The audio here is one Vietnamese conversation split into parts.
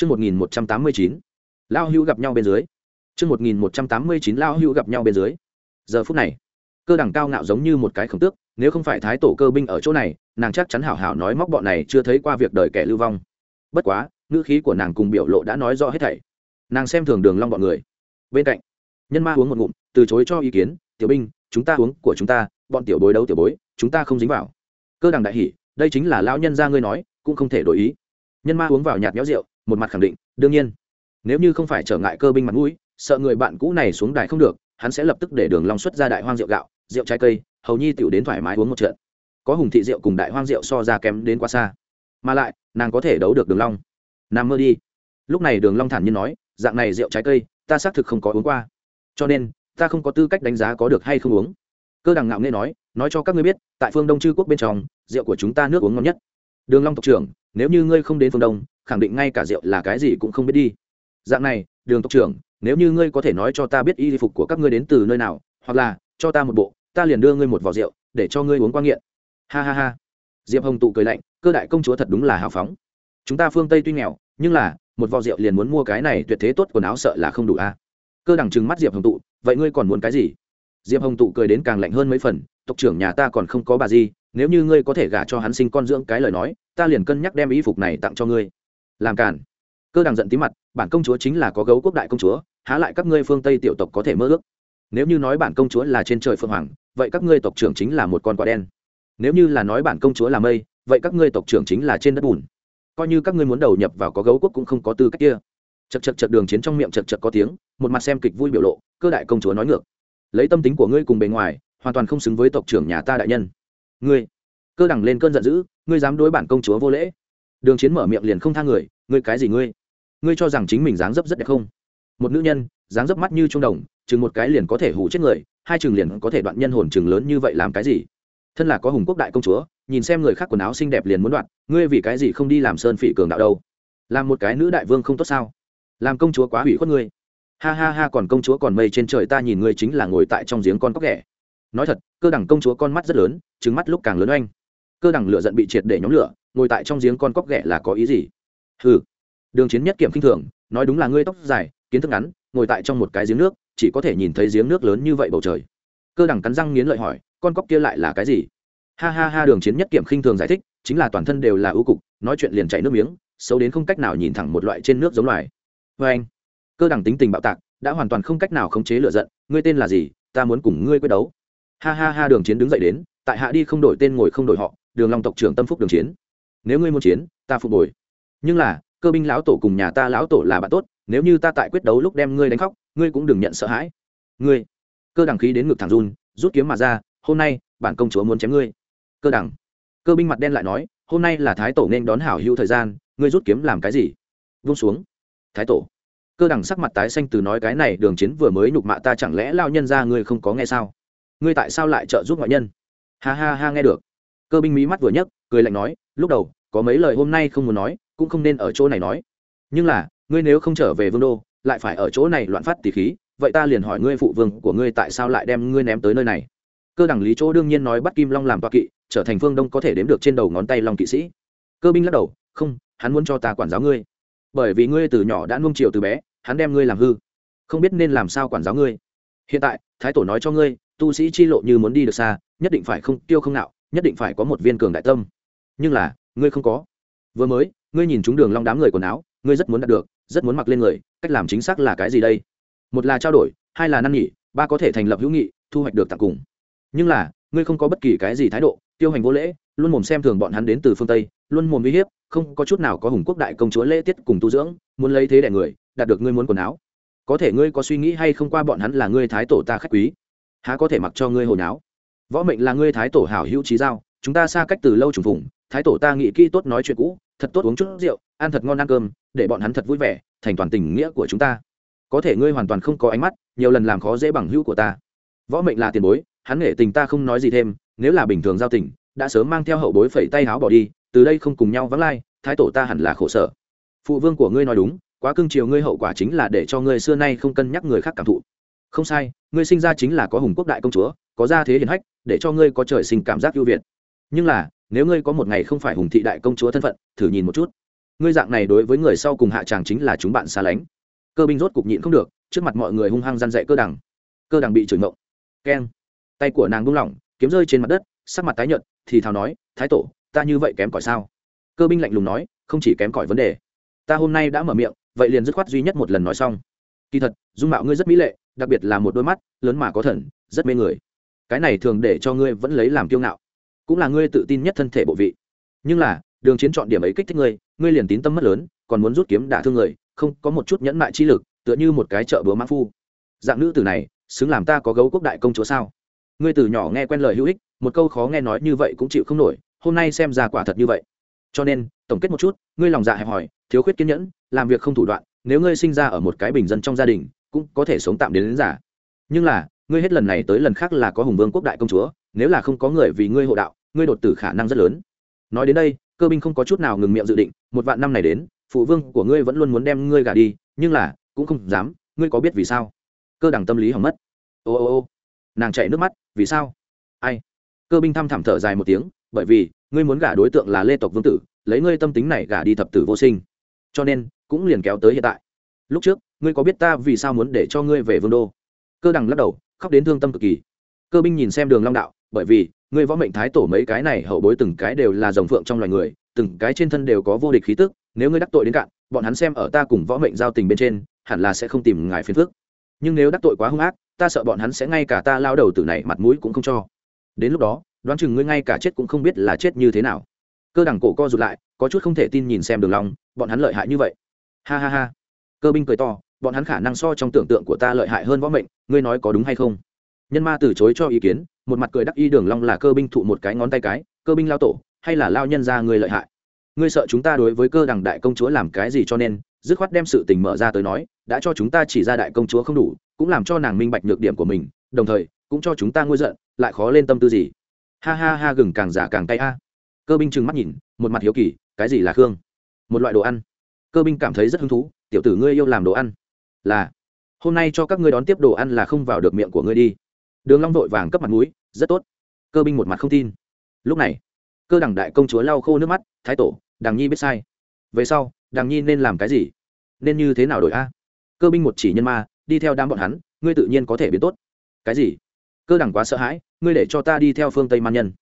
Chương 1189. Lao Hữu gặp nhau bên dưới. Chương 1189 Lao Hữu gặp nhau bên dưới. Giờ phút này, cơ đẳng cao ngạo giống như một cái khổng tước, nếu không phải thái tổ cơ binh ở chỗ này, nàng chắc chắn hảo hảo nói móc bọn này chưa thấy qua việc đời kẻ lưu vong. Bất quá, ngữ khí của nàng cùng biểu lộ đã nói rõ hết thảy. Nàng xem thường Đường Long bọn người. Bên cạnh, Nhân Ma uống một ngụm, từ chối cho ý kiến, "Tiểu binh, chúng ta uống của chúng ta, bọn tiểu bối đấu tiểu bối, chúng ta không dính vào." Cơ đẳng đại hỉ, đây chính là lão nhân gia ngươi nói, cũng không thể đổi ý. Nhân Ma uống vào nhạt nhẽo rượu, một mặt khẳng định, đương nhiên, nếu như không phải trở ngại cơ binh mặt mũi, sợ người bạn cũ này xuống đài không được, hắn sẽ lập tức để đường long xuất ra đại hoang rượu gạo, rượu trái cây, hầu nhi tiểu đến thoải mái uống một trận. Có hùng thị rượu cùng đại hoang rượu so ra kém đến quá xa. Mà lại, nàng có thể đấu được đường long. Nằm mơ đi. Lúc này đường long thản nhiên nói, dạng này rượu trái cây, ta xác thực không có uống qua. Cho nên, ta không có tư cách đánh giá có được hay không uống. Cơ đằng ngạo nghe nói nói cho các ngươi biết, tại phương đông chư quốc bên trong, rượu của chúng ta nước uống ngon nhất. Đường long tộc trưởng nếu như ngươi không đến phương đông, khẳng định ngay cả rượu là cái gì cũng không biết đi. Dạng này, đường tộc trưởng, nếu như ngươi có thể nói cho ta biết y phục của các ngươi đến từ nơi nào, hoặc là, cho ta một bộ, ta liền đưa ngươi một vỏ rượu, để cho ngươi uống qua nghiện. Ha ha ha. Diệp hồng tụ cười lạnh, cơ đại công chúa thật đúng là hào phóng. Chúng ta phương tây tuy nghèo, nhưng là, một vò rượu liền muốn mua cái này tuyệt thế tốt quần áo sợ là không đủ a. Cơ đằng trừng mắt diệp hồng tụ, vậy ngươi còn muốn cái gì? Diệp hồng tụ cười đến càng lạnh hơn mấy phần, tộc trưởng nhà ta còn không có bà gì nếu như ngươi có thể gả cho hắn sinh con dưỡng cái lời nói, ta liền cân nhắc đem y phục này tặng cho ngươi. Làm cản cơ đằng giận tí mặt, bản công chúa chính là có gấu quốc đại công chúa, há lại các ngươi phương tây tiểu tộc có thể mơ ước? Nếu như nói bản công chúa là trên trời phương hoàng, vậy các ngươi tộc trưởng chính là một con quả đen. Nếu như là nói bản công chúa là mây, vậy các ngươi tộc trưởng chính là trên đất bùn. Coi như các ngươi muốn đầu nhập vào có gấu quốc cũng không có tư cách kia. Chật chật chật đường chiến trong miệng chật chật có tiếng, một mặt xem kịch vui biểu lộ, cơ đại công chúa nói ngược. Lấy tâm tính của ngươi cùng bề ngoài, hoàn toàn không xứng với tộc trưởng nhà ta đại nhân ngươi, cơ đẳng lên cơn giận dữ, ngươi dám đối bản công chúa vô lễ. Đường chiến mở miệng liền không tha người, ngươi cái gì ngươi? Ngươi cho rằng chính mình dáng dấp rất đẹp không? Một nữ nhân, dáng dấp mắt như trung đồng, chừng một cái liền có thể hủ chết người, hai chừng liền có thể đoạn nhân hồn chừng lớn như vậy làm cái gì? Thân là có hùng quốc đại công chúa, nhìn xem người khác quần áo xinh đẹp liền muốn đoạn, ngươi vì cái gì không đi làm sơn phỉ cường đạo đâu? Làm một cái nữ đại vương không tốt sao? Làm công chúa quá hủy khuất ngươi. Ha ha ha, còn công chúa còn mây trên trời ta nhìn ngươi chính là ngồi tại trong giếng con cóc ghẻ nói thật, cơ đẳng công chúa con mắt rất lớn trứng mắt lúc càng lớn oanh. Cơ đẳng lửa giận bị triệt để nhóm lửa, ngồi tại trong giếng con cóc ghẹ là có ý gì? Ừ đường chiến nhất kiểm khinh thường, nói đúng là ngươi tóc dài, kiến thức ngắn, ngồi tại trong một cái giếng nước, chỉ có thể nhìn thấy giếng nước lớn như vậy bầu trời. Cơ đẳng cắn răng nghiến lợi hỏi, con cóc kia lại là cái gì? Ha ha ha, đường chiến nhất kiểm khinh thường giải thích, chính là toàn thân đều là ưu cục, nói chuyện liền chảy nước miếng, xấu đến không cách nào nhìn thẳng một loại trên nước giống loài. Vê anh, cơ đẳng tính tình bạo tạc, đã hoàn toàn không cách nào khống chế lựa giận, ngươi tên là gì? Ta muốn cùng ngươi quyết đấu ha ha ha, đường chiến đứng dậy đến, tại hạ đi không đổi tên ngồi không đổi họ, đường long tộc trưởng tâm phúc đường chiến. Nếu ngươi muốn chiến, ta phục hồi. Nhưng là, cơ binh lão tổ cùng nhà ta lão tổ là bạn tốt, nếu như ta tại quyết đấu lúc đem ngươi đánh khóc, ngươi cũng đừng nhận sợ hãi. Ngươi, cơ đẳng khí đến ngực thẳng run, rút kiếm mà ra, hôm nay, bản công chúa muốn chém ngươi. Cơ đẳng. Cơ binh mặt đen lại nói, hôm nay là thái tổ nên đón hảo hữu thời gian, ngươi rút kiếm làm cái gì? Vung xuống. Thái tổ. Cơ đẳng sắc mặt tái xanh từ nói cái này, đường chiến vừa mới nhục mạ ta chẳng lẽ lao nhân ra ngươi không có nghe sao? Ngươi tại sao lại trợ giúp ngoại nhân? Ha ha ha, nghe được. Cơ binh mí mắt vừa nhấc, cười lạnh nói, lúc đầu, có mấy lời hôm nay không muốn nói, cũng không nên ở chỗ này nói. Nhưng là, ngươi nếu không trở về vương đô, lại phải ở chỗ này loạn phát tỉ khí, vậy ta liền hỏi ngươi phụ vương của ngươi tại sao lại đem ngươi ném tới nơi này? Cơ đẳng lý chỗ đương nhiên nói bắt kim long làm toa kỵ, trở thành phương đông có thể đếm được trên đầu ngón tay long kỵ sĩ. Cơ binh lắc đầu, không, hắn muốn cho ta quản giáo ngươi. Bởi vì ngươi từ nhỏ đã nuông chiều từ bé, hắn đem ngươi làm hư. Không biết nên làm sao quản giáo ngươi. Hiện tại, thái tổ nói cho ngươi tu sĩ chi lộ như muốn đi được xa, nhất định phải không, tiêu không nạo, nhất định phải có một viên cường đại tâm. Nhưng là, ngươi không có. Vừa mới, ngươi nhìn chúng đường long đám người quần áo, ngươi rất muốn đạt được, rất muốn mặc lên người, cách làm chính xác là cái gì đây? Một là trao đổi, hai là năn nghỉ ba có thể thành lập hữu nghị, thu hoạch được tặng cùng. Nhưng là, ngươi không có bất kỳ cái gì thái độ, tiêu hành vô lễ, luôn mồm xem thường bọn hắn đến từ phương tây, luôn mồm uy hiếp, không có chút nào có hùng quốc đại công chúa lễ tiết cùng tu dưỡng, muốn lấy thế đẻ người, đạt được ngươi muốn quần áo. Có thể ngươi có suy nghĩ hay không qua bọn hắn là ngươi thái tổ ta khách quý? Há có thể mặc cho ngươi hồi náo. Võ mệnh là ngươi thái tổ hảo hữu trí giao, chúng ta xa cách từ lâu trùng phùng, thái tổ ta nghĩ kỹ tốt nói chuyện cũ, thật tốt uống chút rượu, ăn thật ngon ăn cơm, để bọn hắn thật vui vẻ, thành toàn tình nghĩa của chúng ta. Có thể ngươi hoàn toàn không có ánh mắt, nhiều lần làm khó dễ bằng hữu của ta. Võ mệnh là tiền bối, hắn nghệ tình ta không nói gì thêm, nếu là bình thường giao tình, đã sớm mang theo hậu bối phẩy tay háo bỏ đi, từ đây không cùng nhau vắng lai, thái tổ ta hẳn là khổ sở. Phụ vương của ngươi nói đúng, quá cưng chiều ngươi hậu quả chính là để cho ngươi xưa nay không cân nhắc người khác cảm thụ không sai, ngươi sinh ra chính là có hùng quốc đại công chúa, có gia thế hiền hách, để cho ngươi có trời sinh cảm giác ưu việt. Nhưng là, nếu ngươi có một ngày không phải hùng thị đại công chúa thân phận, thử nhìn một chút. Ngươi dạng này đối với người sau cùng hạ tràng chính là chúng bạn xa lánh. Cơ binh rốt cục nhịn không được, trước mặt mọi người hung hăng răn dạy cơ đằng. Cơ đằng bị chửi ngộng. Keng. Tay của nàng buông lỏng, kiếm rơi trên mặt đất, sắc mặt tái nhợt, thì thào nói, thái tổ, ta như vậy kém cỏi sao? Cơ binh lạnh lùng nói, không chỉ kém cỏi vấn đề. Ta hôm nay đã mở miệng, vậy liền dứt khoát duy nhất một lần nói xong. Kỳ thật, dung mạo ngươi rất mỹ lệ đặc biệt là một đôi mắt, lớn mà có thần, rất mê người. Cái này thường để cho ngươi vẫn lấy làm kiêu ngạo, cũng là ngươi tự tin nhất thân thể bộ vị. Nhưng là, đường chiến chọn điểm ấy kích thích ngươi ngươi liền tín tâm mất lớn, còn muốn rút kiếm đả thương người, không, có một chút nhẫn mại chi lực, tựa như một cái chợ búa mã phu. Dạng nữ tử này, xứng làm ta có gấu quốc đại công chúa sao? Ngươi từ nhỏ nghe quen lời hữu ích, một câu khó nghe nói như vậy cũng chịu không nổi, hôm nay xem ra quả thật như vậy. Cho nên, tổng kết một chút, ngươi lòng dạ hẹp hòi, thiếu khuyết kiên nhẫn, làm việc không thủ đoạn, nếu ngươi sinh ra ở một cái bình dân trong gia đình cũng có thể sống tạm đến, đến giả nhưng là ngươi hết lần này tới lần khác là có hùng vương quốc đại công chúa nếu là không có người vì ngươi hộ đạo ngươi đột tử khả năng rất lớn. Nói đến đây cơ binh không có chút nào ngừng miệng dự định một vạn năm này đến phụ vương của ngươi vẫn luôn muốn đem ngươi gả đi nhưng là cũng không dám ngươi có biết vì sao? Cơ đẳng tâm lý hỏng mất. Ô ô ô nàng chạy nước mắt vì sao? Ai? Cơ binh thăm thẳm thở dài một tiếng bởi vì ngươi muốn gả đối tượng là lê tộc vương tử lấy ngươi tâm tính này gả đi thập tử vô sinh. Cho nên cũng liền kéo tới hiện tại lúc trước, ngươi có biết ta vì sao muốn để cho ngươi về vương đô? Cơ đằng lắc đầu, khóc đến thương tâm cực kỳ. Cơ binh nhìn xem đường long đạo, bởi vì, ngươi võ mệnh thái tổ mấy cái này hậu bối từng cái đều là rồng phượng trong loài người, từng cái trên thân đều có vô địch khí tức, nếu ngươi đắc tội đến cạn, bọn hắn xem ở ta cùng võ mệnh giao tình bên trên, hẳn là sẽ không tìm ngài phiền phức. Nhưng nếu đắc tội quá hung ác, ta sợ bọn hắn sẽ ngay cả ta lao đầu tử này mặt mũi cũng không cho. Đến lúc đó, đoán chừng ngươi ngay cả chết cũng không biết là chết như thế nào. Cơ đẳng cổ co rụt lại, có chút không thể tin nhìn xem đường long, bọn hắn lợi hại như vậy. Ha ha ha cơ binh cười to, bọn hắn khả năng so trong tưởng tượng của ta lợi hại hơn võ mệnh, ngươi nói có đúng hay không? Nhân ma từ chối cho ý kiến, một mặt cười đắc y đường long là cơ binh thụ một cái ngón tay cái, cơ binh lao tổ, hay là lao nhân ra ngươi lợi hại? Ngươi sợ chúng ta đối với cơ đằng đại công chúa làm cái gì cho nên, dứt khoát đem sự tình mở ra tới nói, đã cho chúng ta chỉ ra đại công chúa không đủ, cũng làm cho nàng minh bạch nhược điểm của mình, đồng thời, cũng cho chúng ta ngu giận, lại khó lên tâm tư gì? Ha ha ha, gừng càng giả càng tay a. Cơ binh trừng mắt nhìn, một mặt hiếu kỳ, cái gì là khương? Một loại đồ ăn. Cơ binh cảm thấy rất hứng thú tiểu tử ngươi yêu làm đồ ăn. Là, hôm nay cho các ngươi đón tiếp đồ ăn là không vào được miệng của ngươi đi. Đường long vội vàng cấp mặt mũi, rất tốt. Cơ binh một mặt không tin. Lúc này, cơ đẳng đại công chúa lau khô nước mắt, thái tổ, đằng nhi biết sai. Về sau, đằng nhi nên làm cái gì? Nên như thế nào đổi a? Cơ binh một chỉ nhân ma, đi theo đám bọn hắn, ngươi tự nhiên có thể biến tốt. Cái gì? Cơ đẳng quá sợ hãi, ngươi để cho ta đi theo phương tây man nhân.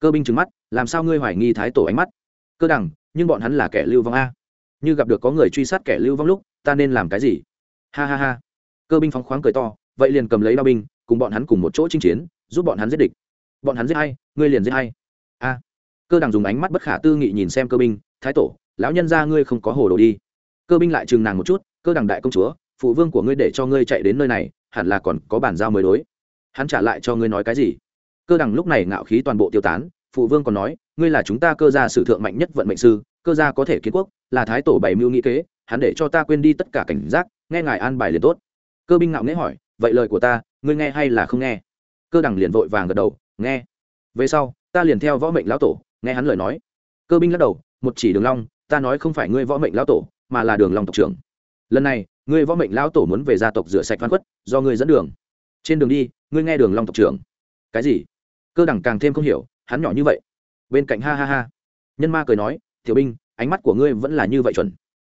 Cơ binh trừng mắt, làm sao ngươi hoài nghi thái tổ ánh mắt? Cơ đẳng, nhưng bọn hắn là kẻ lưu vong a như gặp được có người truy sát kẻ lưu vong lúc, ta nên làm cái gì? Ha ha ha. Cơ binh phóng khoáng cười to, vậy liền cầm lấy đao binh, cùng bọn hắn cùng một chỗ chinh chiến, giúp bọn hắn giết địch. Bọn hắn giết hay ngươi liền giết hay a. Cơ đằng dùng ánh mắt bất khả tư nghị nhìn xem cơ binh, thái tổ, lão nhân ra ngươi không có hồ đồ đi. Cơ binh lại chừng nàng một chút, cơ đằng đại công chúa, phụ vương của ngươi để cho ngươi chạy đến nơi này, hẳn là còn có bản giao mới đối. Hắn trả lại cho ngươi nói cái gì? Cơ đằng lúc này ngạo khí toàn bộ tiêu tán, phụ vương còn nói, ngươi là chúng ta cơ gia sử thượng mạnh nhất vận mệnh sư cơ gia có thể kiến quốc, là thái tổ bảy mưu nghĩ kế, hắn để cho ta quên đi tất cả cảnh giác, nghe ngài an bài liền tốt. Cơ binh ngạo nghễ hỏi, vậy lời của ta, ngươi nghe hay là không nghe? Cơ đằng liền vội vàng gật đầu, nghe. Về sau, ta liền theo võ mệnh lão tổ, nghe hắn lời nói. Cơ binh lắc đầu, một chỉ đường long, ta nói không phải ngươi võ mệnh lão tổ, mà là đường long tộc trưởng. Lần này, ngươi võ mệnh lão tổ muốn về gia tộc rửa sạch văn quất do ngươi dẫn đường. Trên đường đi, ngươi nghe đường long tộc trưởng. Cái gì? Cơ đẳng càng thêm không hiểu, hắn nhỏ như vậy. Bên cạnh ha ha ha. Nhân ma cười nói tiểu binh, ánh mắt của ngươi vẫn là như vậy chuẩn.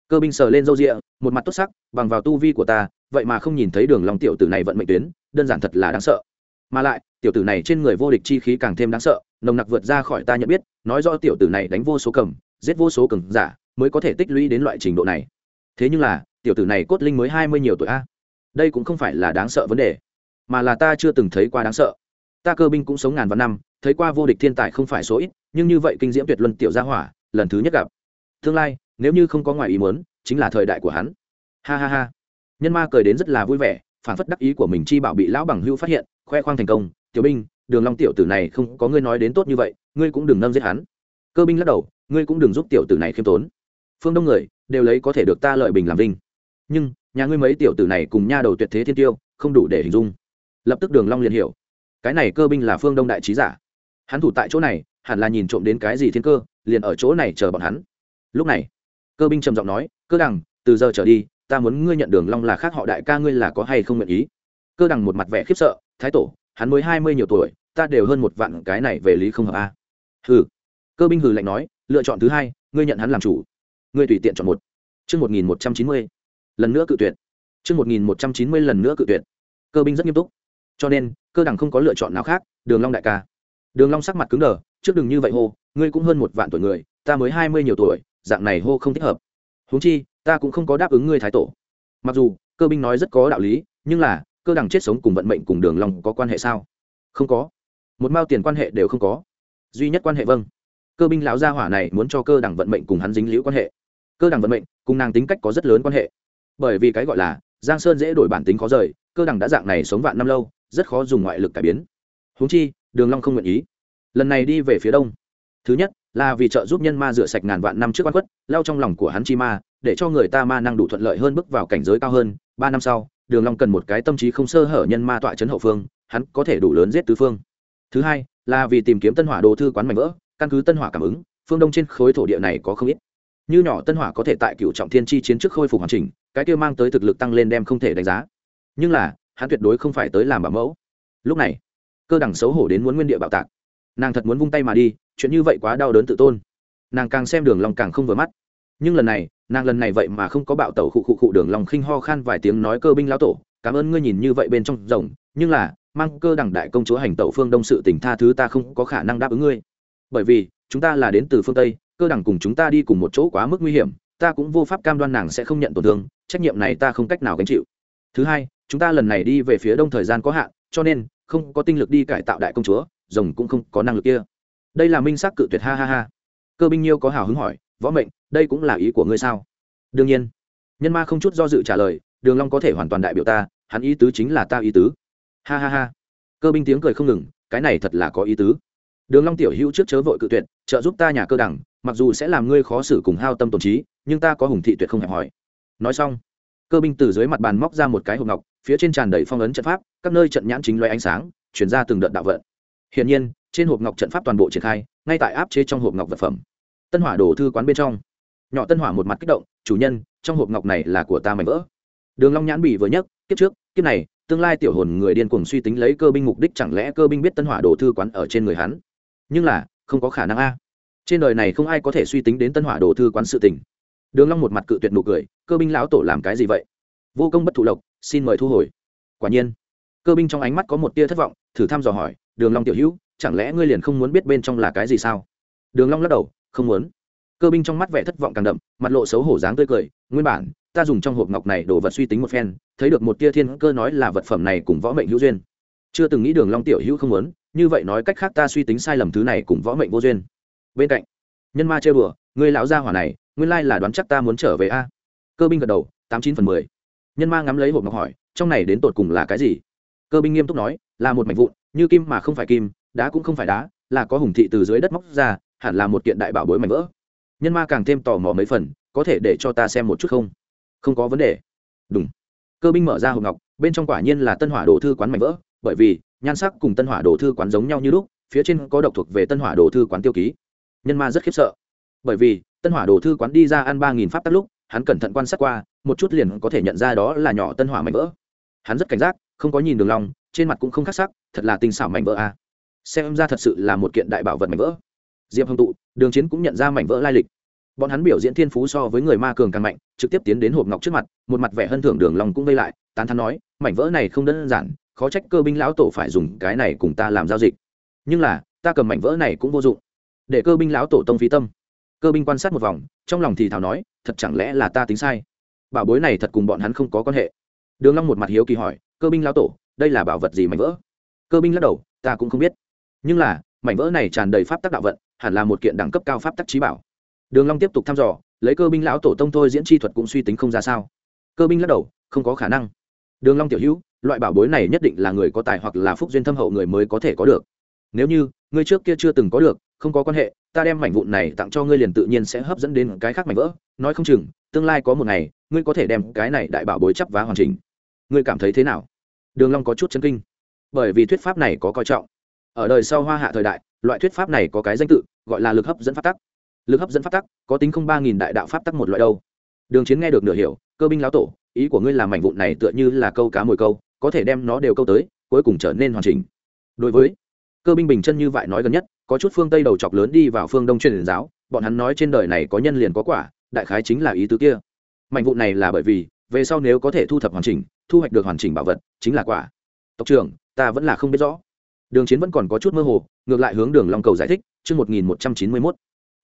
Cơ binh sờ lên râu rịa, một mặt tốt sắc, bằng vào tu vi của ta, vậy mà không nhìn thấy đường long tiểu tử này vận mệnh tuyến, đơn giản thật là đáng sợ. Mà lại, tiểu tử này trên người vô địch chi khí càng thêm đáng sợ, nồng nặc vượt ra khỏi ta nhận biết, nói rõ tiểu tử này đánh vô số cầm, giết vô số cầm giả, mới có thể tích lũy đến loại trình độ này. Thế nhưng là, tiểu tử này cốt linh mới hai mươi nhiều tuổi a. Đây cũng không phải là đáng sợ vấn đề, mà là ta chưa từng thấy qua đáng sợ. Ta cơ binh cũng sống ngàn vạn năm, thấy qua vô địch thiên tài không phải số ít, nhưng như vậy kinh diễm tuyệt luân tiểu gia hỏa lần thứ nhất gặp. Tương lai, nếu như không có ngoài ý muốn, chính là thời đại của hắn. Ha ha ha. Nhân ma cười đến rất là vui vẻ phản phất đắc ý của mình chi bảo bị lão bằng hưu phát hiện, khoe khoang thành công. Tiểu binh, đường long tiểu tử này không có ngươi nói đến tốt như vậy, ngươi cũng đừng nâm giết hắn. Cơ binh lắc đầu, ngươi cũng đừng giúp tiểu tử này khiêm tốn. Phương đông người, đều lấy có thể được ta lợi bình làm vinh. Nhưng, nhà ngươi mấy tiểu tử này cùng nha đầu tuyệt thế thiên tiêu, không đủ để hình dung. Lập tức đường long liền hiểu. Cái này cơ binh là phương đông đại trí giả. Hắn thủ tại chỗ này, hẳn là nhìn trộm đến cái gì thiên cơ liền ở chỗ này chờ bọn hắn. Lúc này, cơ binh trầm giọng nói, cơ đằng, từ giờ trở đi, ta muốn ngươi nhận đường long là khác họ đại ca ngươi là có hay không nguyện ý? Cơ đằng một mặt vẻ khiếp sợ, thái tổ, hắn mới hai mươi nhiều tuổi, ta đều hơn một vạn cái này về lý không hợp a. Hừ. Cơ binh hừ lạnh nói, lựa chọn thứ hai, ngươi nhận hắn làm chủ. Ngươi tùy tiện chọn một. Chương một nghìn một trăm chín mươi. Lần nữa cự tuyệt. Chương một nghìn một trăm chín mươi lần nữa cự tuyệt. Cơ binh rất nghiêm túc. Cho nên, cơ đẳng không có lựa chọn nào khác, đường long đại ca. Đường long sắc mặt cứng đờ, trước đừng như vậy hô ngươi cũng hơn một vạn tuổi người, ta mới hai mươi nhiều tuổi, dạng này hô không thích hợp. Huống chi, ta cũng không có đáp ứng ngươi thái tổ. Mặc dù, cơ binh nói rất có đạo lý, nhưng là, cơ đẳng chết sống cùng vận mệnh cùng đường long có quan hệ sao? Không có. Một mao tiền quan hệ đều không có. Duy nhất quan hệ vâng. Cơ binh lão gia hỏa này muốn cho cơ đẳng vận mệnh cùng hắn dính liễu quan hệ. Cơ đẳng vận mệnh cùng nàng tính cách có rất lớn quan hệ. Bởi vì cái gọi là, giang sơn dễ đổi bản tính khó rời, cơ đẳng đã dạng này sống vạn năm lâu, rất khó dùng ngoại lực cải biến. Huống chi, đường long không nguyện ý. Lần này đi về phía đông thứ nhất, là vì trợ giúp nhân ma rửa sạch ngàn vạn năm trước quan quất lao trong lòng của hắn chi ma, để cho người ta ma năng đủ thuận lợi hơn bước vào cảnh giới cao hơn. Ba năm sau, đường long cần một cái tâm trí không sơ hở nhân ma tọa chấn hậu phương, hắn có thể đủ lớn giết tứ phương. Thứ hai, là vì tìm kiếm tân hỏa đồ thư quán mảnh vỡ, căn cứ tân hỏa cảm ứng, phương đông trên khối thổ địa này có không ít. Như nhỏ tân hỏa có thể tại cựu trọng thiên chi chiến trước khôi phục hoàn chỉnh, cái kia mang tới thực lực tăng lên đem không thể đánh giá. Nhưng là, hắn tuyệt đối không phải tới làm bảo mẫu. Lúc này, cơ đẳng xấu hổ đến muốn nguyên địa bạo tạc. Nàng thật muốn vung tay mà đi chuyện như vậy quá đau đớn tự tôn. Nàng càng xem đường long càng không vừa mắt. Nhưng lần này, nàng lần này vậy mà không có bạo tẩu khụ khụ khụ đường long khinh ho khan vài tiếng nói cơ binh lão tổ, cảm ơn ngươi nhìn như vậy bên trong rồng, nhưng là, mang cơ đẳng đại công chúa hành tẩu phương đông sự tình tha thứ ta không có khả năng đáp ứng ngươi. Bởi vì, chúng ta là đến từ phương tây, cơ đẳng cùng chúng ta đi cùng một chỗ quá mức nguy hiểm, ta cũng vô pháp cam đoan nàng sẽ không nhận tổn thương, trách nhiệm này ta không cách nào gánh chịu. Thứ hai, chúng ta lần này đi về phía đông thời gian có hạn, cho nên, không có tinh lực đi cải tạo đại công chúa, rồng cũng không có năng lực kia đây là minh xác cự tuyệt, ha ha ha. Cơ binh nhiêu có hào hứng hỏi, võ mệnh, đây cũng là ý của ngươi sao? Đương nhiên. Nhân ma không chút do dự trả lời, đường long có thể hoàn toàn đại biểu ta, hắn ý tứ chính là ta ý tứ. Ha ha ha. Cơ binh tiếng cười không ngừng, cái này thật là có ý tứ. Đường long tiểu hữu trước chớ vội cự tuyệt, trợ giúp ta nhà cơ đẳng, mặc dù sẽ làm ngươi khó xử cùng hao tâm tổn trí, nhưng ta có hùng thị tuyệt không hẹp hỏi. Nói xong, cơ binh từ dưới mặt bàn móc ra một cái hộp ngọc, phía trên tràn đầy phong ấn trận pháp, các nơi trận nhãn chính loay ánh sáng chuyển ra từng đợt đạo vận. Hiển nhiên trên hộp ngọc trận pháp toàn bộ triển khai, ngay tại áp chế trong hộp ngọc vật phẩm. Tân hỏa đổ thư quán bên trong. Nhỏ tân hỏa một mặt kích động, chủ nhân, trong hộp ngọc này là của ta mảnh vỡ. Đường long nhãn bị vừa nhấc, kiếp trước, kiếp này, tương lai tiểu hồn người điên cuồng suy tính lấy cơ binh mục đích chẳng lẽ cơ binh biết tân hỏa đồ thư quán ở trên người hắn? Nhưng là, không có khả năng a. Trên đời này không ai có thể suy tính đến tân hỏa đồ thư quán sự tình. Đường long một mặt cự tuyệt nụ cười, cơ binh lão tổ làm cái gì vậy? Vô công bất thụ lộc, xin mời thu hồi. Quả nhiên, cơ binh trong ánh mắt có một tia thất vọng, thử thăm dò hỏi, đường long tiểu hữu chẳng lẽ ngươi liền không muốn biết bên trong là cái gì sao? Đường long lắc đầu, không muốn. Cơ binh trong mắt vẻ thất vọng càng đậm, mặt lộ xấu hổ dáng tươi cười, nguyên bản, ta dùng trong hộp ngọc này đồ vật suy tính một phen, thấy được một tia thiên cơ nói là vật phẩm này cùng võ mệnh hữu duyên. Chưa từng nghĩ đường long tiểu hữu không muốn, như vậy nói cách khác ta suy tính sai lầm thứ này cùng võ mệnh vô duyên. Bên cạnh, nhân ma chơi bừa ngươi lão gia hỏa này, nguyên lai là đoán chắc ta muốn trở về a. Cơ binh gật đầu, tám chín phần mười. Nhân ma ngắm lấy hộp ngọc hỏi, trong này đến tột cùng là cái gì? Cơ binh nghiêm túc nói, là một mảnh vụn, như kim mà không phải kim đá cũng không phải đá, là có hùng thị từ dưới đất móc ra, hẳn là một kiện đại bảo bối mảnh vỡ. Nhân ma càng thêm tò mò mấy phần, có thể để cho ta xem một chút không? Không có vấn đề. Đúng cơ binh mở ra hộp ngọc, bên trong quả nhiên là tân hỏa đồ thư quán mảnh vỡ, bởi vì, nhan sắc cùng tân hỏa đồ thư quán giống nhau như lúc, phía trên có độc thuộc về tân hỏa đồ thư quán tiêu ký. Nhân ma rất khiếp sợ. Bởi vì, tân hỏa đồ thư quán đi ra ăn ba nghìn pháp tắc lúc, hắn cẩn thận quan sát qua, một chút liền có thể nhận ra đó là nhỏ tân hỏa mảnh vỡ. Hắn rất cảnh giác, không có nhìn đường lòng trên mặt cũng không khắc sắc, thật là tình xảo mảnh vỡ a. à xem ra thật sự là một kiện đại bảo vật mảnh vỡ. Diệp hồng tụ, đường chiến cũng nhận ra mảnh vỡ lai lịch. Bọn hắn biểu diễn thiên phú so với người ma cường càng mạnh, trực tiếp tiến đến hộp ngọc trước mặt, một mặt vẻ hân thưởng đường lòng cũng vây lại, tán thắn nói, mảnh vỡ này không đơn giản, khó trách cơ binh lão tổ phải dùng cái này cùng ta làm giao dịch. Nhưng là, ta cầm mảnh vỡ này cũng vô dụng. Để cơ binh lão tổ tông phí tâm. Cơ binh quan sát một vòng, trong lòng thì thào nói, thật chẳng lẽ là ta tính sai? Bảo bối này thật cùng bọn hắn không có quan hệ. Đường long một mặt hiếu kỳ hỏi, cơ binh lão tổ, đây là bảo vật gì mảnh vỡ? Cơ binh lắc đầu, ta cũng không biết nhưng là, mảnh vỡ này tràn đầy pháp tắc đạo vận, hẳn là một kiện đẳng cấp cao pháp tắc trí bảo. Đường long tiếp tục thăm dò, lấy cơ binh lão tổ tông thôi diễn chi thuật cũng suy tính không ra sao. Cơ binh lắc đầu, không có khả năng. Đường long tiểu hữu, loại bảo bối này nhất định là người có tài hoặc là phúc duyên thâm hậu người mới có thể có được. Nếu như ngươi trước kia chưa từng có được, không có quan hệ, ta đem mảnh vụn này tặng cho ngươi liền tự nhiên sẽ hấp dẫn đến cái khác mảnh vỡ. Nói không chừng, tương lai có một ngày, ngươi có thể đem cái này đại bảo bối chấp vá hoàn chỉnh. Ngươi cảm thấy thế nào? Đường long có chút chấn kinh. Bởi vì thuyết pháp này có coi trọng ở đời sau hoa hạ thời đại, loại thuyết pháp này có cái danh tự, gọi là lực hấp dẫn pháp tắc. Lực hấp dẫn pháp tắc, có tính không ba nghìn đại đạo pháp tắc một loại đâu. Đường chiến nghe được nửa hiểu, cơ binh lão tổ, ý của ngươi là mảnh vụn này tựa như là câu cá mồi câu, có thể đem nó đều câu tới, cuối cùng trở nên hoàn chỉnh. Đối với cơ binh bình chân như vậy nói gần nhất, có chút phương tây đầu chọc lớn đi vào phương đông truyền giáo, bọn hắn nói trên đời này có nhân liền có quả, đại khái chính là ý tứ kia. Mảnh vụn này là bởi vì, về sau nếu có thể thu thập hoàn chỉnh, thu hoạch được hoàn chỉnh bảo vật, chính là quả. Tộc trưởng, ta vẫn là không biết rõ đường chiến vẫn còn có chút mơ hồ, ngược lại hướng đường long cầu giải thích, chương một nghìn một trăm chín mươi mốt,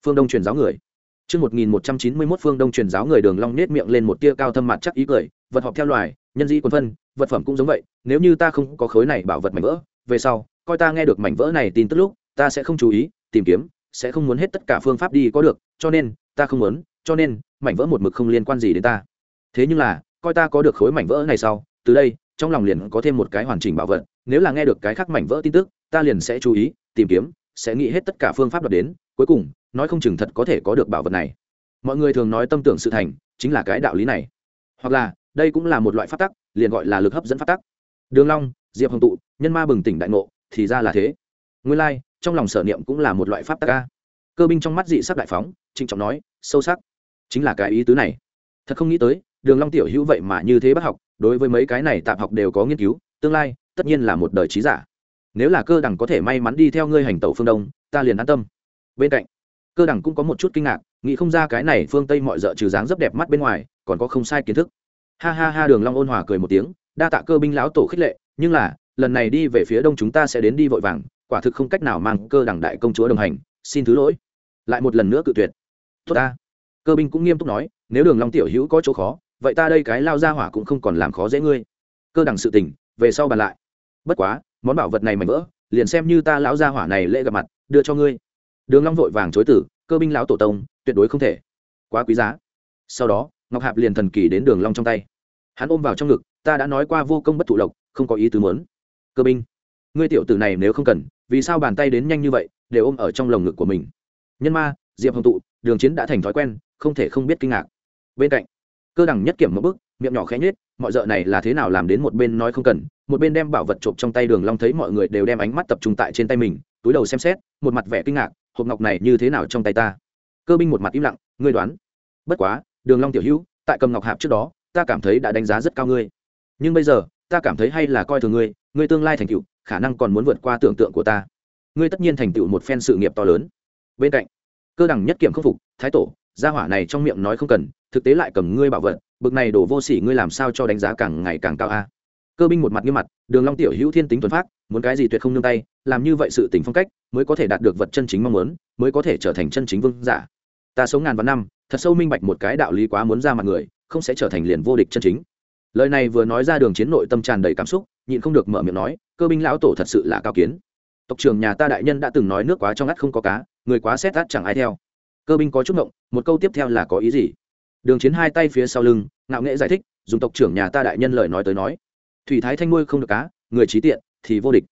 phương đông truyền giáo người. Chương một nghìn một trăm chín mươi mốt, phương đông truyền giáo người đường long nết miệng lên một tia cao thâm mặt chắc ý cười, vật họp theo loài, nhân dĩ quân phân, vật phẩm cũng giống vậy, nếu như ta không có khối này bảo vật mảnh vỡ, về sau, coi ta nghe được mảnh vỡ này tin tức lúc, ta sẽ không chú ý, tìm kiếm, sẽ không muốn hết tất cả phương pháp đi có được, cho nên, ta không muốn, cho nên, mảnh vỡ một mực không liên quan gì đến ta. Thế nhưng là, coi ta có được khối mảnh vỡ này sau, từ đây, trong lòng liền có thêm một cái hoàn chỉnh bảo vật nếu là nghe được cái khác mảnh vỡ tin tức ta liền sẽ chú ý tìm kiếm sẽ nghĩ hết tất cả phương pháp đoạt đến cuối cùng nói không chừng thật có thể có được bảo vật này. Mọi người thường nói tâm tưởng sự thành chính là cái đạo lý này. Hoặc là đây cũng là một loại pháp tắc liền gọi là lực hấp dẫn pháp tắc. Đường long diệp hồng tụ nhân ma bừng tỉnh đại ngộ thì ra là thế. Nguyên lai like, trong lòng sở niệm cũng là một loại pháp tắc a. Cơ binh trong mắt dị sắc đại phóng trịnh trọng nói sâu sắc. Chính là cái ý tứ này. Thật không nghĩ tới đường long tiểu hữu vậy mà như thế bác học đối với mấy cái này tạm học đều có nghiên cứu tương lai tất nhiên là một đời trí giả. Nếu là cơ đẳng có thể may mắn đi theo ngươi hành tẩu phương đông, ta liền an tâm. Bên cạnh, cơ đẳng cũng có một chút kinh ngạc, nghĩ không ra cái này phương tây mọi d trừ dáng rất đẹp mắt bên ngoài, còn có không sai kiến thức. Ha ha ha, đường long ôn hòa cười một tiếng, đa tạ cơ binh lão tổ khích lệ, nhưng là, lần này đi về phía đông chúng ta sẽ đến đi vội vàng, quả thực không cách nào mang cơ đẳng đại công chúa đồng hành, xin thứ lỗi. Lại một lần nữa cự tuyệt. Tốt ta. Cơ binh cũng nghiêm túc nói, nếu đường long tiểu hữu có chỗ khó, vậy ta đây cái lao ra hỏa cũng không còn làm khó dễ ngươi. Cơ đẳng sự tình, về sau bàn lại bất quá, món bảo vật này mảnh vỡ, liền xem như ta lão gia hỏa này lễ gặp mặt, đưa cho ngươi. Đường long vội vàng chối tử cơ binh lão tổ tông, tuyệt đối không thể. Quá quý giá. Sau đó, ngọc hạp liền thần kỳ đến đường long trong tay. Hắn ôm vào trong ngực, ta đã nói qua vô công bất thụ lộc, không có ý tứ muốn. Cơ binh, ngươi tiểu tử này nếu không cần, vì sao bàn tay đến nhanh như vậy để ôm ở trong lồng ngực của mình? Nhân ma, diệp hồng tụ, đường chiến đã thành thói quen, không thể không biết kinh ngạc. Bên cạnh, cơ đẳng nhất kiểm một bước miệng nhỏ khẽ nhết mọi d này là thế nào làm đến một bên nói không cần, một bên đem bảo vật trộm trong tay đường long thấy mọi người đều đem ánh mắt tập trung tại trên tay mình, túi đầu xem xét, một mặt vẻ kinh ngạc, hộp ngọc này như thế nào trong tay ta? Cơ binh một mặt im lặng, ngươi đoán. Bất quá, đường long tiểu hữu, tại cầm ngọc hạp trước đó, ta cảm thấy đã đánh giá rất cao ngươi. Nhưng bây giờ, ta cảm thấy hay là coi thường ngươi ngươi tương lai thành tựu, khả năng còn muốn vượt qua tưởng tượng của ta. Ngươi tất nhiên thành tựu một phen sự nghiệp to lớn. Bên cạnh, cơ đẳng nhất kiểm khắc phục, thái tổ, gia hỏa này trong miệng nói không cần, thực tế lại cầm ngươi bảo vật bực này đổ vô sỉ ngươi làm sao cho đánh giá càng ngày càng cao a? Cơ binh một mặt nghiêm mặt, đường long tiểu hữu thiên tính tuấn phát muốn cái gì tuyệt không nương tay, làm như vậy sự tình phong cách, mới có thể đạt được vật chân chính mong muốn, mới có thể trở thành chân chính vương giả. Ta sống ngàn vạn năm, thật sâu minh bạch một cái đạo lý quá muốn ra mặt người, không sẽ trở thành liền vô địch chân chính. Lời này vừa nói ra đường chiến nội tâm tràn đầy cảm xúc, nhịn không được mở miệng nói, cơ binh lão tổ thật sự là cao kiến. Tộc trưởng nhà ta đại nhân đã từng nói nước quá trong ngắt không có cá, người quá xét át chẳng ai theo. Cơ binh có chút ngộng, một câu tiếp theo là có ý gì? Đường chiến hai tay phía sau lưng, ngạo nghệ giải thích, dùng tộc trưởng nhà ta đại nhân lời nói tới nói, thủy thái thanh nuôi không được cá người trí tiện thì vô địch.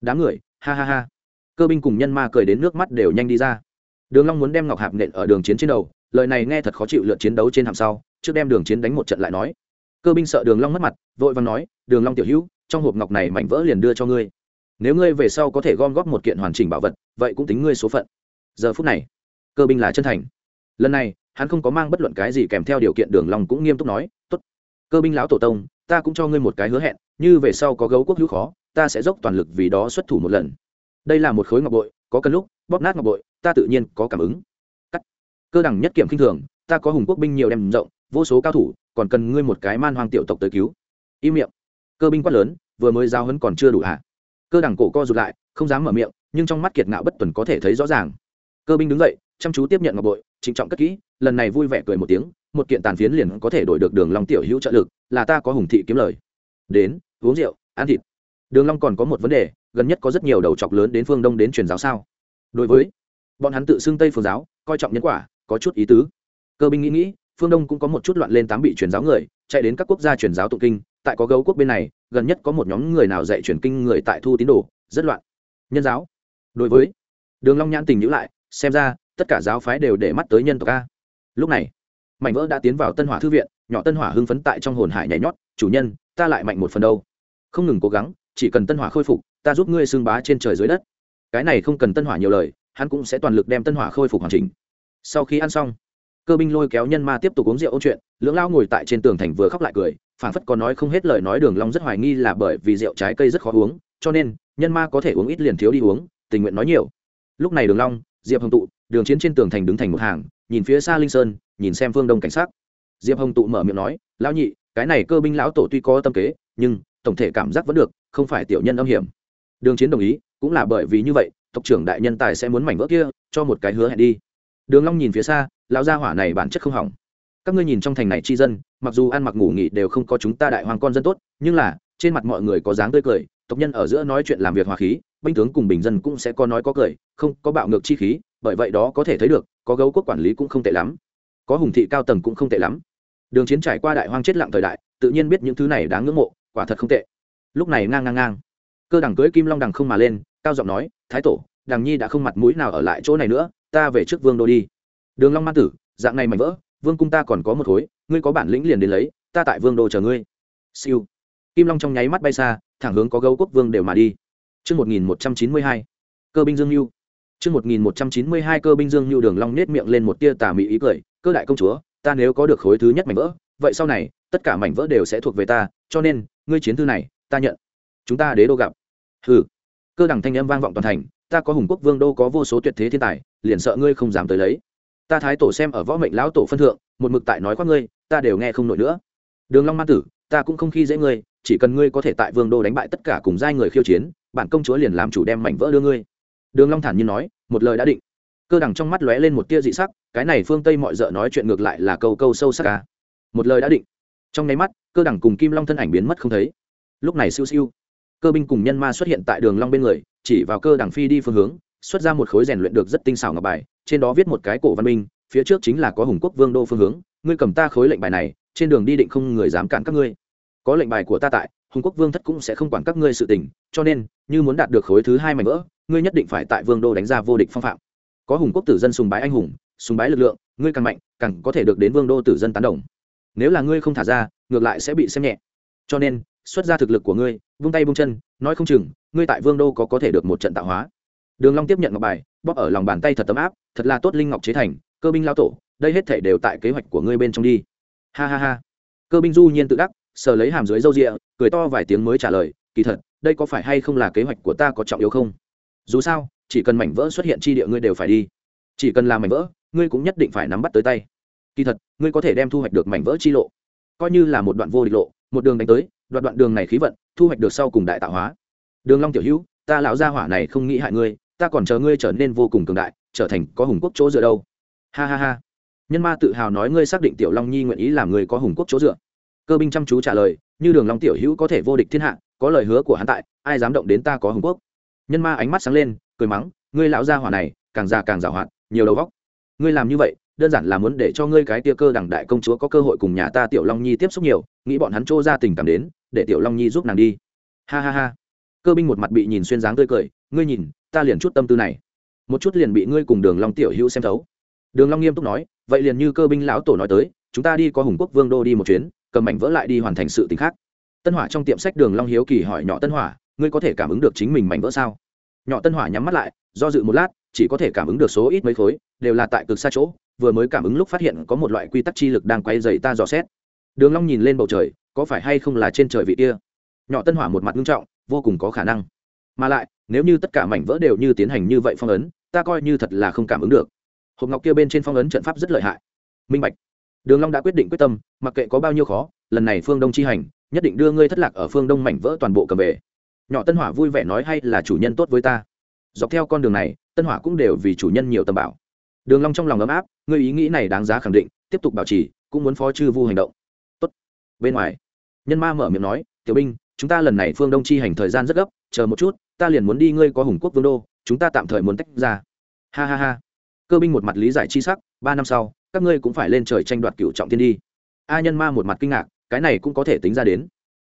Đám người, ha ha ha. Cơ binh cùng nhân ma cười đến nước mắt đều nhanh đi ra. Đường long muốn đem ngọc hạp nện ở đường chiến trên đầu, lời này nghe thật khó chịu lượt chiến đấu trên hàm sau, trước đem đường chiến đánh một trận lại nói. Cơ binh sợ đường long mất mặt, vội vàng nói, đường long tiểu hữu, trong hộp ngọc này mảnh vỡ liền đưa cho ngươi. Nếu ngươi về sau có thể gom góp một kiện hoàn chỉnh bảo vật, vậy cũng tính ngươi số phận. Giờ phút này, cơ binh là chân thành. Lần này hắn không có mang bất luận cái gì kèm theo điều kiện đường long cũng nghiêm túc nói, tốt, cơ binh lão tổ tông, ta cũng cho ngươi một cái hứa hẹn, như về sau có gấu quốc hữu khó, ta sẽ dốc toàn lực vì đó xuất thủ một lần. Đây là một khối ngọc bội, có cần lúc, bóp nát ngọc bội, ta tự nhiên có cảm ứng. Cắt. Cơ đẳng nhất kiểm kinh thường, ta có hùng quốc binh nhiều đem rộng, vô số cao thủ, còn cần ngươi một cái man hoang tiểu tộc tới cứu. Im miệng. Cơ binh quát lớn, vừa mới giao hấn còn chưa đủ hạ cơ đẳng cổ co rụt lại, không dám mở miệng, nhưng trong mắt kiệt ngạo bất tuần có thể thấy rõ ràng. Cơ binh đứng dậy, chăm chú tiếp nhận ngọc bội, trịnh trọng cất kỹ lần này vui vẻ cười một tiếng, một kiện tàn phiến liền có thể đổi được đường long tiểu hữu trợ lực, là ta có hùng thị kiếm lời. Đến, uống rượu, ăn thịt. Đường long còn có một vấn đề, gần nhất có rất nhiều đầu chọc lớn đến phương đông đến truyền giáo sao? Đối với, bọn hắn tự xưng tây phương giáo, coi trọng nhân quả, có chút ý tứ. Cơ binh nghĩ nghĩ, phương đông cũng có một chút loạn lên tám bị truyền giáo người, chạy đến các quốc gia truyền giáo tụng kinh, tại có gấu quốc bên này, gần nhất có một nhóm người nào dạy truyền kinh người tại thu tín đồ, rất loạn. Nhân giáo. Đối với, đường long nhãn tình nhữ lại, xem ra, tất cả giáo phái đều để mắt tới nhân tộc a lúc này, mảnh vỡ đã tiến vào tân hỏa thư viện, nhỏ tân hỏa hưng phấn tại trong hồn hải nhảy nhót, chủ nhân, ta lại mạnh một phần đâu. Không ngừng cố gắng, chỉ cần tân hỏa khôi phục, ta giúp ngươi xương bá trên trời dưới đất. Cái này không cần tân hỏa nhiều lời, hắn cũng sẽ toàn lực đem tân hỏa khôi phục hoàn chỉnh. Sau khi ăn xong, cơ binh lôi kéo nhân ma tiếp tục uống rượu ôn chuyện, lưỡng lao ngồi tại trên tường thành vừa khóc lại cười phản phất có nói không hết lời nói đường long rất hoài nghi là bởi vì rượu trái cây rất khó uống, cho nên, nhân ma có thể uống ít liền thiếu đi uống, tình nguyện nói nhiều. Lúc này đường long, diệp hồng tụ đường chiến trên tường thành đứng thành một hàng, nhìn phía xa linh sơn, nhìn xem phương đông cảnh sát. Diệp hồng tụ mở miệng nói, lão nhị, cái này cơ binh lão tổ tuy có tâm kế, nhưng tổng thể cảm giác vẫn được, không phải tiểu nhân âm hiểm. Đường chiến đồng ý, cũng là bởi vì như vậy, tộc trưởng đại nhân tài sẽ muốn mảnh vỡ kia, cho một cái hứa hẹn đi. Đường long nhìn phía xa, lão gia hỏa này bản chất không hỏng. Các ngươi nhìn trong thành này chi dân, mặc dù ăn mặc ngủ nghỉ đều không có chúng ta đại hoàng con dân tốt, nhưng là, trên mặt mọi người có dáng tươi cười tộc nhân ở giữa nói chuyện làm việc hòa khí, binh tướng cùng bình dân cũng sẽ có nói có cười, không có bạo ngược chi khí, bởi vậy đó có thể thấy được, có gấu quốc quản lý cũng không tệ lắm. Có hùng thị cao tầng cũng không tệ lắm. Đường chiến trải qua đại hoang chết lặng thời đại, tự nhiên biết những thứ này đáng ngưỡng mộ, quả thật không tệ. Lúc này ngang ngang ngang, cơ đẳng cưới kim long đằng không mà lên, cao giọng nói, thái tổ, đằng nhi đã không mặt mũi nào ở lại chỗ này nữa, ta về trước vương đô đi. Đường long man tử, dạng này mảnh vỡ, vương cung ta còn có một khối, ngươi có bản lĩnh liền đến lấy, ta tại vương đô chờ ngươi. Siêu kim long trong nháy mắt bay xa thẳng hướng có gấu quốc vương đều mà đi Trước 1192, cơ binh dương lưu. Trước 1192 cơ binh dương lưu đường long nết miệng lên một tia tà mị ý cười, cơ đại công chúa, ta nếu có được khối thứ nhất mảnh vỡ, vậy sau này, tất cả mảnh vỡ đều sẽ thuộc về ta, cho nên, ngươi chiến thư này, ta nhận. Chúng ta đế đô gặp. Hừ. Cơ đẳng thanh âm vang vọng toàn thành, ta có hùng quốc vương đô có vô số tuyệt thế thiên tài, liền sợ ngươi không dám tới lấy. Ta thái tổ xem ở võ mệnh lão tổ phân thượng, một mực tại nói qua ngươi, ta đều nghe không nổi nữa. Đường Long Ma tử, ta cũng không khi dễ ngươi, chỉ cần ngươi có thể tại vương đô đánh bại tất cả cùng giai người khiêu chiến, bản công chúa liền làm chủ đem mảnh vỡ đưa ngươi. Đường long thản nhiên nói một lời đã định. Cơ đằng trong mắt lóe lên một tia dị sắc cái này phương tây mọi dợ nói chuyện ngược lại là câu câu sâu sắc ca một lời đã định. Trong nháy mắt cơ đằng cùng kim long thân ảnh biến mất không thấy. Lúc này siêu siêu cơ binh cùng nhân ma xuất hiện tại đường long bên người chỉ vào cơ đằng phi đi phương hướng xuất ra một khối rèn luyện được rất tinh xảo ngọc bài trên đó viết một cái cổ văn minh phía trước chính là có hùng quốc vương đô phương hướng ngươi cầm ta khối lệnh bài này trên đường đi định không người dám cản các ngươi có lệnh bài của ta tại, hùng quốc vương thất cũng sẽ không quản các ngươi sự tình, cho nên, như muốn đạt được khối thứ hai mảnh vỡ, ngươi nhất định phải tại vương đô đánh ra vô địch phong phạm. Có hùng quốc tử dân sùng bái anh hùng, sùng bái lực lượng, ngươi càng mạnh, càng có thể được đến vương đô tử dân tán đồng. Nếu là ngươi không thả ra, ngược lại sẽ bị xem nhẹ. Cho nên, xuất ra thực lực của ngươi, vung tay vung chân, nói không chừng, ngươi tại vương đô có có thể được một trận tạo hóa. Đường long tiếp nhận ngọc bài, bóp ở lòng bàn tay thật tấm áp, thật là tốt linh ngọc chế thành, cơ binh lao tổ, đây hết thể đều tại kế hoạch của ngươi bên trong đi. Ha ha ha. Cơ binh du nhiên tự đắc sờ lấy hàm dưới râu rịa, cười to vài tiếng mới trả lời, kỳ thật, đây có phải hay không là kế hoạch của ta có trọng yếu không? Dù sao, chỉ cần mảnh vỡ xuất hiện chi địa ngươi đều phải đi. Chỉ cần làm mảnh vỡ, ngươi cũng nhất định phải nắm bắt tới tay. Kỳ thật, ngươi có thể đem thu hoạch được mảnh vỡ chi lộ. Coi như là một đoạn vô địch lộ, một đường đánh tới, đoạn đoạn đường này khí vận, thu hoạch được sau cùng đại tạo hóa. Đường long tiểu hữu, ta lão gia hỏa này không nghĩ hại ngươi, ta còn chờ ngươi trở nên vô cùng cường đại, trở thành có hùng quốc chỗ dựa đâu. Ha ha ha. Nhân ma tự hào nói ngươi xác định tiểu long nhi nguyện ý làm người có hùng quốc chỗ dựa cơ binh chăm chú trả lời, như đường long tiểu hữu có thể vô địch thiên hạ, có lời hứa của hắn tại, ai dám động đến ta có hùng quốc? Nhân ma ánh mắt sáng lên, cười mắng, ngươi lão gia hỏa này, càng già càng giàu hoạt nhiều đầu vóc ngươi làm như vậy, đơn giản là muốn để cho ngươi cái tia cơ đẳng đại công chúa có cơ hội cùng nhà ta tiểu long nhi tiếp xúc nhiều, nghĩ bọn hắn trô ra tình cảm đến, để tiểu long nhi giúp nàng đi. Ha ha ha. Cơ binh một mặt bị nhìn xuyên dáng tươi cười, ngươi nhìn, ta liền chút tâm tư này. Một chút liền bị ngươi cùng đường long tiểu hữu xem thấu. Đường long nghiêm túc nói, vậy liền như cơ binh lão tổ nói tới, chúng ta đi có hùng quốc vương đô đi một chuyến cầm mảnh vỡ lại đi hoàn thành sự tình khác. Tân hỏa trong tiệm sách đường long hiếu kỳ hỏi nhỏ tân hỏa, ngươi có thể cảm ứng được chính mình mảnh vỡ sao? Nhỏ tân hỏa nhắm mắt lại, do dự một lát, chỉ có thể cảm ứng được số ít mấy khối, đều là tại cực xa chỗ, vừa mới cảm ứng lúc phát hiện có một loại quy tắc chi lực đang quay dày ta dò xét. Đường long nhìn lên bầu trời, có phải hay không là trên trời vị kia? Nhỏ tân hỏa một mặt nghiêm trọng, vô cùng có khả năng. Mà lại, nếu như tất cả mảnh vỡ đều như tiến hành như vậy phong ấn, ta coi như thật là không cảm ứng được. Hộp ngọc kia bên trên phong ấn trận pháp rất lợi hại. Minh bạch đường long đã quyết định quyết tâm, mặc kệ có bao nhiêu khó, lần này phương đông chi hành, nhất định đưa ngươi thất lạc ở phương đông mảnh vỡ toàn bộ cầm về. Nhỏ tân hỏa vui vẻ nói hay là chủ nhân tốt với ta? Dọc theo con đường này, tân hỏa cũng đều vì chủ nhân nhiều tầm bảo. Đường long trong lòng ấm áp, ngươi ý nghĩ này đáng giá khẳng định, tiếp tục bảo trì, cũng muốn phó chư vu hành động. Tốt. Bên ngoài, nhân ma mở miệng nói, tiểu binh, chúng ta lần này phương đông chi hành thời gian rất gấp, chờ một chút, ta liền muốn đi ngươi có hùng quốc vương đô, chúng ta tạm thời muốn tách ra. Ha ha ha. Cơ binh một mặt lý giải chi sắc, ba năm sau các ngươi cũng phải lên trời tranh đoạt cựu trọng thiên đi. A nhân ma một mặt kinh ngạc, cái này cũng có thể tính ra đến.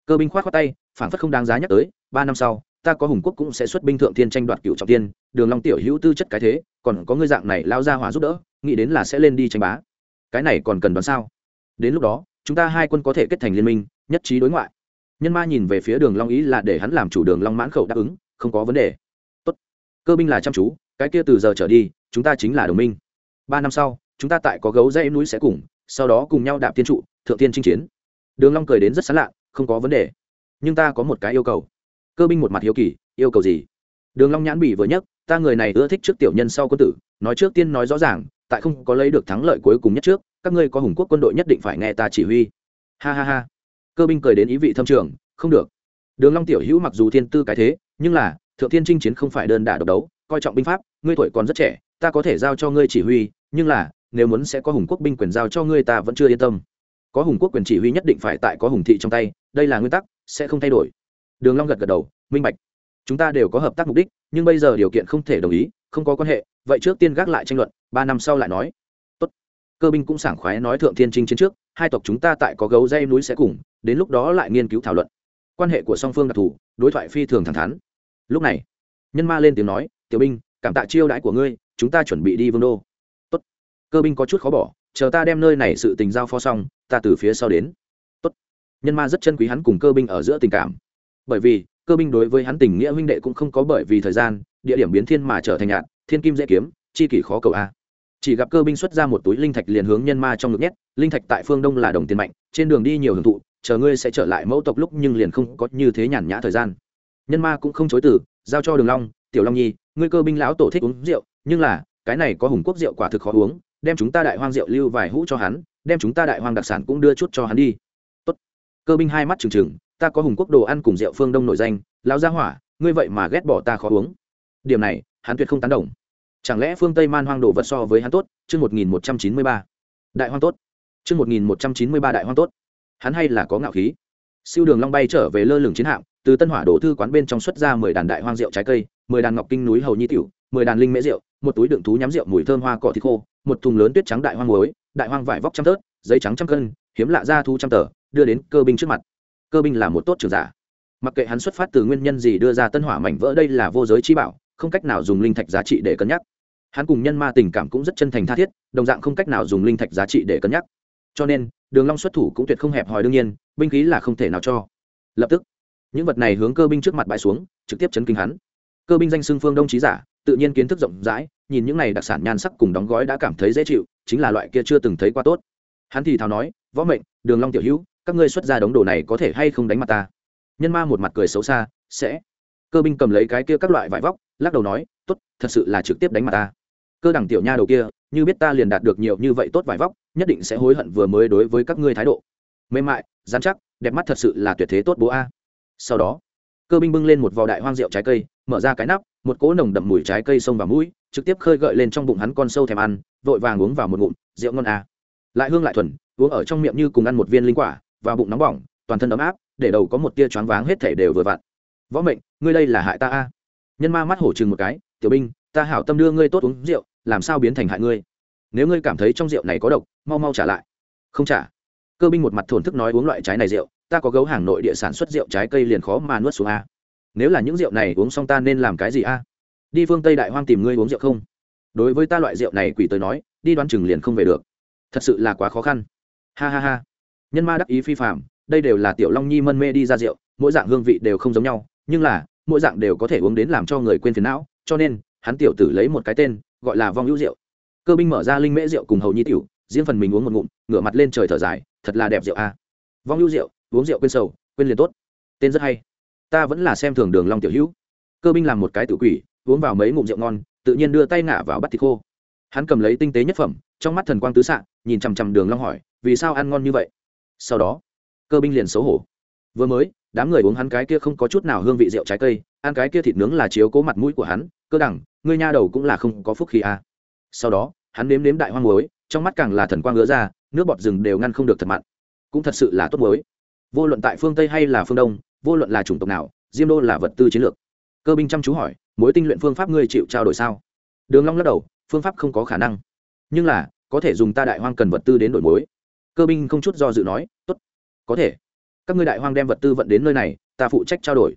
Cơ binh khoát khoát tay, phản phất không đáng giá nhắc tới, ba năm sau, ta có hùng quốc cũng sẽ xuất binh thượng thiên tranh đoạt cựu trọng tiên đường long tiểu hữu tư chất cái thế, còn có ngươi dạng này lao ra hỏa giúp đỡ, nghĩ đến là sẽ lên đi tranh bá. Cái này còn cần đoán sao? Đến lúc đó, chúng ta hai quân có thể kết thành liên minh, nhất trí đối ngoại. Nhân ma nhìn về phía đường long ý là để hắn làm chủ đường long mãn khẩu đáp ứng, không có vấn đề. Tốt. Cơ binh là chăm chú, cái kia từ giờ trở đi, chúng ta chính là đồng minh. Ba năm sau chúng ta tại có gấu dây núi sẽ cùng, sau đó cùng nhau đạp tiên trụ, thượng tiên chinh chiến. Đường long cười đến rất sán lạ, không có vấn đề. Nhưng ta có một cái yêu cầu. Cơ binh một mặt hiếu kỳ, yêu cầu gì? Đường long nhãn bỉ vừa nhất ta người này ưa thích trước tiểu nhân sau quân tử, nói trước tiên nói rõ ràng, tại không có lấy được thắng lợi cuối cùng nhất trước, các ngươi có hùng quốc quân đội nhất định phải nghe ta chỉ huy. Ha ha ha. Cơ binh cười đến ý vị thâm trường, không được. Đường long tiểu hữu mặc dù thiên tư cái thế, nhưng là, thượng thiên chinh chiến không phải đơn đả độc đấu, coi trọng binh pháp, ngươi tuổi còn rất trẻ, ta có thể giao cho ngươi chỉ huy, nhưng là nếu muốn sẽ có hùng quốc binh quyền giao cho ngươi ta vẫn chưa yên tâm. Có hùng quốc quyền chỉ huy nhất định phải tại có hùng thị trong tay, đây là nguyên tắc, sẽ không thay đổi. Đường long gật gật đầu, minh bạch. Chúng ta đều có hợp tác mục đích, nhưng bây giờ điều kiện không thể đồng ý, không có quan hệ, vậy trước tiên gác lại tranh luận, ba năm sau lại nói. Tốt. Cơ binh cũng sảng khoái nói thượng thiên trinh chiến trước, hai tộc chúng ta tại có gấu dây núi sẽ cùng, đến lúc đó lại nghiên cứu thảo luận. Quan hệ của song phương đặc thù, đối thoại phi thường thẳng thắn. Lúc này, nhân ma lên tiếng nói, tiểu binh, cảm tạ chiêu đãi của ngươi, chúng ta chuẩn bị đi vương đô cơ binh có chút khó bỏ, chờ ta đem nơi này sự tình giao phó xong, ta từ phía sau đến. Tốt. Nhân ma rất chân quý hắn cùng cơ binh ở giữa tình cảm. Bởi vì, cơ binh đối với hắn tình nghĩa huynh đệ cũng không có bởi vì thời gian, địa điểm biến thiên mà trở thành nhạn thiên kim dễ kiếm, chi kỷ khó cầu a. Chỉ gặp cơ binh xuất ra một túi linh thạch liền hướng nhân ma trong ngực nhét, linh thạch tại phương đông là đồng tiền mạnh, trên đường đi nhiều hưởng thụ, chờ ngươi sẽ trở lại mẫu tộc lúc nhưng liền không có như thế nhàn nhã thời gian. Nhân ma cũng không chối từ, giao cho đường long, tiểu long nhi, ngươi cơ binh lão tổ thích uống rượu, nhưng là, cái này có hùng quốc rượu quả thực khó uống đem chúng ta đại hoang rượu lưu vài hũ cho hắn, đem chúng ta đại hoang đặc sản cũng đưa chút cho hắn đi. Tốt. Cơ binh hai mắt trừng trừng, ta có hùng quốc đồ ăn cùng rượu phương đông nổi danh, lão gia hỏa, ngươi vậy mà ghét bỏ ta khó uống. Điểm này, hắn tuyệt không tán đồng. Chẳng lẽ phương tây man hoang đồ vật so với hắn tốt? Chương một nghìn một trăm chín mươi ba. Đại hoang tốt. Chương một nghìn một trăm chín mươi ba đại hoang tốt. Hắn hay là có ngạo khí. Siêu đường long bay trở về lơ lửng chiến hạm, từ tân hỏa đổ thư quán bên trong xuất ra mười đàn đại hoang rượu trái cây, mười đàn ngọc kinh núi hầu nhi tiểu mười đàn linh mễ rượu, một túi đựng thú nhắm rượu mùi thơm hoa cỏ thịt khô, một thùng lớn tuyết trắng đại hoang muối, đại hoang vải vóc trăm tớt, giấy trắng trăm cân, hiếm lạ ra thu trăm tờ, đưa đến cơ binh trước mặt. Cơ binh là một tốt trường giả. Mặc kệ hắn xuất phát từ nguyên nhân gì đưa ra tân hỏa mảnh vỡ đây là vô giới chi bảo, không cách nào dùng linh thạch giá trị để cân nhắc. Hắn cùng nhân ma tình cảm cũng rất chân thành tha thiết, đồng dạng không cách nào dùng linh thạch giá trị để cân nhắc. Cho nên, đường long xuất thủ cũng tuyệt không hẹp hòi đương nhiên, binh khí là không thể nào cho. Lập tức, những vật này hướng cơ binh trước mặt bãi xuống, trực tiếp chấn kinh hắn. Cơ binh danh xưng phương đông trí giả tự nhiên kiến thức rộng rãi, nhìn những này đặc sản nhan sắc cùng đóng gói đã cảm thấy dễ chịu, chính là loại kia chưa từng thấy qua tốt. Hắn thì thào nói, võ mệnh, đường long tiểu hữu, các ngươi xuất ra đống đồ này có thể hay không đánh mặt ta? Nhân ma một mặt cười xấu xa, sẽ. Cơ binh cầm lấy cái kia các loại vải vóc, lắc đầu nói, tốt, thật sự là trực tiếp đánh mặt ta. Cơ đẳng tiểu nha đầu kia, như biết ta liền đạt được nhiều như vậy tốt vải vóc, nhất định sẽ hối hận vừa mới đối với các ngươi thái độ. Mềm mại, dán chắc, đẹp mắt thật sự là tuyệt thế tốt bố a. Sau đó, cơ binh bưng lên một vò đại hoang rượu trái cây, mở ra cái nắp một cỗ nồng đậm mùi trái cây sông vào mũi trực tiếp khơi gợi lên trong bụng hắn con sâu thèm ăn vội vàng uống vào một ngụm rượu ngon à, lại hương lại thuần uống ở trong miệng như cùng ăn một viên linh quả và bụng nóng bỏng toàn thân ấm áp để đầu có một tia choáng váng hết thể đều vừa vặn. Võ mệnh ngươi đây là hại ta a nhân ma mắt hổ chừng một cái tiểu binh ta hảo tâm đưa ngươi tốt uống rượu làm sao biến thành hại ngươi? Nếu ngươi cảm thấy trong rượu này có độc mau mau trả lại. Không trả. Cơ binh một mặt thổn thức nói uống loại trái này rượu ta có gấu hàng nội địa sản xuất rượu trái cây liền khó mà nuốt xuống a nếu là những rượu này uống xong ta nên làm cái gì a? Đi phương tây đại hoang tìm ngươi uống rượu không? Đối với ta loại rượu này quỷ tới nói, đi đoán chừng liền không về được. Thật sự là quá khó khăn. Ha ha ha. Nhân ma đắc ý phi phạm đây đều là tiểu long nhi mân mê đi ra rượu, mỗi dạng hương vị đều không giống nhau, nhưng là, mỗi dạng đều có thể uống đến làm cho người quên phiền não, cho nên, hắn tiểu tử lấy một cái tên, gọi là vong hữu rượu. Cơ binh mở ra linh mễ rượu cùng hầu nhi tiểu, riêng phần mình uống một ngụm, ngửa mặt lên trời thở dài, thật là đẹp rượu a. Vong hữu rượu, uống rượu quên sầu, quên liền tốt. Tên rất hay ta vẫn là xem thường đường long tiểu hữu. Cơ binh làm một cái tự quỷ, uống vào mấy ngụm rượu ngon, tự nhiên đưa tay ngả vào bắt thịt khô. Hắn cầm lấy tinh tế nhất phẩm, trong mắt thần quang tứ xạ, nhìn chằm chằm đường long hỏi, vì sao ăn ngon như vậy? Sau đó, cơ binh liền xấu hổ. Vừa mới, đám người uống hắn cái kia không có chút nào hương vị rượu trái cây, ăn cái kia thịt nướng là chiếu cố mặt mũi của hắn, cơ đẳng, ngươi nha đầu cũng là không có phúc khí à. sau đó, hắn nếm nếm đại hoang muối, trong mắt càng là thần quang ngứa ra, nước bọt rừng đều ngăn không được thật mặn. Cũng thật sự là tốt muối. Vô luận tại phương tây hay là phương đông vô luận là chủng tộc nào, diêm đô là vật tư chiến lược. Cơ binh chăm chú hỏi, mối tinh luyện phương pháp ngươi chịu trao đổi sao? Đường long lắc đầu, phương pháp không có khả năng. Nhưng là, có thể dùng ta đại hoang cần vật tư đến đổi mối. Cơ binh không chút do dự nói, tốt, có thể. Các ngươi đại hoang đem vật tư vận đến nơi này, ta phụ trách trao đổi.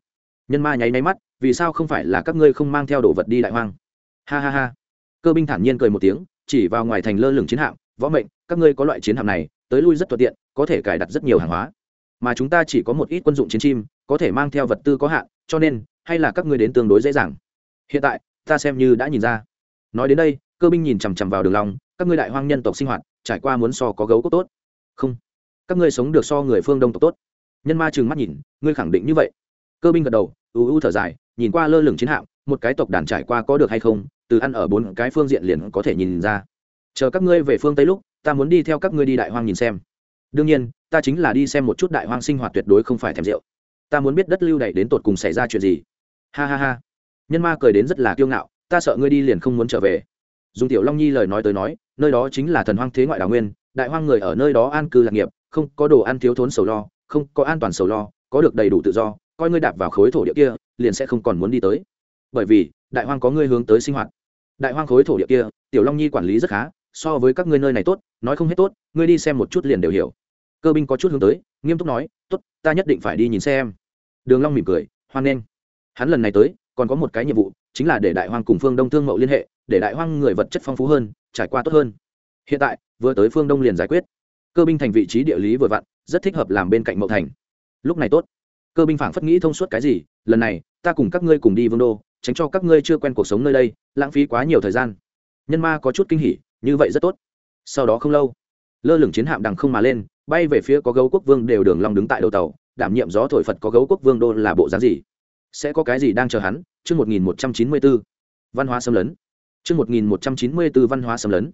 Nhân ma nháy nháy mắt, vì sao không phải là các ngươi không mang theo đồ vật đi đại hoang? Ha ha ha. Cơ binh thản nhiên cười một tiếng, chỉ vào ngoài thành lơ lửng chiến hạm, võ mệnh, các ngươi có loại chiến hạm này, tới lui rất thuận tiện, có thể cài đặt rất nhiều hàng hóa mà chúng ta chỉ có một ít quân dụng chiến chim, có thể mang theo vật tư có hạn, cho nên, hay là các ngươi đến tương đối dễ dàng. Hiện tại, ta xem như đã nhìn ra. Nói đến đây, cơ binh nhìn chằm chằm vào đường lòng các ngươi đại hoang nhân tộc sinh hoạt, trải qua muốn so có gấu cốt tốt. Không. Các ngươi sống được so người phương đông tộc tốt. Nhân ma trừng mắt nhìn, ngươi khẳng định như vậy. Cơ binh gật đầu, ưu ưu thở dài, nhìn qua lơ lửng chiến hạm, một cái tộc đàn trải qua có được hay không, từ ăn ở bốn cái phương diện liền có thể nhìn ra. Chờ các ngươi về phương tây lúc, ta muốn đi theo các ngươi đi đại hoang nhìn xem đương nhiên, ta chính là đi xem một chút đại hoang sinh hoạt tuyệt đối không phải thèm rượu. Ta muốn biết đất lưu đày đến tột cùng xảy ra chuyện gì. Ha ha ha. Nhân ma cười đến rất là kiêu ngạo, ta sợ ngươi đi liền không muốn trở về. Dùng tiểu long nhi lời nói tới nói, nơi đó chính là thần hoang thế ngoại đào nguyên, đại hoang người ở nơi đó an cư lạc nghiệp, không có đồ ăn thiếu thốn sầu lo, không có an toàn sầu lo, có được đầy đủ tự do, coi ngươi đạp vào khối thổ địa kia, liền sẽ không còn muốn đi tới. Bởi vì, đại hoang có ngươi hướng tới sinh hoạt. Đại hoang khối thổ địa kia, tiểu long nhi quản lý rất khá, so với các ngươi nơi này tốt, nói không hết tốt ngươi đi xem một chút liền đều hiểu. Cơ binh có chút hướng tới, nghiêm túc nói, tốt, ta nhất định phải đi nhìn xem. Đường long mỉm cười, hoan nghênh. Hắn lần này tới, còn có một cái nhiệm vụ, chính là để đại hoang cùng phương đông thương mậu liên hệ, để đại hoang người vật chất phong phú hơn, trải qua tốt hơn. Hiện tại, vừa tới phương đông liền giải quyết. Cơ binh thành vị trí địa lý vừa vặn, rất thích hợp làm bên cạnh mậu thành. Lúc này tốt. Cơ binh phảng phất nghĩ thông suốt cái gì, lần này, ta cùng các ngươi cùng đi vương đô, tránh cho các ngươi chưa quen cuộc sống nơi đây, lãng phí quá nhiều thời gian. Nhân ma có chút kinh hỉ, như vậy rất tốt. Sau đó không lâu lơ lửng chiến hạm đằng không mà lên, bay về phía có gấu quốc vương đều đường long đứng tại đầu tàu, đảm nhiệm gió thổi phật có gấu quốc vương đô là bộ dáng gì? Sẽ có cái gì đang chờ hắn? Chương một nghìn một trăm chín mươi bốn văn hóa xâm lấn. Chương một nghìn một trăm chín mươi bốn văn hóa xâm lấn.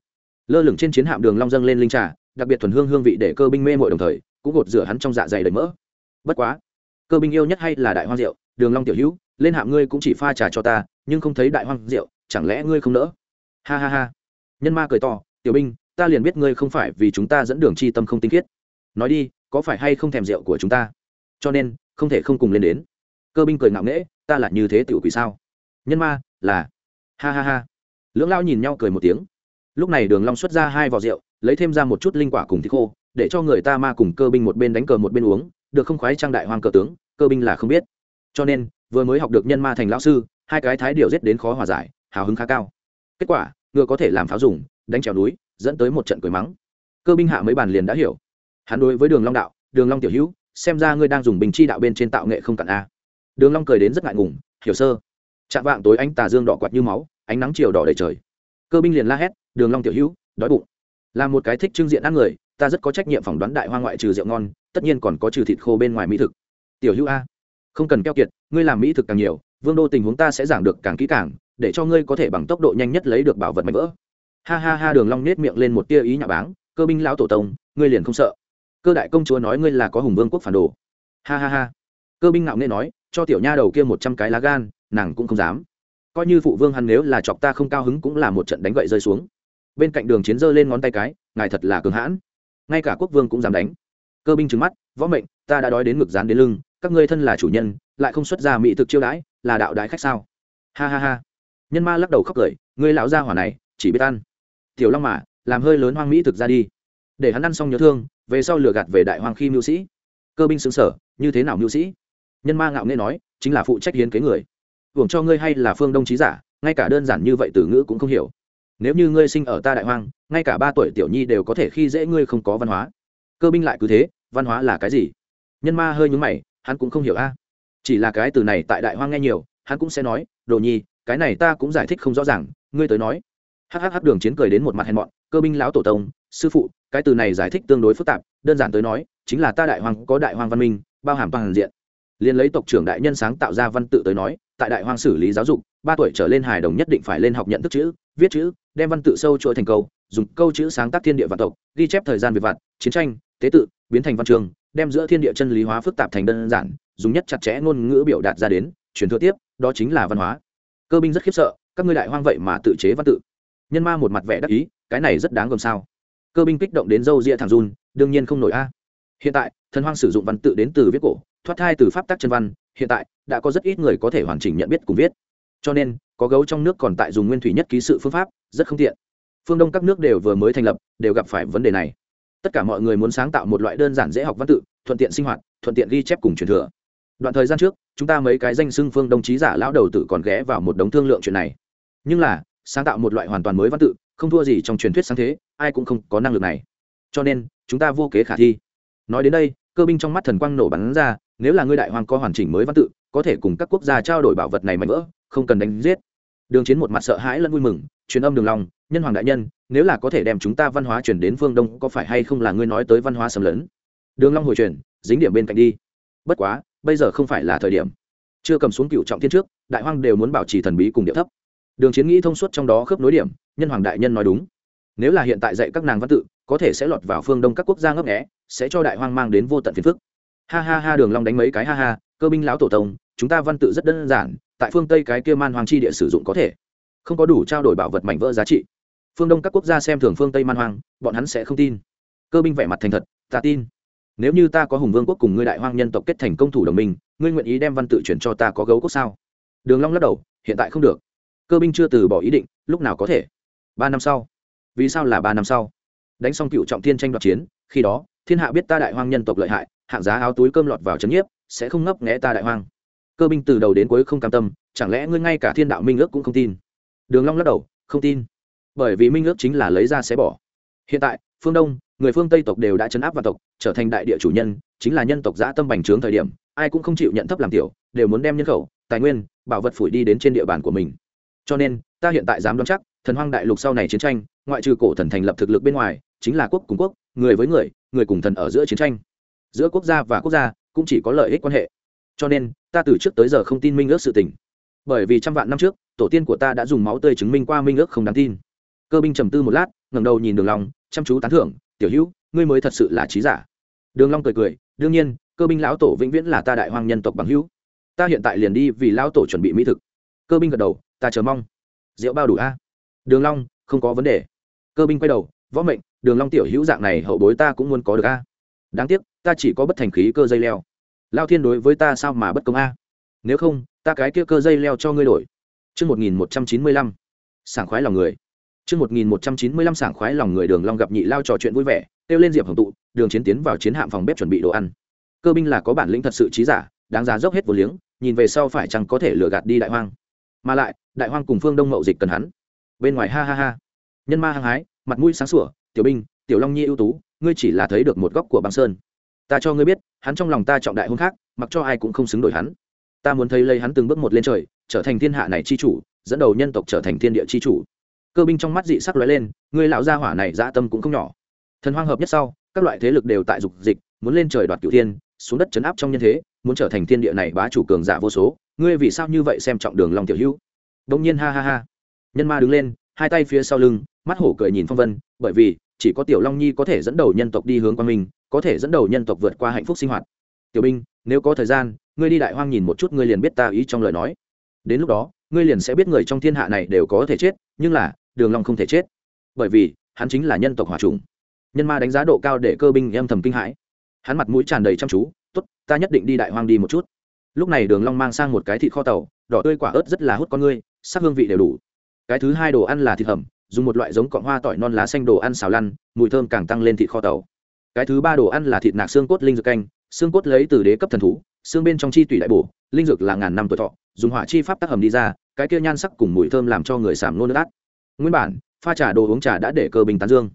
Lơ lửng trên chiến hạm đường long dâng lên linh trà, đặc biệt thuần hương hương vị để cơ binh mê mội đồng thời, cũng gột rửa hắn trong dạ dày đầy mỡ. Bất quá, cơ binh yêu nhất hay là đại hoang rượu đường long tiểu hữu, lên hạm ngươi cũng chỉ pha trà cho ta, nhưng không thấy đại hoang rượu chẳng lẽ ngươi không nỡ? Ha ha ha. Nhân ma cười to, tiểu binh ta liền biết ngươi không phải vì chúng ta dẫn đường chi tâm không tinh khiết. Nói đi, có phải hay không thèm rượu của chúng ta? Cho nên, không thể không cùng lên đến. Cơ binh cười ngạo nghễ, ta là như thế tiểu quỷ sao? Nhân ma, là. Ha ha ha. Lưỡng lao nhìn nhau cười một tiếng. Lúc này đường long xuất ra hai vò rượu, lấy thêm ra một chút linh quả cùng thịt khô, để cho người ta ma cùng cơ binh một bên đánh cờ một bên uống, được không khoái trang đại Hoàng cờ tướng, cơ binh là không biết. Cho nên, vừa mới học được nhân ma thành lão sư, hai cái thái điều giết đến khó hòa giải, hào hứng khá cao. Kết quả, ngựa có thể làm pháo dùng, đánh trèo núi dẫn tới một trận cười mắng. Cơ binh hạ mấy bàn liền đã hiểu. Hắn đối với đường long đạo, đường long tiểu hữu, xem ra ngươi đang dùng bình chi đạo bên trên tạo nghệ không cạn a. Đường long cười đến rất ngại ngùng, hiểu sơ. Chạm vạng tối ánh tà dương đỏ quạt như máu, ánh nắng chiều đỏ đầy trời. Cơ binh liền la hét, đường long tiểu hữu, đói bụng. Là một cái thích trưng diện ăn người, ta rất có trách nhiệm phỏng đoán đại hoa ngoại trừ rượu ngon, tất nhiên còn có trừ thịt khô bên ngoài mỹ thực. Tiểu hữu a, không cần keo kiệt, ngươi làm mỹ thực càng nhiều, vương đô tình huống ta sẽ giảng được càng kỹ càng, để cho ngươi có thể bằng tốc độ nhanh nhất lấy được bảo vật mạnh vỡ ha ha ha đường long nết miệng lên một tia ý nhạo báng, cơ binh lão tổ tông, ngươi liền không sợ. Cơ đại công chúa nói ngươi là có hùng vương quốc phản đồ. Ha ha ha. Cơ binh ngạo nghễ nói, cho tiểu nha đầu kia một trăm cái lá gan, nàng cũng không dám. Coi như phụ vương hắn nếu là chọc ta không cao hứng cũng là một trận đánh gậy rơi xuống. Bên cạnh đường chiến giơ lên ngón tay cái, ngài thật là cường hãn. Ngay cả quốc vương cũng dám đánh. Cơ binh trừng mắt, võ mệnh, ta đã đói đến ngực dán đến lưng, các ngươi thân là chủ nhân, lại không xuất ra mỹ thực chiêu đãi, là đạo đái khách sao? Ha ha ha. Nhân ma lắc đầu khóc cười, ngươi lão gia hỏa này, chỉ biết ăn tiểu long mà, làm hơi lớn hoang mỹ thực ra đi. Để hắn ăn xong nhớ thương, về sau lừa gạt về đại hoàng khi mưu sĩ. Cơ binh xứng sở, như thế nào mưu sĩ? Nhân ma ngạo nghê nói, chính là phụ trách hiến kế người. Hưởng cho ngươi hay là phương đông trí giả, ngay cả đơn giản như vậy từ ngữ cũng không hiểu. Nếu như ngươi sinh ở ta đại hoang, ngay cả ba tuổi tiểu nhi đều có thể khi dễ ngươi không có văn hóa. Cơ binh lại cứ thế, văn hóa là cái gì? Nhân ma hơi nhúng mày, hắn cũng không hiểu a. Chỉ là cái từ này tại đại hoang nghe nhiều, hắn cũng sẽ nói, đồ nhi, cái này ta cũng giải thích không rõ ràng, ngươi tới nói hhh đường chiến cười đến một mặt hèn mọn, cơ binh lão tổ tông, sư phụ, cái từ này giải thích tương đối phức tạp, đơn giản tới nói, chính là ta đại hoàng có đại hoàng văn minh, bao hàm toàn diện. Liên lấy tộc trưởng đại nhân sáng tạo ra văn tự tới nói, tại đại hoàng xử lý giáo dục, ba tuổi trở lên hài đồng nhất định phải lên học nhận thức chữ, viết chữ, đem văn tự sâu chuỗi thành câu, dùng câu chữ sáng tác thiên địa vạn tộc, ghi chép thời gian về vạn chiến tranh, tế tự, biến thành văn trường, đem giữa thiên địa chân lý hóa phức tạp thành đơn giản, dùng nhất chặt chẽ ngôn ngữ biểu đạt ra đến, truyền thừa tiếp, đó chính là văn hóa. Cơ binh rất khiếp sợ, các ngươi đại hoang vậy mà tự chế văn tự nhân ma một mặt vẻ đắc ý, cái này rất đáng gồm sao? Cơ binh kích động đến dâu ria thẳng run, đương nhiên không nổi a. Hiện tại, thần hoang sử dụng văn tự đến từ viết cổ, thoát thai từ pháp tắc chân văn, hiện tại, đã có rất ít người có thể hoàn chỉnh nhận biết cùng viết. Cho nên, có gấu trong nước còn tại dùng nguyên thủy nhất ký sự phương pháp, rất không tiện. Phương đông các nước đều vừa mới thành lập, đều gặp phải vấn đề này. Tất cả mọi người muốn sáng tạo một loại đơn giản dễ học văn tự, thuận tiện sinh hoạt, thuận tiện ghi chép cùng truyền thừa. Đoạn thời gian trước, chúng ta mấy cái danh xưng phương đồng chí giả lão đầu tử còn ghé vào một đống thương lượng chuyện này. Nhưng là sáng tạo một loại hoàn toàn mới văn tự, không thua gì trong truyền thuyết sáng thế, ai cũng không có năng lực này. Cho nên, chúng ta vô kế khả thi. Nói đến đây, cơ binh trong mắt thần quang nổ bắn ra, nếu là ngươi đại hoàng có hoàn chỉnh mới văn tự, có thể cùng các quốc gia trao đổi bảo vật này mạnh vỡ, không cần đánh giết. Đường chiến một mặt sợ hãi lẫn vui mừng, truyền âm đường lòng, nhân hoàng đại nhân, nếu là có thể đem chúng ta văn hóa chuyển đến phương đông, có phải hay không là ngươi nói tới văn hóa xâm lấn? Đường long hồi truyền, dính điểm bên cạnh đi. Bất quá, bây giờ không phải là thời điểm. Chưa cầm xuống cựu trọng thiên trước, đại hoang đều muốn bảo trì thần bí cùng địa thấp đường chiến nghĩ thông suốt trong đó khớp nối điểm, nhân hoàng đại nhân nói đúng. Nếu là hiện tại dạy các nàng văn tự, có thể sẽ lọt vào phương đông các quốc gia ngấp nghẽ sẽ cho đại hoang mang đến vô tận phiền phức. Ha ha ha, đường long đánh mấy cái ha ha, cơ binh lão tổ tông, chúng ta văn tự rất đơn giản, tại phương tây cái kia man hoang chi địa sử dụng có thể. Không có đủ trao đổi bảo vật mảnh vỡ giá trị. Phương đông các quốc gia xem thường phương tây man hoang bọn hắn sẽ không tin. Cơ binh vẻ mặt thành thật, ta tin. Nếu như ta có hùng vương quốc cùng ngươi đại hoang nhân tộc kết thành công thủ đồng minh, ngươi nguyện ý đem văn tự chuyển cho ta có gấu quốc sao? Đường long lắc đầu, hiện tại không được cơ binh chưa từ bỏ ý định, lúc nào có thể? Ba năm sau. Vì sao là ba năm sau? Đánh xong cựu trọng thiên tranh đoạt chiến, khi đó, thiên hạ biết ta đại hoang nhân tộc lợi hại, hạng giá áo túi cơm lọt vào trấn nhiếp, sẽ không ngấp nghẽ ta đại hoang. Cơ binh từ đầu đến cuối không cam tâm, chẳng lẽ ngươi ngay cả thiên đạo minh ước cũng không tin? Đường long lắc đầu, không tin. Bởi vì minh ước chính là lấy ra sẽ bỏ. Hiện tại, phương đông, người phương tây tộc đều đã chấn áp vào tộc, trở thành đại địa chủ nhân, chính là nhân tộc dã tâm bành trướng thời điểm, ai cũng không chịu nhận thấp làm tiểu, đều muốn đem nhân khẩu, tài nguyên, bảo vật phủi đi đến trên địa bàn của mình cho nên, ta hiện tại dám đoán chắc, thần hoang đại lục sau này chiến tranh, ngoại trừ cổ thần thành lập thực lực bên ngoài, chính là quốc cùng quốc, người với người người cùng thần ở giữa chiến tranh. Giữa quốc gia và quốc gia cũng chỉ có lợi ích quan hệ. Cho nên, ta từ trước tới giờ không tin minh ước sự tình. Bởi vì trăm vạn năm trước, tổ tiên của ta đã dùng máu tươi chứng minh qua minh ước không đáng tin. Cơ binh trầm tư một lát, ngẩng đầu nhìn đường long, chăm chú tán thưởng, tiểu hữu, ngươi mới thật sự là trí giả. Đường long cười cười, đương nhiên, cơ binh lão tổ vĩnh viễn là ta đại hoang nhân tộc bằng hữu. Ta hiện tại liền đi vì lão tổ chuẩn bị mỹ thực. Cơ binh gật đầu ta chờ mong. Rượu bao đủ a? Đường long, không có vấn đề. Cơ binh quay đầu, võ mệnh, đường long tiểu hữu dạng này hậu bối ta cũng muốn có được a. Đáng tiếc, ta chỉ có bất thành khí cơ dây leo. Lao thiên đối với ta sao mà bất công a? Nếu không, ta cái kia cơ dây leo cho ngươi đổi. Chương một nghìn một trăm chín mươi lăm. Sảng khoái lòng người. Chương một nghìn một trăm chín mươi lăm sảng khoái lòng người đường long gặp nhị lao trò chuyện vui vẻ, kêu lên diệp hồng tụ, đường chiến tiến vào chiến hạm phòng bếp chuẩn bị đồ ăn. Cơ binh là có bản lĩnh thật sự trí giả, đáng giá dốc hết vô liếng, nhìn về sau phải chăng có thể lừa gạt đi đại hoang. Mà lại đại hoang cùng phương đông mậu dịch cần hắn. Bên ngoài ha ha ha. Nhân ma hăng hái, mặt mũi sáng sủa, tiểu binh tiểu long nhi ưu tú, ngươi chỉ là thấy được một góc của băng sơn. Ta cho ngươi biết, hắn trong lòng ta trọng đại hôn khác, mặc cho ai cũng không xứng đổi hắn. Ta muốn thấy lấy hắn từng bước một lên trời, trở thành thiên hạ này chi chủ, dẫn đầu nhân tộc trở thành thiên địa chi chủ. Cơ binh trong mắt dị sắc lóe lên, ngươi lão gia hỏa này dã tâm cũng không nhỏ. Thần hoang hợp nhất sau, các loại thế lực đều tại dục dịch, muốn lên trời đoạt cửu thiên, xuống đất chấn áp trong nhân thế, muốn trở thành thiên địa này bá chủ cường giả vô số. Ngươi vì sao như vậy xem trọng đường long tiểu hữu? Đông nhiên ha ha ha. Nhân ma đứng lên, hai tay phía sau lưng, mắt hổ cười nhìn phong vân, bởi vì, chỉ có tiểu long nhi có thể dẫn đầu nhân tộc đi hướng quan minh, có thể dẫn đầu nhân tộc vượt qua hạnh phúc sinh hoạt. Tiểu binh, nếu có thời gian, ngươi đi đại hoang nhìn một chút, ngươi liền biết ta ý trong lời nói. Đến lúc đó, ngươi liền sẽ biết người trong thiên hạ này đều có thể chết, nhưng là, đường long không thể chết. Bởi vì, hắn chính là nhân tộc hỏa trùng nhân ma đánh giá độ cao để cơ binh em thầm kinh hãi. Hắn mặt mũi tràn đầy chăm chú, tốt, ta nhất định đi đại hoang đi một chút. Lúc này đường long mang sang một cái thịt kho tàu, đỏ tươi quả ớt rất là hút con ngươi sắc hương vị đều đủ. Cái thứ hai đồ ăn là thịt hầm, dùng một loại giống cọng hoa tỏi non lá xanh đồ ăn xào lăn, mùi thơm càng tăng lên thịt kho tàu. Cái thứ ba đồ ăn là thịt nạc xương cốt linh dược canh, xương cốt lấy từ đế cấp thần thú, xương bên trong chi tủy đại bổ, linh dược là ngàn năm tuổi thọ, dùng hỏa chi pháp tác hầm đi ra, cái kia nhan sắc cùng mùi thơm làm cho người sảm nôn nước át. Nguyên bản, pha trà đồ uống trà đã để cơ bình tán dương.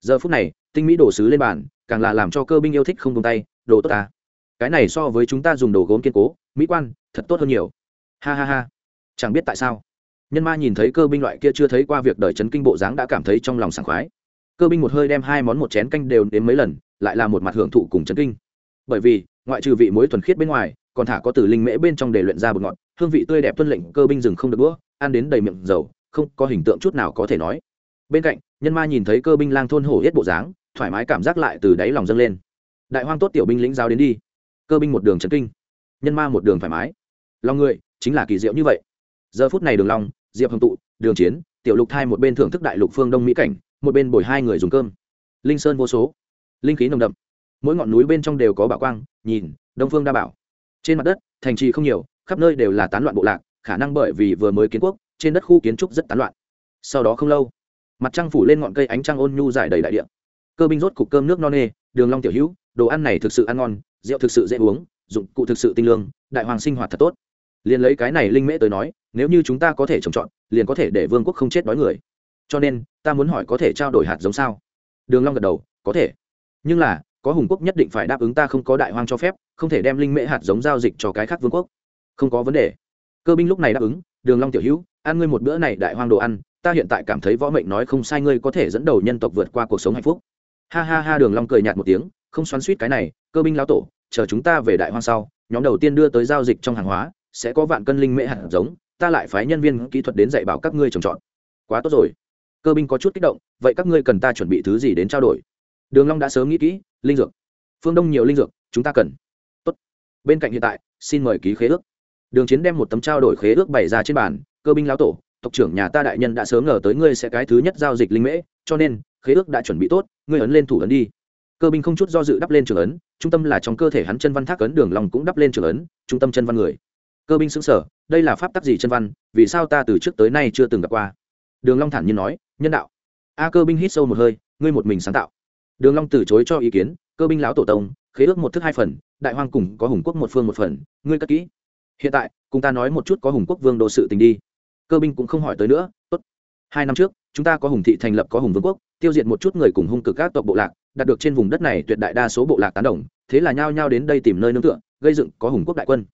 Giờ phút này, tinh mỹ đồ sứ lên bàn, càng là làm cho cơ binh yêu thích không tung tay, đồ tốt ta. Cái này so với chúng ta dùng đồ gốm kiên cố, mỹ quan, thật tốt hơn nhiều. Ha ha ha. Chẳng biết tại sao nhân ma nhìn thấy cơ binh loại kia chưa thấy qua việc đời chấn kinh bộ dáng đã cảm thấy trong lòng sảng khoái. Cơ binh một hơi đem hai món một chén canh đều đến mấy lần, lại là một mặt hưởng thụ cùng chấn kinh. Bởi vì, ngoại trừ vị muối thuần khiết bên ngoài, còn thả có từ linh mễ bên trong để luyện ra bột ngọt, hương vị tươi đẹp tuân lệnh cơ binh rừng không được đũa, ăn đến đầy miệng dầu, không có hình tượng chút nào có thể nói. Bên cạnh, nhân ma nhìn thấy cơ binh lang thôn hổ hết bộ dáng, thoải mái cảm giác lại từ đáy lòng dâng lên. Đại hoang tốt tiểu binh lĩnh giao đến đi. Cơ binh một đường chấn kinh, nhân ma một đường thoải mái. Lòng người chính là kỳ diệu như vậy. Giờ phút này đường long diệp hồng tụ, đường chiến, tiểu lục thai một bên thưởng thức đại lục phương đông mỹ cảnh, một bên bồi hai người dùng cơm. Linh sơn vô số. Linh khí nồng đậm. Mỗi ngọn núi bên trong đều có bảo quang, nhìn, đông phương đa bảo. Trên mặt đất, thành trì không nhiều, khắp nơi đều là tán loạn bộ lạc, khả năng bởi vì vừa mới kiến quốc, trên đất khu kiến trúc rất tán loạn. Sau đó không lâu, mặt trăng phủ lên ngọn cây ánh trăng ôn nhu dài đầy đại địa. Cơ binh rốt cục cơm nước no nê, đường long tiểu hữu, đồ ăn này thực sự ăn ngon, rượu thực sự dễ uống, dụng cụ thực sự tinh lương, đại hoàng sinh hoạt thật tốt liền lấy cái này linh mễ tới nói, nếu như chúng ta có thể trồng trọt, liền có thể để vương quốc không chết đói người. Cho nên, ta muốn hỏi có thể trao đổi hạt giống sao? Đường long gật đầu, có thể. Nhưng là, có hùng quốc nhất định phải đáp ứng ta không có đại hoang cho phép, không thể đem linh mễ hạt giống giao dịch cho cái khác vương quốc. Không có vấn đề. Cơ binh lúc này đáp ứng, đường long tiểu hữu, ăn ngươi một bữa này đại hoang đồ ăn, ta hiện tại cảm thấy võ mệnh nói không sai ngươi có thể dẫn đầu nhân tộc vượt qua cuộc sống hạnh phúc. Ha ha ha, đường long cười nhạt một tiếng, không xoắn xuýt cái này, cơ binh lão tổ, chờ chúng ta về đại hoang sau, nhóm đầu tiên đưa tới giao dịch trong hàng hóa sẽ có vạn cân linh mễ hạt giống, ta lại phái nhân viên kỹ thuật đến dạy bảo các ngươi trồng trọt. Quá tốt rồi. Cơ binh có chút kích động, vậy các ngươi cần ta chuẩn bị thứ gì đến trao đổi? Đường long đã sớm nghĩ kỹ, linh dược. Phương đông nhiều linh dược, chúng ta cần. Tốt. Bên cạnh hiện tại, xin mời ký khế ước. Đường chiến đem một tấm trao đổi khế ước bày ra trên bàn, cơ binh lão tổ, tộc trưởng nhà ta đại nhân đã sớm ngờ tới ngươi sẽ cái thứ nhất giao dịch linh mễ, cho nên, khế ước đã chuẩn bị tốt, ngươi ấn lên thủ ấn đi. Cơ binh không chút do dự đắp lên trường ấn, trung tâm là trong cơ thể hắn chân văn thác ấn, đường long cũng đắp lên trường ấn, trung tâm chân văn người cơ binh xứng sở đây là pháp tắc gì chân văn, vì sao ta từ trước tới nay chưa từng gặp qua? Đường long thản nhiên nói, nhân đạo. A cơ binh hít sâu một hơi, ngươi một mình sáng tạo. Đường long từ chối cho ý kiến, cơ binh lão tổ tông, khế ước một thức hai phần, đại hoang cùng có hùng quốc một phương một phần, ngươi cất kỹ. Hiện tại, cùng ta nói một chút có hùng quốc vương đồ sự tình đi. Cơ binh cũng không hỏi tới nữa, tốt. Hai năm trước, chúng ta có hùng thị thành lập có hùng vương quốc, tiêu diệt một chút người cùng hung cực các tộc bộ lạc, đạt được trên vùng đất này tuyệt đại đa số bộ lạc tán đồng, thế là nhao nhao đến đây tìm nơi nương tựa, gây dựng có hùng quốc đại quân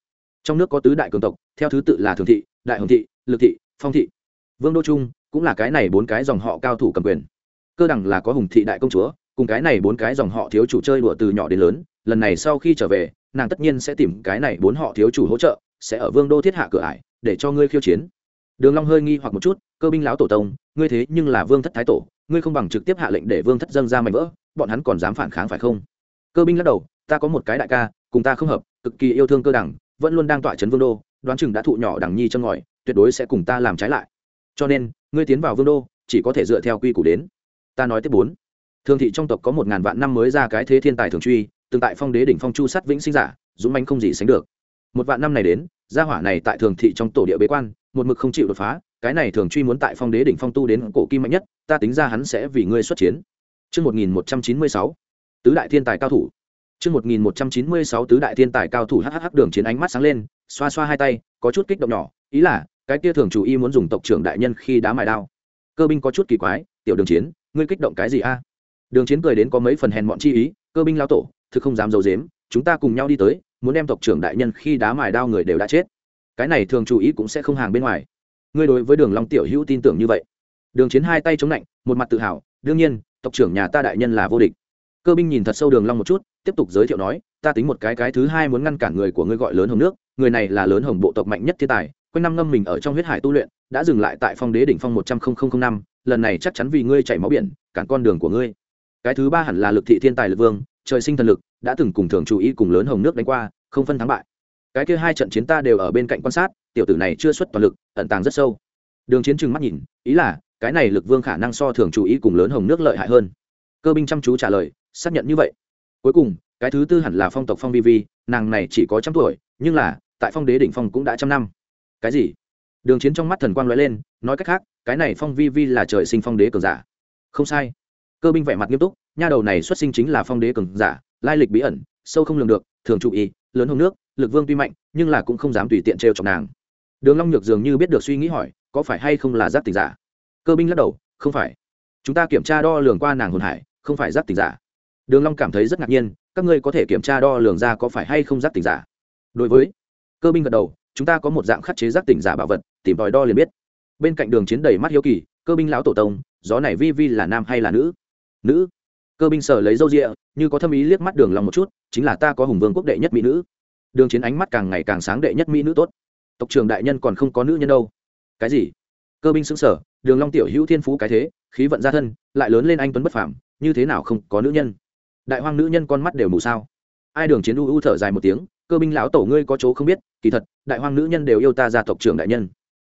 trong nước có tứ đại cường tộc, theo thứ tự là thường thị, đại hồng thị lực thị, phong thị. Vương đô trung cũng là cái này bốn cái dòng họ cao thủ cầm quyền. Cơ đẳng là có hùng thị đại công chúa, cùng cái này bốn cái dòng họ thiếu chủ chơi đùa từ nhỏ đến lớn, lần này sau khi trở về, nàng tất nhiên sẽ tìm cái này bốn họ thiếu chủ hỗ trợ, sẽ ở vương đô thiết hạ cửa ải, để cho ngươi khiêu chiến. Đường long hơi nghi hoặc một chút, cơ binh lão tổ tông, ngươi thế nhưng là vương thất thái tổ, ngươi không bằng trực tiếp hạ lệnh để vương thất dâng ra mảnh vỡ, bọn hắn còn dám phản kháng phải không? Cơ binh lắc đầu, ta có một cái đại ca, cùng ta không hợp, cực kỳ yêu thương cơ đẳng vẫn luôn đang tọa chấn vương đô đoán chừng đã thụ nhỏ đẳng nhi chân ngòi tuyệt đối sẽ cùng ta làm trái lại. Cho nên ngươi tiến vào vương đô chỉ có thể dựa theo quy củ đến. Ta nói tiếp bốn. Thường thị trong tộc có một ngàn vạn năm mới ra cái thế thiên tài thường truy tương tại phong đế đỉnh phong chu sắt vĩnh sinh giả dũng manh không gì sánh được. Một vạn năm này đến gia hỏa này tại thường thị trong tổ địa bế quan một mực không chịu đột phá cái này thường truy muốn tại phong đế đỉnh phong tu đến cổ kim mạnh nhất ta tính ra hắn sẽ vì ngươi xuất chiến. Trước 1196, tứ đại thiên tài cao thủ. Chương 1196 tứ đại thiên tài cao thủ hắc đường chiến ánh mắt sáng lên, xoa xoa hai tay, có chút kích động nhỏ, ý là, cái kia thường chủ y muốn dùng tộc trưởng đại nhân khi đá mài đao. Cơ binh có chút kỳ quái, tiểu đường chiến, ngươi kích động cái gì a? Đường chiến cười đến có mấy phần hèn mọn chi ý, cơ binh lao tổ, thực không dám giấu giếm, chúng ta cùng nhau đi tới, muốn đem tộc trưởng đại nhân khi đá mài đao người đều đã chết. Cái này thường chủ ý cũng sẽ không hàng bên ngoài. Ngươi đối với Đường Long tiểu hữu tin tưởng như vậy? Đường chiến hai tay chống lạnh, một mặt tự hào, đương nhiên, tộc trưởng nhà ta đại nhân là vô địch cơ binh nhìn thật sâu đường long một chút, tiếp tục giới thiệu nói, ta tính một cái cái thứ hai muốn ngăn cản người của ngươi gọi lớn hồng nước, người này là lớn hồng bộ tộc mạnh nhất thiên tài, quanh năm ngâm mình ở trong huyết hải tu luyện, đã dừng lại tại phong đế đỉnh phong một trăm năm, lần này chắc chắn vì ngươi chảy máu biển, cản con đường của ngươi. Cái thứ ba hẳn là lực thị thiên tài lực vương, trời sinh thần lực, đã từng cùng thường chú ý cùng lớn hồng nước đánh qua, không phân thắng bại. Cái kia hai trận chiến ta đều ở bên cạnh quan sát, tiểu tử này chưa xuất toàn lực, ẩn tàng rất sâu. Đường chiến trừng mắt nhìn, ý là, cái này lực vương khả năng so thường chú ý cùng lớn hồng nước lợi hại hơn. Cơ binh chăm chú trả lời xác nhận như vậy. Cuối cùng, cái thứ tư hẳn là phong tộc phong vi vi, nàng này chỉ có trăm tuổi, nhưng là, tại phong đế đỉnh phong cũng đã trăm năm. Cái gì? Đường chiến trong mắt thần quang lóe lên, nói cách khác, cái này phong vi vi là trời sinh phong đế cường giả. Không sai. Cơ binh vẻ mặt nghiêm túc, nha đầu này xuất sinh chính là phong đế cường giả, lai lịch bí ẩn, sâu không lường được, thường trụ ý lớn hơn nước, lực vương tuy mạnh, nhưng là cũng không dám tùy tiện trêu chọc nàng. Đường long nhược dường như biết được suy nghĩ hỏi, có phải hay không là giáp tình giả? Cơ binh lắc đầu, không phải. Chúng ta kiểm tra đo lường qua nàng hồn hải, không phải giáp tình giả đường long cảm thấy rất ngạc nhiên, các ngươi có thể kiểm tra đo lường ra có phải hay không giác tỉnh giả. Đối với cơ binh gật đầu, chúng ta có một dạng khắc chế giác tỉnh giả bảo vật, tìm tòi đo liền biết. Bên cạnh đường chiến đầy mắt hiếu kỳ, cơ binh lão tổ tông, gió này vi vi là nam hay là nữ? Nữ. Cơ binh sở lấy dâu rịa như có thâm ý liếc mắt đường long một chút, chính là ta có hùng vương quốc đệ nhất mỹ nữ. Đường chiến ánh mắt càng ngày càng sáng đệ nhất mỹ nữ tốt. Tộc trưởng đại nhân còn không có nữ nhân đâu. Cái gì? Cơ binh sững sờ, đường long tiểu hữu thiên phú cái thế, khí vận gia thân, lại lớn lên anh tuấn bất phàm, như thế nào không có nữ nhân? Đại hoang nữ nhân con mắt đều mù sao? Ai đường chiến u u thở dài một tiếng, cơ binh lão tổ ngươi có chỗ không biết, kỳ thật, đại hoang nữ nhân đều yêu ta ra tộc trưởng đại nhân.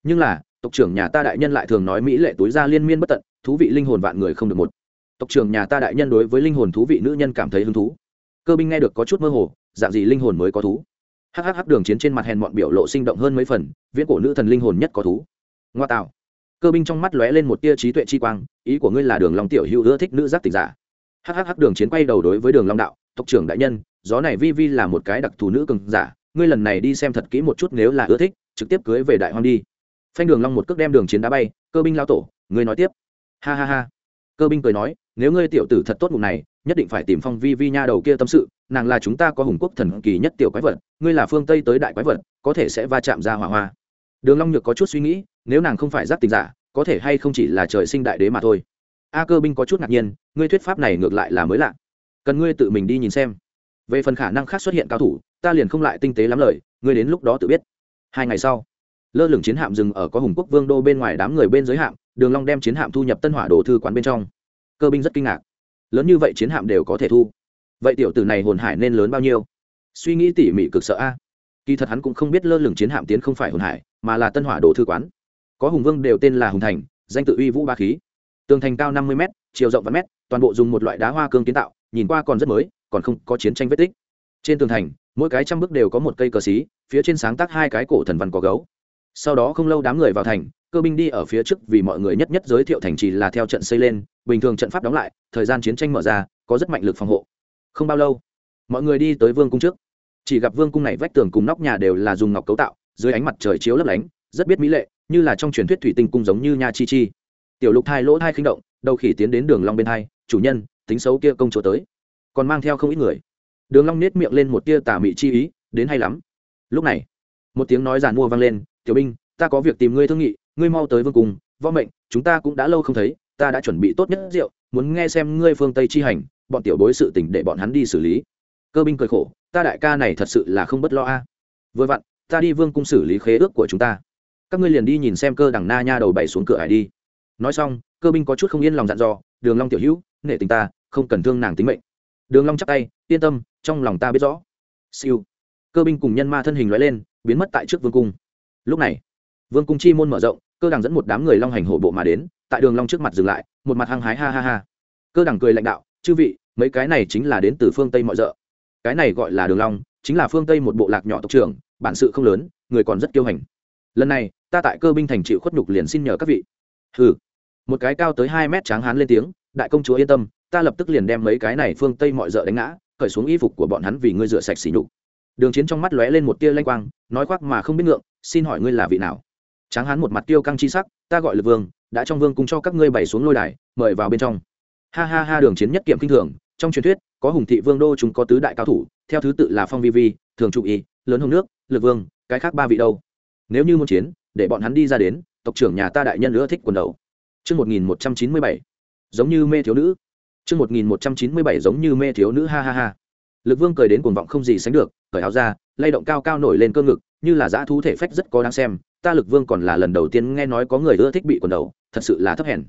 Nhưng là, tộc trưởng nhà ta đại nhân lại thường nói mỹ lệ túi ra liên miên bất tận, thú vị linh hồn vạn người không được một. Tộc trưởng nhà ta đại nhân đối với linh hồn thú vị nữ nhân cảm thấy hứng thú. Cơ binh nghe được có chút mơ hồ, dạng gì linh hồn mới có thú? Hhh đường chiến trên mặt hèn mọn biểu lộ sinh động hơn mấy phần, viễn cổ nữ thần linh hồn nhất có thú. Ngoa tạo. Cơ binh trong mắt lóe lên một tia trí tuệ chi quang, ý của ngươi là đường long tiểu hữu ưa thích nữ giác tịch giả hhh đường chiến quay đầu đối với đường long đạo, tộc trưởng đại nhân, gió này vi vi là một cái đặc thù nữ cường giả, ngươi lần này đi xem thật kỹ một chút nếu là ưa thích, trực tiếp cưới về đại hoang đi. Phanh đường long một cước đem đường chiến đá bay, cơ binh lao tổ, ngươi nói tiếp. Ha ha ha. Cơ binh cười nói, nếu ngươi tiểu tử thật tốt bụng này, nhất định phải tìm phong vi vi nha đầu kia tâm sự, nàng là chúng ta có hùng quốc thần kỳ nhất tiểu quái vật, ngươi là phương tây tới đại quái vật, có thể sẽ va chạm ra hỏa hoa. Đường long nhược có chút suy nghĩ, nếu nàng không phải giác tình giả, có thể hay không chỉ là trời sinh đại đế mà thôi a cơ binh có chút ngạc nhiên, ngươi thuyết pháp này ngược lại là mới lạ. Cần ngươi tự mình đi nhìn xem. Về phần khả năng khác xuất hiện cao thủ, ta liền không lại tinh tế lắm lời, ngươi đến lúc đó tự biết. Hai ngày sau, lơ lửng chiến hạm dừng ở có hùng quốc vương đô bên ngoài đám người bên giới hạm, đường long đem chiến hạm thu nhập tân hỏa đồ thư quán bên trong. Cơ binh rất kinh ngạc. Lớn như vậy chiến hạm đều có thể thu. Vậy tiểu tử này hồn hải nên lớn bao nhiêu? Suy nghĩ tỉ mỉ cực sợ a. Kỳ thật hắn cũng không biết lơ lửng chiến hạm tiến không phải hồn hải, mà là tân hỏa đồ thư quán. Có hùng vương đều tên là hùng thành, danh tự uy vũ ba khí tường thành cao năm mươi m chiều rộng vạn m toàn bộ dùng một loại đá hoa cương kiến tạo, nhìn qua còn rất mới, còn không có chiến tranh vết tích. Trên tường thành, mỗi cái trăm bước đều có một cây cờ xí, phía trên sáng tác hai cái cổ thần văn có gấu. Sau đó không lâu đám người vào thành, cơ binh đi ở phía trước vì mọi người nhất nhất giới thiệu thành trì là theo trận xây lên, bình thường trận pháp đóng lại, thời gian chiến tranh mở ra, có rất mạnh lực phòng hộ. Không bao lâu, mọi người đi tới vương cung trước. Chỉ gặp vương cung này vách tường cùng nóc nhà đều là dùng ngọc cấu tạo, dưới ánh mặt trời chiếu lấp lánh, rất biết mỹ lệ, như là trong truyền thuyết thủy tinh cung giống như nha chi chi tiểu lục thai lỗ thai khinh động, đầu khỉ tiến đến đường long bên thai, chủ nhân, tính xấu kia công chúa tới. Còn mang theo không ít người. Đường long nết miệng lên một tia tà mị chi ý, đến hay lắm. Lúc này, một tiếng nói giàn mua vang lên, tiểu binh, ta có việc tìm ngươi thương nghị, ngươi mau tới vương cung, võ mệnh, chúng ta cũng đã lâu không thấy, ta đã chuẩn bị tốt nhất rượu, muốn nghe xem ngươi phương tây chi hành, bọn tiểu bối sự tình để bọn hắn đi xử lý. Cơ binh cười khổ, ta đại ca này thật sự là không bất lo a. Vừa vặn, ta đi vương cung xử lý khế ước của chúng ta. Các ngươi liền đi nhìn xem cơ đằng na nha đầu bảy xuống cửa hải đi nói xong, cơ binh có chút không yên lòng dặn dò, đường long tiểu hữu, nể tình ta, không cần thương nàng tính mệnh. Đường long chắp tay, yên tâm, trong lòng ta biết rõ. Siêu. Cơ binh cùng nhân ma thân hình lóe lên, biến mất tại trước vương cung. Lúc này, vương cung chi môn mở rộng, cơ đằng dẫn một đám người long hành hổ bộ mà đến, tại đường long trước mặt dừng lại, một mặt hăng hái ha ha ha. Cơ đằng cười lãnh đạo, chư vị, mấy cái này chính là đến từ phương tây mọi dợ cái này gọi là đường long, chính là phương tây một bộ lạc nhỏ tộc trưởng, bản sự không lớn, người còn rất kiêu hành. Lần này, ta tại cơ binh thành chịu khuất nhục liền xin nhờ các vị. Hừ một cái cao tới hai mét tráng hán lên tiếng, đại công chúa yên tâm, ta lập tức liền đem mấy cái này phương tây mọi rợ đánh ngã, cởi xuống y phục của bọn hắn vì ngươi rửa sạch xỉ nhục. Đường chiến trong mắt lóe lên một tia lanh quang, nói khoác mà không biết ngượng, xin hỏi ngươi là vị nào? Tráng hán một mặt tiêu căng chi sắc, ta gọi lực vương, đã trong vương cung cho các ngươi bày xuống lôi đài, mời vào bên trong. Ha ha ha, đường chiến nhất kiểm kinh thường, trong truyền thuyết, có hùng thị vương đô chúng có tứ đại cao thủ, theo thứ tự là phong vi vi, thường trụ y, lớn hồng nước, lực vương, cái khác ba vị đâu. Nếu như muốn chiến, để bọn hắn đi ra đến, tộc trưởng nhà ta đại nhân nữa thích quần đầu. Trước 1197, giống như mê thiếu nữ. Trước 1197 giống như mê thiếu nữ ha ha ha. Lực Vương cười đến cuồng vọng không gì sánh được, cởi áo ra, lay động cao cao nổi lên cơ ngực, như là dã thú thể phách rất có đáng xem, ta Lực Vương còn là lần đầu tiên nghe nói có người ưa thích bị quần đầu, thật sự là thấp hèn.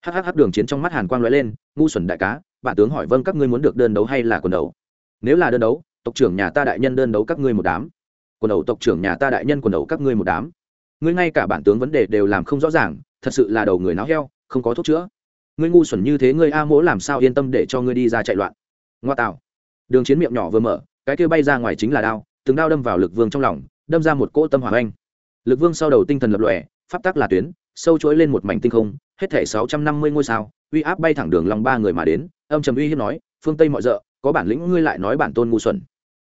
Hắc hắc hắc đường chiến trong mắt Hàn Quang lóe lên, ngu xuẩn đại cá, bạn tướng hỏi vâng các ngươi muốn được đơn đấu hay là quần đầu? Nếu là đơn đấu, tộc trưởng nhà ta đại nhân đơn đấu các ngươi một đám. Quần đầu tộc trưởng nhà ta đại nhân quần đầu các ngươi một đám. Ngươi ngay cả bản tướng vấn đề đều làm không rõ ràng, thật sự là đầu người náo heo, không có thuốc chữa. Ngươi ngu xuẩn như thế ngươi a mỗ làm sao yên tâm để cho ngươi đi ra chạy loạn? Ngoa tạo. Đường chiến miệng nhỏ vừa mở, cái kia bay ra ngoài chính là đao, từng đao đâm vào lực vương trong lòng, đâm ra một cỗ tâm hỏa anh lực vương sau đầu tinh thần lập lòe, pháp tắc là tuyến, sâu chuỗi lên một mảnh tinh không, hết thể sáu trăm năm mươi ngôi sao, uy áp bay thẳng đường lòng ba người mà đến, âm trầm uy hiếp nói, phương tây mọi d có bản lĩnh ngươi lại nói bản tôn ngu xuẩn.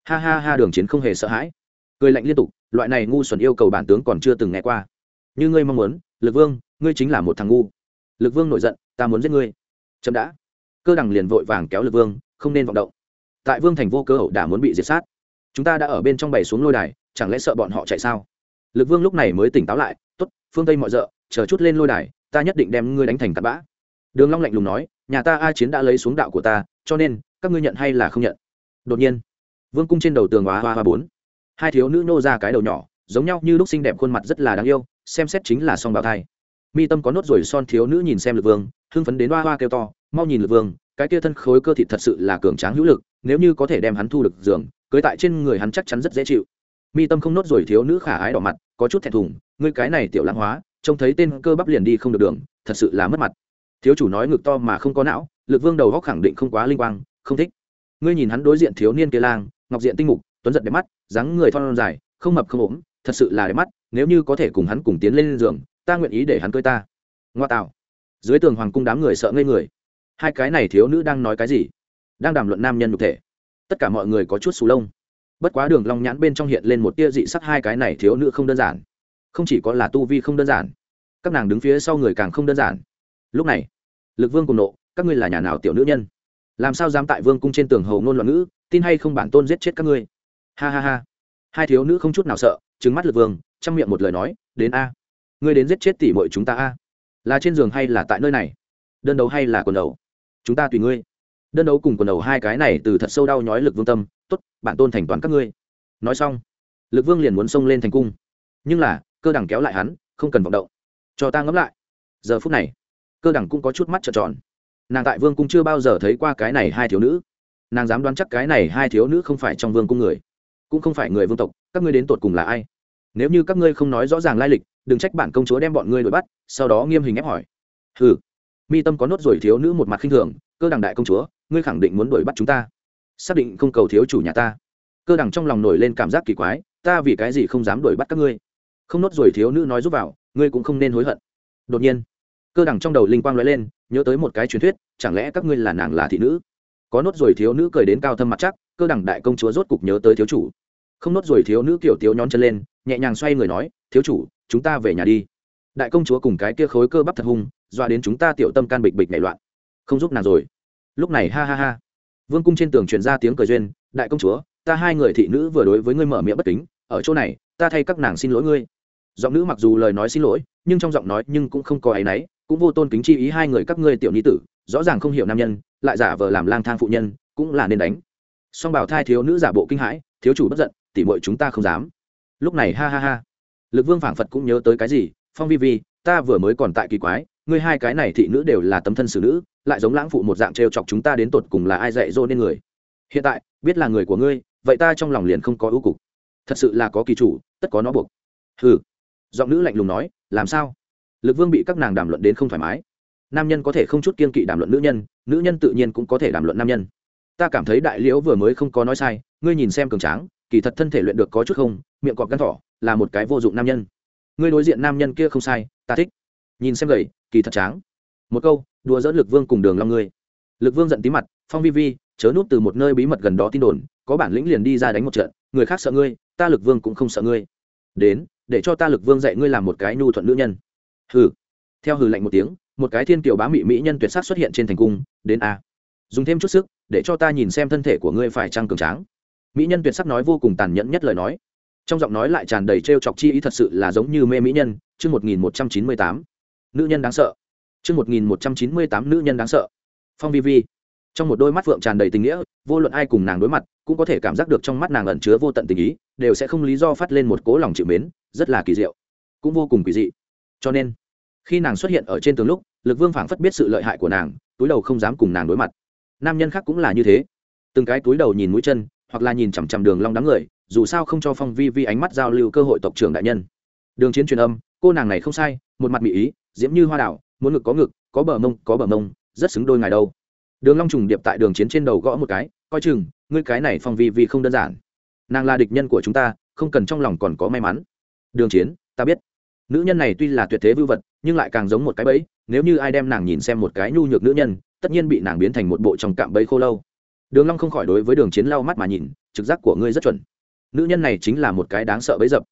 Ha ha ha, đường chiến không hề sợ hãi. Cười lạnh liên tục, loại này ngu xuẩn yêu cầu bản tướng còn chưa từng nghe qua. Như ngươi mong muốn lực vương, ngươi chính là một thằng ngu. Lực vương nổi giận, ta muốn giết ngươi. Chậm đã. Cơ đằng liền vội vàng kéo lực vương, không nên vọng động. Tại vương thành vô cơ hậu đã muốn bị diệt sát. Chúng ta đã ở bên trong bày xuống lôi đài, chẳng lẽ sợ bọn họ chạy sao? Lực vương lúc này mới tỉnh táo lại t ố t phương tây mọi d ợ chờ chút lên lôi đài, ta nhất định đem ngươi đánh thành tạt bã. Đường long lạnh lùng nói, nhà ta a chiến đã lấy xuống đạo của ta, cho nên, các ngươi nhận hay là không nhận? Đột nhiên, vương cung trên đầu tường hóa hoa hoa bốn. Hai thiếu nữ nô ra cái đầu nhỏ, giống nhau như lúc xinh đẹp khuôn mặt rất là đáng yêu xem xét chính là song bào thai. Mi tâm có nốt ruồi son thiếu nữ nhìn xem lực vương, hưng phấn đến hoa hoa kêu to, mau nhìn lực vương, cái kia thân khối cơ thịt thật sự là cường tráng hữu lực, nếu như có thể đem hắn thu được giường, cưới tại trên người hắn chắc chắn rất dễ chịu. Mi tâm không nốt ruồi thiếu nữ khả ái đỏ mặt, có chút thẹn thùng, ngươi cái này tiểu lãng hóa, trông thấy tên cơ bắp liền đi không được đường, thật sự là mất mặt. Thiếu chủ nói ngực to mà không có não, lực vương đầu góc khẳng định không quá linh quang, không thích. Ngươi nhìn hắn đối diện thiếu niên kia lang, ngọc diện tinh mục, tuấn giật đẹp mắt, dáng người thon dài, không mập không ốm, thật sự là đẹp mắt nếu như có thể cùng hắn cùng tiến lên giường, ta nguyện ý để hắn cưới ta. Ngoa tạo. Dưới tường hoàng cung đám người sợ ngây người. Hai cái này thiếu nữ đang nói cái gì? Đang đàm luận nam nhân nhục thể. Tất cả mọi người có chút sù lông. Bất quá đường long nhãn bên trong hiện lên một tia dị sắc hai cái này thiếu nữ không đơn giản. Không chỉ có là tu vi không đơn giản, các nàng đứng phía sau người càng không đơn giản. Lúc này, lực vương cùng nộ, các ngươi là nhà nào tiểu nữ nhân? Làm sao dám tại vương cung trên tường hầu ngôn loạn ngữ, tin hay không bản tôn giết chết các ngươi? Ha ha ha hai thiếu nữ không chút nào sợ, trừng mắt lực vương, chăm miệng một lời nói, đến a, ngươi đến giết chết tỷ muội chúng ta a. Là trên giường hay là tại nơi này? Đơn đấu hay là quần đầu? Chúng ta tùy ngươi. Đơn đấu cùng quần đầu hai cái này từ thật sâu đau nhói lực vương tâm, tốt bản tôn thành toàn các ngươi. Nói xong, lực vương liền muốn xông lên thành cung. Nhưng là, cơ đẳng kéo lại hắn, không cần vọng động. Cho ta ngẫm lại. Giờ phút này, cơ đẳng cũng có chút mắt trợn tròn. Nàng tại vương cung chưa bao giờ thấy qua cái này hai thiếu nữ. Nàng dám đoán chắc cái này hai thiếu nữ không phải trong vương cung người cũng không phải người vương tộc, các ngươi đến tột cùng là ai? Nếu như các ngươi không nói rõ ràng lai lịch, đừng trách bản công chúa đem bọn ngươi đuổi bắt, sau đó nghiêm hình ép hỏi. Hừ. Mi tâm có nốt rồi thiếu nữ một mặt khinh thường, cơ đẳng đại công chúa, ngươi khẳng định muốn đuổi bắt chúng ta. Xác định không cầu thiếu chủ nhà ta. Cơ đẳng trong lòng nổi lên cảm giác kỳ quái, ta vì cái gì không dám đuổi bắt các ngươi? Không nốt rồi thiếu nữ nói giúp vào, ngươi cũng không nên hối hận. Đột nhiên, cơ đẳng trong đầu linh quang lóe lên, nhớ tới một cái truyền thuyết, chẳng lẽ các ngươi là nàng là thị nữ? Có nốt rồi thiếu nữ cười đến cao thâm mặt chắc cơ đẳng đại công chúa rốt cục nhớ tới thiếu chủ. Không nốt rồi thiếu nữ kiểu tiếu nhón chân lên, nhẹ nhàng xoay người nói, thiếu chủ, chúng ta về nhà đi. Đại công chúa cùng cái kia khối cơ bắp thật hung, dọa đến chúng ta tiểu tâm can bịch bịch nảy loạn. Không giúp nàng rồi. Lúc này, ha ha ha. Vương cung trên tường truyền ra tiếng cười duyên, đại công chúa, ta hai người thị nữ vừa đối với ngươi mở miệng bất kính, ở chỗ này, ta thay các nàng xin lỗi ngươi. Giọng nữ mặc dù lời nói xin lỗi, nhưng trong giọng nói nhưng cũng không có áy náy, cũng vô tôn kính chi ý hai người các ngươi tiểu ni tử, rõ ràng không hiểu nam nhân, lại giả vờ làm lang thang phụ nhân, cũng là nên đánh song bảo thai thiếu nữ giả bộ kinh hãi, thiếu chủ bất giận, tỉ mọi chúng ta không dám. Lúc này ha ha ha. Lực vương phảng phật cũng nhớ tới cái gì? Phong vi vi, ta vừa mới còn tại kỳ quái, ngươi hai cái này thị nữ đều là tấm thân xử nữ, lại giống lãng phụ một dạng trêu chọc chúng ta đến tột cùng là ai dạy dỗ nên người? Hiện tại, biết là người của ngươi, vậy ta trong lòng liền không có ưu cục. Thật sự là có kỳ chủ, tất có nó buộc. Hừ. Giọng nữ lạnh lùng nói, làm sao? Lực vương bị các nàng đàm luận đến không thoải mái. Nam nhân có thể không chút kiên kỵ đàm luận nữ nhân nữ nhân tự nhiên cũng có thể đàm luận nam nhân ta cảm thấy đại liễu vừa mới không có nói sai, ngươi nhìn xem cường tráng, kỳ thật thân thể luyện được có chút không, miệng cọp gắn thỏ, là một cái vô dụng nam nhân. Ngươi đối diện nam nhân kia không sai, ta thích. Nhìn xem gầy, kỳ thật tráng. Một câu, đùa dỡ lực vương cùng đường long ngươi. Lực vương giận tí mặt, phong vi vi, chớ núp từ một nơi bí mật gần đó tin đồn, có bản lĩnh liền đi ra đánh một trận, người khác sợ ngươi, ta lực vương cũng không sợ ngươi. Đến, để cho ta lực vương dạy ngươi làm một cái nhu thuận nữ nhân. Hừ. Theo hừ lạnh một tiếng, một cái thiên kiều bá mỹ mỹ nhân tuyệt sắc xuất hiện trên thành cung, đến a. Dùng thêm chút sức để cho ta nhìn xem thân thể của ngươi phải trăng cường tráng. Mỹ nhân tuyệt sắc nói vô cùng tàn nhẫn nhất lời nói. Trong giọng nói lại tràn đầy t r e o chọc chi ý thật sự là giống như mê mỹ nhân, chương một nghìn một trăm chín mươi tám. Nữ nhân đáng sợ. Chương một nghìn một trăm chín mươi tám, nữ nhân đáng sợ. Phong vi vi trong một đôi mắt phượng tràn đầy tình nghĩa, vô luận ai cùng nàng đối mặt, cũng có thể cảm giác được trong mắt nàng ẩn chứa vô tận tình ý, đều sẽ không lý do phát lên một cố lòng chịu mến, rất là kỳ diệu, cũng vô cùng kỳ dị. Cho nên, khi nàng xuất hiện ở trên tường lúc, lực vương phảng phất biết sự lợi hại của nàng, túi đầu không dám cùng nàng đối mặt nam nhân khác cũng là như thế. Từng cái túi đầu nhìn mũi chân, hoặc là nhìn chằm chằm đường long đám người, dù sao không cho phong vi vi ánh mắt giao lưu cơ hội tộc trưởng đại nhân. Đường chiến truyền âm, cô nàng này không sai, một mặt mỹ ý, diễm như hoa đảo, muốn ngực có ngực, có bờ mông, có bờ mông, rất xứng đôi ngài đâu. Đường long trùng điệp tại đường chiến trên đầu gõ một cái, coi chừng, ngươi cái này phong vi vi không đơn giản. Nàng là địch nhân của chúng ta, không cần trong lòng còn có may mắn. Đường chiến, ta biết. Nữ nhân này tuy là tuyệt thế vưu vật, nhưng lại càng giống một cái bẫy, nếu như ai đem nàng nhìn xem một cái nhu nhược nữ nhân tất nhiên bị nàng biến thành một bộ trong cạm bẫy khô lâu. Đường long không khỏi đối với đường chiến lau mắt mà nhìn, trực giác của ngươi rất chuẩn. Nữ nhân này chính là một cái đáng sợ bấy dập.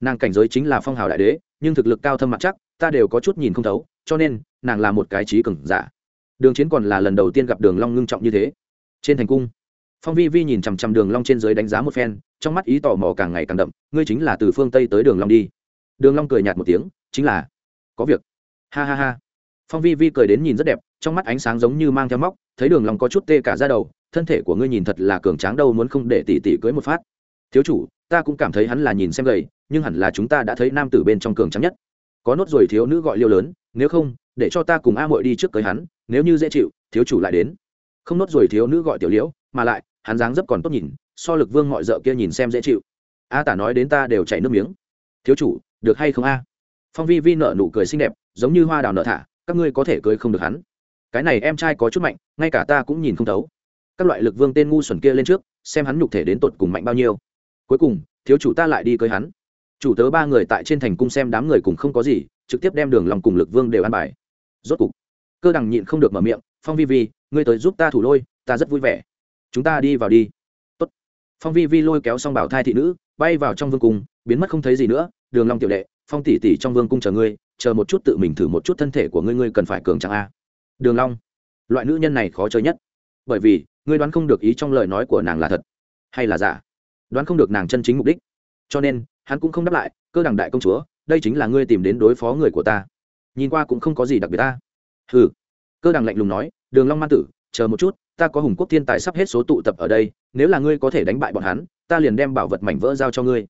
Nàng cảnh giới chính là phong hào đại đế, nhưng thực lực cao thâm mặt chắc, ta đều có chút nhìn không thấu, cho nên, nàng là một cái trí cường giả. Đường chiến còn là lần đầu tiên gặp đường long ngưng trọng như thế. Trên thành cung, phong vi vi nhìn chằm chằm đường long trên dưới đánh giá một phen, trong mắt ý tò mò càng ngày càng đậm, ngươi chính là từ phương tây tới đường long đi. Đường long cười nhạt một tiếng, chính là, có việc. Ha ha ha. Phong vi vi cười đến nhìn rất đẹp trong mắt ánh sáng giống như mang theo móc, thấy đường lòng có chút tê cả da đầu, thân thể của ngươi nhìn thật là cường tráng đâu muốn không để tỷ tỷ cưới một phát. Thiếu chủ, ta cũng cảm thấy hắn là nhìn xem gầy, nhưng hẳn là chúng ta đã thấy nam tử bên trong cường tráng nhất. Có nốt rồi thiếu nữ gọi liêu lớn, nếu không, để cho ta cùng a muội đi trước cưới hắn, nếu như dễ chịu, thiếu chủ lại đến. Không nốt rồi thiếu nữ gọi tiểu liễu, mà lại, hắn dáng dấp còn tốt nhìn, so lực vương mọi dợ kia nhìn xem dễ chịu. A tả nói đến ta đều chảy nước miếng. Thiếu chủ, được hay không a? Phong vi vi nở nụ cười xinh đẹp, giống như hoa đào nở thả, các ngươi có thể cưới không được hắn cái này em trai có chút mạnh, ngay cả ta cũng nhìn không thấu. Các loại lực vương tên ngu xuẩn kia lên trước, xem hắn nhục thể đến tột cùng mạnh bao nhiêu. Cuối cùng, thiếu chủ ta lại đi cưới hắn. Chủ tớ ba người tại trên thành cung xem đám người cùng không có gì, trực tiếp đem đường lòng cùng lực vương đều ăn bài. Rốt cục, cơ đằng nhịn không được mở miệng, phong vi vi, ngươi tới giúp ta thủ lôi, ta rất vui vẻ. Chúng ta đi vào đi. Tốt. phong vi vi lôi kéo xong bảo thai thị nữ, bay vào trong vương cung, biến mất không thấy gì nữa. Đường long tiểu đệ, phong tỷ tỷ trong vương cung chờ ngươi, chờ một chút tự mình thử một chút thân thể của ngươi ngươi cần phải cường chẳng a đường long, loại nữ nhân này khó chơi nhất. Bởi vì, ngươi đoán không được ý trong lời nói của nàng là thật, hay là giả. Đoán không được nàng chân chính mục đích. Cho nên, hắn cũng không đáp lại, cơ đẳng đại công chúa, đây chính là ngươi tìm đến đối phó người của ta. Nhìn qua cũng không có gì đặc biệt ta. Hừ. Cơ đẳng lạnh lùng nói, đường long man tử, chờ một chút, ta có hùng quốc thiên tài sắp hết số tụ tập ở đây, nếu là ngươi có thể đánh bại bọn hắn, ta liền đem bảo vật mảnh vỡ giao cho ngươi.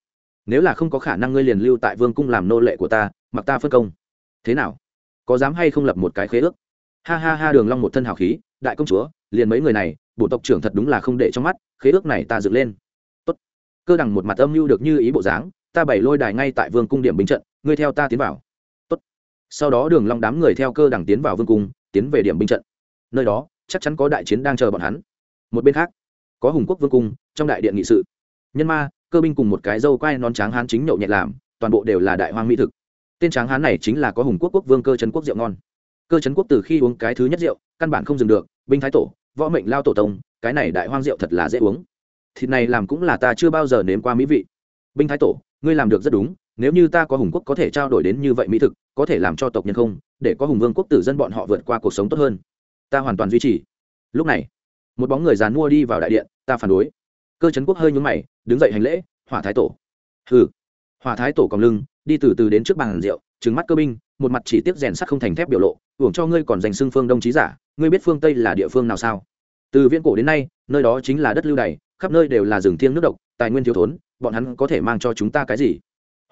Nếu là không có khả năng ngươi liền lưu tại vương cung làm nô lệ của ta, mặc ta phân công. Thế nào? Có dám hay không lập một cái khế ước? Ha ha ha, đường long một thân hào khí, đại công chúa, liền mấy người này, bộ tộc trưởng thật đúng là không để trong mắt, khế ước này ta dựng lên. Tốt. Cơ đằng một mặt âm mưu được như ý bộ dáng, ta bày lôi đài ngay tại vương cung điểm binh trận, ngươi theo ta tiến vào. Tốt. Sau đó đường long đám người theo cơ đằng tiến vào vương cung, tiến về điểm binh trận. Nơi đó, chắc chắn có đại chiến đang chờ bọn hắn. Một bên khác, có hùng quốc vương cung, trong đại điện nghị sự. Nhân ma, cơ binh cùng một cái dâu quai non tráng hán chính nhậu nhẹ làm, toàn bộ đều là đại hoang mỹ thực. Tên tráng hán này chính là có hùng quốc quốc vương cơ trấn quốc rượu ngon cơ trấn quốc từ khi uống cái thứ nhất rượu, căn bản không dừng được, binh thái tổ, võ mệnh lao tổ tông, cái này đại hoang rượu thật là dễ uống. Thịt này làm cũng là ta chưa bao giờ nếm qua mỹ vị. Binh thái tổ, ngươi làm được rất đúng, nếu như ta có hùng quốc có thể trao đổi đến như vậy mỹ thực, có thể làm cho tộc nhân không, để có hùng vương quốc tử dân bọn họ vượt qua cuộc sống tốt hơn. Ta hoàn toàn duy trì. Lúc này, một bóng người dàn mua đi vào đại điện, ta phản đối. Cơ trấn quốc hơi nhúng mày, đứng dậy hành lễ, hỏa thái tổ. Hừ. Hỏa thái tổ còng lưng, đi từ từ đến trước bàn rượu trứng mắt cơ binh, một mặt chỉ tiếp rèn sắt không thành thép biểu lộ, hưởng cho ngươi còn giành xưng phương đông trí giả, ngươi biết phương tây là địa phương nào sao? Từ viễn cổ đến nay, nơi đó chính là đất lưu đày, khắp nơi đều là rừng thiêng nước độc, tài nguyên thiếu thốn, bọn hắn có thể mang cho chúng ta cái gì?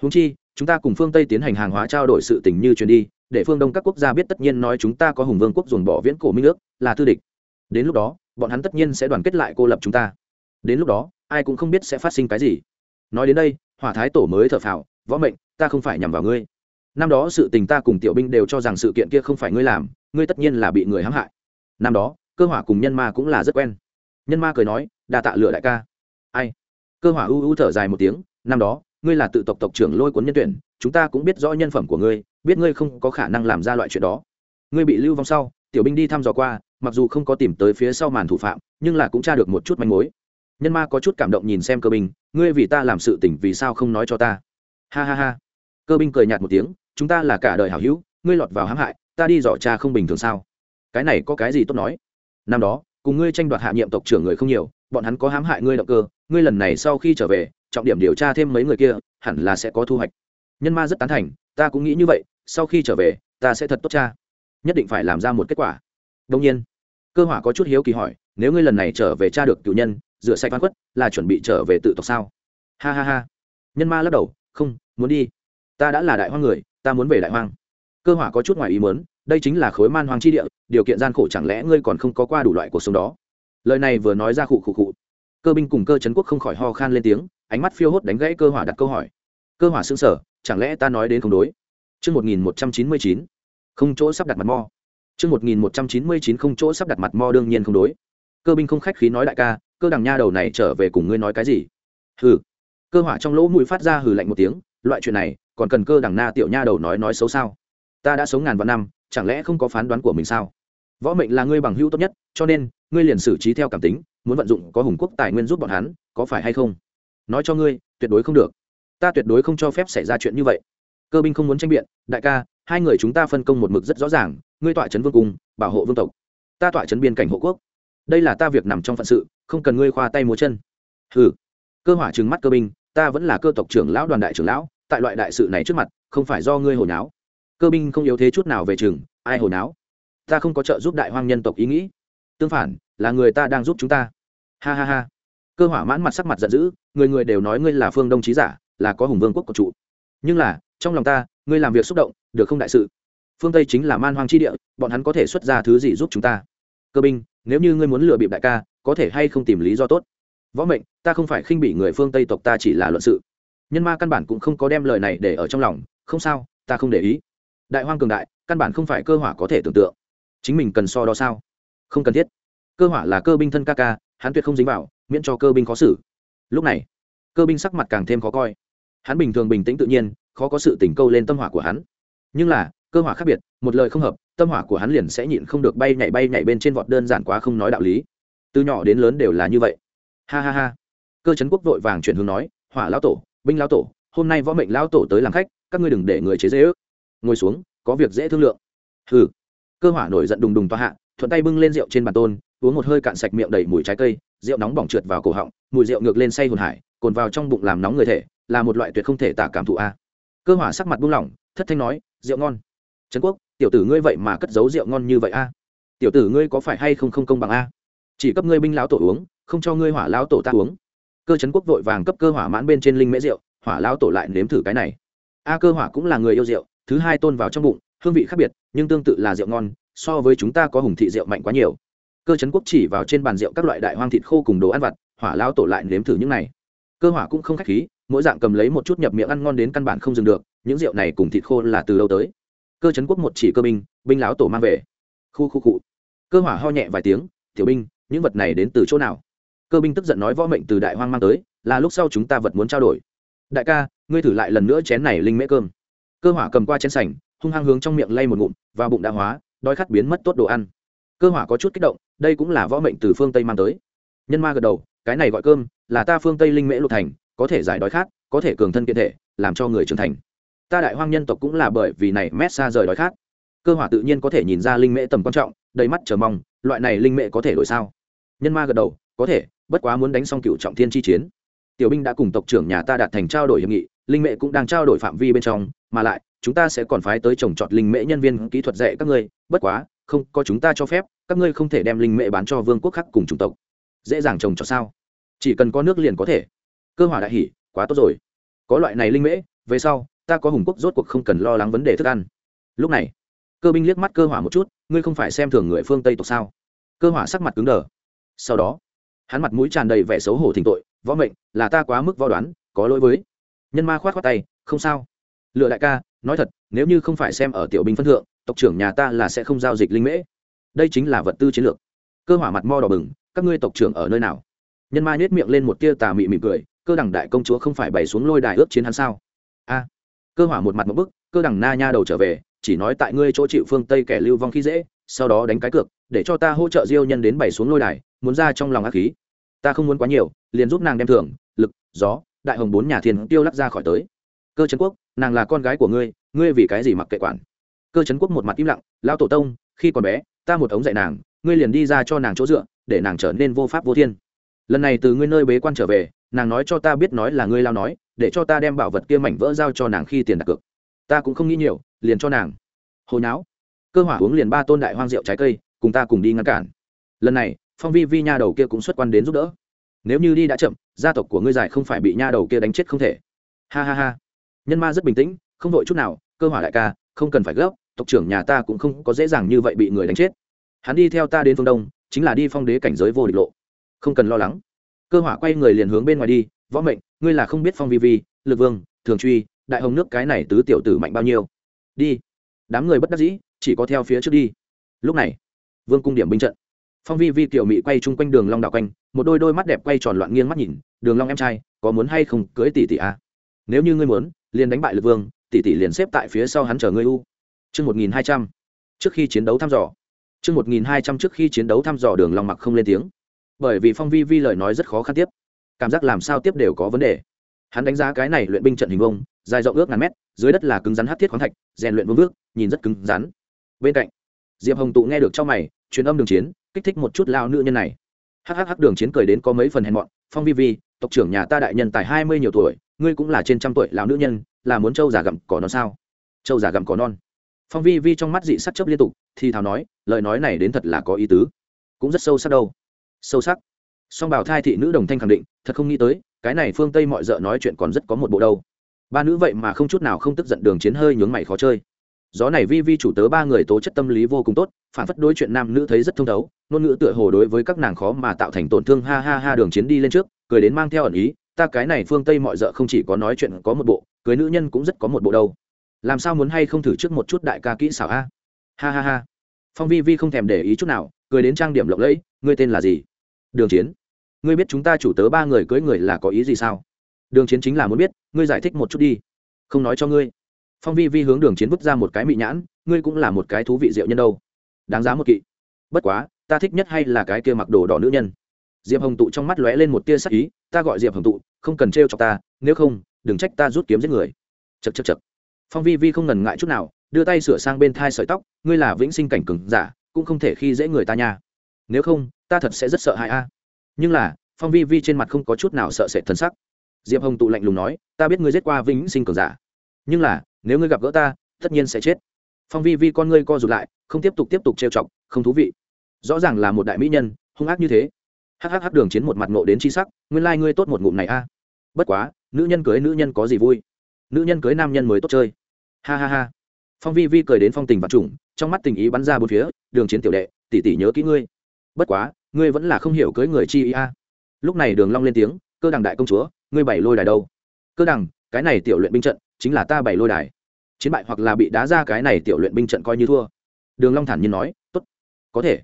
Húng chi, chúng ta cùng phương tây tiến hành hàng hóa trao đổi sự tình như truyền đi, để phương đông các quốc gia biết tất nhiên nói chúng ta có hùng vương quốc dồn bỏ viễn cổ minh ước, là tư địch. Đến lúc đó, bọn hắn tất nhiên sẽ đoàn kết lại cô lập chúng ta. Đến lúc đó, ai cũng không biết sẽ phát sinh cái gì. Nói đến đây, hỏa thái tổ mới thở phào, võ mệnh, ta không phải nhằm vào ngươi năm đó sự tình ta cùng tiểu binh đều cho rằng sự kiện kia không phải ngươi làm, ngươi tất nhiên là bị người hãm hại. Năm đó, cơ hỏa cùng nhân ma cũng là rất quen. Nhân ma cười nói, đa tạ lửa đại ca. Ai? Cơ hỏa u u thở dài một tiếng, năm đó, ngươi là tự tộc tộc trưởng lôi cuốn nhân tuyển, chúng ta cũng biết rõ nhân phẩm của ngươi, biết ngươi không có khả năng làm ra loại chuyện đó. Ngươi bị lưu vong sau, tiểu binh đi thăm dò qua, mặc dù không có tìm tới phía sau màn thủ phạm, nhưng là cũng tra được một chút manh mối. Nhân ma có chút cảm động nhìn xem cơ binh, ngươi vì ta làm sự tỉnh vì sao không nói cho ta? Ha ha ha. Cơ binh cười nhạt một tiếng chúng ta là cả đời hảo hữu, ngươi lọt vào hãm hại, ta đi dò cha không bình thường sao? Cái này có cái gì tốt nói? Năm đó, cùng ngươi tranh đoạt hạ nhiệm tộc trưởng người không nhiều, bọn hắn có hãm hại ngươi động cơ, ngươi lần này sau khi trở về, trọng điểm điều tra thêm mấy người kia, hẳn là sẽ có thu hoạch. Nhân ma rất tán thành, ta cũng nghĩ như vậy, sau khi trở về, ta sẽ thật tốt cha. Nhất định phải làm ra một kết quả. Đông nhiên, cơ hỏa có chút hiếu kỳ hỏi, nếu ngươi lần này trở về cha được cựu nhân, rửa sạch văn quất là chuẩn bị trở về tự tộc sao? Ha ha ha. Nhân ma lắc đầu, không, muốn đi. Ta đã là đại hoa người ta muốn về đại hoang cơ hỏa có chút ngoài ý muốn đây chính là khối man hoang chi địa điều kiện gian khổ chẳng lẽ ngươi còn không có qua đủ loại cuộc sống đó lời này vừa nói ra khụ khụ khụ cơ binh cùng cơ trấn quốc không khỏi ho khan lên tiếng ánh mắt phiêu hốt đánh gãy cơ hỏa đặt câu hỏi cơ hỏa xương sở chẳng lẽ ta nói đến không đối Trước 1199, không chỗ sắp đặt mặt mo. Trước 1199 không chỗ sắp đặt mặt mo đương nhiên không đối. Cơ binh không khách khí nói đại ca, cơ đằng nha đầu này trở về cùng ngươi nói cái gì? Hừ. Cơ hỏa trong lỗ mũi phát ra hừ lạnh một tiếng, loại chuyện này, còn cần cơ đằng na tiểu nha đầu nói nói xấu sao? Ta đã sống ngàn vạn năm, chẳng lẽ không có phán đoán của mình sao? Võ mệnh là ngươi bằng hữu tốt nhất, cho nên, ngươi liền xử trí theo cảm tính, muốn vận dụng có hùng quốc tài nguyên giúp bọn hắn, có phải hay không? Nói cho ngươi, tuyệt đối không được. Ta tuyệt đối không cho phép xảy ra chuyện như vậy. Cơ binh không muốn tranh biện, đại ca, hai người chúng ta phân công một mực rất rõ ràng, ngươi tọa trấn vương cung, bảo hộ vương tộc, ta tọa trấn biên cảnh hộ quốc đây là ta việc nằm trong phận sự không cần ngươi khoa tay múa chân ừ cơ hỏa trừng mắt cơ binh ta vẫn là cơ tộc trưởng lão đoàn đại trưởng lão tại loại đại sự này trước mặt, không phải do ngươi hồi náo. Cơ binh không yếu thế chút nào về trường ai hồi náo? Ta không có trợ giúp đại hoang nhân tộc ý nghĩ. Tương phản, là người ta đang giúp chúng ta. Ha ha ha. Cơ hỏa mãn mặt sắc mặt giận dữ, người người đều nói ngươi là phương đông trí giả, là có hùng vương quốc của trụ nhưng là, trong lòng ta, ngươi làm việc xúc động, được không đại sự? Phương tây chính là man hoang chi địa, bọn hắn có thể xuất ra thứ gì giúp chúng ta? Cơ binh, nếu như ngươi muốn lừa bịp đại ca, có thể hay không tìm lý do tốt? Võ mệnh, ta không phải khinh bỉ người phương tây tộc ta chỉ là luận sự nhân ma căn bản cũng không có đem lời này để ở trong lòng, không sao, ta không để ý. Đại hoang cường đại, căn bản không phải cơ hỏa có thể tưởng tượng. Chính mình cần so đo sao? Không cần thiết. Cơ hỏa là cơ binh thân ca ca, hắn tuyệt không dính vào, miễn cho cơ binh khó xử. Lúc này, cơ binh sắc mặt càng thêm khó coi. Hắn bình thường bình tĩnh tự nhiên, khó có sự tỉnh câu lên tâm hỏa của hắn. Nhưng là, cơ hỏa khác biệt, một lời không hợp, tâm hỏa của hắn liền sẽ nhịn không được bay nhảy bay nhảy bên trên vọt đơn giản quá không nói đạo lý. Từ nhỏ đến lớn đều là như vậy. Ha ha ha. Cơ chấn quốc vội vàng chuyển hướng nói, hỏa lão tổ binh lão tổ, hôm nay võ mệnh lão tổ tới làm khách, các ngươi đừng để người chế dễ ước. Ngồi xuống, có việc dễ thương lượng. Hừ. Cơ hỏa nổi giận đùng đùng toa hạ, thuận tay bưng lên rượu trên bàn tôn, uống một hơi cạn sạch miệng đầy mùi trái cây, rượu nóng bỏng trượt vào cổ họng, mùi rượu ngược lên say hồn hải, cồn vào trong bụng làm nóng người thể, là một loại tuyệt không thể tả cảm thụ a. Cơ hỏa sắc mặt buông lỏng, thất thanh nói, rượu ngon. Trấn quốc, tiểu tử ngươi vậy mà cất giấu rượu ngon như vậy a? Tiểu tử ngươi có phải hay không không công bằng a? Chỉ cấp ngươi binh lão tổ uống, không cho ngươi hỏa lão tổ ta uống cơ trấn quốc vội vàng cấp cơ hỏa mãn bên trên linh mễ rượu, hỏa lão tổ lại nếm thử cái này. A cơ hỏa cũng là người yêu rượu, thứ hai tôn vào trong bụng, hương vị khác biệt, nhưng tương tự là rượu ngon, so với chúng ta có hùng thị rượu mạnh quá nhiều. Cơ chấn quốc chỉ vào trên bàn rượu các loại đại hoang thịt khô cùng đồ ăn vặt, hỏa lao tổ lại nếm thử những này. Cơ hỏa cũng không khách khí, mỗi dạng cầm lấy một chút nhập miệng ăn ngon đến căn bản không dừng được, những rượu này cùng thịt khô là từ đâu tới. Cơ chấn quốc một chỉ cơ binh binh lão tổ mang về. Khu khu cụ cơ hỏa ho nhẹ vài tiếng, tiểu binh, những vật này đến từ chỗ nào? Cơ binh tức giận nói võ mệnh từ đại hoang mang tới, là lúc sau chúng ta vật muốn trao đổi. Đại ca, ngươi thử lại lần nữa chén này linh mễ cơm. Cơ hỏa cầm qua chén sành, hung hăng hướng trong miệng lay một ngụm, và bụng đã hóa, đói khát biến mất tốt đồ ăn. Cơ hỏa có chút kích động, đây cũng là võ mệnh từ phương tây mang tới. Nhân ma gật đầu, cái này gọi cơm, là ta phương tây linh mễ lục thành, có thể giải đói khát, có thể cường thân kiện thể, làm cho người trưởng thành. Ta đại hoang nhân tộc cũng là bởi vì này mét xa rời đói khát. Cơ hỏa tự nhiên có thể nhìn ra linh mễ tầm quan trọng, đầy mắt chờ mong, loại này linh mễ có thể đổi sao? Nhân ma gật đầu, có thể bất quá muốn đánh xong cựu trọng thiên chi chiến, tiểu binh đã cùng tộc trưởng nhà ta đạt thành trao đổi hiệp nghị, linh mệ cũng đang trao đổi phạm vi bên trong, mà lại, chúng ta sẽ còn phái tới trồng trọt linh mệ nhân viên kỹ thuật dạy các ngươi, bất quá, không, có chúng ta cho phép, các ngươi không thể đem linh mệ bán cho vương quốc khác cùng chủng tộc. Dễ dàng trồng trọt sao? Chỉ cần có nước liền có thể. Cơ hỏa đại hỉ, quá tốt rồi. Có loại này linh mễ về sau, ta có hùng quốc rốt cuộc không cần lo lắng vấn đề thức ăn. Lúc này, cơ binh liếc mắt cơ hỏa một chút, ngươi không phải xem thường người phương tây tộc sao? Cơ hỏa sắc mặt cứng đờ. Sau đó hắn mặt mũi tràn đầy vẻ xấu hổ thỉnh tội, võ mệnh, là ta quá mức võ đoán, có lỗi với. Nhân ma khoát khoát tay, không sao. Lựa đại ca, nói thật, nếu như không phải xem ở tiểu binh phân thượng, tộc trưởng nhà ta là sẽ không giao dịch linh mễ. Đây chính là vật tư chiến lược. Cơ hỏa mặt mo đỏ bừng, các ngươi tộc trưởng ở nơi nào? Nhân ma nhét miệng lên một tia tà mị mỉm cười, cơ đẳng đại công chúa không phải bày xuống lôi đài ước chiến hắn sao? A. Cơ hỏa một mặt một bức, cơ đẳng na nha đầu trở về, chỉ nói tại ngươi chỗ chịu phương tây kẻ lưu vong khi dễ, sau đó đánh cái cược, để cho ta hỗ trợ diêu nhân đến bày xuống lôi đài, muốn ra trong lòng ác khí ta không muốn quá nhiều, liền giúp nàng đem thưởng, lực, gió, đại hồng bốn nhà thiên tiêu lắc ra khỏi tới. Cơ trấn quốc, nàng là con gái của ngươi ngươi vì cái gì mặc kệ quản? Cơ trấn quốc một mặt im lặng lao tổ tông, khi còn bé, ta một ống dạy nàng, ngươi liền đi ra cho nàng chỗ dựa, để nàng trở nên vô pháp vô thiên. Lần này từ ngươi nơi bế quan trở về, nàng nói cho ta biết nói là ngươi lao nói, để cho ta đem bảo vật kia mảnh vỡ giao cho nàng khi tiền đặt cược. Ta cũng không nghĩ nhiều, liền cho nàng. Hồi não cơ hỏa uống liền ba tôn đại hoang rượu trái cây, cùng ta cùng đi ngăn cản. Lần này phong vi vi nha đầu kia cũng xuất quan đến giúp đỡ. Nếu như đi đã chậm, gia tộc của ngươi giải không phải bị nha đầu kia đánh chết không thể. Ha ha ha. Nhân ma rất bình tĩnh, không vội chút nào, cơ hỏa đại ca, không cần phải gấp, tộc trưởng nhà ta cũng không có dễ dàng như vậy bị người đánh chết. Hắn đi theo ta đến phương đông, chính là đi phong đế cảnh giới vô địch lộ. Không cần lo lắng. Cơ hỏa quay người liền hướng bên ngoài đi, võ mệnh, ngươi là không biết phong vi vi, lực vương, thường truy, đại hồng nước cái này tứ tiểu tử mạnh bao nhiêu? Đi. Đám người bất đắc dĩ, chỉ có theo phía trước đi. Lúc này, vương cung điểm binh trận phong vi vi tiểu Mị quay chung quanh đường long đảo quanh, một đôi đôi mắt đẹp quay tròn loạn nghiêng mắt nhìn, đường long em trai, có muốn hay không cưới tỷ tỷ à? nếu như ngươi muốn, liền đánh bại lực vương, tỷ tỷ liền xếp tại phía sau hắn chờ ngươi u. Chương một nghìn hai trăm. Trước khi chiến đấu thăm dò. Chương một nghìn hai trăm trước khi chiến đấu thăm dò đường long mặc không lên tiếng. Bởi vì phong vi vi lời nói rất khó khăn tiếp. Cảm giác làm sao tiếp đều có vấn đề. Hắn đánh giá cái này luyện binh trận hình vông dài rộng ước ngàn mét, dưới đất là cứng rắn hát thiết khoáng thạch, rèn luyện vương vước nhìn rất cứng rắn. Bên cạnh, diệp hồng tụ nghe được trong mày, truyền âm đường chiến kích thích một chút lao nữ nhân này. Hhh đường chiến cười đến có mấy phần hèn mọn. Phong vi vi, tộc trưởng nhà ta đại nhân tài hai mươi nhiều tuổi, ngươi cũng là trên trăm tuổi lão nữ nhân, là muốn trâu giả gặm cỏ non sao? Trâu giả gặm cỏ non. Phong vi vi trong mắt dị sắc chấp liên tục, thì thào nói, lời nói này đến thật là có ý tứ. Cũng rất sâu sắc đâu. Sâu sắc. Song bảo thai thị nữ đồng thanh khẳng định, thật không nghĩ tới, cái này phương tây mọi d nói chuyện còn rất có một bộ đâu. Ba nữ vậy mà không chút nào không tức giận đường chiến hơi nhướng mày khó chơi gió này vi vi chủ tớ ba người tố chất tâm lý vô cùng tốt, phản phất đối chuyện nam nữ thấy rất thông thấu, ngôn ngữ tựa hồ đối với các nàng khó mà tạo thành tổn thương, ha ha ha, đường chiến đi lên trước, cười đến mang theo ẩn ý, ta cái này phương tây mọi d không chỉ có nói chuyện có một bộ, cưới nữ nhân cũng rất có một bộ đâu. Làm sao muốn hay không thử trước một chút đại ca kỹ xảo a? Ha ha ha. Phong vi vi không thèm để ý chút nào, cười đến trang điểm lộng lẫy, ngươi tên là gì? Đường chiến. Ngươi biết chúng ta chủ tớ ba người cưới người là có ý gì sao? Đường chiến chính là muốn biết, ngươi giải thích một chút đi. Không nói cho ngươi phong vi vi hướng đường chiến vứt ra một cái mị nhãn, ngươi cũng là một cái thú vị diệu nhân đâu. Đáng giá một kỵ. Bất quá, ta thích nhất hay là cái kia mặc đồ đỏ nữ nhân. Diệp hồng tụ trong mắt lóe lên một tia sắc ý, ta gọi diệp hồng tụ, không cần treo cho ta, nếu không, đừng trách ta rút kiếm giết người. Chật chật chật phong vi vi không ngần ngại chút nào, đưa tay sửa sang bên thai sợi tóc, ngươi là vĩnh sinh cảnh cừng giả, cũng không thể khi dễ người ta nha. Nếu không, ta thật sẽ rất sợ hãi a. Nhưng là, phong vi vi trên mặt không có chút nào sợ sệt thân sắc. Diệp hồng tụ lạnh lùng nói, ta biết ngươi giết qua vĩnh sinh cường giả. Nhưng là nếu ngươi gặp gỡ ta, tất nhiên sẽ chết. Phong vi vi con ngươi co rụt lại, không tiếp tục tiếp tục trêu chọc, không thú vị. Rõ ràng là một đại mỹ nhân, hung ác như thế. Hhh đường chiến một mặt ngộ đến chi sắc, nguyên lai、like、ngươi tốt một ngụm này a. Bất quá, nữ nhân cưới nữ nhân có gì vui? Nữ nhân cưới nam nhân mới tốt chơi. Ha ha ha. Phong vi vi cười đến phong tình vật trùng, trong mắt tình ý bắn ra bốn phía, đường chiến tiểu đệ, tỷ tỷ nhớ kỹ ngươi. Bất quá, ngươi vẫn là không hiểu cưới người chi ý a. Lúc này đường long lên tiếng, cơ đằng đại công chúa, ngươi bảy lôi đài đâu? Cơ đằng, cái này tiểu luyện binh trận chính là ta bảy lôi đài. Chiến bại hoặc là bị đá ra cái này tiểu luyện binh trận coi như thua. Đường long thản nhiên nói, tốt, có thể.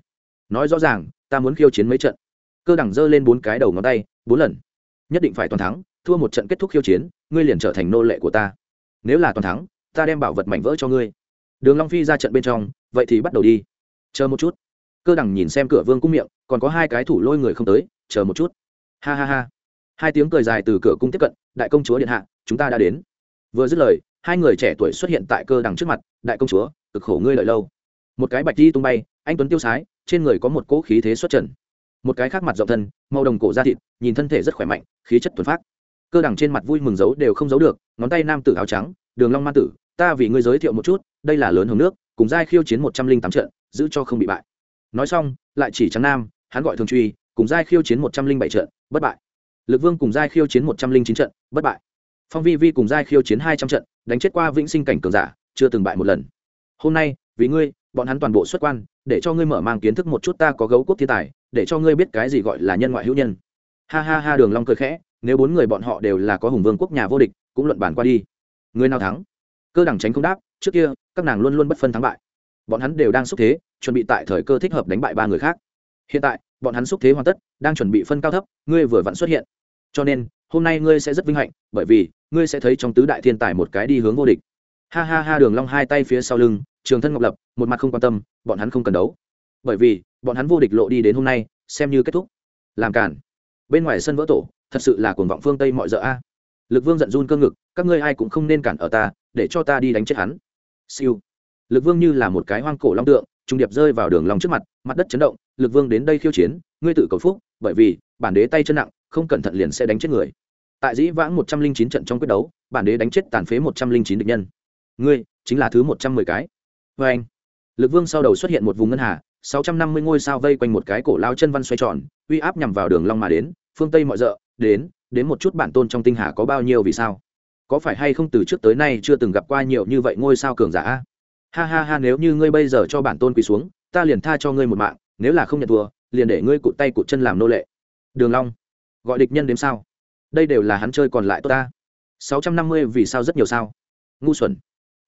Nói rõ ràng, ta muốn khiêu chiến mấy trận. Cơ đẳng giơ lên bốn cái đầu ngón tay, bốn lần. Nhất định phải toàn thắng, thua một trận kết thúc khiêu chiến, ngươi liền trở thành nô lệ của ta. Nếu là toàn thắng, ta đem bảo vật mảnh vỡ cho ngươi. Đường long phi ra trận bên trong, vậy thì bắt đầu đi. Chờ một chút. Cơ đẳng nhìn xem cửa vương cung miệng, còn có hai cái thủ lôi người không tới, chờ một chút. Ha ha ha. Hai tiếng cười dài từ cửa cung tiếp cận, đại công chúa điện hạ, chúng ta đã đến vừa dứt lời, hai người trẻ tuổi xuất hiện tại cơ đằng trước mặt, đại công chúa, cực khổ ngươi lợi lâu. Một cái bạch đi tung bay, anh tuấn tiêu sái, trên người có một cỗ khí thế xuất trần. Một cái khác mặt rộng thân, màu đồng cổ da thịt, nhìn thân thể rất khỏe mạnh, khí chất thuần phát cơ đằng trên mặt vui mừng giấu đều không giấu được, ngón tay nam tử áo trắng, đường long man tử, ta vì ngươi giới thiệu một chút, đây là lớn hồng nước, cùng giai khiêu chiến một trăm linh tám trận, giữ cho không bị bại. Nói xong, lại chỉ trắng nam, hắn gọi thường truy, cùng giai khiêu chiến một trăm linh bảy trận, bất bại. Lực vương cùng giai khiêu chiến một trăm linh chín trận, bất bại phong vi vi cùng giai khiêu chiến hai trăm trận, đánh chết qua vĩnh sinh cảnh cường giả, chưa từng bại một lần. Hôm nay, vì ngươi, bọn hắn toàn bộ xuất quan, để cho ngươi mở mang kiến thức một chút ta có gấu quốc thiên tài, để cho ngươi biết cái gì gọi là nhân ngoại hữu nhân. Ha ha ha, đường long cười khẽ, nếu bốn người bọn họ đều là có hùng vương quốc nhà vô địch, cũng luận bàn qua đi. Người nào thắng? Cơ đẳng tránh không đáp, trước kia, các nàng luôn luôn bất phân thắng bại. Bọn hắn đều đang xúc thế, chuẩn bị tại thời cơ thích hợp đánh bại ba người khác. Hiện tại, bọn hắn xúc thế hoàn tất, đang chuẩn bị phân cao thấp, ngươi vừa vặn xuất hiện. Cho nên, hôm nay ngươi sẽ rất vinh hạnh, bởi vì ngươi sẽ thấy trong tứ đại thiên tài một cái đi hướng vô địch. Ha ha ha, đường long hai tay phía sau lưng, trường thân ngọc lập, một mặt không quan tâm, bọn hắn không cần đấu. Bởi vì, bọn hắn vô địch lộ đi đến hôm nay, xem như kết thúc. Làm cản. Bên ngoài sân vỡ tổ, thật sự là cuồng vọng phương tây mọi giờ a. Lực vương giận run cơ ngực, các ngươi ai cũng không nên cản ở ta, để cho ta đi đánh chết hắn. Siêu. Lực vương như là một cái hoang cổ long tượng, trung điệp rơi vào đường long trước mặt mặt đất chấn động, lực vương đến đây khiêu chiến, ngươi tự cầu phúc, bởi vì, bản đế tay chân nặng, không cẩn thận liền sẽ đánh chết người tại dĩ vãng một trăm linh chín trận trong quyết đấu, bản đế đánh chết tàn phế một trăm linh chín địch nhân. Ngươi, chính là thứ một trăm mười cái. Vê anh, lực vương sau đầu xuất hiện một vùng ngân hà, sáu trăm năm mươi ngôi sao vây quanh một cái cổ lao chân văn xoay tròn, uy áp nhằm vào đường long mà đến, phương tây mọi d đến đến một chút bản tôn trong tinh hà có bao nhiêu vì sao? Có phải hay không từ trước tới nay chưa từng gặp qua nhiều như vậy ngôi sao cường giả? Ha ha ha, nếu như ngươi bây giờ cho bản tôn quỳ xuống, ta liền tha cho ngươi một mạng, nếu là không nhận thua, liền để ngươi cụt tay cụt chân làm nô lệ. Đường long, gọi địch nhân đến sao? Đây đều là hắn chơi còn lại tốt ta. Sáu trăm năm mươi vì sao rất nhiều sao? Ngu xuẩn.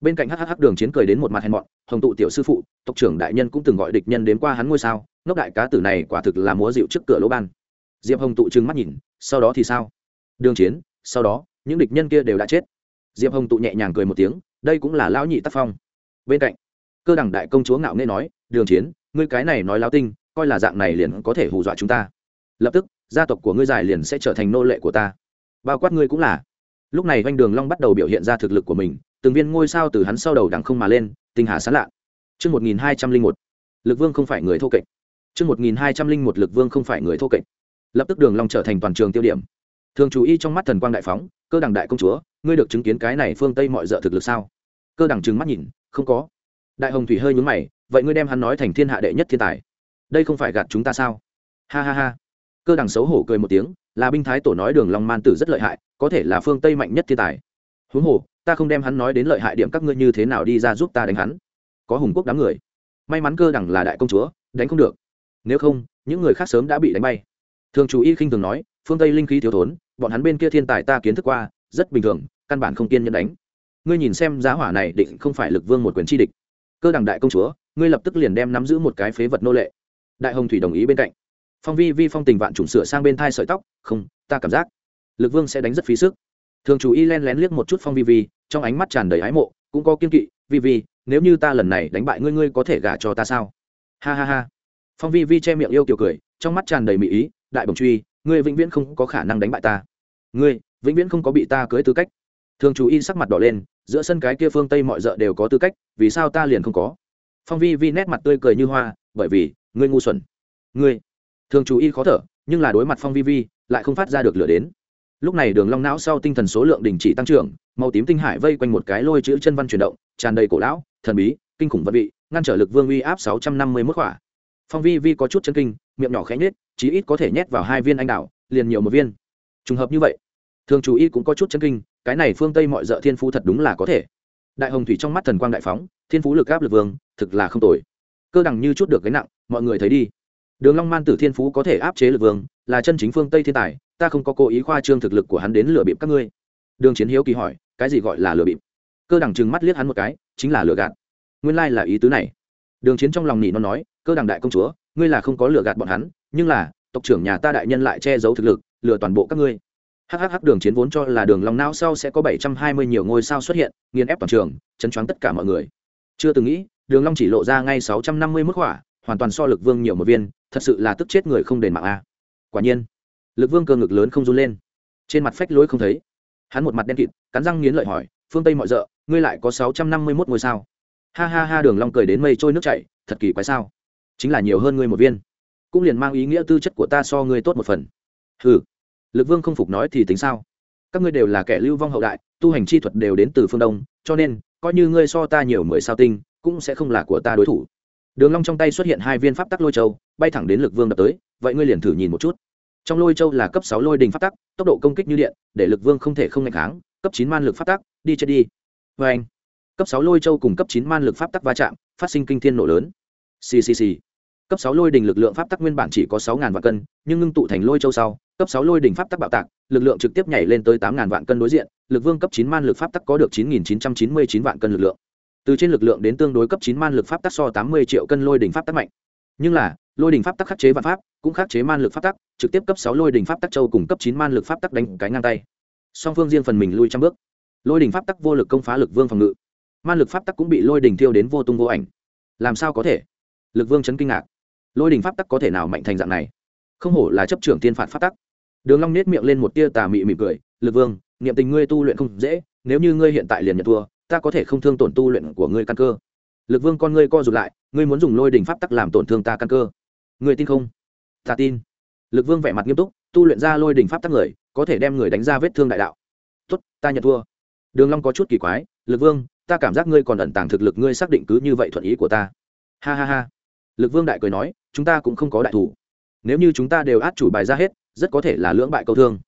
Bên cạnh hhh đường chiến cười đến một mặt hèn mọn, hồng tụ tiểu sư phụ, tộc trưởng đại nhân cũng từng gọi địch nhân đến qua hắn ngôi sao, ngốc đại cá tử này quả thực là múa dịu trước cửa lỗ ban. Diệp hồng tụ trừng mắt nhìn, sau đó thì sao? Đường chiến, sau đó, những địch nhân kia đều đã chết. Diệp hồng tụ nhẹ nhàng cười một tiếng, đây cũng là lão nhị tác phong. Bên cạnh, cơ đẳng đại công chúa ngạo nghê nói, đường chiến, ngươi cái này nói lao tinh, coi là dạng này liền có thể hù dọa chúng ta. Lập tức gia tộc của ngươi dài liền sẽ trở thành nô lệ của ta bao quát ngươi cũng là lúc này doanh đường long bắt đầu biểu hiện ra thực lực của mình từng viên ngôi sao từ hắn sau đầu đằng không mà lên tinh hà sán lạ Trước 1201, lực vương không phải người thô kệch. Trước 1201 lực vương không phải người thô kệch. Lập tức đường long trở thành toàn trường tiêu điểm. Thường chú ý trong mắt thần quang đại phóng, cơ đẳng đại công chúa, ngươi được chứng kiến cái này phương Tây mọi dợ thực lực sao? Cơ đẳng trừng mắt nhìn, không có. Đại hồng thủy hơi nhướng mày, vậy ngươi đem hắn nói thành thiên hạ đệ nhất thiên tài, đây không phải gạt chúng ta sao? Ha ha ha. Cơ đẳng xấu hổ cười một tiếng, là binh thái tổ nói đường long man tử rất lợi hại, có thể là phương Tây mạnh nhất thiên tài. Huống hồ, ta không đem hắn nói đến lợi hại điểm các ngươi như thế nào đi ra giúp ta đánh hắn. Có hùng quốc đám người. May mắn cơ đẳng là đại công chúa đánh không được. Nếu không những người khác sớm đã bị đánh bay. Thường chủ y khinh thường nói phương tây linh khí thiếu thốn bọn hắn bên kia thiên tài ta kiến thức qua rất bình thường căn bản không kiên nhẫn đánh. Ngươi nhìn xem giá hỏa này định không phải lực vương một quyền chi địch. Cơ đẳng đại công chúa ngươi lập tức liền đem nắm giữ một cái phế vật nô lệ. Đại hồng thủy đồng ý bên cạnh phong vi vi phong tình vạn trùng sửa sang bên thai sợi tóc, không, ta cảm giác lực vương sẽ đánh rất phí sức. Thường chủ y len lén liếc một chút phong vi vi, trong ánh mắt tràn đầy ái mộ, cũng có kiên kỵ, vi vi, nếu như ta lần này đánh bại ngươi ngươi có thể gả cho ta sao? Ha ha ha. Phong vi vi che miệng yêu kiểu cười, trong mắt tràn đầy mỹ ý, đại bồng truy, ngươi vĩnh viễn không có khả năng đánh bại ta. Ngươi vĩnh viễn không có bị ta cưới tư cách. Thường chủ y sắc mặt đỏ lên, giữa sân cái kia phương tây mọi d đều có tư cách, vì sao ta liền không có? Phong vi vi nét mặt tươi cười như hoa, bởi vì, ngươi ngu xuẩn. Ngươi thường chú y khó thở nhưng là đối mặt phong vi vi lại không phát ra được lửa đến. Lúc này đường long não sau tinh thần số lượng đình chỉ tăng trưởng màu tím tinh hải vây quanh một cái lôi chữ chân văn chuyển động tràn đầy cổ lão thần bí kinh khủng vật vị ngăn trở lực vương uy áp sáu trăm năm mươi mức khỏa. Phong vi vi có chút chân kinh miệng nhỏ khẽ nhếch chí ít có thể nhét vào hai viên anh đảo, liền nhiều một viên. Trùng hợp như vậy thường chú y cũng có chút chân kinh cái này phương tây mọi dợ thiên Phú thật đúng là có thể. Đại hồng thủy trong mắt thần quang đại phóng thiên phú lực áp lực vương thực là không tồi. Cơ đẳng như chút được gánh nặng mọi người thấy đi đường long man tử thiên phú có thể áp chế lực vương, là chân chính phương tây thiên tài, ta không có cố ý khoa trương thực lực của hắn đến lừa bịp các ngươi. Đường chiến hiếu kỳ hỏi, cái gì gọi là lừa bịp? Cơ đẳng trừng mắt liếc hắn một cái, chính là lừa gạt. Nguyên lai là ý tứ này. Đường chiến trong lòng nỉ nó nói, cơ đẳng đại công chúa, ngươi là không có lừa gạt bọn hắn, nhưng là, tộc trưởng nhà ta đại nhân lại che giấu thực lực, lừa toàn bộ các ngươi. Hhh đường chiến vốn cho là đường long não sau sẽ có bảy trăm hai mươi nhiều ngôi sao xuất hiện, nghiền ép toàn trường, chấn choáng tất cả mọi người. Chưa từng nghĩ, đường long chỉ lộ ra ngay sáu trăm năm mươi mức hỏa hoàn toàn so lực vương nhiều một viên thật sự là tức chết người không đền mạng a. Quả nhiên, lực vương cơ ngực lớn không run lên. Trên mặt phách lối không thấy. Hắn một mặt đen kịt, cắn răng nghiến lợi hỏi, phương tây mọi d ngươi lại có sáu trăm năm mươi mốt ngôi sao? Ha ha ha, đường long cười đến mây trôi nước chảy, thật kỳ quái sao? Chính là nhiều hơn ngươi một viên. Cũng liền mang ý nghĩa tư chất của ta so ngươi tốt một phần. Hừ. Lực vương không phục nói, thì tính sao? Các ngươi đều là kẻ lưu vong hậu đại, tu hành chi thuật đều đến từ phương đông, cho nên, coi như ngươi so ta nhiều mười sao tinh, cũng sẽ không là của ta đối thủ đường long trong tay xuất hiện hai viên pháp tắc lôi châu, bay thẳng đến lực vương đập tới, vậy ngươi liền thử nhìn một chút. Trong lôi châu là cấp sáu lôi đình pháp tắc, tốc độ công kích như điện, để lực vương không thể không ngạch kháng, cấp chín man lực pháp tắc, đi chết đi. Với anh, cấp sáu lôi châu cùng cấp chín man lực pháp tắc va chạm, phát sinh kinh thiên nổ lớn. Ccc cấp sáu lôi đình lực lượng pháp tắc nguyên bản chỉ có sáu ngàn vạn cân, nhưng ngưng tụ thành lôi châu sau, cấp sáu lôi đình pháp tắc bạo tạc, lực lượng trực tiếp nhảy lên tới tám ngàn vạn cân đối diện, lực vương cấp chín man lực pháp tắc có được chín nghìn chín trăm chín mươi chín vạn cân lực lượng từ trên lực lượng đến tương đối cấp chín man lực pháp tắc so tám mươi triệu cân lôi đỉnh pháp tắc mạnh. Nhưng là, lôi đỉnh pháp tắc khắc chế vạn pháp, cũng khắc chế man lực pháp tắc, trực tiếp cấp sáu lôi đỉnh pháp tắc châu cùng cấp chín man lực pháp tắc đánh cái ngang tay. Song phương riêng phần mình lui trăm bước. Lôi đỉnh pháp tắc vô lực công phá lực vương phòng ngự. Man lực pháp tắc cũng bị lôi đỉnh thiêu đến vô tung vô ảnh. Làm sao có thể? Lực vương chấn kinh ngạc. Lôi đình pháp tắc có thể nào mạnh thành dạng này? Không hổ là chấp trưởng tiên phạt pháp tắc. Đường long nết miệng lên một tia tà mị mỉm cười, lực vương, niệm tình ngươi tu luyện không dễ, nếu như ngươi hiện tại liền nhận thua ta có thể không thương tổn tu luyện của ngươi căn cơ. Lực vương con ngươi co rụt lại, ngươi muốn dùng lôi đình pháp tắc làm tổn thương ta căn cơ. Ngươi tin không? Ta tin. Lực vương vẻ mặt nghiêm túc, tu luyện ra lôi đình pháp tắc người, có thể đem người đánh ra vết thương đại đạo. Tốt, ta nhận thua. Đường long có chút kỳ quái, lực vương, ta cảm giác ngươi còn ẩn tàng thực lực, ngươi xác định cứ như vậy thuận ý của ta. Ha ha ha. Lực vương đại cười nói, chúng ta cũng không có đại thủ. Nếu như chúng ta đều át chủ bài ra hết, rất có thể là lưỡng bại câu thương.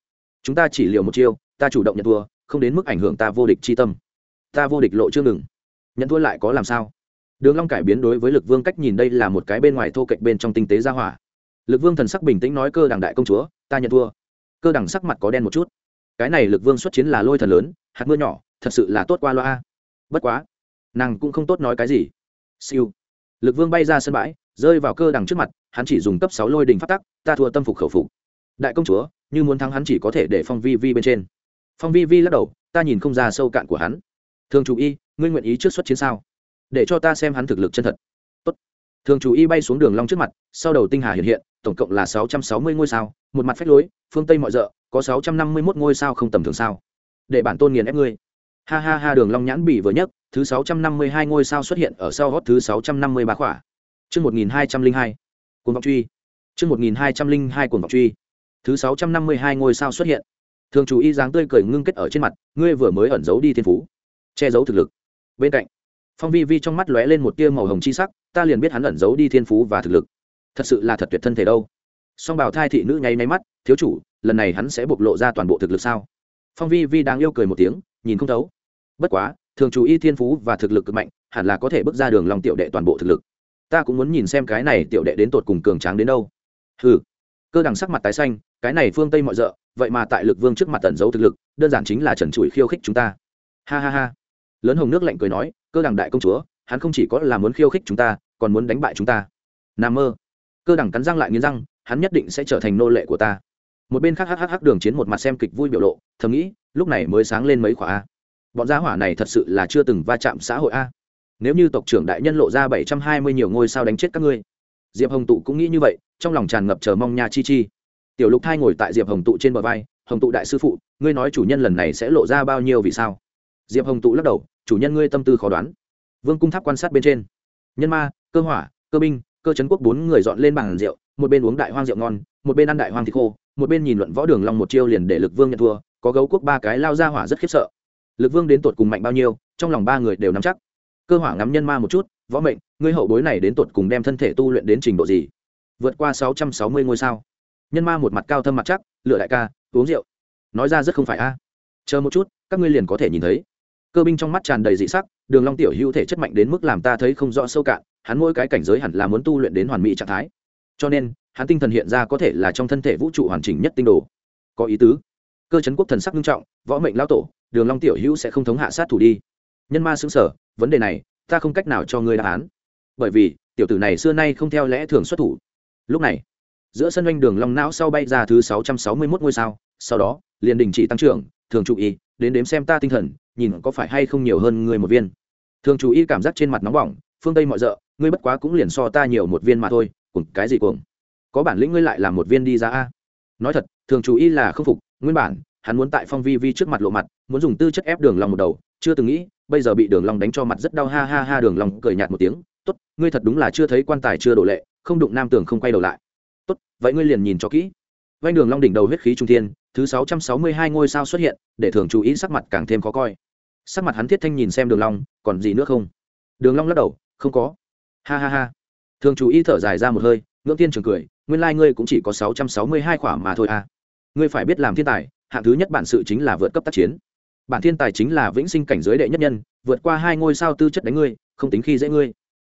Chúng ta chỉ liều một chiêu, ta chủ động nhận thua, không đến mức ảnh hưởng ta vô địch chi tâm ta vô địch lộ chưa ngừng. Nhận thua lại có làm sao? Đường long cải biến đối với lực vương cách nhìn đây là một cái bên ngoài thô kệch bên trong tinh tế gia hỏa. Lực vương thần sắc bình tĩnh nói cơ đẳng đại công chúa, ta nhận thua. Cơ đẳng sắc mặt có đen một chút. Cái này lực vương xuất chiến là lôi thần lớn, hạt mưa nhỏ, thật sự là tốt qua loa. Bất quá, nàng cũng không tốt nói cái gì. Siêu. Lực vương bay ra sân bãi, rơi vào cơ đằng trước mặt, hắn chỉ dùng cấp sáu lôi đình phát tắc, ta thua tâm phục khẩu phục. Đại công chúa, như muốn thắng hắn chỉ có thể để phong vi vi bên trên. Phong vi vi lắc đầu, ta nhìn không ra sâu cạn của hắn thường chủ y, ngươi nguyện ý trước xuất chiến sao? Để cho ta xem hắn thực lực chân thật. Tốt. thường chủ y bay xuống đường long trước mặt, sau đầu tinh hà hiện hiện, tổng cộng là sáu trăm sáu mươi ngôi sao, một mặt phách lối, phương tây mọi rợ, có sáu trăm năm mươi 651 ngôi sao không tầm thường sao? Để bản tôn nghiền ép ngươi. Ha ha ha, đường long nhãn bỉ vừa nhất thứ sáu trăm năm mươi hai ngôi sao xuất hiện ở sau hót thứ sáu trăm năm mươi ba khỏa. Chương một nghìn hai trăm linh hai, cuồng vọng truy. Chương một nghìn hai trăm linh hai, cuồng vọng truy. Thứ sáu trăm năm mươi hai ngôi sao xuất hiện. Thường chủ y dáng tươi cười ngưng kết ở trên mặt, ngươi vừa mới ẩn giấu đi thiên phú che giấu thực lực. Bên cạnh, phong vi vi trong mắt lóe lên một tia màu hồng chi sắc, ta liền biết hắn ẩn giấu đi thiên phú và thực lực. Thật sự là thật tuyệt thân thể đâu. Song bảo thai thị nữ nháy máy mắt, thiếu chủ, lần này hắn sẽ bộc lộ ra toàn bộ thực lực sao? Phong vi vi đang yêu cười một tiếng, nhìn không thấu. Bất quá, thường chú y thiên phú và thực lực cực mạnh, hẳn là có thể bước ra đường lòng tiểu đệ toàn bộ thực lực. Ta cũng muốn nhìn xem cái này tiểu đệ đến tột cùng cường tráng đến đâu. Ừ cơ đằng sắc mặt tái xanh, cái này phương tây mọi d vậy mà tại lực vương trước mặt tẩn giấu thực lực, đơn giản chính là trần trụi khiêu khích chúng ta. Ha ha ha lớn hồng nước lạnh cười nói, cơ đẳng đại công chúa, hắn không chỉ có là muốn khiêu khích chúng ta, còn muốn đánh bại chúng ta. N a mơ. Cơ đẳng cắn răng lại nghiến răng, hắn nhất định sẽ trở thành nô lệ của ta. Một bên khác hhh đường chiến một mặt xem kịch vui biểu lộ, thầm nghĩ, lúc này mới sáng lên mấy khỏa a. Bọn gia hỏa này thật sự là chưa từng va chạm xã hội a. Nếu như tộc trưởng đại nhân lộ ra bảy trăm hai mươi nhiều ngôi sao đánh chết các ngươi. Diệp hồng tụ cũng nghĩ như vậy, trong lòng tràn ngập chờ mong nha chi chi. Tiểu lục thai ngồi tại diệp hồng tụ trên bờ vai, hồng tụ đại sư phụ, ngươi nói chủ nhân lần này sẽ lộ ra bao nhiêu vì sao? Diệp hồng tụ lắc đầu chủ nhân ngươi tâm tư khó đoán. Vương cung tháp quan sát bên trên. Nhân ma, cơ hỏa, cơ binh, cơ trấn quốc bốn người dọn lên bàn rượu, một bên uống đại hoang rượu ngon, một bên ăn đại hoang thịt khô, một bên nhìn luận võ đường long một chiêu liền để lực vương nhận thua, có gấu quốc ba cái lao ra hỏa rất khiếp sợ. Lực vương đến tột cùng mạnh bao nhiêu, trong lòng ba người đều nắm chắc. Cơ hỏa ngắm nhân ma một chút, võ mệnh, ngươi hậu bối này đến tột cùng đem thân thể tu luyện đến trình độ gì? Vượt qua sáu trăm sáu mươi ngôi sao. Nhân ma một mặt cao thâm mặt chắc, lựa đại ca, uống rượu. Nói ra rất không phải a. Chờ một chút, các ngươi liền có thể nhìn thấy cơ binh trong mắt tràn đầy dị sắc, đường long tiểu hữu thể chất mạnh đến mức làm ta thấy không rõ sâu cạn, hắn mỗi cái cảnh giới hẳn là muốn tu luyện đến hoàn mỹ trạng thái. Cho nên, hắn tinh thần hiện ra có thể là trong thân thể vũ trụ hoàn chỉnh nhất tinh đồ. Có ý tứ. Cơ chấn quốc thần sắc nghiêm trọng, võ mệnh lão tổ, đường long tiểu hữu sẽ không thống hạ sát thủ đi. Nhân ma sướng sở, vấn đề này, ta không cách nào cho ngươi đáp án. Bởi vì, tiểu tử này xưa nay không theo lẽ thường xuất thủ. Lúc này, giữa sân doanh đường long não sau bay ra thứ sáu trăm mươi 661 ngôi sao, sau đó, liền đình chỉ tăng trưởng, thường trụ ý đến đếm xem ta tinh thần nhìn có phải hay không nhiều hơn người một viên. Thường chú ý cảm giác trên mặt nóng bỏng, phương tây mọi rợ, ngươi bất quá cũng liền so ta nhiều một viên mà thôi, cùng cái gì cuồng? Có bản lĩnh ngươi lại làm một viên đi ra a. Nói thật, thường chú ý là không phục, nguyên bản, hắn muốn tại phong vi vi trước mặt lộ mặt, muốn dùng tư chất ép đường long một đầu, chưa từng nghĩ, bây giờ bị đường long đánh cho mặt rất đau ha ha ha, đường long cười nhạt một tiếng, tốt, ngươi thật đúng là chưa thấy quan tài chưa đổ lệ, không đụng nam tường không quay đầu lại. Tốt, vậy ngươi liền nhìn cho kỹ. Vanh đường long đỉnh đầu huyết khí trung thiên thứ sáu trăm sáu mươi hai ngôi sao xuất hiện, để thường chú ý sắc mặt càng thêm khó coi. Sắc mặt hắn thiết thanh nhìn xem đường long, còn gì nữa không? Đường long lắc đầu, không có. Ha ha ha. Thường chú ý thở dài ra một hơi, ngưỡng tiên trường cười, nguyên lai like ngươi cũng chỉ có sáu trăm sáu mươi hai khỏa mà thôi à. Ngươi phải biết làm thiên tài, hạng thứ nhất bản sự chính là vượt cấp tác chiến. Bản thiên tài chính là vĩnh sinh cảnh giới đệ nhất nhân, vượt qua hai ngôi sao tư chất đánh ngươi, không tính khi dễ ngươi.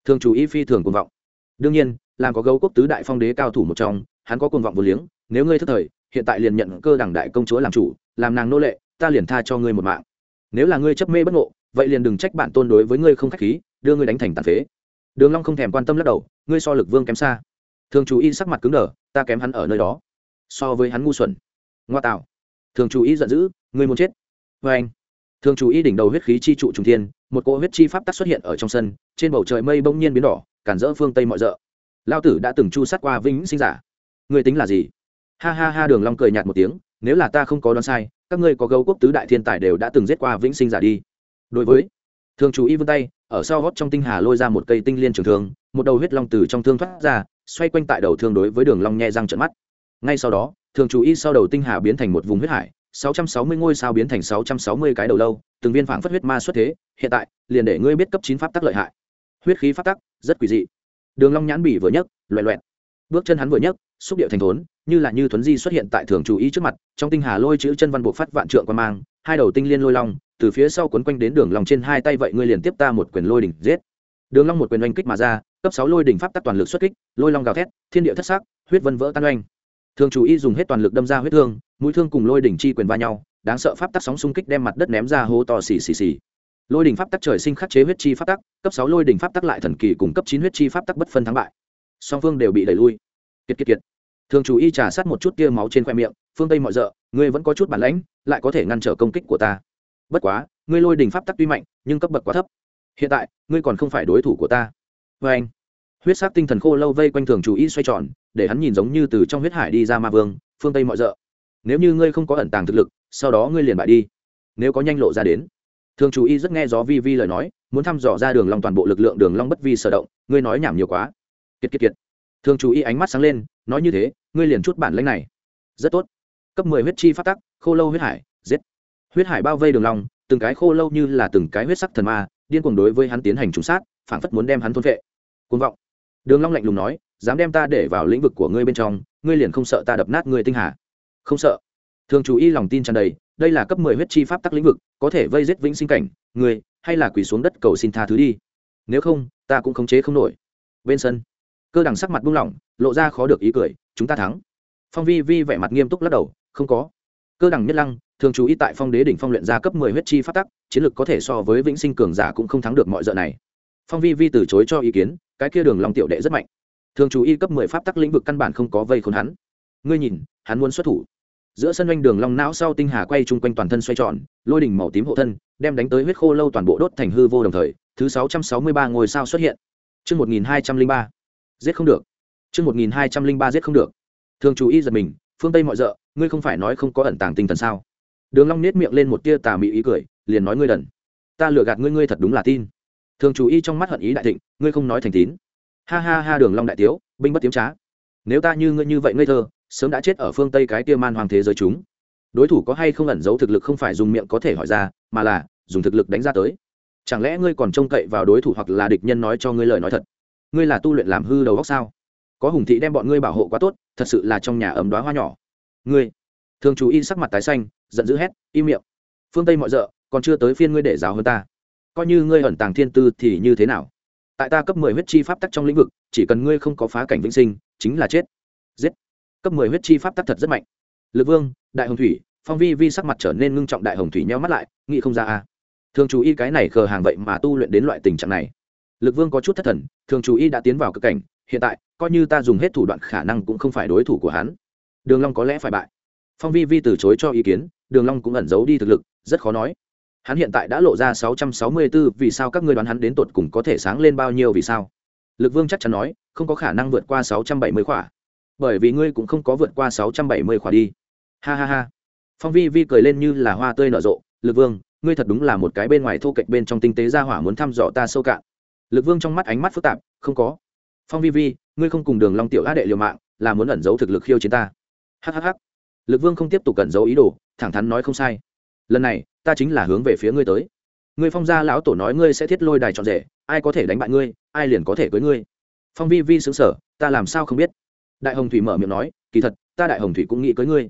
Thường chủ ý phi thường cuồng vọng. Đương nhiên, làm có gấu quốc tứ đại phong đế cao thủ một trong, hắn có cuồng vọng vô liếng, nếu ngươi thất thời hiện tại liền nhận cơ đẳng đại công chúa làm chủ, làm nàng nô lệ, ta liền tha cho ngươi một mạng. Nếu là ngươi chấp mê bất ngộ, vậy liền đừng trách bạn tôn đối với ngươi không khách khí, đưa ngươi đánh thành tàn phế. Đường long không thèm quan tâm lắc đầu, ngươi so lực vương kém xa. Thường chủ y sắc mặt cứng đờ, ta kém hắn ở nơi đó, so với hắn ngu xuẩn. Ngoa tạo. Thường chủ y giận dữ, ngươi muốn chết. Vê anh. Thường chủ y đỉnh đầu huyết khí chi trụ trung thiên, một cỗ huyết chi pháp tắc xuất hiện ở trong sân, trên bầu trời mây bỗng nhiên biến đỏ, cản rỡ phương tây mọi rợ. Lao tử đã từng chu sát qua vĩnh sinh giả. Người tính là gì? Ha ha ha đường long cười nhạt một tiếng nếu là ta không có đoán sai các ngươi có gấu quốc tứ đại thiên tài đều đã từng giết qua vĩnh sinh giả đi đối với thường chủ y vươn tay ở sau gót trong tinh hà lôi ra một cây tinh liên trường thương một đầu huyết long từ trong thương thoát ra xoay quanh tại đầu thương đối với đường long nhẹ răng trợn mắt ngay sau đó thường chủ y sau đầu tinh hà biến thành một vùng huyết hải 660 ngôi sao biến thành 660 cái đầu lâu, từng viên phảng phất huyết ma xuất thế, hiện tại, liền để ngươi biết cấp 9 pháp tắc lợi hại. Huyết khí pháp tắc, rất quỷ dị. Đường Long nhãn bỉ vừa nhấc, loẹt loẹt. Bước chân hắn vừa nhấc, xúc điệu thành thốn, như là như thuấn di xuất hiện tại thường chủ ý trước mặt, trong tinh hà lôi chữ chân văn bộ phát vạn trượng quan mang, hai đầu tinh liên lôi long, từ phía sau quấn quanh đến đường long trên hai tay vậy ngươi liền tiếp ta một quyền lôi đỉnh giết. Đường Long một quyền oanh kích mà ra, cấp 6 lôi đỉnh pháp tắc toàn lực xuất kích, lôi long gào thét, thiên địa thất sắc, huyết vân vỡ tan oanh. Thường chủ y dùng hết toàn lực đâm ra huyết thương mũi thương cùng lôi đỉnh chi quyền va nhau đáng sợ pháp tắc sóng xung kích đem mặt đất ném ra hố to xì xì xì. Lôi đỉnh pháp tắc trời sinh khắc chế huyết chi pháp tắc cấp sáu lôi đỉnh pháp tắc lại thần kỳ cùng cấp chín huyết chi pháp tắc bất phân thắng bại. Song phương đều bị đẩy lui. Kiệt kiệt kiệt thường chủ y trà sát một chút tia máu trên khoe miệng, phương tây mọi d ngươi vẫn có chút bản lãnh, lại có thể ngăn trở công kích của ta. Bất quá, ngươi lôi đỉnh pháp tắc tuy mạnh, nhưng cấp bậc quá thấp. Hiện tại, ngươi còn không phải đối thủ của ta. Vê anh, huyết sắc tinh thần khô lâu vây quanh thường chủ y xoay tròn, để hắn nhìn giống như từ trong huyết hải đi ra ma vương, phương tây mọi d nếu như ngươi không có ẩn tàng thực lực, sau đó ngươi liền bại đi. Nếu có nhanh lộ ra đến. Thường chủ y rất nghe gió vi vi lời nói, muốn thăm dò ra đường long toàn bộ lực lượng đường long bất vi sở động, ngươi nói nhảm nhiều quá. Kiệt kiệt kiệt thường chủ y ánh mắt sáng lên, nói như thế, ngươi liền chút bản lĩnh này. Rất tốt. Cấp mười huyết chi phát tắc, khô lâu huyết hải, giết. Huyết hải bao vây đường long, từng cái khô lâu như là từng cái huyết sắc thần ma, điên cuồng đối với hắn tiến hành trùng sát, phảng phất muốn đem hắn thôn vệ côn vọng. Đường long lạnh lùng nói, dám đem ta để vào lĩnh vực của ngươi bên trong, ngươi liền không sợ ta đập nát ngươi tinh hà? Không sợ. Thường chú ý lòng tin tràn đầy, đây là cấp mười huyết chi pháp tắc lĩnh vực, có thể vây giết vĩnh sinh cảnh, ngươi, hay là quỳ xuống đất cầu xin tha thứ đi. Nếu không, ta cũng khống chế không nổi. Bên sân cơ đằng sắc mặt buông lỏng, lộ ra khó được ý cười, chúng ta thắng. Phong vi vi vẻ mặt nghiêm túc lắc đầu, không có. Cơ đằng nhất lăng, thường chú ý tại phong đế đỉnh phong luyện ra cấp mười huyết chi pháp tắc, chiến lược có thể so với vĩnh sinh cường giả cũng không thắng được mọi giờ này. Phong vi vi từ chối cho ý kiến, cái kia đường long tiểu đệ rất mạnh. Thường chú y cấp mười pháp tắc lĩnh vực căn bản không có vây khốn hắn. Ngươi nhìn, hắn muốn xuất thủ. Giữa sân doanh đường long não sau tinh hà quay chung quanh toàn thân xoay tròn, lôi đỉnh màu tím hộ thân, đem đánh tới huyết khô lâu toàn bộ đốt thành hư vô đồng thời, thứ sáu trăm sáu mươi ba ngôi sao xuất hiện. Chương một nghìn hai trăm linh ba giết không được. Chương một nghìn hai trăm linh ba giết không được. Thường chú y giật mình, phương tây mọi rợ, ngươi không phải nói không có ẩn tàng tinh thần sao? Đường long nết miệng lên một tia tà mị ý cười, liền nói ngươi đần. Ta lừa gạt ngươi ngươi thật đúng là tin. Thường chú y trong mắt hận ý đại thịnh, ngươi không nói thành tín. Ha ha ha, đường long đại tiếu, binh bất tiếm trá. Nếu ta như ngươi như vậy ngây thơ, sớm đã chết ở phương tây cái kia man hoàng thế giới chúng. Đối thủ có hay không ẩn giấu thực lực không phải dùng miệng có thể hỏi ra, mà là dùng thực lực đánh ra tới. Chẳng lẽ ngươi còn trông cậy vào đối thủ hoặc là địch nhân nói cho ngươi lời nói thật? Ngươi là tu luyện làm hư đầu óc sao? Có hùng thị đem bọn ngươi bảo hộ quá tốt, thật sự là trong nhà ấm đóa hoa nhỏ. Ngươi. Thường chú y sắc mặt tái xanh, giận dữ hét, im miệng. Phương tây mọi rợ, còn chưa tới phiên ngươi để giáo hơn ta. Coi như ngươi ẩn tàng thiên tư thì như thế nào? Tại ta cấp mười huyết chi pháp tắc trong lĩnh vực, chỉ cần ngươi không có phá cảnh vĩnh sinh, chính là chết. Giết. Cấp mười huyết chi pháp tắc thật rất mạnh. Lực vương, đại hồng thủy, phong vi vi sắc mặt trở nên ngưng trọng, đại hồng thủy nheo mắt lại, nghĩ không ra a. Thường chú y cái này khờ hàng vậy mà tu luyện đến loại tình trạng này lực vương có chút thất thần thường chú ý đã tiến vào cực cảnh hiện tại coi như ta dùng hết thủ đoạn khả năng cũng không phải đối thủ của hắn. Đường long có lẽ phải bại. Phong vi vi từ chối cho ý kiến đường long cũng ẩn giấu đi thực lực rất khó nói. Hắn hiện tại đã lộ ra 664, vì sao các ngươi đoán hắn đến tột cùng có thể sáng lên bao nhiêu vì sao? Lực vương chắc chắn nói không có khả năng vượt qua 670 khỏa. Bởi vì ngươi cũng không có vượt qua 670 khỏa đi. Ha ha ha. Phong vi vi cười lên như là hoa tươi nở rộ lực vương ngươi thật đúng là một cái bên ngoài thô kệch bên trong tinh tế gia hỏa muốn thăm dò ta sâu cạn lực vương trong mắt ánh mắt phức tạp, không có. Phong vi vi, ngươi không cùng đường long tiểu á đệ liều mạng, là muốn ẩn giấu thực lực khiêu chiến ta. Hhh lực vương không tiếp tục cẩn giấu ý đồ, thẳng thắn nói không sai. Lần này, ta chính là hướng về phía ngươi tới. Ngươi phong gia lão tổ nói ngươi sẽ thiết lôi đài trọn rể, ai có thể đánh bại ngươi, ai liền có thể cưới ngươi. Phong vi vi xứng sở ta làm sao không biết. Đại hồng thủy mở miệng nói, kỳ thật, ta đại hồng thủy cũng nghĩ cưới ngươi.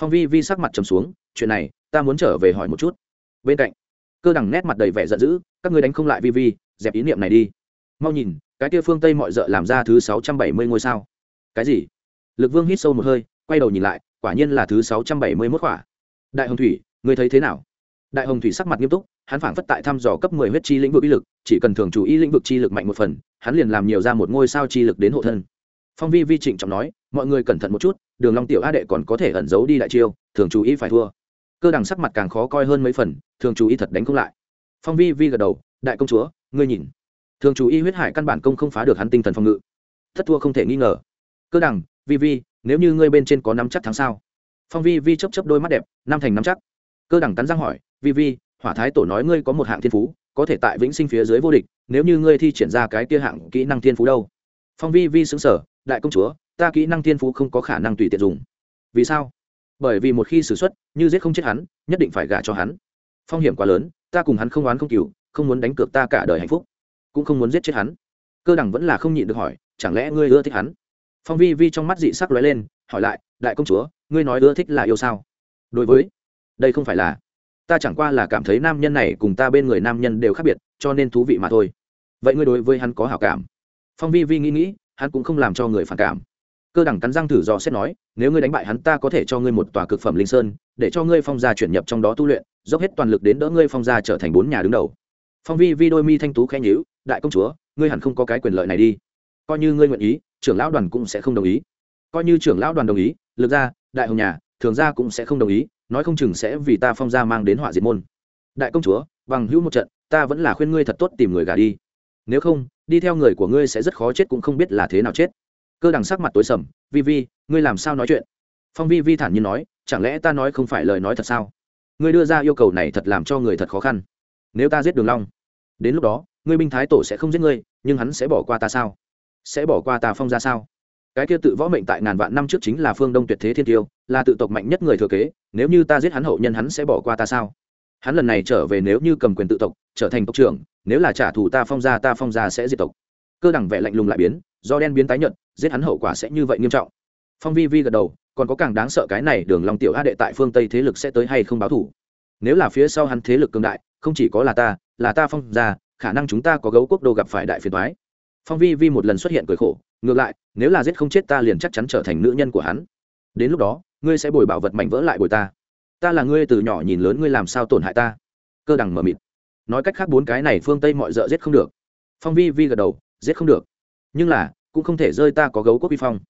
Phong vi vi sắc mặt trầm xuống, chuyện này, ta muốn trở về hỏi một chút. Bên cạnh, cơ đằng nét mặt đầy vẻ giận dữ, các ngươi đánh không lại vi vi dẹp ý niệm này đi. Mau nhìn, cái kia phương tây mọi d ợ làm ra thứ sáu trăm bảy mươi ngôi sao. Cái gì? Lực vương hít sâu một hơi, quay đầu nhìn lại, quả nhiên là thứ sáu trăm bảy mươi mốt quả đại hồng thủy, ngươi thấy thế nào? Đại hồng thủy sắc mặt nghiêm túc, hắn phảng phất tại thăm dò cấp mười huyết chi lĩnh vực ý lực, chỉ cần thường chủ ý lĩnh vực chi lực mạnh một phần, hắn liền làm nhiều ra một ngôi sao chi lực đến hộ thân. Phong vi vi trịnh trọng nói, mọi người cẩn thận một chút, đường long tiểu a đệ còn có thể ẩn giấu đi đại chiêu, thường chú ý phải thua. Cơ đằng sắc mặt càng khó coi hơn mấy phần, thường chú ý thật đánh không lại phong vi vi gật đầu đại công chúa ngươi nhìn. Thường chú y huyết hải căn bản công không phá được hắn tinh thần phòng ngự. Thất thua không thể nghi ngờ. Cơ đẳng, vi vi nếu như ngươi bên trên có nắm chắc thắng sao? Phong vi vi chấp chấp đôi mắt đẹp năm thành nắm chắc. Cơ đẳng cắn răng hỏi vi vi hỏa thái tổ nói ngươi có một hạng thiên phú có thể tại vĩnh sinh phía dưới vô địch nếu như ngươi thi triển ra cái kia hạng kỹ năng thiên phú đâu? Phong vi vi xứng sở đại công chúa ta kỹ năng thiên phú không có khả năng tùy tiện dùng. Vì sao? Bởi vì một khi xử x u ấ t như giết không chết hắn nhất định phải gả cho hắn. Phong hiểm quá lớn ta cùng hắn không oán không cừu, không muốn đánh cược ta cả đời hạnh phúc, cũng không muốn giết chết hắn. Cơ đẳng vẫn là không nhịn được hỏi, chẳng lẽ ngươi ưa thích hắn? Phong vi vi trong mắt dị sắc lóe lên, hỏi lại, đại công chúa, ngươi nói ưa thích là yêu sao? Đối với, đây không phải là, ta chẳng qua là cảm thấy nam nhân này cùng ta bên người nam nhân đều khác biệt, cho nên thú vị mà thôi. Vậy ngươi đối với hắn có hảo cảm? Phong vi vi nghĩ nghĩ, hắn cũng không làm cho người phản cảm. Cơ đẳng cắn răng thử dò xét nói, nếu ngươi đánh bại hắn ta có thể cho ngươi một tòa cực phẩm linh sơn để cho ngươi phong gia chuyển nhập trong đó tu luyện dốc hết toàn lực đến đỡ ngươi phong gia trở thành bốn nhà đứng đầu. Phong vi vi đôi mi thanh tú khẽ nhíu đại công chúa ngươi hẳn không có cái quyền lợi này đi. Coi như ngươi nguyện ý trưởng lão đoàn cũng sẽ không đồng ý. Coi như trưởng lão đoàn đồng ý lực gia, đại hồng nhà thường gia cũng sẽ không đồng ý nói không chừng sẽ vì ta phong gia mang đến họa diệt môn. Đại công chúa bằng hữu một trận ta vẫn là khuyên ngươi thật tốt tìm người gả đi. Nếu không đi theo người của ngươi sẽ rất khó chết cũng không biết là thế nào chết. Cơ đằng sắc mặt tối sầm vi vi ngươi làm sao nói chuyện? Phong vi vi thản nhiên nói chẳng lẽ ta nói không phải lời nói thật sao? Ngươi đưa ra yêu cầu này thật làm cho người thật khó khăn. Nếu ta giết đường long, đến lúc đó, ngươi binh thái tổ sẽ không giết ngươi, nhưng hắn sẽ bỏ qua ta sao? Sẽ bỏ qua ta phong ra sao? Cái kia tự võ mệnh tại ngàn vạn năm trước chính là phương đông tuyệt thế thiên tiêu, là tự tộc mạnh nhất người thừa kế, nếu như ta giết hắn hậu nhân hắn sẽ bỏ qua ta sao? Hắn lần này trở về nếu như cầm quyền tự tộc, trở thành tộc trưởng, nếu là trả thù ta phong ra, ta phong ra sẽ diệt tộc. Cơ đẳng vẻ lạnh lùng lại biến, do đen biến tái nhợt, giết hắn hậu quả sẽ như vậy nghiêm trọng. Phong vi vi gật đầu còn có càng đáng sợ cái này đường long tiểu a đệ tại phương tây thế lực sẽ tới hay không báo thủ? Nếu là phía sau hắn thế lực cường đại, không chỉ có là ta là ta phong gia, khả năng chúng ta có gấu quốc đô gặp phải đại phiền toái. Phong vi vi một lần xuất hiện cười khổ, ngược lại, nếu là giết không chết ta liền chắc chắn trở thành nữ nhân của hắn. Đến lúc đó, ngươi sẽ bồi bảo vật mảnh vỡ lại bồi ta. Ta là ngươi từ nhỏ nhìn lớn ngươi làm sao tổn hại ta. Cơ đằng mờ mịt. Nói cách khác bốn cái này phương tây mọi d ợ giết không được. Phong vi vi gật đầu, giết không được. Nhưng là, cũng không thể rơi ta có gấu quốc vi phong.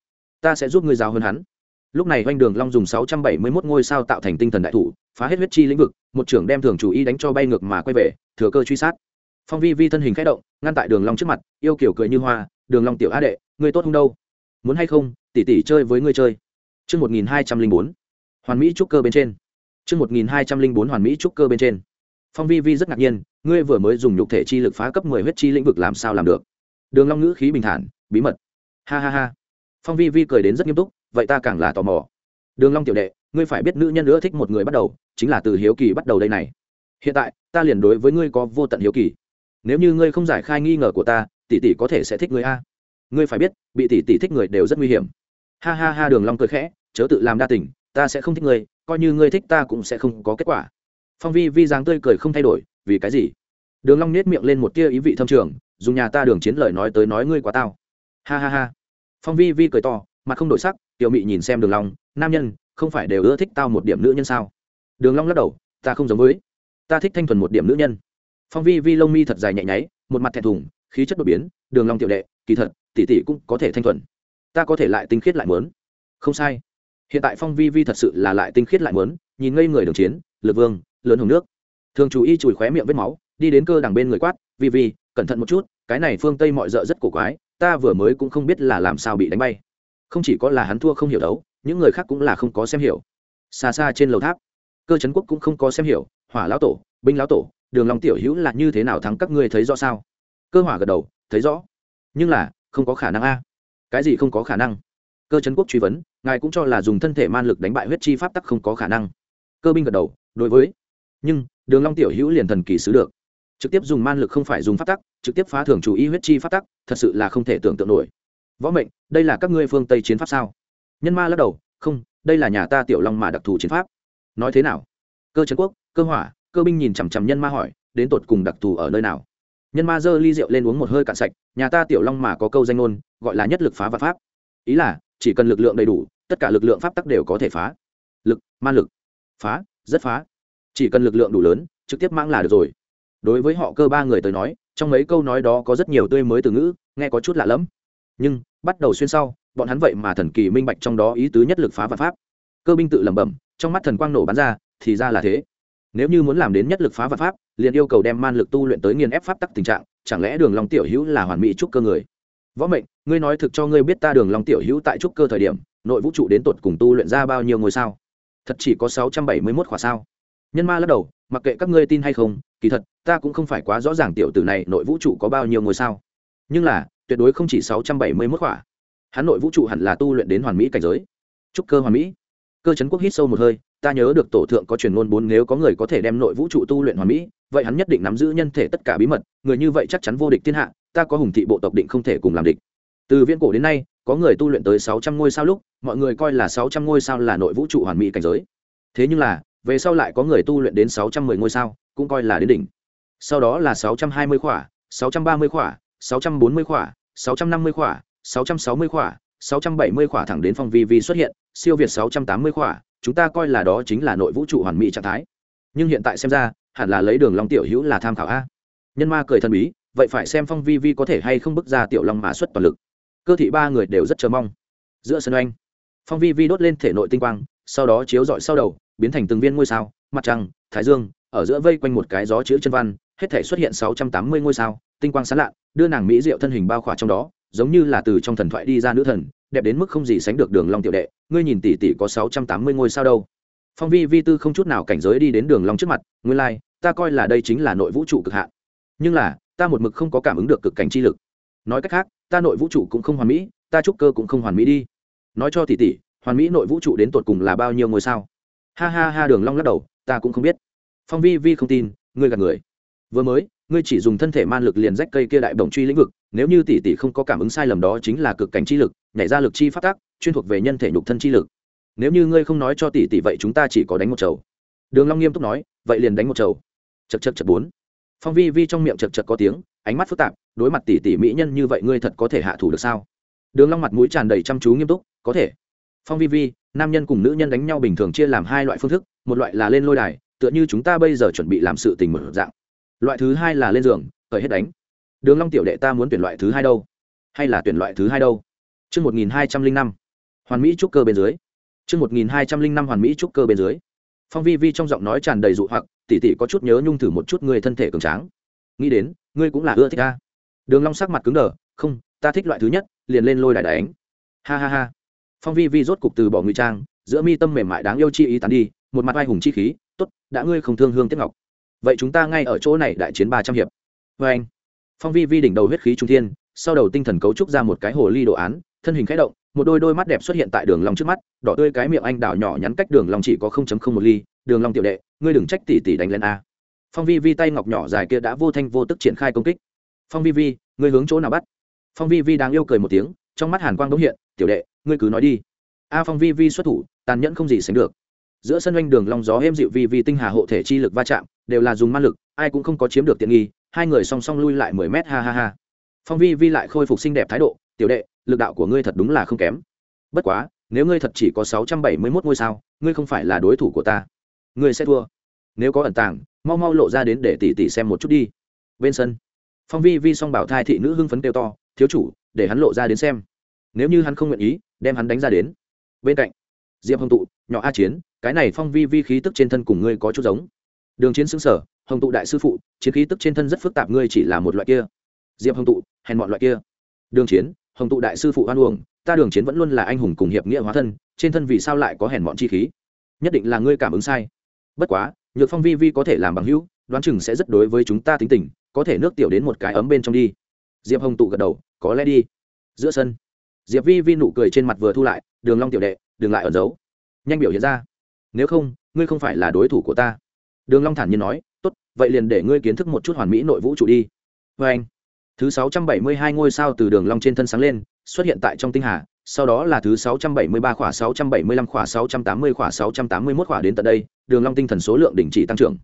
Ta sẽ giúp ngươi giáo hơn hắn lúc này oanh đường long dùng sáu trăm bảy mươi 671 ngôi sao tạo thành tinh thần đại thủ, phá hết huyết chi lĩnh vực, một trưởng đem thường chủ y đánh cho bay ngược mà quay về, thừa cơ truy sát. Phong vi vi thân hình khẽ động, ngăn tại đường long trước mặt, yêu kiểu cười như hoa, đường long tiểu a đệ, ngươi tốt không đâu? Muốn hay không, tỷ tỷ chơi với ngươi chơi. Chương một nghìn hai trăm linh bốn, hoàn mỹ trúc cơ bên trên. Chương một nghìn hai trăm linh bốn, hoàn mỹ trúc cơ bên trên. Phong vi vi rất ngạc nhiên, ngươi vừa mới dùng nhục thể chi lực phá cấp mười huyết chi lĩnh vực làm sao làm được? Đường long ngữ khí bình thản, bí mật. Ha ha ha. Phong vi vi cười đến rất nghiêm túc vậy ta càng là tò mò. Đường long tiểu đệ, ngươi phải biết nữ nhân nữa thích một người bắt đầu, chính là từ hiếu kỳ bắt đầu đây này. Hiện tại, ta liền đối với ngươi có vô tận hiếu kỳ. Nếu như ngươi không giải khai nghi ngờ của ta, tỷ tỷ có thể sẽ thích ngươi a. Ngươi phải biết, bị tỷ tỷ thích người đều rất nguy hiểm. Ha ha ha, đường long cười khẽ, chớ tự làm đa tình, ta sẽ không thích ngươi, coi như ngươi thích ta cũng sẽ không có kết quả. Phong vi vi dáng tươi cười không thay đổi, vì cái gì? Đường long nét miệng lên một tia ý vị thâm trường, dùng nhà ta đường chiến lời nói tới nói ngươi quá tao. Ha ha ha. Phong vi vi cười to, mặt không đổi sắc tiểu mị nhìn xem đường long, nam nhân, không phải đều ưa thích tao một điểm nữ nhân sao? Đường long lắc đầu, ta không giống với. Ta thích thanh thuần một điểm nữ nhân. Phong vi vi lông mi thật dài nhẹ nháy, một mặt thẹn thùng, khí chất đột biến, đường long tiểu đệ, kỳ thật, tỷ tỷ cũng có thể thanh thuần. Ta có thể lại tinh khiết lại muốn không sai. Hiện tại phong vi vi thật sự là lại tinh khiết lại muốn nhìn ngây người đường chiến, lực vương, lớn hồng nước. Thường chú y chùi khóe miệng vết máu, đi đến cơ đằng bên người quát, vi vi, cẩn thận một chút, cái này phương tây mọi rợ rất cổ quái, ta vừa mới cũng không biết là làm sao bị đánh bay không chỉ có là hắn thua không hiểu đấu, những người khác cũng là không có xem hiểu. Xa xa trên lầu tháp, cơ chấn quốc cũng không có xem hiểu, hỏa lão tổ, binh lão tổ, đường long tiểu hữu là như thế nào thắng các ngươi thấy rõ sao? Cơ hỏa gật đầu, thấy rõ. Nhưng là, không có khả năng a. Cái gì không có khả năng? Cơ chấn quốc truy vấn, ngài cũng cho là dùng thân thể man lực đánh bại huyết chi pháp tắc không có khả năng. Cơ binh gật đầu, đối với. Nhưng, đường long tiểu hữu liền thần kỳ sứ được. Trực tiếp dùng man lực không phải dùng pháp tắc, trực tiếp phá thường chủ ý huyết chi pháp tắc, thật sự là không thể tưởng tượng nổi võ mệnh, đây là các ngươi phương tây chiến pháp sao? Nhân ma lắc đầu, không, đây là nhà ta tiểu long mà đặc thù chiến pháp. Nói thế nào? Cơ trấn quốc, cơ hỏa, cơ binh nhìn chằm chằm nhân ma hỏi, đến tột cùng đặc thù ở nơi nào? Nhân ma giơ ly rượu lên uống một hơi cạn sạch, nhà ta tiểu long mà có câu danh ngôn, gọi là nhất lực phá và pháp. Ý là, chỉ cần lực lượng đầy đủ, tất cả lực lượng pháp tắc đều có thể phá. Lực, ma lực. Phá, rất phá. Chỉ cần lực lượng đủ lớn, trực tiếp mang là được rồi. Đối với họ cơ ba người tới nói, trong mấy câu nói đó có rất nhiều tươi mới từ ngữ, nghe có chút lạ lẫm nhưng bắt đầu xuyên sau, bọn hắn vậy mà thần kỳ minh bạch trong đó ý tứ nhất lực phá vật pháp. Cơ binh tự lẩm bẩm, trong mắt thần quang nổ bắn ra, thì ra là thế. Nếu như muốn làm đến nhất lực phá vật pháp, liền yêu cầu đem man lực tu luyện tới nghiền ép pháp tắc tình trạng, chẳng lẽ đường long tiểu hữu là hoàn mỹ trúc cơ người? Võ mệnh, ngươi nói thực cho ngươi biết ta đường long tiểu hữu tại trúc cơ thời điểm, nội vũ trụ đến tột cùng tu luyện ra bao nhiêu ngôi sao? Thật chỉ có sáu trăm bảy mươi 671 khỏa sao? Nhân ma lắc đầu, mặc kệ các ngươi tin hay không, kỳ thật, ta cũng không phải quá rõ ràng tiểu tử này nội vũ trụ có bao nhiêu ngôi sao. Nhưng là tuyệt đối không chỉ sáu trăm bảy mươi 671 khỏa. Hắn nội vũ trụ hẳn là tu luyện đến hoàn mỹ cảnh giới. Trúc cơ hoàn mỹ. Cơ chấn quốc hít sâu một hơi, ta nhớ được tổ thượng có truyền ngôn bốn nếu có người có thể đem nội vũ trụ tu luyện hoàn mỹ, vậy hắn nhất định nắm giữ nhân thể tất cả bí mật, người như vậy chắc chắn vô địch thiên hạ, ta có hùng thị bộ tộc định không thể cùng làm địch. Từ viễn cổ đến nay, có người tu luyện tới sáu trăm ngôi sao lúc, mọi người coi là sáu trăm ngôi sao là nội vũ trụ hoàn mỹ cảnh giới. Thế nhưng là, về sau lại có người tu luyện đến sáu trăm mười ngôi sao, cũng coi là đến đỉnh. Sau đó là sáu trăm hai mươi khỏa, sáu trăm ba mươi khỏa, sáu trăm bốn mươi khỏa sáu trăm năm mươi khỏa, sáu trăm sáu mươi khỏa, sáu trăm bảy mươi khỏa thẳng đến phong vi vi xuất hiện, siêu việt sáu trăm tám mươi khỏa, chúng ta coi là đó chính là nội vũ trụ hoàn mỹ trạng thái. Nhưng hiện tại xem ra, hẳn là lấy đường long tiểu hữu là tham khảo a. Nhân ma cười thần bí, vậy phải xem phong vi vi có thể hay không bước ra tiểu long mà xuất toàn lực. Cơ thị ba người đều rất chờ mong. Giữa sân oanh, phong vi vi đốt lên thể nội tinh quang, sau đó chiếu dọi sau đầu, biến thành từng viên ngôi sao, mặt trăng, thái dương, ở giữa vây quanh một cái gió chữ chân văn hết thể xuất hiện sáu trăm tám mươi ngôi sao tinh quang sáng lạ đưa nàng mỹ diệu thân hình bao khỏa trong đó giống như là từ trong thần thoại đi ra nữ thần đẹp đến mức không gì sánh được đường long tiểu đệ ngươi nhìn tỷ tỷ có sáu trăm tám mươi ngôi sao đâu. Phong vi vi tư không chút nào cảnh giới đi đến đường long trước mặt nguyên lai like, ta coi là đây chính là nội vũ trụ cực hạn. Nhưng là ta một mực không có cảm ứng được cực cảnh chi lực. Nói cách khác ta nội vũ trụ cũng không hoàn mỹ ta trúc cơ cũng không hoàn mỹ đi. Nói cho tỷ tỷ hoàn mỹ nội vũ trụ đến tột cùng là bao nhiêu ngôi sao? Ha ha ha đường long lắc đầu ta cũng không biết. Phong vi vi không tin ngươi gạt người vừa mới, ngươi chỉ dùng thân thể man lực liền rách cây kia đại bổng truy lĩnh vực, nếu như tỷ tỷ không có cảm ứng sai lầm đó chính là cực cảnh chi lực, nhảy ra lực chi phát tác, chuyên thuộc về nhân thể nhục thân chi lực. Nếu như ngươi không nói cho tỷ tỷ vậy chúng ta chỉ có đánh một chầu. Đường long nghiêm túc nói, vậy liền đánh một chầu. Chật chật chật bốn. Phong vi vi trong miệng chật chật có tiếng, ánh mắt phức tạp, đối mặt tỷ tỷ mỹ nhân như vậy ngươi thật có thể hạ thủ được sao? Đường long mặt mũi tràn đầy chăm chú nghiêm túc, có thể. Phong vi vi, nam nhân cùng nữ nhân đánh nhau bình thường chia làm hai loại phương thức, một loại là lên lôi đài, tựa như chúng ta bây giờ chuẩn bị làm sự tình mở dạng loại thứ hai là lên giường khởi hết đánh. Đường long tiểu đệ ta muốn tuyển loại thứ hai đâu? Hay là tuyển loại thứ hai đâu? Chương một nghìn hai trăm linh năm. Hoàn mỹ trúc cơ bên dưới. Chương một nghìn hai trăm linh năm hoàn mỹ trúc cơ bên dưới. Phong vi vi trong giọng nói tràn đầy dụ hoặc, tỉ tỉ có chút nhớ nhung thử một chút người thân thể cường tráng. Nghĩ đến, ngươi cũng là ưa thích ta. Đường long sắc mặt cứng đờ, không, ta thích loại thứ nhất, liền lên lôi đài đánh. Ha ha ha. Phong vi vi rốt cục từ bỏ ngụy trang, giữa mi tâm mềm mại đáng yêu chi ý tán đi, một mặt ai hùng chi khí, tốt, đã ngươi không thương hương tiếc ngọc vậy chúng ta ngay ở chỗ này đại chiến ba trăm hiệp. Vê anh. Phong vi vi đỉnh đầu huyết khí trung thiên, sau đầu tinh thần cấu trúc ra một cái hồ ly đồ án, thân hình khẽ động, một đôi đôi mắt đẹp xuất hiện tại đường long trước mắt, đỏ tươi cái miệng anh đảo nhỏ nhắn cách đường long chỉ có không chấm không một ly, đường long tiểu đệ, ngươi đừng trách tỷ tỷ đánh lên a. Phong vi vi tay ngọc nhỏ dài kia đã vô thanh vô tức triển khai công kích. Phong vi vi, ngươi hướng chỗ nào bắt? Phong vi vi đang yêu cười một tiếng, trong mắt hàn quang đống hiện, tiểu đệ, ngươi cứ nói đi. A phong vi vi xuất thủ, tàn nhẫn không gì sánh được. Giữa sân doanh đường long gió êm dịu vi vi tinh hà hộ thể chi lực va chạm đều là dùng ma lực, ai cũng không có chiếm được tiện nghi, hai người song song lui lại mười mét, ha ha ha. Phong vi vi lại khôi phục xinh đẹp thái độ, tiểu đệ, lực đạo của ngươi thật đúng là không kém. Bất quá, nếu ngươi thật chỉ có sáu trăm bảy mươi 671 ngôi sao, ngươi không phải là đối thủ của ta. Ngươi sẽ thua. Nếu có ẩn tàng, mau mau lộ ra đến để tỷ tỷ xem một chút đi. Bên sân, phong vi vi song bảo thai thị nữ hưng phấn kêu to, thiếu chủ, để hắn lộ ra đến xem. Nếu như hắn không nguyện ý, đem hắn đánh ra đến. Bên cạnh, diệp hồng tụ, nhỏ a chiến, cái này phong vi vi khí tức trên thân cùng ngươi có chút giống đường chiến xứng sở hồng tụ đại sư phụ, chiến khí tức trên thân rất phức tạp, ngươi chỉ là một loại kia. Diệp hồng tụ, hèn bọn loại kia. Đường chiến, hồng tụ đại sư phụ hoan uổng, ta đường chiến vẫn luôn là anh hùng cùng hiệp nghĩa hóa thân, trên thân vì sao lại có hèn bọn chi khí? Nhất định là ngươi cảm ứng sai. Bất quá, nhược phong vi vi có thể làm bằng hữu, đoán chừng sẽ rất đối với chúng ta tính tình, có thể nước tiểu đến một cái ấm bên trong đi. Diệp hồng tụ gật đầu, có lẽ đi. Giữa sân, diệp vi vi nụ cười trên mặt vừa thu lại, đường long tiểu đệ, đừng lại ẩn giấu. Nhanh biểu hiện ra. Nếu không, ngươi không phải là đối thủ của ta đường long thản nhiên nói, tốt, vậy liền để ngươi kiến thức một chút hoàn mỹ nội vũ trụ đi. Với anh, thứ sáu trăm bảy mươi hai ngôi sao từ đường long trên thân sáng lên, xuất hiện tại trong tinh hà, sau đó là thứ sáu trăm bảy mươi ba khỏa, sáu trăm bảy mươi lăm khỏa, sáu trăm tám mươi khỏa 681 khỏa đến tận đây, đường long tinh thần số lượng đỉnh chỉ tăng trưởng.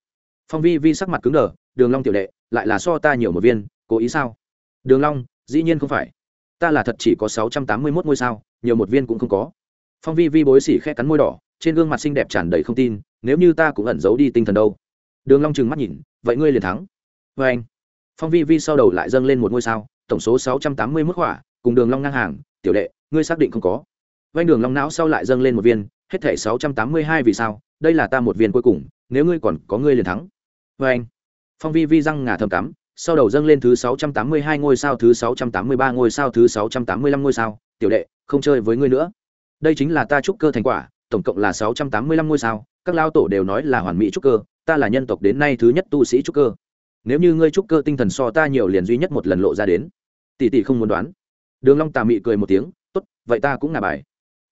Phong vi vi sắc mặt cứng đờ, đường long tiểu đệ, lại là so ta nhiều một viên, cố ý sao? Đường long, dĩ nhiên không phải. Ta là thật chỉ có 681 ngôi sao, nhiều một viên cũng không có. Phong vi vi bối xỉ khẽ cắn môi đỏ trên gương mặt xinh đẹp tràn đầy không tin, nếu như ta cũng ẩn giấu đi tinh thần đâu. Đường long trừng mắt nhìn, vậy ngươi liền thắng. Với anh, phong vi vi sau đầu lại dâng lên một ngôi sao, tổng số sáu trăm tám mươi mức hỏa cùng đường long ngang hàng, tiểu đệ, ngươi xác định không có. Vanh đường long não sau lại dâng lên một viên, hết thảy sáu trăm tám mươi hai vì sao? Đây là ta một viên cuối cùng, nếu ngươi còn có ngươi liền thắng. Với anh, phong vi vi răng ngà thầm cắm, sau đầu dâng lên thứ sáu trăm tám mươi hai ngôi sao, thứ sáu trăm tám mươi ba ngôi sao, thứ sáu trăm tám mươi lăm ngôi sao. Tiểu đệ, không chơi với ngươi nữa. Đây chính là ta chúc cơ thành quả tổng cộng là sáu trăm tám mươi lăm ngôi sao, các lao tổ đều nói là hoàn mỹ trúc cơ, ta là nhân tộc đến nay thứ nhất tu sĩ trúc cơ. Nếu như ngươi trúc cơ tinh thần so ta nhiều liền duy nhất một lần lộ ra đến. Tỷ tỷ không muốn đoán. Đường long tà mị cười một tiếng, tốt, vậy ta cũng ngả bài.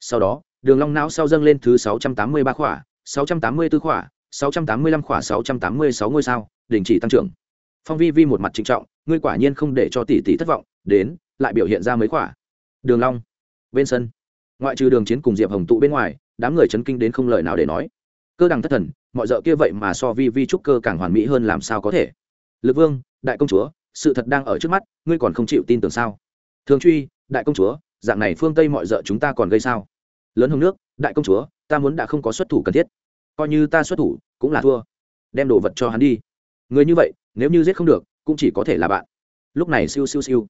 Sau đó, đường long não sau dâng lên thứ sáu trăm tám mươi ba khỏa, sáu trăm tám mươi 684 khỏa, sáu trăm tám mươi lăm khỏa, sáu trăm tám mươi sáu ngôi sao, đình chỉ tăng trưởng. Phong vi vi một mặt trịnh trọng, ngươi quả nhiên không để cho tỷ tỷ thất vọng, đến, lại biểu hiện ra mấy khỏa. Đường long, bên sân, ngoại trừ đường chiến cùng diệp hồng tụ bên ngoài đám người chấn kinh đến không lời nào để nói. Cơ đằng thất thần, mọi dợ kia vậy mà so vi vi trúc cơ càng hoàn mỹ hơn làm sao có thể? Lực vương, đại công chúa, sự thật đang ở trước mắt, ngươi còn không chịu tin tưởng sao? Thường truy, đại công chúa, dạng này phương tây mọi dợ chúng ta còn gây sao? Lớn hơn nước, đại công chúa, ta muốn đã không có xuất thủ cần thiết. Coi như ta xuất thủ, cũng là thua. Đem đồ vật cho hắn đi. Người như vậy, nếu như giết không được, cũng chỉ có thể là bạn. Lúc này siêu siêu siêu.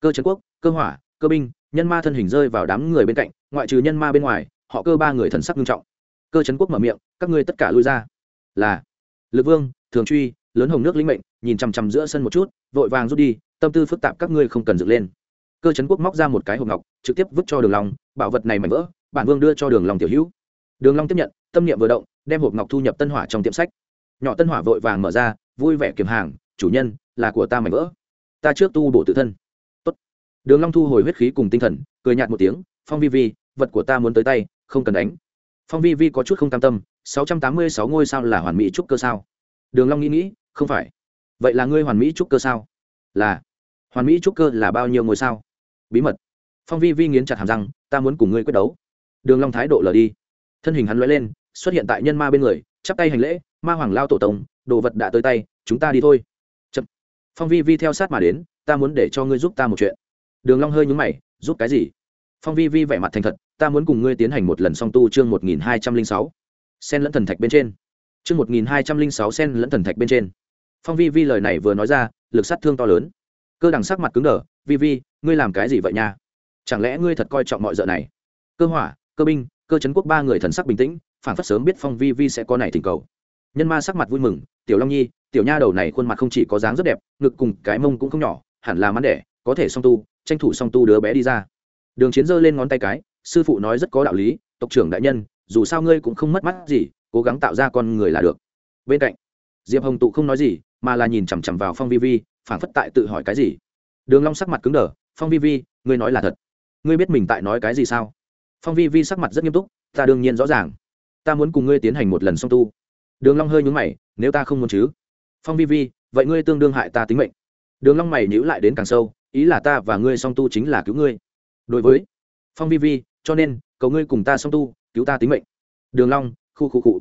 Cơ trấn quốc, cơ hỏa, cơ binh, nhân ma thân hình rơi vào đám người bên cạnh, ngoại trừ nhân ma bên ngoài họ cơ ba người thần sắc nghiêm trọng. Cơ trấn quốc mở miệng, các ngươi tất cả lui ra. Là, lực vương, thường truy, lớn hồng nước linh mệnh, nhìn chằm chằm giữa sân một chút, vội vàng rút đi, tâm tư phức tạp các ngươi không cần dựng lên. Cơ trấn quốc móc ra một cái hộp ngọc, trực tiếp vứt cho đường long, bảo vật này mảnh vỡ, bản vương đưa cho đường long tiểu hữu. Đường long tiếp nhận, tâm niệm vừa động, đem hộp ngọc thu nhập tân hỏa trong tiệm sách. Nhỏ tân hỏa vội vàng mở ra, vui vẻ kiểm hàng, chủ nhân, là của ta mảnh vỡ. Ta trước tu bổ tự thân. Tốt. Đường long thu hồi huyết khí cùng tinh thần, cười nhạt một tiếng, phong vi vi, vật của ta muốn tới tay không cần đánh. Phong vi vi có chút không cam tâm, sáu trăm tám mươi sáu ngôi sao là hoàn mỹ trúc cơ sao? Đường long nghĩ nghĩ, không phải. Vậy là ngươi hoàn mỹ trúc cơ sao? Là. Hoàn mỹ trúc cơ là bao nhiêu ngôi sao? Bí mật. Phong vi vi nghiến chặt hàm răng, ta muốn cùng ngươi quyết đấu. Đường long thái độ lờ đi. Thân hình hắn lóe lên, xuất hiện tại nhân ma bên người, chắp tay hành lễ, ma hoàng lao tổ tông, đồ vật đã tới tay, chúng ta đi thôi. Chậm. phong vi vi theo sát mà đến, ta muốn để cho ngươi giúp ta một chuyện. Đường long hơi nhướng mày, giúp cái gì? Phong vi vi vẻ mặt thành thật, ta muốn cùng ngươi tiến hành một lần song tu chương một nghìn hai trăm linh sáu. Sen lẫn thần thạch bên trên. Chương một nghìn hai trăm linh sáu sen lẫn thần thạch bên trên. Phong vi vi lời này vừa nói ra, lực sát thương to lớn. Cơ đằng sắc mặt cứng đờ, vi vi, ngươi làm cái gì vậy nha? Chẳng lẽ ngươi thật coi trọng mọi d này? Cơ hỏa, cơ binh, cơ chấn quốc ba người thần sắc bình tĩnh, phản phất sớm biết phong vi vi sẽ có này thỉnh cầu. Nhân ma sắc mặt vui mừng, tiểu long nhi, tiểu nha đầu này khuôn mặt không chỉ có dáng rất đẹp, ngực cùng cái mông cũng không nhỏ, hẳn là mắn đẻ, có thể song tu, tranh thủ song tu đứa bé đi ra đường chiến giơ lên ngón tay cái, sư phụ nói rất có đạo lý, tộc trưởng đại nhân, dù sao ngươi cũng không mất mắt gì, cố gắng tạo ra con người là được. Bên cạnh, diệp hồng tụ không nói gì, mà là nhìn chằm chằm vào phong vi vi phản phất tại tự hỏi cái gì. Đường long sắc mặt cứng đờ, phong vi vi, ngươi nói là thật. Ngươi biết mình tại nói cái gì sao? Phong vi vi sắc mặt rất nghiêm túc, ta đương nhiên rõ ràng. Ta muốn cùng ngươi tiến hành một lần song tu. Đường long hơi nhướng mày, nếu ta không muốn chứ? Phong vi vi, vậy ngươi tương đương hại ta tính mệnh. Đường long mày nhíu lại đến càng sâu, ý là ta và ngươi song tu chính là cứu ngươi đối với phong vi vi, cho nên, cầu ngươi cùng ta song tu, cứu ta tính mệnh. Đường long, khu khu cụ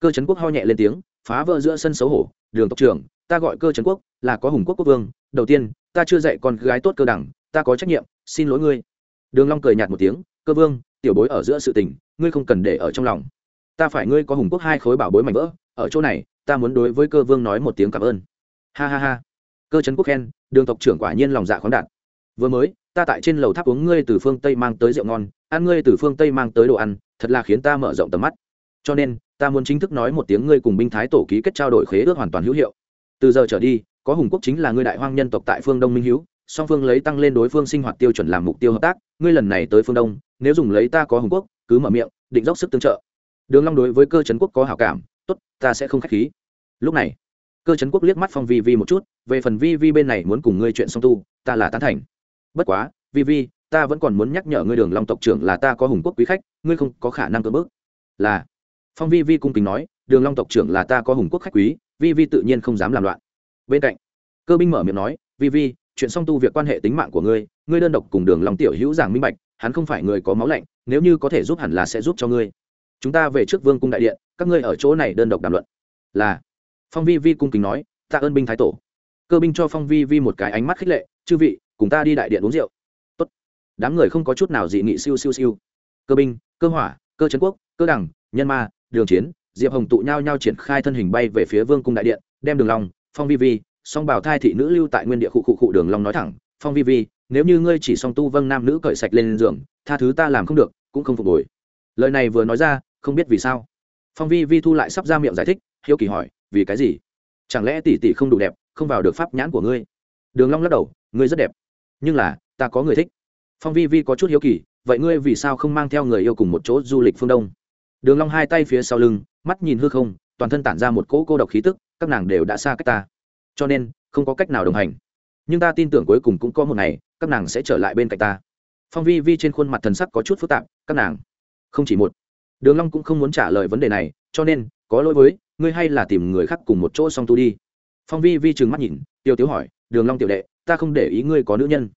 cơ trấn quốc ho nhẹ lên tiếng, phá vỡ giữa sân xấu hổ. Đường tộc trưởng, ta gọi cơ trấn quốc, là có hùng quốc quốc vương. Đầu tiên, ta chưa dạy con gái tốt cơ đẳng, ta có trách nhiệm, xin lỗi ngươi. Đường long cười nhạt một tiếng, cơ vương, tiểu bối ở giữa sự tình, ngươi không cần để ở trong lòng. Ta phải ngươi có hùng quốc hai khối bảo bối mảnh vỡ, ở chỗ này, ta muốn đối với cơ vương nói một tiếng cảm ơn. Ha ha ha. Cơ trấn quốc khen, đường tộc trưởng quả nhiên lòng dạ khoáng đạt. Vừa mới ta tại trên lầu tháp uống ngươi từ phương tây mang tới rượu ngon, ăn ngươi từ phương tây mang tới đồ ăn, thật là khiến ta mở rộng tầm mắt. Cho nên, ta muốn chính thức nói một tiếng ngươi cùng binh thái tổ ký kết trao đổi khế ước hoàn toàn hữu hiệu. Từ giờ trở đi, có hùng quốc chính là ngươi đại hoang nhân tộc tại phương đông minh hữu song phương lấy tăng lên đối phương sinh hoạt tiêu chuẩn làm mục tiêu hợp tác, ngươi lần này tới phương đông, nếu dùng lấy ta có hùng quốc, cứ mở miệng, định dốc sức tương trợ. Đường long đối với cơ trấn quốc có hảo cảm, tốt, ta sẽ không khách khí. Lúc này, cơ trấn quốc liếc mắt phong vi vi một chút, về phần vi vi bên này muốn cùng ngươi chuyện song tu, ta là tán thành bất quá, vi vi, ta vẫn còn muốn nhắc nhở ngươi đường long tộc trưởng là ta có hùng quốc quý khách, ngươi không có khả năng cưỡng bước là. Phong vi vi cung kính nói, đường long tộc trưởng là ta có hùng quốc khách quý, vi vi tự nhiên không dám làm loạn. Bên cạnh, cơ binh mở miệng nói, vi vi, chuyện song tu việc quan hệ tính mạng của ngươi ngươi đơn độc cùng đường long tiểu hữu giảng minh bạch, hắn không phải người có máu lạnh, nếu như có thể giúp hẳn là sẽ giúp cho ngươi. Chúng ta về trước vương cung đại điện, các ngươi ở chỗ này đơn độc đàm luận. Là. Phong vi vi cung kính nói tạ ơn binh thái tổ. Cơ binh cho phong vi vi một cái ánh mắt khích lệ, chư vị cùng ta đi đại điện uống rượu. Tốt. Đám người không có chút nào dị nghị siêu siêu siêu. Cơ binh, cơ hỏa, cơ trấn quốc, cơ đẳng, nhân ma, đường chiến, diệp hồng tụ nhau nhau triển khai thân hình bay về phía vương cung đại điện, đem đường long, phong vi vi, song bảo thai thị nữ lưu tại nguyên địa khu khu khu đường long nói thẳng, phong vi vi, nếu như ngươi chỉ song tu vâng nam nữ cởi sạch lên giường, tha thứ ta làm không được, cũng không phục hồi. Lời này vừa nói ra, không biết vì sao. Phong vi vi thu lại sắp ra miệng giải thích, hiếu kỳ hỏi, vì cái gì? Chẳng lẽ tỷ tỷ không đủ đẹp, không vào được pháp nhãn của ngươi? Đường long lắc đầu, ngươi rất đẹp nhưng là, ta có người thích. Phong vi vi có chút hiếu kỳ, vậy ngươi vì sao không mang theo người yêu cùng một chỗ du lịch phương đông? Đường long hai tay phía sau lưng, mắt nhìn hư không, toàn thân tản ra một cỗ cô độc khí tức, các nàng đều đã xa cách ta. Cho nên, không có cách nào đồng hành. Nhưng ta tin tưởng cuối cùng cũng có một ngày, các nàng sẽ trở lại bên cạnh ta. Phong vi vi trên khuôn mặt thần sắc có chút phức tạp, các nàng. Không chỉ một. Đường long cũng không muốn trả lời vấn đề này, cho nên, có lỗi với, ngươi hay là tìm người khác cùng một chỗ song tu đi. Phong vi vi trừng mắt nhìn tiêu tiếu hỏi, đường long tiểu đệ ta không để ý ngươi có nữ nhân.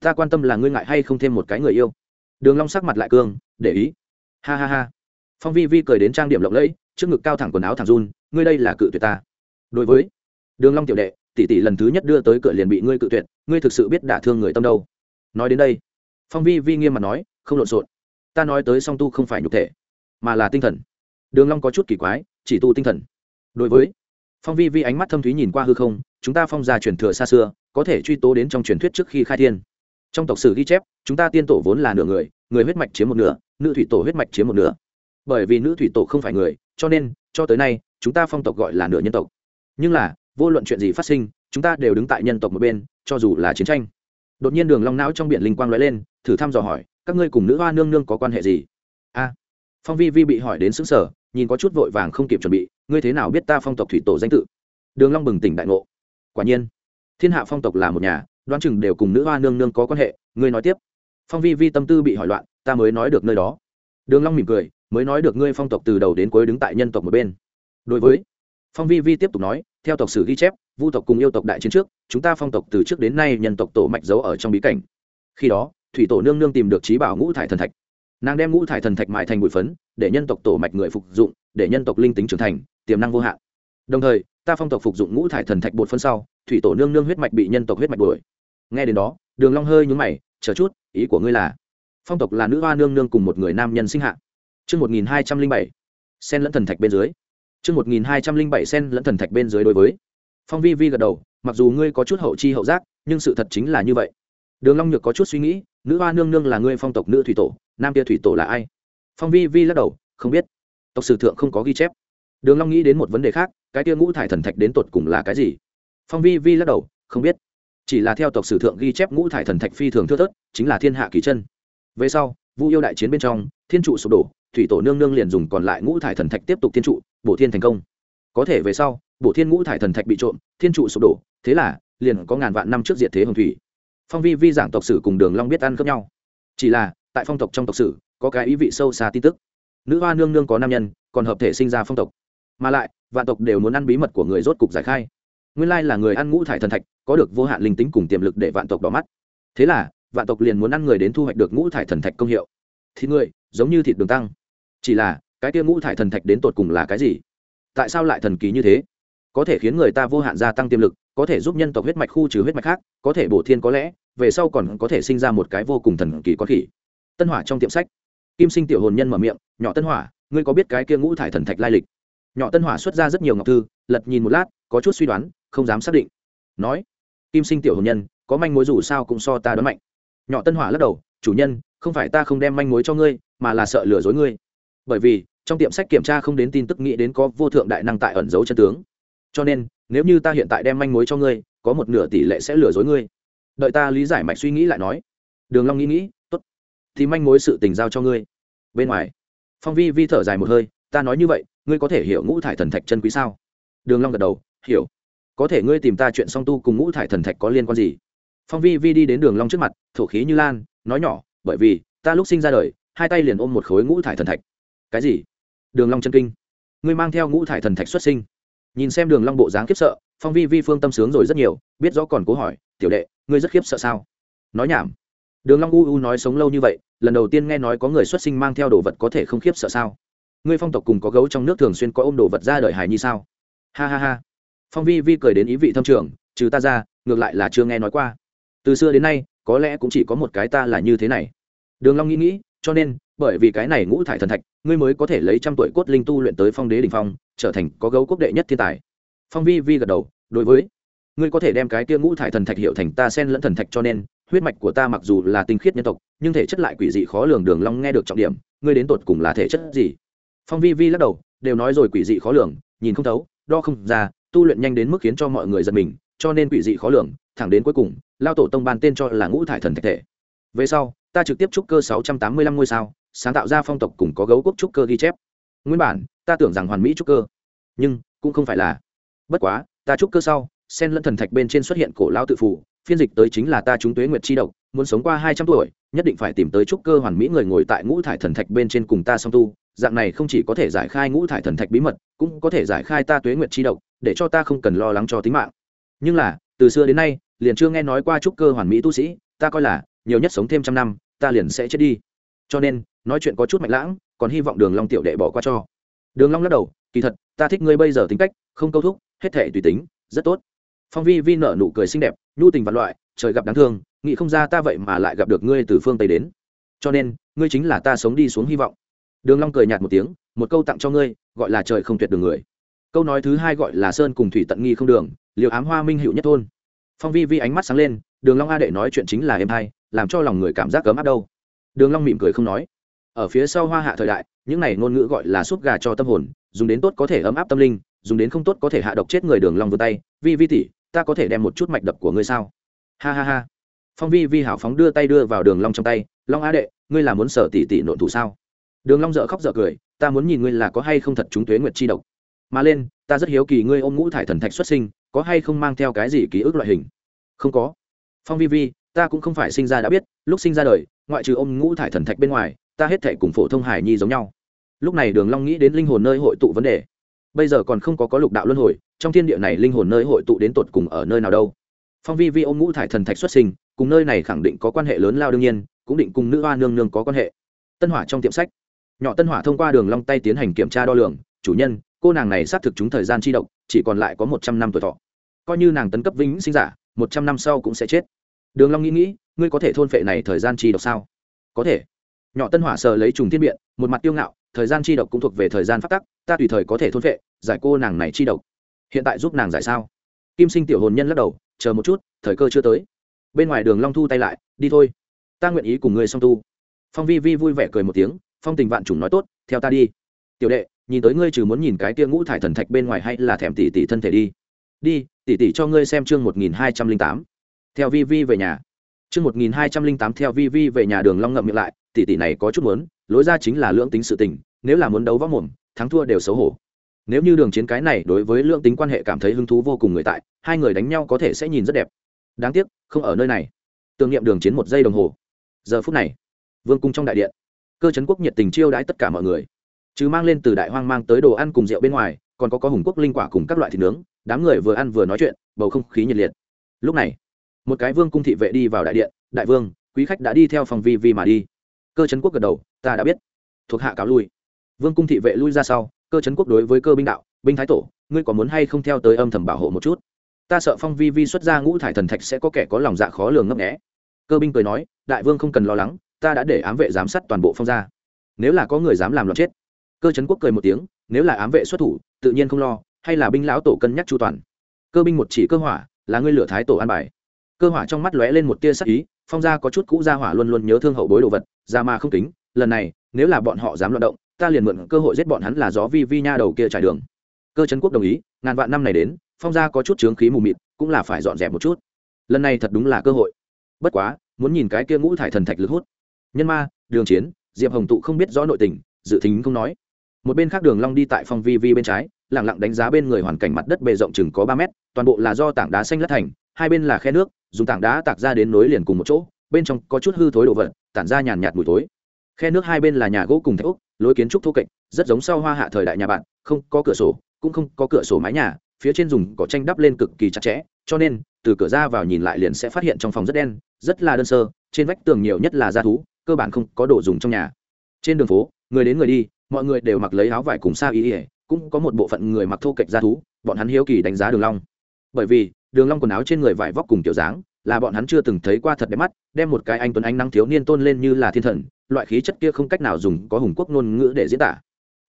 Ta quan tâm là ngươi ngại hay không thêm một cái người yêu. Đường long sắc mặt lại cương để ý. Ha ha ha. Phong vi vi cười đến trang điểm lộng lẫy, trước ngực cao thẳng quần áo thẳng run, ngươi đây là cự tuyệt ta. Đối với đường long tiểu đệ, tỷ tỷ lần thứ nhất đưa tới cửa liền bị ngươi cự tuyệt, ngươi thực sự biết đả thương người tâm đâu. Nói đến đây, phong vi vi nghiêm mặt nói, không lộn xộn. Ta nói tới song tu không phải nhục thể, mà là tinh thần. Đường long có chút kỳ quái, chỉ tu tinh thần. Đối với phong vi vi ánh mắt thâm thúy nhìn qua hư không, chúng ta phong gia truyền thừa xa xưa có thể truy tố đến trong truyền thuyết trước khi khai thiên. Trong tộc sử ghi chép, chúng ta tiên tổ vốn là nửa người người huyết mạch chiếm một nửa, nữ thủy tổ huyết mạch chiếm một nửa. Bởi vì nữ thủy tổ không phải người, cho nên, cho tới nay, chúng ta phong tộc gọi là nửa nhân tộc. Nhưng là, vô luận chuyện gì phát sinh, chúng ta đều đứng tại nhân tộc một bên, cho dù là chiến tranh. Đột nhiên đường long não trong biển linh quang lóe lên, thử thăm dò hỏi, các ngươi cùng nữ hoa nương nương có quan hệ gì? A. Phong vi vi bị hỏi đến xứng sở nhìn có chút vội vàng không kịp chuẩn bị, ngươi thế nào biết ta phong tộc thủy tổ danh tự? Đường long bừng tỉnh đại ngộ. Quả nhiên thiên hạ phong tộc là một nhà, đoán chừng đều cùng nữ hoa nương nương có quan hệ, ngươi nói tiếp. Phong vi vi tâm tư bị hỏi loạn, ta mới nói được nơi đó. Đường long mỉm cười, mới nói được ngươi phong tộc từ đầu đến cuối đứng tại nhân tộc một bên. Đối với, phong vi vi tiếp tục nói, theo tộc sử ghi chép, vu tộc cùng yêu tộc đại chiến trước, chúng ta phong tộc từ trước đến nay nhân tộc tổ mạch giấu ở trong bí cảnh. Khi đó, thủy tổ nương nương tìm được trí bảo ngũ thải thần thạch. Nàng đem ngũ thải thần thạch mại thành bụi phấn, để nhân tộc tổ mạch người phục dụng, để nhân tộc linh tính trưởng thành, tiềm năng vô hạn. Đồng thời, ta phong tộc phục dụng ngũ thải thần thạch bột phân sau thủy tổ nương nương huyết mạch bị nhân tộc huyết mạch đuổi. Nghe đến đó, đường long hơi nhướng mày, chờ chút, ý của ngươi là? Phong tộc là nữ hoa nương nương cùng một người nam nhân sinh hạ. Chương một nghìn hai trăm linh bảy, sen lẫn thần thạch bên dưới. Chương một nghìn hai trăm linh bảy, sen lẫn thần thạch bên dưới đối với. Phong vi vi gật đầu, mặc dù ngươi có chút hậu chi hậu giác, nhưng sự thật chính là như vậy. Đường long nhược có chút suy nghĩ, nữ hoa nương nương là ngươi phong tộc nữ thủy tổ, nam kia thủy tổ là ai? Phong vi vi lắc đầu, không biết. Tộc sử thượng không có ghi chép. Đường long nghĩ đến một vấn đề khác, cái kia ngũ thải thần thạch đến tột cùng là cái gì? Phong vi vi lắc đầu, không biết. Chỉ là theo tộc sử thượng ghi chép ngũ thải thần thạch phi thường thưa thớt, chính là thiên hạ kỳ chân. Về sau, vu yêu đại chiến bên trong, thiên trụ sụp đổ, thủy tổ nương nương liền dùng còn lại ngũ thải thần thạch tiếp tục thiên trụ, bổ thiên thành công. Có thể về sau, bổ thiên ngũ thải thần thạch bị trộm, thiên trụ sụp đổ, thế là, liền có ngàn vạn năm trước diệt thế hồng thủy. Phong vi vi giảng tộc sử cùng đường long biết ăn cướp nhau. Chỉ là, tại phong tộc trong tộc sử, có cái ý vị sâu xa tin tức. Nữ hoa nương nương có nam nhân, còn hợp thể sinh ra phong tộc. Mà lại, vạn tộc đều muốn ăn bí mật của người rốt cục giải khai nguyên lai là người ăn ngũ thải thần thạch, có được vô hạn linh tính cùng tiềm lực để vạn tộc đỏ mắt. Thế là, vạn tộc liền muốn ăn người đến thu hoạch được ngũ thải thần thạch công hiệu. Thịt người, giống như thịt đường tăng. Chỉ là, cái kia ngũ thải thần thạch đến tột cùng là cái gì? Tại sao lại thần kỳ như thế? Có thể khiến người ta vô hạn gia tăng tiềm lực, có thể giúp nhân tộc huyết mạch khu trừ huyết mạch khác, có thể bổ thiên có lẽ, về sau còn có thể sinh ra một cái vô cùng thần kỳ con khỉ. Tân hỏa trong tiệm sách. Kim sinh tiểu hồn nhân mở miệng, nhỏ tân hỏa, ngươi có biết cái kia ngũ thải thần thạch lai lịch? Nhỏ tân hỏa xuất ra rất nhiều ngọc thư lật nhìn một lát, có chút suy đoán, không dám xác định. Nói, kim sinh tiểu hồn nhân, có manh mối dù sao cũng so ta đoán mạnh. Nhỏ tân hỏa lắc đầu, chủ nhân, không phải ta không đem manh mối cho ngươi, mà là sợ lừa dối ngươi. Bởi vì, trong tiệm sách kiểm tra không đến tin tức nghĩ đến có vô thượng đại năng tại ẩn giấu chân tướng. Cho nên, nếu như ta hiện tại đem manh mối cho ngươi, có một nửa tỷ lệ sẽ lừa dối ngươi. Đợi ta lý giải mạch suy nghĩ lại nói. Đường long nghĩ nghĩ, tốt, thì manh mối sự tình giao cho ngươi. Bên ngoài, phong vi vi thở dài một hơi, ta nói như vậy, ngươi có thể hiểu ngũ thải thần thạch chân quý sao? Đường long gật đầu, hiểu. Có thể ngươi tìm ta chuyện song tu cùng ngũ thải thần thạch có liên quan gì? Phong vi vi đi đến đường long trước mặt, thổ khí như lan, nói nhỏ, bởi vì, ta lúc sinh ra đời, hai tay liền ôm một khối ngũ thải thần thạch. Cái gì? Đường long chân kinh. Ngươi mang theo ngũ thải thần thạch xuất sinh. Nhìn xem đường long bộ dáng khiếp sợ, phong vi vi phương tâm sướng rồi rất nhiều, biết rõ còn cố hỏi, tiểu đệ, ngươi rất khiếp sợ sao? Nói nhảm. Đường long u u nói sống lâu như vậy, lần đầu tiên nghe nói có người xuất sinh mang theo đồ vật có thể không khiếp sợ sao? Ngươi phong tộc cùng có gấu trong nước thường xuyên có ôm đồ vật ra đời hài nhi sao? Ha ha ha. Phong vi vi cười đến ý vị thâm trường, trừ ta ra, ngược lại là chưa nghe nói qua. Từ xưa đến nay, có lẽ cũng chỉ có một cái ta là như thế này. Đường long nghĩ nghĩ, cho nên, bởi vì cái này ngũ thải thần thạch, ngươi mới có thể lấy trăm tuổi cốt linh tu luyện tới phong đế đỉnh phong, trở thành có gấu quốc đệ nhất thiên tài. Phong vi vi gật đầu, đối với, ngươi có thể đem cái kia ngũ thải thần thạch hiệu thành ta sen lẫn thần thạch cho nên, huyết mạch của ta mặc dù là tinh khiết nhân tộc, nhưng thể chất lại quỷ dị khó lường. Đường long nghe được trọng điểm, ngươi đến tột cùng là thể chất gì? Phong vi vi lắc đầu, đều nói rồi quỷ dị khó lường, nhìn không thấu đo không ra tu luyện nhanh đến mức khiến cho mọi người giật mình cho nên quỷ dị khó lường thẳng đến cuối cùng lao tổ tông ban tên cho là ngũ thải thần thạch thể. Về sau ta trực tiếp trúc cơ sáu trăm tám mươi lăm ngôi sao sáng tạo ra phong tộc cùng có gấu quốc trúc cơ ghi chép. Nguyên bản ta tưởng rằng hoàn mỹ trúc cơ nhưng cũng không phải là. Bất quá ta trúc cơ sau sen lẫn thần thạch bên trên xuất hiện cổ lao tự Phủ, phiên dịch tới chính là ta chúng tuế nguyệt chi độc muốn sống qua hai trăm tuổi nhất định phải tìm tới trúc cơ hoàn mỹ người ngồi tại ngũ thải thần thạch bên trên cùng ta song tu dạng này không chỉ có thể giải khai ngũ thải thần thạch bí mật, cũng có thể giải khai ta tuế nguyệt chi độc, để cho ta không cần lo lắng cho tính mạng. Nhưng là, từ xưa đến nay, liền chưa nghe nói qua trúc cơ hoàn mỹ tu sĩ, ta coi là, nhiều nhất sống thêm trăm năm, ta liền sẽ chết đi. Cho nên, nói chuyện có chút mạch lãng, còn hy vọng đường long tiểu đệ bỏ qua cho. Đường long lắc đầu, kỳ thật, ta thích ngươi bây giờ tính cách, không câu thúc, hết thể tùy tính, rất tốt. Phong vi vi nở nụ cười xinh đẹp, nhu tình vạn loại, trời gặp đáng thương, nghĩ không ra ta vậy mà lại gặp được ngươi từ phương tây đến. Cho nên, ngươi chính là ta sống đi xuống hy vọng đường long cười nhạt một tiếng, một câu tặng cho ngươi, gọi là trời không tuyệt đường người. Câu nói thứ hai gọi là sơn cùng thủy tận nghi không đường, liều ám hoa minh hữu nhất thôn. Phong vi vi ánh mắt sáng lên, đường long a đệ nói chuyện chính là em hay, làm cho lòng người cảm giác cấm áp đâu. Đường long mỉm cười không nói. Ở phía sau hoa hạ thời đại, những này ngôn ngữ gọi là suốt gà cho tâm hồn, dùng đến tốt có thể ấm áp tâm linh, dùng đến không tốt có thể hạ độc chết người đường long vươn tay. Vi vi tỷ, ta có thể đem một chút mạch đập của ngươi sao? Ha ha ha. Phong vi vi hảo phóng đưa tay đưa vào đường long trong tay. Long A đệ, ngươi là muốn sở tỷ tỷ nội thủ sao? Đường long dở khóc dở cười, ta muốn nhìn ngươi là có hay không thật chúng tuế nguyệt chi độc. Mà lên, ta rất hiếu kỳ ngươi ôm ngũ thải thần thạch xuất sinh, có hay không mang theo cái gì ký ức loại hình? Không có. Phong vi vi, ta cũng không phải sinh ra đã biết, lúc sinh ra đời, ngoại trừ ôm ngũ thải thần thạch bên ngoài, ta hết thể cùng phổ thông hải nhi giống nhau. Lúc này đường long nghĩ đến linh hồn nơi hội tụ vấn đề. Bây giờ còn không có có lục đạo luân hồi, trong thiên địa này linh hồn nơi hội tụ đến tột cùng ở nơi nào đâu. Phong vi vi ôm ngũ thải thần thạch xuất sinh, cùng nơi này khẳng định có quan hệ lớn lao đương nhiên, cũng định cùng nữ hoa nương nương có quan hệ. Tân hỏa trong tiệm sách nhỏ tân hỏa thông qua đường long tay tiến hành kiểm tra đo lường. Chủ nhân, cô nàng này xác thực chúng thời gian chi độc, chỉ còn lại có một trăm năm tuổi thọ. Coi như nàng tấn cấp vĩnh sinh giả, một trăm năm sau cũng sẽ chết. Đường long nghĩ nghĩ, ngươi có thể thôn phệ này thời gian chi độc sao? Có thể. Nhỏ tân hỏa sờ lấy trùng thiên biện, một mặt tiêu ngạo, thời gian chi độc cũng thuộc về thời gian phát tắc, ta tùy thời có thể thôn phệ, giải cô nàng này chi độc. Hiện tại giúp nàng giải sao? Kim sinh tiểu hồn nhân lắc đầu, chờ một chút, thời cơ chưa tới. Bên ngoài đường long thu tay lại, đi thôi. Ta nguyện ý cùng ngươi song tu. Phong vi vi vui vẻ cười một tiếng phong tình vạn trùng nói tốt, theo ta đi. Tiểu đệ, nhìn tới ngươi trừ muốn nhìn cái tia ngũ thải thần thạch bên ngoài hay là thèm tỷ tỷ thân thể đi. Đi tỷ tỷ cho ngươi xem chương một nghìn hai trăm linh tám. Theo vi vi về nhà. Chương một nghìn hai trăm linh tám theo vi vi về nhà đường long ngậm miệng lại tỷ tỷ này có chút muốn, lối ra chính là lưỡng tính sự tình, nếu là muốn đấu võ mồm, thắng thua đều xấu hổ. Nếu như đường chiến cái này đối với lưỡng tính quan hệ cảm thấy hứng thú vô cùng người tại, hai người đánh nhau có thể sẽ nhìn rất đẹp. Đáng tiếc, không ở nơi này. Tưởng niệm đường chiến một giây đồng hồ. Giờ phút này, vương cung trong đại điện cơ trấn quốc nhiệt tình chiêu đãi tất cả mọi người. Chứ mang lên từ đại hoang mang tới đồ ăn cùng rượu bên ngoài, còn có có hùng quốc linh quả cùng các loại thịt nướng, đám người vừa ăn vừa nói chuyện, bầu không khí nhiệt liệt. Lúc này, một cái vương cung thị vệ đi vào đại điện, đại vương, quý khách đã đi theo phòng vi vi mà đi. Cơ trấn quốc gật đầu, ta đã biết. Thuộc hạ cáo lui. Vương cung thị vệ lui ra sau, cơ chấn quốc đối với cơ binh đạo, binh thái tổ, ngươi có muốn hay không theo tới âm thầm bảo hộ một chút? Ta sợ phong vi vi xuất ra ngũ thải thần thạch sẽ có kẻ có lòng dạ khó lường ngấp nghẽ cơ binh cười nói, đại vương không cần lo lắng ta đã để ám vệ giám sát toàn bộ phong gia. Nếu là có người dám làm loạn chết, cơ Trấn quốc cười một tiếng, nếu là ám vệ xuất thủ, tự nhiên không lo, hay là binh lão tổ cân nhắc chu toàn. Cơ binh một chỉ cơ hỏa, là ngươi lửa thái tổ an bài. Cơ hỏa trong mắt lóe lên một tia sắc ý, phong gia có chút cũ gia hỏa luôn luôn nhớ thương hậu bối đồ vật ra mà không tính. lần này, nếu là bọn họ dám loạn động, ta liền mượn cơ hội giết bọn hắn là gió vi vi nha đầu kia trải đường. Cơ trấn quốc đồng ý, ngàn vạn năm này đến, phong gia có chút chướng khí mù mịt, cũng là phải dọn dẹp một chút. Lần này thật đúng là cơ hội. Bất quá, muốn nhìn cái kia ngũ thải thần thạch lực hút nhân ma, đường chiến, diệp hồng tụ không biết rõ nội tình, dự tính không nói một bên khác đường long đi tại phòng vi vi bên trái, lặng lặng đánh giá bên người hoàn cảnh mặt đất bề rộng chừng có ba mét, toàn bộ là do tảng đá xanh lát thành, hai bên là khe nước, dùng tảng đá tạc ra đến nối liền cùng một chỗ, bên trong có chút hư thối đồ vật, tản ra nhàn nhạt mùi thối. khe nước hai bên là nhà gỗ cùng thạch úc lối kiến trúc thô kệch, rất giống sau hoa hạ thời đại nhà bạn, không có cửa sổ, cũng không có cửa sổ mái nhà, phía trên dùng cỏ tranh đắp lên cực kỳ chặt chẽ, cho nên, từ cửa ra vào nhìn lại liền sẽ phát hiện trong phòng rất đen, rất là đơn sơ, trên vách tường nhiều nhất là da thú cơ bản không có đồ dùng trong nhà. Trên đường phố, người đến người đi, mọi người đều mặc lấy áo vải cùng xa ý ỉa cũng có một bộ phận người mặc thô kệch ra thú, bọn hắn hiếu kỳ đánh giá đường long. Bởi vì, đường long quần áo trên người vải vóc cùng kiểu dáng, là bọn hắn chưa từng thấy qua thật đẹp mắt, đem một cái anh tuấn ánh năng thiếu niên tôn lên như là thiên thần, loại khí chất kia không cách nào dùng có hùng quốc ngôn ngữ để diễn tả.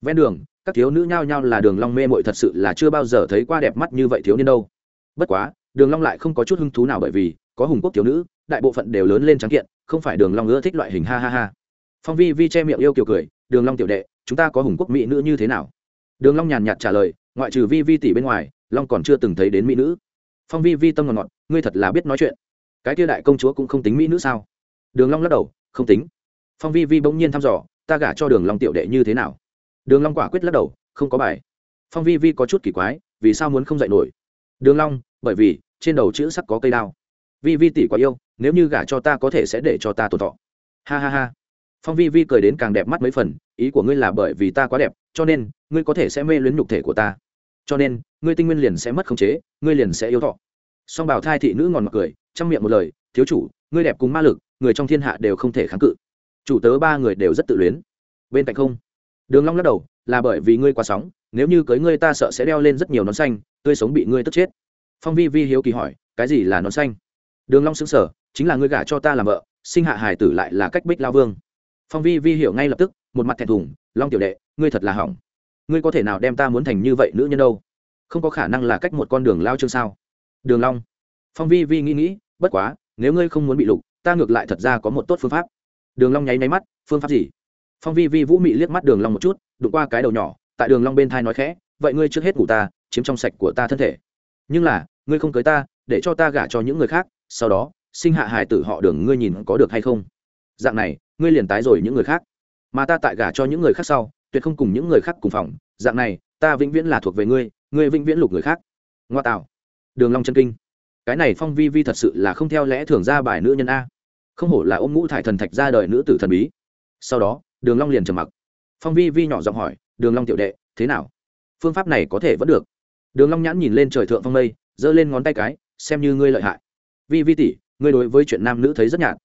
Ven đường, các thiếu nữ nhao nhao là đường long mê muội thật sự là chưa bao giờ thấy qua đẹp mắt như vậy thiếu niên đâu. Bất quá, đường long lại không có chút hứng thú nào bởi vì, có hùng quốc thiếu nữ, đại bộ phận đều lớn lên trắng kiện không phải đường long ưa thích loại hình ha ha ha. Phong vi vi che miệng yêu kiều cười, đường long tiểu đệ, chúng ta có hùng quốc mỹ nữ như thế nào? Đường long nhàn nhạt trả lời, ngoại trừ vi vi tỷ bên ngoài, long còn chưa từng thấy đến mỹ nữ. Phong vi vi tâm ngọt ngọt, ngươi thật là biết nói chuyện. Cái kia đại công chúa cũng không tính mỹ nữ sao? Đường long lắc đầu, không tính. Phong vi vi bỗng nhiên thăm dò, ta gả cho đường long tiểu đệ như thế nào? Đường long quả quyết lắc đầu, không có bài. Phong vi vi có chút kỳ quái, vì sao muốn không dạy nổi? Đường long, bởi vì, trên đầu chữ sắc có cây đao. Vi vi tỷ quá yêu nếu như gả cho ta có thể sẽ để cho ta tồn thọ. Ha ha ha. Phong vi vi cười đến càng đẹp mắt mấy phần, ý của ngươi là bởi vì ta quá đẹp, cho nên, ngươi có thể sẽ mê luyến nhục thể của ta. Cho nên, ngươi tinh nguyên liền sẽ mất khống chế, ngươi liền sẽ yêu thọ. Song bảo thai thị nữ ngòn mặc cười trong miệng một lời, thiếu chủ, ngươi đẹp cùng ma lực, người trong thiên hạ đều không thể kháng cự. Chủ tớ ba người đều rất tự luyến. Bên cạnh không. Đường long lắc đầu, là bởi vì ngươi quá sóng, nếu như cưới ngươi ta sợ sẽ đeo lên rất nhiều nón xanh, tươi sống bị ngươi tức chết. Phong vi vi hiếu kỳ hỏi, cái gì là nón xanh? Đường long sững sờ chính là ngươi gả cho ta làm vợ, sinh hạ hài tử lại là cách bích lao vương. Phong vi vi hiểu ngay lập tức, một mặt thẹn thùng, long tiểu đệ, ngươi thật là hỏng. Ngươi có thể nào đem ta muốn thành như vậy nữ nhân đâu? Không có khả năng là cách một con đường lao chương sao? Đường long. Phong vi vi nghĩ nghĩ, bất quá, nếu ngươi không muốn bị lục, ta ngược lại thật ra có một tốt phương pháp. Đường long nháy nháy mắt, phương pháp gì? Phong vi vi vũ mị liếc mắt đường long một chút, đụng qua cái đầu nhỏ, tại đường long bên thai nói khẽ, vậy ngươi trước hết ngủ ta, chiếm trong sạch của ta thân thể. Nhưng là, ngươi không cưới ta, để cho ta gả cho những người khác, sau đó sinh hạ hài tử họ đường ngươi nhìn có được hay không? Dạng này, ngươi liền tái rồi những người khác. Mà ta tại gả cho những người khác sau, tuyệt không cùng những người khác cùng phòng. Dạng này, ta vĩnh viễn là thuộc về ngươi ngươi vĩnh viễn lục người khác. Ngoa tạo. Đường long chân kinh. Cái này phong vi vi thật sự là không theo lẽ thường ra bài nữ nhân a. Không hổ là ôm ngũ thải thần thạch ra đời nữ tử thần bí. Sau đó, đường long liền trầm mặc. Phong vi vi nhỏ giọng hỏi, đường long tiểu đệ, thế nào? Phương pháp này có thể vẫn được? Đường long nhãn nhìn lên trời thượng phong mây, giơ lên ngón tay cái, xem như ngươi lợi hại. Vi vi tỷ ngươi đối với chuyện nam nữ thấy rất nhạt.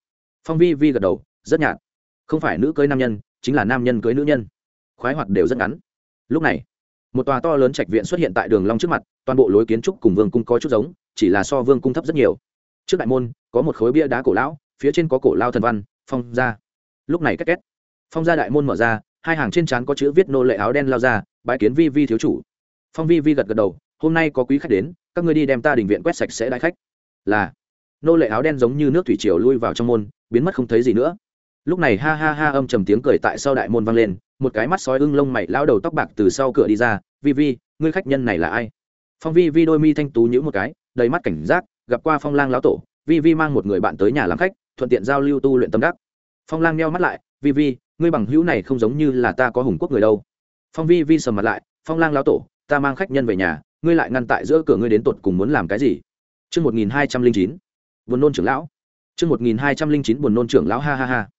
Phong vi vi gật đầu, rất nhạt. Không phải nữ cưới nam nhân, chính là nam nhân cưới nữ nhân. Khoái hoạt đều rất ngắn. Lúc này, một tòa to lớn trạch viện xuất hiện tại đường long trước mặt, toàn bộ lối kiến trúc cùng vương cung có chút giống, chỉ là so vương cung thấp rất nhiều. Trước đại môn, có một khối bia đá cổ lão, phía trên có cổ lao thần văn, phong Gia. lúc này két két. Phong Gia đại môn mở ra, hai hàng trên trán có chữ viết nô lệ áo đen lao ra bãi kiến vi vi thiếu chủ. Phong vi vi gật gật đầu, hôm nay có quý khách đến, các ngươi đi đem ta đình viện quét sạch sẽ đại khách. Là nô lệ áo đen giống như nước thủy triều lui vào trong môn biến mất không thấy gì nữa. Lúc này ha ha ha âm trầm tiếng cười tại sau đại môn vang lên một cái mắt sói ưng lông mày lao đầu tóc bạc từ sau cửa đi ra vi vi ngươi khách nhân này là ai? Phong vi vi đôi mi thanh tú nhữ một cái đầy mắt cảnh giác gặp qua phong lang lão tổ vi vi mang một người bạn tới nhà làm khách thuận tiện giao lưu tu luyện tâm đắc. Phong lang neo mắt lại vi vi ngươi bằng hữu này không giống như là ta có hùng quốc người đâu. Phong vi vi sầm mặt lại phong lang lão tổ ta mang khách nhân về nhà ngươi lại ngăn tại giữa cửa ngươi đến tột cùng muốn làm cái gì? Trước 1209, buồn nôn trưởng lão. Trước 1209 buồn nôn trưởng lão ha ha ha.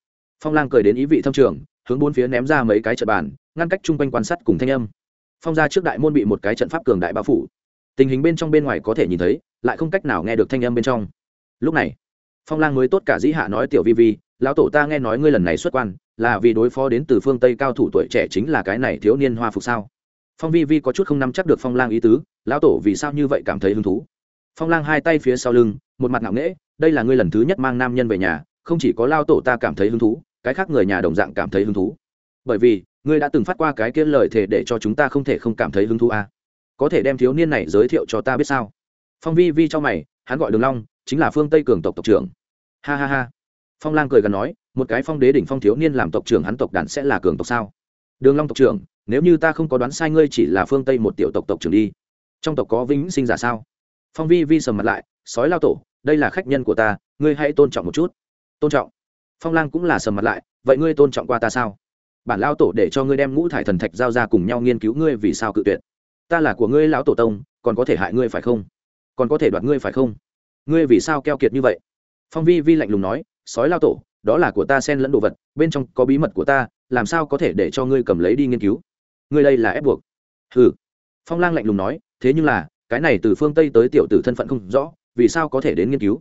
Phong lang cười đến ý vị thâm trường, hướng bốn phía ném ra mấy cái trận bàn, ngăn cách chung quanh quan sát cùng thanh âm. Phong ra trước đại môn bị một cái trận pháp cường đại bao phủ. Tình hình bên trong bên ngoài có thể nhìn thấy, lại không cách nào nghe được thanh âm bên trong. Lúc này, Phong lang mới tốt cả dĩ hạ nói tiểu vi vi, lão tổ ta nghe nói ngươi lần này xuất quan là vì đối phó đến từ phương tây cao thủ tuổi trẻ chính là cái này thiếu niên hoa phục sao phong vi vi có chút không nắm chắc được phong lang ý tứ lão tổ vì sao như vậy cảm thấy hứng thú phong lang hai tay phía sau lưng, một mặt ngạo nghễ, đây là ngươi lần thứ nhất mang nam nhân về nhà, không chỉ có lao tổ ta cảm thấy hứng thú, cái khác người nhà đồng dạng cảm thấy hứng thú. Bởi vì, ngươi đã từng phát qua cái kia lời thề để cho chúng ta không thể không cảm thấy hứng thú à. có thể đem thiếu niên này giới thiệu cho ta biết sao? Phong vi vi cho mày, hắn gọi đường long, chính là phương tây cường tộc tộc trưởng. Ha ha ha. Phong lang cười gần nói, một cái phong đế đỉnh phong thiếu niên làm tộc trưởng hắn tộc đàn sẽ là cường tộc sao? Đường long tộc trưởng, nếu như ta không có đoán sai ngươi chỉ là phương tây một tiểu tộc tộc trưởng đi. Trong tộc có vĩnh sinh giả sao? Phong vi vi sầm mặt lại, sói lao tổ, đây là khách nhân của ta, ngươi hãy tôn trọng một chút. Tôn trọng? Phong lang cũng là sầm mặt lại, vậy ngươi tôn trọng qua ta sao? Bản lao tổ để cho ngươi đem ngũ thải thần thạch giao ra cùng nhau nghiên cứu ngươi vì sao cự tuyệt. Ta là của ngươi lão tổ tông, còn có thể hại ngươi phải không? Còn có thể đoạt ngươi phải không? Ngươi vì sao keo kiệt như vậy? Phong vi vi lạnh lùng nói, sói lao tổ, đó là của ta xen lẫn đồ vật, bên trong có bí mật của ta, làm sao có thể để cho ngươi cầm lấy đi nghiên cứu? Ngươi đây là ép buộc. Ừ phong lang lạnh lùng nói, thế nhưng là cái này từ phương tây tới tiểu tử thân phận không rõ, vì sao có thể đến nghiên cứu?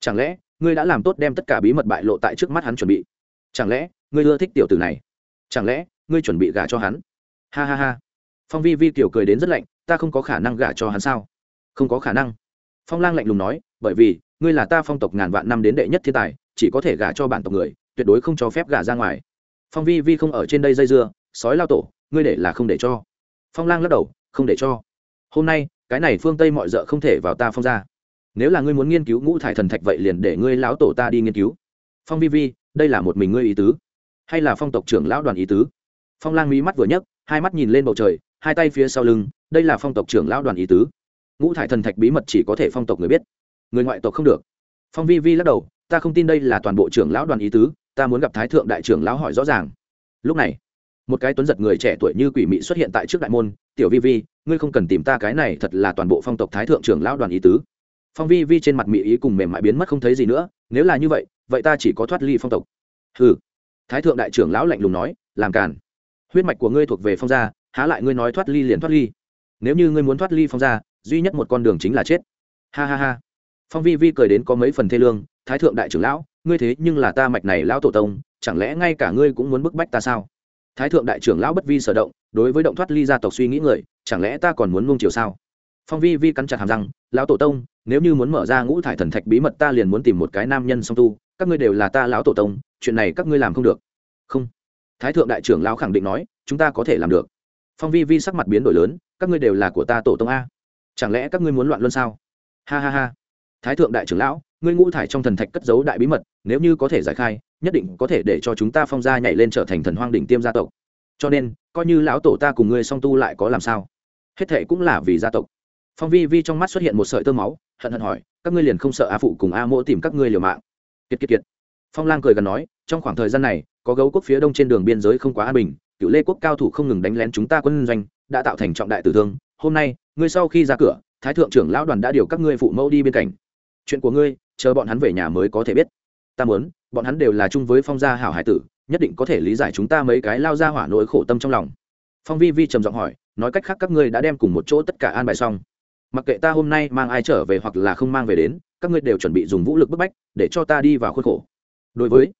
Chẳng lẽ, ngươi đã làm tốt đem tất cả bí mật bại lộ tại trước mắt hắn chuẩn bị? Chẳng lẽ, ngươi ưa thích tiểu tử này? Chẳng lẽ, ngươi chuẩn bị gả cho hắn? Ha ha ha. Phong vi vi tiểu cười đến rất lạnh, ta không có khả năng gả cho hắn sao? Không có khả năng. Phong lang lạnh lùng nói, bởi vì, ngươi là ta phong tộc ngàn vạn năm đến đệ nhất thiên tài, chỉ có thể gả cho bản tộc người, tuyệt đối không cho phép gả ra ngoài. Phong vi vi không ở trên đây dây dưa, sói lao tổ, ngươi để là không để cho. Phong lang lắc đầu, không để cho. Hôm nay cái này phương tây mọi d ợ không thể vào ta phong ra nếu là ngươi muốn nghiên cứu ngũ thải thần thạch vậy liền để ngươi lão tổ ta đi nghiên cứu phong vi vi đây là một mình ngươi ý tứ hay là phong tộc trưởng lão đoàn ý tứ phong lang mỹ mắt vừa nhấc hai mắt nhìn lên bầu trời hai tay phía sau lưng đây là phong tộc trưởng lão đoàn ý tứ ngũ thải thần thạch bí mật chỉ có thể phong tộc người biết người ngoại tộc không được phong vi vi lắc đầu ta không tin đây là toàn bộ trưởng lão đoàn ý tứ ta muốn gặp thái thượng đại trưởng lão hỏi rõ ràng lúc này một cái tuấn giật người trẻ tuổi như quỷ mị xuất hiện tại trước đại môn tiểu vi vi, ngươi không cần tìm ta cái này, thật là toàn bộ phong tộc thái thượng trưởng lão đoàn ý tứ. Phong vi vi trên mặt mỹ ý cùng mềm mại biến mất không thấy gì nữa, nếu là như vậy vậy ta chỉ có thoát ly phong tộc. Ừ thái thượng đại trưởng lão lạnh lùng nói, làm càn. Huyết mạch của ngươi thuộc về phong gia, há lại ngươi nói thoát ly liền thoát ly. Nếu như ngươi muốn thoát ly phong gia, duy nhất một con đường chính là chết. Ha ha ha. Phong vi vi cười đến có mấy phần thê lương, thái thượng đại trưởng lão, ngươi thế nhưng là ta mạch này lão tổ tông, chẳng lẽ ngay cả ngươi cũng muốn bức bách ta sao? Thái thượng đại trưởng lão bất vi sở động, đối với động thoát ly gia tộc suy nghĩ người, chẳng lẽ ta còn muốn nung chiều sao? Phong vi vi cắn chặt hàm răng, lão tổ tông, nếu như muốn mở ra ngũ thải thần thạch bí mật ta liền muốn tìm một cái nam nhân song tu, các ngươi đều là ta lão tổ tông, chuyện này các ngươi làm không được. Không. Thái thượng đại trưởng lão khẳng định nói, chúng ta có thể làm được. Phong vi vi sắc mặt biến đổi lớn, các ngươi đều là của ta tổ tông a, chẳng lẽ các ngươi muốn loạn luân sao? Ha ha ha. Thái thượng đại trưởng lão ngươi ngũ thải trong thần thạch cất giấu đại bí mật, nếu như có thể giải khai, nhất định có thể để cho chúng ta phong gia nhảy lên trở thành thần hoang đỉnh tiêm gia tộc. Cho nên, coi như lão tổ ta cùng ngươi song tu lại có làm sao? Hết thệ cũng là vì gia tộc. Phong vi vi trong mắt xuất hiện một sợi tơ máu, hận hận hỏi, các ngươi liền không sợ a phụ cùng a mỗ tìm các ngươi liều mạng? Kiệt kiệt kiệt. Phong lang cười gần nói, trong khoảng thời gian này, có gấu quốc phía đông trên đường biên giới không quá an bình, cựu lê quốc cao thủ không ngừng đánh lén chúng ta quân doanh, đã tạo thành trọng đại tử thương. Hôm nay, ngươi sau khi ra cửa, thái thượng trưởng lão đoàn đã điều các ngươi phụ mẫu đi bên cạnh. Chuyện của ngươi chờ bọn hắn về nhà mới có thể biết. Ta muốn, bọn hắn đều là chung với phong gia hảo hải tử, nhất định có thể lý giải chúng ta mấy cái lao ra hỏa nỗi khổ tâm trong lòng. Phong vi vi trầm giọng hỏi, nói cách khác các ngươi đã đem cùng một chỗ tất cả an bài xong. Mặc kệ ta hôm nay mang ai trở về hoặc là không mang về đến, các ngươi đều chuẩn bị dùng vũ lực bức bách, để cho ta đi vào khuôn khổ. Đối với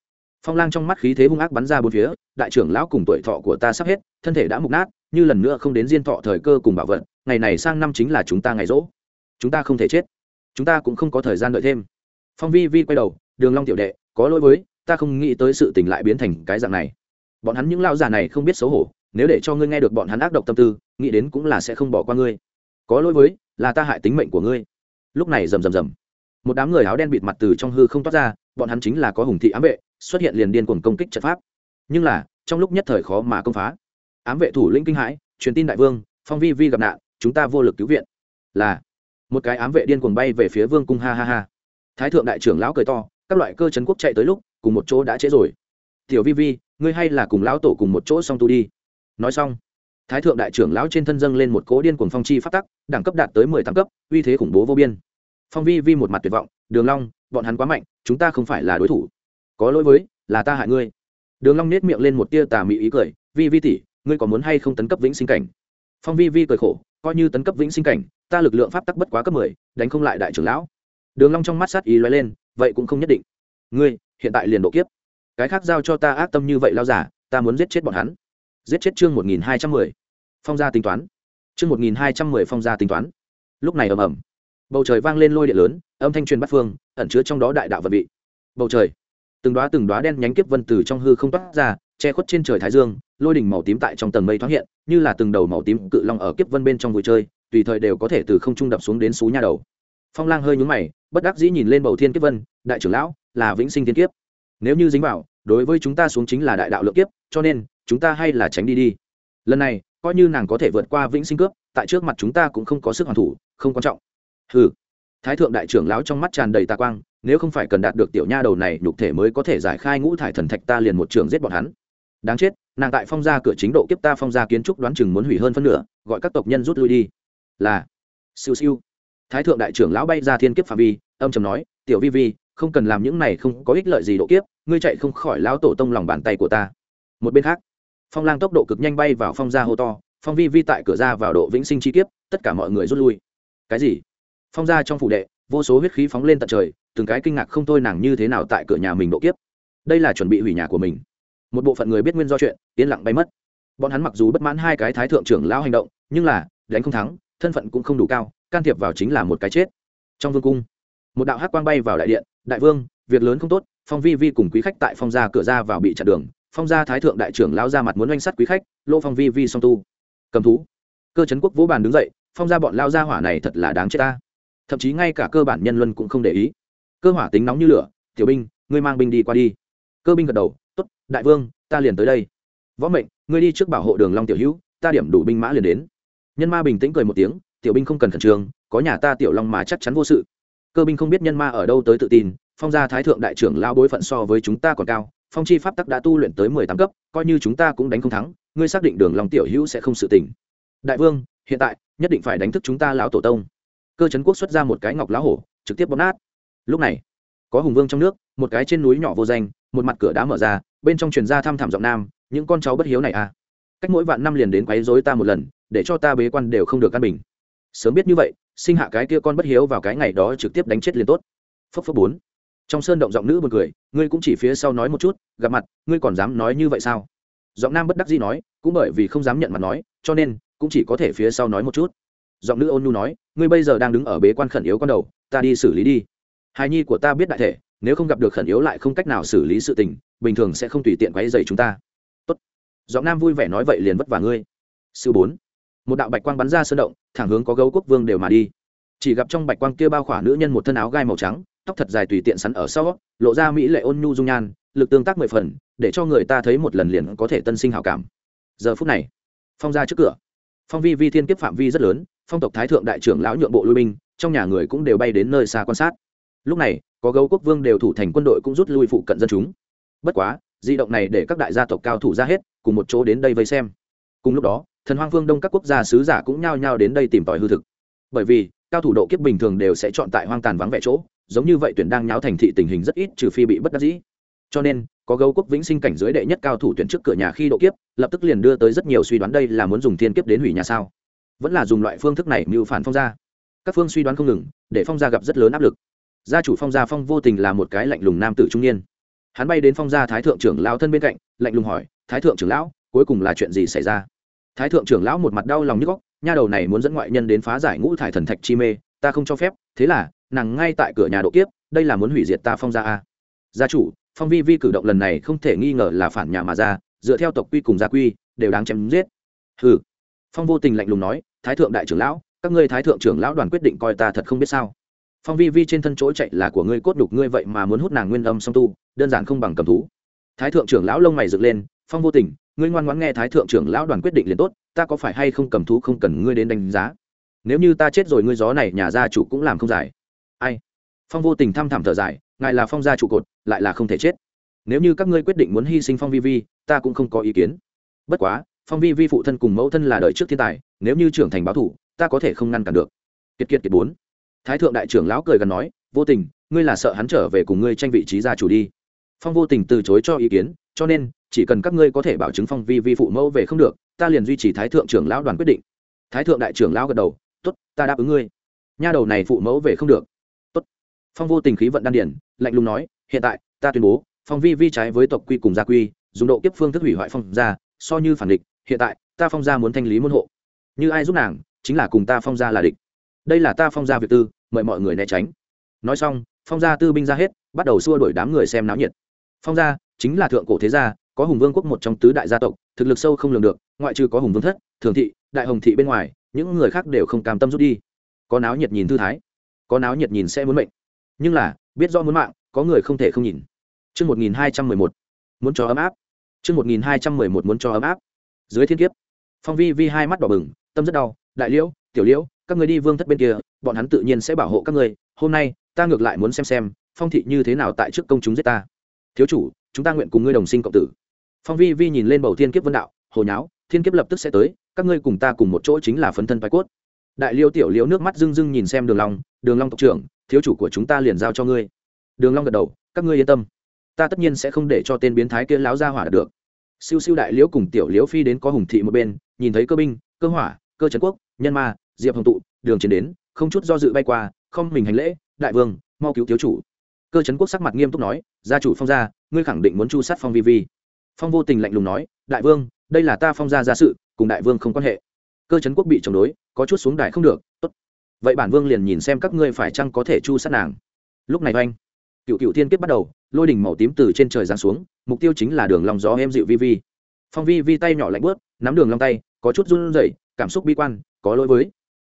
phong lang trong mắt khí thế hung ác bắn ra bốn phía, đại trưởng lão cùng tuổi thọ của ta sắp hết, thân thể đã mục nát, như lần nữa không đến diên thọ thời cơ cùng bảo vận ngày này sang năm chính là chúng ta ngày rỗ. Chúng ta không thể chết. Chúng ta cũng không có thời gian đợi thêm phong vi vi quay đầu, đường long tiểu đệ, có lỗi với, ta không nghĩ tới sự tình lại biến thành cái dạng này. Bọn hắn những lão già này không biết xấu hổ, nếu để cho ngươi nghe được bọn hắn ác độc tâm tư, nghĩ đến cũng là sẽ không bỏ qua ngươi. Có lỗi với, là ta hại tính mệnh của ngươi. Lúc này rầm rầm rầm. Một đám người áo đen bịt mặt từ trong hư không toát ra, bọn hắn chính là có hùng thị ám vệ, xuất hiện liền điên cuồng công kích trận pháp. Nhưng là, trong lúc nhất thời khó mà công phá. Ám vệ thủ lĩnh kinh hãi, truyền tin đại vương, phong vi vi gặp nạn, chúng ta vô lực cứu viện. Là, một cái ám vệ điên cuồng bay về phía vương cung, ha ha ha thái thượng đại trưởng lão cười to, các loại cơ chấn quốc chạy tới lúc, cùng một chỗ đã trễ rồi. Tiểu vi vi, ngươi hay là cùng lão tổ cùng một chỗ xong tu đi. Nói xong, thái thượng đại trưởng lão trên thân dâng lên một cỗ điên cuồng phong chi phát tắc, đẳng cấp đạt tới mười tám cấp, uy thế khủng bố vô biên. Phong vi vi một mặt tuyệt vọng, đường long, bọn hắn quá mạnh, chúng ta không phải là đối thủ. Có lỗi với, là ta hại ngươi. Đường long nét miệng lên một tia tà mị ý cười, vi vi tỷ, ngươi có muốn hay không tấn cấp vĩnh sinh cảnh? Phong vi vi cười khổ, coi như tấn cấp vĩnh sinh cảnh, ta lực lượng pháp tắc bất quá cấp mười, đánh không lại đại trưởng lão đường long trong mắt sát ý lóe lên, vậy cũng không nhất định. Ngươi, hiện tại liền độ kiếp. Cái khác giao cho ta ác tâm như vậy lao giả, ta muốn giết chết bọn hắn. Giết chết chương một nghìn hai trăm mười. Phong gia tính toán. Chương một nghìn hai trăm mười phong gia tính toán. Lúc này ầm ầm. Bầu trời vang lên lôi điện lớn, âm thanh truyền bắt phương, ẩn chứa trong đó đại đạo vật vị. Bầu trời. Từng đoá từng đoá đen nhánh kiếp vân từ trong hư không toát ra, che khuất trên trời thái dương, lôi đỉnh màu tím tại trong tầng mây thoáng hiện, như là từng đầu màu tím cự long ở kiếp vân bên trong vui chơi, tùy thời đều có thể từ không trung đập xuống đến xú nha đầu phong lang hơi nhúng mày, bất đắc dĩ nhìn lên bầu thiên kiếp vân, đại trưởng lão, là vĩnh sinh thiên kiếp. Nếu như dính vào, đối với chúng ta xuống chính là đại đạo lượng kiếp, cho nên, chúng ta hay là tránh đi đi. Lần này, coi như nàng có thể vượt qua vĩnh sinh cướp, tại trước mặt chúng ta cũng không có sức hoàn thủ, không quan trọng. Ừ thái thượng đại trưởng lão trong mắt tràn đầy tà quang, nếu không phải cần đạt được tiểu nha đầu này, nhục thể mới có thể giải khai ngũ thải thần thạch ta liền một trường giết bọn hắn. Đáng chết, nàng tại phong gia cửa chính độ kiếp ta phong gia kiến trúc đoán chừng muốn hủy hơn phân nửa, gọi các tộc nhân rút lui đi. Là. Siêu siêu thái thượng đại trưởng lão bay ra thiên kiếp phạm vi, âm trầm nói, tiểu vi vi, không cần làm những này không có ích lợi gì độ kiếp, ngươi chạy không khỏi lão tổ tông lòng bàn tay của ta. Một bên khác, phong lang tốc độ cực nhanh bay vào phong gia hô to, phong vi vi tại cửa ra vào độ vĩnh sinh chi kiếp, tất cả mọi người rút lui. Cái gì? Phong gia trong phủ đệ, vô số huyết khí phóng lên tận trời, từng cái kinh ngạc không thôi nàng như thế nào tại cửa nhà mình độ kiếp. Đây là chuẩn bị hủy nhà của mình. Một bộ phận người biết nguyên do chuyện, yên lặng bay mất. Bọn hắn mặc dù bất mãn hai cái thái thượng trưởng lão hành động, nhưng là, đánh không thắng, thân phận cũng không đủ cao can thiệp vào chính là một cái chết. Trong vương cung, một đạo hắc quang bay vào đại điện, đại vương, việc lớn không tốt, phong vi vi cùng quý khách tại phong gia cửa ra vào bị chặn đường. Phong gia thái thượng đại trưởng lao ra mặt muốn oanh sắt quý khách Lỗ phong vi vi song tu. Cầm thú. Cơ chấn quốc vỗ bàn đứng dậy, phong gia bọn lao gia hỏa này thật là đáng chết ta. Thậm chí ngay cả cơ bản nhân luân cũng không để ý. Cơ hỏa tính nóng như lửa, tiểu binh, ngươi mang binh đi qua đi. Cơ binh gật đầu t ố t đại vương, ta liền tới đây. Võ mệnh, ngươi đi trước bảo hộ đường long tiểu hữu, ta điểm đủ binh mã liền đến. Nhân ma bình tĩnh cười một tiếng tiểu binh không cần khẩn trương, có nhà ta tiểu long mà chắc chắn vô sự. Cơ binh không biết nhân ma ở đâu tới tự tin, phong gia thái thượng đại trưởng lao bối phận so với chúng ta còn cao, phong chi pháp tắc đã tu luyện tới mười tám cấp, coi như chúng ta cũng đánh không thắng, ngươi xác định đường lòng tiểu hữu sẽ không sự tỉnh đại vương, hiện tại, nhất định phải đánh thức chúng ta lão tổ tông. Cơ trấn quốc xuất ra một cái ngọc lá hổ, trực tiếp bóp nát. Lúc này, có hùng vương trong nước, một cái trên núi nhỏ vô danh, một mặt cửa đá mở ra, bên trong truyền ra thăm thảm giọng nam, những con cháu bất hiếu này à cách mỗi vạn năm liền đến quấy rối ta một lần, để cho ta bế quan đều không được căn bình sớm biết như vậy, sinh hạ cái kia con bất hiếu vào cái ngày đó trực tiếp đánh chết liền tốt. Phấp phấp bốn. Trong sơn động giọng nữ b u ồ n cười, ngươi cũng chỉ phía sau nói một chút, gặp mặt, ngươi còn dám nói như vậy sao? Giọng nam bất đắc dĩ nói, cũng bởi vì không dám nhận mặt nói, cho nên, cũng chỉ có thể phía sau nói một chút. Giọng nữ ôn nhu nói, ngươi bây giờ đang đứng ở bế quan khẩn yếu con đầu, ta đi xử lý đi. Hài nhi của ta biết đại thể, nếu không gặp được khẩn yếu lại không cách nào xử lý sự tình, bình thường sẽ không tùy tiện quáy dày chúng ta. Tốt. giọng nam vui vẻ nói vậy liền vất vả ngươi. Sư bốn một đạo bạch quang bắn ra sơn động, thẳng hướng có gấu quốc vương đều mà đi. Chỉ gặp trong bạch quang kia bao khỏa nữ nhân một thân áo gai màu trắng, tóc thật dài tùy tiện sắn ở sau, lộ ra mỹ lệ ôn nhu dung nhan, lực tương tác mười phần, để cho người ta thấy một lần liền có thể tân sinh hào cảm. Giờ phút này, phong ra trước cửa. Phong vi vi thiên kiếp phạm vi rất lớn, phong tộc thái thượng đại trưởng lão nhượng bộ lui binh, trong nhà người cũng đều bay đến nơi xa quan sát. Lúc này, có gấu quốc vương đều thủ thành quân đội cũng rút lui phụ cận dân chúng. Bất quá, di động này để các đại gia tộc cao thủ ra hết, cùng một chỗ đến đây vây xem. Cùng lúc đó thần hoang vương đông các quốc gia sứ giả cũng nhao nhao đến đây tìm tòi hư thực. Bởi vì, cao thủ độ kiếp bình thường đều sẽ chọn tại hoang tàn vắng vẻ chỗ, giống như vậy tuyển đang nháo thành thị tình hình rất ít trừ phi bị bất đắc dĩ. Cho nên, có gấu quốc vĩnh sinh cảnh dưới đệ nhất cao thủ tuyển trước cửa nhà khi độ kiếp, lập tức liền đưa tới rất nhiều suy đoán đây là muốn dùng thiên kiếp đến hủy nhà sao. Vẫn là dùng loại phương thức này mưu phản phong gia. Các phương suy đoán không ngừng, để phong gia gặp rất lớn áp lực. Gia chủ phong gia phong vô tình là một cái lạnh lùng nam tử trung niên. Hắn bay đến phong gia thái thượng trưởng lão thân bên cạnh, lạnh lùng hỏi, thái thượng trưởng lão, cuối cùng là chuyện gì xảy ra? Thái thượng trưởng lão một mặt đau lòng nhức góc nha đầu này muốn dẫn ngoại nhân đến phá giải ngũ thải thần thạch chi mê ta không cho phép thế là nàng ngay tại cửa nhà độ kiếp đây là muốn hủy diệt ta phong gia a. Gia chủ phong vi vi cử động lần này không thể nghi ngờ là phản nhà mà ra dựa theo tộc quy cùng gia quy đều đáng chém giết. Hừ, phong vô tình lạnh lùng nói thái thượng đại trưởng lão các ngươi thái thượng trưởng lão đoàn quyết định coi ta thật không biết sao. Phong vi vi trên thân chỗ chạy là của ngươi cốt đục ngươi vậy mà muốn hút nàng nguyên âm song tu đơn giản không bằng cầm thú. Thái thượng trưởng lão lông mày dựng lên phong vô tình ngươi ngoan ngoãn nghe thái thượng trưởng lão đoàn quyết định liền tốt, ta có phải hay không cầm thú không cần ngươi đến đánh giá? Nếu như ta chết rồi ngươi gió này nhà gia chủ cũng làm không giải. Ai? Phong vô tình thăm thẳm thở dài, ngài là phong gia trụ cột, lại là không thể chết. Nếu như các ngươi quyết định muốn hy sinh phong vi vi, ta cũng không có ý kiến. Bất quá, phong vi vi phụ thân cùng mẫu thân là đời trước thiên tài, nếu như trưởng thành báo thủ ta có thể không ngăn cản được. Kiệt kiệt kiệt bốn. Thái thượng đại trưởng lão cười gần nói, vô tình, ngươi là sợ hắn trở về cùng ngươi tranh vị trí gia chủ đi. Phong vô tình từ chối cho ý kiến, cho nên chỉ cần các ngươi có thể bảo chứng phong vi vi phụ mẫu về không được, ta liền duy trì thái thượng trưởng lão đoàn quyết định. Thái thượng đại trưởng lão gật đầu t ố t ta đáp ứng ngươi. Nha đầu này phụ mẫu về không được. Tốt. phong vô tình khí vận đan điển lạnh lùng nói, hiện tại, ta tuyên bố, phong vi vi trái với tộc quy cùng gia quy, dùng độ kiếp phương thức hủy hoại phong gia, so như phản địch, hiện tại, ta phong gia muốn thanh lý môn hộ. Như ai giúp nàng, chính là cùng ta phong gia là địch. Đây là ta phong gia việc tư, mời mọi người né tránh. Nói xong, phong gia tư binh ra hết, bắt đầu xua đuổi đám người xem náo nhiệt. Phong gia chính là thượng cổ thế gia có hùng vương quốc một trong tứ đại gia tộc thực lực sâu không lường được ngoại trừ có hùng vương thất thường thị đại hồng thị bên ngoài những người khác đều không cam tâm rút đi có náo nhiệt nhìn thư thái có náo nhiệt nhìn sẽ muốn mệnh nhưng là biết do muốn mạng có người không thể không nhìn Trước 1211, muốn cho ấm áp. Trước 1211 muốn cho ấm áp. Dưới thiên kiếp, Phong Vi Vi hai mắt đỏ bừng, tâm rất đau, đại liễu, tiểu liễu, các người đi vương thất bên kia, bọn hắn tự nhiên sẽ bảo hộ các người. Hôm nay, ta ngược lại muốn xem xem, Phong thị như thế nào tại trước công chúng giết ta. Thiếu chủ, chúng ta nguyện cùng ngươi đồng sinh cộng tử. Phong Vi Vi nhìn lên bầu thiên kiếp vân đạo, hồ nháo, thiên kiếp lập tức sẽ tới, các ngươi cùng ta cùng một chỗ chính là phấn thân bài cốt. Đại Liêu tiểu Liêu nước mắt rưng rưng nhìn xem Đường Long, Đường Long tộc trưởng, thiếu chủ của chúng ta liền giao cho ngươi. Đường Long gật đầu, các ngươi yên tâm ta tất nhiên sẽ không để cho tên biến thái kia láo ra hỏa được siêu siêu đại liễu cùng tiểu liễu phi đến có hùng thị một bên nhìn thấy cơ binh cơ hỏa cơ trấn quốc nhân ma diệp hồng tụ đường chiến đến không chút do dự bay qua không mình hành lễ đại vương mau cứu thiếu chủ cơ trấn quốc sắc mặt nghiêm túc nói gia chủ phong gia ngươi khẳng định muốn chu sát phong vi vi phong vô tình lạnh lùng nói, đại vương, đây là ta phong gia gia sự, cùng đại vương không quan hệ. Cơ chấn quốc bị chống đối, có chút xuống đài không được, tốt. Vậy bản vương liền nhìn xem các ngươi phải chăng có thể chu sát nàng. Lúc này oanh, cựu cựu thiên kiếp bắt đầu, lôi đỉnh màu tím từ trên trời giáng xuống, mục tiêu chính là đường lòng gió em dịu vi vi. Phong vi vi tay nhỏ lạnh bớt nắm đường long tay, có chút run rẩy, cảm xúc bi quan, có lỗi với.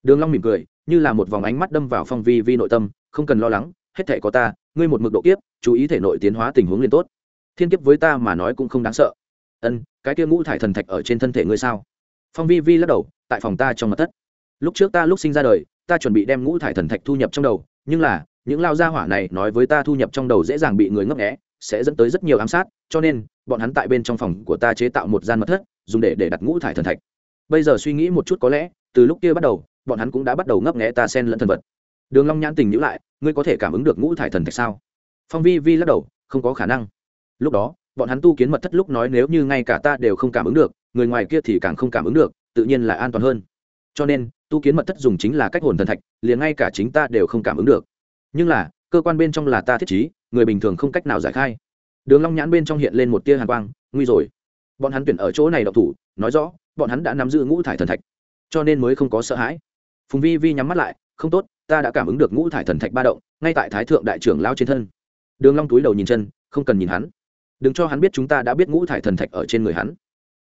Đường long mỉm cười, như là một vòng ánh mắt đâm vào phong vi vi nội tâm, không cần lo lắng, hết thể có ta, ngươi một mực độ kiếp, chú ý thể nội tiến hóa tình huống liền tốt thiên kiếp với ta mà nói cũng không đáng sợ. Ân, cái kia ngũ thải thần thạch ở trên thân thể ngươi sao? Phong vi vi lắc đầu, tại phòng ta trong mặt thất. Lúc trước ta lúc sinh ra đời, ta chuẩn bị đem ngũ thải thần thạch thu nhập trong đầu, nhưng là, những lao gia hỏa này nói với ta thu nhập trong đầu dễ dàng bị người ngấp nghẽ sẽ dẫn tới rất nhiều ám sát, cho nên, bọn hắn tại bên trong phòng của ta chế tạo một gian mật thất, dùng để để đặt ngũ thải thần thạch. Bây giờ suy nghĩ một chút có lẽ, từ lúc kia bắt đầu, bọn hắn cũng đã bắt đầu ngấp nghẽ ta sen lẫn thần vật. Đường long nhãn tình nhữ lại, ngươi có thể cảm ứng được ngũ thải thần thạch sao? Phong vi vi lắc đầu, không có khả năng lúc đó, bọn hắn tu kiến mật thất lúc nói nếu như ngay cả ta đều không cảm ứng được, người ngoài kia thì càng không cảm ứng được, tự nhiên là an toàn hơn. Cho nên, tu kiến mật thất dùng chính là cách hồn thần thạch, liền ngay cả chính ta đều không cảm ứng được. Nhưng là, cơ quan bên trong là ta thiết trí, người bình thường không cách nào giải khai. Đường long nhãn bên trong hiện lên một tia hàn quang, nguy rồi. Bọn hắn tuyển ở chỗ này độc thủ, nói rõ, bọn hắn đã nắm giữ ngũ thải thần thạch, cho nên mới không có sợ hãi. Phùng vi vi nhắm mắt lại, không tốt, ta đã cảm ứng được ngũ thải thần thạch ba động, ngay tại thái thượng đại trưởng lao trên thân. Đường long túi đầu nhìn chân, không cần nhìn hắn đừng cho hắn biết chúng ta đã biết ngũ thải thần thạch ở trên người hắn.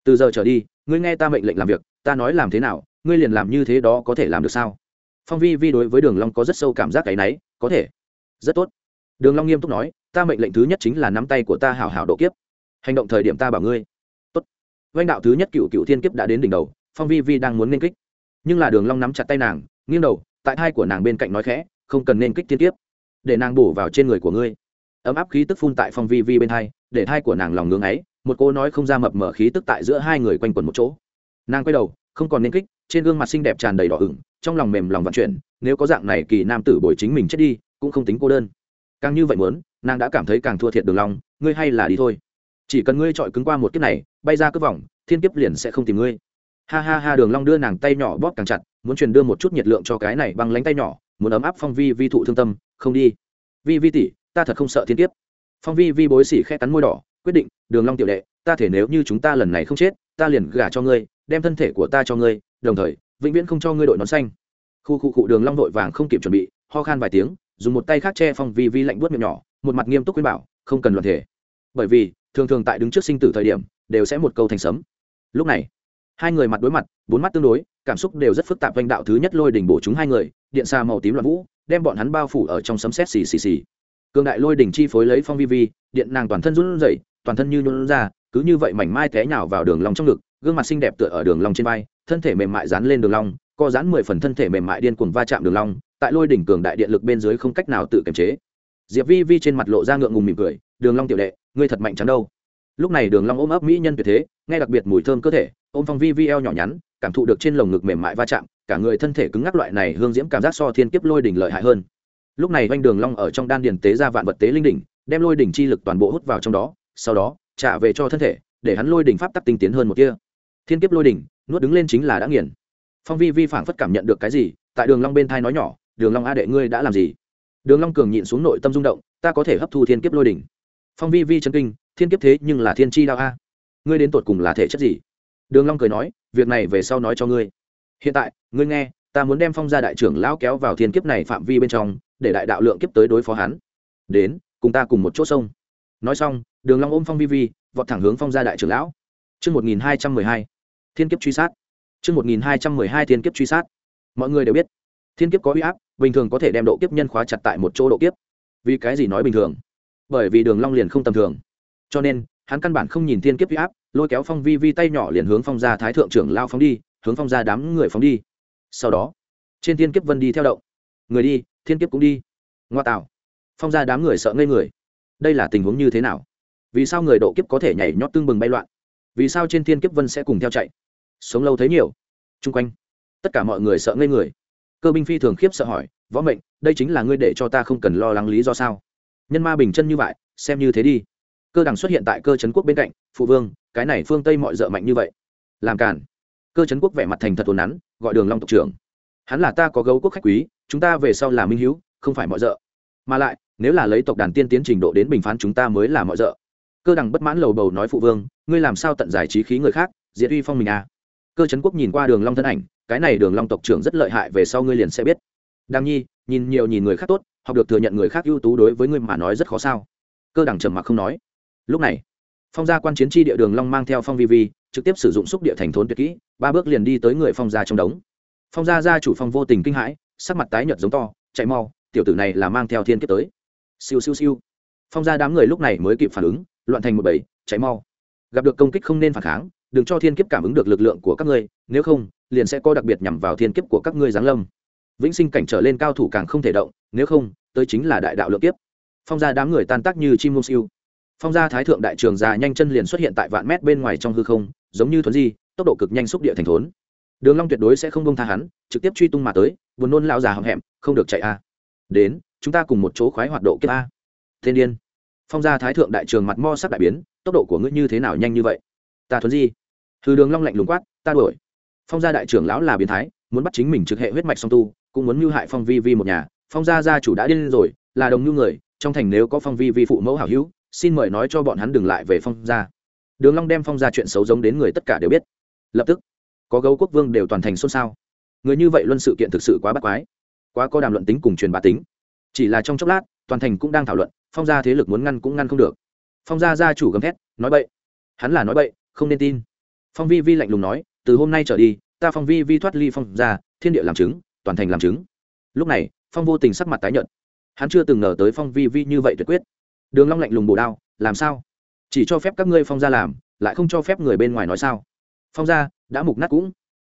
Từ giờ trở đi, ngươi nghe ta mệnh lệnh làm việc, ta nói làm thế nào, ngươi liền làm như thế đó có thể làm được sao? Phong vi vi đối với đường long có rất sâu cảm giác cái nấy, có thể. Rất tốt. Đường long nghiêm túc nói, ta mệnh lệnh thứ nhất chính là nắm tay của ta hảo hảo độ kiếp. Hành động thời điểm ta bảo ngươi. Tốt. Vanh đạo thứ nhất cựu cựu thiên kiếp đã đến đỉnh đầu, phong vi vi đang muốn nên kích. Nhưng là đường long nắm chặt tay nàng, nghiêng đầu, tại hai của nàng bên cạnh nói khẽ, không cần nên kích thiên kiếp. Để nàng bổ vào trên người của ngươi ấm áp khí tức phun tại phong vi vi bên hai để hai của nàng lòng ngưỡng ấy, một cô nói không ra mập mở khí tức tại giữa hai người quanh quẩn một chỗ. Nàng quay đầu, không còn nên kích, trên gương mặt xinh đẹp tràn đầy đỏ ửng, trong lòng mềm lòng vận chuyển, nếu có dạng này kỳ nam tử bồi chính mình chết đi, cũng không tính cô đơn. Càng như vậy muốn, nàng đã cảm thấy càng thua thiệt đường long ngươi hay là đi thôi. Chỉ cần ngươi chọi cứng qua một kiếp này, bay ra cướp vòng, thiên kiếp liền sẽ không tìm ngươi. Ha ha ha, đường long đưa nàng tay nhỏ bóp càng chặt, muốn truyền đưa một chút nhiệt lượng cho cái này bằng lánh tay nhỏ, muốn ấm áp phong vi vi thụ thương tâm, không đi. Vi vi tỷ ta thật không sợ thiên kiếp. Phong vi vi bối xỉ khẽ cắn môi đỏ, quyết định, đường long tiểu đệ, ta thể nếu như chúng ta lần này không chết, ta liền gả cho ngươi, đem thân thể của ta cho ngươi, đồng thời, vĩnh viễn không cho ngươi đội nón xanh. Khu khu cụ đường long vội vàng không kịp chuẩn bị, ho khan vài tiếng, dùng một tay khác che phong vi vi lạnh buốt miệng nhỏ, một mặt nghiêm túc khuyên bảo, không cần luận thể. Bởi vì, thường thường tại đứng trước sinh tử thời điểm, đều sẽ một câu thành sấm. Lúc này, hai người mặt đối mặt, bốn mắt tương đối, cảm xúc đều rất phức tạp vanh đạo thứ nhất lôi đỉnh bổ chúng hai người, điện xa màu tím loạn vũ, đem bọn hắn bao phủ ở trong sấm sét xì xì xì cường đại lôi đỉnh chi phối lấy phong vi vi, điện nàng toàn thân run rẩy, toàn thân như nhún ra, cứ như vậy mảnh mai té nhào vào đường long trong ngực, gương mặt xinh đẹp tựa ở đường long trên vai, thân thể mềm mại dán lên đường long, co dán mười phần thân thể mềm mại điên cuồng va chạm đường long, tại lôi đỉnh cường đại điện lực bên dưới không cách nào tự kiềm chế. Diệp vi vi trên mặt lộ ra ngượng ngùng mỉm cười, đường long tiểu đệ, ngươi thật mạnh chắn đâu. Lúc này đường long ôm ấp mỹ nhân tuyệt thế, nghe đặc biệt mùi thơm cơ thể, ôm phong vi vi eo nhỏ nhắn, cảm thụ được trên lồng ngực mềm mại va chạm, cả người thân thể cứng ngắc loại này hương diễm cảm giác so thiên kiếp lôi đỉnh lợi hại hơn lúc này vanh đường long ở trong đan điền tế ra vạn vật tế linh đỉnh, đem lôi đỉnh chi lực toàn bộ hút vào trong đó, sau đó, trả về cho thân thể, để hắn lôi đỉnh pháp tắc tinh tiến hơn một kia thiên kiếp lôi đỉnh, nuốt đứng lên chính là đã nghiền. Phong vi vi phảng phất cảm nhận được cái gì, tại đường long bên thai nói nhỏ, đường long a đệ ngươi đã làm gì? Đường long cường nhịn xuống nội tâm rung động, ta có thể hấp thu thiên kiếp lôi đỉnh. Phong vi vi chân kinh, thiên kiếp thế nhưng là thiên chi đạo a. Ngươi đến tột cùng là thể chất gì? Đường long cười nói, việc này về sau nói cho ngươi. Hiện tại, ngươi nghe, ta muốn đem phong gia đại trưởng lão kéo vào thiên kiếp này phạm vi bên trong để đại đạo lượng kiếp tới đối phó hắn. Đến, cùng ta cùng một chỗ sông. Nói xong, đường long ôm phong vi vi, vọt thẳng hướng phong gia đại trưởng lão. Chương một nghìn hai trăm mười hai, thiên kiếp truy sát. Chương một nghìn hai trăm mười hai, thiên kiếp truy sát. Mọi người đều biết, thiên kiếp có uy áp, bình thường có thể đem độ kiếp nhân khóa chặt tại một chỗ độ kiếp. Vì cái gì nói bình thường? Bởi vì đường long liền không tầm thường. Cho nên, hắn căn bản không nhìn thiên kiếp uy áp, lôi kéo phong vi vi tay nhỏ liền hướng phong gia thái thượng trưởng lao phóng đi, hướng phong gia đám người phóng đi. Sau đó, trên thiên kiếp vân đi theo động. Người đi thiên kiếp cũng đi. Ngoa tạo. Phong gia đám người sợ ngây người. Đây là tình huống như thế nào? Vì sao người độ kiếp có thể nhảy nhót tương bừng bay loạn? Vì sao trên thiên kiếp vân sẽ cùng theo chạy? Sống lâu thấy nhiều. Chung quanh, tất cả mọi người sợ ngây người. Cơ binh phi thường khiếp sợ hỏi, võ mệnh, đây chính là ngươi để cho ta không cần lo lắng lý do sao? Nhân ma bình chân như vậy, xem như thế đi. Cơ đằng xuất hiện tại cơ trấn quốc bên cạnh, phụ vương, cái này phương tây mọi d ợ mạnh như vậy. Làm cản cơ trấn quốc vẻ mặt thành thật tồn nắn, gọi đường long tộc trưởng. Hắn là ta có gấu quốc khách quý chúng ta về sau là minh hữu không phải mọi rợ. Mà lại, nếu là lấy tộc đàn tiên tiến trình độ đến bình phán chúng ta mới là mọi rợ. Cơ đằng bất mãn lầu bầu nói phụ vương, ngươi làm sao tận giải trí khí người khác, diệt uy phong mình à? Cơ trấn quốc nhìn qua đường long thân ảnh, cái này đường long tộc trưởng rất lợi hại về sau ngươi liền sẽ biết. Đăng nhi, nhìn nhiều nhìn người khác tốt, học được thừa nhận người khác ưu tú đối với ngươi mà nói rất khó sao? Cơ đẳng trầm mặc không nói. Lúc này, phong gia quan chiến tri địa đường long mang theo phong vi vi, trực tiếp sử dụng xúc địa thành thốn tuyệt kỹ, ba bước liền đi tới người phong gia trong đống. Phong gia gia chủ phong vô tình kinh hãi sắc mặt tái nhợt giống to, chạy mau, tiểu tử này là mang theo thiên kiếp tới. Siêu siêu siêu. Phong gia đám người lúc này mới kịp phản ứng, loạn thành một bầy, chạy mau. Gặp được công kích không nên phản kháng, đừng cho thiên kiếp cảm ứng được lực lượng của các ngươi, nếu không, liền sẽ có đặc biệt nhằm vào thiên kiếp của các ngươi giáng lâm. Vĩnh sinh cảnh trở lên cao thủ càng không thể động, nếu không, tới chính là đại đạo lượng kiếp. Phong gia đám người tan tác như chim mông siêu. Phong gia thái thượng đại trường già nhanh chân liền xuất hiện tại vạn mét bên ngoài trong hư không, giống như thuấn di, tốc độ cực nhanh xúc địa thành thốn đường long tuyệt đối sẽ không buông tha hắn, trực tiếp truy tung mà tới, buồn nôn lão già hậm hẹm, không được chạy a. Đến, chúng ta cùng một chỗ khoái hoạt độ kiếp a. Thiên điên. Phong gia thái thượng đại trường mặt mo sắc đại biến, tốc độ của ngươi như thế nào nhanh như vậy? Ta thuấn di. Hư đường long lạnh lùng quát, ta đuổi. Phong gia đại trưởng lão là biến thái, muốn bắt chính mình trực hệ huyết mạch song tu, cũng muốn mưu hại phong vi vi một nhà. Phong gia gia chủ đã điên rồi, là đồng nhu người, trong thành nếu có phong vi vi phụ mẫu hảo hữu, xin mời nói cho bọn hắn đừng lại về phong gia. Đường long đem phong gia chuyện xấu giống đến người tất cả đều biết. Lập tức có gấu quốc vương đều toàn thành xôn xao. Người như vậy luân sự kiện thực sự quá bắt quái, quá có đàm luận tính cùng truyền bá tính. Chỉ là trong chốc lát, toàn thành cũng đang thảo luận, phong gia thế lực muốn ngăn cũng ngăn không được. Phong gia gia chủ gầm thét, nói bậy. Hắn là nói bậy, không nên tin. Phong vi vi lạnh lùng nói, từ hôm nay trở đi, ta phong vi vi thoát ly phong gia, thiên địa làm chứng, toàn thành làm chứng. Lúc này, phong vô tình sắc mặt tái nhợt. Hắn chưa từng ngờ tới phong vi vi như vậy tuyệt quyết. Đường long lạnh lùng bổ đao, làm sao? Chỉ cho phép các ngươi phong gia làm, lại không cho phép người bên ngoài nói sao? Phong gia, đã mục nát cũng.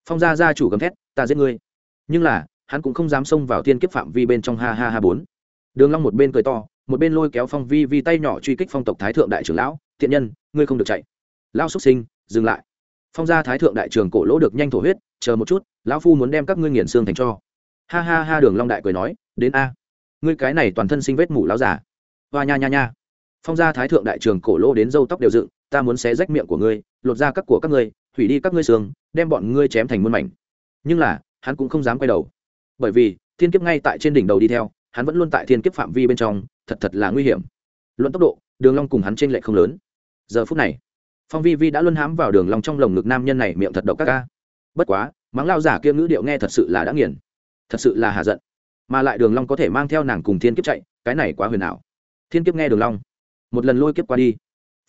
Phong gia gia chủ gầm thét, ta giết ngươi. Nhưng là, hắn cũng không dám xông vào thiên kiếp phạm vi bên trong ha ha ha bốn. Đường long một bên cười to, một bên lôi kéo phong vi vi tay nhỏ truy kích phong tộc thái thượng đại trưởng lão, thiện nhân, ngươi không được chạy. Lão xuất sinh, dừng lại. Phong gia thái thượng đại trường cổ lỗ được nhanh thổ huyết, chờ một chút, lão phu muốn đem các ngươi nghiền xương thành cho. Ha ha ha, đường long đại cười nói, đến a. Ngươi cái này toàn thân sinh vết mủ lão giả hoa nha nha nha. Phong gia thái thượng đại trường cổ lỗ đến râu tóc đều dựng, ta muốn xé rách miệng của ngươi, lột da các của các ngươi hủy đi các ngươi xương, đem bọn ngươi chém thành muôn mảnh. Nhưng là, hắn cũng không dám quay đầu. Bởi vì, thiên kiếp ngay tại trên đỉnh đầu đi theo, hắn vẫn luôn tại thiên kiếp phạm vi bên trong, thật thật là nguy hiểm. Luận tốc độ, đường long cùng hắn trên lệ không lớn. Giờ phút này, phong vi vi đã luân hãm vào đường long trong lồng ngực nam nhân này miệng thật độc các ca. Bất quá, mắng lao giả kia ngữ điệu nghe thật sự là đã nghiền. Thật sự là hạ giận. Mà lại đường long có thể mang theo nàng cùng thiên kiếp chạy, cái này quá huyền ảo. Thiên kiếp nghe đường long. Một lần lôi kiếp qua đi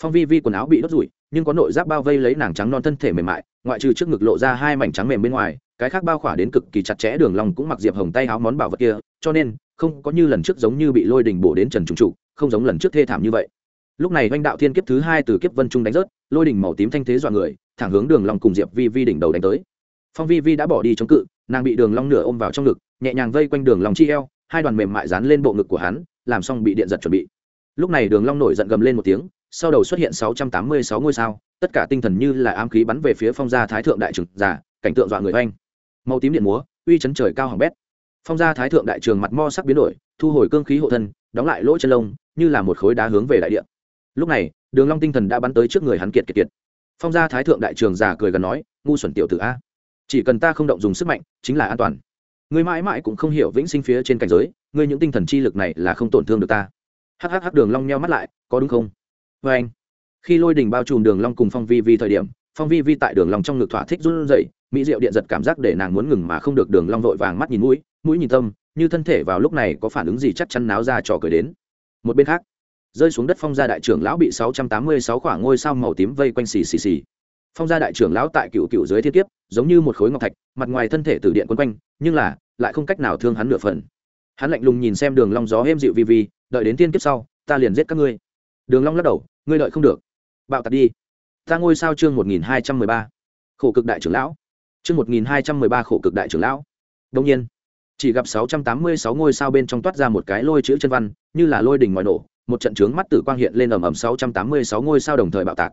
phong vi vi quần áo bị đốt rủi, nhưng có nội giáp bao vây lấy nàng trắng non thân thể mềm mại, ngoại trừ trước ngực lộ ra hai mảnh trắng mềm bên ngoài, cái khác bao khỏa đến cực kỳ chặt chẽ đường long cũng mặc diệp hồng tay áo món bảo vật kia, cho nên, không có như lần trước giống như bị lôi đình bổ đến trần trùng trụ, không giống lần trước thê thảm như vậy. Lúc này oanh đạo thiên kiếp thứ hai từ kiếp vân trung đánh rớt, lôi đỉnh màu tím thanh thế dọa người, thẳng hướng đường long cùng diệp vi vi đỉnh đầu đánh tới. Phong vi vi đã bỏ đi chống cự, nàng bị đường long nửa ôm vào trong ngực, nhẹ nhàng vây quanh đường long chi eo, hai đoàn mềm mại dán lên bộ ngực của hắn, làm xong bị điện giật chuẩn bị. Lúc này đường long nổi giận gầm lên một tiếng sau đầu xuất hiện 686 ngôi sao, tất cả tinh thần như là ám khí bắn về phía phong gia thái thượng đại trưởng giả, cảnh tượng dọa người oanh. Màu tím điện múa, uy chấn trời cao hỏng bét. Phong gia thái thượng đại trường mặt mo sắc biến đổi, thu hồi cương khí hộ thân, đóng lại lỗ chân lông, như là một khối đá hướng về đại địa. Lúc này, đường long tinh thần đã bắn tới trước người hắn kiệt kiệt kiệt. Phong gia thái thượng đại trường giả cười gần nói, ngu xuẩn tiểu tử a, chỉ cần ta không động dùng sức mạnh, chính là an toàn. Ngươi mãi mãi cũng không hiểu vĩnh sinh phía trên cảnh giới, ngươi những tinh thần chi lực này là không tổn thương được ta. Hắc hắc hắc, đường long nheo mắt lại, có đúng không? Vê anh, khi lôi đình bao trùm đường long cùng phong vi vi thời điểm, phong vi vi tại đường long trong ngực thỏa thích run rẩy, mỹ diệu điện giật cảm giác để nàng muốn ngừng mà không được đường long vội vàng mắt nhìn mũi mũi nhìn tâm, như thân thể vào lúc này có phản ứng gì chắc chắn náo ra trò cười đến. Một bên khác, rơi xuống đất phong gia đại trưởng lão bị sáu trăm tám mươi sáu ngôi sao màu tím vây quanh xì xì xì. Phong gia đại trưởng lão tại cựu cựu dưới thiên kiếp, giống như một khối ngọc thạch, mặt ngoài thân thể từ điện quấn quanh, nhưng là lại không cách nào thương hắn nửa phần. Hắn lạnh lùng nhìn xem đường long gió êm dịu vi vi, đợi đến thiên kiếp sau, ta liền giết các ngươi đường long lắc đầu, ngươi đợi không được. Bạo tạc đi. Ta ngôi sao chương một nghìn hai trăm mười ba. Khổ cực đại trưởng lão. Chương một nghìn hai trăm mười ba khổ cực đại trưởng lão. Đông nhiên, chỉ gặp sáu trăm tám mươi sáu ngôi sao bên trong toát ra một cái lôi chữ chân văn, như là lôi đỉnh ngoài nổ, một trận trướng mắt tử quang hiện lên ầm ầm sáu trăm tám mươi sáu ngôi sao đồng thời bạo tạc.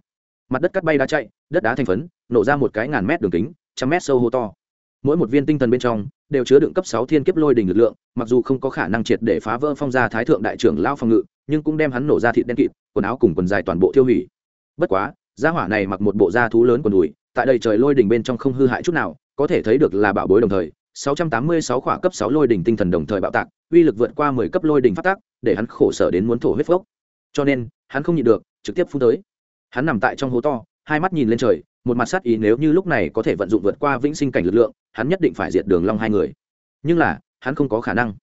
Mặt đất cắt bay đá chạy, đất đá thành phấn, nổ ra một cái ngàn mét đường kính, trăm mét sâu hô to. Mỗi một viên tinh thần bên trong đều chứa đựng cấp sáu thiên kiếp lôi đỉnh lực lượng, mặc dù không có khả năng triệt để phá vỡ phong gia thái thượng đại trưởng lao phòng ngự, nhưng cũng đem hắn nổ ra thịt đen kịt quần áo cùng quần dài toàn bộ tiêu hủy bất quá gia hỏa này mặc một bộ da thú lớn quần đùi tại đây trời lôi đỉnh bên trong không hư hại chút nào có thể thấy được là bảo bối đồng thời 686 khỏa cấp 6 lôi đỉnh tinh thần đồng thời bạo tạc, uy lực vượt qua 10 cấp lôi đỉnh phát tác, để hắn khổ sở đến muốn thổ huyết phốc. Cho nên, hắn không nhịn được, trực tiếp phun tới. Hắn nằm tại trong hố to, hai mắt nhìn lên trời, một mặt sát ý nếu như lúc này có thể vận dụng vượt qua vĩnh sinh cảnh lực lượng, hắn nhất định phải diệt Đường Long hai người. Nhưng là, hắn không có khả năng.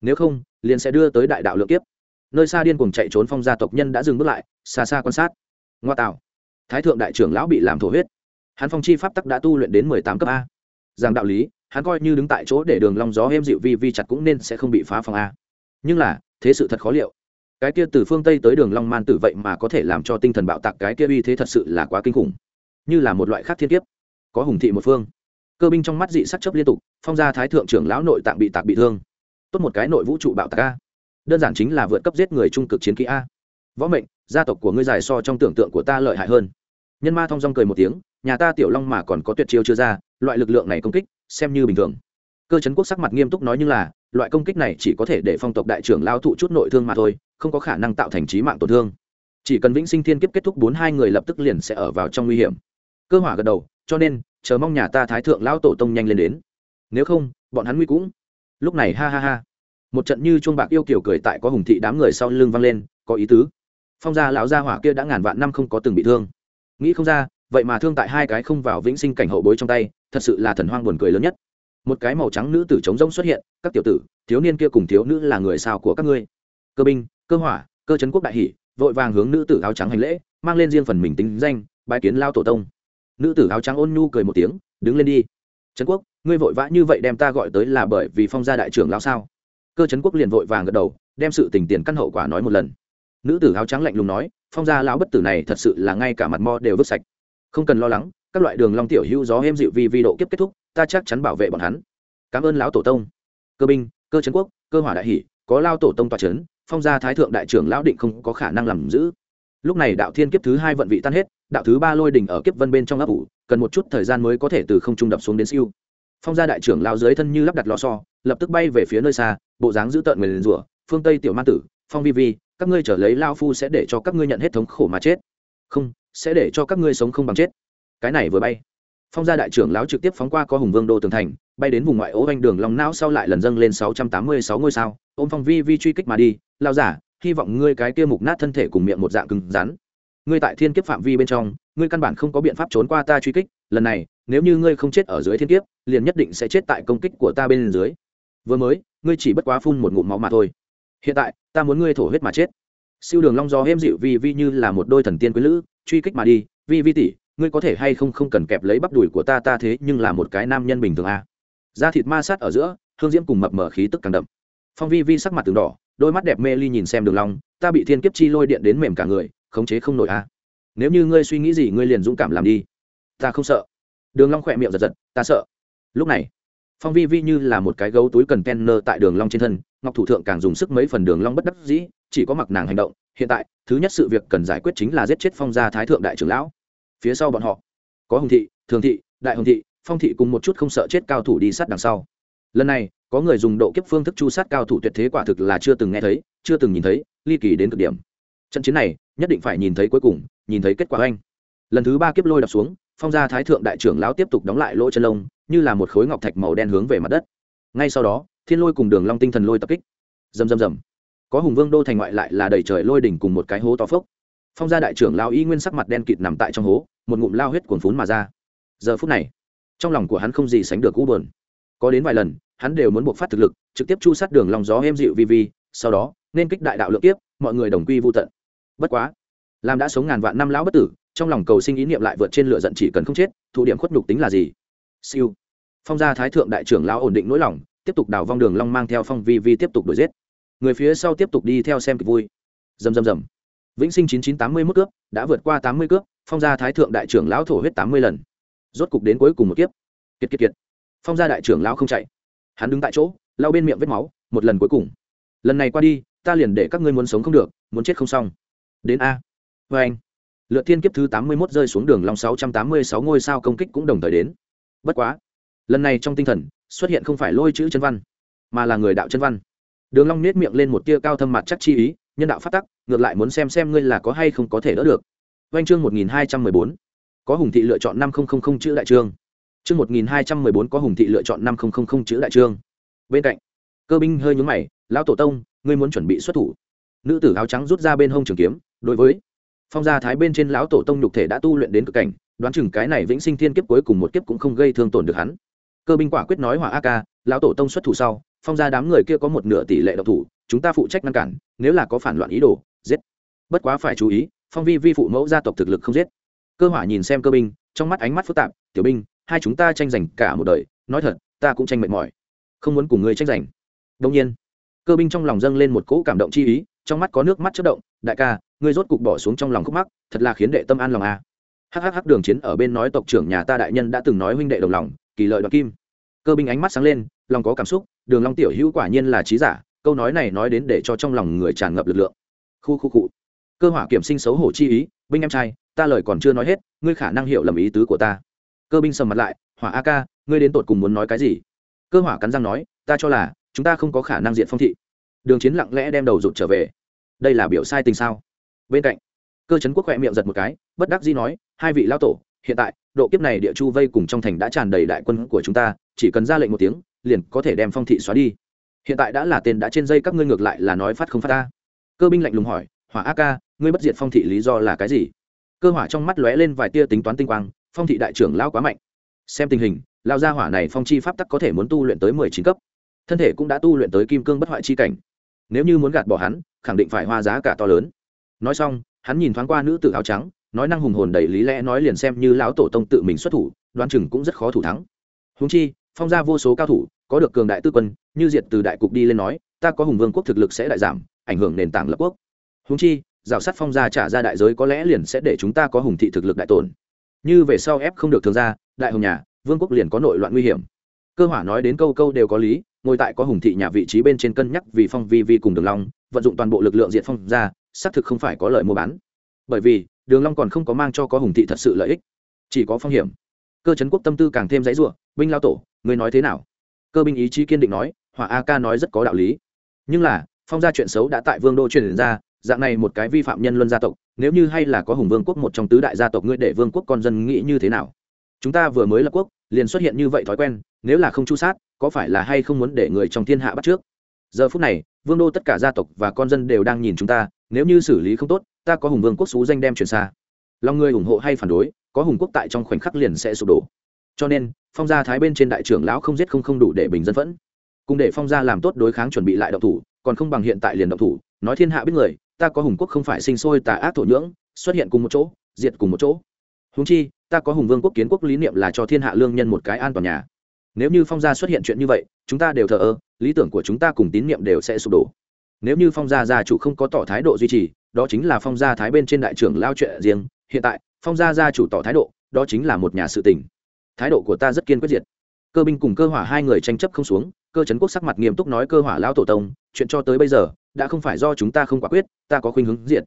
Nếu không, liền sẽ đưa tới đại đạo lượng kiếp. Nơi xa điên cuồng chạy trốn phong gia tộc nhân đã dừng bước lại, xa xa quan sát. Ngoa tạo. Thái thượng đại trưởng lão bị làm thổ huyết. Hắn phong chi pháp tắc đã tu luyện đến 18 cấp a. Giảng đạo lý, hắn coi như đứng tại chỗ để đường long gió êm dịu vi vi chặt cũng nên sẽ không bị phá phòng a nhưng là thế sự thật khó liệu cái kia từ phương tây tới đường long man tử vậy mà có thể làm cho tinh thần bạo tạc cái kia uy thế thật sự là quá kinh khủng như là một loại khác thiên kiếp có hùng thị một phương cơ binh trong mắt dị sắc chớp liên tục phong gia thái thượng trưởng lão nội tạng bị tạc bị thương tốt một cái nội vũ trụ bạo tạc a đơn giản chính là vượt cấp giết người trung cực chiến kỹ a. Võ mệnh, gia tộc của ngươi dài so trong tưởng tượng của ta lợi hại hơn. Nhân ma thong dong cười một tiếng, nhà ta tiểu long mà còn có tuyệt chiêu chưa ra, loại lực lượng này công kích, xem như bình thường. Cơ chấn quốc sắc mặt nghiêm túc nói như là, loại công kích này chỉ có thể để phong tộc đại trưởng lao thụ chút nội thương mà thôi, không có khả năng tạo thành trí mạng tổn thương. Chỉ cần vĩnh sinh thiên kiếp kết thúc bốn hai người lập tức liền sẽ ở vào trong nguy hiểm. Cơ hỏa gật đầu, cho nên, chờ mong nhà ta thái thượng lão tổ tông nhanh lên đến. Nếu không, bọn hắn nguy cũng. Lúc này, ha ha ha một trận như chuông bạc yêu kiểu cười tại có hùng thị đám người sau lưng vang lên, có ý tứ. Phong gia lão gia hỏa kia đã ngàn vạn năm không có từng bị thương. Nghĩ không ra, vậy mà thương tại hai cái không vào vĩnh sinh cảnh hậu bối trong tay, thật sự là thần hoang buồn cười lớn nhất. Một cái màu trắng nữ tử trống rông xuất hiện, các tiểu tử, thiếu niên kia cùng thiếu nữ là người sao của các ngươi? Cơ binh, cơ hỏa, cơ trấn quốc đại hỷ, vội vàng hướng nữ tử áo trắng hành lễ, mang lên riêng phần mình tính danh, bái kiến lao tổ tông. Nữ tử áo trắng ôn nhu cười một tiếng, đứng lên đi. Trấn quốc, ngươi vội vã như vậy đem ta gọi tới là bởi vì phong gia đại trưởng lao sao? Cơ trấn quốc liền vội vàng gật đầu, đem sự tình tiền căn hậu quả nói một lần. Nữ tử áo trắng lạnh lùng nói, phong gia lão bất tử này thật sự là ngay cả mặt mo đều vứt sạch. Không cần lo lắng, các loại đường long tiểu hữu gió êm dịu vì vi độ kiếp kết thúc, ta chắc chắn bảo vệ bọn hắn. Cảm ơn lão tổ tông. Cơ binh, cơ trấn quốc, cơ hỏa đại hỷ, có lao tổ tông tòa trấn phong gia thái thượng đại trưởng lão định không có khả năng làm giữ. Lúc này đạo thiên kiếp thứ hai vận vị tan hết, đạo thứ ba lôi đỉnh ở kiếp vân bên trong ấp ủ, cần một chút thời gian mới có thể từ không trung đập xuống đến siêu phong gia đại trưởng lao dưới thân như lắp đặt lò xo, lập tức bay về phía nơi xa, bộ dáng giữ tợn người liền rủa, phương tây tiểu ma tử, phong vi vi, các ngươi trở lấy lao phu sẽ để cho các ngươi nhận hết thống khổ mà chết. Không, sẽ để cho các ngươi sống không bằng chết. Cái này vừa bay, phong gia đại trưởng lão trực tiếp phóng qua có hùng vương đô tường thành, bay đến vùng ngoại ô anh đường lòng não sau lại lần dâng lên sáu trăm tám mươi sáu ngôi sao, ôm phong vi vi truy kích mà đi. Lao giả, hy vọng ngươi cái kia mục nát thân thể cùng miệng một dạng cứng rắn. Ngươi tại thiên kiếp phạm vi bên trong, ngươi căn bản không có biện pháp trốn qua ta truy kích, lần này nếu như ngươi không chết ở dưới thiên kiếp, liền nhất định sẽ chết tại công kích của ta bên dưới. Vừa mới, ngươi chỉ bất quá phun một ngụm máu mà thôi. Hiện tại, ta muốn ngươi thổ huyết mà chết. Siêu đường long gió êm dịu vi vi như là một đôi thần tiên quý lữ, truy kích mà đi. Vi vi tỷ, ngươi có thể hay không không cần kẹp lấy bắp đùi của ta ta thế nhưng là một cái nam nhân bình thường à. da thịt ma sát ở giữa, hương diễm cùng mập mở khí tức càng đậm. Phong vi vi sắc mặt từng đỏ, đôi mắt đẹp mê ly nhìn xem đường long, ta bị thiên kiếp chi lôi điện đến mềm cả người, khống chế không nổi à. nếu như ngươi suy nghĩ gì, ngươi liền dũng cảm làm đi. Ta không sợ đường long khỏe miệng giật giật, ta sợ. Lúc này, phong vi vi như là một cái gấu túi cần penner tại đường long trên thân, ngọc thủ thượng càng dùng sức mấy phần đường long bất đắc dĩ, chỉ có mặc nàng hành động. Hiện tại, thứ nhất sự việc cần giải quyết chính là giết chết phong gia thái thượng đại trưởng lão. Phía sau bọn họ, có hồng thị, thường thị, đại hồng thị, phong thị cùng một chút không sợ chết cao thủ đi sát đằng sau. Lần này, có người dùng độ kiếp phương thức chu sát cao thủ tuyệt thế quả thực là chưa từng nghe thấy, chưa từng nhìn thấy, ly kỳ đến cực điểm. Trận chiến này, nhất định phải nhìn thấy cuối cùng, nhìn thấy kết quả anh lần thứ ba kiếp lôi đập xuống phong gia thái thượng đại trưởng lão tiếp tục đóng lại lỗ chân lông, như là một khối ngọc thạch màu đen hướng về mặt đất. Ngay sau đó, thiên lôi cùng đường long tinh thần lôi tập kích. Rầm rầm rầm. Có hùng vương đô thành ngoại lại là đầy trời lôi đỉnh cùng một cái hố to phốc. Phong gia đại trưởng lão y nguyên sắc mặt đen kịt nằm tại trong hố, một ngụm lao huyết cuồn phún mà ra. Giờ phút này, trong lòng của hắn không gì sánh được u buồn. có đến vài lần, hắn đều muốn buộc phát thực lực, trực tiếp chu sát đường lòng gió êm dịu vi vi, sau đó, nên kích đại đạo lượng tiếp mọi người đồng quy vô tận. Bất quá, làm đã sống ngàn vạn năm lão bất tử trong lòng cầu sinh ý niệm lại vượt trên lửa giận chỉ cần không chết, thụ điểm khuất nhục tính là gì? Siêu. Phong gia thái thượng đại trưởng lão ổn định nỗi lòng, tiếp tục đào vong đường long mang theo phong vi vi tiếp tục đuổi giết. Người phía sau tiếp tục đi theo xem kịch vui. Rầm rầm rầm. Vĩnh sinh chín chín tám mươi mức cướp, đã vượt qua tám mươi cướp, phong gia thái thượng đại trưởng lão thổ huyết tám mươi lần. Rốt cục đến cuối cùng một kiếp. Kiệt kiệt kiệt. Phong gia đại trưởng lão không chạy. Hắn đứng tại chỗ, lau bên miệng vết máu, một lần cuối cùng. Lần này qua đi, ta liền để các ngươi muốn sống không được, muốn chết không xong. Đến a. Vê anh lượt thiên kiếp thứ tám mươi mốt rơi xuống đường long sáu trăm tám mươi sáu ngôi sao công kích cũng đồng thời đến. Bất quá, lần này trong tinh thần, xuất hiện không phải lôi chữ chân văn, mà là người đạo chân văn. Đường long nết miệng lên một tia cao thâm mặt chắc chi ý, nhân đạo phát tắc, ngược lại muốn xem xem ngươi là có hay không có thể đỡ được. Doanh chương một nghìn hai trăm mười bốn. Có hùng thị lựa chọn năm nghìn chữ đại trương. Chương một nghìn hai trăm mười bốn, có hùng thị lựa chọn năm nghìn chữ đại trương. Bên cạnh, cơ binh hơi nhúng mày, lão tổ tông, ngươi muốn chuẩn bị xuất thủ. Nữ tử áo trắng rút ra bên hông trường kiếm, đối với phong gia thái bên trên lão tổ tông nhục thể đã tu luyện đến cực cảnh, đoán chừng cái này vĩnh sinh thiên kiếp cuối cùng một kiếp cũng không gây thương tổn được hắn. Cơ binh quả quyết nói hỏa a ca, lão tổ tông xuất thủ sau, phong gia đám người kia có một nửa tỷ lệ độc thủ, chúng ta phụ trách ngăn cản, nếu là có phản loạn ý đồ, giết. Bất quá phải chú ý, phong vi vi phụ mẫu gia tộc thực lực không giết. Cơ hỏa nhìn xem cơ binh, trong mắt ánh mắt phức tạp, tiểu binh, hai chúng ta tranh giành cả một đời, nói thật, ta cũng tranh mệt mỏi, không muốn cùng người tranh giành. Đông nhiên, cơ binh trong lòng dâng lên một cỗ cảm động chi ý, trong mắt có nước mắt chất động, đại ca ngươi rốt cục bỏ xuống trong lòng khúc mắc, thật là khiến đệ tâm an lòng a à. hhh đường chiến ở bên nói tộc trưởng nhà ta đại nhân đã từng nói huynh đệ đồng lòng, kỳ lợi đoạt kim. Cơ binh ánh mắt sáng lên, lòng có cảm xúc, đường long tiểu hữu quả nhiên là trí giả, câu nói này nói đến để cho trong lòng người tràn ngập lực lượng. Khu khu cụ cơ hỏa kiểm sinh xấu hổ chi ý, binh em trai, ta lời còn chưa nói hết, ngươi khả năng hiểu lầm ý tứ của ta. Cơ binh sầm mặt lại, hỏa a ca, ngươi đến tột cùng muốn nói cái gì? Cơ hỏa cắn răng nói, ta cho là, chúng ta không có khả năng diện phong thị. Đường chiến lặng lẽ đem đầu rụt trở về. Đây là biểu sai tình sao? Bên cạnh. Cơ chấn quốc khỏe miệng giật một cái, bất đắc dĩ nói, hai vị lao tổ, hiện tại, độ kiếp này địa chu vây cùng trong thành đã tràn đầy đại quân của chúng ta, chỉ cần ra lệnh một tiếng, liền có thể đem phong thị xóa đi. Hiện tại đã là tên đã trên dây các ngươi ngược lại là nói phát không phát ta. Cơ binh lạnh lùng hỏi, hỏa a ca, ngươi bất diệt phong thị lý do là cái gì? Cơ hỏa trong mắt lóe lên vài tia tính toán tinh quang, phong thị đại trưởng lao quá mạnh. Xem tình hình lao gia hỏa này phong chi pháp tắc có thể muốn tu luyện tới mười chín cấp, thân thể cũng đã tu luyện tới kim cương bất hoại chi cảnh. Nếu như muốn gạt bỏ hắn, khẳng định phải hoa giá cả to lớn nói xong, hắn nhìn thoáng qua nữ tử áo trắng, nói năng hùng hồn đầy lý lẽ nói liền xem như lão tổ tông tự mình xuất thủ, đoán chừng cũng rất khó thủ thắng. Húng chi, phong ra vô số cao thủ, có được cường đại tư quân, như diệt từ đại cục đi lên nói, ta có hùng vương quốc thực lực sẽ đại giảm, ảnh hưởng nền tảng lập quốc. Húng chi, rào sắt phong gia trả ra đại giới có lẽ liền sẽ để chúng ta có hùng thị thực lực đại tổn. Như về sau ép không được thường ra đại hùng nhà, vương quốc liền có nội loạn nguy hiểm. Cơ hỏa nói đến câu câu đều có lý, ngồi tại có hùng thị nhà vị trí bên trên cân nhắc vì phong vi vi cùng đường long, vận dụng toàn bộ lực lượng diệt phong ra xác thực không phải có lợi mua bán. Bởi vì, đường long còn không có mang cho có hùng thị thật sự lợi ích, chỉ có phong hiểm. Cơ chấn quốc tâm tư càng thêm dãy rủa, binh lao tổ, ngươi nói thế nào? Cơ binh ý chí kiên định nói, hỏa a ca nói rất có đạo lý. Nhưng là, phong gia chuyện xấu đã tại vương đô truyền ra, dạng này một cái vi phạm nhân luân gia tộc, nếu như hay là có hùng vương quốc một trong tứ đại gia tộc ngươi để vương quốc con dân nghĩ như thế nào? Chúng ta vừa mới lập quốc, liền xuất hiện như vậy thói quen, nếu là không chu sát, có phải là hay không muốn để người trong thiên hạ bắt trước? Giờ phút này, vương đô tất cả gia tộc và con dân đều đang nhìn chúng ta nếu như xử lý không tốt, ta có hùng vương quốc xú danh đem truyền xa. Lòng người ủng hộ hay phản đối, có hùng quốc tại trong khoảnh khắc liền sẽ sụp đổ. Cho nên, phong gia thái bên trên đại trưởng lão không giết không không đủ để bình dân phẫn. Cùng để phong gia làm tốt đối kháng chuẩn bị lại động thủ, còn không bằng hiện tại liền động thủ, nói thiên hạ biết người, ta có hùng quốc không phải sinh sôi tà ác thổ nhưỡng, xuất hiện cùng một chỗ, diệt cùng một chỗ. Húng chi, ta có hùng vương quốc kiến quốc lý niệm là cho thiên hạ lương nhân một cái an toàn nhà. Nếu như phong gia xuất hiện chuyện như vậy, chúng ta đều thờ ơ, lý tưởng của chúng ta cùng tín niệm đều sẽ sụp đổ nếu như phong gia gia chủ không có tỏ thái độ duy trì, đó chính là phong gia thái bên trên đại trưởng lao chuyện riêng. Hiện tại, phong gia gia chủ tỏ thái độ, đó chính là một nhà sự tình. Thái độ của ta rất kiên quyết diệt. Cơ binh cùng cơ hỏa hai người tranh chấp không xuống, cơ trấn quốc sắc mặt nghiêm túc nói cơ hỏa lão tổ tông, chuyện cho tới bây giờ, đã không phải do chúng ta không quả quyết, ta có khuynh hướng diệt.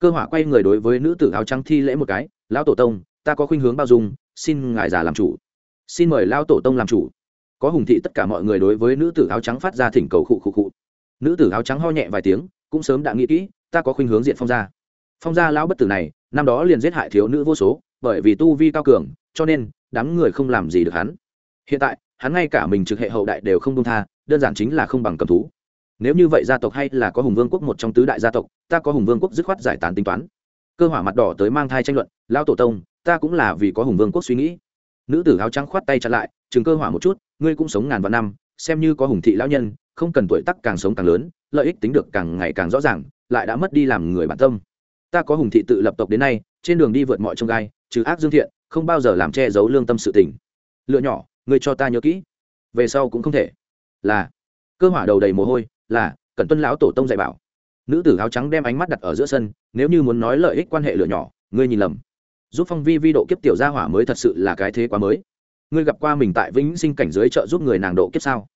Cơ hỏa quay người đối với nữ tử áo trắng thi lễ một cái, lão tổ tông, ta có khuynh hướng bao dung, xin ngài già làm chủ. Xin mời lão tổ tông làm chủ. Có hùng thị tất cả mọi người đối với nữ tử áo trắng phát ra thỉnh cầu khụ khụ khụ nữ tử áo trắng ho nhẹ vài tiếng, cũng sớm đã nghĩ kỹ, ta có khuynh hướng diện phong gia. Phong gia lão bất tử này, năm đó liền giết hại thiếu nữ vô số, bởi vì tu vi cao cường, cho nên, đám người không làm gì được hắn. Hiện tại, hắn ngay cả mình trực hệ hậu đại đều không đông tha, đơn giản chính là không bằng cầm thú. Nếu như vậy gia tộc hay là có hùng vương quốc một trong tứ đại gia tộc, ta có hùng vương quốc dứt khoát giải tán tính toán. Cơ hỏa mặt đỏ tới mang thai tranh luận lao tổ tông, ta cũng là vì có hùng vương quốc suy nghĩ. Nữ tử áo trắng khoát tay chặn lại, chừng cơ hỏa một chút, ngươi cũng sống ngàn vạn năm, xem như có hùng thị lão nhân không cần tuổi tắc càng sống càng lớn, lợi ích tính được càng ngày càng rõ ràng, lại đã mất đi làm người bản tâm. Ta có hùng thị tự lập tộc đến nay, trên đường đi vượt mọi trông gai, trừ ác dương thiện, không bao giờ làm che giấu lương tâm sự tình. Lựa nhỏ ngươi cho ta nhớ kỹ. Về sau cũng không thể. Là, cơ hỏa đầu đầy mồ hôi, là cần tuân lão tổ tông dạy bảo. Nữ tử áo trắng đem ánh mắt đặt ở giữa sân, nếu như muốn nói lợi ích quan hệ lựa nhỏ, ngươi nhìn lầm. Giúp phong vi vi độ kiếp tiểu gia hỏa mới thật sự là cái thế quá mới. Ngươi gặp qua mình tại vĩnh sinh cảnh giới trợ giúp người nàng độ kiếp sao?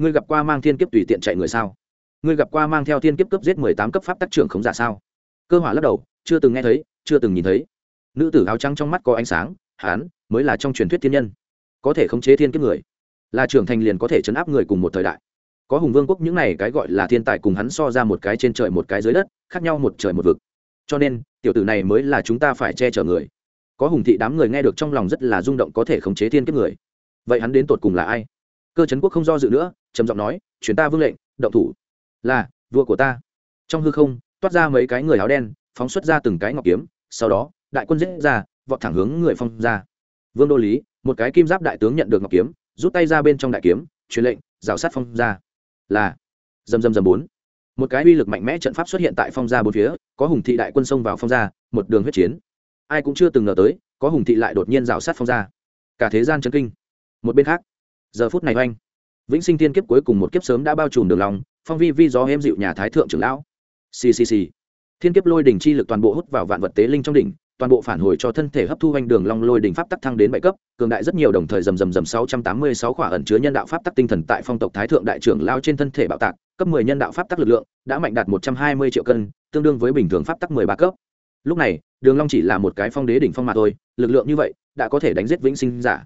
Ngươi gặp qua mang thiên kiếp tùy tiện chạy người sao? Ngươi gặp qua mang theo thiên kiếp cấp giết mười tám cấp pháp tác trưởng khống giả sao? Cơ hỏa lắc đầu, chưa từng nghe thấy, chưa từng nhìn thấy. Nữ tử áo trắng trong mắt có ánh sáng hán mới là trong truyền thuyết thiên nhân. Có thể khống chế thiên kiếp người, là trưởng thành liền có thể chấn áp người cùng một thời đại. Có hùng vương quốc những này cái gọi là thiên tài cùng hắn so ra một cái trên trời một cái dưới đất, khác nhau một trời một vực. Cho nên, tiểu tử này mới là chúng ta phải che chở người. Có hùng thị đám người nghe được trong lòng rất là rung động có thể khống chế thiên kiếp người. Vậy hắn đến tột cùng là ai? Cơ chấn quốc không do dự nữa, trầm giọng nói chuyến ta vương lệnh, động thủ. Là, vua của ta. Trong hư không, toát ra mấy cái người áo đen, phóng xuất ra từng cái ngọc kiếm, sau đó, đại quân giết ra, vọt thẳng hướng người phong ra. Vương đô lý, một cái kim giáp đại tướng nhận được ngọc kiếm, rút tay ra bên trong đại kiếm, truyền lệnh, rào sát phong ra. Là, dầm dầm dầm bốn. Một cái uy lực mạnh mẽ trận pháp xuất hiện tại phong gia bốn phía, có hùng thị đại quân xông vào phong gia một đường huyết chiến. Ai cũng chưa từng ngờ tới, có hùng thị lại đột nhiên rào sát phong gia cả thế gian chấn kinh. Một bên khác giờ phút này oanh, vĩnh sinh tiên kiếp cuối cùng một kiếp sớm đã bao trùm đường lòng phong vi vi gió em dịu nhà thái thượng trưởng lão. Ccc thiên kiếp lôi đỉnh chi lực toàn bộ hút vào vạn vật tế linh trong đỉnh, toàn bộ phản hồi cho thân thể hấp thu hoành đường long lôi đỉnh pháp tắc thăng đến bảy cấp, cường đại rất nhiều đồng thời rầm rầm rầm sáu trăm tám mươi sáu khỏa ẩn chứa nhân đạo pháp tắc tinh thần tại phong tộc thái thượng đại trưởng lao trên thân thể bạo tạc, cấp mười nhân đạo pháp tắc lực lượng đã mạnh đạt một trăm hai mươi triệu cân, tương đương với bình thường pháp tắc mười ba cấp. Lúc này, đường long chỉ là một cái phong đế đỉnh phong mà thôi, lực lượng như vậy đã có thể đánh giết vĩnh sinh giả.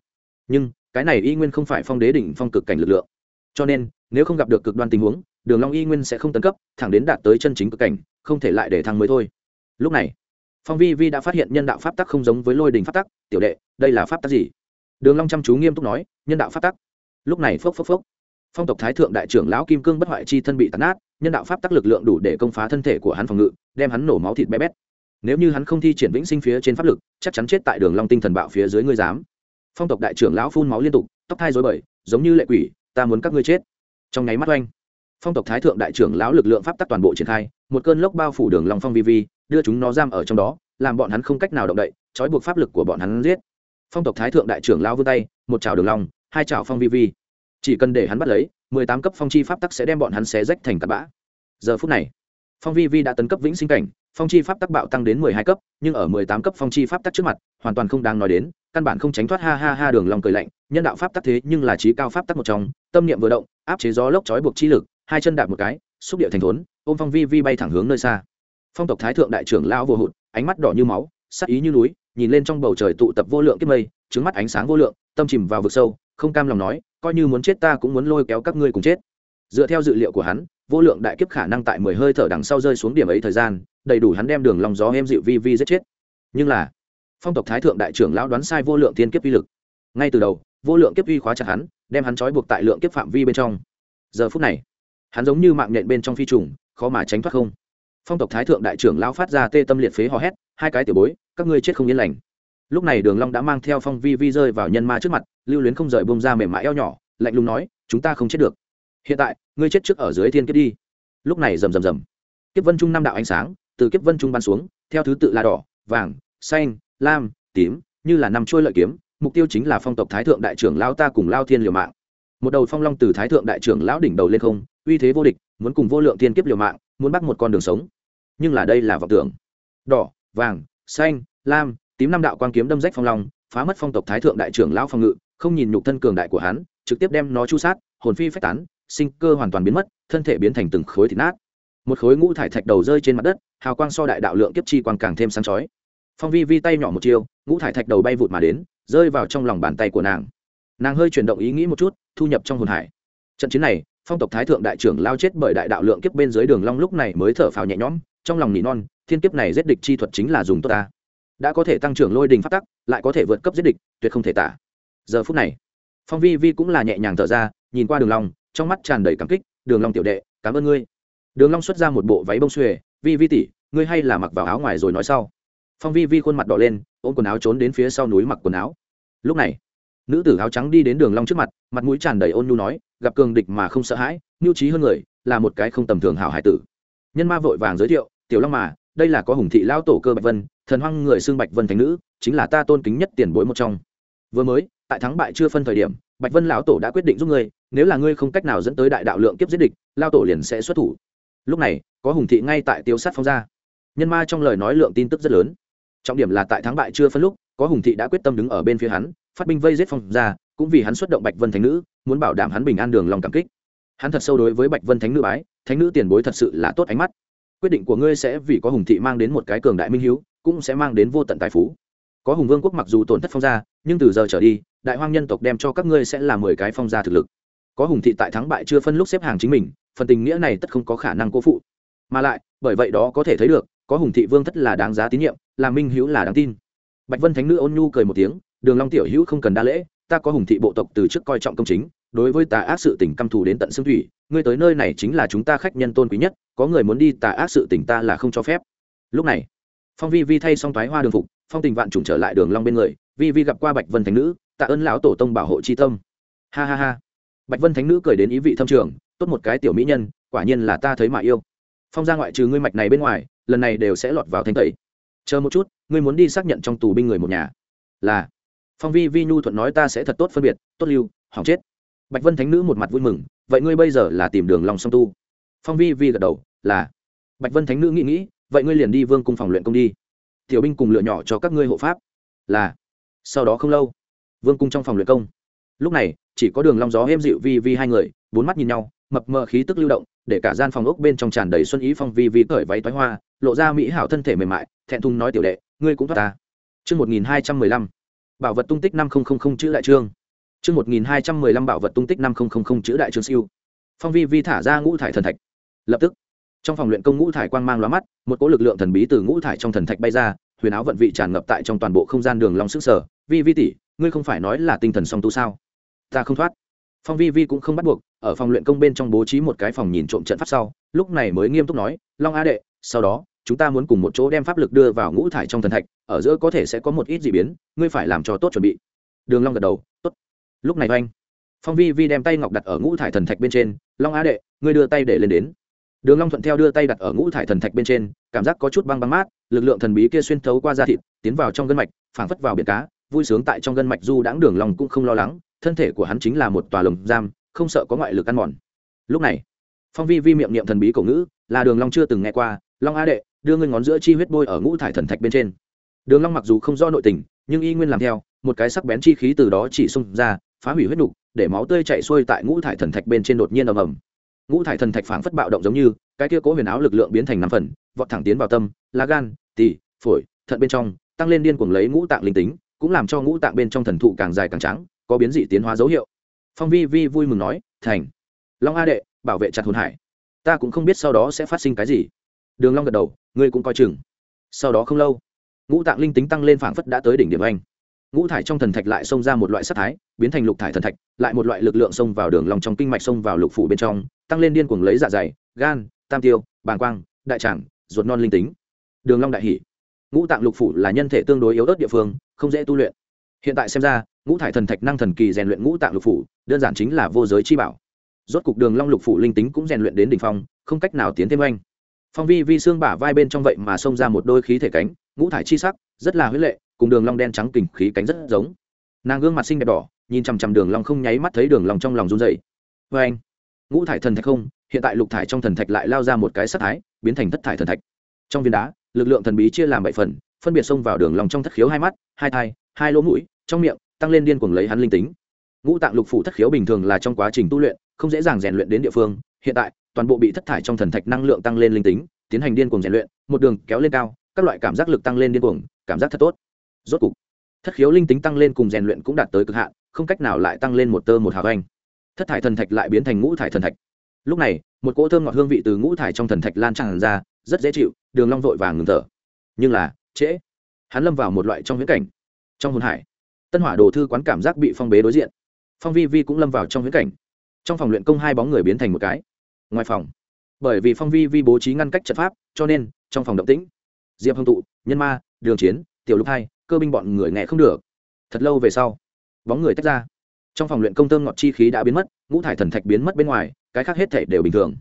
Nhưng cái này y nguyên không phải phong đế đỉnh phong cực cảnh lực lượng. Cho nên, nếu không gặp được cực đoan tình huống, đường long y nguyên sẽ không tấn cấp, thẳng đến đạt tới chân chính cực cảnh, không thể lại để thăng mới thôi. Lúc này, phong vi vi đã phát hiện nhân đạo pháp tắc không giống với lôi đình pháp tắc, tiểu đệ, đây là pháp tắc gì? Đường long chăm chú nghiêm túc nói, nhân đạo pháp tắc. Lúc này phốc phốc phốc, phong tộc thái thượng đại trưởng lão kim cương bất hoại chi thân bị tàn nát, nhân đạo pháp tắc lực lượng đủ để công phá thân thể của hắn phòng ngự, đem hắn nổ máu thịt bé bét. Nếu như hắn không thi triển vĩnh sinh phía trên pháp lực, chắc chắn chết tại đường long tinh thần bạo phía dưới ngươi dám phong tộc đại trưởng lão phun máu liên tục, tóc thai rối bời, giống như lệ quỷ, ta muốn các ngươi chết. Trong nháy mắt oanh, phong tộc thái thượng đại trưởng lão lực lượng pháp tắc toàn bộ triển khai, một cơn lốc bao phủ đường long phong vi vi, đưa chúng nó giam ở trong đó, làm bọn hắn không cách nào động đậy, trói buộc pháp lực của bọn hắn giết. Phong tộc thái thượng đại trưởng lão vươn tay, một chảo đường long, hai chảo phong vi vi. Chỉ cần để hắn bắt lấy, mười tám cấp phong chi pháp tắc sẽ đem bọn hắn xé rách thành tạt bã. Giờ phút này phong vi vi đã tấn cấp vĩnh sinh cảnh, phong chi pháp tắc bạo tăng đến mười hai cấp, nhưng ở mười tám cấp phong chi pháp tắc trước mặt, hoàn toàn không đáng nói đến, căn bản không tránh thoát ha ha ha đường lòng cười lạnh, nhân đạo pháp tắc thế nhưng là trí cao pháp tắc một trong, tâm niệm vừa động, áp chế gió lốc trói buộc chi lực, hai chân đạp một cái, xúc điệu thành thốn, ôm phong vi vi bay thẳng hướng nơi xa. Phong tộc thái thượng đại trưởng lão vô hụt, ánh mắt đỏ như máu, sắc ý như núi, nhìn lên trong bầu trời tụ tập vô lượng kiếp mây trứng mắt ánh sáng vô lượng, tâm chìm vào vực sâu, không cam lòng nói, coi như muốn chết ta cũng muốn lôi kéo các ngươi cùng chết. Dựa theo dự liệu của hắn vô lượng đại kiếp khả năng tại mười hơi thở đằng sau rơi xuống điểm ấy thời gian, đầy đủ hắn đem đường lòng gió em dịu vi vi giết chết. Nhưng là, phong tộc thái thượng đại trưởng lão đoán sai vô lượng thiên kiếp uy lực. Ngay từ đầu, vô lượng kiếp uy khóa chặt hắn, đem hắn trói buộc tại lượng kiếp phạm vi bên trong. Giờ phút này, hắn giống như mạng nhện bên trong phi trùng, khó mà tránh thoát không. Phong tộc thái thượng đại trưởng lão phát ra tê tâm liệt phế hò hét, hai cái tiểu bối, các ngươi chết không yên lành. Lúc này đường long đã mang theo phong vi vi rơi vào nhân ma trước mặt, lưu luyến không rời bông ra mềm mại eo nhỏ, lạnh lùng nói, chúng ta không chết được hiện tại, ngươi chết trước ở dưới thiên kiếp đi. Lúc này rầm rầm rầm. Kiếp vân trung năm đạo ánh sáng, từ kiếp vân trung ban xuống, theo thứ tự là đỏ, vàng, xanh, lam, tím, như là năm trôi lợi kiếm, mục tiêu chính là phong tộc thái thượng đại trưởng lão ta cùng lao thiên liều mạng. Một đầu phong long từ thái thượng đại trưởng lão đỉnh đầu lên không, uy thế vô địch, muốn cùng vô lượng thiên kiếp liều mạng, muốn bắt một con đường sống. Nhưng là đây là vọng tưởng. Đỏ, vàng, xanh, lam, tím năm đạo quang kiếm đâm rách phong long, phá mất phong tộc thái thượng đại trưởng lão phong ngự, không nhìn nhục thân cường đại của hắn, trực tiếp đem nó chu sát, hồn phi phách tán sinh cơ hoàn toàn biến mất, thân thể biến thành từng khối thịt nát. Một khối ngũ thải thạch đầu rơi trên mặt đất, hào quang so đại đạo lượng kiếp chi quang càng thêm sáng chói. Phong vi vi tay nhỏ một chiêu, ngũ thải thạch đầu bay vụt mà đến, rơi vào trong lòng bàn tay của nàng. Nàng hơi chuyển động ý nghĩ một chút, thu nhập trong hồn hải. Trận chiến này, phong tộc thái thượng đại trưởng lao chết bởi đại đạo lượng kiếp bên dưới đường long lúc này mới thở phào nhẹ nhõm, trong lòng nỉ non, thiên kiếp này giết địch chi thuật chính là dùng tốt ta. Đã có thể tăng trưởng lôi đình phát tắc, lại có thể vượt cấp giết địch, tuyệt không thể tả. Giờ phút này, phong vi vi cũng là nhẹ nhàng thở ra, nhìn qua đường long trong mắt tràn đầy cảm kích, đường long tiểu đệ, cảm ơn ngươi. Đường long xuất ra một bộ váy bông xuề, vi vi tỷ, ngươi hay là mặc vào áo ngoài rồi nói sau. Phong vi vi khuôn mặt đỏ lên, ôm quần áo trốn đến phía sau núi mặc quần áo. Lúc này, nữ tử áo trắng đi đến đường long trước mặt mặt mũi tràn đầy ôn nhu nói, gặp cường địch mà không sợ hãi, nhu trí hơn người, là một cái không tầm thường hảo hải tử. Nhân ma vội vàng giới thiệu, tiểu long mà, đây là có hùng thị lao tổ cơ bạch vân, thần hoang người xương bạch vân thánh nữ, chính là ta tôn kính nhất tiền bối một trong. Vừa mới, tại thắng bại chưa phân thời điểm, bạch vân lão tổ đã quyết định giúp ngươi nếu là ngươi không cách nào dẫn tới đại đạo lượng kiếp giết địch, lao tổ liền sẽ xuất thủ. Lúc này, có hùng thị ngay tại tiêu sát phong gia. Nhân ma trong lời nói lượng tin tức rất lớn. Trọng điểm là tại thắng bại chưa phân lúc, có hùng thị đã quyết tâm đứng ở bên phía hắn, phát binh vây giết phong gia, cũng vì hắn xuất động bạch vân thánh nữ, muốn bảo đảm hắn bình an đường lòng cảm kích. Hắn thật sâu đối với bạch vân thánh nữ bái, thánh nữ tiền bối thật sự là tốt ánh mắt. Quyết định của ngươi sẽ vì có hùng thị mang đến một cái cường đại minh hiếu, cũng sẽ mang đến vô tận tài phú. Có hùng vương quốc mặc dù tổn thất phong gia, nhưng từ giờ trở đi, đại hoang nhân tộc đem cho các ngươi sẽ là mười cái phong gia thực lực có hùng thị tại thắng bại chưa phân lúc xếp hàng chính mình, phần tình nghĩa này tất không có khả năng cố phụ. Mà lại, bởi vậy đó có thể thấy được, có hùng thị vương thất là đáng giá tín nhiệm, là minh hữu là đáng tin. Bạch vân thánh nữ ôn nhu cười một tiếng, đường long tiểu hữu không cần đa lễ, ta có hùng thị bộ tộc từ trước coi trọng công chính, đối với tà ác sự tình căm thù đến tận xương thủy, ngươi tới nơi này chính là chúng ta khách nhân tôn quý nhất, có người muốn đi tà ác sự tình ta là không cho phép. Lúc này, phong vi vi thay xong thoái hoa đường phục, phong tình vạn trùng trở lại đường long bên người, vi vi gặp qua bạch vân thánh nữ, tạ ơn lão tổ tông bảo hộ chi tâm. Ha ha ha bạch vân thánh nữ cười đến ý vị thâm trường, tốt một cái tiểu mỹ nhân, quả nhiên là ta thấy mà yêu. Phong gia ngoại trừ ngươi mạch này bên ngoài, lần này đều sẽ lọt vào thanh tẩy. Chờ một chút, ngươi muốn đi xác nhận trong tù binh người một nhà. Là. Phong vi vi nhu thuận nói ta sẽ thật tốt phân biệt, tốt lưu, hỏng chết. Bạch vân thánh nữ một mặt vui mừng, vậy ngươi bây giờ là tìm đường lòng song tu. Phong vi vi gật đầu, là. Bạch vân thánh nữ nghĩ nghĩ, vậy ngươi liền đi vương cung phòng luyện công đi. Tiểu binh cùng lựa nhỏ cho các ngươi hộ pháp. Là. Sau đó không lâu, vương cung trong phòng luyện công lúc này, chỉ có đường long gió êm dịu vi vi hai người, bốn mắt nhìn nhau, mập mờ khí tức lưu động, để cả gian phòng ốc bên trong tràn đầy xuân ý phong vi vi cởi váy toái hoa, lộ ra mỹ hảo thân thể mềm mại, thẹn thùng nói tiểu đệ, ngươi cũng thoát ta. Chương một nghìn hai trăm mười lăm, bảo vật tung tích năm nghìn chữ đại trương. Chương một nghìn hai trăm mười lăm bảo vật tung tích năm nghìn chữ đại trương siêu. Phong vi vi thả ra ngũ thải thần thạch. Lập tức, trong phòng luyện công ngũ thải quang mang lóa mắt, một cỗ lực lượng thần bí từ ngũ thải trong thần thạch bay ra, huyền áo vận vị tràn ngập tại trong toàn bộ không gian đường long sức sở vi vi tỷ, ngươi không phải nói là tinh thần song tu sao? Ta không thoát. Phong vi vi cũng không bắt buộc, ở phòng luyện công bên trong bố trí một cái phòng nhìn trộm trận pháp sau, lúc này mới nghiêm túc nói, long a đệ, sau đó, chúng ta muốn cùng một chỗ đem pháp lực đưa vào ngũ thải trong thần thạch, ở giữa có thể sẽ có một ít d ị biến, ngươi phải làm cho tốt chuẩn bị. Đường long gật đầu, tốt. Lúc này oanh, phong vi vi đem tay ngọc đặt ở ngũ thải thần thạch bên trên, long a đệ, ngươi đưa tay để lên đến. Đường long thuận theo đưa tay đặt ở ngũ thải thần thạch bên trên, cảm giác có chút băng băng mát, lực lượng thần bí kia xuyên thấu qua da thịt, tiến vào trong gân mạch, phảng phất vào biển cá, vui sướng tại trong gân mạch du đãng đường long cũng không lo lắng thân thể của hắn chính là một tòa lồng giam, không sợ có ngoại lực ăn mòn. Lúc này, phong vi vi miệng niệm thần bí cổ ngữ, là đường long chưa từng nghe qua, long a đệ, đưa ngươi ngón giữa chi huyết bôi ở ngũ thải thần thạch bên trên. Đường long mặc dù không do nội tình, nhưng y nguyên làm theo, một cái sắc bén chi khí từ đó chỉ xung ra, phá hủy huyết nục, để máu tươi chảy xuôi tại ngũ thải thần thạch bên trên đột nhiên ầm ầm. Ngũ thải thần thạch phảng phất bạo động giống như, cái kia cố huyền áo lực lượng biến thành năm phần, vọt thẳng tiến vào tâm, lá gan, tỳ, phổi, thận bên trong, tăng lên điên cuồng lấy ngũ tạng linh tính, cũng làm cho ngũ tạng bên trong thần thụ càng dài càng trắng có biến dị tiến hóa dấu hiệu. Phong vi vi vui mừng nói, thành, long a đệ, bảo vệ chặt hồn hải. Ta cũng không biết sau đó sẽ phát sinh cái gì. Đường long gật đầu, ngươi cũng coi chừng. Sau đó không lâu, ngũ tạng linh tính tăng lên phảng phất đã tới đỉnh điểm anh. Ngũ thải trong thần thạch lại xông ra một loại sắc thái, biến thành lục thải thần thạch, lại một loại lực lượng xông vào đường lòng trong kinh mạch xông vào lục phủ bên trong, tăng lên điên cuồng lấy dạ dày, gan, tam tiêu, bàng quang, đại tràng, ruột non linh tính. Đường long đại hỉ. Ngũ tạng lục phủ là nhân thể tương đối yếu ớt địa phương, không dễ tu luyện. Hiện tại xem ra ngũ thải thần thạch năng thần kỳ rèn luyện ngũ tạng lục phủ đơn giản chính là vô giới chi bảo. Rốt cục đường long lục phủ linh tính cũng rèn luyện đến đỉnh phong không cách nào tiến thêm anh phong vi vi xương bả vai bên trong vậy mà xông ra một đôi khí thể cánh ngũ thải chi sắc rất là huyết lệ cùng đường long đen trắng kình khí cánh rất giống. Nàng gương mặt xinh đẹp đỏ nhìn chăm chăm đường long không nháy mắt thấy đường long trong lòng run rẩy. Với anh ngũ thải thần thạch không hiện tại lục thải trong thần thạch lại lao ra một cái sắc thái biến thành thất thải thần thạch. Trong viên đá lực lượng thần bí chia làm bảy phần phân biệt xông vào đường long trong thất khiếu hai mắt hai tai, hai lỗ mũi trong miệng tăng lên điên cuồng lấy hắn linh tính. Ngũ tạng lục phủ thất khiếu bình thường là trong quá trình tu luyện, không dễ dàng rèn luyện đến địa phương. Hiện tại, toàn bộ bị thất thải trong thần thạch năng lượng tăng lên linh tính, tiến hành điên cuồng rèn luyện, một đường kéo lên cao, các loại cảm giác lực tăng lên điên cuồng, cảm giác thật tốt. Rốt cục, thất khiếu linh tính tăng lên cùng rèn luyện cũng đạt tới cực hạn, không cách nào lại tăng lên một tơ một hào anh. Thất thải thần thạch lại biến thành ngũ thải thần thạch. Lúc này, một cỗ thơm ngọt hương vị từ ngũ thải trong thần thạch lan tràn ra, rất dễ chịu, đường long vội vàng ngừng thở. Nhưng là, trễ. Hắn lâm vào một loại trong huyễn cảnh, trong hồn hải tân hỏa đồ thư quán cảm giác bị phong bế đối diện. Phong vi vi cũng lâm vào trong huyễn cảnh. Trong phòng luyện công hai bóng người biến thành một cái. Ngoài phòng, bởi vì phong vi vi bố trí ngăn cách trận pháp, cho nên trong phòng động tĩnh, diệp hồng tụ, nhân ma, đường chiến, tiểu lục hai, cơ binh bọn người nghe không được. Thật lâu về sau, bóng người tách ra. Trong phòng luyện công tơ ngọt chi khí đã biến mất, ngũ thải thần thạch biến mất bên ngoài, cái khác hết thể đều bình thường.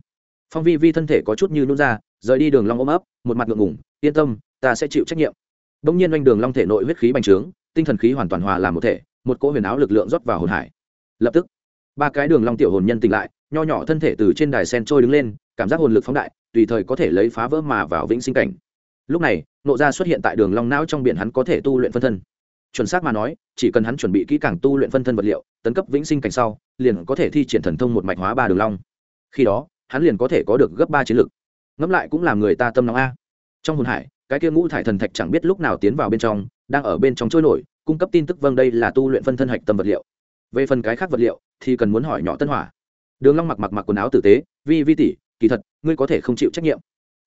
Phong vi vi thân thể có chút như nút ra, rời đi đường long ôm ấp, một mặt ngượng ngùng, yên tâm, ta sẽ chịu trách nhiệm. Bỗng nhiên oanh đường long thể nội huyết khí bành trướng tinh thần khí hoàn toàn hòa làm một thể, một cỗ huyền áo lực lượng rót vào hồn hải. Lập tức, ba cái đường long tiểu hồn nhân tỉnh lại, nho nhỏ thân thể từ trên đài sen trôi đứng lên, cảm giác hồn lực phóng đại, tùy thời có thể lấy phá vỡ mà vào vĩnh sinh cảnh. Lúc này, nộ ra xuất hiện tại đường long não trong biển hắn có thể tu luyện phân thân. Chuẩn xác mà nói, chỉ cần hắn chuẩn bị kỹ càng tu luyện phân thân vật liệu, tấn cấp vĩnh sinh cảnh sau, liền có thể thi triển thần thông một mạch hóa ba đường long. Khi đó, hắn liền có thể có được gấp ba chiến lực. Ngẫm lại cũng làm người ta tâm nóng a. Trong hồn hải, cái kia ngũ thải thần thạch chẳng biết lúc nào tiến vào bên trong đang ở bên trong trôi nổi, cung cấp tin tức vâng đây là tu luyện phân thân hạch tâm vật liệu. Về phần cái khác vật liệu thì cần muốn hỏi nhỏ tân hỏa. Đường long mặc mặc mặc quần áo tử tế, vi vi tỷ, kỳ thật, ngươi có thể không chịu trách nhiệm.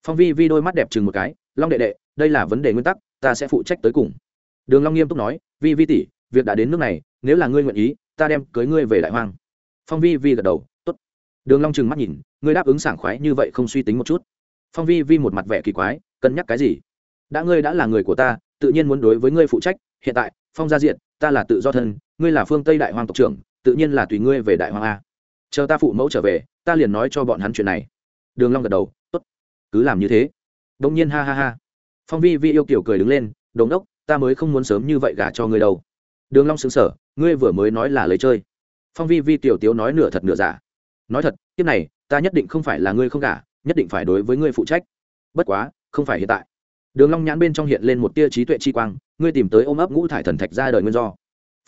Phong vi vi đôi mắt đẹp chừng một cái, long đệ đệ, đây là vấn đề nguyên tắc, ta sẽ phụ trách tới cùng. Đường long nghiêm túc nói, vi vi tỷ, việc đã đến nước này, nếu là ngươi nguyện ý, ta đem cưới ngươi về đại hoang. Phong vi vi gật đầu, tốt. Đường long trừng mắt nhìn, ngươi đáp ứng sảng khoái như vậy không suy tính một chút. Phong vi vi một mặt vẻ kỳ quái, cân nhắc cái gì? Đã ngươi đã là người của ta tự nhiên muốn đối với ngươi phụ trách, hiện tại, phong gia diện ta là tự do thân, ngươi là phương tây đại hoàng tộc trưởng, tự nhiên là tùy ngươi về đại hoàng a. Chờ ta phụ mẫu trở về, ta liền nói cho bọn hắn chuyện này. Đường long gật đầu, tốt, cứ làm như thế. Đông nhiên ha ha ha. Phong vi vi yêu kiểu cười đứng lên đống đốc, ta mới không muốn sớm như vậy gả cho ngươi đâu. Đường long sững sờ, ngươi vừa mới nói là lấy chơi. Phong vi vi tiểu tiếu nói nửa thật nửa giả. Nói thật tiếp này, ta nhất định không phải là ngươi không gả, nhất định phải đối với ngươi phụ trách. Bất quá, không phải hiện tại đường long nhãn bên trong hiện lên một tia trí tuệ chi quang, ngươi tìm tới ôm ấp ngũ thải thần thạch ra đời nguyên do.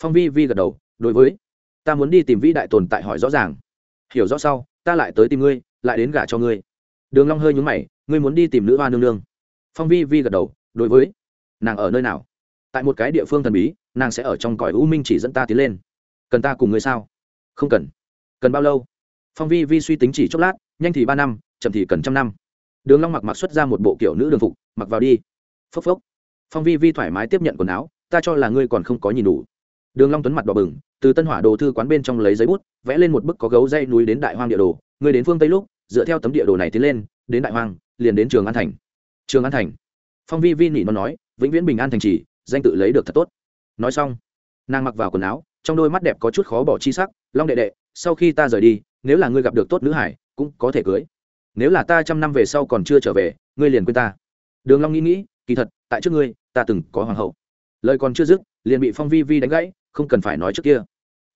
Phong vi vi gật đầu, đối với, ta muốn đi tìm vĩ đại tồn tại hỏi rõ ràng. Hiểu rõ sau, ta lại tới tìm ngươi, lại đến gả cho ngươi. Đường long hơi nhún mày, ngươi muốn đi tìm nữ hoa nương nương. Phong vi vi gật đầu, đối với, nàng ở nơi nào? Tại một cái địa phương thần bí, nàng sẽ ở trong cõi u minh chỉ dẫn ta tiến lên. Cần ta cùng ngươi sao? Không cần. Cần bao lâu? Phong vi vi suy tính chỉ chốc lát, nhanh thì ba năm, chậm thì cần trăm năm đường long mặc mặc xuất ra một bộ kiểu nữ đường phục, mặc vào đi. Phốc phốc. Phong vi vi thoải mái tiếp nhận quần áo, ta cho là ngươi còn không có nhìn đủ. Đường long tuấn mặt đỏ bừng, từ tân hỏa đồ thư quán bên trong lấy giấy bút, vẽ lên một bức có gấu dây núi đến đại hoang địa đồ. Ngươi đến phương tây lúc, dựa theo tấm địa đồ này tiến lên, đến đại hoang, liền đến trường an thành. Trường an thành. Phong vi vi nỉ nó nói, vĩnh viễn bình an thành trì, danh tự lấy được thật tốt. Nói xong, nàng mặc vào quần áo, trong đôi mắt đẹp có chút khó bỏ chi sắc, long đệ đệ, sau khi ta rời đi, nếu là ngươi gặp được tốt nữ hải, cũng có thể cưới nếu là ta trăm năm về sau còn chưa trở về, ngươi liền quên ta. Đường long nghĩ nghĩ, kỳ thật, tại trước ngươi, ta từng có hoàng hậu. Lời còn chưa dứt, liền bị phong vi vi đánh gãy, không cần phải nói trước kia.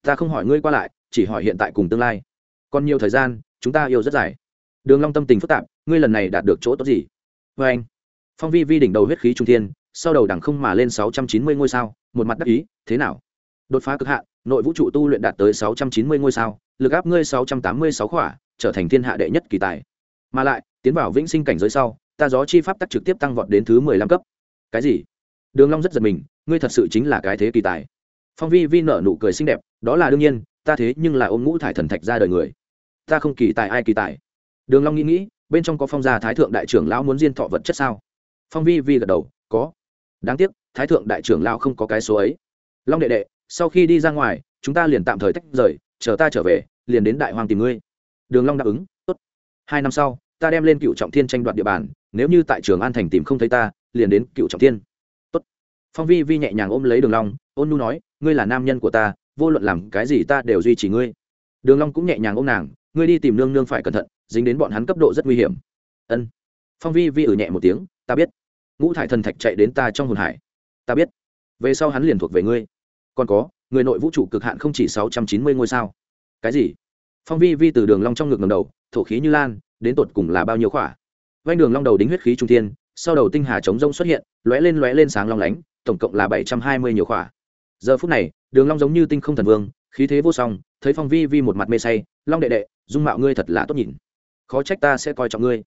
Ta không hỏi ngươi qua lại, chỉ hỏi hiện tại cùng tương lai. Còn nhiều thời gian, chúng ta yêu rất dài. Đường long tâm tình phức tạp, ngươi lần này đạt được chỗ tốt gì? Với anh. Phong vi vi đỉnh đầu huyết khí trung thiên, sau đầu đẳng không mà lên sáu trăm chín mươi ngôi sao, một mặt đắc ý, thế nào? Đột phá cực hạn, nội vũ trụ tu luyện đạt tới sáu trăm chín mươi ngôi sao, lực áp ngươi sáu trăm tám mươi sáu khỏa, trở thành thiên hạ đệ nhất kỳ tài mà lại, tiến vào vĩnh sinh cảnh giới sau, ta gió chi pháp tắc trực tiếp tăng vọt đến thứ mười lăm cấp. Cái gì? Đường long rất giật mình, ngươi thật sự chính là cái thế kỳ tài. Phong vi vi nở nụ cười xinh đẹp, đó là đương nhiên, ta thế nhưng là ôm ngũ thải thần thạch ra đời người. Ta không kỳ tài ai kỳ tài? Đường long nghĩ nghĩ, bên trong có phong gia thái thượng đại trưởng lão muốn diên thọ vật chất sao? Phong vi vi gật đầu, có. Đáng tiếc, thái thượng đại trưởng lão không có cái số ấy. Long đệ đệ, sau khi đi ra ngoài, chúng ta liền tạm thời tách rời, chờ ta trở về, liền đến đại hoàng tìm ngươi. Đường long đáp ứng, tốt. Hai năm sau ta đem lên cựu trọng thiên tranh đoạt địa bàn, nếu như tại trường an thành tìm không thấy ta, liền đến cựu trọng thiên. Tốt. Phong vi vi nhẹ nhàng ôm lấy đường long, ôn nu nói, ngươi là nam nhân của ta, vô luận làm cái gì ta đều duy trì ngươi. Đường long cũng nhẹ nhàng ôm nàng, ngươi đi tìm nương nương phải cẩn thận, dính đến bọn hắn cấp độ rất nguy hiểm. Ân. Phong vi vi ử nhẹ một tiếng, ta biết. Ngũ thải thần thạch chạy đến ta trong hồn hải. Ta biết. Về sau hắn liền thuộc về ngươi. Còn có, người nội vũ trụ cực hạn không chỉ sáu trăm chín mươi ngôi sao. Cái gì? Phong vi vi từ đường long trong ngực ngầm đầu, thổ khí như lan đến tột cùng là bao nhiêu khỏa. Vanh đường long đầu đính huyết khí trung thiên, sau đầu tinh hà chống rông xuất hiện, lóe lên lóe lên sáng long lánh, tổng cộng là bảy trăm hai mươi nhiều khỏa. Giờ phút này, đường long giống như tinh không thần vương, khí thế vô song, thấy phong vi vi một mặt mê say, long đệ đệ, dung mạo ngươi thật là tốt nhìn. Khó trách ta sẽ coi trọng ngươi.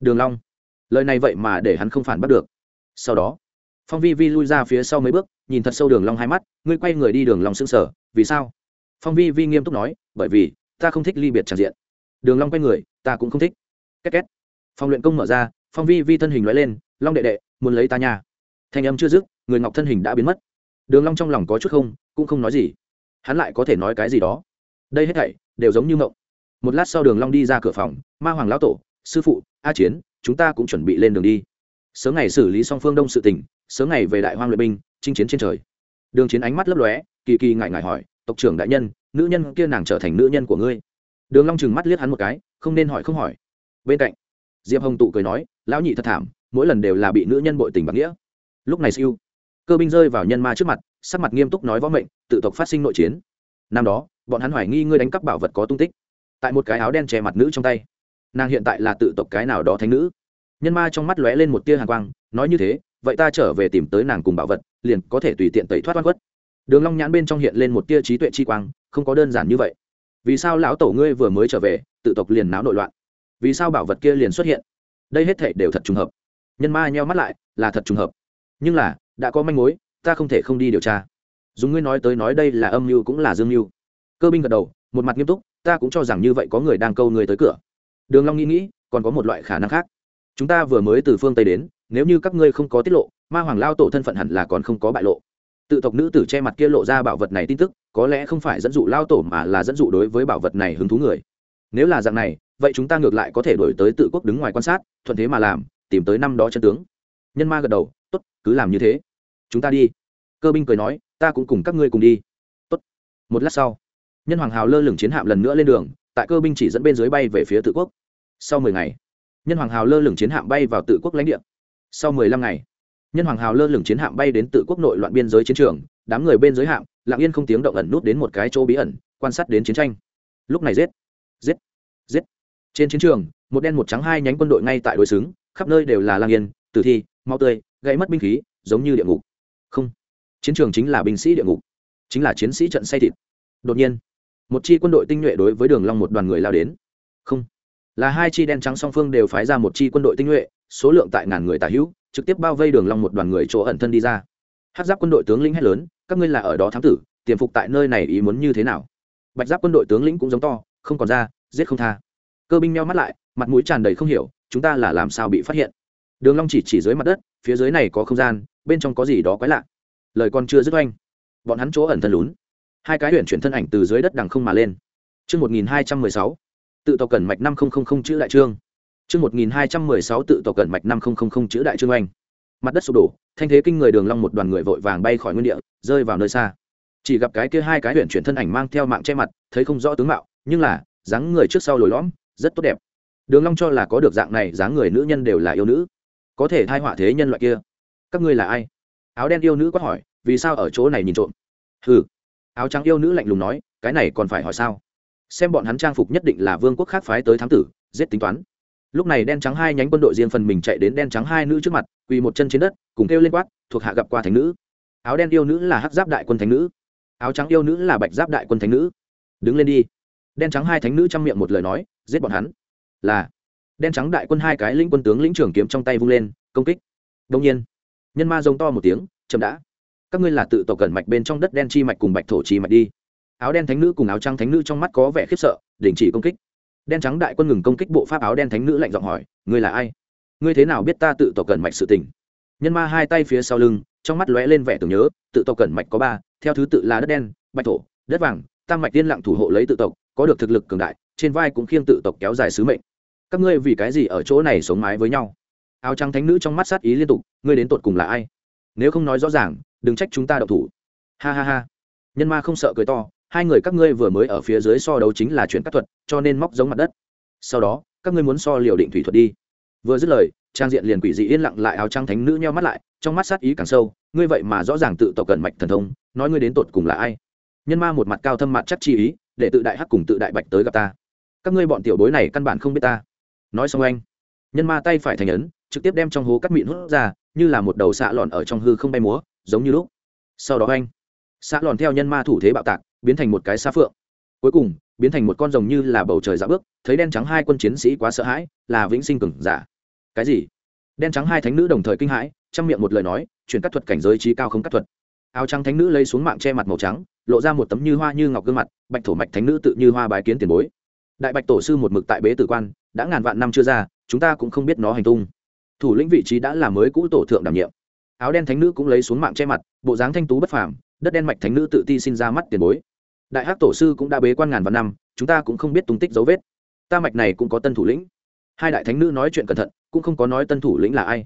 Đường long. Lời này vậy mà để hắn không phản bắt được. Sau đó, phong vi vi lui ra phía sau mấy bước, nhìn thật sâu đường long hai mắt, ngươi quay người đi đường long sững sờ vì sao? Phong vi vi nghiêm túc nói, bởi vì ta không thích ly biệt tràn diện. Đường long quay người, ta cũng không thích két két. Phong luyện công mở ra phong vi vi thân hình loại lên long đệ đệ muốn lấy ta nhà, thanh âm chưa dứt người ngọc thân hình đã biến mất. Đường long trong lòng có chút không cũng không nói gì. Hắn lại có thể nói cái gì đó. Đây hết thảy đều giống như mộng. Một lát sau đường long đi ra cửa phòng ma hoàng lão tổ sư phụ a chiến chúng ta cũng chuẩn bị lên đường đi. Sớm ngày xử lý xong phương đông sự tình sớm ngày về đại hoang luyện binh chinh chiến trên trời. Đường chiến ánh mắt lấp lóe kỳ kỳ ngại ngại hỏi tộc trưởng đại nhân nữ nhân kia nàng trở thành nữ nhân của ngươi? Đường long chừng mắt liếc hắn một cái không nên hỏi không hỏi bên cạnh, diệp hồng tụ cười nói, lão nhị thật thảm, mỗi lần đều là bị nữ nhân bội tình bạc nghĩa. Lúc này siêu, cơ binh rơi vào nhân ma trước mặt, sắc mặt nghiêm túc nói võ mệnh, tự tộc phát sinh nội chiến. Năm đó, bọn hắn hoài nghi ngươi đánh cắp bảo vật có tung tích. Tại một cái áo đen che mặt nữ trong tay, nàng hiện tại là tự tộc cái nào đó thánh nữ. Nhân ma trong mắt lóe lên một tia hàn quang, nói như thế, vậy ta trở về tìm tới nàng cùng bảo vật, liền có thể tùy tiện tẩy thoát oan khuất. Đường long nhãn bên trong hiện lên một tia trí tuệ chi quang, không có đơn giản như vậy. Vì sao lão tổ ngươi vừa mới trở về, tự tộc liền náo nội loạn? Vì sao bảo vật kia liền xuất hiện? Đây hết thể đều thật trùng hợp. Nhân ma nheo mắt lại, là thật trùng hợp. Nhưng là, đã có manh mối, ta không thể không đi điều tra. Dùng ngươi nói tới nói đây là âm mưu cũng là dương mưu. Cơ binh gật đầu, một mặt nghiêm túc, ta cũng cho rằng như vậy có người đang câu người tới cửa. Đường long nghĩ nghĩ, còn có một loại khả năng khác. Chúng ta vừa mới từ phương tây đến, nếu như các ngươi không có tiết lộ, ma hoàng lao tổ thân phận hẳn là còn không có bại lộ. Tự tộc nữ tử che mặt kia lộ ra bảo vật này tin tức, có lẽ không phải dẫn dụ lao tổ mà là dẫn dụ đối với bảo vật này hứng thú người nếu là dạng này, vậy chúng ta ngược lại có thể đổi tới tự quốc đứng ngoài quan sát, thuận thế mà làm, tìm tới năm đó chân tướng. Nhân ma gật đầu, tốt, cứ làm như thế. Chúng ta đi. Cơ binh cười nói, ta cũng cùng các ngươi cùng đi. Tốt. Một lát sau, nhân hoàng hào lơ lửng chiến hạm lần nữa lên đường, tại cơ binh chỉ dẫn bên dưới bay về phía tự quốc. Sau mười ngày, nhân hoàng hào lơ lửng chiến hạm bay vào tự quốc lãnh địa. Sau mười lăm ngày, nhân hoàng hào lơ lửng chiến hạm bay đến tự quốc nội loạn biên giới chiến trường, đám người bên giới hạm lặng yên không tiếng động ẩn nút đến một cái chỗ bí ẩn, quan sát đến chiến tranh. Lúc này giết giết! Giết! Trên chiến trường, một đen một trắng hai nhánh quân đội ngay tại đối xứng, khắp nơi đều là lang yên, tử thi mau tươi, gãy mất binh khí, giống như địa ngục. Không! Chiến trường chính là binh sĩ địa ngục. Chính là chiến sĩ trận say thịt. Đột nhiên, một chi quân đội tinh nhuệ đối với đường long một đoàn người lao đến. Không! Là hai chi đen trắng song phương đều phái ra một chi quân đội tinh nhuệ, số lượng tại ngàn người tả hữu, trực tiếp bao vây đường long một đoàn người chỗ ẩn thân đi ra. Hắc giáp quân đội tướng lĩnh hét lớn, các ngươi là ở đó thám tử, tiềm phục tại nơi này ý muốn như thế nào? Bạch giáp quân đội tướng lĩnh cũng giống to không còn ra, giết không tha. Cơ binh meo mắt lại, mặt mũi tràn đầy không hiểu, chúng ta là làm sao bị phát hiện? Đường long chỉ chỉ dưới mặt đất, phía dưới này có không gian, bên trong có gì đó quái lạ. Lời còn chưa dứt oanh, bọn hắn chỗ ẩn thân lún. Hai cái huyền chuyển thân ảnh từ dưới đất đằng không mà lên. Chương một nghìn hai trăm mười sáu, tự tộc cẩn mạch năm nghìn chữ đại trương. Chương một nghìn hai trăm mười sáu, tự tộc cẩn mạch năm nghìn chữ đại trương oanh. Mặt đất sụp đổ, thanh thế kinh người đường long một đoàn người vội vàng bay khỏi nguyên địa, rơi vào nơi xa. Chỉ gặp cái kia hai cái huyền chuyển thân ảnh mang theo mạng che mặt, thấy không rõ tướng mạo nhưng là, dáng người trước sau lồi lõm, rất tốt đẹp. Đường long cho là có được dạng này, dáng người nữ nhân đều là yêu nữ. Có thể thai họa thế nhân loại kia. Các ngươi là ai? Áo đen yêu nữ quát hỏi, vì sao ở chỗ này nhìn trộm? Hừ. Áo trắng yêu nữ lạnh lùng nói, cái này còn phải hỏi sao? Xem bọn hắn trang phục nhất định là vương quốc khác phái tới thám tử, giết tính toán. Lúc này đen trắng hai nhánh quân đội riêng phần mình chạy đến đen trắng hai nữ trước mặt, quỳ một chân trên đất, cùng kêu lên quát, thuộc hạ gặp qua thánh nữ. Áo đen yêu nữ là hắc giáp đại quân thánh nữ. Áo trắng yêu nữ là bạch giáp đại quân thánh nữ. Đứng lên đi đen trắng hai thánh nữ chăm miệng một lời nói, giết bọn hắn. Là, đen trắng đại quân hai cái lĩnh quân tướng lĩnh trưởng kiếm trong tay vung lên, công kích. Đông nhiên, nhân ma giống to một tiếng, chậm đã. Các ngươi là tự tộc cẩn mạch bên trong đất đen chi mạch cùng bạch thổ chi mạch đi. Áo đen thánh nữ cùng áo trắng thánh nữ trong mắt có vẻ khiếp sợ, đình chỉ công kích. Đen trắng đại quân ngừng công kích bộ pháp áo đen thánh nữ lạnh giọng hỏi, ngươi là ai? Ngươi thế nào biết ta tự tộc cẩn mạch sự tình? Nhân ma hai tay phía sau lưng, trong mắt lóe lên vẻ tưởng nhớ, tự tộc cẩn mạch có ba, theo thứ tự là đất đen, bạch thổ, đất vàng, tam mạch tiên lặng thủ hộ lấy tự tộc có được thực lực cường đại, trên vai cũng khiêng tự tộc kéo dài sứ mệnh. Các ngươi vì cái gì ở chỗ này sống mái với nhau? Áo trắng thánh nữ trong mắt sát ý liên tục, ngươi đến tột cùng là ai? Nếu không nói rõ ràng, đừng trách chúng ta đậu thủ. Ha ha ha. Nhân ma không sợ cười to, hai người các ngươi vừa mới ở phía dưới so đấu chính là chuyện các thuật, cho nên móc giống mặt đất. Sau đó, các ngươi muốn so liều định thủy thuật đi. Vừa dứt lời, trang diện liền quỷ dị yên lặng lại áo trắng thánh nữ nheo mắt lại, trong mắt sát ý càng sâu, ngươi vậy mà rõ ràng tự tộc cẩn mạch thần thông, nói ngươi đến tột cùng là ai? Nhân ma một mặt cao thâm mặt chắc chi ý để tự đại hắc cùng tự đại bạch tới gặp ta. Các ngươi bọn tiểu bối này căn bản không biết ta. Nói xong anh, nhân ma tay phải thành ấn, trực tiếp đem trong hố cắt mịn hút ra, như là một đầu xạ lòn ở trong hư không bay múa, giống như lúc. Sau đó anh, xạ lòn theo nhân ma thủ thế bạo tạc, biến thành một cái xa phượng. Cuối cùng, biến thành một con rồng như là bầu trời dạ bước, thấy đen trắng hai quân chiến sĩ quá sợ hãi, là vĩnh sinh cừng giả. Cái gì? Đen trắng hai thánh nữ đồng thời kinh hãi trong miệng một lời nói, chuyển cắt thuật cảnh giới trí cao không cắt thuật áo trắng thánh nữ lấy xuống mạng che mặt màu trắng, lộ ra một tấm như hoa như ngọc gương mặt, bạch thổ mạch thánh nữ tự như hoa bái kiến tiền bối. Đại bạch tổ sư một mực tại bế tử quan, đã ngàn vạn năm chưa ra, chúng ta cũng không biết nó hành tung. Thủ lĩnh vị trí đã là mới cũ tổ thượng đảm nhiệm. Áo đen thánh nữ cũng lấy xuống mạng che mặt, bộ dáng thanh tú bất phàm, đất đen mạch thánh nữ tự ti xin ra mắt tiền bối. Đại hắc tổ sư cũng đã bế quan ngàn vạn năm, chúng ta cũng không biết tung tích dấu vết. Ta mạch này cũng có tân thủ lĩnh. Hai đại thánh nữ nói chuyện cẩn thận, cũng không có nói tân thủ lĩnh là ai.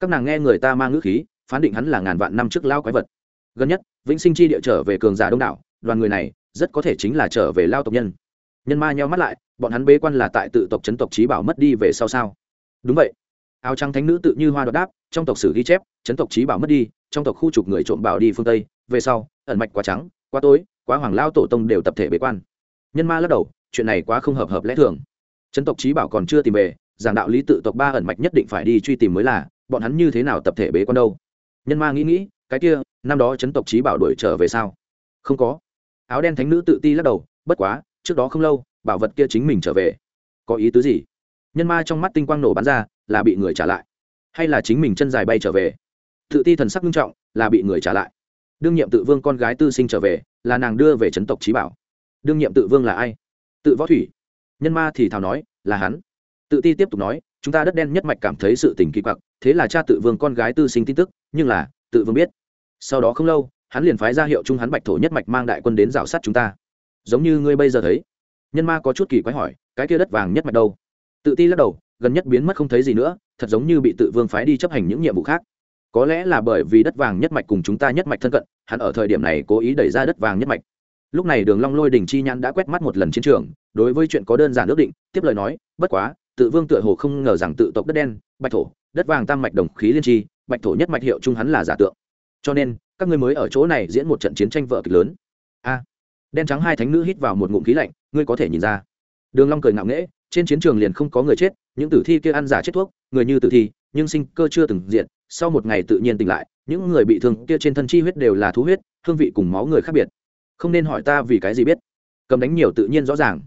Các nàng nghe người ta mang ngữ khí, phán định hắn là ngàn vạn năm trước lao quái vật gần nhất, vĩnh sinh chi địa trở về cường giả đông đảo, đoàn người này rất có thể chính là trở về lao tộc nhân. Nhân ma nheo mắt lại, bọn hắn bế quan là tại tự tộc chấn tộc trí bảo mất đi về sau sao? Đúng vậy. Áo trắng thánh nữ tự như hoa đọt đáp, trong tộc sử ghi chép, chấn tộc trí bảo mất đi, trong tộc khu trục người trộm bảo đi phương tây, về sau, ẩn mạch quá trắng, quá tối, quá hoàng lao tổ tông đều tập thể bế quan. Nhân ma lắc đầu, chuyện này quá không hợp hợp lẽ thường. Chấn tộc trí bảo còn chưa tìm về, giảng đạo lý tự tộc ba ẩn mạch nhất định phải đi truy tìm mới là, bọn hắn như thế nào tập thể bế quan đâu? Nhân ma nghĩ nghĩ, cái kia năm đó chấn tộc trí bảo đuổi trở về sao? Không có. Áo đen thánh nữ tự ti lắc đầu, bất quá, trước đó không lâu, bảo vật kia chính mình trở về. Có ý tứ gì? Nhân ma trong mắt tinh quang nổ bắn ra, là bị người trả lại. Hay là chính mình chân dài bay trở về? Tự ti thần sắc nghiêm trọng, là bị người trả lại. Đương nhiệm tự vương con gái tư sinh trở về, là nàng đưa về chấn tộc trí bảo. Đương nhiệm tự vương là ai? Tự võ thủy. Nhân ma thì thào nói, là hắn. Tự ti tiếp tục nói, chúng ta đất đen nhất mạch cảm thấy sự tình kỳ quặc, thế là cha tự vương con gái tư sinh tin tức, nhưng là, tự vương biết sau đó không lâu hắn liền phái ra hiệu chung hắn bạch thổ nhất mạch mang đại quân đến rào sát chúng ta. Giống như ngươi bây giờ thấy. Nhân ma có chút kỳ quái hỏi cái kia đất vàng nhất mạch đâu? Tự ti lắc đầu gần nhất biến mất không thấy gì nữa thật giống như bị tự vương phái đi chấp hành những nhiệm vụ khác. Có lẽ là bởi vì đất vàng nhất mạch cùng chúng ta nhất mạch thân cận hắn ở thời điểm này cố ý đẩy ra đất vàng nhất mạch. Lúc này đường long lôi đình chi nhãn đã quét mắt một lần chiến trường đối với chuyện có đơn giản ước định tiếp lời nói bất quá tự vương tựa hồ không ngờ rằng tự tộc đất đen bạch thổ đất vàng tam mạch đồng khí liên chi, bạch thổ nhất mạch hiệu chung hắn là giả tượng cho nên, các ngươi mới ở chỗ này diễn một trận chiến tranh vợ kịch lớn. A. Đen trắng hai thánh nữ hít vào một ngụm khí lạnh, ngươi có thể nhìn ra. Đường long cười ngạo nghễ, trên chiến trường liền không có người chết, những tử thi kia ăn giả chết thuốc, người như tử thi, nhưng sinh cơ chưa từng diện, sau một ngày tự nhiên tỉnh lại, những người bị thương kia trên thân chi huyết đều là thú huyết, hương vị cùng máu người khác biệt. Không nên hỏi ta vì cái gì biết. Cầm đánh nhiều tự nhiên rõ ràng.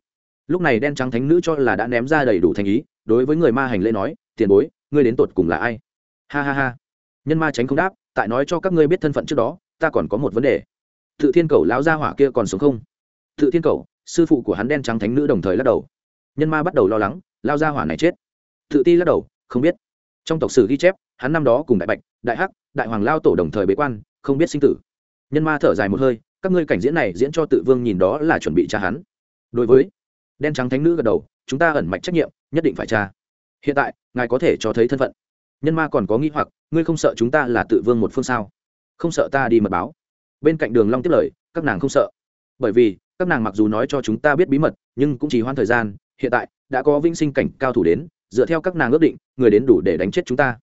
Lúc này đen trắng thánh nữ cho là đã ném ra đầy đủ thành ý, đối với người ma hành lễ nói, tiền bối, ngươi đến tột cùng là ai? Ha ha ha. Nhân ma tránh không đáp tại nói cho các ngươi biết thân phận trước đó, ta còn có một vấn đề. Tự thiên cầu lão gia hỏa kia còn sống không? Tự thiên cầu, sư phụ của hắn đen trắng thánh nữ đồng thời lắc đầu. Nhân ma bắt đầu lo lắng lao gia hỏa này chết. Tự ti lắc đầu, không biết. Trong tộc sử ghi chép, hắn năm đó cùng đại bạch, đại hắc, đại hoàng lao tổ đồng thời bế quan, không biết sinh tử. Nhân ma thở dài một hơi, các ngươi cảnh diễn này diễn cho tự vương nhìn đó là chuẩn bị tra hắn. Đối với đen trắng thánh nữ gật đầu, chúng ta ẩn mạch trách nhiệm, nhất định phải tra. Hiện tại, ngài có thể cho thấy thân phận nhân ma còn có nghĩ hoặc, ngươi không sợ chúng ta là tự vương một phương sao? Không sợ ta đi mật báo. Bên cạnh đường long tiếp lời, các nàng không sợ. Bởi vì, các nàng mặc dù nói cho chúng ta biết bí mật, nhưng cũng chỉ hoãn thời gian, hiện tại, đã có vinh sinh cảnh cao thủ đến, dựa theo các nàng ước định, người đến đủ để đánh chết chúng ta.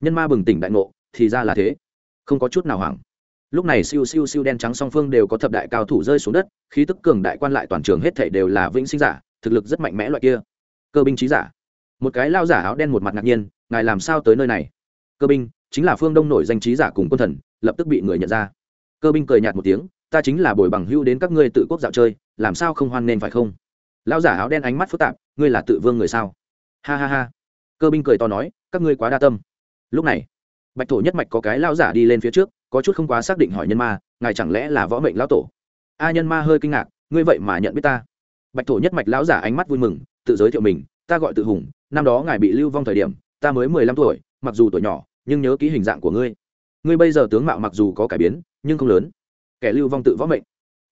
Nhân ma bừng tỉnh đại ngộ, thì ra là thế. Không có chút nào hoảng. Lúc này siêu siêu siêu đen trắng song phương đều có thập đại cao thủ rơi xuống đất, khí tức cường đại quan lại toàn trường hết thảy đều là vĩnh sinh giả, thực lực rất mạnh mẽ loại kia. Cơ binh trí giả. Một cái lao giả áo đen một mặt ngạc nhiên ngài làm sao tới nơi này? Cơ binh, chính là phương đông nổi danh trí giả cùng quân thần, lập tức bị người nhận ra. Cơ binh cười nhạt một tiếng, ta chính là bồi bằng hưu đến các ngươi tự quốc dạo chơi, làm sao không hoan nên phải không? Lao giả áo đen ánh mắt phức tạp, ngươi là tự vương người sao? Ha ha ha. Cơ binh cười to nói, các ngươi quá đa tâm. Lúc này, bạch thổ nhất mạch có cái lao giả đi lên phía trước, có chút không quá xác định hỏi nhân ma, ngài chẳng lẽ là võ mệnh lão tổ? A nhân ma hơi kinh ngạc, ngươi vậy mà nhận biết ta. Bạch thổ nhất mạch lão giả ánh mắt vui mừng, tự giới thiệu mình, ta gọi tự hùng, năm đó ngài bị lưu vong thời điểm ta mới mười lăm tuổi, mặc dù tuổi nhỏ, nhưng nhớ kỹ hình dạng của ngươi. Ngươi bây giờ tướng mạo mặc dù có cải biến, nhưng không lớn. Kẻ lưu vong tự võ mệnh.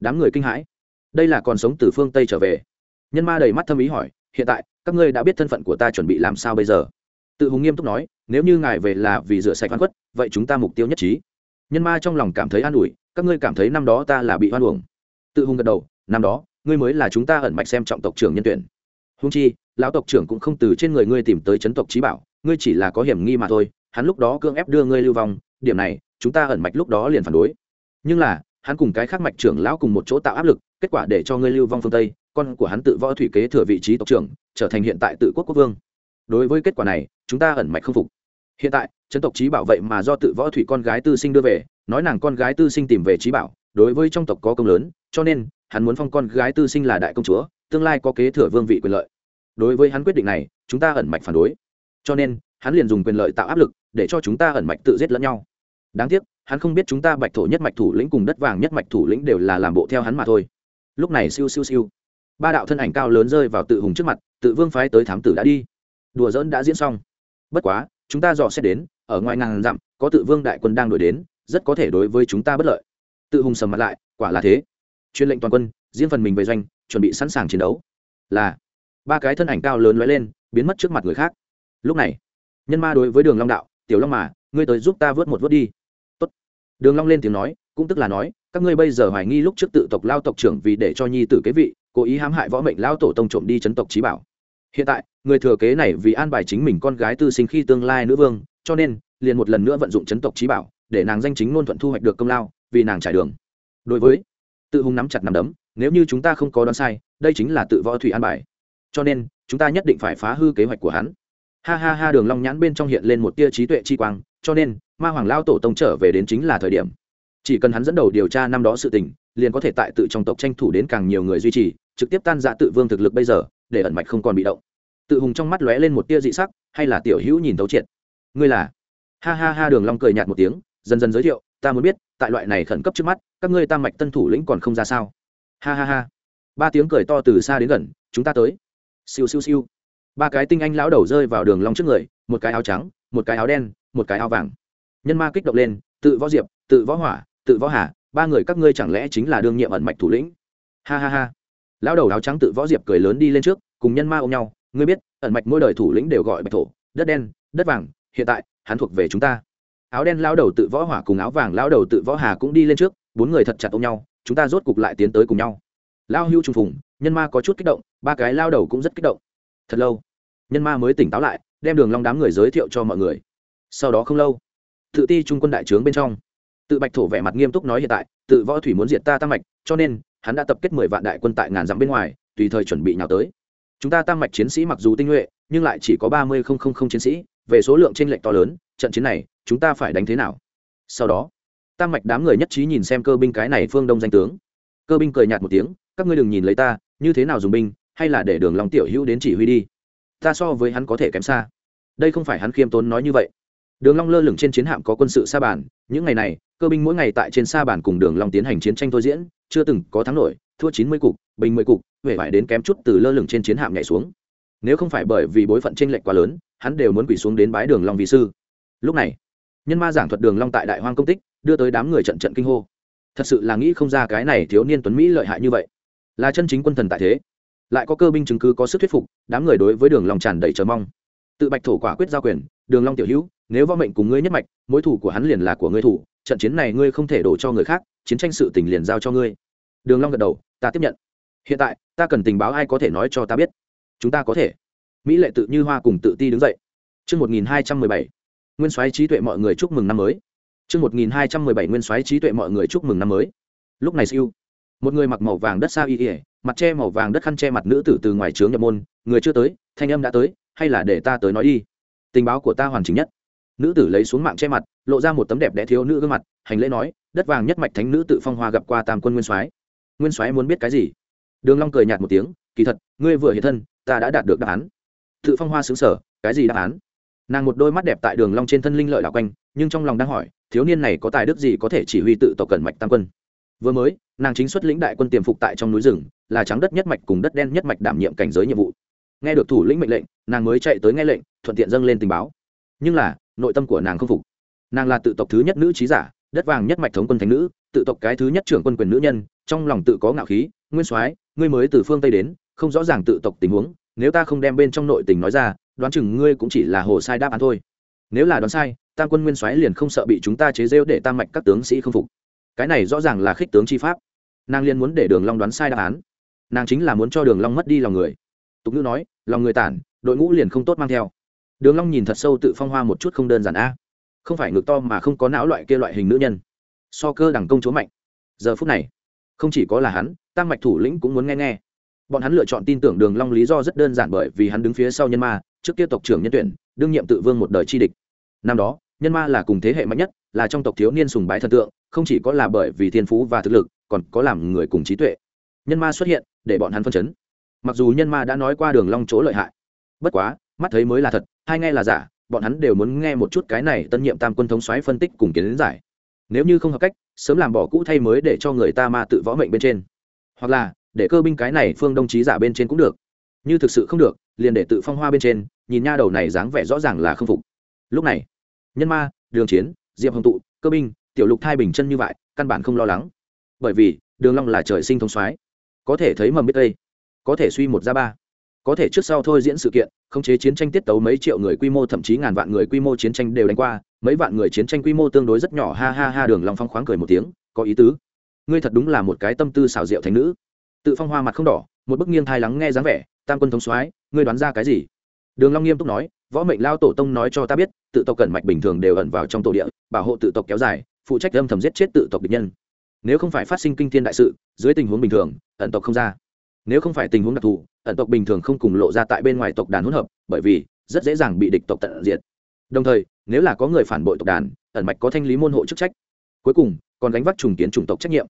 Đám người kinh hãi. Đây là còn sống từ phương tây trở về. Nhân ma đầy mắt thâm ý hỏi, hiện tại, các ngươi đã biết thân phận của ta chuẩn bị làm sao bây giờ? Tự hùng nghiêm túc nói, nếu như ngài về là vì rửa sạch oan khuất, vậy chúng ta mục tiêu nhất trí. Nhân ma trong lòng cảm thấy an ủi, các ngươi cảm thấy năm đó ta là bị oan uổng. Tự hùng gật đầu, năm đó, ngươi mới là chúng ta ẩn mạch xem trọng tộc trưởng nhân tuyển. Húng chi, lão tộc trưởng cũng không từ trên người ngươi tìm tới chấn tộc trí bảo ngươi chỉ là có hiểm nghi mà thôi, hắn lúc đó cưỡng ép đưa ngươi lưu vong, điểm này, chúng ta ẩn mạch lúc đó liền phản đối. Nhưng là, hắn cùng cái khác mạch trưởng lão cùng một chỗ tạo áp lực, kết quả để cho ngươi lưu vong phương tây, con của hắn tự võ thủy kế thừa vị trí tộc trưởng, trở thành hiện tại tự quốc quốc vương. Đối với kết quả này, chúng ta ẩn mạch không phục. Hiện tại, chấn tộc trí bảo vậy mà do tự võ thủy con gái tư sinh đưa về, nói nàng con gái tư sinh tìm về trí bảo, đối với trong tộc có công lớn, cho nên, hắn muốn phong con gái tư sinh là đại công chúa, tương lai có kế thừa vương vị quyền lợi. Đối với hắn quyết định này, chúng ta ẩn mạch phản đối cho nên, hắn liền dùng quyền lợi tạo áp lực, để cho chúng ta ẩn mạch tự giết lẫn nhau. Đáng tiếc, hắn không biết chúng ta bạch thổ nhất mạch thủ lĩnh cùng đất vàng nhất mạch thủ lĩnh đều là làm bộ theo hắn mà thôi. Lúc này siêu siêu siêu. Ba đạo thân ảnh cao lớn rơi vào tự hùng trước mặt, tự vương phái tới thám tử đã đi. Đùa dỡn đã diễn xong. Bất quá, chúng ta dò xét đến, ở ngoài ngàn dặm, có tự vương đại quân đang đổi đến, rất có thể đối với chúng ta bất lợi. Tự hùng sầm mặt lại, quả là thế. Chuyên lệnh toàn quân, diễn phần mình về doanh, chuẩn bị sẵn sàng chiến đấu. Là, ba cái thân ảnh cao lớn lóe lên, biến mất trước mặt người khác lúc này, nhân ma đối với đường long đạo, tiểu long mà, ngươi tới giúp ta vớt một vớt đi. Tốt. Đường long lên tiếng nói, cũng tức là nói, các ngươi bây giờ hoài nghi lúc trước tự tộc lao tộc trưởng vì để cho nhi tử kế vị, cố ý hãm hại võ mệnh lao tổ tông trộm đi chấn tộc trí bảo. Hiện tại, người thừa kế này vì an bài chính mình con gái tư sinh khi tương lai nữ vương, cho nên, liền một lần nữa vận dụng chấn tộc trí bảo, để nàng danh chính ngôn thuận thu hoạch được công lao, vì nàng trải đường. Đối với, tự hùng nắm chặt nắm đấm, nếu như chúng ta không có đoán sai, đây chính là tự võ thủy an bài. Cho nên, chúng ta nhất định phải phá hư kế hoạch của hắn ha ha ha, đường long nhãn bên trong hiện lên một tia trí tuệ chi quang, cho nên, ma hoàng lao tổ tông trở về đến chính là thời điểm. Chỉ cần hắn dẫn đầu điều tra năm đó sự tình, liền có thể tại tự trong tộc tranh thủ đến càng nhiều người duy trì, trực tiếp tan ra tự vương thực lực bây giờ, để ẩn mạch không còn bị động. Tự hùng trong mắt lóe lên một tia dị sắc, hay là tiểu hữu nhìn thấu triệt. Ngươi là? Ha ha ha, đường long cười nhạt một tiếng, dần dần giới thiệu, ta muốn biết, tại loại này khẩn cấp trước mắt, các ngươi tam mạch tân thủ lĩnh còn không ra sao? Ha ha ha. Ba tiếng cười to từ xa đến gần, chúng ta tới. Siêu siêu siêu ba cái tinh anh lão đầu rơi vào đường long trước người, một cái áo trắng, một cái áo đen, một cái áo vàng. Nhân ma kích động lên, tự võ diệp, tự võ hỏa, tự võ hà, ba người các ngươi chẳng lẽ chính là đương nhiệm ẩn mạch thủ lĩnh? Ha ha ha. Lão đầu áo trắng tự võ diệp cười lớn đi lên trước, cùng nhân ma ôm nhau, ngươi biết, ẩn mạch mỗi đời thủ lĩnh đều gọi bạch thổ, đất đen, đất vàng, hiện tại, hắn thuộc về chúng ta. Áo đen lão đầu tự võ hỏa cùng áo vàng lão đầu tự võ hà cũng đi lên trước, bốn người thật chặt ôm nhau, chúng ta rốt cục lại tiến tới cùng nhau. Lao hưu trùng phùng, nhân ma có chút kích động, ba cái lao đầu cũng rất kích động thật lâu. Nhân ma mới tỉnh táo lại, đem đường long đám người giới thiệu cho mọi người. Sau đó không lâu, tự ti trung quân đại trướng bên trong. Tự bạch thổ vẻ mặt nghiêm túc nói hiện tại, tự võ thủy muốn diệt ta tam mạch, cho nên, hắn đã tập kết mười vạn đại quân tại ngàn dặm bên ngoài, tùy thời chuẩn bị nhào tới. Chúng ta tam mạch chiến sĩ mặc dù tinh nhuệ, nhưng lại chỉ có ba mươi không không không chiến sĩ, về số lượng trên lệch to lớn, trận chiến này, chúng ta phải đánh thế nào? Sau đó, tam mạch đám người nhất trí nhìn xem cơ binh cái này phương đông danh tướng. Cơ binh cười nhạt một tiếng, các ngươi đừng nhìn lấy ta, như thế nào dùng binh hay là để đường long tiểu hữu đến chỉ huy đi? Ta so với hắn có thể kém xa. Đây không phải hắn khiêm tốn nói như vậy. Đường long lơ lửng trên chiến hạm có quân sự sa bàn. Những ngày này, cơ binh mỗi ngày tại trên sa bàn cùng đường long tiến hành chiến tranh thôi diễn. Chưa từng có thắng nổi, thua chín mươi cục, bình mười cục, huệ vải đến kém chút từ lơ lửng trên chiến hạm nhảy xuống. Nếu không phải bởi vì bối phận tranh lệch quá lớn, hắn đều muốn quỳ xuống đến bái đường long vị sư. Lúc này, nhân ma giảng thuật đường long tại đại hoang công tích, đưa tới đám người trận trận kinh hô. Thật sự là nghĩ không ra cái này thiếu niên tuấn mỹ lợi hại như vậy. Là chân chính quân thần tại thế lại có cơ binh chứng cứ có sức thuyết phục đám người đối với đường long tràn đầy chờ mong. Tự bạch thổ quả quyết giao quyền đường long tiểu hữu nếu võ mệnh cùng ngươi nhất mạch mối thủ của hắn liền là của ngươi thủ trận chiến này ngươi không thể đổ cho người khác chiến tranh sự tình liền giao cho ngươi. Đường long gật đầu ta tiếp nhận. Hiện tại ta cần tình báo ai có thể nói cho ta biết? Chúng ta có thể. Mỹ lệ tự như hoa cùng tự ti đứng dậy. Trước 1217, nguyên soái trí tuệ mọi người chúc mừng năm mới. Trước 1217 nguyên soái trí tuệ mọi người chúc mừng năm mới. Lúc này siêu, một người mặc màu vàng đất sa y y, mặt che màu vàng đất khăn che mặt nữ tử từ ngoài trướng nhập môn, người chưa tới, thanh âm đã tới, hay là để ta tới nói đi. Tình báo của ta hoàn chỉnh nhất. Nữ tử lấy xuống mạng che mặt, lộ ra một tấm đẹp đẽ thiếu nữ gương mặt, hành lễ nói, đất vàng nhất mạch thánh nữ tự phong hoa gặp qua Tam quân nguyên soái. Nguyên soái muốn biết cái gì? Đường Long cười nhạt một tiếng, kỳ thật, ngươi vừa hiện thân, ta đã đạt được đáp án. Tự phong hoa sướng sở, cái gì đáp án? nàng một đôi mắt đẹp tại đường long trên thân linh lợi đảo quanh nhưng trong lòng đang hỏi thiếu niên này có tài đức gì có thể chỉ huy tự tộc cẩn mạch tam quân vừa mới, nàng chính xuất lĩnh đại quân tiềm phục tại trong núi rừng, là trắng đất nhất mạch cùng đất đen nhất mạch đảm nhiệm cảnh giới nhiệm vụ. Nghe được thủ lĩnh mệnh lệnh, nàng mới chạy tới nghe lệnh, thuận tiện dâng lên tình báo. Nhưng là, nội tâm của nàng không phục. Nàng là tự tộc thứ nhất nữ trí giả, đất vàng nhất mạch thống quân thánh nữ, tự tộc cái thứ nhất trưởng quân quyền nữ nhân, trong lòng tự có ngạo khí, nguyên soái, ngươi mới từ phương tây đến, không rõ ràng tự tộc tình huống, nếu ta không đem bên trong nội tình nói ra, đoán chừng ngươi cũng chỉ là hồ sai đáp án thôi. Nếu là đoán sai, tam quân nguyên soái liền không sợ bị chúng ta chế rêu để tam mạch các tướng sĩ không phục cái này rõ ràng là khích tướng chi pháp. Nàng liên muốn để đường long đoán sai đáp án. Nàng chính là muốn cho đường long mất đi lòng người. Tục ngữ nói, lòng người tản, đội ngũ liền không tốt mang theo. Đường long nhìn thật sâu tự phong hoa một chút không đơn giản a. Không phải ngực to mà không có não loại kia loại hình nữ nhân. So cơ đẳng công chúa mạnh. Giờ phút này, không chỉ có là hắn tăng mạch thủ lĩnh cũng muốn nghe nghe. Bọn hắn lựa chọn tin tưởng đường long lý do rất đơn giản bởi vì hắn đứng phía sau nhân ma, trước kia tộc trưởng nhân tuyển, đương nhiệm tự vương một đời chi địch. Năm đó, nhân ma là cùng thế hệ mạnh nhất là trong tộc thiếu niên sùng bái thần tượng, không chỉ có là bởi vì thiên phú và thực lực, còn có làm người cùng trí tuệ. Nhân ma xuất hiện, để bọn hắn phân chấn. Mặc dù nhân ma đã nói qua đường long chỗ lợi hại, bất quá, mắt thấy mới là thật hai nghe là giả, bọn hắn đều muốn nghe một chút cái này tân nhiệm tam quân thống soái phân tích cùng kiến giải. Nếu như không hợp cách, sớm làm bỏ cũ thay mới để cho người ta ma tự võ mệnh bên trên. Hoặc là, để cơ binh cái này phương đông chí giả bên trên cũng được. Như thực sự không được, liền để tự phong hoa bên trên, nhìn nha đầu này dáng vẻ rõ ràng là không phục. Lúc này, nhân ma, đường chiến diệp hồng tụ, cơ binh, tiểu lục thai bình chân như vậy, căn bản không lo lắng. Bởi vì, đường long là trời sinh thông soái, có thể thấy mầm biết đây có thể suy một ra ba, có thể trước sau thôi diễn sự kiện, khống chế chiến tranh tiết tấu mấy triệu người quy mô, thậm chí ngàn vạn người quy mô chiến tranh đều đánh qua, mấy vạn người chiến tranh quy mô tương đối rất nhỏ, ha ha ha, đường long phong khoáng cười một tiếng, có ý tứ. Ngươi thật đúng là một cái tâm tư xảo diệu thành nữ. Tự phong hoa mặt không đỏ, một bức nghiêng thai lắng nghe dáng vẻ, tam quân thống soái, ngươi đoán ra cái gì? Đường long nghiêm túc nói võ mệnh lao tổ tông nói cho ta biết, tự tộc cẩn mạch bình thường đều ẩn vào trong tổ địa, bảo hộ tự tộc kéo dài, phụ trách âm thầm giết chết tự tộc địch nhân. Nếu không phải phát sinh kinh thiên đại sự, dưới tình huống bình thường, ẩn tộc không ra. Nếu không phải tình huống đặc thù, ẩn tộc bình thường không cùng lộ ra tại bên ngoài tộc đàn hỗn hợp, bởi vì rất dễ dàng bị địch tộc tận diệt. Đồng thời, nếu là có người phản bội tộc đàn, ẩn mạch có thanh lý môn hộ chức trách. Cuối cùng, còn gánh vác trùng kiến chủng tộc trách nhiệm.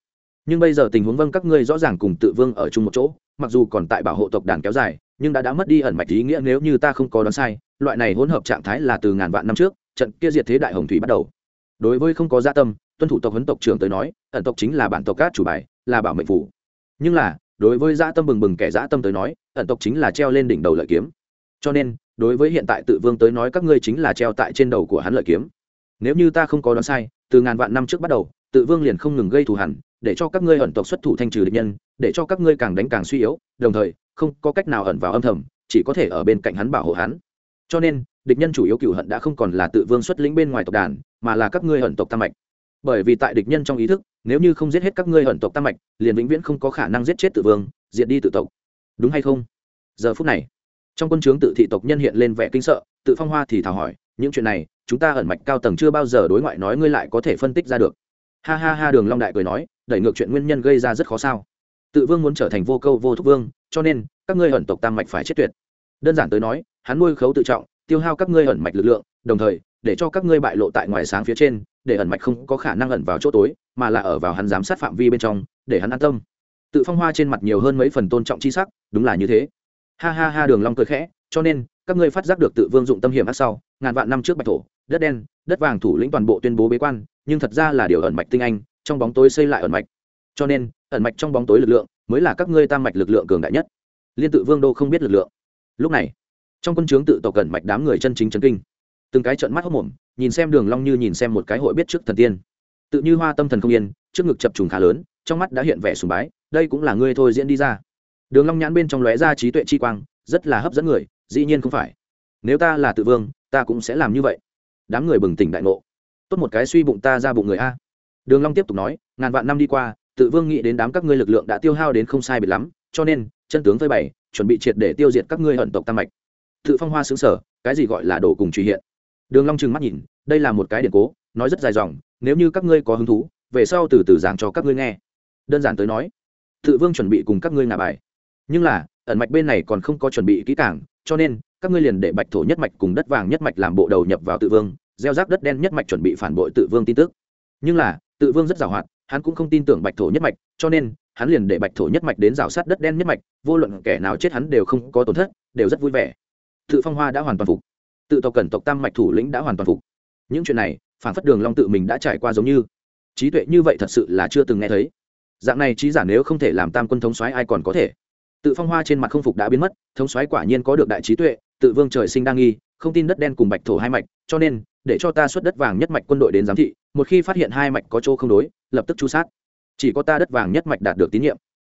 Nhưng bây giờ tình huống vâng các ngươi rõ ràng cùng tự vương ở chung một chỗ, mặc dù còn tại bảo hộ tộc đàn kéo dài, nhưng đã đã mất đi ẩn mạch ý nghĩa nếu như ta không có đoán sai loại này hỗn hợp trạng thái là từ ngàn vạn năm trước, trận kia diệt thế đại hồng thủy bắt đầu. Đối với không có gia tâm, tuân thủ tộc huấn tộc trưởng tới nói, ẩn tộc chính là bản tộc cát chủ bài, là bảo mệnh phủ. Nhưng là, đối với dã tâm bừng bừng kẻ dã tâm tới nói, ẩn tộc chính là treo lên đỉnh đầu lợi kiếm. Cho nên, đối với hiện tại tự vương tới nói các ngươi chính là treo tại trên đầu của hắn lợi kiếm. Nếu như ta không có đoán sai, từ ngàn vạn năm trước bắt đầu, tự vương liền không ngừng gây thù hẳn để cho các ngươi ẩn tộc xuất thủ thanh trừ địch nhân, để cho các ngươi càng đánh càng suy yếu, đồng thời, không có cách nào ẩn vào âm thầm, chỉ có thể ở bên cạnh hắn bảo hộ hắn cho nên, địch nhân chủ yếu cựu hận đã không còn là tự vương xuất lĩnh bên ngoài tộc đàn, mà là các ngươi hận tộc tam mạch. Bởi vì tại địch nhân trong ý thức, nếu như không giết hết các ngươi hận tộc tam mạch, liền vĩnh viễn không có khả năng giết chết tự vương, diệt đi tự tộc. Đúng hay không? Giờ phút này, trong quân chướng tự thị tộc nhân hiện lên vẻ kinh sợ, tự phong hoa thì thảo hỏi, những chuyện này, chúng ta ẩn mạch cao tầng chưa bao giờ đối ngoại nói ngươi lại có thể phân tích ra được. Ha ha ha, đường long đại cười nói, đẩy ngược chuyện nguyên nhân gây ra rất khó sao. Tự vương muốn trở thành vô câu vô thúc vương, cho nên, các ngươi ẩn tộc tam mạch phải chết tuyệt đơn giản tới nói, hắn nuôi khấu tự trọng, tiêu hao các ngươi ẩn mạch lực lượng, đồng thời, để cho các ngươi bại lộ tại ngoài sáng phía trên, để ẩn mạch không có khả năng ẩn vào chỗ tối, mà là ở vào hắn giám sát phạm vi bên trong, để hắn an tâm. Tự phong hoa trên mặt nhiều hơn mấy phần tôn trọng chi sắc, đúng là như thế. Ha ha ha, đường long cười khẽ, cho nên, các ngươi phát giác được tự vương dụng tâm hiểm ác sau, ngàn vạn năm trước bạch thổ, đất đen, đất vàng thủ lĩnh toàn bộ tuyên bố bế quan, nhưng thật ra là điều ẩn mạch tinh anh, trong bóng tối xây lại ẩn mạch. Cho nên, ẩn mạch trong bóng tối lực lượng mới là các ngươi tam mạch lực lượng cường đại nhất. Liên tự vương đô không biết lực lượng lúc này, trong quân trướng tự tộc cẩn mạch đám người chân chính chấn kinh. Từng cái trợn mắt hốc mồm, nhìn xem đường long như nhìn xem một cái hội biết trước thần tiên. Tự như hoa tâm thần không yên, trước ngực chập trùng khá lớn, trong mắt đã hiện vẻ sùng bái, đây cũng là ngươi thôi diễn đi ra. Đường long nhãn bên trong lóe ra trí tuệ chi quang, rất là hấp dẫn người, dĩ nhiên không phải. Nếu ta là tự vương, ta cũng sẽ làm như vậy. Đám người bừng tỉnh đại ngộ. Tốt một cái suy bụng ta ra bụng người a. Đường long tiếp tục nói, ngàn vạn năm đi qua, tự vương nghĩ đến đám các ngươi lực lượng đã tiêu hao đến không sai biệt lắm, cho nên, chân tướng phơi bày chuẩn bị triệt để tiêu diệt các ngươi hận tộc tam mạch. Tự phong hoa xứng sở, cái gì gọi là đồ cùng truy hiện? Đường long trừng mắt nhìn, đây là một cái điện cố, nói rất dài dòng, nếu như các ngươi có hứng thú, về sau từ từ giảng cho các ngươi nghe. Đơn giản tới nói, tự vương chuẩn bị cùng các ngươi ngả bài. Nhưng là, ẩn mạch bên này còn không có chuẩn bị kỹ càng, cho nên, các ngươi liền để bạch thổ nhất mạch cùng đất vàng nhất mạch làm bộ đầu nhập vào tự vương, gieo rác đất đen nhất mạch chuẩn bị phản bội tự vương tin tức. Nhưng là, tự vương rất giàu hoạt, hắn cũng không tin tưởng bạch thổ nhất mạch, cho nên hắn liền để bạch thổ nhất mạch đến rào sát đất đen nhất mạch, vô luận kẻ nào chết hắn đều không có tổn thất, đều rất vui vẻ. Tự phong hoa đã hoàn toàn phục. Tự tộc cẩn tộc tam mạch thủ lĩnh đã hoàn toàn phục. Những chuyện này, phản phất đường long tự mình đã trải qua giống như. Trí tuệ như vậy thật sự là chưa từng nghe thấy. Dạng này trí giả nếu không thể làm tam quân thống soái ai còn có thể? Tự phong hoa trên mặt không phục đã biến mất, thống soái quả nhiên có được đại trí tuệ, tự vương trời sinh đang nghi, không tin đất đen cùng bạch thổ hai mạch, cho nên, để cho ta xuất đất vàng nhất mạch quân đội đến giám thị, một khi phát hiện hai mạch có chỗ không đối, lập tức chu sát chỉ có ta đất vàng nhất mạch đạt được tín nhiệm.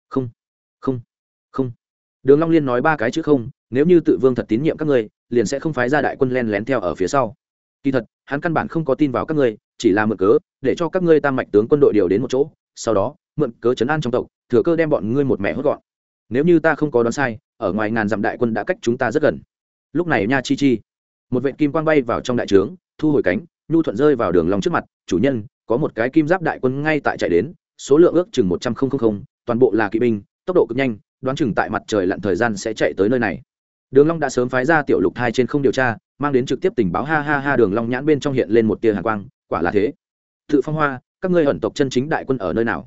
Không không không. Đường long liên nói ba cái chữ không, nếu như tự vương thật tín nhiệm các ngươi, liền sẽ không phái ra đại quân len lén theo ở phía sau. Kỳ thật, hắn căn bản không có tin vào các ngươi, chỉ là mượn cớ, để cho các ngươi tam mạch tướng quân đội điều đến một chỗ, sau đó, mượn cớ chấn an trong tộc, thừa cơ đem bọn ngươi một mẹ hốt gọn. Nếu như ta không có đoán sai, ở ngoài ngàn dặm đại quân đã cách chúng ta rất gần. Lúc này nha chi chi, một vệ kim quang bay vào trong đại trướng, thu hồi cánh, nhu thuận rơi vào đường long trước mặt, chủ nhân, có một cái kim giáp đại quân ngay tại chạy đến số lượng ước chừng một trăm linh toàn bộ là kỵ binh, tốc độ cực nhanh, đoán chừng tại mặt trời lặn thời gian sẽ chạy tới nơi này. Đường long đã sớm phái ra tiểu lục thai trên không điều tra, mang đến trực tiếp tình báo, ha ha ha, đường long nhãn bên trong hiện lên một tia hàn quang, quả là thế. Tự phong hoa, các ngươi ẩn tộc chân chính đại quân ở nơi nào?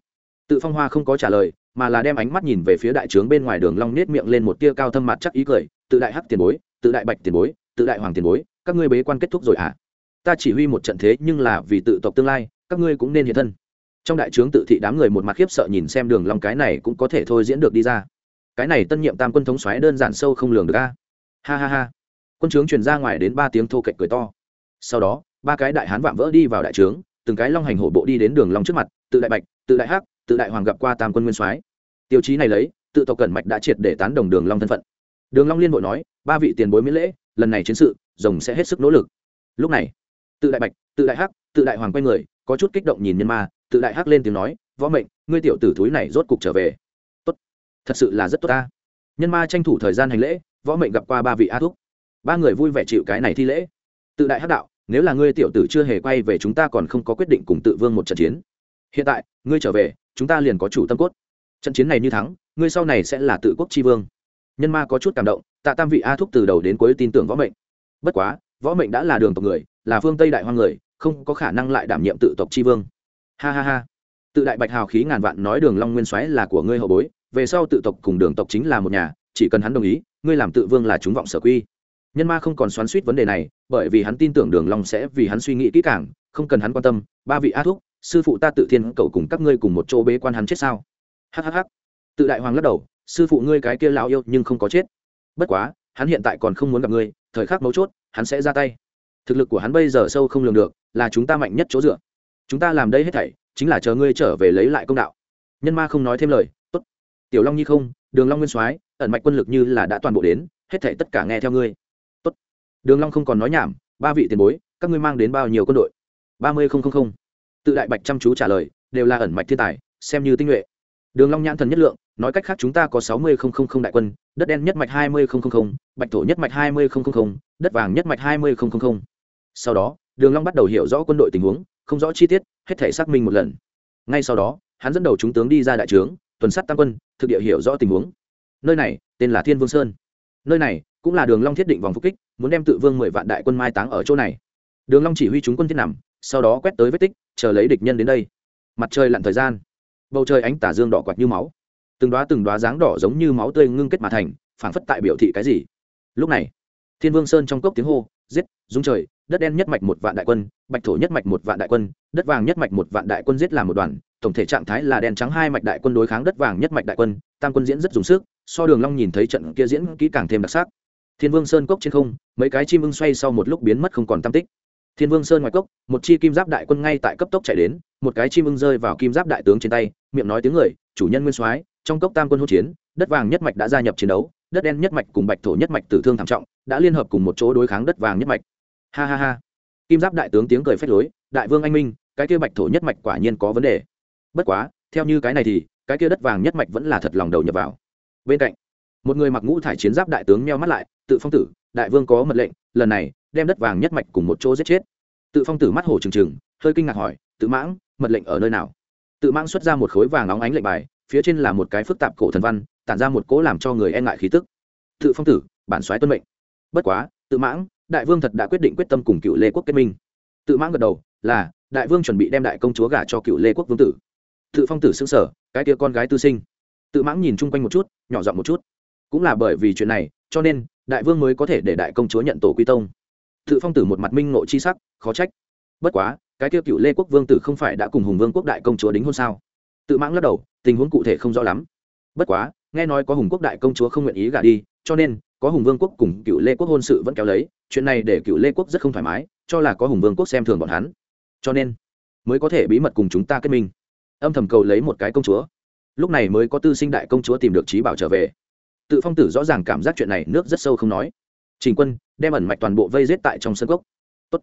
Tự phong hoa không có trả lời, mà là đem ánh mắt nhìn về phía đại trướng bên ngoài đường long nết miệng lên một tia cao thâm mặt chắc ý cười, tự đại hắc tiền bối, tự đại bạch tiền bối, tự đại hoàng tiền bối, các ngươi bế quan kết thúc rồi à? Ta chỉ huy một trận thế nhưng là vì tự tộc tương lai, các ngươi cũng nên hiện thân trong đại trướng tự thị đám người một mặt khiếp sợ nhìn xem đường long, cái này cũng có thể thôi diễn được đi ra. Cái này tân nhiệm tam quân thống xoáy đơn giản sâu không lường được a. Ha ha ha. Quân trướng truyền ra ngoài đến ba tiếng thô kệch cười to. Sau đó, ba cái đại hán vạm vỡ đi vào đại trướng, từng cái long hành hổ bộ đi đến đường long trước mặt, tự đại bạch, tự đại hắc, tự đại hoàng gặp qua tam quân nguyên soái. Tiêu chí này lấy, tự tộc cẩn mạch đã triệt để tán đồng đường long thân phận. Đường long liên vội nói, ba vị tiền bối miễn lễ, lần này chiến sự, rồng sẽ hết sức nỗ lực. Lúc này, tự đại bạch, tự đại hắc, tự đại hoàng quay người, có chút kích động nhìn nhân ma tự đại hắc lên tiếng nói, võ mệnh, ngươi tiểu tử thúi này rốt cục trở về. Tốt, thật sự là rất tốt ta. Nhân ma tranh thủ thời gian hành lễ, võ mệnh gặp qua ba vị a thúc. Ba người vui vẻ chịu cái này thi lễ. Tự đại hắc đạo, nếu là ngươi tiểu tử chưa hề quay về chúng ta còn không có quyết định cùng tự vương một trận chiến. Hiện tại, ngươi trở về, chúng ta liền có chủ tâm cốt. Trận chiến này như thắng, ngươi sau này sẽ là tự quốc tri vương. Nhân ma có chút cảm động, tạ tam vị a thúc từ đầu đến cuối tin tưởng võ mệnh. Bất quá, võ mệnh đã là đường tộc người, là phương tây đại hoang người, không có khả năng lại đảm nhiệm tự tộc tri vương ha ha ha. Tự đại bạch hào khí ngàn vạn nói đường long nguyên soái là của ngươi hậu bối, về sau tự tộc cùng đường tộc chính là một nhà, chỉ cần hắn đồng ý, ngươi làm tự vương là chúng vọng sở quy. Nhân ma không còn xoắn xuýt vấn đề này, bởi vì hắn tin tưởng đường long sẽ vì hắn suy nghĩ kỹ càng, không cần hắn quan tâm, ba vị a thúc, sư phụ ta tự thiên cầu cùng các ngươi cùng một chỗ bế quan hắn chết sao? Hhh tự đại hoàng lắc đầu, sư phụ ngươi cái kia lão yêu nhưng không có chết. Bất quá, hắn hiện tại còn không muốn gặp ngươi, thời khắc mấu chốt, hắn sẽ ra tay. Thực lực của hắn bây giờ sâu không lường được, là chúng ta mạnh nhất chỗ dựa chúng ta làm đây hết thảy, chính là chờ ngươi trở về lấy lại công đạo. Nhân ma không nói thêm lời, tốt. Tiểu long nhi không, đường long nguyên soái, ẩn mạch quân lực như là đã toàn bộ đến, hết thảy tất cả nghe theo ngươi. Tốt. Đường long không còn nói nhảm, ba vị tiền bối, các ngươi mang đến bao nhiêu quân đội? Ba mươi không không không. Tự đại bạch chăm chú trả lời, đều là ẩn mạch thiên tài, xem như tinh nhuệ. Đường long nhãn thần nhất lượng, nói cách khác chúng ta có sáu mươi không không không đại quân, đất đen nhất mạch hai mươi không không không, bạch thổ nhất mạch hai mươi không không không, đất vàng nhất mạch hai mươi không không không. Sau đó, đường long bắt đầu hiểu rõ quân đội tình huống không rõ chi tiết, hết thể xác minh một lần. Ngay sau đó, hắn dẫn đầu chúng tướng đi ra đại trướng, tuần sát tam quân, thực địa hiểu rõ tình huống. Nơi này, tên là thiên vương sơn. Nơi này, cũng là đường long thiết định vòng phục kích, muốn đem tự vương mười vạn đại quân mai táng ở chỗ này. Đường long chỉ huy chúng quân thiết nằm, sau đó quét tới vết tích, chờ lấy địch nhân đến đây. Mặt trời lặn thời gian, bầu trời ánh tà dương đỏ quạt như máu. Từng đóa từng đóa dáng đỏ giống như máu tươi ngưng kết mà thành, phảng phất tại biểu thị cái gì. Lúc này, thiên vương sơn trong cốc tiếng hô, giết dung trời đất đen nhất mạch một vạn đại quân, bạch thổ nhất mạch một vạn đại quân, đất vàng nhất mạch một vạn đại quân giết làm một đoàn, tổng thể trạng thái là đen trắng hai mạch đại quân đối kháng đất vàng nhất mạch đại quân, tam quân diễn rất dùng sức, so đường long nhìn thấy trận kia diễn kỹ càng thêm đặc sắc. Thiên vương sơn cốc trên không, mấy cái chim ưng xoay sau một lúc biến mất không còn tam tích. Thiên vương sơn ngoài cốc, một chi kim giáp đại quân ngay tại cấp tốc chạy đến, một cái chim ưng rơi vào kim giáp đại tướng trên tay, miệng nói tiếng người, chủ nhân nguyên soái, trong cốc tam quân hỗn chiến, đất vàng nhất mạch đã gia nhập chiến đấu, đất đen nhất mạch cùng bạch thổ nhất mạch tử thương thảm trọng, đã liên hợp cùng một chỗ đối kháng đất vàng nhất mạch ha ha ha. Kim giáp đại tướng tiếng cười phách lối, đại vương anh minh, cái kia bạch thổ nhất mạch quả nhiên có vấn đề. Bất quá, theo như cái này thì, cái kia đất vàng nhất mạch vẫn là thật lòng đầu nhập vào. Bên cạnh, một người mặc ngũ thải chiến giáp đại tướng meo mắt lại, tự phong tử, đại vương có mật lệnh, lần này đem đất vàng nhất mạch cùng một chỗ giết chết. Tự phong tử mắt hổ trừng trừng, hơi kinh ngạc hỏi, tự mãng, mật lệnh ở nơi nào? Tự mãng xuất ra một khối vàng óng ánh lệnh bài, phía trên là một cái phức tạp cổ thần văn, tản ra một cỗ làm cho người e ngại khí tức. Tự phong tử, bản soái tuân mệnh. Bất quá, tự mãng đại vương thật đã quyết định quyết tâm cùng cựu lê quốc kết minh. Tự mãng gật đầu, là, đại vương chuẩn bị đem đại công chúa gả cho cựu lê quốc vương tử. Tự phong tử xứng sở, cái tia con gái tư sinh. Tự mãng nhìn chung quanh một chút, nhỏ giọng một chút. Cũng là bởi vì chuyện này, cho nên, đại vương mới có thể để đại công chúa nhận tổ quy tông. Tự phong tử một mặt minh nội chi sắc, khó trách. Bất quá, cái tiêu cựu lê quốc vương tử không phải đã cùng hùng vương quốc đại công chúa đính hôn sao? Tự mãng lắc đầu, tình huống cụ thể không rõ lắm. Bất quá, nghe nói có hùng quốc đại công chúa không nguyện ý gả đi cho nên, có hùng vương quốc cùng cựu lê quốc hôn sự vẫn kéo lấy, chuyện này để cựu lê quốc rất không thoải mái, cho là có hùng vương quốc xem thường bọn hắn. Cho nên, mới có thể bí mật cùng chúng ta kết minh. Âm thầm cầu lấy một cái công chúa. Lúc này mới có tư sinh đại công chúa tìm được trí bảo trở về. Tự phong tử rõ ràng cảm giác chuyện này nước rất sâu không nói. Trình quân, đem ẩn mạch toàn bộ vây giết tại trong sân gốc Tốt.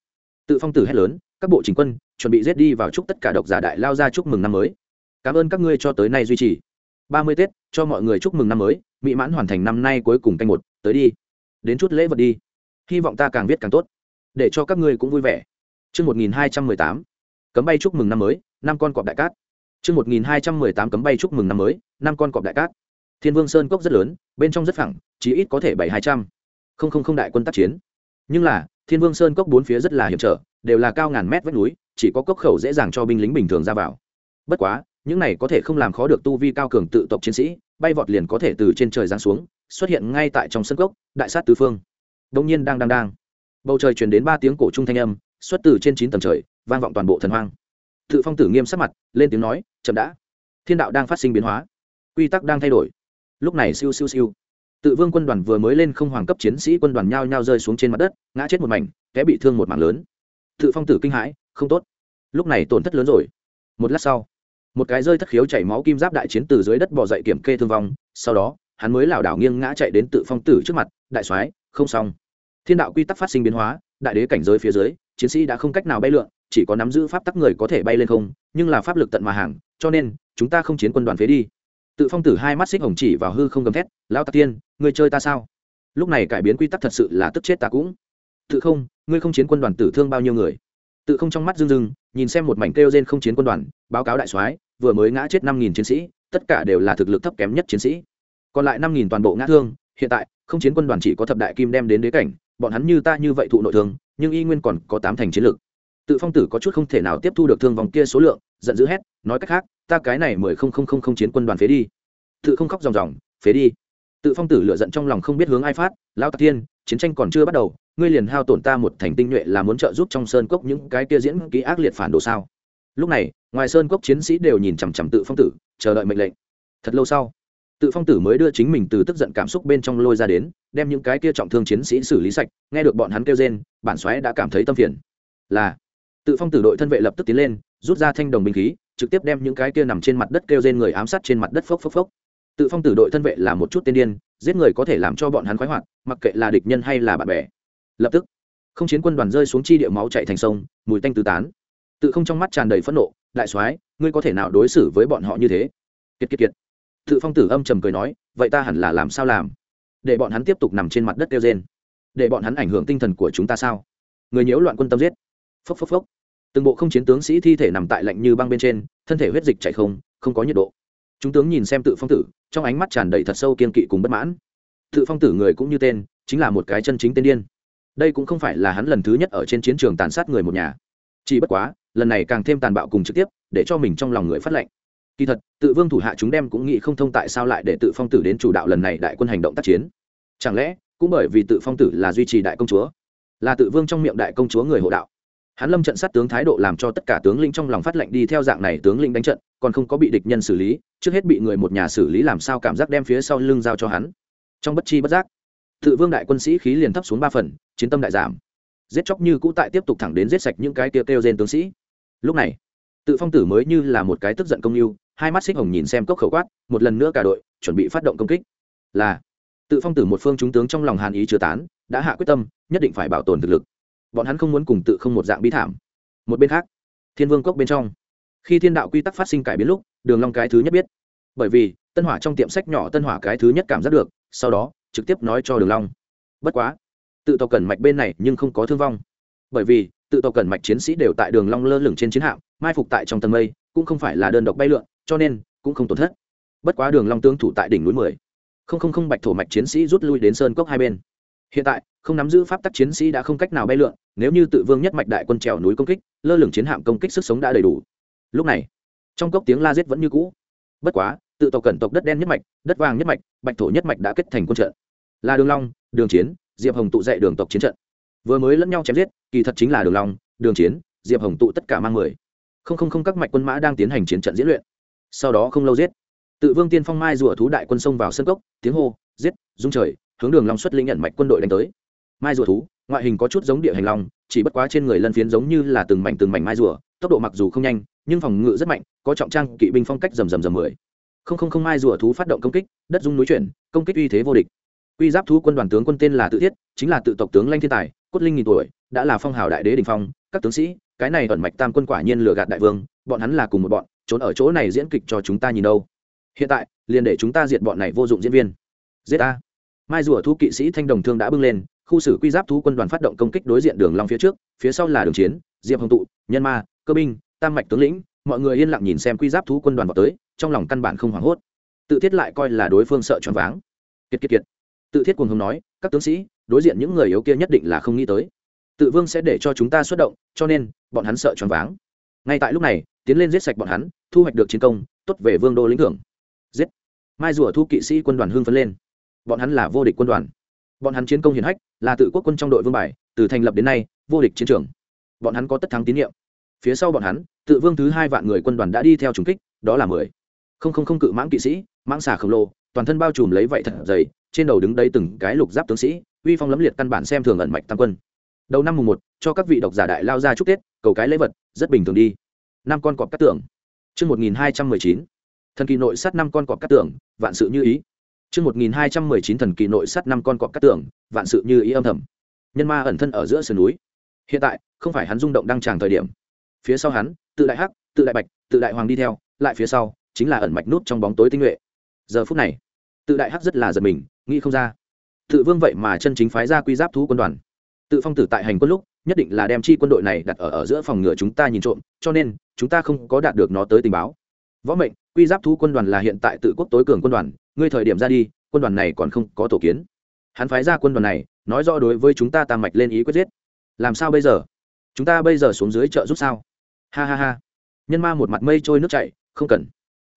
tự phong tử hét lớn, các bộ trình quân, chuẩn bị giết đi vào chúc tất cả độc giả đại lao ra chúc mừng năm mới. Cảm ơn các ngươi cho tới nay duy trì ba mươi tết cho mọi người chúc mừng năm mới mỹ mãn hoàn thành năm nay cuối cùng canh một tới đi đến chút lễ vật đi hy vọng ta càng viết càng tốt để cho các ngươi cũng vui vẻ Chương 1218. Cấm bay chúc mừng năm mới, năm con cọp đại cát. Chương 1218 cấm bay chúc mừng năm mới, năm con cọp đại cát. Thiên Vương Sơn cốc rất lớn, bên trong rất phẳng, chỉ ít có thể bảy hai trăm. Không không không đại quân tác chiến. Nhưng là, Thiên Vương Sơn cốc bốn phía rất là hiểm trở, đều là cao ngàn mét vách núi, chỉ có cốc khẩu dễ dàng cho binh lính bình thường ra vào. Bất quá, những này có thể không làm khó được tu vi cao cường tự tộc chiến sĩ, bay vọt liền có thể từ trên trời giáng xuống, xuất hiện ngay tại trong sân cốc, đại sát tứ phương. Đông nhiên đang đang đang. Bầu trời truyền đến ba tiếng cổ trung thanh âm, xuất từ trên chín tầng trời vang vọng toàn bộ thần hoang. Tự phong tử nghiêm sắc mặt lên tiếng nói chậm đã. Thiên đạo đang phát sinh biến hóa. Quy tắc đang thay đổi. Lúc này siêu siêu siêu. Tự vương quân đoàn vừa mới lên không hoàng cấp chiến sĩ quân đoàn nhao nhao rơi xuống trên mặt đất ngã chết một mảnh té bị thương một mảng lớn. Tự phong tử kinh hãi không tốt. Lúc này tổn thất lớn rồi. Một lát sau một cái rơi thất khiếu chảy máu kim giáp đại chiến từ dưới đất bỏ dậy kiểm kê thương vong, sau đó, hắn mới lảo đảo nghiêng ngã chạy đến tự phong tử trước mặt, đại soái, không xong. Thiên đạo quy tắc phát sinh biến hóa, đại đế cảnh giới phía dưới, chiến sĩ đã không cách nào bay lượn, chỉ có nắm giữ pháp tắc người có thể bay lên không, nhưng là pháp lực tận mà hàng, cho nên, chúng ta không chiến quân đoàn phế đi. Tự phong tử hai mắt xích hồng chỉ vào hư không gầm thét, lão tạc tiên người chơi ta sao? Lúc này cải biến quy tắc thật sự là tức chết ta cũng. Tự không, ngươi không chiến quân đoàn tử thương bao nhiêu người? Tự không trong mắt rưng rưng, nhìn xem một mảnh kêu trên không chiến quân đoàn, báo cáo đại soái vừa mới ngã chết năm nghìn chiến sĩ, tất cả đều là thực lực thấp kém nhất chiến sĩ. Còn lại năm nghìn toàn bộ ngã thương, hiện tại, không chiến quân đoàn chỉ có thập đại kim đem đến đế cảnh, bọn hắn như ta như vậy thụ nội thương, nhưng y nguyên còn có tám thành chiến lực. tự phong tử có chút không thể nào tiếp thu được thương vòng kia số lượng, giận dữ hét, nói cách khác, ta cái này mười không không không không chiến quân đoàn phế đi. Tự không khóc ròng ròng, phế đi. Tự phong tử lựa giận trong lòng không biết hướng ai phát, lão tạc tiên chiến tranh còn chưa bắt đầu, ngươi liền hao tổn ta một thành tinh nhuệ là muốn trợ giúp trong sơn cốc những cái kia diễn ký ác liệt phản đồ sao? Lúc này ngoài sơn cốc chiến sĩ đều nhìn chằm chằm tự phong tử, chờ đợi mệnh lệnh. Thật lâu sau, tự phong tử mới đưa chính mình từ tức giận cảm xúc bên trong lôi ra đến, đem những cái kia trọng thương chiến sĩ xử lý sạch, nghe được bọn hắn kêu rên, bản xoáy đã cảm thấy tâm phiền. Là, tự phong tử đội thân vệ lập tức tiến lên, rút ra thanh đồng binh khí, trực tiếp đem những cái kia nằm trên mặt đất kêu rên người ám sát trên mặt đất phốc phốc phốc. Tự phong tử đội thân vệ là một chút tiên điên, giết người có thể làm cho bọn hắn khoái hoạt, mặc kệ là địch nhân hay là bạn bè. Lập tức, không chiến quân đoàn rơi xuống chi địa máu chạy thành sông, mùi tanh tứ tán. Tự không trong mắt tràn đầy phẫn nộ đại soái, ngươi có thể nào đối xử với bọn họ như thế? Kiệt kiệt kiệt. Tự phong tử âm trầm cười nói, vậy ta hẳn là làm sao làm? Để bọn hắn tiếp tục nằm trên mặt đất kêu rên. Để bọn hắn ảnh hưởng tinh thần của chúng ta sao? Người nhiễu loạn quân tâm giết. Phốc phốc phốc. Từng bộ không chiến tướng sĩ thi thể nằm tại lạnh như băng bên trên, thân thể huyết dịch chảy không không có nhiệt độ. Chúng tướng nhìn xem tự phong tử, trong ánh mắt tràn đầy thật sâu kiên kỵ cùng bất mãn. Tự phong tử người cũng như tên, chính là một cái chân chính tên điên. Đây cũng không phải là hắn lần thứ nhất ở trên chiến trường tàn sát người một nhà. Chỉ bất quá lần này càng thêm tàn bạo cùng trực tiếp, để cho mình trong lòng người phát lệnh. Kỳ thật, tự vương thủ hạ chúng đem cũng nghĩ không thông tại sao lại để tự phong tử đến chủ đạo lần này đại quân hành động tác chiến. Chẳng lẽ, cũng bởi vì tự phong tử là duy trì đại công chúa, là tự vương trong miệng đại công chúa người hộ đạo? Hắn lâm trận sát tướng thái độ làm cho tất cả tướng lĩnh trong lòng phát lệnh đi theo dạng này tướng lĩnh đánh trận, còn không có bị địch nhân xử lý, trước hết bị người một nhà xử lý làm sao cảm giác đem phía sau lưng giao cho hắn. Trong bất chi bất giác, tự vương đại quân sĩ khí liền thấp xuống ba phần, chiến tâm đại giảm. Giết chóc như cũ tại tiếp tục thẳng đến giết sạch những cái kia kêu trên tướng sĩ lúc này, tự phong tử mới như là một cái tức giận công yêu hai mắt xích hồng nhìn xem cốc khẩu quát, một lần nữa cả đội, chuẩn bị phát động công kích. Là, tự phong tử một phương chúng tướng trong lòng hàn ý chưa tán, đã hạ quyết tâm, nhất định phải bảo tồn thực lực. Bọn hắn không muốn cùng tự không một dạng bí thảm. Một bên khác, thiên vương cốc bên trong, khi thiên đạo quy tắc phát sinh cải biến lúc, đường long cái thứ nhất biết. Bởi vì, tân hỏa trong tiệm sách nhỏ tân hỏa cái thứ nhất cảm giác được, sau đó, trực tiếp nói cho đường long. Bất quá, tự tộc cẩn mạch bên này nhưng không có thương vong. Bởi vì tự tộc cẩn mạch chiến sĩ đều tại đường long lơ lửng trên chiến hạm, mai phục tại trong tầng mây, cũng không phải là đơn độc bay lượn, cho nên cũng không tổn thất. Bất quá đường long tướng thủ tại đỉnh núi mười. Không không không bạch thổ mạch chiến sĩ rút lui đến sơn cốc hai bên. Hiện tại, không nắm giữ pháp tắc chiến sĩ đã không cách nào bay lượn, nếu như tự vương nhất mạch đại quân trèo núi công kích, lơ lửng chiến hạm công kích sức sống đã đầy đủ. Lúc này, trong cốc tiếng la giết vẫn như cũ. Bất quá, tự tộc cẩn tộc đất đen nhất mạch, đất vàng nhất mạch, bạch thổ nhất mạch đã kết thành quân trận. Là đường long, đường chiến, diệp hồng tụ dạy đường tộc chiến trận vừa mới lẫn nhau chém giết, kỳ thật chính là đường long, đường chiến, diệp hồng tụ tất cả mang mười. Không không không, các mạch quân mã đang tiến hành chiến trận diễn luyện. Sau đó không lâu giết. Tự vương tiên phong mai rùa thú đại quân xông vào sân cốc, tiếng hô, giết dung trời, hướng đường long xuất lĩnh nhận mạch quân đội đánh tới. Mai rùa thú, ngoại hình có chút giống địa hành long, chỉ bất quá trên người lân phiến giống như là từng mảnh từng mảnh mai rùa, tốc độ mặc dù không nhanh, nhưng phòng ngự rất mạnh, có trọng trang, kỵ binh phong cách rầm rầm rầm mười. Không không không, mai rùa thú phát động công kích, đất dung núi chuyển, công kích uy thế vô địch. Quy giáp thú quân đoàn tướng quân tên là tự thiết, chính là tự tộc tướng lanh thiên tài cốt linh nghìn tuổi, đã là phong hào đại đế đình phong, các tướng sĩ, cái này ẩn mạch tam quân quả nhiên lừa gạt đại vương, bọn hắn là cùng một bọn, trốn ở chỗ này diễn kịch cho chúng ta nhìn đâu. Hiện tại, liền để chúng ta diệt bọn này vô dụng diễn viên. Giết a mai rùa thú kỵ sĩ thanh đồng thương đã bưng lên, khu xử quy giáp thú quân đoàn phát động công kích đối diện đường long phía trước, phía sau là đường chiến, diệp hồng tụ, nhân ma, cơ binh, tam mạch tướng lĩnh, mọi người yên lặng nhìn xem quy giáp thú quân đoàn vào tới, trong lòng căn bản không hoảng hốt. Tự thiết lại coi là đối phương sợ choáng váng. Kiệt kiệt kiệt. Tự thiết cuồng hùng nói, các tướng sĩ đối diện những người yếu kia nhất định là không nghĩ tới. Tự vương sẽ để cho chúng ta xuất động, cho nên, bọn hắn sợ choáng váng. Ngay tại lúc này, tiến lên giết sạch bọn hắn, thu hoạch được chiến công, tốt về vương đô lĩnh thưởng. Giết. Mai rùa thu kỵ sĩ quân đoàn hương phấn lên. Bọn hắn là vô địch quân đoàn. Bọn hắn chiến công hiển hách, là tự quốc quân trong đội vương bài, từ thành lập đến nay, vô địch chiến trường. Bọn hắn có tất thắng tín nhiệm. Phía sau bọn hắn, tự vương thứ hai vạn người quân đoàn đã đi theo trùng kích, đó là mười. Không không không cự mãng kỵ sĩ, mãng xà khổng lồ, toàn thân bao trùm lấy vậy thật dày, trên đầu đứng đây từng cái lục giáp tướng sĩ uy phong lấm liệt căn bản xem thường ẩn mạch tam quân đầu năm mùng một cho các vị độc giả đại lao ra chúc tết cầu cái lễ vật rất bình thường đi năm con cọp cắt tưởng chương một nghìn hai trăm mười chín thần kỳ nội sát năm con cọp cắt tưởng vạn sự như ý Chương 1219 thần kỳ nội sát năm con cọp cắt tượng, vạn sự như ý âm thầm. Nhân ma ẩn thân ở giữa sườn núi. Hiện tại, không phải hắn rung động đang tràng thời điểm. Phía sau hắn, tự đại hắc, tự đại bạch, tự đại hoàng đi theo, lại phía sau, chính là ẩn mạch nút trong bóng tối tinh nhuệ. Giờ phút này, tự đại hắc rất là giật mình, nghĩ không ra. Tự vương vậy mà chân chính phái ra quy giáp thú quân đoàn. Tự phong tử tại hành quân lúc, nhất định là đem chi quân đội này đặt ở ở giữa phòng ngựa chúng ta nhìn trộm, cho nên chúng ta không có đạt được nó tới tình báo. Võ mệnh, quy giáp thú quân đoàn là hiện tại tự quốc tối cường quân đoàn, ngươi thời điểm ra đi quân đoàn này còn không có tổ kiến. Hắn phái ra quân đoàn này nói rõ đối với chúng ta tam mạch lên ý quyết giết. Làm sao bây giờ? Chúng ta bây giờ xuống dưới chợ giúp sao? Ha ha ha. Nhân ma một mặt mây trôi nước chảy không cần.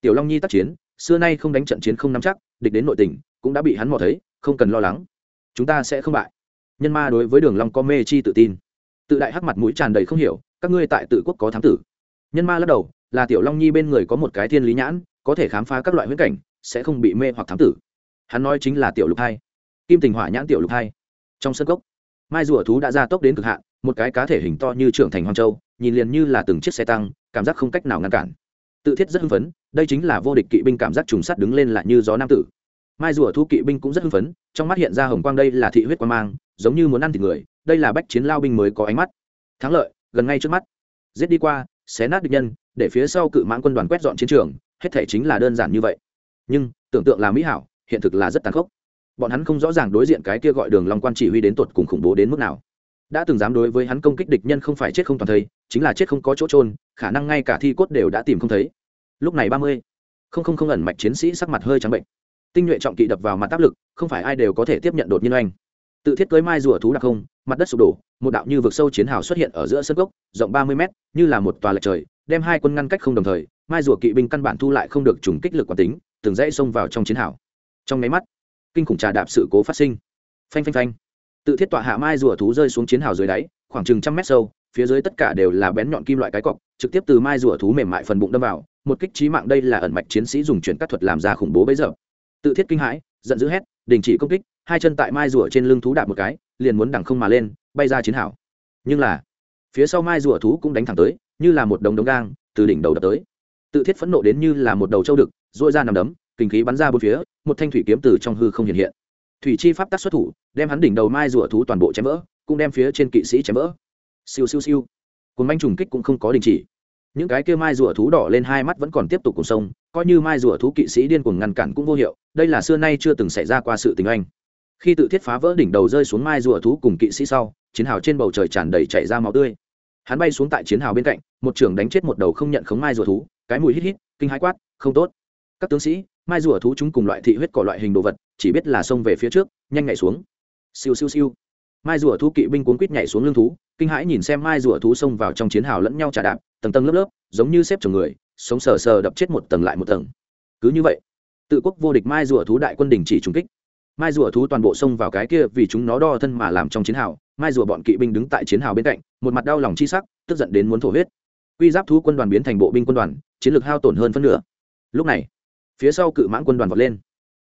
Tiểu long nhi tác chiến xưa nay không đánh trận chiến không nắm chắc địch đến nội tình cũng đã bị hắn mò thấy không cần lo lắng. Chúng ta sẽ không bại. Nhân ma đối với đường long có mê chi tự tin. Tự đại hắc mặt mũi tràn đầy không hiểu, các ngươi tại tự quốc có thám tử. Nhân ma lắc đầu, là tiểu long nhi bên người có một cái thiên lý nhãn, có thể khám phá các loại huyễn cảnh, sẽ không bị mê hoặc thám tử. Hắn nói chính là tiểu lục hai. Kim tình hỏa nhãn tiểu lục hai. Trong sân cốc, mai rùa thú đã ra tốc đến cực hạn, một cái cá thể hình to như trưởng thành hoang châu, nhìn liền như là từng chiếc xe tăng, cảm giác không cách nào ngăn cản. Tự thiết rất hưng phấn, đây chính là vô địch kỵ binh cảm giác trùng sắt đứng lên lại như gió nam tử mai rùa thu kỵ binh cũng rất hưng phấn, trong mắt hiện ra hồng quang đây là thị huyết quang mang, giống như muốn ăn thịt người, đây là bách chiến lao binh mới có ánh mắt. Thắng lợi, gần ngay trước mắt. Giết đi qua, xé nát địch nhân, để phía sau cự mãn quân đoàn quét dọn chiến trường, hết thể chính là đơn giản như vậy. Nhưng, tưởng tượng là mỹ hảo, hiện thực là rất tàn khốc. Bọn hắn không rõ ràng đối diện cái kia gọi đường long quan chỉ huy đến tột cùng khủng bố đến mức nào. Đã từng dám đối với hắn công kích địch nhân không phải chết không toàn thây, chính là chết không có chỗ trôn khả năng ngay cả thi cốt đều đã tìm không thấy. Lúc này ba mươi, không không không ẩn mạch chiến sĩ sắc mặt hơi trắng bệnh tinh nhuệ trọng kỵ đập vào mặt áp lực, không phải ai đều có thể tiếp nhận đột nhiên oanh. Tự thiết cưới mai rùa thú đặc không mặt đất sụp đổ, một đạo như vực sâu chiến hào xuất hiện ở giữa sân gốc, rộng ba mươi mét, như là một tòa lệch trời, đem hai quân ngăn cách không đồng thời, mai rùa kỵ binh căn bản thu lại không được trùng kích lực quán tính, từng dãy xông vào trong chiến hào. Trong máy mắt, kinh khủng trà đạp sự cố phát sinh. Phanh phanh phanh. Tự thiết tọa hạ mai rùa thú rơi xuống chiến hào dưới đáy, khoảng chừng trăm mét sâu, phía dưới tất cả đều là bén nhọn kim loại cái cọc, trực tiếp từ mai rùa thú mềm mại phần bụng đâm vào, một kích trí mạng đây là ẩn mạch chiến sĩ dùng chuyển các thuật làm ra khủng bố bấy giờ tự thiết kinh hãi, giận dữ hét, đình chỉ công kích, hai chân tại mai rùa trên lưng thú đạp một cái, liền muốn đằng không mà lên, bay ra chiến hảo. nhưng là, phía sau mai rùa thú cũng đánh thẳng tới, như là một đồng đống gang, từ đỉnh đầu đập tới. Tự thiết phẫn nộ đến như là một đầu trâu đực dội ra nằm đấm, kinh khí bắn ra bốn phía, một thanh thủy kiếm từ trong hư không hiện hiện. Thủy chi pháp tác xuất thủ, đem hắn đỉnh đầu mai rùa thú toàn bộ chém vỡ, cũng đem phía trên kỵ sĩ chém vỡ. Siêu siêu siêu. Cuốn manh trùng kích cũng không có đình chỉ những cái kia mai rùa thú đỏ lên hai mắt vẫn còn tiếp tục cùng sông, coi như mai rùa thú kỵ sĩ điên cuồng ngăn cản cũng vô hiệu, đây là xưa nay chưa từng xảy ra qua sự tình anh. Khi tự thiết phá vỡ đỉnh đầu rơi xuống mai rùa thú cùng kỵ sĩ sau, chiến hào trên bầu trời tràn đầy chảy ra máu tươi. Hắn bay xuống tại chiến hào bên cạnh, một trưởng đánh chết một đầu không nhận khống mai rùa thú, cái mùi hít hít, kinh hãi quát, không tốt. Các tướng sĩ, mai rùa thú chúng cùng loại thị huyết cỏ loại hình đồ vật, chỉ biết là xông về phía trước, nhanh nhảy xuống. Siêu siêu siêu mai rùa thú kỵ binh cuốn quýt nhảy xuống lưng thú, kinh hãi nhìn xem mai rùa thú xông vào trong chiến hào lẫn nhau trả đạp, tầng tầng lớp lớp, giống như xếp chồng người, sống sờ sờ đập chết một tầng lại một tầng. Cứ như vậy, tự quốc vô địch mai rùa thú đại quân đình chỉ trùng kích. Mai rùa thú toàn bộ xông vào cái kia vì chúng nó đo thân mà làm trong chiến hào, mai rùa bọn kỵ binh đứng tại chiến hào bên cạnh, một mặt đau lòng chi sắc, tức giận đến muốn thổ huyết. Quy giáp thú quân đoàn biến thành bộ binh quân đoàn, chiến lược hao tổn hơn phân nửa. Lúc này, phía sau cự mãn quân đoàn vọt lên.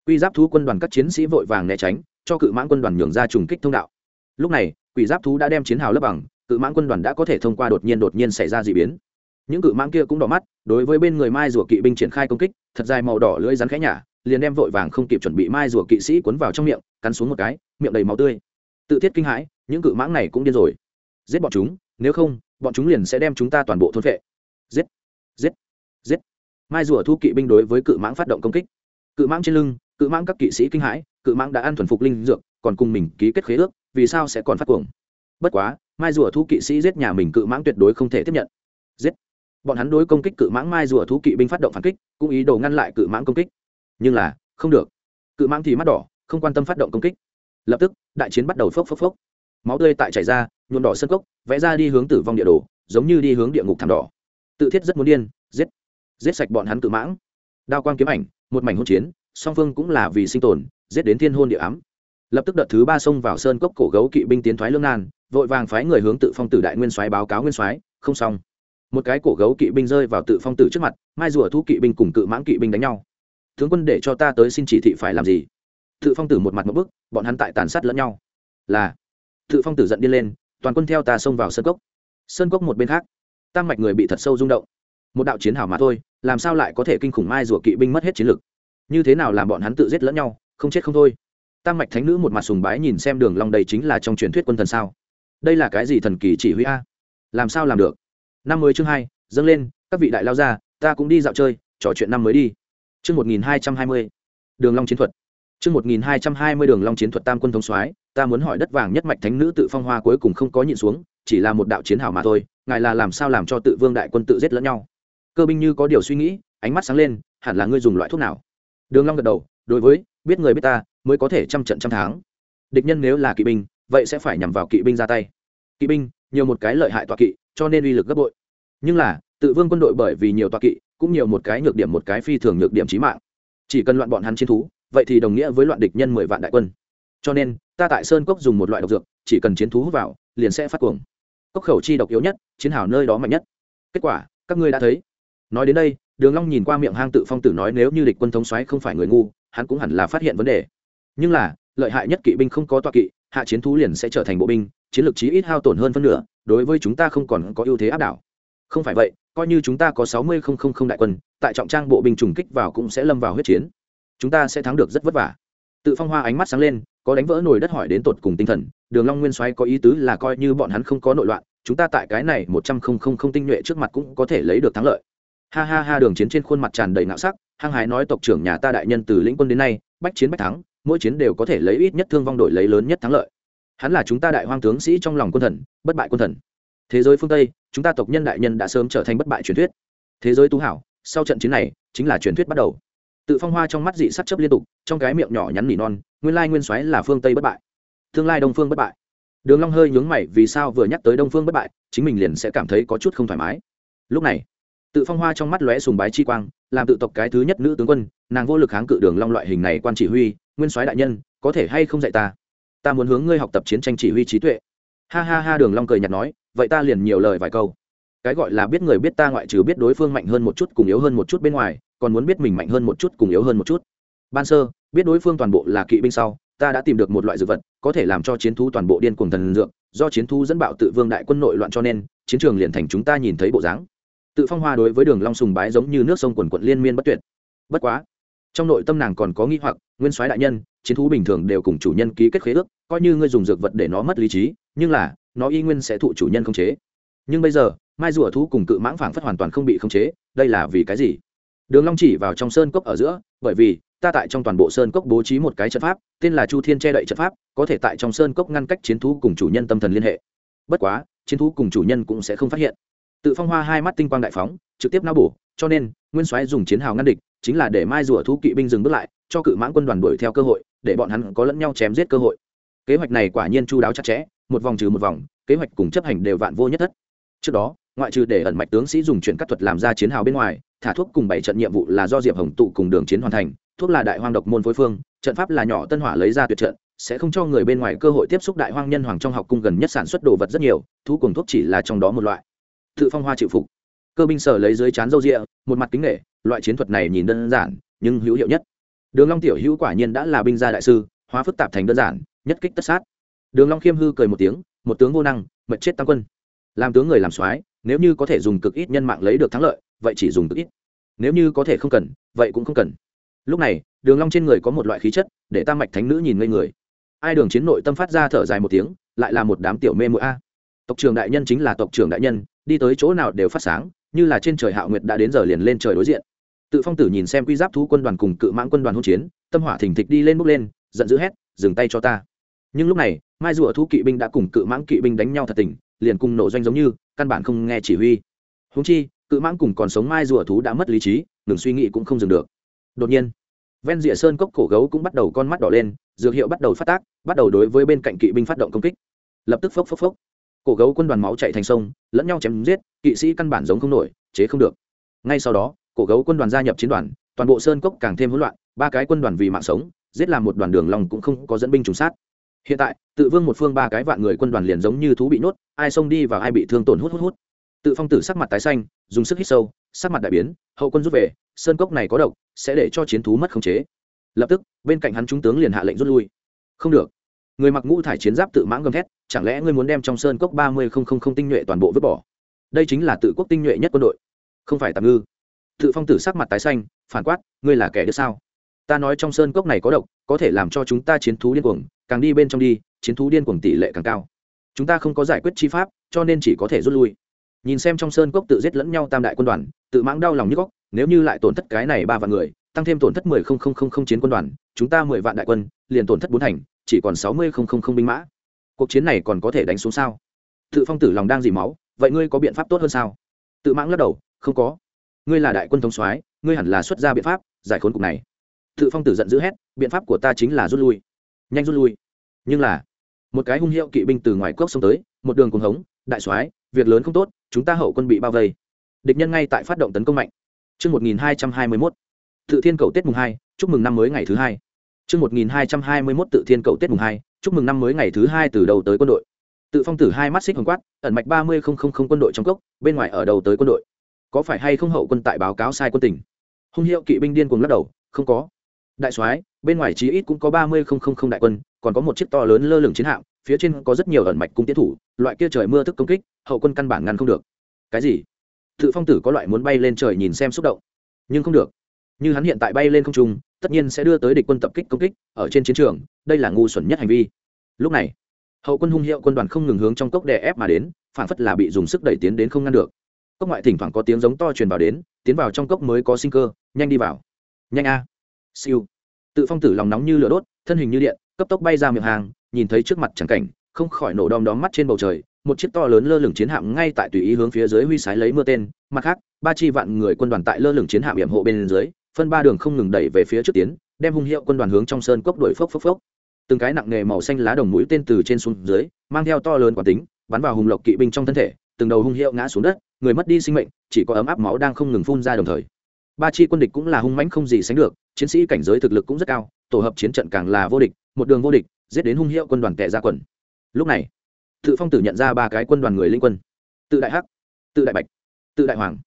Quy giáp thú quân đoàn các chiến sĩ vội vàng né tránh, cho cự mãn quân đoàn nhường ra trùng kích thông đạo lúc này, quỷ giáp thú đã đem chiến hào lấp bằng, cự mãn quân đoàn đã có thể thông qua đột nhiên đột nhiên xảy ra d ị biến. Những cự mãn kia cũng đỏ mắt, đối với bên người mai rùa kỵ binh triển khai công kích, thật dài màu đỏ lưỡi rắn khẽ nhả, liền đem vội vàng không kịp chuẩn bị mai rùa kỵ sĩ cuốn vào trong miệng, cắn xuống một cái, miệng đầy máu tươi. Tự thiết kinh hãi, những cự mãng này cũng điên rồi. Giết bọn chúng, nếu không, bọn chúng liền sẽ đem chúng ta toàn bộ thôn vệ giết giết giết. Mai rùa thu kỵ binh đối với cự mãng phát động công kích. Cự mãng trên lưng, cự mãng các kỵ sĩ kinh hãi, cự mãng đã ăn thuần phục linh dược, còn cùng mình ký kết khế ước vì sao sẽ còn phát cuồng? Bất quá, mai rùa thú kỵ sĩ giết nhà mình cự mãng tuyệt đối không thể tiếp nhận. Giết! Bọn hắn đối công kích cự mãng mai rùa thú kỵ binh phát động phản kích, cũng ý đồ ngăn lại cự mãng công kích. Nhưng là, không được. Cự mãng thì mắt đỏ, không quan tâm phát động công kích. Lập tức, đại chiến bắt đầu phốc phốc phốc. Máu tươi tại chảy ra, nhuộm đỏ sân cốc, vẽ ra đi hướng tử vong địa đồ, giống như đi hướng địa ngục thảm đỏ. Tự thiết rất muốn điên, giết! Giết sạch bọn hắn cự mãng. Đao quang kiếm ảnh, một mảnh hôn chiến, song phương cũng là vì sinh tồn, giết đến thiên hôn địa ám lập tức đợt thứ ba xông vào sơn cốc cổ gấu kỵ binh tiến thoái lương nan, vội vàng phái người hướng tự phong tử đại nguyên soái báo cáo nguyên soái, không xong. Một cái cổ gấu kỵ binh rơi vào tự phong tử trước mặt, mai rùa thu kỵ binh cùng cự mãng kỵ binh đánh nhau. Tướng quân để cho ta tới xin chỉ thị phải làm gì? Tự phong tử một mặt một bức, bọn hắn tại tàn sát lẫn nhau. Là. Tự phong tử giận đi lên, toàn quân theo ta xông vào sơn cốc. Sơn cốc một bên khác, tam mạch người bị thật sâu rung động. Một đạo chiến hào mà thôi, làm sao lại có thể kinh khủng mai rùa kỵ binh mất hết chiến lực? Như thế nào làm bọn hắn tự giết lẫn nhau, không chết không thôi? Tam mạch thánh nữ một mặt sùng bái nhìn xem đường long đây chính là trong truyền thuyết quân thần sao. Đây là cái gì thần kỳ chỉ huy a? Làm sao làm được? Năm mới chương hai, dâng lên, các vị đại lao ra, ta cũng đi dạo chơi, trò chuyện năm mới đi. Chương một nghìn hai trăm hai mươi, đường long chiến thuật. Chương một nghìn hai trăm hai mươi đường long chiến thuật tam quân thống soái, ta muốn hỏi đất vàng nhất mạch thánh nữ tự phong hoa cuối cùng không có nhịn xuống, chỉ là một đạo chiến hào mà thôi, ngài là làm sao làm cho tự vương đại quân tự giết lẫn nhau? Cơ binh như có điều suy nghĩ, ánh mắt sáng lên, hẳn là ngươi dùng loại thuốc nào? Đường long gật đầu, đối với, biết người biết ta mới có thể trăm trận trăm tháng. Địch nhân nếu là kỵ binh, vậy sẽ phải nhằm vào kỵ binh ra tay. Kỵ binh, nhiều một cái lợi hại tọa kỵ, cho nên uy lực gấp bội. Nhưng là, tự vương quân đội bởi vì nhiều tọa kỵ, cũng nhiều một cái nhược điểm một cái phi thường nhược điểm chí mạng. Chỉ cần loạn bọn hắn chiến thú, vậy thì đồng nghĩa với loạn địch nhân mười vạn đại quân. Cho nên, ta tại sơn cốc dùng một loại độc dược, chỉ cần chiến thú hút vào, liền sẽ phát cuồng. Cốc khẩu chi độc yếu nhất, chiến hào nơi đó mạnh nhất. Kết quả, các ngươi đã thấy. Nói đến đây, đường long nhìn qua miệng hang tự phong tử nói nếu như địch quân thống soái không phải người ngu, hắn cũng hẳn là phát hiện vấn đề nhưng là, lợi hại nhất kỵ binh không có toa kỵ, hạ chiến thú liền sẽ trở thành bộ binh, chiến lược chí ít hao tổn hơn phân nửa, đối với chúng ta không còn có ưu thế áp đảo. Không phải vậy, coi như chúng ta có sáu mươi không không không đại quân, tại trọng trang bộ binh trùng kích vào cũng sẽ lâm vào huyết chiến. Chúng ta sẽ thắng được rất vất vả. Tự phong hoa ánh mắt sáng lên, có đánh vỡ nồi đất hỏi đến tột cùng tinh thần, đường long nguyên xoáy có ý tứ là coi như bọn hắn không có nội loạn, chúng ta tại cái này một trăm không không không tinh nhuệ trước mặt cũng có thể lấy được thắng lợi. Ha ha ha, đường chiến trên khuôn mặt tràn đầy ngạo sắc, hăng hái nói tộc trưởng nhà ta đại nhân từ lĩnh quân đến nay, bách chiến bách thắng mỗi chiến đều có thể lấy ít nhất thương vong đổi lấy lớn nhất thắng lợi. Hắn là chúng ta đại hoang tướng sĩ trong lòng quân thần, bất bại quân thần. Thế giới phương tây, chúng ta tộc nhân đại nhân đã sớm trở thành bất bại truyền thuyết. Thế giới tu hảo, sau trận chiến này, chính là truyền thuyết bắt đầu. Tự phong hoa trong mắt dị sắc chấp liên tục, trong cái miệng nhỏ nhắn nỉ non, nguyên lai nguyên soái là phương tây bất bại. Tương lai đông phương bất bại. Đường long hơi nhướng mày vì sao vừa nhắc tới đông phương bất bại, chính mình liền sẽ cảm thấy có chút không thoải mái. Lúc này, tự phong hoa trong mắt lóe sùng bái chi quang, làm tự tộc cái thứ nhất nữ tướng quân, nàng vô lực kháng cự đường long loại hình này quan chỉ huy nguyên soái đại nhân, có thể hay không dạy ta? Ta muốn hướng ngươi học tập chiến tranh chỉ huy trí tuệ. Ha ha ha, đường long cười nhạt nói, vậy ta liền nhiều lời vài câu. Cái gọi là biết người biết ta ngoại trừ biết đối phương mạnh hơn một chút cùng yếu hơn một chút bên ngoài, còn muốn biết mình mạnh hơn một chút cùng yếu hơn một chút. Ban sơ, biết đối phương toàn bộ là kỵ binh sau, ta đã tìm được một loại dược vật, có thể làm cho chiến thú toàn bộ điên cuồng thần dược, do chiến thú dẫn bạo tự vương đại quân nội loạn cho nên, chiến trường liền thành chúng ta nhìn thấy bộ dáng. Tự phong hoa đối với đường long sùng bái giống như nước sông quần quận liên miên bất tuyệt. Bất quá trong nội tâm nàng còn có nghi hoặc, nguyên soái đại nhân, chiến thú bình thường đều cùng chủ nhân ký kết khế ước, coi như ngươi dùng dược vật để nó mất lý trí, nhưng là, nó y nguyên sẽ thụ chủ nhân khống chế. Nhưng bây giờ, mai rùa thú cùng cự mãng phảng phất hoàn toàn không bị khống chế, đây là vì cái gì? Đường long chỉ vào trong sơn cốc ở giữa, bởi vì, ta tại trong toàn bộ sơn cốc bố trí một cái trận pháp, tên là chu thiên che đậy trận pháp, có thể tại trong sơn cốc ngăn cách chiến thú cùng chủ nhân tâm thần liên hệ. Bất quá, chiến thú cùng chủ nhân cũng sẽ không phát hiện. Tự phong hoa hai mắt tinh quang đại phóng, trực tiếp nao bổ, cho nên nguyên soái dùng chiến hào ngăn địch, chính là để mai rùa thú kỵ binh dừng bước lại, cho cự mãng quân đoàn đuổi theo cơ hội, để bọn hắn có lẫn nhau chém giết cơ hội. Kế hoạch này quả nhiên chu đáo chặt chẽ, một vòng trừ một vòng, kế hoạch cùng chấp hành đều vạn vô nhất thất. Trước đó, ngoại trừ để ẩn mạch tướng sĩ dùng chuyển cắt thuật làm ra chiến hào bên ngoài, thả thuốc cùng bảy trận nhiệm vụ là do diệp hồng tụ cùng đường chiến hoàn thành, thuốc là đại hoang độc môn phối phương, trận pháp là nhỏ tân hỏa lấy ra tuyệt trận, sẽ không cho người bên ngoài cơ hội tiếp xúc đại hoang nhân hoàng trong học cung gần nhất sản xuất đồ vật rất nhiều, thú cùng thuốc chỉ là trong đó một loại. Tự phong hoa chịu phục. Cơ binh sở lấy dưới chán dâu rịa một mặt kính nghệ loại chiến thuật này nhìn đơn giản, nhưng hữu hiệu nhất. Đường long tiểu hữu quả nhiên đã là binh gia đại sư, hóa phức tạp thành đơn giản, nhất kích tất sát. Đường long khiêm hư cười một tiếng, một tướng vô năng mật chết tăng quân. Làm tướng người làm soái, nếu như có thể dùng cực ít nhân mạng lấy được thắng lợi, vậy chỉ dùng cực ít. Nếu như có thể không cần, vậy cũng không cần. Lúc này, đường long trên người có một loại khí chất, để tam mạch thánh nữ nhìn ngây người. Ai đường chiến nội tâm phát ra thở dài một tiếng, lại là một đám tiểu mê mũi a. Tộc trưởng đại nhân chính là tộc trưởng đại nhân, đi tới chỗ nào đều phát sáng như là trên trời hạo nguyệt đã đến giờ liền lên trời đối diện. Tự phong tử nhìn xem quy giáp thú quân đoàn cùng cự mãng quân đoàn hỗn chiến, tâm hỏa thình thịch đi lên bước lên, giận dữ hét, dừng tay cho ta. Nhưng lúc này, mai rùa thú kỵ binh đã cùng cự mãng kỵ binh đánh nhau thật tình, liền cùng nổ doanh giống như, căn bản không nghe chỉ huy. Húng chi, cự mãng cùng còn sống mai rùa thú đã mất lý trí, ngừng suy nghĩ cũng không dừng được. Đột nhiên, ven rìa sơn cốc cổ gấu cũng bắt đầu con mắt đỏ lên, dược hiệu bắt đầu phát tác, bắt đầu đối với bên cạnh kỵ binh phát động công kích. Lập tức phốc phốc phốc cổ gấu quân đoàn máu chạy thành sông lẫn nhau chém giết kỵ sĩ căn bản giống không nổi chế không được. Ngay sau đó cổ gấu quân đoàn gia nhập chiến đoàn toàn bộ sơn cốc càng thêm hỗn loạn ba cái quân đoàn vì mạng sống giết làm một đoàn đường lòng cũng không có dẫn binh trùng sát. Hiện tại tự vương một phương ba cái vạn người quân đoàn liền giống như thú bị nuốt, ai xông đi và ai bị thương tổn hút hút hút. Tự phong tử sắc mặt tái xanh dùng sức hít sâu sắc mặt đại biến hậu quân rút về sơn cốc này có độc sẽ để cho chiến thú mất khống chế. Lập tức bên cạnh hắn trung tướng liền hạ lệnh rút lui. Không được người mặc ngũ thải chiến giáp tự mãng gầm thét, chẳng lẽ ngươi muốn đem trong sơn cốc ba mươi không không không tinh nhuệ toàn bộ vứt bỏ? Đây chính là tự quốc tinh nhuệ nhất quân đội. Không phải tạm ngư. Tự phong tử sắc mặt tái xanh, phản quát, ngươi là kẻ đứa sao? Ta nói trong sơn cốc này có độc, có thể làm cho chúng ta chiến thú điên cuồng, càng đi bên trong đi, chiến thú điên cuồng tỷ lệ càng cao. Chúng ta không có giải quyết chi pháp, cho nên chỉ có thể rút lui. Nhìn xem trong sơn cốc tự giết lẫn nhau tam đại quân đoàn, tự mãng đau lòng như góc, nếu như lại tổn thất cái này ba vạn người, tăng thêm tổn thất mười không không không không chiến quân đoàn, chúng ta mười vạn đại quân, liền tổn thất bốn thành chỉ còn sáu mươi không không không binh mã. Cuộc chiến này còn có thể đánh xuống sao? Tự phong tử lòng đang dì máu vậy ngươi có biện pháp tốt hơn sao? Tự mãng lắc đầu không có. Ngươi là đại quân thống soái ngươi hẳn là xuất ra biện pháp giải khốn cục này. Tự phong tử giận dữ hét biện pháp của ta chính là rút lui. Nhanh rút lui. Nhưng là một cái hung hiệu kỵ binh từ ngoài cốc xông tới một đường cuồng hống đại soái việc lớn không tốt chúng ta hậu quân bị bao vây. Địch nhân ngay tại phát động tấn công mạnh. Trước 1221, tự thiên cầu tết mùng hai chúc mừng năm mới ngày thứ hai. Trước 1221 tự thiên cầu tết mùng hai, chúc mừng năm mới ngày thứ hai từ đầu tới quân đội. Tự phong tử hai mắt xích hồng quát, ẩn mạch ba mươi không không không quân đội trong cốc, bên ngoài ở đầu tới quân đội. Có phải hay không hậu quân tại báo cáo sai quân tỉnh hung hiệu kỵ binh điên cuồng lắc đầu, không có. Đại soái, bên ngoài chí ít cũng có ba mươi không không không đại quân, còn có một chiếc to lớn lơ lửng chiến hạm, phía trên có rất nhiều ẩn mạch cung tiến thủ, loại kia trời mưa thức công kích, hậu quân căn bản ngăn không được. Cái gì? Tự phong tử có loại muốn bay lên trời nhìn xem xúc động. Nhưng không được như hắn hiện tại bay lên không trung, tất nhiên sẽ đưa tới địch quân tập kích công kích ở trên chiến trường, đây là ngu xuẩn nhất hành vi. Lúc này, hậu quân hung hiệu quân đoàn không ngừng hướng trong cốc đè ép mà đến phản phất là bị dùng sức đẩy tiến đến không ngăn được. Cốc ngoại thỉnh thoảng có tiếng giống to truyền vào đến, tiến vào trong cốc mới có sinh cơ, nhanh đi vào. Nhanh a. Siêu. Tự phong tử lòng nóng như lửa đốt, thân hình như điện, cấp tốc bay ra miệng hàng, nhìn thấy trước mặt chẳng cảnh, không khỏi nổ đom đóm mắt trên bầu trời, một chiếc to lớn lơ lửng chiến hạm ngay tại tùy ý hướng phía dưới huy sái lấy mưa tên. Mặt khác, ba chi vạn người quân đoàn tại lơ lửng chiến hạm hiểm hộ bên dưới phân ba đường không ngừng đẩy về phía trước tiến, đem hung hiệu quân đoàn hướng trong sơn cốc đuổi phốc phốc phốc. Từng cái nặng nghề màu xanh lá đồng mũi tên từ trên xuống dưới, mang theo to lớn quả tính, bắn vào hùng lộc kỵ binh trong thân thể, từng đầu hung hiệu ngã xuống đất, người mất đi sinh mệnh, chỉ có ấm áp máu đang không ngừng phun ra đồng thời. Ba chi quân địch cũng là hung mãnh không gì sánh được, chiến sĩ cảnh giới thực lực cũng rất cao, tổ hợp chiến trận càng là vô địch, một đường vô địch, giết đến hung hiệu quân đoàn tệ ra quần. Lúc này, tự phong tử nhận ra ba cái quân đoàn người linh quân. Tự đại hắc, tự đại bạch, tự đại hoàng.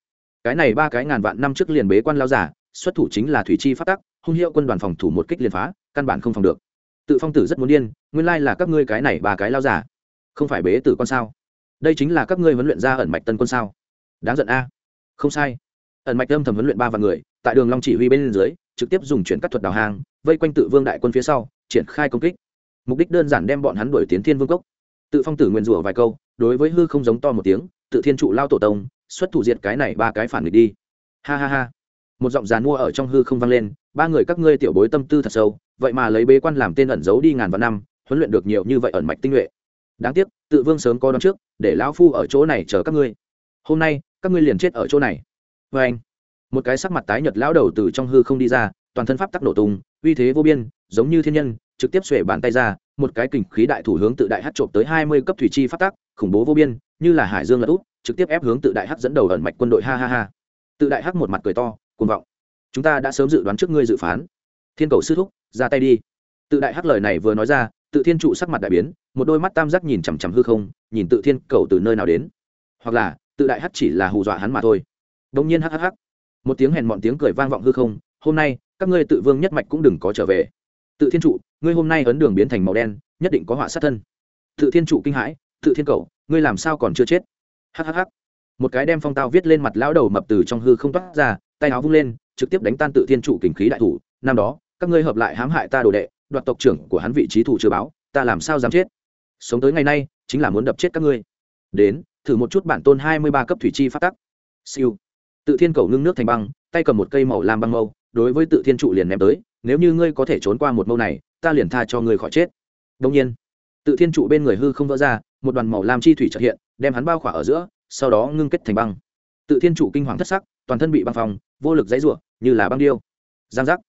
Cái này ba cái ngàn vạn năm trước liền bế quan lao giả xuất thủ chính là thủy chi phát tắc, hung hiệu quân đoàn phòng thủ một kích liền phá, căn bản không phòng được. Tự phong tử rất muốn điên, nguyên lai là các ngươi cái này ba cái lao giả. Không phải bế tử con sao? Đây chính là các ngươi huấn luyện ra ẩn mạch tân quân sao? Đáng giận a. Không sai. Ẩn mạch âm thầm huấn luyện ba vạn người, tại đường long chỉ huy bên dưới, trực tiếp dùng chuyển cắt thuật đào hàng vây quanh tự vương đại quân phía sau, triển khai công kích. Mục đích đơn giản đem bọn hắn đuổi tiến thiên vương cốc. Tự phong tử nguyên rủa vài câu, đối với hư không giống to một tiếng, tự thiên trụ lao tổ tông, xuất thủ diệt cái này ba cái phản nghịch đi. Ha ha ha một giọng giàn mua ở trong hư không vang lên, ba người các ngươi tiểu bối tâm tư thật sâu, vậy mà lấy bế quan làm tên ẩn giấu đi ngàn vạn năm, huấn luyện được nhiều như vậy ẩn mạch tinh nhuệ. Đáng tiếc, tự vương sớm có đón trước, để lão phu ở chỗ này chờ các ngươi. Hôm nay, các ngươi liền chết ở chỗ này. Vê anh, một cái sắc mặt tái nhợt lão đầu từ trong hư không đi ra, toàn thân pháp tắc nổ tung, uy thế vô biên, giống như thiên nhân, trực tiếp xuể bàn tay ra, một cái kình khí đại thủ hướng tự đại hát trộm tới hai mươi cấp thủy chi pháp tắc, khủng bố vô biên, như là hải dương lật úp, trực tiếp ép hướng tự đại hát dẫn đầu ẩn mạch quân đội, ha ha ha. Tự đại hát một mặt cười to cuồng vọng. Chúng ta đã sớm dự đoán trước ngươi dự phán. Thiên cầu sư thúc, ra tay đi. Tự đại hắc lời này vừa nói ra, tự thiên trụ sắc mặt đại biến, một đôi mắt tam giác nhìn chằm chằm hư không, nhìn tự thiên cầu từ nơi nào đến. Hoặc là, tự đại hắc chỉ là hù dọa hắn mà thôi. Đông nhiên hhh một tiếng hèn mọn tiếng cười vang vọng hư không, hôm nay, các ngươi tự vương nhất mạch cũng đừng có trở về. Tự thiên trụ, ngươi hôm nay ấn đường biến thành màu đen, nhất định có họa sát thân. Tự thiên trụ kinh hãi, tự thiên cầu, ngươi làm sao còn chưa chết? Hhh một cái đem phong tao viết lên mặt lão đầu mập từ trong hư không toát ra tay áo vung lên, trực tiếp đánh tan tự thiên trụ kình khí đại thủ. Năm đó, các ngươi hợp lại hãm hại ta đồ đệ, đoạt tộc trưởng của hắn vị trí thủ chưa báo, ta làm sao dám chết? Sống tới ngày nay, chính là muốn đập chết các ngươi. Đến, thử một chút bản tôn hai mươi ba cấp thủy chi phát tắc. Siêu. Tự thiên cầu ngưng nước thành băng, tay cầm một cây màu làm băng mâu, đối với tự thiên trụ liền ném tới, nếu như ngươi có thể trốn qua một mâu này, ta liền tha cho ngươi khỏi chết. Đông nhiên, tự thiên trụ bên người hư không vỡ ra, một đoàn màu lam chi thủy trợ hiện, đem hắn bao khỏa ở giữa, sau đó ngưng kết thành băng tự thiên Chủ kinh hoàng thất sắc, toàn thân bị băng phòng vô lực dãy ruộng như là băng điêu. Giang giác.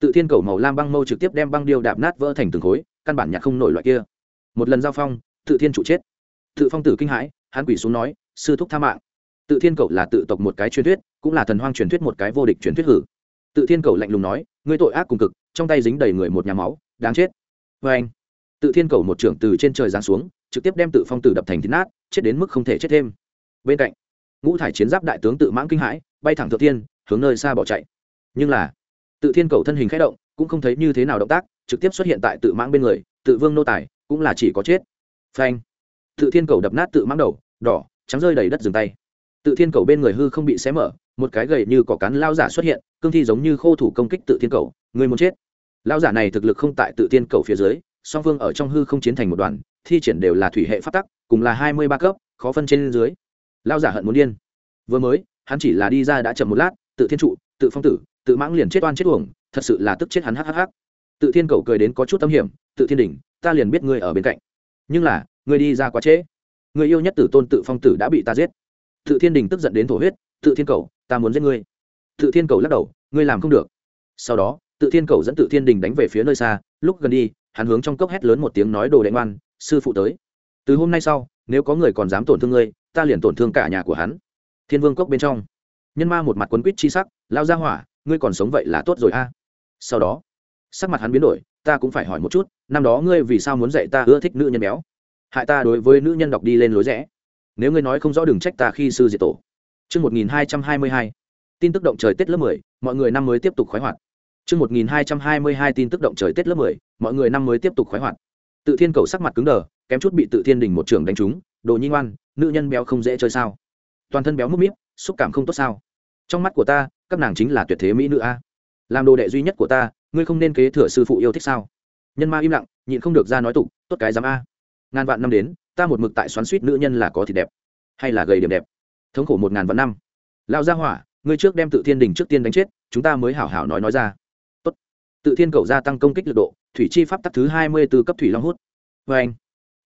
Tự thiên cầu màu lam băng mâu trực tiếp đem băng điêu đạp nát vỡ thành từng khối, căn bản nhạc không nổi loại kia. Một lần giao phong, tự thiên Chủ chết. Tự phong tử kinh hãi, hắn quỷ xuống nói, sư thúc tha mạng. Tự thiên cầu là tự tộc một cái truyền thuyết, cũng là thần hoang truyền thuyết một cái vô địch truyền thuyết hử. Tự thiên cầu lạnh lùng nói, ngươi tội ác cùng cực, trong tay dính đầy người một nhà máu, đáng chết. Vê anh, tự thiên cầu một trưởng từ trên trời giáng xuống, trực tiếp đem tự phong tử đập thành thịt nát, chết đến mức không thể chết thêm. Bên cạnh ngũ thải chiến giáp đại tướng tự mãng kinh hãi, bay thẳng thượng thiên, hướng nơi xa bỏ chạy. Nhưng là, tự thiên cầu thân hình khẽ động, cũng không thấy như thế nào động tác, trực tiếp xuất hiện tại tự mãng bên người, tự vương nô tài, cũng là chỉ có chết. Phanh. Tự thiên cầu đập nát tự mãng đầu, đỏ, trắng rơi đầy đất dừng tay. Tự thiên cầu bên người hư không bị xé mở, một cái gầy như cỏ cắn lao giả xuất hiện, cương thi giống như khô thủ công kích tự thiên cầu, người muốn chết. Lao giả này thực lực không tại tự thiên cầu phía dưới, song phương ở trong hư không chiến thành một đoàn, thi triển đều là thủy hệ phát tắc, cùng là hai mươi ba cấp, khó phân trên dưới lão giả hận muốn điên. Vừa mới, hắn chỉ là đi ra đã chậm một lát, tự thiên trụ, tự phong tử, tự mãng liền chết oan chết uổng, thật sự là tức chết hắn hhh tự thiên cầu cười đến có chút tâm hiểm, tự thiên đỉnh, ta liền biết ngươi ở bên cạnh. Nhưng là, ngươi đi ra quá trễ. Người yêu nhất tử tôn tự phong tử đã bị ta giết. Tự thiên đình tức giận đến thổ huyết, tự thiên cầu, ta muốn giết ngươi. Tự thiên cầu lắc đầu, ngươi làm không được. Sau đó, tự thiên cầu dẫn tự thiên đình đánh về phía nơi xa, lúc gần đi, hắn hướng trong cốc hét lớn một tiếng nói đồ đánh oan sư phụ tới. Từ hôm nay sau, nếu có người còn dám tổn thương ngươi ta liền tổn thương cả nhà của hắn. Thiên vương cốc bên trong nhân ma một mặt quấn quýt chi sắc lao ra hỏa ngươi còn sống vậy là tốt rồi a. Sau đó sắc mặt hắn biến đổi ta cũng phải hỏi một chút năm đó ngươi vì sao muốn dạy ta ưa thích nữ nhân béo? Hại ta đối với nữ nhân đọc đi lên lối rẽ. Nếu ngươi nói không rõ đừng trách ta khi sư diệt tổ. Trước 1222, tin tức động trời Tết lớp 10, mọi người năm mới tiếp tục khoái hoạt. Trước 1222 tin tức động trời Tết lớp 10, mọi người năm mới tiếp tục khoái hoạt. Tự Thiên cầu sắc mặt cứng đờ, kém chút bị Tự Thiên Đình một trường đánh trúng, đồ nhi ngoan, nữ nhân béo không dễ chơi sao? Toàn thân béo múp míp, xúc cảm không tốt sao? Trong mắt của ta, các nàng chính là tuyệt thế mỹ nữ a. Làm đồ đệ duy nhất của ta, ngươi không nên kế thừa sư phụ yêu thích sao? Nhân ma im lặng, nhịn không được ra nói tục, tốt cái dám a. Ngàn vạn năm đến, ta một mực tại xoắn suýt nữ nhân là có thịt đẹp, hay là gầy điểm đẹp. Thống khổ một ngàn vạn năm. Lão gia hỏa, ngươi trước đem Tự Thiên đỉnh trước tiên đánh chết, chúng ta mới hảo hảo nói nói ra Tốt. tự thiên cầu gia tăng công kích lực độ thủy chi pháp tắc thứ hai mươi b ố cấp thủy long hút vê anh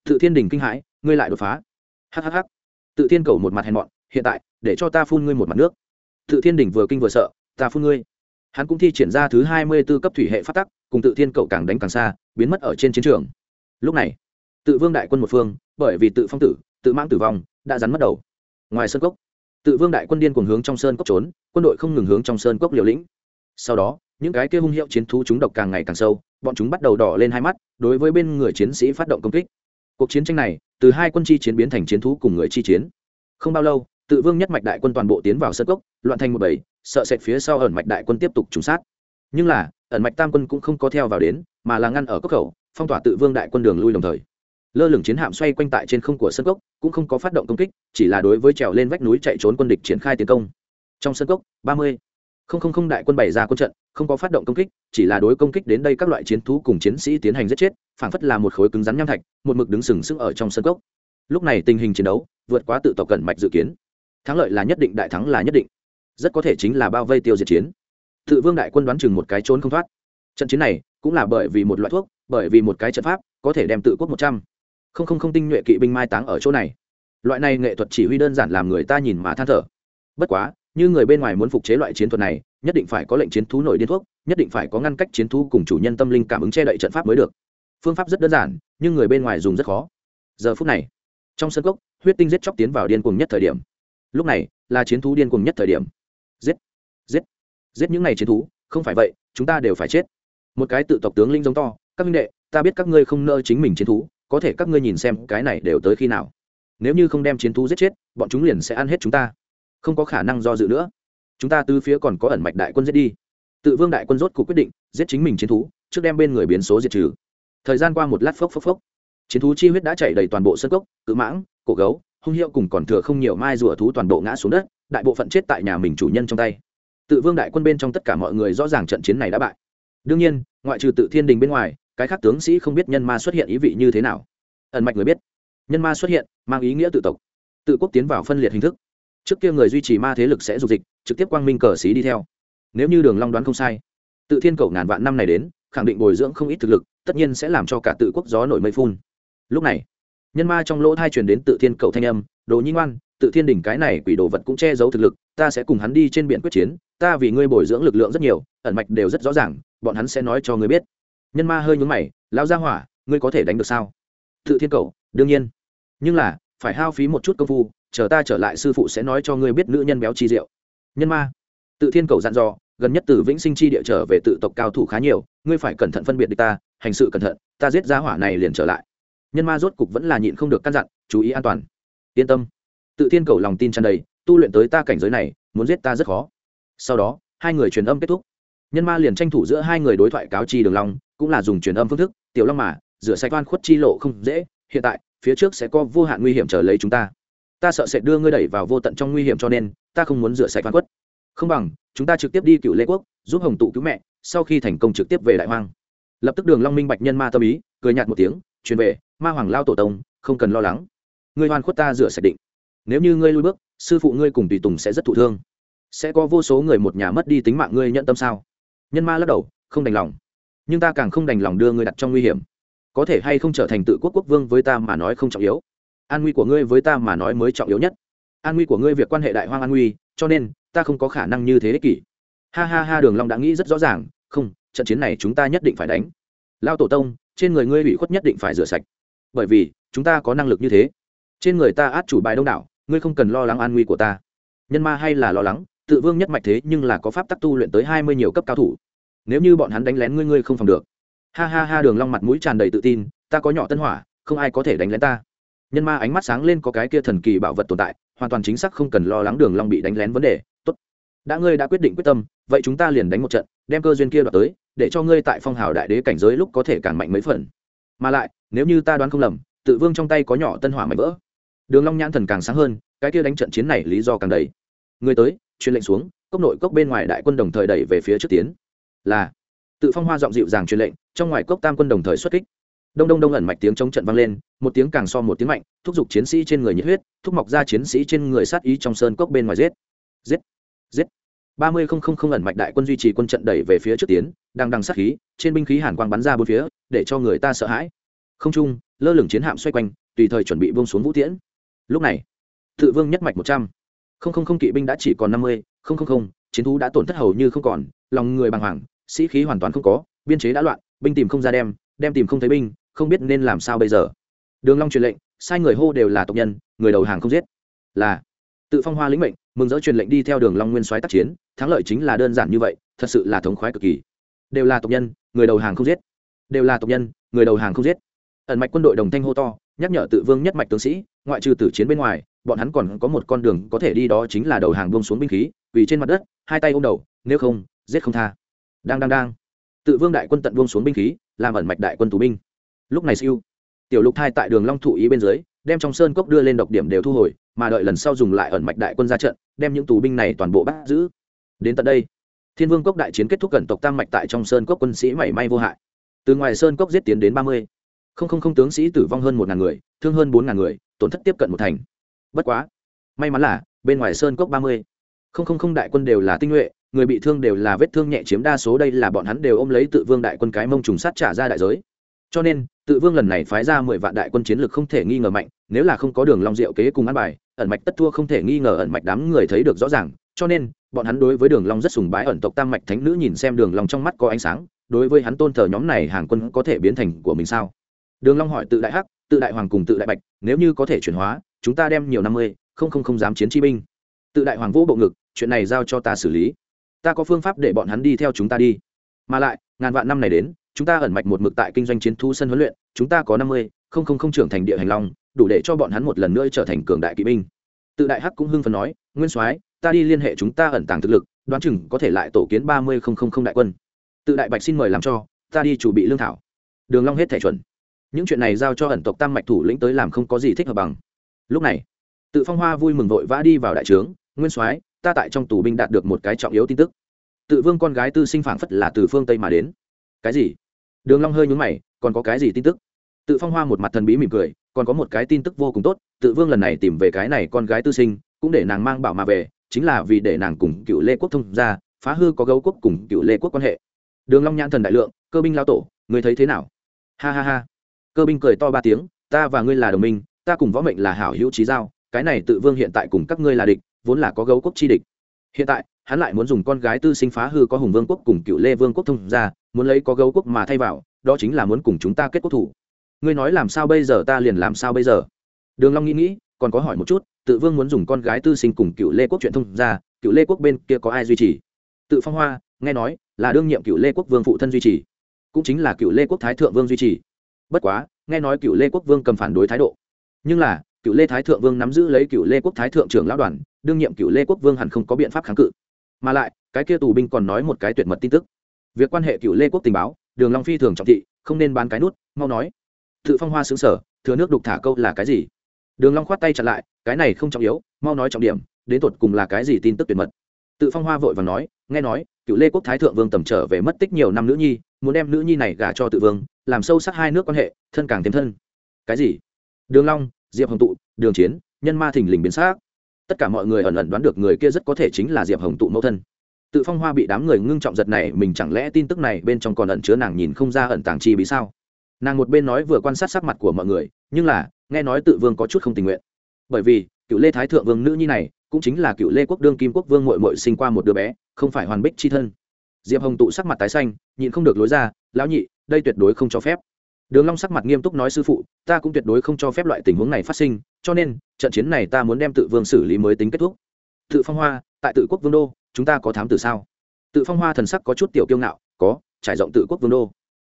tự thiên đình kinh hãi ngươi lại đột phá hhh tự thiên cầu một mặt hèn mọn, hiện tại, để cho ta phun ngươi một mặt nước. Tự thiên đỉnh vừa kinh vừa sợ, ta phun ngươi. Hắn cũng thi triển ra thứ hai mươi b ố cấp thủy hệ phát tắc, cùng tự thiên cầu càng đánh càng xa, biến mất ở trên chiến trường. Lúc này, tự vương đại quân một phương, bởi vì tự phong tử, tự mãng tử vong, đã rắn mất đầu. Ngoài sơn cốc, tự vương đại quân điên cùng hướng trong sơn cốc trốn, quân đội không ngừng hướng trong sơn cốc liều lĩnh. Sau đó, những cái kia hung hiệu chiến thú chúng độc càng ngày càng sâu, bọn chúng bắt đầu đỏ lên hai mắt, đối với bên người chiến sĩ phát động công kích cuộc chiến tranh này, từ hai quân chi chiến biến thành chiến thú cùng người chi chiến. Không bao lâu, tự vương nhất mạch đại quân toàn bộ tiến vào sân cốc, loạn thành một bảy sợ sệt phía sau ẩn mạch đại quân tiếp tục trùng sát. Nhưng là, ẩn mạch tam quân cũng không có theo vào đến, mà là ngăn ở cốc khẩu, phong tỏa tự vương đại quân đường lui đồng thời. Lơ lửng chiến hạm xoay quanh tại trên không của sân cốc, cũng không có phát động công kích, chỉ là đối với trèo lên vách núi chạy trốn quân địch triển khai tiến công. Trong sân cốc, ba mươi không không không đại quân bày ra quân trận không có phát động công kích, chỉ là đối công kích đến đây các loại chiến thú cùng chiến sĩ tiến hành giết chết, phảng phất là một khối cứng rắn nham thạch, một mực đứng sừng sững ở trong sân cốc. Lúc này tình hình chiến đấu vượt quá tự tộc cẩn mạch dự kiến. Thắng lợi là nhất định, đại thắng là nhất định. Rất có thể chính là bao vây tiêu diệt chiến. Tự vương đại quân đoán chừng một cái trốn không thoát. Trận chiến này cũng là bởi vì một loại thuốc, bởi vì một cái trận pháp, có thể đem tự quốc một trăm. Không không không tinh nhuệ kỵ binh mai táng ở chỗ này. Loại này nghệ thuật chỉ huy đơn giản làm người ta nhìn mà than thở. Bất quá như người bên ngoài muốn phục chế loại chiến thuật này, nhất định phải có lệnh chiến thú nổi điên thuốc, nhất định phải có ngăn cách chiến thú cùng chủ nhân tâm linh cảm ứng che đậy trận pháp mới được. Phương pháp rất đơn giản, nhưng người bên ngoài dùng rất khó. Giờ phút này, trong sân cốc, huyết tinh giết chóc tiến vào điên cuồng nhất thời điểm. Lúc này, là chiến thú điên cuồng nhất thời điểm. Giết giết giết những n à y chiến thú, không phải vậy, chúng ta đều phải chết. Một cái tự tộc tướng linh giống to, các minh đệ, ta biết các ngươi không nơ chính mình chiến thú, có thể các ngươi nhìn xem cái này đều tới khi nào. Nếu như không đem chiến thú giết chết, bọn chúng liền sẽ ăn hết chúng ta không có khả năng do dự nữa. Chúng ta từ phía còn có ẩn mạch đại quân giết đi. Tự vương đại quân rốt cuộc quyết định, giết chính mình chiến thú, trước đem bên người biến số diệt trừ. Thời gian qua một lát phốc phốc phốc. Chiến thú chi huyết đã chảy đầy toàn bộ sân cốc, cự mãng, cổ gấu, hung hiệu cùng còn thừa không nhiều mai rùa thú toàn bộ ngã xuống đất, đại bộ phận chết tại nhà mình chủ nhân trong tay. Tự vương đại quân bên trong tất cả mọi người rõ ràng trận chiến này đã bại. Đương nhiên, ngoại trừ tự thiên đình bên ngoài, cái khác tướng sĩ không biết nhân ma xuất hiện ý vị như thế nào. Ẩn mạch người biết, nhân ma xuất hiện, mang ý nghĩa tự tộc. Tự quốc tiến vào phân liệt hình thức trước kia người duy trì ma thế lực sẽ dục dịch, trực tiếp quang minh cờ xí đi theo. Nếu như đường long đoán không sai, tự thiên cầu ngàn vạn năm này đến, khẳng định bồi dưỡng không ít thực lực, tất nhiên sẽ làm cho cả tự quốc gió nổi mây phun. Lúc này, nhân ma trong lỗ thai truyền đến tự thiên cầu thanh âm, đồ nhi ngoan, tự thiên đỉnh cái này quỷ đồ vật cũng che giấu thực lực, ta sẽ cùng hắn đi trên biển quyết chiến, ta vì ngươi bồi dưỡng lực lượng rất nhiều, ẩn mạch đều rất rõ ràng, bọn hắn sẽ nói cho ngươi biết. Nhân ma hơi nhướng mày, lão gia hỏa, ngươi có thể đánh được sao? Tự thiên cầu, đương nhiên. Nhưng là, phải hao phí một chút công phu chờ ta trở lại sư phụ sẽ nói cho ngươi biết nữ nhân béo chi diệu. Nhân ma. Tự thiên cầu dặn dò, gần nhất từ vĩnh sinh chi địa trở về tự tộc cao thủ khá nhiều, ngươi phải cẩn thận phân biệt địch ta, hành sự cẩn thận, ta giết ra hỏa này liền trở lại. Nhân ma rốt cục vẫn là nhịn không được căn dặn, chú ý an toàn. Yên tâm. Tự thiên cầu lòng tin tràn đầy, tu luyện tới ta cảnh giới này, muốn giết ta rất khó. Sau đó, hai người truyền âm kết thúc. Nhân ma liền tranh thủ giữa hai người đối thoại cáo chi đường long, cũng là dùng truyền âm phương thức, tiểu long mà, rửa sạch oan khuất chi lộ không dễ, hiện tại, phía trước sẽ có vô hạn nguy hiểm chờ lấy chúng ta ta sợ sẽ đưa ngươi đẩy vào vô tận trong nguy hiểm cho nên, ta không muốn rửa sạch văn quất. Không bằng, chúng ta trực tiếp đi cựu lê quốc, giúp hồng tụ cứu mẹ, sau khi thành công trực tiếp về đại hoang. Lập tức đường long minh bạch nhân ma tâm ý, cười nhạt một tiếng, truyền về, ma hoàng lao tổ tông, không cần lo lắng. Ngươi hoàn khuất ta rửa sạch định. Nếu như ngươi lui bước, sư phụ ngươi cùng tùy tùng sẽ rất thụ thương. Sẽ có vô số người một nhà mất đi tính mạng ngươi nhận tâm sao? Nhân ma lắc đầu, không đành lòng. Nhưng ta càng không đành lòng đưa ngươi đặt trong nguy hiểm. Có thể hay không trở thành tự quốc quốc vương với ta mà nói không trọng yếu an nguy của ngươi với ta mà nói mới trọng yếu nhất. An nguy của ngươi việc quan hệ đại hoang an nguy, cho nên, ta không có khả năng như thế ích kỷ. Ha ha ha, đường long đã nghĩ rất rõ ràng, không, trận chiến này chúng ta nhất định phải đánh. Lao tổ tông, trên người ngươi bị khuất nhất định phải rửa sạch. Bởi vì, chúng ta có năng lực như thế. Trên người ta át chủ bài đông đảo, ngươi không cần lo lắng an nguy của ta. Nhân ma hay là lo lắng, tự vương nhất mạch thế nhưng là có pháp tắc tu luyện tới hai mươi nhiều cấp cao thủ. Nếu như bọn hắn đánh lén ngươi ngươi không phòng được. Ha ha ha, đường long mặt mũi tràn đầy tự tin, ta có nhỏ tân hỏa, không ai có thể đánh lén ta nhân ma ánh mắt sáng lên có cái kia thần kỳ bảo vật tồn tại, hoàn toàn chính xác không cần lo lắng đường long bị đánh lén vấn đề. Tốt. Đã ngươi đã quyết định quyết tâm, vậy chúng ta liền đánh một trận, đem cơ duyên kia đoạt tới, để cho ngươi tại phong hào đại đế cảnh giới lúc có thể càng mạnh mấy phần. Mà lại, nếu như ta đoán không lầm, tự vương trong tay có nhỏ tân hỏa mạnh vỡ. Đường long nhãn thần càng sáng hơn, cái kia đánh trận chiến này lý do càng đầy. Người tới, truyền lệnh xuống, cốc nội cốc bên ngoài đại quân đồng thời đẩy về phía trước tiến. Là, tự phong hoa giọng dịu dàng truyền lệnh, trong ngoài cốc tam quân đồng thời xuất kích đông đông đông ẩn mạch tiếng chống trận vang lên, một tiếng càng so một tiếng mạnh, thúc giục chiến sĩ trên người nhiệt huyết, thúc mọc ra chiến sĩ trên người sát ý trong sơn cốc bên ngoài giết. Giết giết. Ba mươi không không không ẩn mạch đại quân duy trì quân trận đẩy về phía trước tiến, đang đằng sát khí, trên binh khí hàn quang bắn ra bốn phía, để cho người ta sợ hãi. Không trung, lơ lửng chiến hạm xoay quanh, tùy thời chuẩn bị buông xuống vũ tiễn. Lúc này, tự vương nhất mạch một trăm. Không không không kỵ binh đã chỉ còn năm mươi, không không không, chiến thú đã tổn thất hầu như không còn, lòng người bàng hoàng, sĩ khí hoàn toàn không có, biên chế đã loạn, binh tìm không ra đem đem tìm không thấy binh không biết nên làm sao bây giờ. Đường long truyền lệnh, sai người hô đều là tộc nhân, người đầu hàng không giết. Là, tự phong hoa lĩnh mệnh, mừng dỡ truyền lệnh đi theo đường long nguyên soái tác chiến, thắng lợi chính là đơn giản như vậy, thật sự là thống khoái cực kỳ. Đều là tộc nhân, người đầu hàng không giết. Đều là tộc nhân, người đầu hàng không giết. Ẩn mạch quân đội đồng thanh hô to, nhắc nhở tự vương nhất mạch tướng sĩ, ngoại trừ tử chiến bên ngoài, bọn hắn còn có một con đường có thể đi đó chính là đầu hàng buông xuống binh khí vì trên mặt đất, hai tay ôm đầu, nếu không, giết không tha. Đang đang đang. Tự vương đại quân tận buông xuống binh khí, làm ẩn mạch đại quân tù binh lúc này siêu, tiểu lục thai tại đường long thụ ý bên dưới, đem trong sơn cốc đưa lên độc điểm đều thu hồi, mà đợi lần sau dùng lại ẩn mạch đại quân ra trận, đem những tù binh này toàn bộ bắt giữ. Đến tận đây, thiên vương cốc đại chiến kết thúc gần tộc tam mạch tại trong sơn cốc quân sĩ mảy may vô hại. Từ ngoài sơn cốc giết tiến đến ba mươi, không không không tướng sĩ tử vong hơn một ngàn người, thương hơn bốn ngàn người, tổn thất tiếp cận một thành. Bất quá, may mắn là, bên ngoài sơn cốc ba mươi, không không không đại quân đều là tinh nhuệ, người bị thương đều là vết thương nhẹ chiếm đa số, đây là bọn hắn đều ôm lấy tự vương đại quân cái mông trùng sát trả ra đại giới cho nên, tự vương lần này phái ra mười vạn đại quân chiến lược không thể nghi ngờ mạnh, nếu là không có đường long diệu kế cùng ăn bài, ẩn mạch tất thua không thể nghi ngờ ẩn mạch đám người thấy được rõ ràng. Cho nên, bọn hắn đối với đường long rất sùng bái ẩn tộc tam mạch thánh nữ nhìn xem đường long trong mắt có ánh sáng, đối với hắn tôn thờ nhóm này hàng quân có thể biến thành của mình sao? Đường long hỏi tự đại hắc, tự đại hoàng cùng tự đại bạch, nếu như có thể chuyển hóa, chúng ta đem nhiều năm mươi, không không không dám chiến chi binh. Tự đại hoàng vũ bộ ngực, chuyện này giao cho ta xử lý. Ta có phương pháp để bọn hắn đi theo chúng ta đi. Mà lại, ngàn vạn năm này đến chúng ta ẩn mạch một mực tại kinh doanh chiến thu sân huấn luyện, chúng ta có năm mươi, không không không trưởng thành địa hành long, đủ để cho bọn hắn một lần nữa trở thành cường đại kỵ binh. Tự đại hắc cũng hưng phấn nói, nguyên soái, ta đi liên hệ chúng ta ẩn tàng thực lực, đoán chừng có thể lại tổ kiến ba mươi không không không đại quân. Tự đại bạch xin mời làm cho, ta đi chủ bị lương thảo. Đường long hết thể chuẩn. Những chuyện này giao cho ẩn tộc tam mạch thủ lĩnh tới làm không có gì thích hợp bằng. Lúc này, tự phong hoa vui mừng vội vã đi vào đại trướng, nguyên soái, ta tại trong tù binh đạt được một cái trọng yếu tin tức. Tự vương con gái tư sinh phảng phất là từ phương tây mà đến cái gì? Đường long hơi nhún mày, còn có cái gì tin tức? Tự phong hoa một mặt thần bí mỉm cười, còn có một cái tin tức vô cùng tốt, tự vương lần này tìm về cái này con gái tư sinh, cũng để nàng mang bảo mà về, chính là vì để nàng cùng cựu lê quốc thông ra phá hư có gấu quốc cùng cựu lê quốc quan hệ. Đường long nhãn thần đại lượng, cơ binh lao tổ, ngươi thấy thế nào? Ha ha ha. Cơ binh cười to ba tiếng, ta và ngươi là đồng minh, ta cùng võ mệnh là hảo hữu trí giao, cái này tự vương hiện tại cùng các ngươi là địch, vốn là có gấu quốc chi địch. Hiện tại hắn lại muốn dùng con gái tư sinh phá hư có hùng vương quốc cùng cựu lê vương quốc thông ra muốn lấy có gấu quốc mà thay vào, đó chính là muốn cùng chúng ta kết quốc thủ. Ngươi nói làm sao bây giờ, ta liền làm sao bây giờ? Đường long nghĩ nghĩ, còn có hỏi một chút, tự vương muốn dùng con gái tư sinh cùng cựu lê quốc chuyện thông ra cựu lê quốc bên kia có ai duy trì? Tự phong hoa, nghe nói, là đương nhiệm cựu lê quốc vương phụ thân duy trì, cũng chính là cựu lê quốc thái thượng vương duy trì. Bất quá, nghe nói cựu lê quốc vương cầm phản đối thái độ. Nhưng là, cựu lê thái thượng vương nắm giữ lấy cựu lê quốc thái thượng trưởng lão đoàn, đương nhiệm cựu lê quốc vương hẳn không có biện pháp kháng cự mà lại, cái kia tù binh còn nói một cái tuyệt mật tin tức. Việc quan hệ cựu lê quốc tình báo, đường long phi thường trọng thị, không nên bán cái nút, mau nói. Tự phong hoa xứng sở, thừa nước đục thả câu là cái gì? Đường long khoát tay chặn lại, cái này không trọng yếu, mau nói trọng điểm, đến tột cùng là cái gì tin tức tuyệt mật? Tự phong hoa vội vàng nói, nghe nói, cựu lê quốc thái thượng vương tầm trở về mất tích nhiều năm nữ nhi, muốn đem nữ nhi này gả cho tự vương, làm sâu sắc hai nước quan hệ, thân càng thêm thân. Cái gì? Đường long, diệp hồng tụ, đường chiến, nhân ma thình lình biến xác tất cả mọi người ẩn ẩn đoán được người kia rất có thể chính là diệp hồng tụ mẫu thân. Tự phong hoa bị đám người ngưng trọng giật này, mình chẳng lẽ tin tức này bên trong còn ẩn chứa nàng nhìn không ra ẩn tàng chi bí sao? Nàng một bên nói vừa quan sát sắc mặt của mọi người, nhưng là, nghe nói tự vương có chút không tình nguyện. Bởi vì, cựu lê thái thượng vương nữ nhi này, cũng chính là cựu lê quốc đương kim quốc vương mội mội sinh qua một đứa bé, không phải hoàn bích c h i thân. Diệp hồng tụ sắc mặt tái xanh, nhịn không được lối ra, lão nhị, đây tuyệt đối không cho phép đường long sắc mặt nghiêm túc nói, sư phụ, ta cũng tuyệt đối không cho phép loại tình huống này phát sinh, cho nên, trận chiến này ta muốn đem tự vương xử lý mới tính kết thúc. Tự phong hoa, tại tự quốc vương đô, chúng ta có thám tử sao? Tự phong hoa thần sắc có chút tiểu kiêu ngạo, có, trải rộng tự quốc vương đô.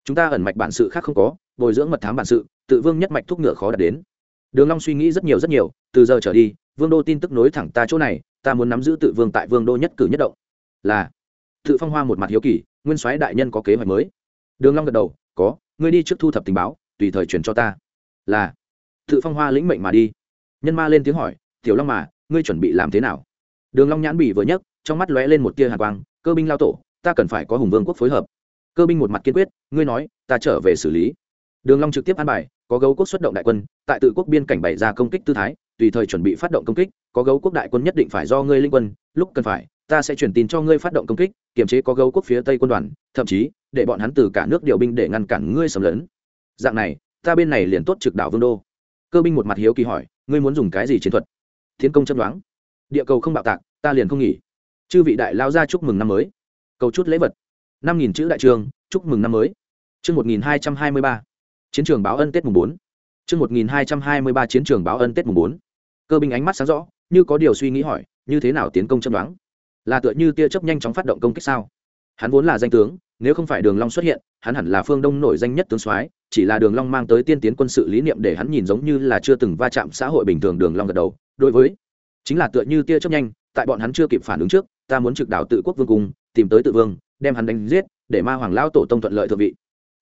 Chúng ta ẩn mạch bản sự khác không có, bồi dưỡng mật thám bản sự, tự vương nhất mạch thúc ngựa khó đạt đến. Đường long suy nghĩ rất nhiều rất nhiều, từ giờ trở đi, vương đô tin tức nối thẳng ta chỗ này, ta muốn nắm giữ tự vương tại vương đô nhất cử nhất động. Là, tự phong hoa một mặt hiếu kỳ, nguyên soái đại nhân có kế hoạch mới. Đường long gật đầu, có ngươi đi trước thu thập tình báo, tùy thời truyền cho ta. Là. Tự phong hoa lĩnh mệnh mà đi. Nhân ma lên tiếng hỏi, tiểu long mà, ngươi chuẩn bị làm thế nào? Đường long nhãn bỉ vừa nhấc, trong mắt lóe lên một tia hàn quang, cơ binh lao tổ, ta cần phải có hùng vương quốc phối hợp. Cơ binh một mặt kiên quyết, ngươi nói, ta trở về xử lý. Đường long trực tiếp an bài, có gấu quốc xuất động đại quân, tại tự quốc biên cảnh bày ra công kích tư thái, tùy thời chuẩn bị phát động công kích, có gấu quốc đại quân nhất định phải do ngươi linh quân, lúc cần phải, ta sẽ truyền tin cho ngươi phát động công kích, kiềm chế có gấu quốc phía tây quân đoàn, thậm chí để bọn hắn từ cả nước điều binh để ngăn cản ngươi xâm lấn. Dạng này, ta bên này liền tốt trực đảo vương đô. Cơ binh một mặt hiếu kỳ hỏi, ngươi muốn dùng cái gì chiến thuật? Tiến công châm đoán địa cầu không bạo tạc, ta liền không nghỉ. Chư vị đại lao ra chúc mừng năm mới. Cầu chút lễ vật. Năm nghìn chữ đại trường, chúc mừng năm mới. Chương một nghìn hai trăm hai mươi ba. Chiến trường báo ân tết mùng bốn. Chương một nghìn hai trăm hai mươi ba chiến trường báo ân tết mùng bốn. Cơ binh ánh mắt sáng rõ, như có điều suy nghĩ hỏi, như thế nào tiến công châm đoán là tựa như tia chớp nhanh chóng phát động công kích sao? Hắn vốn là danh tướng nếu không phải đường long xuất hiện, hắn hẳn là phương đông nổi danh nhất tướng soái, chỉ là đường long mang tới tiên tiến quân sự lý niệm để hắn nhìn giống như là chưa từng va chạm xã hội bình thường đường long gật đầu. Đối với, chính là tựa như tia chớp nhanh, tại bọn hắn chưa kịp phản ứng trước, ta muốn trực đảo tự quốc vương cung tìm tới tự vương, đem hắn đánh giết, để ma hoàng lao tổ tông thuận lợi thượng vị.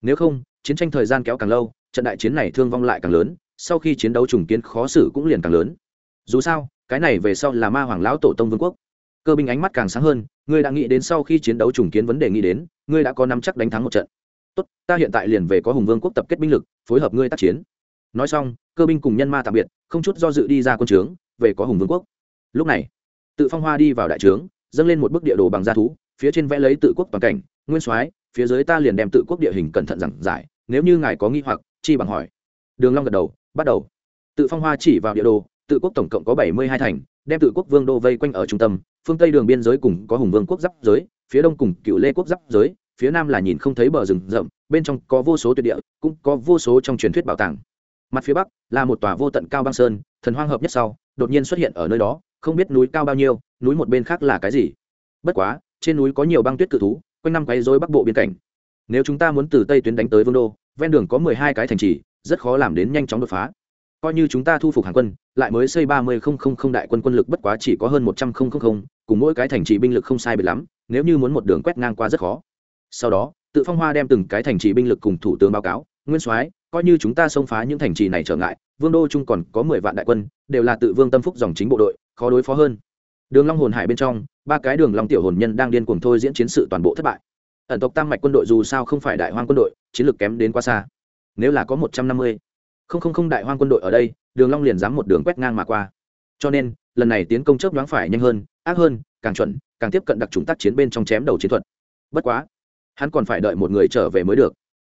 Nếu không, chiến tranh thời gian kéo càng lâu, trận đại chiến này thương vong lại càng lớn, sau khi chiến đấu trùng kiến khó xử cũng liền càng lớn. Dù sao, cái này về sau là ma hoàng lão tổ tông vương quốc cơ binh ánh mắt càng sáng hơn, ngươi đã nghĩ đến sau khi chiến đấu trùng kiến vấn đề nghĩ đến, ngươi đã có nắm chắc đánh thắng một trận. Tốt, ta hiện tại liền về có hùng vương quốc tập kết binh lực, phối hợp ngươi tác chiến. Nói xong, cơ binh cùng nhân ma tạm biệt, không chút do dự đi ra quân trướng, về có hùng vương quốc. Lúc này, tự phong hoa đi vào đại trướng, dâng lên một bức địa đồ bằng da thú, phía trên vẽ lấy tự quốc toàn cảnh, nguyên soái, phía dưới ta liền đem tự quốc địa hình cẩn thận giảng giải, nếu như ngài có nghi hoặc, chi bằng hỏi. Đường long gật đầu, bắt đầu. Tự phong hoa chỉ vào địa đồ, tự quốc tổng cộng có bảy mươi hai thành, đem tự quốc vương đô vây quanh ở trung tâm phương tây đường biên giới cùng có hùng vương quốc giáp giới, phía đông cùng cựu lê quốc giáp giới, phía nam là nhìn không thấy bờ rừng rậm, bên trong có vô số tuyệt địa, cũng có vô số trong truyền thuyết bảo tàng. Mặt phía bắc là một tòa vô tận cao băng sơn, thần hoang hợp nhất sau, đột nhiên xuất hiện ở nơi đó, không biết núi cao bao nhiêu, núi một bên khác là cái gì. Bất quá, trên núi có nhiều băng tuyết cự thú, quanh năm quấy rối bắc bộ biên cảnh. Nếu chúng ta muốn từ tây tuyến đánh tới vương đô, ven đường có mười hai cái thành trì, rất khó làm đến nhanh chóng đột phá. Coi như chúng ta thu phục hàng quân, lại mới xây ba mươi không không không đại quân quân lực bất quá chỉ có hơn một trăm không không không cùng mỗi cái thành trì binh lực không sai biệt lắm, nếu như muốn một đường quét ngang qua rất khó. Sau đó, tự phong hoa đem từng cái thành trì binh lực cùng thủ tướng báo cáo, nguyên soái, coi như chúng ta xông phá những thành trì này trở ngại, vương đô trung còn có mười vạn đại quân, đều là tự vương tâm phúc dòng chính bộ đội, khó đối phó hơn. Đường long hồn hải bên trong, ba cái đường long tiểu hồn nhân đang điên cuồng thôi diễn chiến sự toàn bộ thất bại. Ẩn tộc tam mạch quân đội dù sao không phải đại hoang quân đội, chiến lược kém đến quá xa. Nếu là có một trăm năm mươi không không không đại hoang quân đội ở đây, đường long liền dám một đường quét ngang mà qua. Cho nên, lần này tiến công chớp nhoáng phải nhanh hơn ác hơn, càng chuẩn, càng tiếp cận đặc trùng tác chiến bên trong chém đầu chiến thuật. Bất quá, hắn còn phải đợi một người trở về mới được.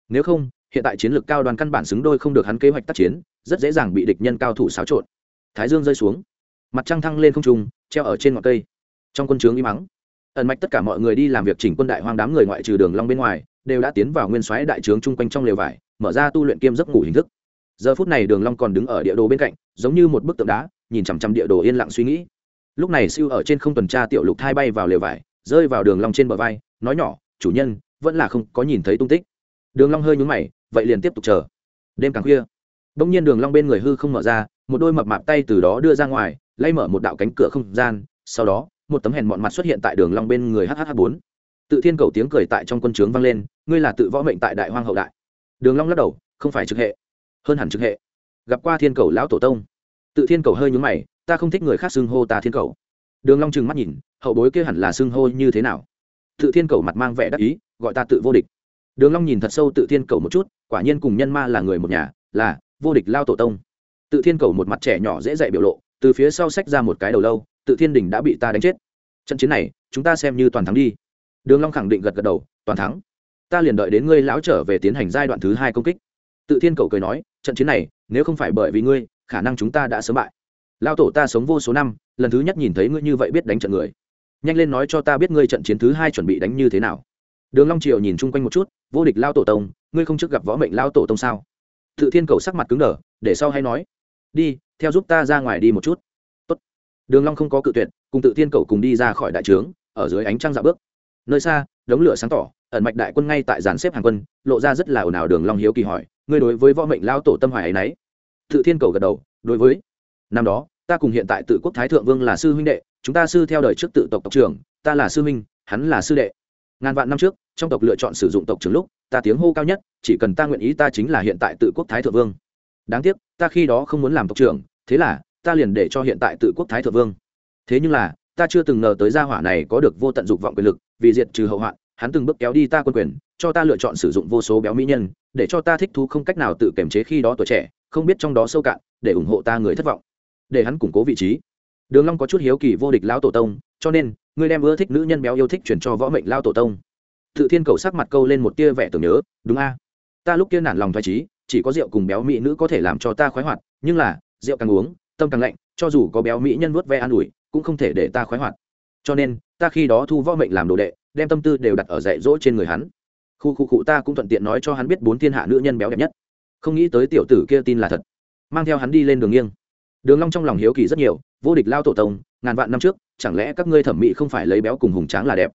Nếu không, hiện tại chiến lược cao đoàn căn bản xứng đôi không được hắn kế hoạch tác chiến, rất dễ dàng bị địch nhân cao thủ xáo trộn. Thái dương rơi xuống, mặt trăng thăng lên không trung, treo ở trên ngọn cây. Trong quân trướng im mắng, ẩn mạch tất cả mọi người đi làm việc chỉnh quân đại hoang đám người ngoại trừ đường long bên ngoài, đều đã tiến vào nguyên soái đại trướng chung quanh trong lều vải, mở ra tu luyện kiêm giấc ngủ hình thức. Giờ phút này đường long còn đứng ở địa đồ bên cạnh, giống như một bức tượng đá, nhìn chằm chằm địa đồ yên lặng suy nghĩ lúc này siêu ở trên không tuần tra tiểu lục thai bay vào lều vải, rơi vào đường long trên bờ vai, nói nhỏ, chủ nhân, vẫn là không có nhìn thấy tung tích. Đường long hơi nhướng mày, vậy liền tiếp tục chờ. Đêm càng khuya, bỗng nhiên đường long bên người hư không mở ra, một đôi mập mạp tay từ đó đưa ra ngoài, lay mở một đạo cánh cửa không gian, sau đó, một tấm hèn mọn mặt xuất hiện tại đường long bên người hh bốn. Tự thiên cầu tiếng cười tại trong quân trướng vang lên, ngươi là tự võ mệnh tại đại hoang hậu đại. Đường long lắc đầu, không phải trực hệ, hơn hẳn trực hệ. Gặp qua thiên cầu lão tổ tông. Tự thiên cầu hơi nhướng mày ta không thích người khác xưng hô ta thiên cầu. Đường long trừng mắt nhìn, hậu bối kia hẳn là xưng hô như thế nào? Tự thiên cầu mặt mang vẻ đắc ý, gọi ta tự vô địch. Đường long nhìn thật sâu tự thiên cầu một chút, quả nhiên cùng nhân ma là người một nhà, là vô địch lao tổ tông. Tự thiên cầu một mặt trẻ nhỏ dễ dạy biểu lộ, từ phía sau xách ra một cái đầu lâu, tự thiên đình đã bị ta đánh chết. Trận chiến này, chúng ta xem như toàn thắng đi. Đường long khẳng định gật gật đầu, toàn thắng. Ta liền đợi đến ngươi lão trở về tiến hành giai đoạn thứ hai công kích. Tự thiên cầu cười nói, trận chiến này, nếu không phải bởi vì ngươi, khả năng chúng ta đã sớm bại lao tổ ta sống vô số năm, lần thứ nhất nhìn thấy ngươi như vậy biết đánh trận người. Nhanh lên nói cho ta biết ngươi trận chiến thứ hai chuẩn bị đánh như thế nào. Đường long triều nhìn chung quanh một chút, vô địch lao tổ tông, ngươi không trước gặp võ mệnh lao tổ tông sao? Tự thiên cầu sắc mặt cứng đờ, để sau hay nói. Đi, theo giúp ta ra ngoài đi một chút. Tốt. đường long không có cự tuyệt, cùng tự thiên cầu cùng đi ra khỏi đại trướng, ở dưới ánh trăng dạo bước. Nơi xa, đống lửa sáng tỏ, ẩn mạch đại quân ngay tại dàn xếp hàng quân, lộ ra rất là ồn ào đường long hiếu kỳ hỏi, ngươi đối với võ mệnh lao tổ tâm hoài ấy nấy? Tự thiên cầu gật đầu, đối với năm đó, ta cùng hiện tại tự quốc thái thượng vương là sư huynh đệ, chúng ta sư theo đời trước tự tộc tộc trưởng, ta là sư huynh, hắn là sư đệ. Ngàn vạn năm trước, trong tộc lựa chọn sử dụng tộc trưởng lúc, ta tiếng hô cao nhất, chỉ cần ta nguyện ý ta chính là hiện tại tự quốc thái thượng vương. Đáng tiếc, ta khi đó không muốn làm tộc trưởng, thế là, ta liền để cho hiện tại tự quốc thái thượng vương. Thế nhưng là, ta chưa từng ngờ tới gia hỏa này có được vô tận dục vọng quyền lực, vì diệt trừ hậu hoạn, hắn từng bước kéo đi ta quân quyền, cho ta lựa chọn sử dụng vô số béo mỹ nhân, để cho ta thích thú không cách nào tự kiềm chế khi đó tuổi trẻ, không biết trong đó sâu cạn, để ủng hộ ta người thất vọng để hắn củng cố vị trí. Đường long có chút hiếu kỳ vô địch lão tổ tông, cho nên, ngươi đem ưa thích nữ nhân béo yêu thích chuyển cho võ mệnh lão tổ tông. Tự thiên cầu sắc mặt câu lên một tia vẻ tưởng nhớ, đúng a? Ta lúc kia nản lòng thoái trí, chỉ có rượu cùng béo mỹ nữ có thể làm cho ta khoái hoạt, nhưng là, rượu càng uống, tâm càng lạnh, cho dù có béo mỹ nhân vuốt ve an ủi, cũng không thể để ta khoái hoạt. Cho nên, ta khi đó thu võ mệnh làm đồ đệ, đem tâm tư đều đặt ở dạy dỗ trên người hắn. Khu khu cụ ta cũng thuận tiện nói cho hắn biết bốn thiên hạ nữ nhân béo đẹp nhất. Không nghĩ tới tiểu tử kia tin là thật. Mang theo hắn đi lên đường nghiêng đường long trong lòng hiếu kỳ rất nhiều, vô địch lao tổ tông, ngàn vạn năm trước, chẳng lẽ các ngươi thẩm mỹ không phải lấy béo cùng hùng tráng là đẹp?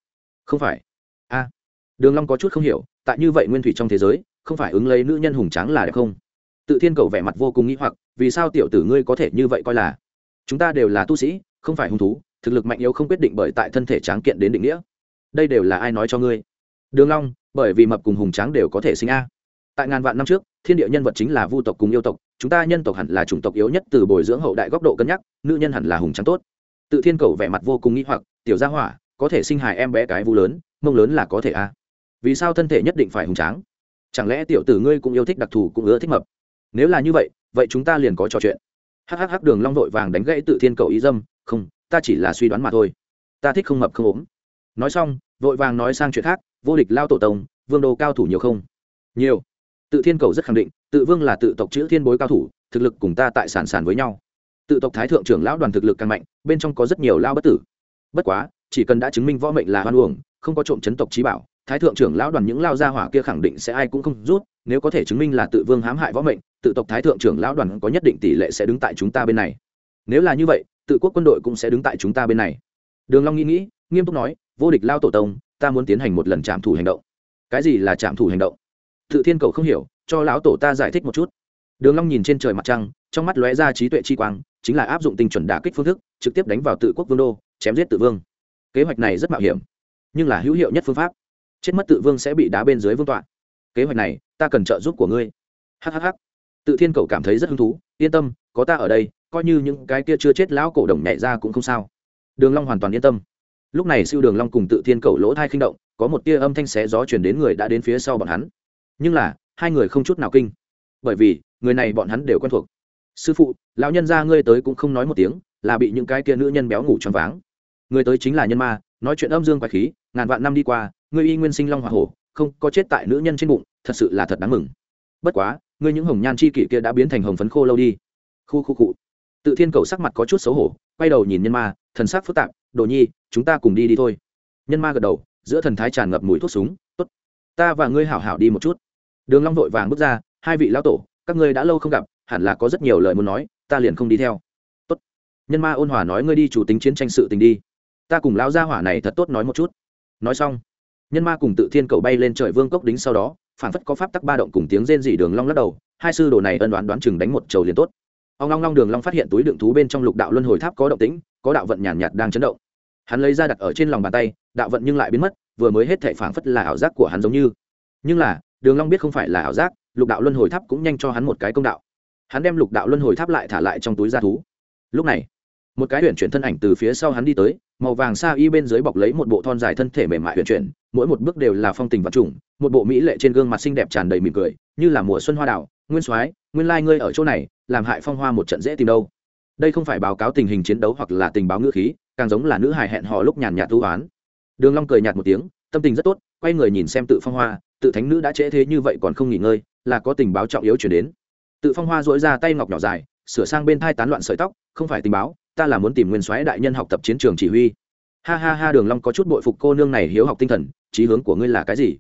Không phải. A. Đường long có chút không hiểu, tại như vậy nguyên thủy trong thế giới, không phải ứng lấy nữ nhân hùng tráng là đẹp không? Tự thiên cầu vẻ mặt vô cùng nghĩ hoặc, vì sao tiểu tử ngươi có thể như vậy coi là? Chúng ta đều là tu sĩ, không phải hung thú, thực lực mạnh yếu không quyết định bởi tại thân thể tráng kiện đến định nghĩa. Đây đều là ai nói cho ngươi? Đường long, bởi vì mập cùng hùng tráng đều có thể sinh a. Tại ngàn vạn năm trước, thiên địa nhân vật chính là vu tộc cùng yêu tộc chúng ta nhân tộc hẳn là chủng tộc yếu nhất từ bồi dưỡng hậu đại góc độ cân nhắc, nữ nhân hẳn là hùng trắng tốt. Tự thiên cầu vẻ mặt vô cùng nghĩ hoặc, tiểu gia hỏa, có thể sinh hài em bé cái vu lớn, mông lớn là có thể a. À? Vì sao thân thể nhất định phải hùng tráng? Chẳng lẽ tiểu tử ngươi cũng yêu thích đặc thù cũng ưa thích mập? Nếu là như vậy vậy chúng ta liền có trò chuyện. Hhh đường long vội vàng đánh gãy tự thiên cầu ý dâm, không, ta chỉ là suy đoán mà thôi. Ta thích không mập không ốm. Nói xong, vội vàng nói sang chuyện khác, vô địch lao tổ tông, vương đô cao thủ nhiều không? Nhiều. Tự thiên cầu rất khẳng định tự vương là tự tộc chữ thiên bối cao thủ, thực lực cùng ta tại sản sản với nhau. Tự tộc thái thượng trưởng lão đoàn thực lực càng mạnh, bên trong có rất nhiều lao bất tử. Bất quá, chỉ cần đã chứng minh võ mệnh là hoan uổng, không có trộm chấn tộc trí bảo, thái thượng trưởng lão đoàn những lao gia hỏa kia khẳng định sẽ ai cũng không rút, nếu có thể chứng minh là tự vương hãm hại võ mệnh, tự tộc thái thượng trưởng lão đoàn có nhất định tỷ lệ sẽ đứng tại chúng ta bên này. Nếu là như vậy, tự quốc quân đội cũng sẽ đứng tại chúng ta bên này. Đường long nghĩ nghĩ, nghiêm túc nói, vô địch lao tổ tông, ta muốn tiến hành một lần trạm thủ hành động. Cái gì là trạm thủ hành động? Tự thiên cầu không hiểu cho lão tổ ta giải thích một chút. Đường long nhìn trên trời mặt trăng, trong mắt lóe ra trí tuệ chi quang, chính là áp dụng tinh chuẩn đả kích phương thức, trực tiếp đánh vào tự quốc vương đô, chém giết tự vương. Kế hoạch này rất mạo hiểm, nhưng là hữu hiệu nhất phương pháp. Chết mất tự vương sẽ bị đá bên dưới vương tọa. Kế hoạch này, ta cần trợ giúp của ngươi. Hhh tự thiên cầu cảm thấy rất hứng thú, yên tâm, có ta ở đây, coi như những cái kia chưa chết lão cổ đồng nhảy ra cũng không sao. Đường long hoàn toàn yên tâm. Lúc này siêu đường long cùng tự thiên cầu lỗ thai khinh động, có một tia âm thanh xé gió truyền đến người đã đến phía sau bọn hắn. Nhưng là hai người không chút nào kinh. Bởi vì, người này bọn hắn đều quen thuộc. Sư phụ, lão nhân gia ngươi tới cũng không nói một tiếng, là bị những cái kia nữ nhân béo ngủ choáng váng. Người tới chính là nhân ma, nói chuyện âm dương quái khí, ngàn vạn năm đi qua, ngươi y nguyên sinh long hỏa hổ, không có chết tại nữ nhân trên bụng, thật sự là thật đáng mừng. Bất quá, ngươi những hồng nhan chi kỷ kia đã biến thành hồng phấn khô lâu đi. Khu khu cụ tự thiên cầu sắc mặt có chút xấu hổ, quay đầu nhìn nhân ma, thần sắc phức tạp, đồ nhi, chúng ta cùng đi đi thôi. Nhân ma gật đầu, giữa thần thái tràn ngập mùi thuốc súng, tốt, ta và ngươi hảo hảo đi một chút đường long vội vàng bước ra hai vị lão tổ các ngươi đã lâu không gặp hẳn là có rất nhiều lời muốn nói ta liền không đi theo. Tốt. Nhân ma ôn hòa nói ngươi đi chủ tính chiến tranh sự tình đi. Ta cùng lão gia hỏa này thật tốt nói một chút. Nói xong nhân ma cùng tự thiên cầu bay lên trời vương cốc đính sau đó phản phất có pháp tắc ba động cùng tiếng rên rỉ đường long lắc đầu hai sư đồ này ân đoán đoán chừng đánh một trầu liền tốt. Ông long long đường long phát hiện túi đựng thú bên trong lục đạo luân hồi tháp có động tĩnh có đạo vận nhàn nhạt, nhạt đang chấn động. Hắn lấy ra đặt ở trên lòng bàn tay đạo vận nhưng lại biến mất vừa mới hết thảy phảng phất là ảo giác của hắn giống như. Nhưng là đường long biết không phải là ảo giác, lục đạo luân hồi tháp cũng nhanh cho hắn một cái công đạo. Hắn đem lục đạo luân hồi tháp lại thả lại trong túi gia thú. Lúc này, một cái huyền chuyển thân ảnh từ phía sau hắn đi tới, màu vàng sa y bên dưới bọc lấy một bộ thon dài thân thể mềm mại huyền chuyển, mỗi một bước đều là phong tình vật trùng, một bộ mỹ lệ trên gương mặt xinh đẹp tràn đầy mỉm cười, như là mùa xuân hoa đào. nguyên soái, nguyên lai ngươi ở chỗ này, làm hại phong hoa một trận dễ tìm đâu. Đây không phải báo cáo tình hình chiến đấu hoặc là tình báo ngữ khí, càng giống là nữ hài hẹn hò lúc nhàn nhạt tu oán. Đường long cười nhạt một tiếng, tâm tình rất tốt quay người nhìn xem tự phong hoa, tự thánh nữ đã trễ thế như vậy còn không nghỉ ngơi, là có tình báo trọng yếu chuyển đến. Tự phong hoa dỗi ra tay ngọc nhỏ dài, sửa sang bên thai tán loạn sợi tóc, không phải tình báo, ta là muốn tìm nguyên soái đại nhân học tập chiến trường chỉ huy. Ha ha ha, đường long có chút bội phục cô nương này hiếu học tinh thần trí hướng của ngươi là cái gì?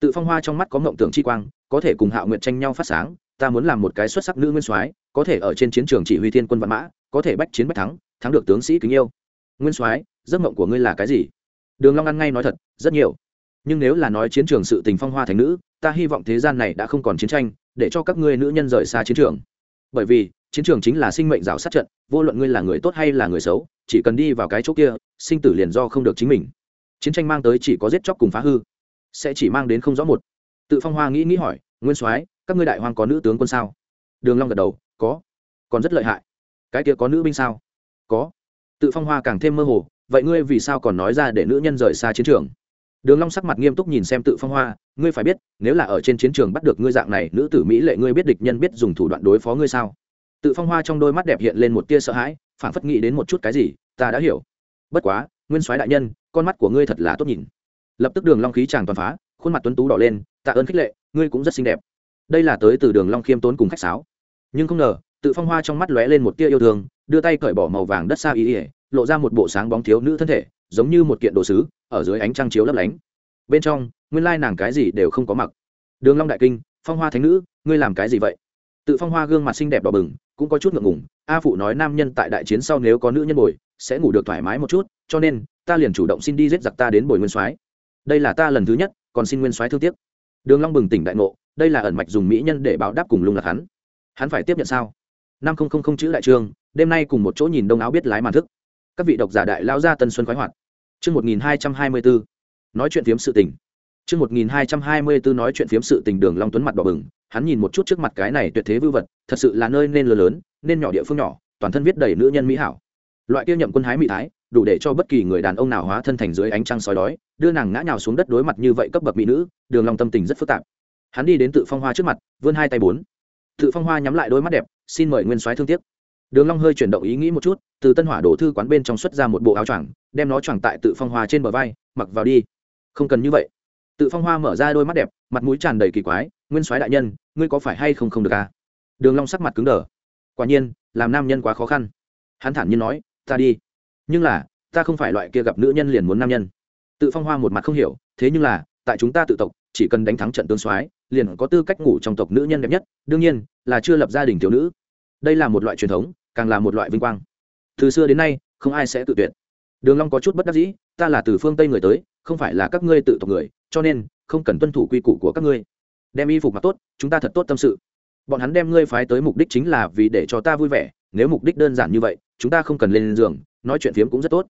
Tự phong hoa trong mắt có ngộng tưởng chi quang, có thể cùng hạo nguyện tranh nhau phát sáng, ta muốn làm một cái xuất sắc nữ nguyên soái, có thể ở trên chiến trường chỉ huy thiên quân vạn mã, có thể bách chiến bách thắng thắng được tướng sĩ kính yêu. Nguyên soái, giấc mộng của ngươi là cái gì? Đường long ăn ngay nói thật, rất nhiều nhưng nếu là nói chiến trường sự tình phong hoa thành nữ, ta hy vọng thế gian này đã không còn chiến tranh, để cho các ngươi nữ nhân rời xa chiến trường. Bởi vì, chiến trường chính là sinh mệnh rào sát trận, vô luận ngươi là người tốt hay là người xấu, chỉ cần đi vào cái chỗ kia, sinh tử liền do không được chính mình. Chiến tranh mang tới chỉ có giết chóc cùng phá hư, sẽ chỉ mang đến không rõ một. Tự phong hoa nghĩ nghĩ hỏi, nguyên soái, các ngươi đại hoàng có nữ tướng quân sao? Đường long gật đầu, có, còn rất lợi hại. Cái kia có nữ binh sao? Có. Tự phong hoa càng thêm mơ hồ, vậy ngươi vì sao còn nói ra để nữ nhân rời xa chiến trường? Đường long sắc mặt nghiêm túc nhìn xem tự phong hoa, ngươi phải biết, nếu là ở trên chiến trường bắt được ngươi dạng này, nữ tử mỹ lệ ngươi biết địch nhân biết dùng thủ đoạn đối phó ngươi sao? Tự phong hoa trong đôi mắt đẹp hiện lên một tia sợ hãi, phản phất nghĩ đến một chút cái gì, ta đã hiểu. Bất quá, nguyên soái đại nhân, con mắt của ngươi thật là tốt nhìn. Lập tức đường long khí chàng toàn phá, khuôn mặt tuấn tú đỏ lên, tạ ơn khích lệ, ngươi cũng rất xinh đẹp. Đây là tới từ đường long khiêm tốn cùng khách sáo. Nhưng không ngờ, tự phong hoa trong mắt lóe lên một tia yêu thương, đưa tay cởi bỏ màu vàng đất xa ý ỉa lộ ra một bộ sáng bóng thiếu nữ thân thể giống như một kiện đồ sứ, ở dưới ánh trăng chiếu lấp lánh. Bên trong, nguyên lai nàng cái gì đều không có mặc. Đường long đại kinh, phong hoa thánh nữ, ngươi làm cái gì vậy? Tự phong hoa gương mặt xinh đẹp đỏ bừng, cũng có chút ngượng ngùng. A phụ nói nam nhân tại đại chiến sau nếu có nữ nhân bồi, sẽ ngủ được thoải mái một chút, cho nên, ta liền chủ động xin đi giết giặc ta đến bồi nguyên soái. Đây là ta lần thứ nhất, còn xin nguyên soái thương tiếc. Đường long bừng tỉnh đại ngộ, đây là ẩn mạch dùng mỹ nhân để báo đáp cùng lung lạc hắn. Hắn phải tiếp nhận sao? Năm không không không chữ đại trương, đêm nay cùng một chỗ nhìn đông áo biết lái màn thức các vị độc giả đại lao ra tân xuân khoái hoạt. Chương một nghìn hai trăm hai mươi bốn nói chuyện phiếm sự tình. Chương một nghìn hai trăm hai mươi bốn nói chuyện phiếm sự tình đường long tuấn mặt đỏ bừng, hắn nhìn một chút trước mặt cái này tuyệt thế vưu vật, thật sự là nơi nên lớn lớn, nên nhỏ địa phương nhỏ, toàn thân viết đầy nữ nhân mỹ hảo. Loại kia nhậm quân hái mỹ thái, đủ để cho bất kỳ người đàn ông nào hóa thân thành dưới ánh trăng soi đói, đưa nàng ngã nhào xuống đất đối mặt như vậy cấp bậc mỹ nữ, đường long tâm tình rất phức tạp. Hắn đi đến tự phong hoa trước mặt, vươn hai tay bốn. Tự phong hoa nhắm lại đôi mắt đẹp, xin mời nguyên soái thương tiếc đường long hơi chuyển động ý nghĩ một chút, từ tân hỏa đổ thư quán bên trong xuất ra một bộ áo choàng, đem nó choàng tại tự phong hoa trên bờ vai, mặc vào đi. Không cần như vậy. Tự phong hoa mở ra đôi mắt đẹp, mặt mũi tràn đầy kỳ quái, nguyên soái đại nhân, ngươi có phải hay không không được à? Đường long sắc mặt cứng đờ. Quả nhiên, làm nam nhân quá khó khăn. Hắn thản nhiên nói, ta đi. Nhưng là, ta không phải loại kia gặp nữ nhân liền muốn nam nhân. Tự phong hoa một mặt không hiểu, thế nhưng là, tại chúng ta tự tộc, chỉ cần đánh thắng trận tương soái, liền có tư cách ngủ trong tộc nữ nhân đẹp nhất. Đương nhiên, là chưa lập gia đình thiếu nữ đây là một loại truyền thống, càng là một loại vinh quang. Từ xưa đến nay, không ai sẽ tự tuyệt. Đường long có chút bất đắc dĩ, ta là từ phương tây người tới, không phải là các ngươi tự tộc người, cho nên không cần tuân thủ quy củ của các ngươi. Đem y phục mặc tốt, chúng ta thật tốt tâm sự. Bọn hắn đem ngươi phái tới mục đích chính là vì để cho ta vui vẻ, nếu mục đích đơn giản như vậy, chúng ta không cần lên giường, nói chuyện phiếm cũng rất tốt.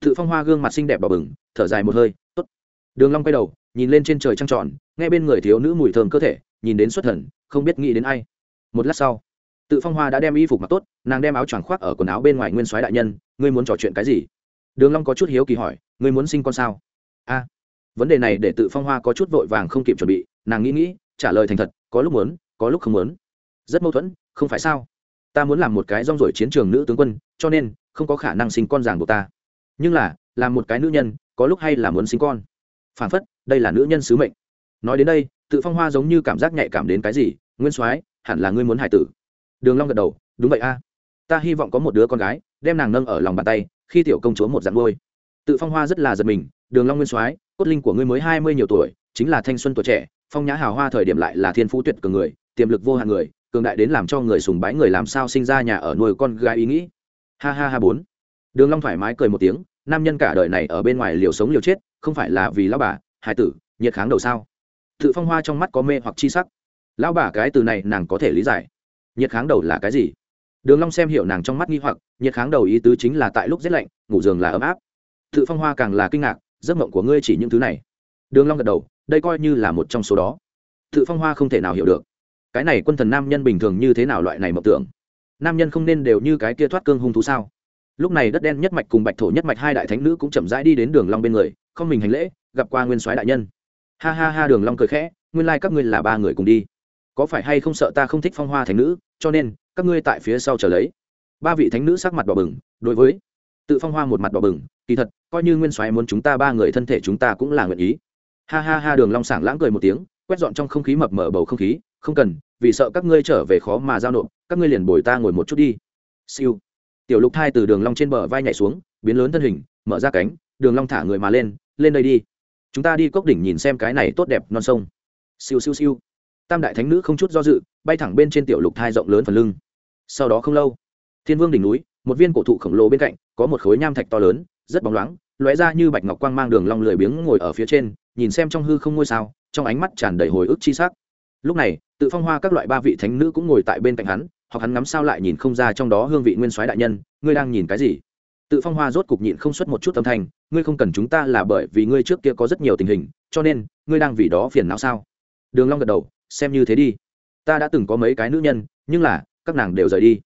Tự phong hoa gương mặt xinh đẹp đỏ bừng, thở dài một hơi, tốt. Đường long quay đầu, nhìn lên trên trời trăng tròn, nghe bên người thiếu nữ mùi thơm cơ thể, nhìn đến xuất thần, không biết nghĩ đến ai. Một lát sau tự phong hoa đã đem y phục mặc tốt, nàng đem áo choàng khoác ở quần áo bên ngoài nguyên soái đại nhân, ngươi muốn trò chuyện cái gì? Đường long có chút hiếu kỳ hỏi, ngươi muốn sinh con sao? A, vấn đề này để tự phong hoa có chút vội vàng không kịp chuẩn bị, nàng nghĩ nghĩ, trả lời thành thật, có lúc muốn, có lúc không muốn. Rất mâu thuẫn, không phải sao? Ta muốn làm một cái rong ruổi chiến trường nữ tướng quân, cho nên, không có khả năng sinh con giàng của ta. Nhưng là, làm một cái nữ nhân, có lúc hay là muốn sinh con? Phản phất, đây là nữ nhân sứ mệnh. Nói đến đây, tự phong hoa giống như cảm giác nhạy cảm đến cái gì, nguyên soái, hẳn là ngươi muốn hải tử đường long gật đầu, đúng vậy a. Ta hy vọng có một đứa con gái, đem nàng nâng ở lòng bàn tay, khi tiểu công chúa một dạng nuôi. tự phong hoa rất là giật mình, đường long nguyên soái, cốt linh của ngươi mới hai mươi nhiều tuổi, chính là thanh xuân tuổi trẻ, phong nhã hào hoa thời điểm lại là thiên phú tuyệt cường người, tiềm lực vô hạn người, cường đại đến làm cho người sùng bái người làm sao sinh ra nhà ở nuôi con gái ý nghĩ. Ha ha ha bốn. Đường long thoải mái cười một tiếng, nam nhân cả đời này ở bên ngoài liều sống liều chết, không phải là vì lão bà hải tử, nhiệt kháng đầu sao? Tự phong hoa trong mắt có mê hoặc chi sắc. Lão bà cái từ này nàng có thể lý giải nhiệt kháng đầu là cái gì? Đường long xem hiểu nàng trong mắt nghi hoặc, nhiệt kháng đầu ý tứ chính là tại lúc rét lạnh, ngủ giường là ấm áp. Tự phong hoa càng là kinh ngạc, giấc mộng của ngươi chỉ những thứ này. Đường long gật đầu, đây coi như là một trong số đó. Tự phong hoa không thể nào hiểu được. Cái này quân thần nam nhân bình thường như thế nào loại này mộng tưởng? Nam nhân không nên đều như cái kia thoát cương hung thú sao? Lúc này đất đen nhất mạch cùng bạch thổ nhất mạch hai đại thánh nữ cũng chậm rãi đi đến đường long bên người, không mình hành lễ, gặp qua nguyên soái đại nhân. Ha ha ha, đường long cười khẽ, nguyên lai các ngươi là ba người cùng đi có phải hay không sợ ta không thích phong hoa thánh nữ, cho nên, các ngươi tại phía sau chờ lấy. Ba vị thánh nữ sắc mặt đỏ bừng, đối với tự phong hoa một mặt đỏ bừng, kỳ thật, coi như nguyên soái muốn chúng ta ba người thân thể chúng ta cũng là nguyện ý. Ha ha ha, đường long sảng lãng cười một tiếng, quét dọn trong không khí mập mờ bầu không khí, không cần, vì sợ các ngươi trở về khó mà giao nộp, các ngươi liền bồi ta ngồi một chút đi. Siêu. Tiểu lục thai từ đường long trên bờ vai nhảy xuống, biến lớn thân hình, mở ra cánh, đường long thả người mà lên lên đây đi. Chúng ta đi cốc đỉnh nhìn xem cái này tốt đẹp non sông. Siêu siêu siêu tam đại thánh nữ không chút do dự, bay thẳng bên trên tiểu lục thai rộng lớn phần lưng. Sau đó không lâu, thiên vương đỉnh núi, một viên cổ thụ khổng lồ bên cạnh, có một khối nham thạch to lớn, rất bóng loáng, lóe ra như bạch ngọc quang mang đường long lười biếng ngồi ở phía trên, nhìn xem trong hư không ngôi sao, trong ánh mắt tràn đầy hồi ức chi sắc. Lúc này, tự phong hoa các loại ba vị thánh nữ cũng ngồi tại bên cạnh hắn, hoặc hắn ngắm sao lại nhìn không ra trong đó hương vị nguyên soái đại nhân, ngươi đang nhìn cái gì? Tự phong hoa rốt cục nhịn không xuất một chút âm thanh, ngươi không cần chúng ta là bởi vì ngươi trước kia có rất nhiều tình hình, cho nên, ngươi đang vì đó phiền não sao? Đường long gật đầu xem như thế đi. Ta đã từng có mấy cái nữ nhân, nhưng là, các nàng đều rời đi.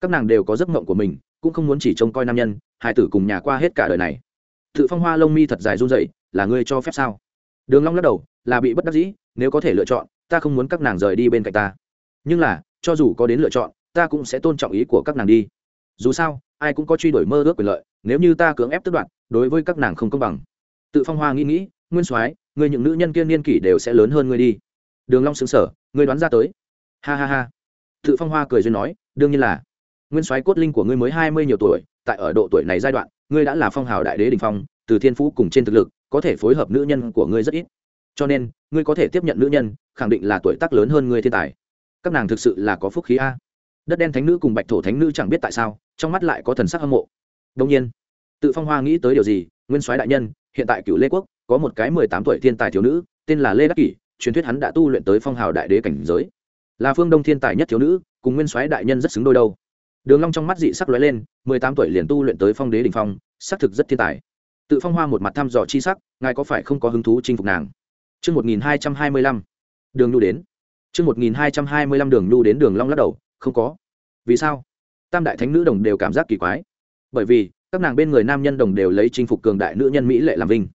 Các nàng đều có giấc mộng của mình, cũng không muốn chỉ trông coi nam nhân, hai tử cùng nhà qua hết cả đời này. Tự phong hoa lông mi thật dài run rẩy, là ngươi cho phép sao? Đường long lắc đầu, là bị bất đắc dĩ, nếu có thể lựa chọn, ta không muốn các nàng rời đi bên cạnh ta. Nhưng là, cho dù có đến lựa chọn, ta cũng sẽ tôn trọng ý của các nàng đi. Dù sao, ai cũng có truy đuổi mơ ước quyền lợi, nếu như ta cưỡng ép tức đoạn đối với các nàng không công bằng. Tự phong hoa nghĩ nghĩ, nguyên soái, người những nữ nhân kia niên kỷ đều sẽ lớn hơn ngươi đi đường long sững sờ, ngươi đoán ra tới. Ha ha ha. Tự phong hoa cười duyên nói, đương nhiên là. Nguyên soái cốt linh của ngươi mới hai mươi nhiều tuổi, tại ở độ tuổi này giai đoạn, ngươi đã là phong hào đại đế đình phong, từ thiên phú cùng trên thực lực, có thể phối hợp nữ nhân của ngươi rất ít. Cho nên, ngươi có thể tiếp nhận nữ nhân, khẳng định là tuổi tác lớn hơn ngươi thiên tài. Các nàng thực sự là có phúc khí a. Đất đen thánh nữ cùng bạch thổ thánh nữ chẳng biết tại sao, trong mắt lại có thần sắc hâm mộ. Đông nhiên, tự phong hoa nghĩ tới điều gì, nguyên soái đại nhân, hiện tại cựu lê quốc, có một cái mười tám tuổi thiên tài thiếu nữ, tên là lê đắc kỷ truyền thuyết hắn đã tu luyện tới phong hào đại đế cảnh giới là phương đông thiên tài nhất thiếu nữ cùng nguyên soái đại nhân rất xứng đôi đâu đường long trong mắt dị sắc lóe lên mười tám tuổi liền tu luyện tới phong đế đỉnh phong xác thực rất thiên tài tự phong hoa một mặt thăm dò chi sắc ngài có phải không có hứng thú chinh phục nàng Chương 1225. Đường Nhu đến. Chương 1225 Đường Nhu đến Đường Long lắc đầu, không có. Vì sao? Tam đại thánh nữ đồng đều cảm giác kỳ quái. Bởi vì, các nàng bên người nam nhân đồng đều lấy chinh phục cường đại nữ nhân mỹ lệ làm vinh.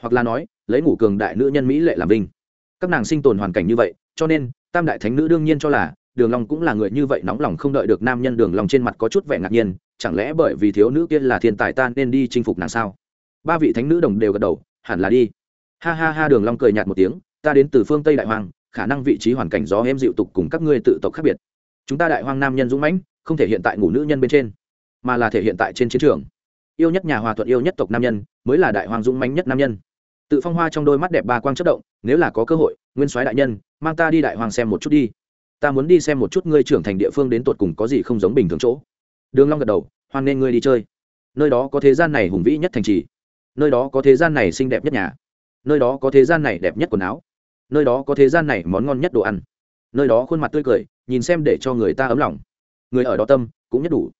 Hoặc là nói, lấy ngủ cường đại nữ nhân mỹ lệ làm vinh. Các nàng sinh tồn hoàn cảnh như vậy, cho nên, tam đại thánh nữ đương nhiên cho là Đường Long cũng là người như vậy nóng lòng không đợi được nam nhân Đường Long trên mặt có chút vẻ ngạc nhiên, chẳng lẽ bởi vì thiếu nữ kia là thiên tài ta nên đi chinh phục nàng sao? Ba vị thánh nữ đồng đều gật đầu, hẳn là đi. Ha ha ha đường long cười nhạt một tiếng ta đến từ phương tây đại hoang, khả năng vị trí hoàn cảnh gió em dịu tục cùng các ngươi tự tộc khác biệt. Chúng ta đại hoang nam nhân dũng mãnh không thể hiện tại ngủ nữ nhân bên trên mà là thể hiện tại trên chiến trường. Yêu nhất nhà hòa thuận yêu nhất tộc nam nhân mới là đại hoàng dũng mãnh nhất nam nhân. Tự phong hoa trong đôi mắt đẹp ba quang chất động nếu là có cơ hội, nguyên soái đại nhân, mang ta đi đại hoàng xem một chút đi. Ta muốn đi xem một chút ngươi trưởng thành địa phương đến tột cùng có gì không giống bình thường chỗ. Đường long gật đầu, hoan nên ngươi đi chơi. Nơi đó có thế gian này hùng vĩ nhất thành trì. Nơi đó có thế gian này xinh đẹp nhất nhà. Nơi đó có thế gian này đẹp nhất quần áo. Nơi đó có thế gian này món ngon nhất đồ ăn. Nơi đó khuôn mặt tươi cười, nhìn xem để cho người ta ấm lòng. Người ở đó tâm, cũng nhất đủ.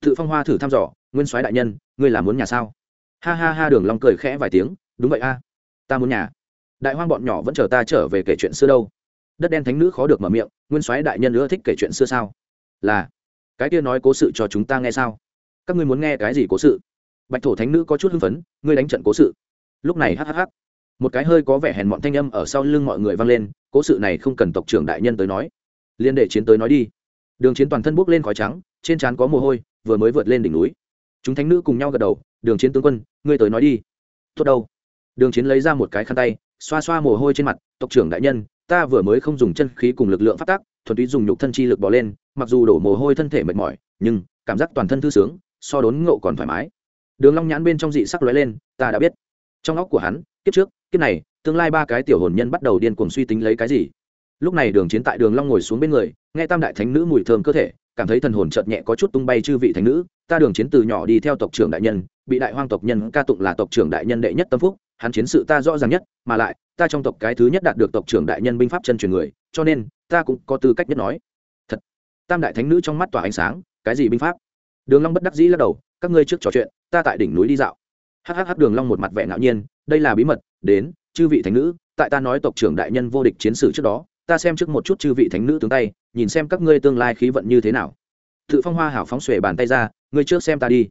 Tự phong hoa thử thăm dò, nguyên soái đại nhân, ngươi là muốn nhà sao? Ha ha ha, đường long cười khẽ vài tiếng, đúng vậy a, ta muốn nhà đại hoang bọn nhỏ vẫn chờ ta trở về kể chuyện xưa đâu. Đất đen thánh nữ khó được mở miệng, nguyên soái đại nhân nữa thích kể chuyện xưa sao? Là, cái kia nói cố sự cho chúng ta nghe sao? Các ngươi muốn nghe cái gì cố sự? Bạch thổ thánh nữ có chút hưng phấn, ngươi đánh trận cố sự. Lúc này hhh một cái hơi có vẻ hèn mọn thanh âm ở sau lưng mọi người vang lên, cố sự này không cần tộc trưởng đại nhân tới nói. Liên đệ chiến tới nói đi. Đường chiến toàn thân bốc lên khói trắng, trên trán có mồ hôi, vừa mới vượt lên đỉnh núi. Chúng thánh nữ cùng nhau gật đầu, đường chiến tướng quân, ngươi tới nói đi. Tốt đâu. Đường chiến lấy ra một cái khăn tay xoa xoa mồ hôi trên mặt, tộc trưởng đại nhân, ta vừa mới không dùng chân khí cùng lực lượng phát tác, thuần túy dùng nhục thân chi lực bỏ lên, mặc dù đổ mồ hôi thân thể mệt mỏi, nhưng cảm giác toàn thân thư sướng, so đốn ngộ còn thoải mái. Đường long nhãn bên trong dị sắc lóe lên, ta đã biết. Trong óc của hắn, kiếp trước, kiếp này, tương lai ba cái tiểu hồn nhân bắt đầu điên cuồng suy tính lấy cái gì. Lúc này đường chiến tại đường long ngồi xuống bên người, nghe tam đại thánh nữ mùi thơm cơ thể, cảm thấy thần hồn chợt nhẹ có chút tung bay chư vị thánh nữ, ta đường chiến từ nhỏ đi theo tộc trưởng đại nhân, bị đại hoang tộc nhân ca tụng là tộc trưởng đại nhân đệ nhất tâm phúc hắn chiến sự ta rõ ràng nhất, mà lại, ta trong tộc cái thứ nhất đạt được tộc trưởng đại nhân binh pháp chân truyền người, cho nên, ta cũng có tư cách nhất nói. Thật, tam đại thánh nữ trong mắt tỏa ánh sáng, cái gì binh pháp? Đường long bất đắc dĩ lắc đầu, các ngươi trước trò chuyện, ta tại đỉnh núi đi dạo. Hhh đường long một mặt vẻ ngạo nhiên, đây là bí mật, đến, chư vị thánh nữ, tại ta nói tộc trưởng đại nhân vô địch chiến sử trước đó, ta xem trước một chút chư vị thánh nữ tướng tay, nhìn xem các ngươi tương lai khí vận như thế nào. Tự phong hoa hảo phóng xuề bàn tay ra, ngươi trước xem ta đi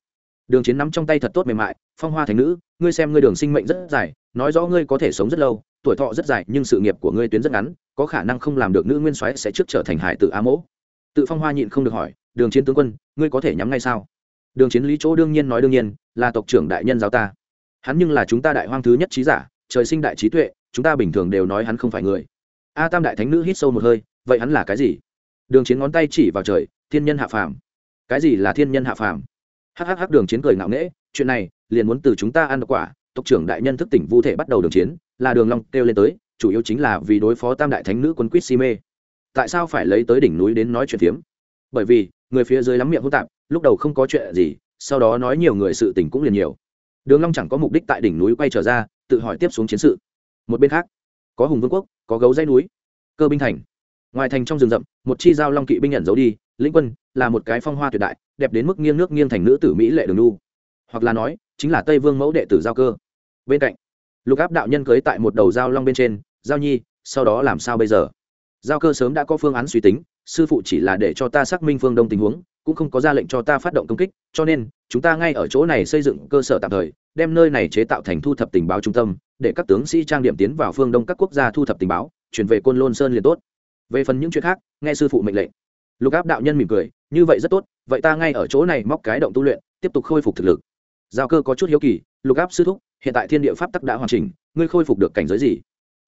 đường chiến nắm trong tay thật tốt mềm mại, phong hoa thành nữ, ngươi xem ngươi đường sinh mệnh rất dài, nói rõ ngươi có thể sống rất lâu, tuổi thọ rất dài, nhưng sự nghiệp của ngươi tuyến rất ngắn, có khả năng không làm được nữ nguyên soái sẽ trước trở thành hải tử á mỗ. Tự phong hoa nhịn không được hỏi, đường chiến tướng quân, ngươi có thể nhắm ngay sao? Đường chiến lý chỗ đương nhiên nói đương nhiên, là tộc trưởng đại nhân giáo ta. Hắn nhưng là chúng ta đại hoang thứ nhất trí giả, trời sinh đại trí tuệ, chúng ta bình thường đều nói hắn không phải người. A tam đại thánh nữ hít sâu một hơi, vậy hắn là cái gì? Đường chiến ngón tay chỉ vào trời, thiên nhân hạ phàm. Cái gì là thiên nhân hạ phàm? Hhh đường chiến cười ngạo nghễ, chuyện này, liền muốn từ chúng ta ăn quả, tộc trưởng đại nhân thức tỉnh vu thể bắt đầu đường chiến, là đường long kêu lên tới, chủ yếu chính là vì đối phó tam đại thánh nữ quân quýt si mê. Tại sao phải lấy tới đỉnh núi đến nói chuyện phiếm? Bởi vì, người phía dưới lắm miệng hỗn tạp, lúc đầu không có chuyện gì, sau đó nói nhiều người sự tình cũng liền nhiều. Đường long chẳng có mục đích tại đỉnh núi quay trở ra, tự hỏi tiếp xuống chiến sự. Một bên khác, có hùng vương quốc, có gấu dây núi, cơ binh thành. Ngoài thành trong rừng rậm, một chi giao long kỵ binh nhận giấu đi lĩnh quân là một cái phong hoa tuyệt đại, đẹp đến mức nghiêng nước nghiêng thành nữ tử mỹ lệ đường nu. Hoặc là nói, chính là tây vương mẫu đệ tử giao cơ. Bên cạnh, lục áp đạo nhân cưới tại một đầu giao long bên trên, giao nhi, sau đó làm sao bây giờ? Giao cơ sớm đã có phương án suy tính, sư phụ chỉ là để cho ta xác minh phương đông tình huống, cũng không có ra lệnh cho ta phát động công kích, cho nên, chúng ta ngay ở chỗ này xây dựng cơ sở tạm thời, đem nơi này chế tạo thành thu thập tình báo trung tâm, để các tướng sĩ trang điểm tiến vào phương đông các quốc gia thu thập tình báo, chuyển về côn lôn sơn liền tốt. Về phần những chuyện khác, nghe sư phụ mệnh lệnh lục áp đạo nhân mỉm cười, như vậy rất tốt, vậy ta ngay ở chỗ này móc cái động tu luyện, tiếp tục khôi phục thực lực. Giao cơ có chút hiếu kỳ, lục áp sư thúc, hiện tại thiên địa pháp tắc đã hoàn chỉnh, ngươi khôi phục được cảnh giới gì?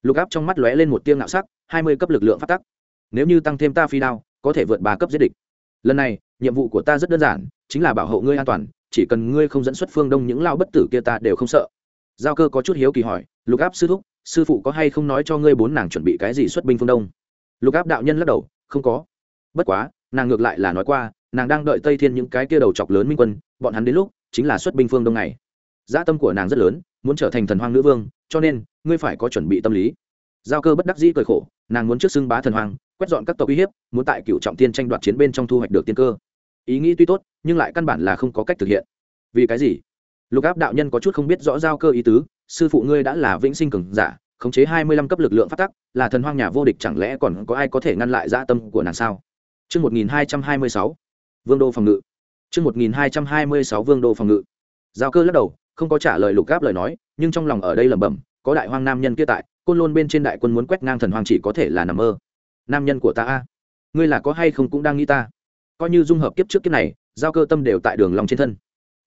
Lục áp trong mắt lóe lên một tiêng ngạo sắc, hai mươi cấp lực lượng pháp tắc. Nếu như tăng thêm ta phi đao, có thể vượt ba cấp giết địch. Lần này, nhiệm vụ của ta rất đơn giản, chính là bảo hộ ngươi an toàn, chỉ cần ngươi không dẫn xuất phương đông những lao bất tử kia ta đều không sợ. Giao cơ có chút hiếu kỳ hỏi, lục áp sư thúc, sư phụ có hay không nói cho ngươi bốn nàng chuẩn bị cái gì xuất binh phương đông? Lục áp đạo nhân lắc đầu, không có bất quá, nàng ngược lại là nói qua, nàng đang đợi tây thiên những cái kia đầu chọc lớn minh quân, bọn hắn đến lúc chính là xuất binh phương đông này gia tâm của nàng rất lớn, muốn trở thành thần hoang nữ vương, cho nên, ngươi phải có chuẩn bị tâm lý. Giao cơ bất đắc dĩ cười khổ, nàng muốn trước xưng bá thần hoang, quét dọn các tộc uy hiếp, muốn tại cựu trọng tiên tranh đoạt chiến bên trong thu hoạch được tiên cơ. Ý nghĩ tuy tốt, nhưng lại căn bản là không có cách thực hiện. Vì cái gì? Lục áp đạo nhân có chút không biết rõ giao cơ ý tứ, sư phụ ngươi đã là vĩnh sinh cường giả, khống chế hai mươi lăm cấp lực lượng phát tắc, là thần hoang nhà vô địch chẳng lẽ còn có ai có thể ngăn lại gia tâm của nàng sao? Chương 1226, Vương Đô phòng ngự. chương 1226 Vương Đô phòng ngự. Giao cơ lắc đầu, không có trả lời lục áp lời nói, nhưng trong lòng ở đây lẩm bẩm, có đại hoang nam nhân kia tại, côn lôn bên trên đại quân muốn quét ngang thần hoàng chỉ có thể là nằm mơ. Nam nhân của ta a, ngươi là có hay không cũng đang nghĩ ta. Coi như dung hợp kiếp trước kiếp này, giao cơ tâm đều tại đường long trên thân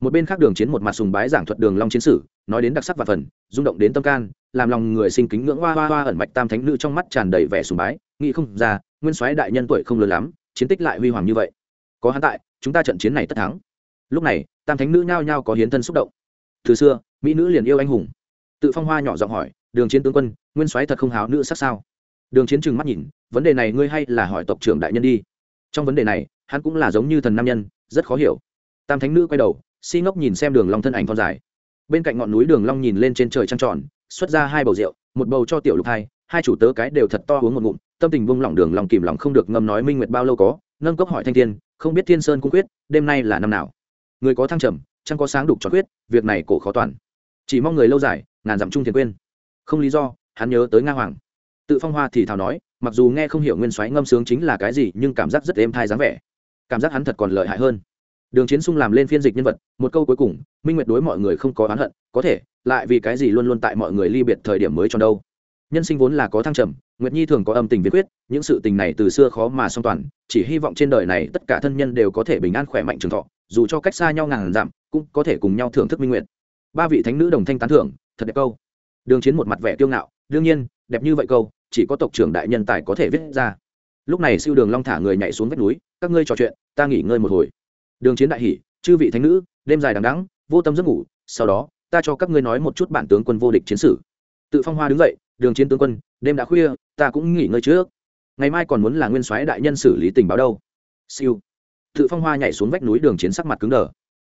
một bên khác đường chiến một mặt sùng bái giảng thuật đường long chiến sử nói đến đặc sắc và phần rung động đến tâm can làm lòng người sinh kính ngưỡng hoa hoa hoa ẩn mạch tam thánh nữ trong mắt tràn đầy vẻ sùng bái nghĩ không ra nguyên soái đại nhân tuổi không lớn lắm chiến tích lại huy hoàng như vậy. Có hắn tại, chúng ta trận chiến này tất thắng. Lúc này, tam thánh nữ nhao nhao có hiến thân xúc động. Từ xưa, mỹ nữ liền yêu anh hùng. Tự phong hoa nhỏ giọng hỏi, đường chiến tướng quân, nguyên soái thật không háo nữ sắc sao? Đường chiến trừng mắt nhìn, vấn đề này ngươi hay là hỏi tộc trưởng đại nhân đi. Trong vấn đề này, hắn cũng là giống như thần nam nhân, rất khó hiểu. Tam thánh nữ quay đầu, si ngốc nhìn xem đường long thân ảnh thon dài. Bên cạnh ngọn núi đường long nhìn lên trên trời trăng tròn, xuất ra hai bầu rượu, một bầu cho tiểu lục hai hai chủ tớ cái đều thật to uống một ngụm tâm tình buông lỏng đường lòng kìm lòng không được ngâm nói minh nguyệt bao lâu có, nâng cốc hỏi thanh thiên, không biết thiên sơn cung quyết, đêm nay là năm nào? Người có thăng trầm chẳng có sáng đục cho quyết, việc này cổ khó toàn. Chỉ mong người lâu dài, ngàn dặm chung thiền quên. Không lý do, hắn nhớ tới nga hoàng. Tự phong hoa thì thào nói, mặc dù nghe không hiểu nguyên soái ngâm sướng chính là cái gì, nhưng cảm giác rất êm thai dáng vẻ. Cảm giác hắn thật còn lợi hại hơn. Đường chiến sung làm lên phiên dịch nhân vật, một câu cuối cùng, minh nguyệt đối mọi người không có oán hận, có thể, lại vì cái gì luôn luôn tại mọi người ly biệt thời điểm mới cho đâu? Nhân sinh vốn là có thăng trầm nguyệt nhi thường có âm tình viết quyết những sự tình này từ xưa khó mà song toàn chỉ hy vọng trên đời này tất cả thân nhân đều có thể bình an khỏe mạnh trường thọ dù cho cách xa nhau ngàn dặm cũng có thể cùng nhau thưởng thức minh nguyện. ba vị thánh nữ đồng thanh tán thưởng thật đẹp câu. Đường chiến một mặt vẻ kiêu ngạo đương nhiên đẹp như vậy câu chỉ có tộc trưởng đại nhân tài có thể viết ra. Lúc này siêu đường long thả người nhảy xuống vách núi các ngươi trò chuyện ta nghỉ ngơi một hồi. Đường chiến đại hỉ, chư vị thánh nữ đêm dài đằng đẵng vô tâm giấc ngủ sau đó ta cho các ngươi nói một chút bản tướng quân vô địch chiến sử tự phong hoa đứng dậy đường chiến tướng quân, đêm đã khuya, ta cũng nghỉ ngơi trước. Ngày mai còn muốn là nguyên soái đại nhân xử lý tình báo đâu. Siêu. Tự phong hoa nhảy xuống vách núi đường chiến sắc mặt cứng đờ.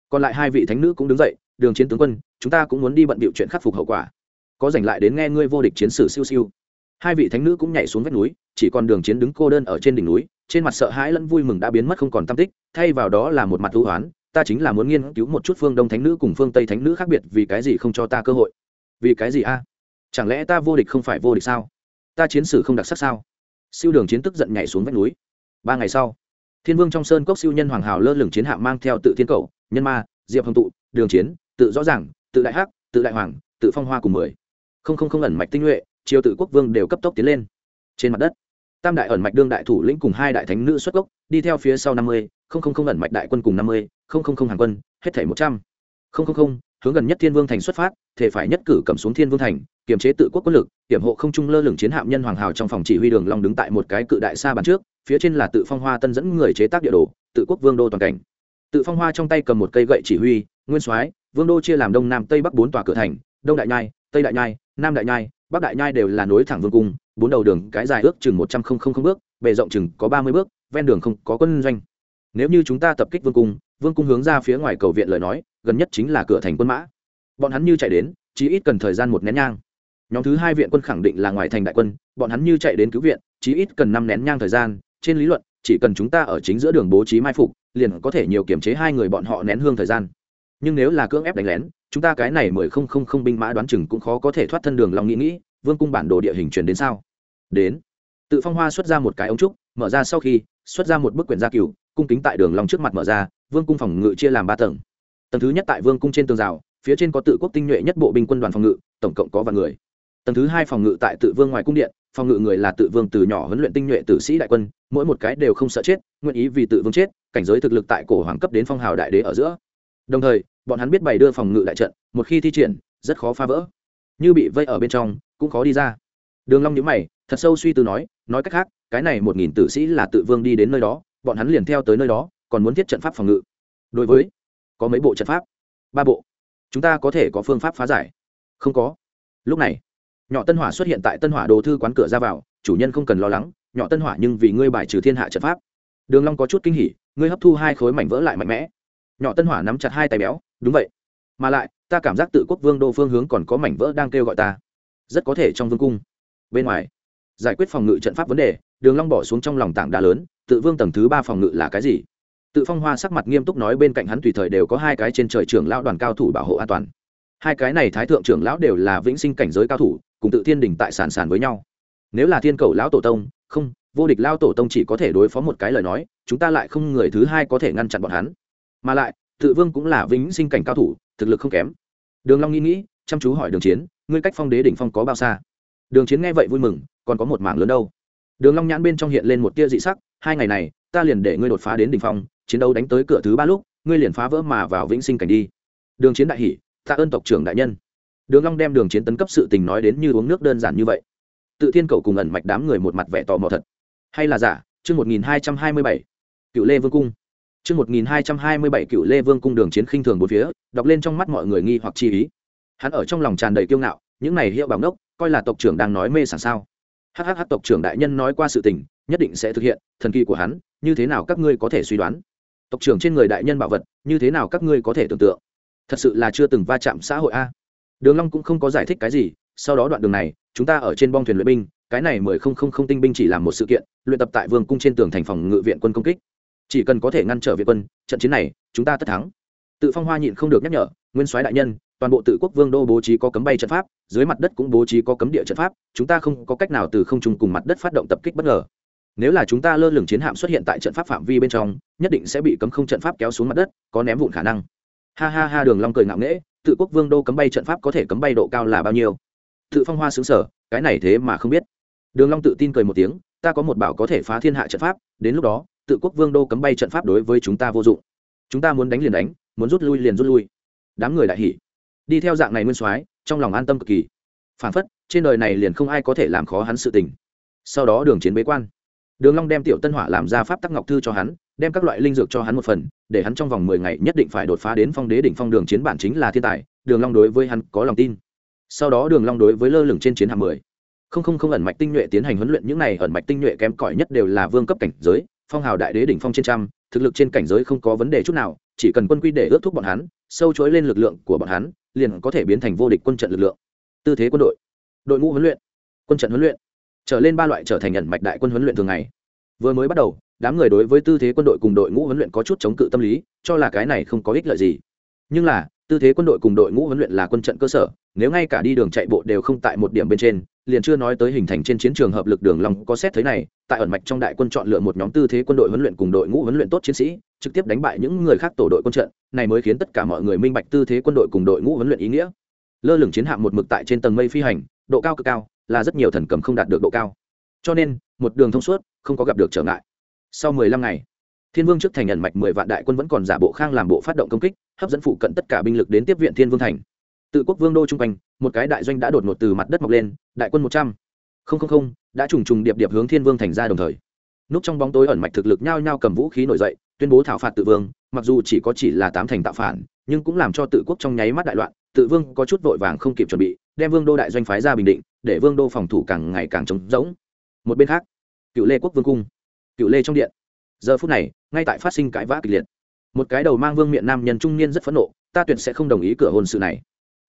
Còn lại hai vị thánh nữ cũng đứng dậy, đường chiến tướng quân, chúng ta cũng muốn đi bận bịu chuyện khắc phục hậu quả. Có giành lại đến nghe ngươi vô địch chiến sử siêu siêu. Hai vị thánh nữ cũng nhảy xuống vách núi, chỉ còn đường chiến đứng cô đơn ở trên đỉnh núi, trên mặt sợ hãi lẫn vui mừng đã biến mất không còn tâm tích, thay vào đó là một mặt hữu hoán ta chính là muốn nghiên cứu một chút phương đông thánh nữ cùng phương tây thánh nữ khác biệt vì cái gì không cho ta cơ hội. Vì cái gì a? Chẳng lẽ ta vô địch không phải vô địch sao? Ta chiến sử không đặc sắc sao? Siêu đường chiến tức giận nhảy xuống vách núi. Ba ngày sau, thiên vương trong sơn cốc siêu nhân hoàng hào lơ lửng chiến hạ mang theo tự thiên cầu, nhân ma, diệp hồng tụ, đường chiến, tự rõ ràng, tự đại hắc, tự đại hoàng, tự phong hoa cùng mười. Không không không ẩn mạch tinh nhuệ, triều tự quốc vương đều cấp tốc tiến lên. Trên mặt đất, tam đại ẩn mạch đương đại thủ lĩnh cùng hai đại thánh nữ xuất gốc đi theo phía sau năm mươi, không không không ẩn mạch đại quân cùng năm mươi, không không không hàng quân, hết thảy một trăm. Không không không hướng gần nhất thiên vương thành xuất phát, thể phải nhất cử cầm xuống thiên vương thành, kiềm chế tự quốc quân lực, hiểm hộ không trung lơ lửng chiến hạm nhân hoàng hào trong phòng chỉ huy đường long đứng tại một cái cự đại xa bàn trước, phía trên là tự phong hoa tân dẫn người chế tác địa đồ, tự quốc vương đô toàn cảnh. Tự phong hoa trong tay cầm một cây gậy chỉ huy, nguyên soái, vương đô chia làm đông nam tây bắc bốn tòa cửa thành, đông đại nhai, tây đại nhai, nam đại nhai, bắc đại nhai đều là nối thẳng vương cung, bốn đầu đường cái dài ước chừng một trăm linh bước, bề rộng chừng có ba mươi bước, ven đường không có quân doanh. Nếu như chúng ta tập kích vương cung vương cung hướng ra phía ngoài cầu viện lời nói gần nhất chính là cửa thành quân mã. Bọn hắn như chạy đến chỉ ít cần thời gian một nén nhang. Nhóm thứ hai viện quân khẳng định là ngoài thành đại quân, bọn hắn như chạy đến cứu viện chỉ ít cần năm nén nhang thời gian. Trên lý luận, chỉ cần chúng ta ở chính giữa đường bố trí mai phục, liền có thể nhiều kiểm chế hai người bọn họ nén hương thời gian. Nhưng nếu là cưỡng ép đánh lén, chúng ta cái này mười không không không binh mã đoán chừng cũng khó có thể thoát thân đường lòng nghĩ nghĩ, vương cung bản đồ địa hình truyền đến sao? Đến. Tự phong hoa xuất ra một cái ống trúc, mở ra sau khi, xuất ra một bức quyển gia cửu, cung kính tại đường lòng trước mặt mở ra, vương cung phòng ngự chia làm ba tầng tầng thứ nhất tại vương cung trên tường rào, phía trên có tự quốc tinh nhuệ nhất bộ binh quân đoàn phòng ngự, tổng cộng có vài người. Tầng thứ hai phòng ngự tại tự vương ngoài cung điện, phòng ngự người là tự vương từ nhỏ huấn luyện tinh nhuệ tử sĩ đại quân, mỗi một cái đều không sợ chết, nguyện ý vì tự vương chết, cảnh giới thực lực tại cổ hoàng cấp đến phong hào đại đế ở giữa. Đồng thời, bọn hắn biết bày đưa phòng ngự đại trận, một khi thi triển, rất khó phá vỡ. Như bị vây ở bên trong, cũng khó đi ra. Đường long nhíu mày, thật sâu suy tư nói nói cách khác, cái này một nghìn tử sĩ là tự vương đi đến nơi đó, bọn hắn liền theo tới nơi đó, còn muốn thiết trận pháp phòng ngự. Đối với có mấy bộ trận pháp? Ba bộ. Chúng ta có thể có phương pháp phá giải. Không có. Lúc này, nhỏ tân hỏa xuất hiện tại tân hỏa đồ thư quán cửa ra vào, chủ nhân không cần lo lắng, nhỏ tân hỏa nhưng vì ngươi bài trừ thiên hạ trận pháp. Đường long có chút kinh hỉ, ngươi hấp thu hai khối mảnh vỡ lại mạnh mẽ. Nhỏ tân hỏa nắm chặt hai tay béo, đúng vậy. Mà lại, ta cảm giác tự quốc vương đô phương hướng còn có mảnh vỡ đang kêu gọi ta. Rất có thể trong vương cung. Bên ngoài, giải quyết phòng ngự trận pháp vấn đề, đường long bỏ xuống trong lòng tảng đá lớn, tự vương tầng thứ ba phòng ngự là cái gì? Tự phong hoa sắc mặt nghiêm túc nói bên cạnh hắn tùy thời đều có hai cái trên trời trưởng lão đoàn cao thủ bảo hộ an toàn. Hai cái này thái thượng trưởng lão đều là vĩnh sinh cảnh giới cao thủ, cùng tự thiên đỉnh tại sản sản với nhau. Nếu là thiên cầu lão tổ tông, không, vô địch lao tổ tông chỉ có thể đối phó một cái lời nói, chúng ta lại không người thứ hai có thể ngăn chặn bọn hắn. Mà lại, tự vương cũng là vĩnh sinh cảnh cao thủ, thực lực không kém. Đường long nghĩ nghĩ, chăm chú hỏi đường chiến, ngươi cách phong đế đỉnh phong có bao xa? Đường chiến nghe vậy vui mừng, còn có một mảng lớn đâu. Đường long nhãn bên trong hiện lên một tia dị sắc, hai ngày này, ta liền để ngươi đột phá đến đỉnh phong chiến đấu đánh tới cửa thứ ba lúc, ngươi liền phá vỡ mà vào vĩnh sinh cảnh đi. Đường chiến đại hỷ tạ ơn tộc trưởng đại nhân. Đường long đem đường chiến tấn cấp sự tình nói đến như uống nước đơn giản như vậy. Tự thiên cầu cùng ẩn mạch đám người một mặt vẻ tò mò thật. Hay là giả, chương một nghìn hai trăm hai mươi bảy, cựu lê vương cung. Chương một nghìn hai trăm hai mươi bảy, cựu lê vương cung đường chiến khinh thường bốn phía, đọc lên trong mắt mọi người nghi hoặc chi ý. Hắn ở trong lòng tràn đầy kiêu ngạo, những này hiệu bảo ngốc, coi là tộc trưởng đang nói mê sảng sao. Hhh tộc trưởng đại nhân nói qua sự tình, nhất định sẽ thực hiện, thần kỳ của hắn, như thế nào các ngươi có thể suy đoán? Tộc trưởng trên người đại nhân bảo vật, như thế nào các ngươi có thể tưởng tượng? Thật sự là chưa từng va chạm xã hội a. Đường long cũng không có giải thích cái gì, sau đó đoạn đường này, chúng ta ở trên bong thuyền luyện binh, cái này mười không không không tinh binh chỉ làm một sự kiện, luyện tập tại vương cung trên tường thành phòng ngự viện quân công kích. Chỉ cần có thể ngăn trở viện quân, trận chiến này, chúng ta tất thắng. Tự phong hoa nhịn không được nhắc nhở, nguyên soái đại nhân, toàn bộ tự quốc vương đô bố trí có cấm bay trận pháp, dưới mặt đất cũng bố trí có cấm địa trận pháp, chúng ta không có cách nào từ không trung cùng mặt đất phát động tập kích bất ngờ nếu là chúng ta lơ lửng chiến hạm xuất hiện tại trận pháp phạm vi bên trong, nhất định sẽ bị cấm không trận pháp kéo xuống mặt đất, có ném vụn khả năng. Ha ha ha, đường long cười ngạo nghễ, tự quốc vương đô cấm bay trận pháp có thể cấm bay độ cao là bao nhiêu? Tự phong hoa sướng sở, cái này thế mà không biết. Đường long tự tin cười một tiếng, ta có một bảo có thể phá thiên hạ trận pháp, đến lúc đó, tự quốc vương đô cấm bay trận pháp đối với chúng ta vô dụng. Chúng ta muốn đánh liền đánh, muốn rút lui liền rút lui. Đám người đại hỉ. Đi theo dạng này nguyên soái, trong lòng an tâm cực kỳ. Phản phất, trên đời này liền không ai có thể làm khó hắn sự tình. Sau đó đường chiến bế quan đường long đem tiểu tân hỏa làm ra pháp tắc ngọc thư cho hắn, đem các loại linh dược cho hắn một phần, để hắn trong vòng mười ngày nhất định phải đột phá đến phong đế đỉnh phong đường chiến bản chính là thiên tài, đường long đối với hắn có lòng tin. Sau đó đường long đối với lơ lửng trên chiến hạm mười. Không không không ẩn mạch tinh nhuệ tiến hành huấn luyện, những này ẩn mạch tinh nhuệ kém cỏi nhất đều là vương cấp cảnh giới, phong hào đại đế đỉnh phong trên trăm, thực lực trên cảnh giới không có vấn đề chút nào, chỉ cần quân quy để ước thúc bọn hắn, sâu chối lên lực lượng của bọn hắn, liền có thể biến thành vô địch quân trận lực lượng. Tư thế quân đội. Đội ngũ huấn luyện. Quân trận huấn luyện trở lên ba loại trở thành nhận mạch đại quân huấn luyện thường ngày. Vừa mới bắt đầu, đám người đối với tư thế quân đội cùng đội ngũ huấn luyện có chút chống cự tâm lý, cho là cái này không có ích lợi gì. Nhưng là, tư thế quân đội cùng đội ngũ huấn luyện là quân trận cơ sở, nếu ngay cả đi đường chạy bộ đều không tại một điểm bên trên, liền chưa nói tới hình thành trên chiến trường hợp lực đường long có xét thế này, tại ẩn mạch trong đại quân chọn lựa một nhóm tư thế quân đội huấn luyện cùng đội ngũ huấn luyện tốt chiến sĩ, trực tiếp đánh bại những người khác tổ đội quân trận, này mới khiến tất cả mọi người minh bạch tư thế quân đội cùng đội ngũ huấn luyện ý nghĩa. Lơ lửng chiến hạm một mực tại trên tầng mây phi hành, độ cao cực cao là rất nhiều thần cầm không đạt được độ cao. Cho nên, một đường thông suốt, không có gặp được trở ngại. Sau mười lăm ngày, thiên vương trước thành nhận mạch mười vạn đại quân vẫn còn giả bộ khang làm bộ phát động công kích, hấp dẫn phụ cận tất cả binh lực đến tiếp viện thiên vương thành. Tự quốc vương đô trung quanh, một cái đại doanh đã đột ngột từ mặt đất mọc lên, đại quân một trăm. Linh đã trùng trùng điệp điệp hướng thiên vương thành ra đồng thời. Núp trong bóng tối ẩn mạch thực lực nhao nhao cầm vũ khí nổi dậy, tuyên bố thảo phạt tự vương, mặc dù chỉ có chỉ là tám thành tạo phản, nhưng cũng làm cho tự quốc trong nháy mắt đại loạn, tự vương có chút vội vàng không kịp chuẩn bị, đem vương đô đại doanh phái ra bình định để vương đô phòng thủ càng ngày càng trống rỗng. Một bên khác, cựu lê quốc vương cung, cựu lê trong điện. Giờ phút này, ngay tại phát sinh cãi vã kịch liệt. Một cái đầu mang vương miệng nam nhân trung niên rất phẫn nộ, ta tuyệt sẽ không đồng ý cửa hôn sự này.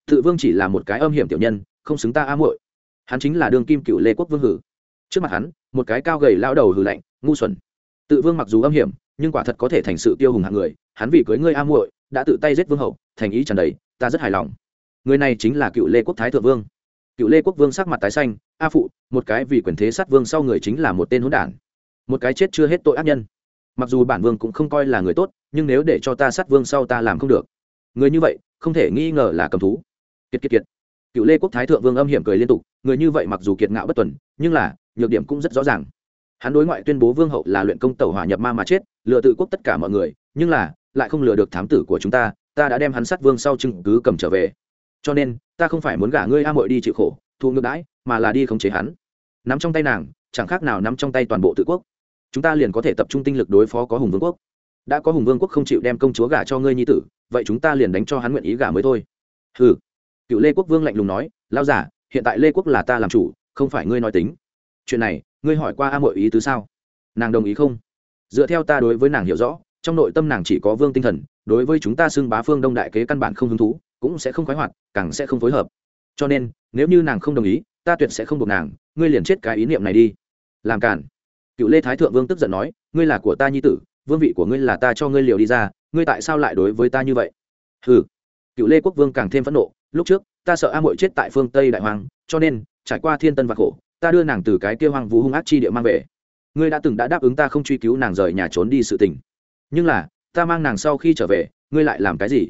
Tự vương chỉ là một cái âm hiểm tiểu nhân, không xứng ta ám muội. Hắn chính là đương kim cựu lê quốc vương hử. Trước mặt hắn, một cái cao gầy lao đầu hử lạnh, ngu xuẩn. Tự vương mặc dù âm hiểm, nhưng quả thật có thể thành sự tiêu hùng hạng người. Hắn vì cưới ngươi a muội, đã tự tay giết vương hậu, thành ý tràn đầy, ta rất hài lòng. Người này chính là cựu lê quốc thái thượng vương cựu lê quốc vương sắc mặt tái xanh, a phụ, một cái vì quyền thế sát vương sau người chính là một tên hỗn đản. Một cái chết chưa hết tội ác nhân. Mặc dù bản vương cũng không coi là người tốt, nhưng nếu để cho ta sát vương sau ta làm không được. Người như vậy, không thể nghi ngờ là cầm thú. Kiệt kiệt kiệt. Cựu lê quốc thái thượng vương âm hiểm cười liên tục, người như vậy mặc dù kiệt ngạo bất tuần, nhưng là, nhược điểm cũng rất rõ ràng. Hắn đối ngoại tuyên bố vương hậu là luyện công tẩu hỏa nhập ma mà chết, lừa tự quốc tất cả mọi người, nhưng là, lại không lừa được thám tử của chúng ta ta đã đem hắn sát vương sau chứng cứ cầm trở về cho nên, ta không phải muốn gả ngươi a mội đi chịu khổ thu ngược đãi, mà là đi khống chế hắn. Nắm trong tay nàng, chẳng khác nào nắm trong tay toàn bộ tự quốc. Chúng ta liền có thể tập trung tinh lực đối phó có hùng vương quốc. Đã có hùng vương quốc không chịu đem công chúa gả cho ngươi nhi tử, vậy chúng ta liền đánh cho hắn nguyện ý gả mới thôi. Ừ cựu lê quốc vương lạnh lùng nói lao giả, hiện tại lê quốc là ta làm chủ, không phải ngươi nói tính. Chuyện này, ngươi hỏi qua a mội ý tứ sao? Nàng đồng ý không? Dựa theo ta đối với nàng hiểu rõ, trong nội tâm nàng chỉ có vương tinh thần, đối với chúng ta xưng bá phương đông đại kế căn bản không hứng thú cũng sẽ không khoái hoạt, càng sẽ không phối hợp. Cho nên, nếu như nàng không đồng ý, ta tuyệt sẽ không buộc nàng, ngươi liền chết cái ý niệm này đi. Làm cản cựu lê thái thượng vương tức giận nói, ngươi là của ta nhi tử, vương vị của ngươi là ta cho ngươi liều đi ra, ngươi tại sao lại đối với ta như vậy? Ừ cựu lê quốc vương càng thêm phẫn nộ, lúc trước, ta sợ a mội chết tại phương tây đại hoàng, cho nên, trải qua thiên tân và khổ, ta đưa nàng từ cái kia hoang vũ hung ác chi địa mang về. Ngươi đã từng đã đáp ứng ta không truy cứu nàng rời nhà trốn đi sự tình. Nhưng là, ta mang nàng sau khi trở về, ngươi lại làm cái gì?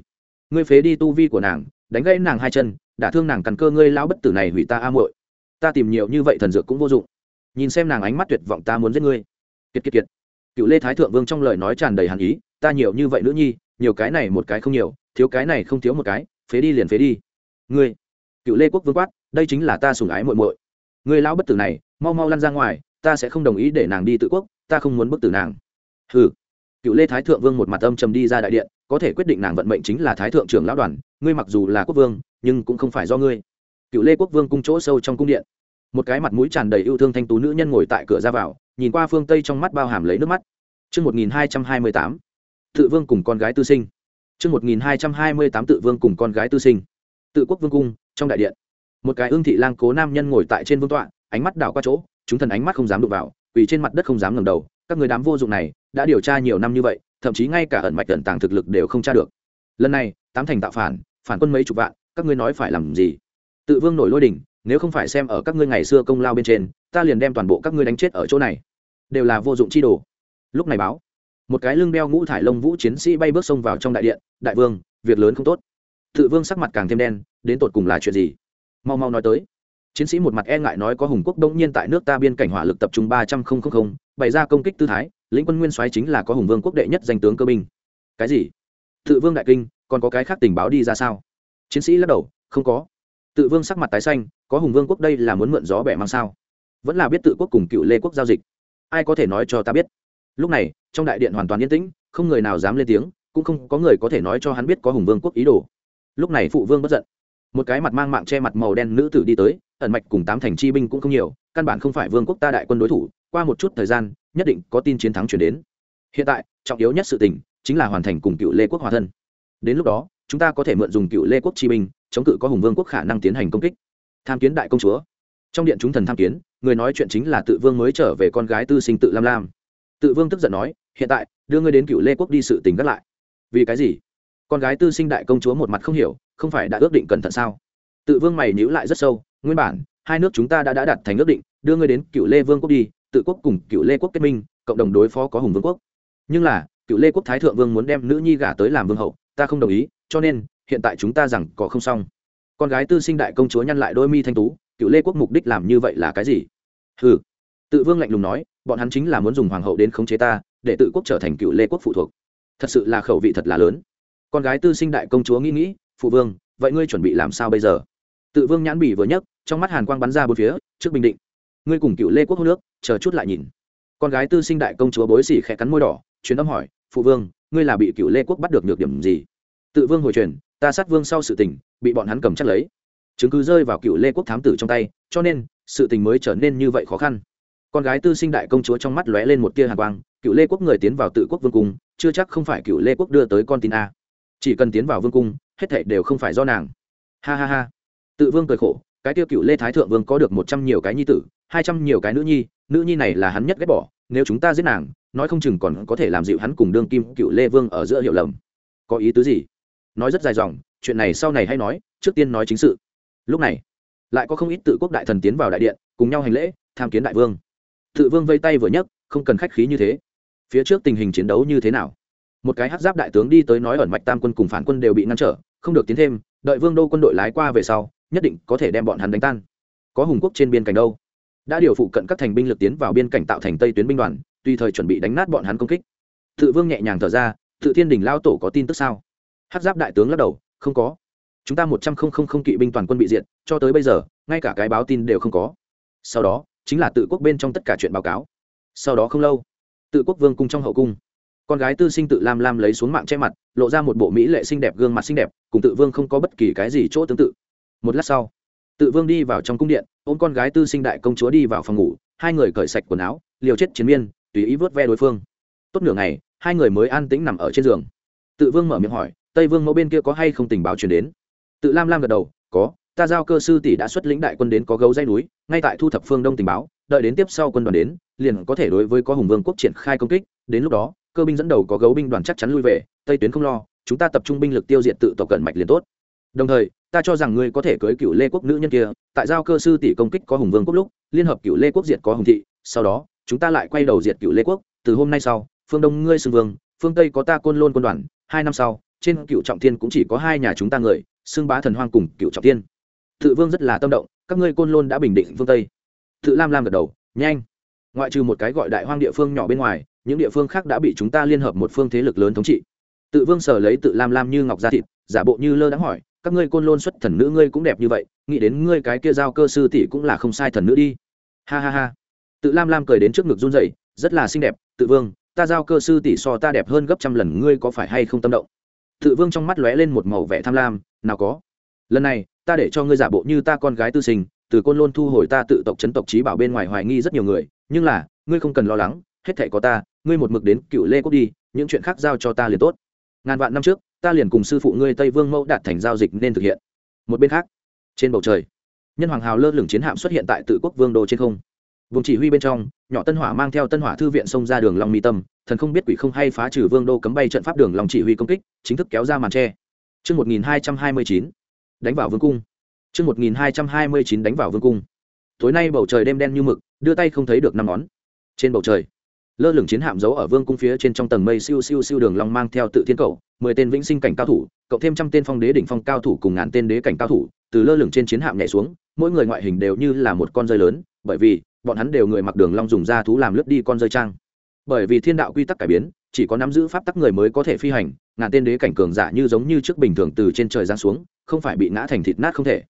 Ngươi phế đi tu vi của nàng, đánh gãy nàng hai chân, đả thương nàng cằn cơ, ngươi lao bất tử này hủy ta a muội. Ta tìm nhiều như vậy thần dược cũng vô dụng. Nhìn xem nàng ánh mắt tuyệt vọng ta muốn giết ngươi. Kiệt kiệt kiệt. Cựu lê thái thượng vương trong lời nói tràn đầy hàn ý, ta nhiều như vậy nữ nhi, nhiều cái này một cái không nhiều, thiếu cái này không thiếu một cái, phế đi liền phế đi. Ngươi. Cựu lê quốc vương quát, đây chính là ta sùng ái muội muội. Ngươi lão bất tử này, mau mau lăn ra ngoài, ta sẽ không đồng ý để nàng đi tự quốc, ta không muốn bức tử nàng. Hừ cựu lê thái thượng vương một mặt âm trầm đi ra đại điện có thể quyết định nàng vận mệnh chính là thái thượng trưởng lão đoàn ngươi mặc dù là quốc vương nhưng cũng không phải do ngươi cựu lê quốc vương cung chỗ sâu trong cung điện một cái mặt mũi tràn đầy yêu thương thanh tú nữ nhân ngồi tại cửa ra vào nhìn qua phương tây trong mắt bao hàm lấy nước mắt Trước 1228, tự vương cùng con gái tư sinh. Trước 1228 tự vương cùng con gái tư sinh. Tự quốc vương cung, trong đại điện một cái ương thị lang cố nam nhân ngồi tại trên vương tọa ánh mắt đảo qua chỗ chúng thần ánh mắt không dám đụng vào vì trên mặt đất không dám ngầm đầu các người đám vô dụng này đã điều tra nhiều năm như vậy thậm chí ngay cả ẩn mạch ẩn tàng thực lực đều không tra được. Lần này tám thành tạo phản phản quân mấy chục vạn các ngươi nói phải làm gì? Tự vương nổi lôi đình, nếu không phải xem ở các ngươi ngày xưa công lao bên trên ta liền đem toàn bộ các ngươi đánh chết ở chỗ này. Đều là vô dụng chi đồ. Lúc này báo một cái lưng đeo ngũ thải lông vũ chiến sĩ bay bước xông vào trong đại điện đại vương việc lớn không tốt. Tự vương sắc mặt càng thêm đen đến tột cùng là chuyện gì? Mau mau nói tới. Chiến sĩ một mặt e ngại nói có hùng quốc đông nhiên tại nước ta biên cảnh hỏa lực tập trung ba trăm linh bày ra công kích tư thái, lĩnh quân nguyên soái chính là có hùng vương quốc đệ nhất danh tướng cơ binh. Cái gì? Tự vương đại kinh, còn có cái khác tình báo đi ra sao? Chiến sĩ lắc đầu, không có. Tự vương sắc mặt tái xanh, có hùng vương quốc đây là muốn mượn gió bẻ mang sao? Vẫn là biết tự quốc cùng cựu lê quốc giao dịch. Ai có thể nói cho ta biết? Lúc này, trong đại điện hoàn toàn yên tĩnh, không người nào dám lên tiếng, cũng không có người có thể nói cho hắn biết có hùng vương quốc ý đồ. Lúc này phụ vương bất giận. Một cái mặt mang mạng che mặt màu đen nữ tử đi tới, ẩn mạch cùng tám thành chi binh cũng không nhiều, căn bản không phải vương quốc ta đại quân đối thủ qua một chút thời gian, nhất định có tin chiến thắng chuyển đến. Hiện tại, trọng yếu nhất sự tình chính là hoàn thành cùng cựu lê quốc hòa thân. Đến lúc đó, chúng ta có thể mượn dùng cựu lê quốc chi binh, chống cự có hùng vương quốc khả năng tiến hành công kích. Tham kiến đại công chúa. Trong điện chúng thần tham kiến, người nói chuyện chính là tự vương mới trở về con gái tư sinh tự lam lam. Tự vương tức giận nói, hiện tại, đưa ngươi đến cựu lê quốc đi sự tình gác lại. Vì cái gì? Con gái tư sinh đại công chúa một mặt không hiểu, không phải đã ước định cẩn thận sao? Tự vương mày nhữ lại rất sâu, nguyên bản, hai nước chúng ta đã đã đặt thành ước định, đưa ngươi đến cựu lê vương quốc đi tự quốc cùng cựu lê quốc kết minh, cộng đồng đối phó có hùng vương quốc. Nhưng là, cựu lê quốc thái thượng vương muốn đem nữ nhi gả tới làm vương hậu, ta không đồng ý, cho nên, hiện tại chúng ta rằng có không xong. Con gái tư sinh đại công chúa nhăn lại đôi mi thanh tú, cựu lê quốc mục đích làm như vậy là cái gì? Ừ tự vương lạnh lùng nói, bọn hắn chính là muốn dùng hoàng hậu đến khống chế ta, để tự quốc trở thành cựu lê quốc phụ thuộc. Thật sự là khẩu vị thật là lớn. Con gái tư sinh đại công chúa nghĩ nghĩ, phụ vương, vậy ngươi chuẩn bị làm sao bây giờ? Tự vương nhãn bỉ vừa nhấc, trong mắt hàn quang bắn ra bốn phía, trước bình định ngươi cùng cựu lê quốc hô nước, chờ chút lại nhìn. Con gái tư sinh đại công chúa bối xỉ khẽ cắn môi đỏ chuyến âm hỏi, phụ vương, ngươi là bị cựu lê quốc bắt được nhược điểm gì? Tự vương hồi truyền, ta sát vương sau sự tình, bị bọn hắn cầm chắc lấy. Chứng cứ rơi vào cựu lê quốc thám tử trong tay, cho nên, sự tình mới trở nên như vậy khó khăn. Con gái tư sinh đại công chúa trong mắt lóe lên một tia hàn quang, cựu lê quốc người tiến vào tự quốc vương cung, chưa chắc không phải cựu lê quốc đưa tới con tin a. Chỉ cần tiến vào vương cung, hết thệ đều không phải do nàng. Ha ha ha. Tự vương cười khổ cái tiêu cựu lê thái thượng vương có được một trăm nhiều cái nhi tử, hai trăm nhiều cái nữ nhi nữ nhi này là hắn nhất ghét bỏ, nếu chúng ta giết nàng, nói không chừng còn có thể làm dịu hắn cùng đương kim cựu lê vương ở giữa hiệu lầm. Có ý tứ gì? Nói rất dài dòng, chuyện này sau này hay nói, trước tiên nói chính sự. Lúc này, lại có không ít tự quốc đại thần tiến vào đại điện, cùng nhau hành lễ, tham kiến đại vương. Tự vương vây tay vừa nhấc, không cần khách khí như thế. Phía trước tình hình chiến đấu như thế nào? Một cái hát giáp đại tướng đi tới nói ẩn mạch tam quân cùng phản quân đều bị ngăn trở, không được tiến thêm, đợi vương đô quân đội lái qua về sau nhất định có thể đem bọn hắn đánh tan. Có hùng quốc trên biên cảnh đâu? Đã điều phụ cận các thành binh lực tiến vào biên cảnh tạo thành tây tuyến binh đoàn, tùy thời chuẩn bị đánh nát bọn hắn công kích. Tự vương nhẹ nhàng thở ra, tự thiên đình lao tổ có tin tức sao? Hát giáp đại tướng lắc đầu, không có. Chúng ta một trăm không không không kỵ binh toàn quân bị diệt, cho tới bây giờ, ngay cả cái báo tin đều không có. Sau đó, chính là tự quốc bên trong tất cả chuyện báo cáo. Sau đó không lâu, tự quốc vương cung trong hậu cung, con gái tư sinh tự lam lam lấy xuống mạng che mặt, lộ ra một bộ mỹ lệ xinh đẹp, gương mặt xinh đẹp, cùng tự vương không có bất kỳ cái gì chỗ tương tự một lát sau, tự vương đi vào trong cung điện, ôm con gái tư sinh đại công chúa đi vào phòng ngủ, hai người cởi sạch quần áo, liều chết chiến miên, tùy ý vớt ve đối phương. Tốt nửa ngày, hai người mới an tĩnh nằm ở trên giường. Tự vương mở miệng hỏi, tây vương mẫu bên kia có hay không tình báo chuyển đến? Tự lam lam gật đầu, có, ta giao cơ sư tỷ đã xuất lĩnh đại quân đến có gấu dây núi, ngay tại thu thập phương đông tình báo, đợi đến tiếp sau quân đoàn đến, liền có thể đối với có hùng vương quốc triển khai công kích, đến lúc đó, cơ binh dẫn đầu có gấu binh đoàn chắc chắn lui về, tây tuyến không lo, chúng ta tập trung binh lực tiêu diệt tự tộc cận mạch liền tốt. Đồng thời ta cho rằng ngươi có thể cưới cựu lê quốc nữ nhân kia, tại giao cơ sư tỷ công kích có hùng vương quốc lúc, liên hợp cựu lê quốc diệt có hùng thị, sau đó, chúng ta lại quay đầu diệt cựu lê quốc, từ hôm nay sau, phương đông ngươi xưng vương, phương tây có ta côn lôn quân đoàn, hai năm sau, trên cựu trọng thiên cũng chỉ có hai nhà chúng ta người, xưng bá thần hoang cùng cựu trọng thiên. Tự vương rất là tâm động, các ngươi côn lôn đã bình định phương tây. Tự lam lam gật đầu, nhanh. Ngoại trừ một cái gọi đại hoang địa phương nhỏ bên ngoài, những địa phương khác đã bị chúng ta liên hợp một phương thế lực lớn thống trị. Tự vương sở lấy tự lam lam như ngọc gia thịt, giả bộ như lơ đáng hỏi các ngươi côn lôn xuất thần nữ ngươi cũng đẹp như vậy, nghĩ đến ngươi cái kia giao cơ sư tỷ cũng là không sai thần nữ đi. Ha ha ha. Tự lam lam cười đến trước ngực run rẩy, rất là xinh đẹp, tự vương, ta giao cơ sư tỷ so ta đẹp hơn gấp trăm lần, ngươi có phải hay không tâm động? Tự vương trong mắt lóe lên một màu vẻ tham lam, nào có. Lần này, ta để cho ngươi giả bộ như ta con gái tư sinh, từ côn lôn thu hồi ta tự tộc chấn tộc trí bảo bên ngoài hoài nghi rất nhiều người, nhưng là, ngươi không cần lo lắng, hết thể có ta, ngươi một mực đến cựu lê quốc đi, những chuyện khác giao cho ta liền tốt. Ngàn vạn năm trước ta liền cùng sư phụ ngươi tây vương mẫu đạt thành giao dịch nên thực hiện một bên khác trên bầu trời nhân hoàng hào lơ lửng chiến hạm xuất hiện tại tự quốc vương đô trên không vùng chỉ huy bên trong nhỏ tân hỏa mang theo tân hỏa thư viện xông ra đường long mi tâm thần không biết quỷ không hay phá trừ vương đô cấm bay trận pháp đường long chỉ huy công kích chính thức kéo ra màn tre mươi 1229, đánh vào vương cung. Trước 1229 đánh vào vương cung. Tối nay bầu trời đêm đen như mực, đưa tay không thấy được năm ngón. Trên bầu trời, lơ lửng chiến hạm giấu ở vương cung phía trên trong tầng mây siêu siêu siêu đường long mang theo tự thiên cầu, mười tên vĩnh sinh cảnh cao thủ, cộng thêm trăm tên phong đế đỉnh phong cao thủ cùng ngàn tên đế cảnh cao thủ, từ lơ lửng trên chiến hạm nhảy xuống, mỗi người ngoại hình đều như là một con rơi lớn, bởi vì, bọn hắn đều người mặc đường long dùng da thú làm lướt đi con rơi trang. Bởi vì thiên đạo quy tắc cải biến, chỉ có nắm giữ pháp tắc người mới có thể phi hành, ngàn tên đế cảnh cường giả như giống như trước bình thường từ trên trời giáng xuống, không phải bị ngã thành thịt nát không thể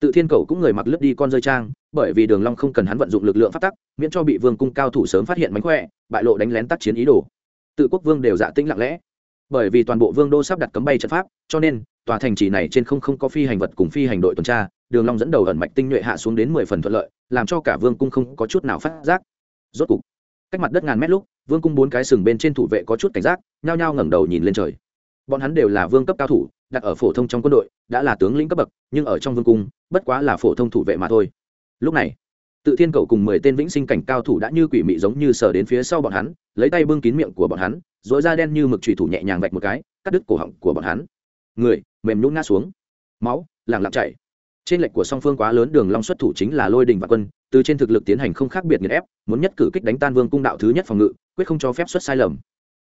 tự thiên cầu cũng người mặc lướt đi con rơi trang, bởi vì đường long không cần hắn vận dụng lực lượng pháp tắc, miễn cho bị vương cung cao thủ sớm phát hiện mánh khỏe, bại lộ đánh lén tác chiến ý đồ. Tự quốc vương đều dạ tĩnh lặng lẽ. Bởi vì toàn bộ vương đô sắp đặt cấm bay trận pháp, cho nên, tòa thành trì này trên không không có phi hành vật cùng phi hành đội tuần tra, đường long dẫn đầu ẩn mạch tinh nhuệ hạ xuống đến mười phần thuận lợi, làm cho cả vương cung không có chút nào phát giác. Rốt cục, cách mặt đất ngàn mét lúc, vương cung bốn cái sừng bên trên thủ vệ có chút cảnh giác, nhao nhao ngẩng đầu nhìn lên trời. Bọn hắn đều là vương cấp cao thủ đặt ở phổ thông trong quân đội, đã là tướng lĩnh cấp bậc, nhưng ở trong vương cung, bất quá là phổ thông thủ vệ mà thôi. Lúc này, tự thiên cầu cùng mười tên vĩnh sinh cảnh cao thủ đã như quỷ mị giống như sờ đến phía sau bọn hắn, lấy tay bưng kín miệng của bọn hắn dội da đen như mực trùy thủ nhẹ nhàng vạch một cái, cắt đứt cổ họng của bọn hắn. Người, mềm nhún ngã xuống. Máu làng lặng chảy. Trên lệnh của song phương quá lớn, đường long xuất thủ chính là lôi đình và quân, từ trên thực lực tiến hành không khác biệt nghiền ép, muốn nhất cử kích đánh tan vương cung đạo thứ nhất phòng ngự, quyết không cho phép xuất sai lầm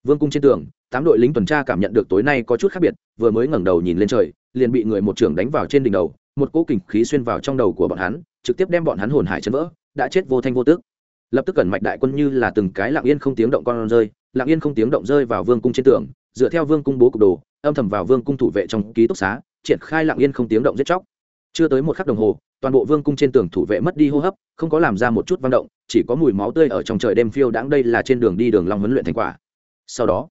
vương cung trên tường, tám đội lính tuần tra cảm nhận được tối nay có chút khác biệt, vừa mới ngẩng đầu nhìn lên trời, liền bị người một trưởng đánh vào trên đỉnh đầu, một cỗ kình khí xuyên vào trong đầu của bọn hắn, trực tiếp đem bọn hắn hồn hải chấn vỡ, đã chết vô thanh vô tước lập tức cẩn mạch đại quân như là từng cái lặng yên không tiếng động con rơi, lặng yên không tiếng động rơi vào vương cung trên tường, dựa theo vương cung bố cục đồ, âm thầm vào vương cung thủ vệ trong ký túc xá, triển khai lặng yên không tiếng động giết chóc. Chưa tới một khắc đồng hồ, toàn bộ vương cung trên tường thủ vệ mất đi hô hấp, không có làm ra một chút văn động, chỉ có mùi máu tươi ở trong trời đêm phiêu đãng đây là trên đường đi đường long huấn luyện thành quả sau đó,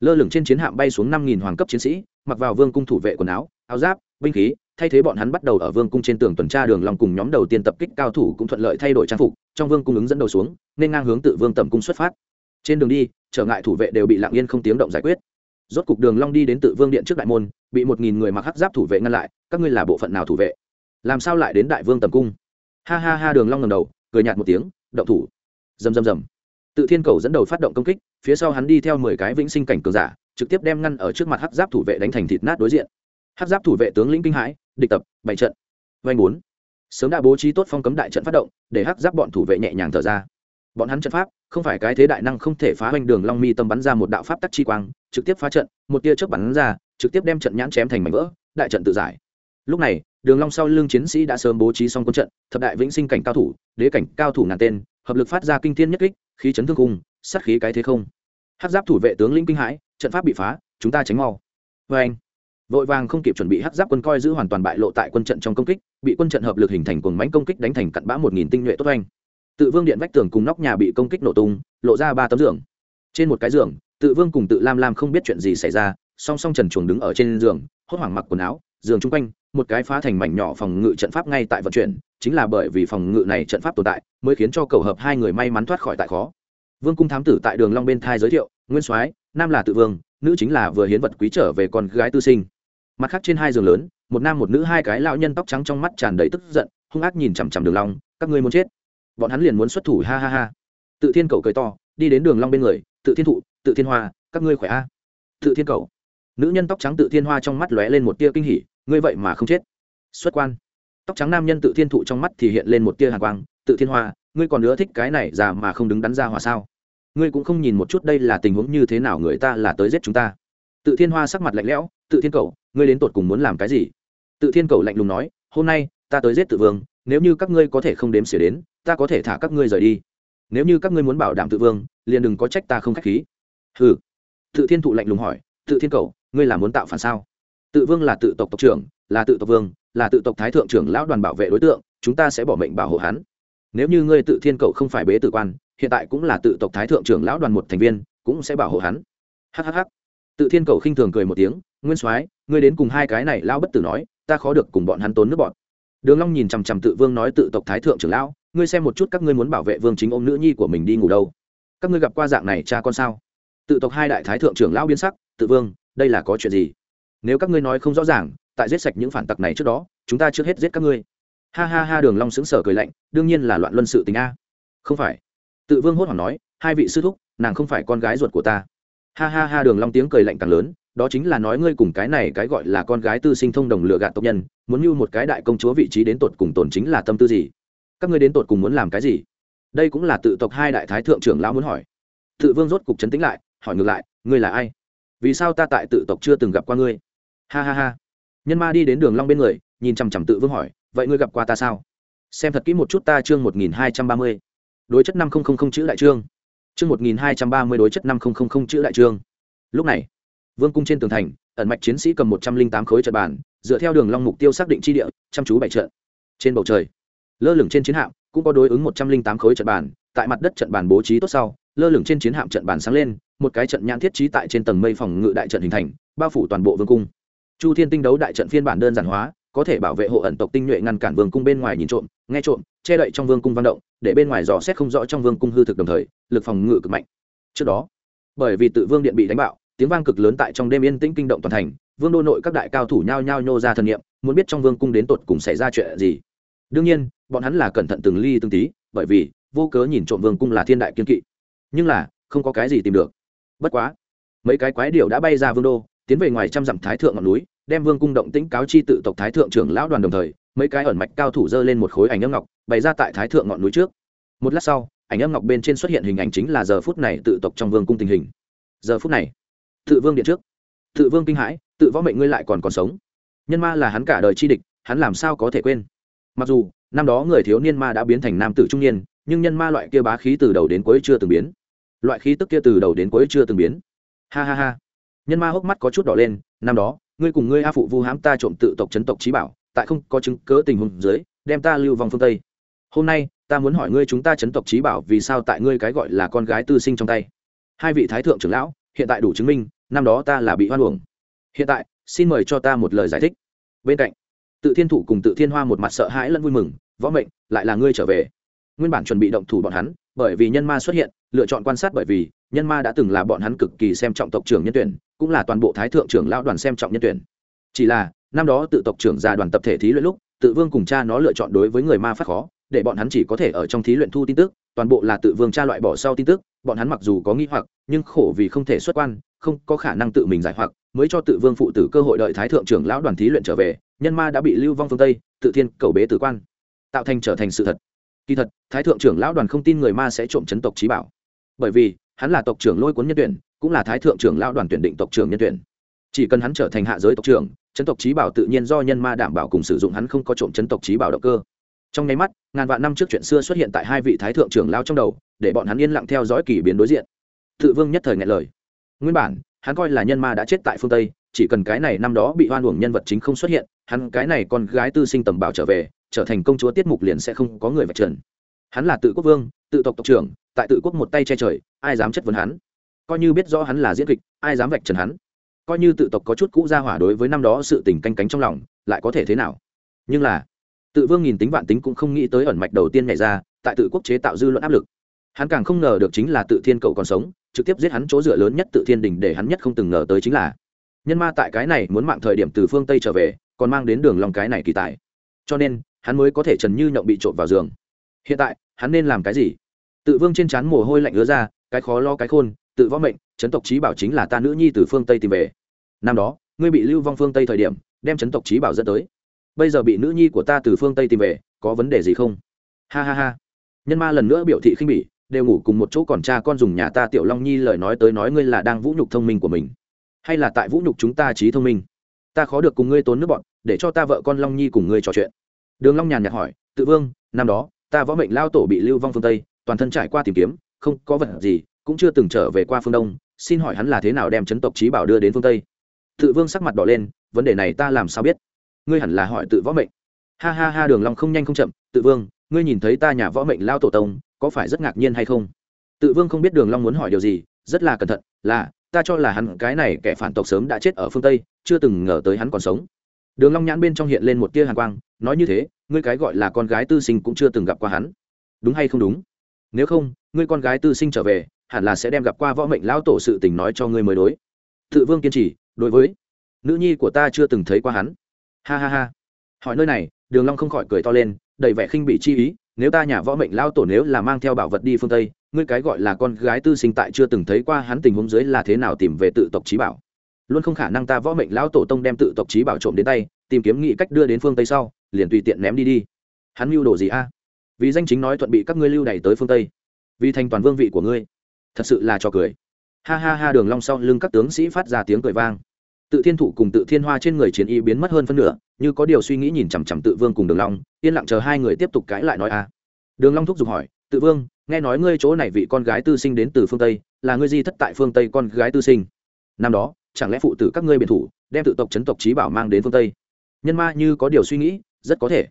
lơ lửng trên chiến hạm bay xuống năm nghìn hoàng cấp chiến sĩ, mặc vào vương cung thủ vệ quần áo áo giáp, binh khí, thay thế bọn hắn bắt đầu ở vương cung trên tường tuần tra đường long cùng nhóm đầu tiên tập kích cao thủ cũng thuận lợi thay đổi trang phục, trong vương cung ứng dẫn đầu xuống, nên ngang hướng tự vương tầm cung xuất phát. Trên đường đi, trở ngại thủ vệ đều bị lặng yên không tiếng động giải quyết. Rốt cục đường long đi đến tự vương điện trước đại môn, bị một nghìn người mặc hắc giáp thủ vệ ngăn lại, các ngươi là bộ phận nào thủ vệ? Làm sao lại đến đại vương tầm cung? Ha ha ha, đường long ngẩng đầu, cười nhạt một tiếng, động thủ. Rầm rầm rầm tự thiên cầu dẫn đầu phát động công kích, phía sau hắn đi theo mười cái vĩnh sinh cảnh cường giả, trực tiếp đem ngăn ở trước mặt hắc giáp thủ vệ đánh thành thịt nát đối diện. Hắc giáp thủ vệ tướng lĩnh kinh hãi, địch tập bảy trận. Vanh bốn. Sớm đã bố trí tốt phong cấm đại trận phát động, để hắc giáp bọn thủ vệ nhẹ nhàng thở ra. Bọn hắn trận pháp, không phải cái thế đại năng không thể phá hoành đường long mi tâm bắn ra một đạo pháp tắc chi quang, trực tiếp phá trận, một tia chớp bắn ra, trực tiếp đem trận nhãn chém thành mảnh vỡ, đại trận tự giải. Lúc này, đường long sau lưng chiến sĩ đã sớm bố trí xong quân trận, thập đại vĩnh sinh cảnh cao thủ, đế cảnh cao thủ ngàn tên, hợp lực phát ra kinh thiên nhất kích khí chấn thương cung sát khí cái thế không. Hắc giáp thủ vệ tướng linh kinh hãi, trận pháp bị phá, chúng ta tránh mau. Với anh, vội vàng không kịp chuẩn bị hắc giáp quân coi giữ hoàn toàn bại lộ tại quân trận trong công kích, bị quân trận hợp lực hình thành cuồng mãnh công kích đánh thành cặn bã một nghìn tinh nhuệ tốt anh. Tự vương điện vách tường cùng nóc nhà bị công kích nổ tung, lộ ra ba tấm giường. Trên một cái giường, tự vương cùng tự lam lam không biết chuyện gì xảy ra, song song trần chuồng đứng ở trên giường, hốt hoảng mặc quần áo giường chung quanh, một cái phá thành mảnh nhỏ phòng ngự trận pháp ngay tại vận chuyển, chính là bởi vì phòng ngự này trận pháp tồn tại, mới khiến cho cầu hợp hai người may mắn thoát khỏi tại khó. Vương cung thám tử tại đường long bên thai giới thiệu, nguyên soái, nam là tự vương, nữ chính là vừa hiến vật quý trở về con gái tư sinh. Mặt khác trên hai giường lớn, một nam một nữ hai cái lão nhân tóc trắng trong mắt tràn đầy tức giận, hung ác nhìn chằm chằm đường long, các ngươi muốn chết? Bọn hắn liền muốn xuất thủ, ha ha ha. Tự thiên cầu cười to, đi đến đường long bên người, tự thiên thụ, tự thiên hoa, các ngươi khỏe a? Tự thiên cầu nữ nhân tóc trắng tự thiên hoa trong mắt lóe lên một tia kinh hỉ ngươi vậy mà không chết. Xuất quan. Tóc trắng nam nhân tự thiên thụ trong mắt thì hiện lên một tia hàn quang, tự thiên hoa, ngươi còn nữa thích cái này già mà không đứng đắn ra hòa sao? Ngươi cũng không nhìn một chút đây là tình huống như thế nào người ta là tới giết chúng ta. Tự thiên hoa sắc mặt lạnh lẽo, tự thiên cầu, ngươi đến tột cùng muốn làm cái gì? Tự thiên cầu lạnh lùng nói, hôm nay, ta tới giết tự vương, nếu như các ngươi có thể không đếm xỉa đến, ta có thể thả các ngươi rời đi. Nếu như các ngươi muốn bảo đảm tự vương, liền đừng có trách ta không k h á c h khí. Hừ. Tự thiên thụ lạnh lùng hỏi, tự thiên cầu, ngươi là muốn tạo phản sao? Tự vương là tự tộc tộc trưởng, là tự tộc vương, là tự tộc thái thượng trưởng lão đoàn bảo vệ đối tượng, chúng ta sẽ bỏ mệnh bảo hộ hắn. Nếu như ngươi tự thiên cậu không phải bế tự quan, hiện tại cũng là tự tộc thái thượng trưởng lão đoàn một thành viên, cũng sẽ bảo hộ hắn. Hhh tự thiên cậu khinh thường cười một tiếng, nguyên soái, ngươi đến cùng hai cái này lão bất tử nói, ta khó được cùng bọn hắn tốn nước bọn đường long nhìn chằm chằm tự vương nói tự tộc thái thượng trưởng lão, ngươi xem một chút các ngươi muốn bảo vệ vương chính ôm nữ nhi của mình đi ngủ đâu? Các ngươi gặp qua dạng này cha con sao? Tự tộc hai đại thái thượng trưởng lão biến sắc, tự vương, đây là có chuyện gì? Nếu các ngươi nói không rõ ràng, tại giết sạch những phản tặc này trước đó, chúng ta trước hết giết các ngươi. Ha ha ha, đường long sững sờ cười lạnh, đương nhiên là loạn luân sự tình a. Không phải. Tự vương hốt hoảng nói, hai vị sư thúc, nàng không phải con gái ruột của ta. Ha ha ha, đường long tiếng cười lạnh càng lớn, đó chính là nói ngươi cùng cái này cái gọi là con gái tư sinh thông đồng lừa gạt tộc nhân, muốn như một cái đại công chúa vị trí đến tột cùng tổn chính là tâm tư gì? Các ngươi đến tột cùng muốn làm cái gì? Đây cũng là tự tộc hai đại thái thượng trưởng lão muốn hỏi. Tự vương rốt cục chấn tĩnh lại, hỏi ngược lại, ngươi là ai? Vì sao ta tại tự tộc chưa từng gặp qua ngươi? Ha ha ha. Nhân ma đi đến đường long bên người, nhìn chằm chằm tự vương hỏi, vậy ngươi gặp qua ta sao? Xem thật kỹ một chút ta chương một nghìn hai trăm ba mươi. Đối chất năm không không không chữ đại trương. Chương một nghìn hai trăm ba mươi đối chất năm không không không chữ đại trương. Lúc này, vương cung trên tường thành, ẩn mạch chiến sĩ cầm một trăm linh tám khối trận bàn, dựa theo đường long mục tiêu xác định chi địa, chăm chú bảy trận. Trên bầu trời, lơ lửng trên chiến hạm, cũng có đối ứng một trăm linh tám khối trận bàn, tại mặt đất trận bàn bố trí tốt sau, lơ lửng trên chiến hạm trận bàn sáng lên, một cái trận nhãn thiết trí tại trên tầng mây phòng ngự đại trận hình thành, bao phủ toàn bộ vương cung chu thiên tinh đấu đại trận phiên bản đơn giản hóa, có thể bảo vệ hộ ẩn tộc tinh nhuệ ngăn cản vương cung bên ngoài nhìn trộm, nghe trộm, che đậy trong vương cung văn động, để bên ngoài dò xét không rõ trong vương cung hư thực đồng thời, lực phòng ngự cực mạnh. Trước đó, bởi vì tự vương điện bị đánh bạo, tiếng vang cực lớn tại trong đêm yên tĩnh kinh động toàn thành, vương đô nội các đại cao thủ nhao nhao nhô ra thần nhiệm muốn biết trong vương cung đến tột cùng xảy ra chuyện gì. Đương nhiên, bọn hắn là cẩn thận từng ly từng tí, bởi vì, vô cớ nhìn trộm vương cung là thiên đại kiên kỵ. Nhưng là, không có cái gì tìm được. Bất quá, mấy cái quái điệu đã bay ra vương đô tiến về ngoài trăm dặm thái thượng ngọn núi, đem vương cung động tĩnh cáo chi tự tộc thái thượng trưởng lão đoàn đồng thời, mấy cái ẩn mạch cao thủ dơ lên một khối ảnh âm ngọc, bày ra tại thái thượng ngọn núi trước. Một lát sau, ảnh âm ngọc bên trên xuất hiện hình ảnh chính là giờ phút này tự tộc trong vương cung tình hình. Giờ phút này, tự vương điện trước. Tự vương kinh hãi, tự võ mệnh ngươi lại còn còn sống. Nhân ma là hắn cả đời chi địch, hắn làm sao có thể quên? Mặc dù, năm đó người thiếu niên ma đã biến thành nam tử trung niên, nhưng nhân ma loại kia bá khí từ đầu đến cuối chưa từng biến. Loại khí tức kia từ đầu đến cuối chưa từng biến. Ha ha ha nhân ma hốc mắt có chút đỏ lên, năm đó, ngươi cùng ngươi a phụ vu hãm ta trộm tự tộc chấn tộc trí bảo, tại không có chứng cớ tình huống dưới, đem ta lưu vòng phương tây. Hôm nay, ta muốn hỏi ngươi chúng ta chấn tộc trí bảo vì sao tại ngươi cái gọi là con gái tư sinh trong tay. Hai vị thái thượng trưởng lão, hiện tại đủ chứng minh, năm đó ta là bị hoan uổng. Hiện tại, xin mời cho ta một lời giải thích. Bên cạnh, tự thiên thủ cùng tự thiên hoa một mặt sợ hãi lẫn vui mừng, võ mệnh, lại là ngươi trở về. Nguyên bản chuẩn bị động thủ bọn hắn, bởi vì nhân ma xuất hiện, lựa chọn quan sát bởi vì, nhân ma đã từng là bọn hắn cực kỳ xem trọng tộc trưởng nhân tuyển cũng là toàn bộ thái thượng trưởng lão đoàn xem trọng nhân tuyển. Chỉ là, năm đó tự tộc trưởng già đoàn tập thể thí luyện lúc, tự vương cùng cha nó lựa chọn đối với người ma phát khó, để bọn hắn chỉ có thể ở trong thí luyện thu tin tức, toàn bộ là tự vương cha loại bỏ sau tin tức, bọn hắn mặc dù có nghi hoặc, nhưng khổ vì không thể xuất quan, không có khả năng tự mình giải hoặc, mới cho tự vương phụ tử cơ hội đợi thái thượng trưởng lão đoàn thí luyện trở về, nhân ma đã bị lưu vong phương tây, tự thiên cầu bế tử quan, tạo thành trở thành sự thật. Kỳ thật, thái thượng trưởng lão đoàn không tin người ma sẽ trộm chấn tộc trí bảo. Bởi vì, hắn là tộc trưởng lôi cuốn nhân tuyển cũng là thái thượng trưởng lão đoàn tuyển định tộc trưởng nhân tuyển. Chỉ cần hắn trở thành hạ giới tộc trưởng, chấn tộc trí bảo tự nhiên do nhân ma đảm bảo cùng sử dụng hắn không có trộm chấn tộc trí bảo động cơ. Trong nháy mắt, ngàn vạn năm trước chuyện xưa xuất hiện tại hai vị thái thượng trưởng lao trong đầu, để bọn hắn yên lặng theo dõi kỳ biến đối diện. Tự vương nhất thời ngại lời. Nguyên bản, hắn coi là nhân ma đã chết tại phương tây, chỉ cần cái này năm đó bị hoan uổng nhân vật chính không xuất hiện, hắn cái này con gái tư sinh tầm bảo trở về, trở thành công chúa tiết mục liền sẽ không có người vạch trần. Hắn là tự quốc vương, tự tộc tộc trưởng, tại tự quốc một tay che trời, ai dám chất vấn hắn? Coi như biết rõ hắn là diễn kịch, ai dám vạch trần hắn. Coi như tự tộc có chút cũ ra hỏa đối với năm đó sự tình canh cánh trong lòng, lại có thể thế nào? Nhưng là, tự vương nghìn tính vạn tính cũng không nghĩ tới ẩn mạch đầu tiên nhảy ra, tại tự quốc chế tạo dư luận áp lực. Hắn càng không ngờ được chính là tự thiên cậu còn sống, trực tiếp giết hắn chỗ dựa lớn nhất tự thiên đình để hắn nhất không từng ngờ tới chính là, nhân ma tại cái này muốn mạng thời điểm từ phương tây trở về, còn mang đến đường lòng cái này kỳ tài. Cho nên, hắn mới có thể trần như nhộng bị trộm vào giường. Hiện tại, hắn nên làm cái gì? Tự vương trên trán mồ hôi lạnh ứa ra, cái khó lo cái khôn tự võ mệnh, chấn tộc trí bảo chính là ta nữ nhi từ phương tây tìm về. Năm đó, ngươi bị lưu vong phương tây thời điểm, đem chấn tộc trí bảo dẫn tới. Bây giờ bị nữ nhi của ta từ phương tây tìm về, có vấn đề gì không? Ha ha ha. Nhân ma lần nữa biểu thị khinh bỉ, đều ngủ cùng một chỗ còn cha con dùng nhà ta tiểu long nhi lời nói tới nói ngươi là đang vũ nhục thông minh của mình. Hay là tại vũ nhục chúng ta trí thông minh? Ta khó được cùng ngươi tốn nước bọn để cho ta vợ con long nhi cùng ngươi trò chuyện. Đường long nhàn nhạt hỏi, tự vương, năm đó, ta võ mệnh lao tổ bị lưu vong phương tây, toàn thân trải qua tìm kiếm, không có vật gì cũng chưa từng trở về qua phương đông, xin hỏi hắn là thế nào đem chấn tộc trí bảo đưa đến phương tây? Tự vương sắc mặt đỏ lên, vấn đề này ta làm sao biết? Ngươi hẳn là hỏi tự võ mệnh. Ha ha ha, đường long không nhanh không chậm, tự vương, ngươi nhìn thấy ta nhà võ mệnh lao tổ tông, có phải rất ngạc nhiên hay không? Tự vương không biết đường long muốn hỏi điều gì, rất là cẩn thận, là, ta cho là hắn cái này kẻ phản tộc sớm đã chết ở phương tây, chưa từng ngờ tới hắn còn sống. Đường long nhãn bên trong hiện lên một tia hàn quang, nói như thế, ngươi cái gọi là con gái tư sinh cũng chưa từng gặp qua hắn. Đúng hay không đúng? Nếu không, ngươi con gái tư sinh trở về hẳn là sẽ đem gặp qua võ mệnh lão tổ sự tình nói cho ngươi mới đối. Tự vương kiên trì, đối với nữ nhi của ta chưa từng thấy qua hắn. Ha ha ha. Hỏi nơi này, đường long không khỏi cười to lên, đầy vẻ khinh bị chi ý, nếu ta nhà võ mệnh lao tổ nếu là mang theo bảo vật đi phương tây, ngươi cái gọi là con gái tư sinh tại chưa từng thấy qua hắn tình huống dưới là thế nào tìm về tự tộc trí bảo? Luôn không khả năng ta võ mệnh lão tổ tông đem tự tộc trí bảo trộm đến tay, tìm kiếm nghị cách đưa đến phương tây sau, liền tùy tiện ném đi đi. Hắn mưu đồ gì a? Vì danh chính nói thuận bị các ngươi lưu đày tới phương tây. Vì thành toàn vương vị của ngươi thật sự là cho cười. Ha ha ha, đường long sau lưng các tướng sĩ phát ra tiếng cười vang. Tự thiên thụ cùng tự thiên hoa trên người chiến y biến mất hơn phân nửa, như có điều suy nghĩ nhìn chằm chằm tự vương cùng đường long, yên lặng chờ hai người tiếp tục cãi lại nói a. Đường long thúc giục hỏi, tự vương, nghe nói ngươi chỗ này vị con gái tư sinh đến từ phương tây, là ngươi di thất tại phương tây con gái tư sinh? Năm đó, chẳng lẽ phụ tử các ngươi biệt thủ, đem tự tộc chấn tộc trí bảo mang đến phương tây? Nhân ma như có điều suy nghĩ, rất có thể.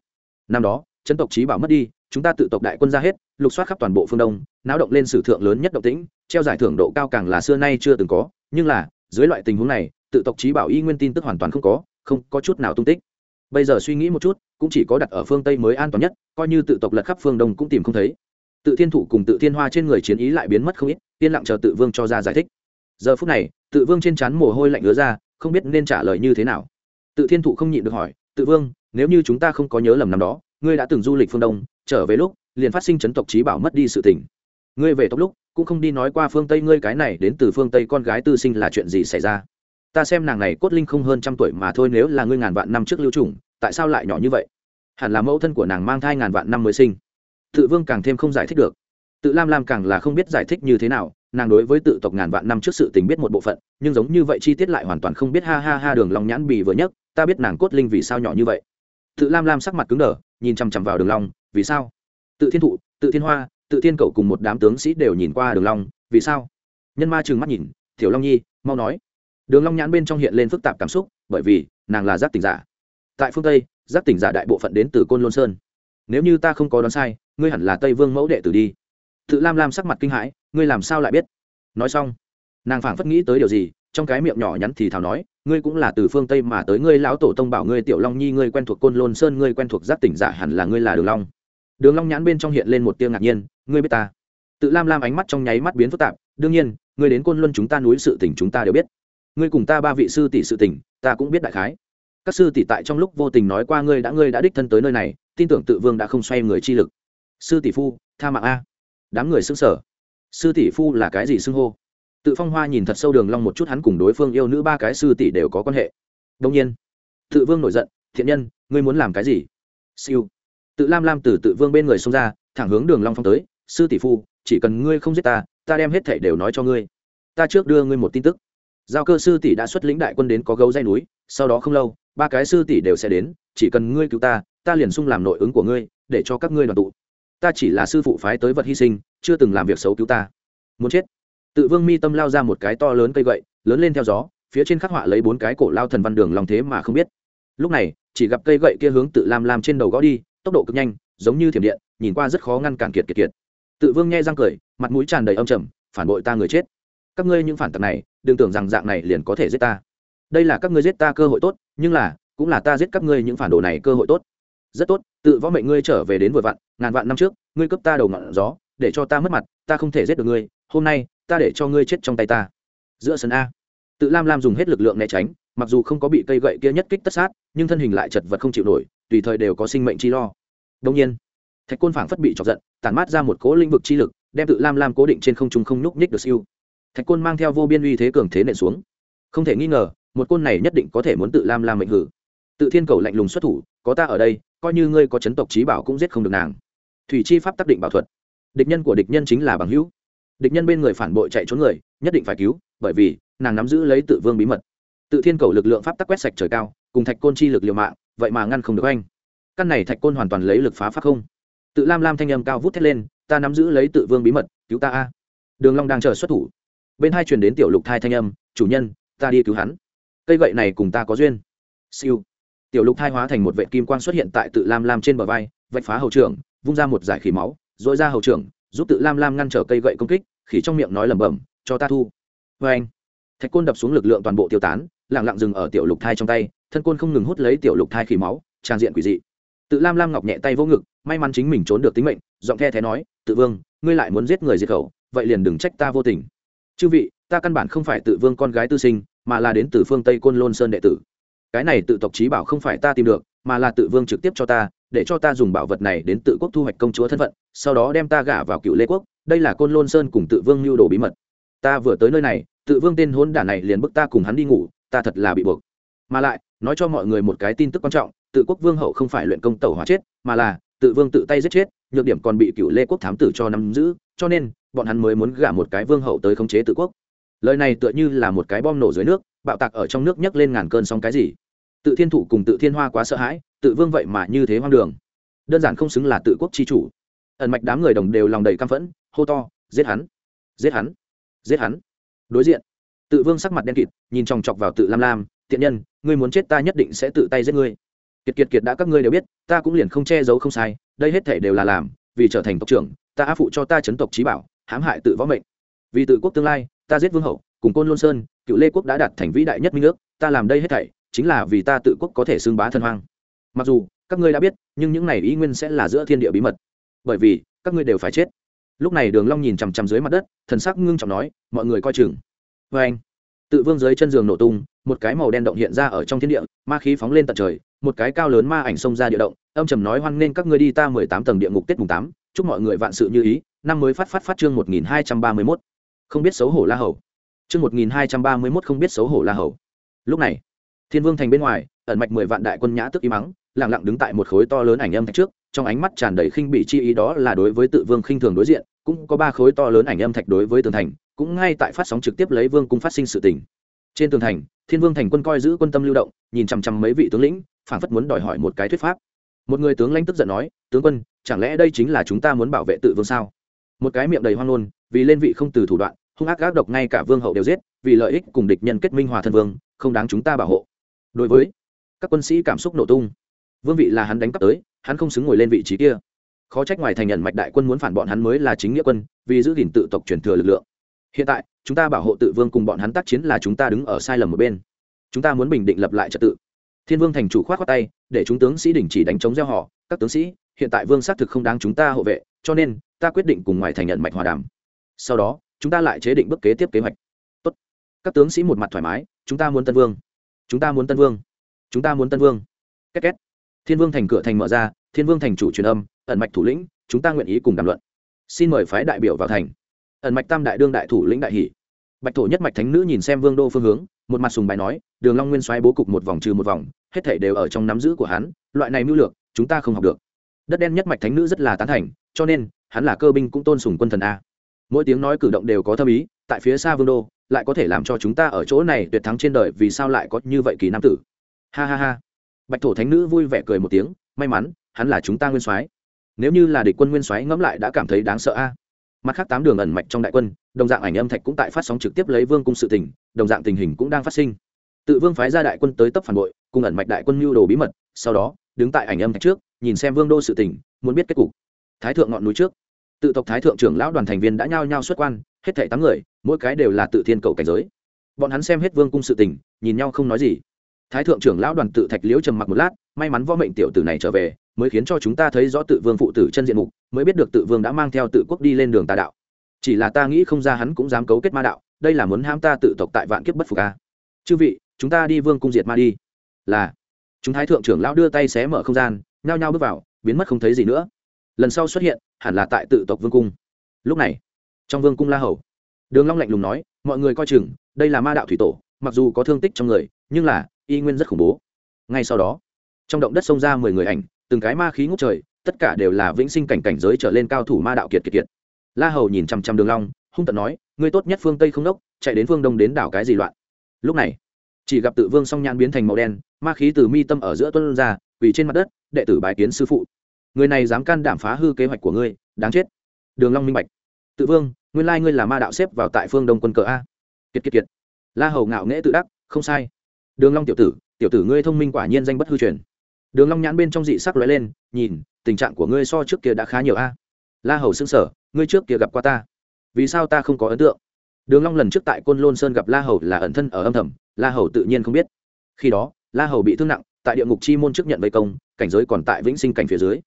Năm đó, chấn tộc trí bảo mất đi chúng ta tự tộc đại quân ra hết, lục soát khắp toàn bộ phương đông, náo động lên sử thượng lớn nhất động tĩnh, treo giải thưởng độ cao càng là xưa nay chưa từng có, nhưng là, dưới loại tình huống này, tự tộc trí bảo y nguyên tin tức hoàn toàn không có không có chút nào tung tích. Bây giờ suy nghĩ một chút, cũng chỉ có đặt ở phương tây mới an toàn nhất, coi như tự tộc lật khắp phương đông cũng tìm không thấy. Tự thiên thủ cùng tự thiên hoa trên người chiến ý lại biến mất không ít, yên lặng chờ tự vương cho ra giải thích. Giờ phút này, tự vương trên trán mồ hôi lạnh ứa ra, không biết nên trả lời như thế nào. Tự thiên thụ không nhịn được hỏi, tự vương, nếu như chúng ta không có nhớ lầm năm đó ngươi đã từng du lịch phương đông, trở về lúc, liền phát sinh chấn tộc trí bảo mất đi sự tỉnh ngươi về tộc lúc, cũng không đi nói qua phương tây ngươi cái này đến từ phương tây con gái tư sinh là chuyện gì xảy ra. Ta xem nàng này cốt linh không hơn trăm tuổi mà thôi nếu là ngươi ngàn vạn năm trước lưu trùng tại sao lại nhỏ như vậy? Hẳn là mẫu thân của nàng mang thai ngàn vạn năm mới sinh. Tự vương càng thêm không giải thích được. Tự lam lam càng là không biết giải thích như thế nào, nàng đối với tự tộc ngàn vạn năm trước sự tình biết một bộ phận, nhưng giống như vậy chi tiết lại hoàn toàn không biết ha ha ha đường long nhãn bì vừa nhất ta biết nàng cốt linh vì sao nhỏ như vậy tự lam lam sắc mặt cứng đờ, nhìn chằm chằm vào đường long, vì sao? Tự thiên thụ, tự thiên hoa, tự thiên cậu cùng một đám tướng sĩ đều nhìn qua đường long, vì sao? Nhân ma trừng mắt nhìn, tiểu long nhi, mau nói. Đường long nhãn bên trong hiện lên phức tạp cảm xúc, bởi vì nàng là giác tỉnh giả. Tại phương tây, giác tỉnh giả đại bộ phận đến từ côn lôn sơn. Nếu như ta không có đoán sai, ngươi hẳn là tây vương mẫu đệ tử đi. Tự lam lam sắc mặt kinh hãi, ngươi làm sao lại biết? Nói xong, nàng phảng phất nghĩ tới điều gì trong cái miệng nhỏ nhắn thì thào nói, ngươi cũng là từ phương tây mà tới, ngươi lão tổ tông bảo ngươi tiểu long nhi, ngươi quen thuộc côn lôn sơn, ngươi quen thuộc giáp tỉnh giả hẳn là ngươi là đường long. Đường long nhãn bên trong hiện lên một tia ngạc nhiên, ngươi biết ta? Tự lam lam ánh mắt trong nháy mắt biến phức tạp, đương nhiên, ngươi đến côn luân chúng ta núi sự tình chúng ta đều biết. Ngươi cùng ta ba vị sư tỷ sự tình ta cũng biết đại khái. Các sư tỷ tại trong lúc vô tình nói qua ngươi đã ngươi đã đích thân tới nơi này, tin tưởng tự vương đã không xoay người chi lực. Sư tỷ phu, tha mạng a. Đám người xứng sở sư tỷ phu là cái gì xưng hô? Tự phong hoa nhìn thật sâu đường long một chút hắn cùng đối phương yêu nữ ba cái sư tỷ đều có quan hệ. Đông nhiên, tự vương nổi giận, thiện nhân, ngươi muốn làm cái gì? Siêu. Tự lam lam từ tự vương bên người xông ra, thẳng hướng đường long phong tới, sư tỷ phu, chỉ cần ngươi không giết ta ta đem hết thảy đều nói cho ngươi. Ta trước đưa ngươi một tin tức. Giao cơ sư tỷ đã xuất lĩnh đại quân đến có gấu dây núi, sau đó không lâu, ba cái sư tỷ đều sẽ đến, chỉ cần ngươi cứu ta ta liền sung làm nội ứng của ngươi, để cho các ngươi đoàn tụ. Ta chỉ là sư phụ phái tới vật hy sinh, chưa từng làm việc xấu cứu ta. Muốn chết tự vương mi tâm lao ra một cái to lớn cây gậy, lớn lên theo gió, phía trên khắc họa lấy bốn cái cổ lao thần văn đường lòng thế mà không biết. Lúc này, chỉ gặp cây gậy kia hướng tự lam lam trên đầu gõ đi, tốc độ cực nhanh, giống như thiểm điện, nhìn qua rất khó ngăn cản kiệt kiệt kiệt. Tự vương nghe răng cười, mặt mũi tràn đầy âm trầm, phản bội ta người chết. Các ngươi những phản tặc này, đừng tưởng rằng dạng này liền có thể giết ta. Đây là các ngươi giết ta cơ hội tốt, nhưng là, cũng là ta giết các ngươi những phản đồ này cơ hội tốt. Rất tốt, tự võ mệnh ngươi trở về đến vừa vặn ngàn vạn năm trước, ngươi cướp ta đầu ngọn gió, để cho ta mất mặt, ta không thể giết được ngươi. Hôm nay ta để cho ngươi chết trong tay ta. Giữa sân a. Tự lam lam dùng hết lực lượng né tránh, mặc dù không có bị cây gậy kia nhất kích tất sát, nhưng thân hình lại chật vật không chịu nổi, tùy thời đều có sinh mệnh chi lo. Đông nhiên, thạch côn phảng phất bị chọc giận tàn mát ra một cố lĩnh vực chi lực, đem tự lam lam cố định trên không trung không nhúc nhích được siêu. Thạch côn mang theo vô biên uy thế cường thế nện xuống. Không thể nghi ngờ, một côn này nhất định có thể muốn tự lam lam mệnh hử. Tự thiên cầu lạnh lùng xuất thủ, có ta ở đây, coi như ngươi có chấn tộc trí bảo cũng giết không được nàng. Thủy chi pháp tác định bảo thuật. Địch nhân của địch nhân chính là bằng hữu địch nhân bên người phản bội chạy trốn người, nhất định phải cứu, bởi vì nàng nắm giữ lấy tự vương bí mật. Tự thiên cầu lực lượng pháp tắc quét sạch trời cao, cùng thạch côn chi lực liều mạng, vậy mà ngăn không được anh. Căn này thạch côn hoàn toàn lấy lực phá pháp không. Tự lam lam thanh âm cao vút thét lên, ta nắm giữ lấy tự vương bí mật, cứu ta a. Đường long đang chờ xuất thủ. Bên hai truyền đến tiểu lục thai thanh âm, chủ nhân, ta đi cứu hắn. Cây gậy này cùng ta có duyên. Siêu. Tiểu lục thai hóa thành một vệ kim quang xuất hiện tại tự lam lam trên bờ vai, vạch phá hầu trưởng, vung ra một giải khí máu dội ra hầu trưởng giúp tự lam lam ngăn trở cây gậy công kích, khỉ trong miệng nói lẩm bẩm, cho ta thu. Vê anh, thạch côn đập xuống lực lượng toàn bộ tiêu tán lẳng lặng dừng ở tiểu lục thai trong tay, thân côn không ngừng hút lấy tiểu lục thai khí máu, trang diện quỷ dị. Tự lam lam ngọc nhẹ tay vô ngực, may mắn chính mình trốn được tính mệnh, giọng the thế nói, tự vương, ngươi lại muốn giết người diệt khẩu, vậy liền đừng trách ta vô tình. Chư vị, ta căn bản không phải tự vương con gái tư sinh, mà là đến từ phương tây côn lôn sơn đệ tử. Cái này tự tộc trí bảo không phải ta tìm được, mà là tự vương trực tiếp cho ta để cho ta dùng bảo vật này đến tự quốc thu hoạch công chúa thân phận, sau đó đem ta gả vào cựu lê quốc, đây là côn lôn sơn cùng tự vương lưu đồ bí mật. Ta vừa tới nơi này, tự vương tên hôn đản này liền bức ta cùng hắn đi ngủ, ta thật là bị buộc. Mà lại, nói cho mọi người một cái tin tức quan trọng, tự quốc vương hậu không phải luyện công tẩu hóa chết, mà là tự vương tự tay giết chết, nhược điểm còn bị cựu lê quốc thám tử cho nắm giữ, cho nên, bọn hắn mới muốn gả một cái vương hậu tới khống chế tự quốc. Lời này tựa như là một cái bom nổ dưới nước, bạo tạc ở trong nước nhấc lên ngàn cơn sóng cái gì. Tự thiên thụ cùng tự thiên hoa quá sợ hãi tự vương vậy mà như thế hoang đường. Đơn giản không xứng là tự quốc chi chủ. Ẩn mạch đám người đồng đều lòng đầy căm phẫn, hô to, giết hắn giết hắn giết hắn. Đối diện, tự vương sắc mặt đen kịt, nhìn chòng chọc vào tự lam lam, tiện nhân, ngươi muốn chết ta nhất định sẽ tự tay giết ngươi. Kiệt kiệt kiệt, đã các ngươi đều biết, ta cũng liền không che giấu không sai, đây hết thể đều là làm, vì trở thành tộc trưởng, ta áp phụ cho ta chấn tộc trí bảo, hãm hại tự võ mệnh. Vì tự quốc tương lai, ta giết vương hậu, cùng côn lôn sơn, cựu lê quốc đã đạt thành vĩ đại nhất minh ước, ta làm đây hết thảy, chính là vì ta tự quốc có thể xưng bá thân hoang mặc dù, các ngươi đã biết, nhưng những này ý nguyên sẽ là giữa thiên địa bí mật. Bởi vì, các ngươi đều phải chết. Lúc này đường long nhìn chằm chằm dưới mặt đất, thần sắc ngưng trọng nói, mọi người coi chừng. Với anh, tự vương dưới chân giường nổ tung, một cái màu đen động hiện ra ở trong thiên địa, ma khí phóng lên tận trời, một cái cao lớn ma ảnh xông ra địa động, âm trầm nói, hoan nên các ngươi đi ta mười tám tầng địa ngục tết mùng tám, chúc mọi người vạn sự như ý, năm mới phát phát phát chương một nghìn hai trăm ba mươi mốt. Không biết xấu hổ la hầu. Chương một nghìn hai trăm ba mươi mốt không biết xấu hổ la hầu. Lúc này, thiên vương thành bên ngoài, ẩn mạch mười vạn đại quân nhã tức im mắng lặng lặng đứng tại một khối to lớn ảnh âm thạch trước, trong ánh mắt tràn đầy khinh bị chi ý đó là đối với tự vương khinh thường đối diện, cũng có ba khối to lớn ảnh âm thạch đối với tường thành, cũng ngay tại phát sóng trực tiếp lấy vương cung phát sinh sự tình. Trên tường thành, thiên vương thành quân coi giữ quân tâm lưu động, nhìn chằm chằm mấy vị tướng lĩnh, phảng phất muốn đòi hỏi một cái thuyết pháp. Một người tướng lãnh tức giận nói, tướng quân, chẳng lẽ đây chính là chúng ta muốn bảo vệ tự vương sao? Một cái miệng đầy hoang ngôn, vì lên vị không từ thủ đoạn, hung ác gác độc ngay cả vương hậu đều giết, vì lợi ích cùng địch nhân kết minh hòa thân vương, không đáng chúng ta bảo hộ. Đối với các quân sĩ cảm xúc nổ tung vương vị là hắn đánh cắp tới, hắn không xứng ngồi lên vị trí kia. Khó trách ngoài thành nhận mạch đại quân muốn phản bọn hắn mới là chính nghĩa quân, vì giữ gìn tự tộc truyền thừa lực lượng. Hiện tại, chúng ta bảo hộ tự vương cùng bọn hắn tác chiến là chúng ta đứng ở sai lầm một bên. Chúng ta muốn bình định lập lại trật tự. Thiên vương thành chủ khoát khoát tay, để chúng tướng sĩ đình chỉ đánh chống gieo họ. Các tướng sĩ, hiện tại vương xác thực không đáng chúng ta hộ vệ, cho nên, ta quyết định cùng ngoài thành nhận mạch hòa đàm. Sau đó, chúng ta lại chế định bước kế tiếp kế hoạch. Tốt. các tướng sĩ một mặt thoải mái, chúng ta muốn tân vương. Chúng ta muốn tân vương. Chúng ta muốn tân vương. Két két thiên vương thành cửa thành mở ra, thiên vương thành chủ truyền âm, ẩn mạch thủ lĩnh, chúng ta nguyện ý cùng đàm luận. Xin mời phái đại biểu vào thành. Ẩn mạch tam đại đương đại thủ lĩnh đại hỷ bạch thổ nhất mạch thánh nữ nhìn xem vương đô phương hướng, một mặt sùng bài nói, đường long nguyên xoáy bố cục một vòng trừ một vòng, hết thảy đều ở trong nắm giữ của hắn, loại này mưu lược, chúng ta không học được. Đất đen nhất mạch thánh nữ rất là tán thành, cho nên, hắn là cơ binh cũng tôn sùng quân thần a. Mỗi tiếng nói cử động đều có thâm ý, tại phía xa vương đô, lại có thể làm cho chúng ta ở chỗ này tuyệt thắng trên đời vì sao lại có như vậy kỳ nam tử. Ha ha ha bạch thổ thánh nữ vui vẻ cười một tiếng, may mắn, hắn là chúng ta nguyên soái. Nếu như là địch quân nguyên soái ngẫm lại đã cảm thấy đáng sợ a. Mặt khác tám đường ẩn mạch trong đại quân, đồng dạng ảnh âm thạch cũng tại phát sóng trực tiếp lấy vương cung sự tình, đồng dạng tình hình cũng đang phát sinh. Tự vương phái ra đại quân tới tấp phản bội, cùng ẩn mạch đại quân mưu đồ bí mật, sau đó, đứng tại ảnh âm thạch trước, nhìn xem vương đô sự tình, muốn biết kết cục. Thái thượng ngọn núi trước. Tự tộc thái thượng trưởng lão đoàn thành viên đã nhao nhao xuất quan, hết thảy tám người, mỗi cái đều là tự thiên cầu cảnh giới. Bọn hắn xem hết vương cung sự tình, nhìn nhau không nói gì thái thượng trưởng lão đoàn tự thạch liễu trầm mặc một lát, may mắn võ mệnh tiểu tử này trở về, mới khiến cho chúng ta thấy rõ tự vương phụ tử chân diện mục, mới biết được tự vương đã mang theo tự quốc đi lên đường tà đạo. Chỉ là ta nghĩ không ra hắn cũng dám cấu kết ma đạo, đây là muốn ham ta tự tộc tại vạn kiếp bất phục a. Chư vị, chúng ta đi vương cung diệt ma đi. Là. Chúng thái thượng trưởng lão đưa tay xé mở không gian, nhao nhao bước vào, biến mất không thấy gì nữa. Lần sau xuất hiện, hẳn là tại tự tộc vương cung. Lúc này, trong vương cung la hầu, đường long lạnh lùng nói, mọi người coi chừng, đây là ma đạo thủy tổ, mặc dù có thương tích trong người, nhưng là y nguyên rất khủng bố. Ngay sau đó, trong động đất xông ra mười người ảnh, từng cái ma khí ngút trời, tất cả đều là vĩnh sinh cảnh cảnh giới trở lên cao thủ ma đạo kiệt kiệt kiệt. La hầu nhìn chăm chăm đường long, hung tận nói, ngươi tốt nhất phương tây không đốc, chạy đến phương đông đến đảo cái gì loạn? Lúc này, chỉ gặp tự vương song nhan biến thành màu đen, ma khí từ mi tâm ở giữa tuân ra, quỳ trên mặt đất, đệ tử bái kiến sư phụ. Người này dám can đảm phá hư kế hoạch của ngươi, đáng chết. Đường long minh bạch. Tự vương, nguyên lai ngươi là ma đạo xếp vào tại phương đông quân cờ a. Kiệt kiệt kiệt. La hầu ngạo nghễ tự đắc, không sai đường long tiểu tử tiểu tử ngươi thông minh quả nhiên danh bất hư truyền. Đường long nhãn bên trong dị sắc lóe lên, nhìn, tình trạng của ngươi so trước kia đã khá nhiều a. La hầu sững sờ, ngươi trước kia gặp qua ta. Vì sao ta không có ấn tượng? Đường long lần trước tại côn lôn sơn gặp la hầu là ẩn thân ở âm thầm, la hầu tự nhiên không biết. Khi đó, la hầu bị thương nặng, tại địa ngục chi môn trước nhận vây công, cảnh giới còn tại vĩnh sinh cảnh phía dưới.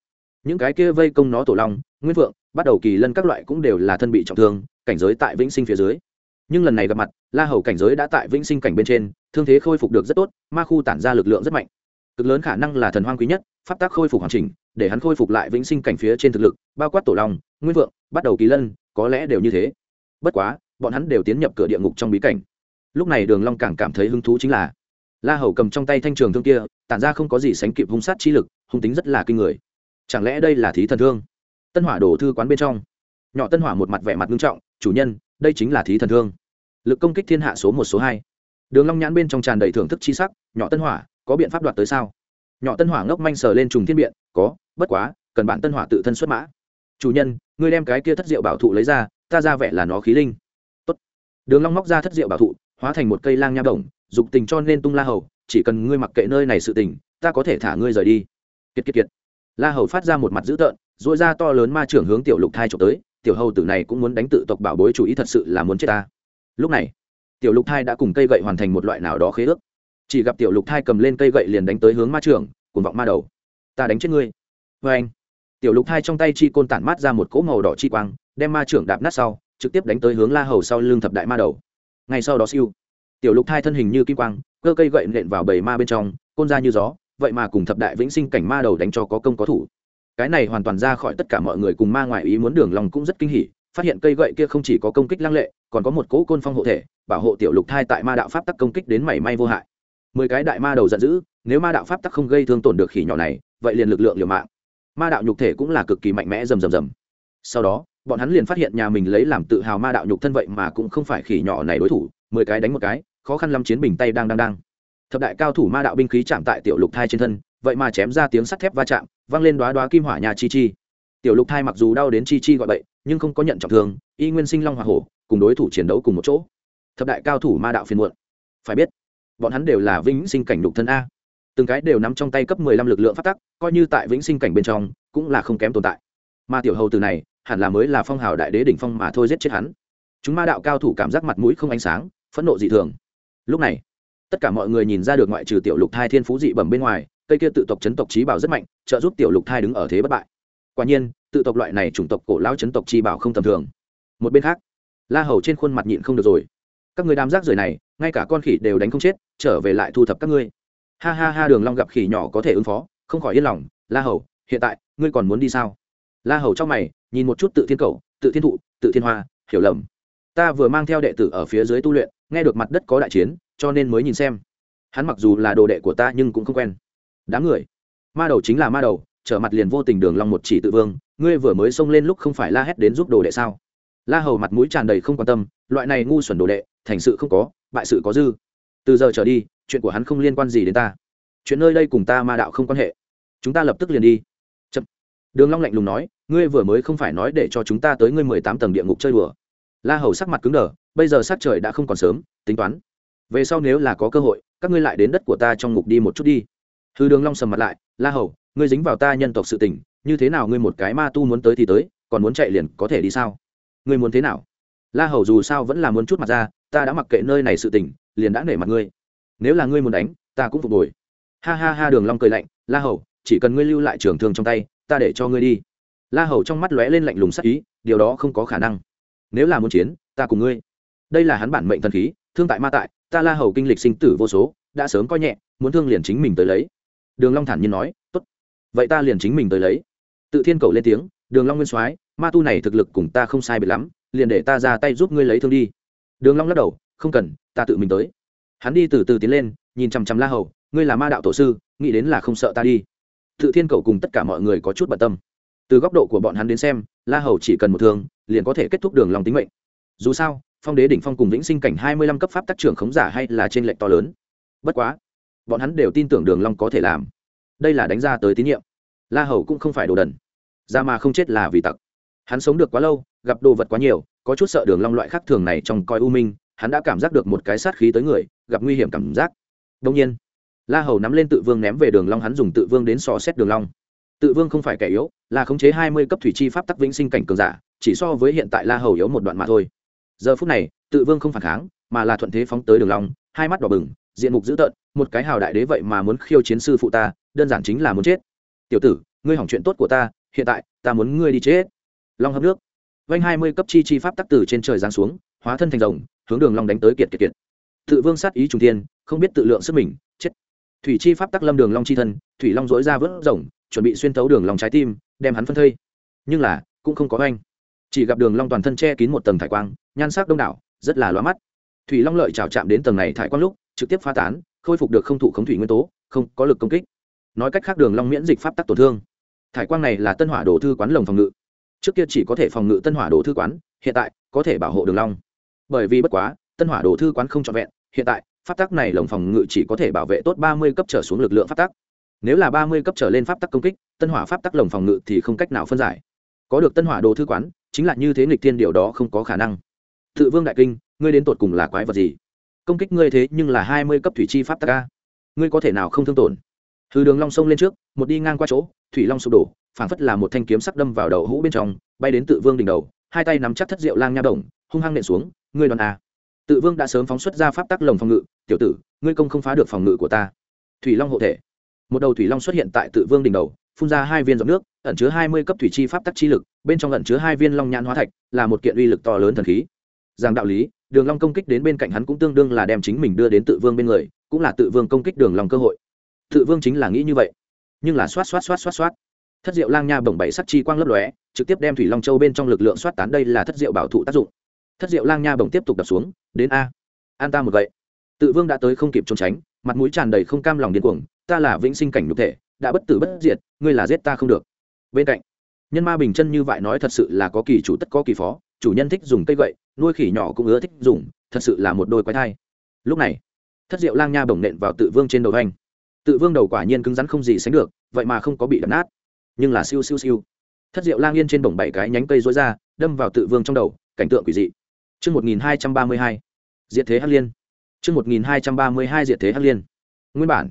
Những cái kia vây công nó tổ long, nguyên vượng, bắt đầu kỳ lân các loại cũng đều là thân bị trọng thương, cảnh giới tại vĩnh sinh phía dưới nhưng lần này gặp mặt, la hầu cảnh giới đã tại vĩnh sinh cảnh bên trên, thương thế khôi phục được rất tốt, ma khu tản ra lực lượng rất mạnh. Cực lớn khả năng là thần hoang quý nhất, pháp tác khôi phục hoàn chỉnh, để hắn khôi phục lại vĩnh sinh cảnh phía trên thực lực, bao quát tổ long, nguyên vượng, bắt đầu kỳ lân, có lẽ đều như thế. Bất quá, bọn hắn đều tiến nhập cửa địa ngục trong bí cảnh. Lúc này đường long càng cảm thấy hứng thú chính là, la hầu cầm trong tay thanh trường thương kia, tản ra không có gì sánh kịp hung sát chi lực, hung tính rất là kinh người. Chẳng lẽ đây là thí thần thương? Tân hỏa đổ thư quán bên trong. Nhỏ tân hỏa một mặt vẻ mặt nghiêm trọng, chủ nhân đây chính là thí thần thương. Lực công kích thiên hạ số một, số hai. Đường long nhãn bên trong tràn đầy thưởng thức chi sắc, nhỏ tân hỏa, có biện pháp đoạt tới sao? Nhỏ tân hỏa ngốc manh sờ lên trùng thiên biện, có, bất quá, cần bản tân hỏa tự thân xuất mã. Chủ nhân, ngươi đem cái kia thất diệu bảo thụ lấy ra, ta ra vẻ là nó khí linh. Tốt. đường long móc ra thất diệu bảo thụ, hóa thành một cây lang nha đồng, dục tình cho nên tung la hầu, chỉ cần ngươi mặc kệ nơi này sự tình, ta có thể thả ngươi rời đi. Kiệt kiệt kiệt. La hầu phát ra một mặt dữ tợn dội ra to lớn ma trưởng hướng tiểu lục thai trộm tới tiểu hầu tử này cũng muốn đánh tự tộc bảo bối chủ ý thật sự là muốn chết ta. Lúc này, tiểu lục thai đã cùng cây gậy hoàn thành một loại nào đó khế ước. Chỉ gặp tiểu lục thai cầm lên cây gậy liền đánh tới hướng ma trưởng cùng vọng ma đầu. Ta đánh chết ngươi. Vê anh, tiểu lục thai trong tay chi côn tản mát ra một cỗ màu đỏ chi quang, đem ma trưởng đạp nát sau, trực tiếp đánh tới hướng la hầu sau lưng thập đại ma đầu. Ngay sau đó siêu, tiểu lục thai thân hình như kim quang, cơ cây gậy nện vào bầy ma bên trong, côn ra như gió, vậy mà cùng thập đại vĩnh sinh cảnh ma đầu đánh cho có công có thủ cái này hoàn toàn ra khỏi tất cả mọi người cùng ma ngoại ý muốn đường lòng cũng rất kinh hỉ, phát hiện cây gậy kia không chỉ có công kích lăng lệ, còn có một cỗ côn phong hộ thể, bảo hộ tiểu lục thai tại ma đạo pháp tắc công kích đến mảy may vô hại. Mười cái đại ma đầu giận dữ, nếu ma đạo pháp tắc không gây thương tổn được khỉ nhỏ này, vậy liền lực lượng liều mạng. Ma đạo nhục thể cũng là cực kỳ mạnh mẽ rầm rầm rầm. Sau đó, bọn hắn liền phát hiện nhà mình lấy làm tự hào ma đạo nhục thân vậy mà cũng không phải khỉ nhỏ này đối thủ, mười cái đánh một cái, khó khăn lắm chiến bình tay đang đang đang. Thập đại cao thủ ma đạo binh khí chạm tại tiểu lục thai trên thân vậy mà chém ra tiếng sắt thép va chạm văng lên đoá đoá kim hỏa nhà chi chi. Tiểu lục thai mặc dù đau đến chi chi gọi bậy, nhưng không có nhận trọng thương, y nguyên sinh long hoa hổ, cùng đối thủ chiến đấu cùng một chỗ. Thập đại cao thủ ma đạo phiên muộn. Phải biết, bọn hắn đều là vĩnh sinh cảnh đục thân a. Từng cái đều nắm trong tay cấp mười lăm lực lượng phát tắc, coi như tại vĩnh sinh cảnh bên trong, cũng là không kém tồn tại. Mà tiểu hầu từ này, hẳn là mới là phong hào đại đế đỉnh phong mà thôi giết chết hắn. Chúng ma đạo cao thủ cảm giác mặt mũi không ánh sáng, phẫn nộ dị thường. Lúc này, tất cả mọi người nhìn ra được ngoại trừ tiểu lục thai thiên phú dị bẩm bên ngoài cây kia tự tộc chấn tộc trí bảo rất mạnh, trợ giúp tiểu lục thai đứng ở thế bất bại. Quả nhiên, tự tộc loại này chủng tộc cổ lao chấn tộc chi bảo không tầm thường. Một bên khác, la hầu trên khuôn mặt nhịn không được rồi. Các người đám rác rưởi này, ngay cả con khỉ đều đánh không chết, trở về lại thu thập các ngươi. Ha ha ha, đường long gặp khỉ nhỏ có thể ứng phó, không khỏi yên lòng. La hầu, hiện tại, ngươi còn muốn đi sao? La hầu trong mày, nhìn một chút tự thiên cầu tự thiên thụ, tự thiên hoa, hiểu lầm. Ta vừa mang theo đệ tử ở phía dưới tu luyện, nghe được mặt đất có đại chiến, cho nên mới nhìn xem. Hắn mặc dù là đồ đệ của ta nhưng cũng không quen đám người. Ma đầu chính là ma đầu, trở mặt liền vô tình đường long một chỉ tự vương, ngươi vừa mới xông lên lúc không phải la hét đến giúp đồ đệ sao? La hầu mặt mũi tràn đầy không quan tâm, loại này ngu xuẩn đồ đệ, thành sự không có, bại sự có dư. Từ giờ trở đi, chuyện của hắn không liên quan gì đến ta. Chuyện nơi đây cùng ta ma đạo không quan hệ. Chúng ta lập tức liền đi. Chậm. đường long lạnh lùng nói, ngươi vừa mới không phải nói để cho chúng ta tới ngươi mười tám tầng địa ngục chơi đùa. La hầu sắc mặt cứng đờ, bây giờ sát trời đã không còn sớm, tính toán. Về sau nếu là có cơ hội, các ngươi lại đến đất của ta trong ngục đi một chút đi hư đường long sầm mặt lại, la hầu, ngươi dính vào ta nhân tộc sự tình, như thế nào ngươi một cái ma tu muốn tới thì tới, còn muốn chạy liền có thể đi sao? Ngươi muốn thế nào? La hầu dù sao vẫn là muốn chút mặt ra, ta đã mặc kệ nơi này sự tình, liền đã nể mặt ngươi. Nếu là ngươi muốn đánh, ta cũng phục hồi. Ha ha ha, đường long cười lạnh, la hầu, chỉ cần ngươi lưu lại trường thương trong tay, ta để cho ngươi đi. La hầu trong mắt lóe lên lạnh lùng sắc ý, điều đó không có khả năng. Nếu là muốn chiến, ta cùng ngươi. Đây là hắn bản mệnh thần khí, thương tại ma tại, ta la hầu kinh lịch sinh tử vô số, đã sớm coi nhẹ, muốn thương liền chính mình tới lấy đường long thản nhiên nói, tốt, vậy ta liền chính mình tới lấy. Tự thiên cầu lên tiếng, đường long nguyên soái, ma tu này thực lực cùng ta không sai biệt lắm, liền để ta ra tay giúp ngươi lấy thương đi. Đường long lắc đầu, không cần, ta tự mình tới. Hắn đi từ từ tiến lên, nhìn chăm chăm la hầu, ngươi là ma đạo tổ sư, nghĩ đến là không sợ ta đi. Tự thiên cầu cùng tất cả mọi người có chút bận tâm. Từ góc độ của bọn hắn đến xem, la hầu chỉ cần một thương, liền có thể kết thúc đường long tính mệnh. Dù sao, phong đế đỉnh phong cùng vĩnh sinh cảnh hai mươi lăm cấp pháp tác trưởng khống giả hay là trên lệnh to lớn. Bất quá bọn hắn đều tin tưởng đường long có thể làm. Đây là đánh ra tới tín nhiệm. La hầu cũng không phải đồ đần. Ra mà không chết là vì tặc. Hắn sống được quá lâu, gặp đồ vật quá nhiều, có chút sợ đường long loại khác thường này trong coi u minh, hắn đã cảm giác được một cái sát khí tới người, gặp nguy hiểm cảm giác. Đương nhiên, la hầu nắm lên tự vương ném về đường long, hắn dùng tự vương đến so xét đường long. Tự vương không phải kẻ yếu, là khống chế hai mươi cấp thủy chi pháp tắc vĩnh sinh cảnh cường giả, chỉ so với hiện tại la hầu yếu một đoạn mà thôi. Giờ phút này, tự vương không phản kháng, mà là thuận thế phóng tới đường long, hai mắt đỏ bừng diện mục dữ tợn, một cái hào đại đế vậy mà muốn khiêu chiến sư phụ ta, đơn giản chính là muốn chết. Tiểu tử, ngươi hỏng chuyện tốt của ta, hiện tại, ta muốn ngươi đi chết. Long hấp nước. Vanh hai mươi cấp chi chi pháp tắc tử trên trời giáng xuống, hóa thân thành rồng, hướng đường long đánh tới kiệt kiệt kiệt. Tự vương sát ý trùng thiên, không biết tự lượng sức mình, chết. Thủy chi pháp tắc lâm đường long chi thân, thủy long dỗi ra vớt rồng, chuẩn bị xuyên thấu đường long trái tim, đem hắn phân thây. Nhưng là, cũng không có anh chỉ gặp đường long toàn thân che kín một tầng thải quang, nhan sắc đông đảo, rất là loa mắt. Thủy long lợi chào chạm đến tầng này thải quang lúc trực tiếp phá tán, khôi phục được không thụ khống thủy nguyên tố, không có lực công kích. Nói cách khác đường long miễn dịch pháp tắc tổn thương. Thải quang này là tân hỏa đồ thư quán lồng phòng ngự. Trước kia chỉ có thể phòng ngự tân hỏa đồ thư quán, hiện tại có thể bảo hộ đường long. Bởi vì bất quá, tân hỏa đồ thư quán không trọn vẹn, hiện tại, pháp tắc này lồng phòng ngự chỉ có thể bảo vệ tốt ba mươi cấp trở xuống lực lượng pháp tắc. Nếu là ba mươi cấp trở lên pháp tắc công kích, tân hỏa pháp tắc lồng phòng ngự thì không cách nào phân giải. Có được tân hỏa đồ thư quán, chính là như thế nghịch thiên điều đó không có khả năng. Tự vương đại kinh, ngươi đến tột cùng là quái vật gì? Công kích ngươi thế nhưng là hai mươi cấp thủy chi pháp tắc a. Ngươi có thể nào không thương tổn? Hư đường long sông lên trước, một đi ngang qua chỗ, thủy long sụp đổ, phảng phất là một thanh kiếm sắc đâm vào đầu hũ bên trong, bay đến tự vương đỉnh đầu, hai tay nắm chắc thất diệu lang nha đồng, hung hăng nện xuống, ngươi đoàn a. Tự vương đã sớm phóng xuất ra pháp tắc lồng phòng ngự, tiểu tử, ngươi công không phá được phòng ngự của ta. Thủy long hộ thể. Một đầu thủy long xuất hiện tại tự vương đỉnh đầu, phun ra hai viên giọt nước, ẩn chứa hai mươi cấp thủy chi pháp tắc chi lực, bên trong ẩn chứa hai viên long nhãn hóa thạch, là một kiện uy lực to lớn thần khí rằng đạo lý, đường long công kích đến bên cạnh hắn cũng tương đương là đem chính mình đưa đến tự vương bên người, cũng là tự vương công kích đường long cơ hội. Tự vương chính là nghĩ như vậy. Nhưng là xoát xoát xoát xoát xoát. Thất diệu lang nha bổng bảy sắc chi quang lấp lóe, trực tiếp đem thủy long châu bên trong lực lượng xoát tán đây là thất diệu bảo thụ tác dụng. Thất diệu lang nha bổng tiếp tục đập xuống, đến a. An ta một vậy tự vương đã tới không kịp trốn tránh, mặt mũi tràn đầy không cam lòng điên cuồng, ta là vĩnh sinh cảnh nhục thể, đã bất tử bất diệt, ngươi là giết ta không được. Bên cạnh, nhân ma bình chân như vậy nói thật sự là có kỳ chủ tất có kỳ phó, chủ nhân thích dùng cây gậy nuôi khỉ nhỏ cũng ưa thích dùng thật sự là một đôi quái thai lúc này thất diệu lang nha bổng nện vào tự vương trên đầu anh tự vương đầu quả nhiên cứng rắn không gì sánh được vậy mà không có bị đập nát nhưng là siêu siêu siêu thất diệu lang yên trên bổng bảy cái nhánh cây rối ra đâm vào tự vương trong đầu cảnh tượng quỷ dị Trước 1232, diệt thế hắc liên. Trước 1232 diệt thế hắc liên. Nguyên bản,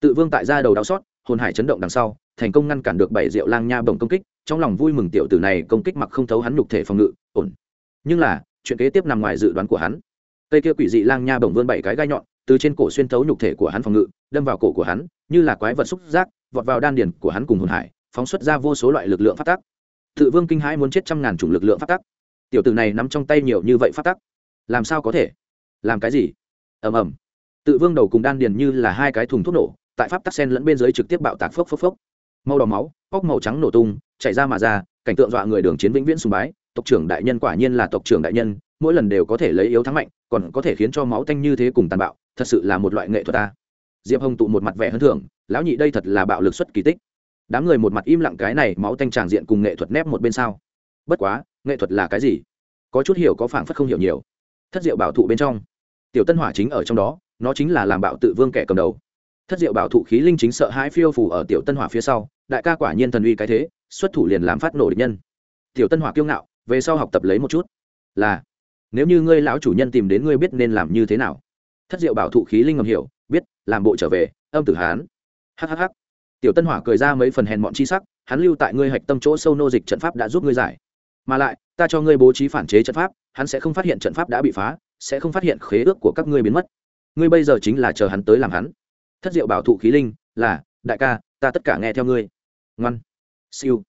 tự vương tại ra đầu đau xót, hồn hải chấn động đằng sau, thành công ngăn cản được bảy diệu lang nha bổng công kích, trong lòng vui mừng tiểu tử này công kích mặc không thấu hắn nhục thể phòng ngự, ổn. Nhưng là, chuyện kế tiếp nằm ngoài dự đoán của hắn. Cây kia quỷ dị lang nha bổng vươn bảy cái gai nhọn, từ trên cổ xuyên thấu nhục thể của hắn phòng ngự, đâm vào cổ của hắn, như là quái vật xúc giác, vọt vào đan điền của hắn cùng hồn hải, phóng xuất ra vô số loại lực lượng phát tác. Tự Vương kinh hãi muốn chết trăm ngàn chủng lực lượng phát tác. Tiểu tử này nắm trong tay nhiều như vậy phát tác, làm sao có thể? Làm cái gì? Ầm ầm. Tự Vương đầu cùng đan điền như là hai cái thùng thuốc nổ, tại pháp tắc sen lẫn bên dưới trực tiếp bạo tạc phốc phốc phốc. Màu đỏ máu, óc màu trắng nổ tung, chảy ra mà ra, cảnh tượng dọa người đường chiến vĩnh viễn sùng bái, tộc trưởng đại nhân quả nhiên là tộc trưởng đại nhân, mỗi lần đều có thể lấy yếu thắng mạnh, còn có thể khiến cho máu tanh như thế cùng tàn bạo, thật sự là một loại nghệ thuật ta. Diệp Hồng tụ một mặt vẻ hơn thưởng, lão nhị đây thật là bạo lực xuất kỳ tích. Đám người một mặt im lặng cái này máu tanh tràng diện cùng nghệ thuật nép một bên sao? Bất quá nghệ thuật là cái gì? Có chút hiểu có phảng phất không hiểu nhiều. Thất diệu bảo thụ bên trong. Tiểu tân hỏa chính ở trong đó nó chính là làm bạo tự vương kẻ cầm đầu. Thất diệu bảo thụ khí linh chính sợ hãi phiêu phủ ở tiểu tân hỏa phía sau đại ca quả nhiên thần uy cái thế xuất thủ liền làm phát nổ địch nhân. Tiểu tân hỏa kiêu ngạo về sau học tập lấy một chút. Là, nếu như ngươi lão chủ nhân tìm đến ngươi biết nên làm như thế nào. Thất diệu bảo thụ khí linh ngầm hiểu, biết, làm bộ trở về, âm tử hán. Hhh tiểu tân hỏa cười ra mấy phần hèn mọn chi sắc, hắn lưu tại ngươi hạch tâm chỗ sâu nô dịch trận pháp đã giúp ngươi giải. Mà lại, ta cho ngươi bố trí phản chế trận pháp, hắn sẽ không phát hiện trận pháp đã bị phá, sẽ không phát hiện khế ước của các ngươi biến mất. Ngươi bây giờ chính là chờ hắn tới làm hắn. Thất diệu bảo thụ khí linh, là, đại ca, ta tất cả nghe theo ngươi. Ngoan. Siêu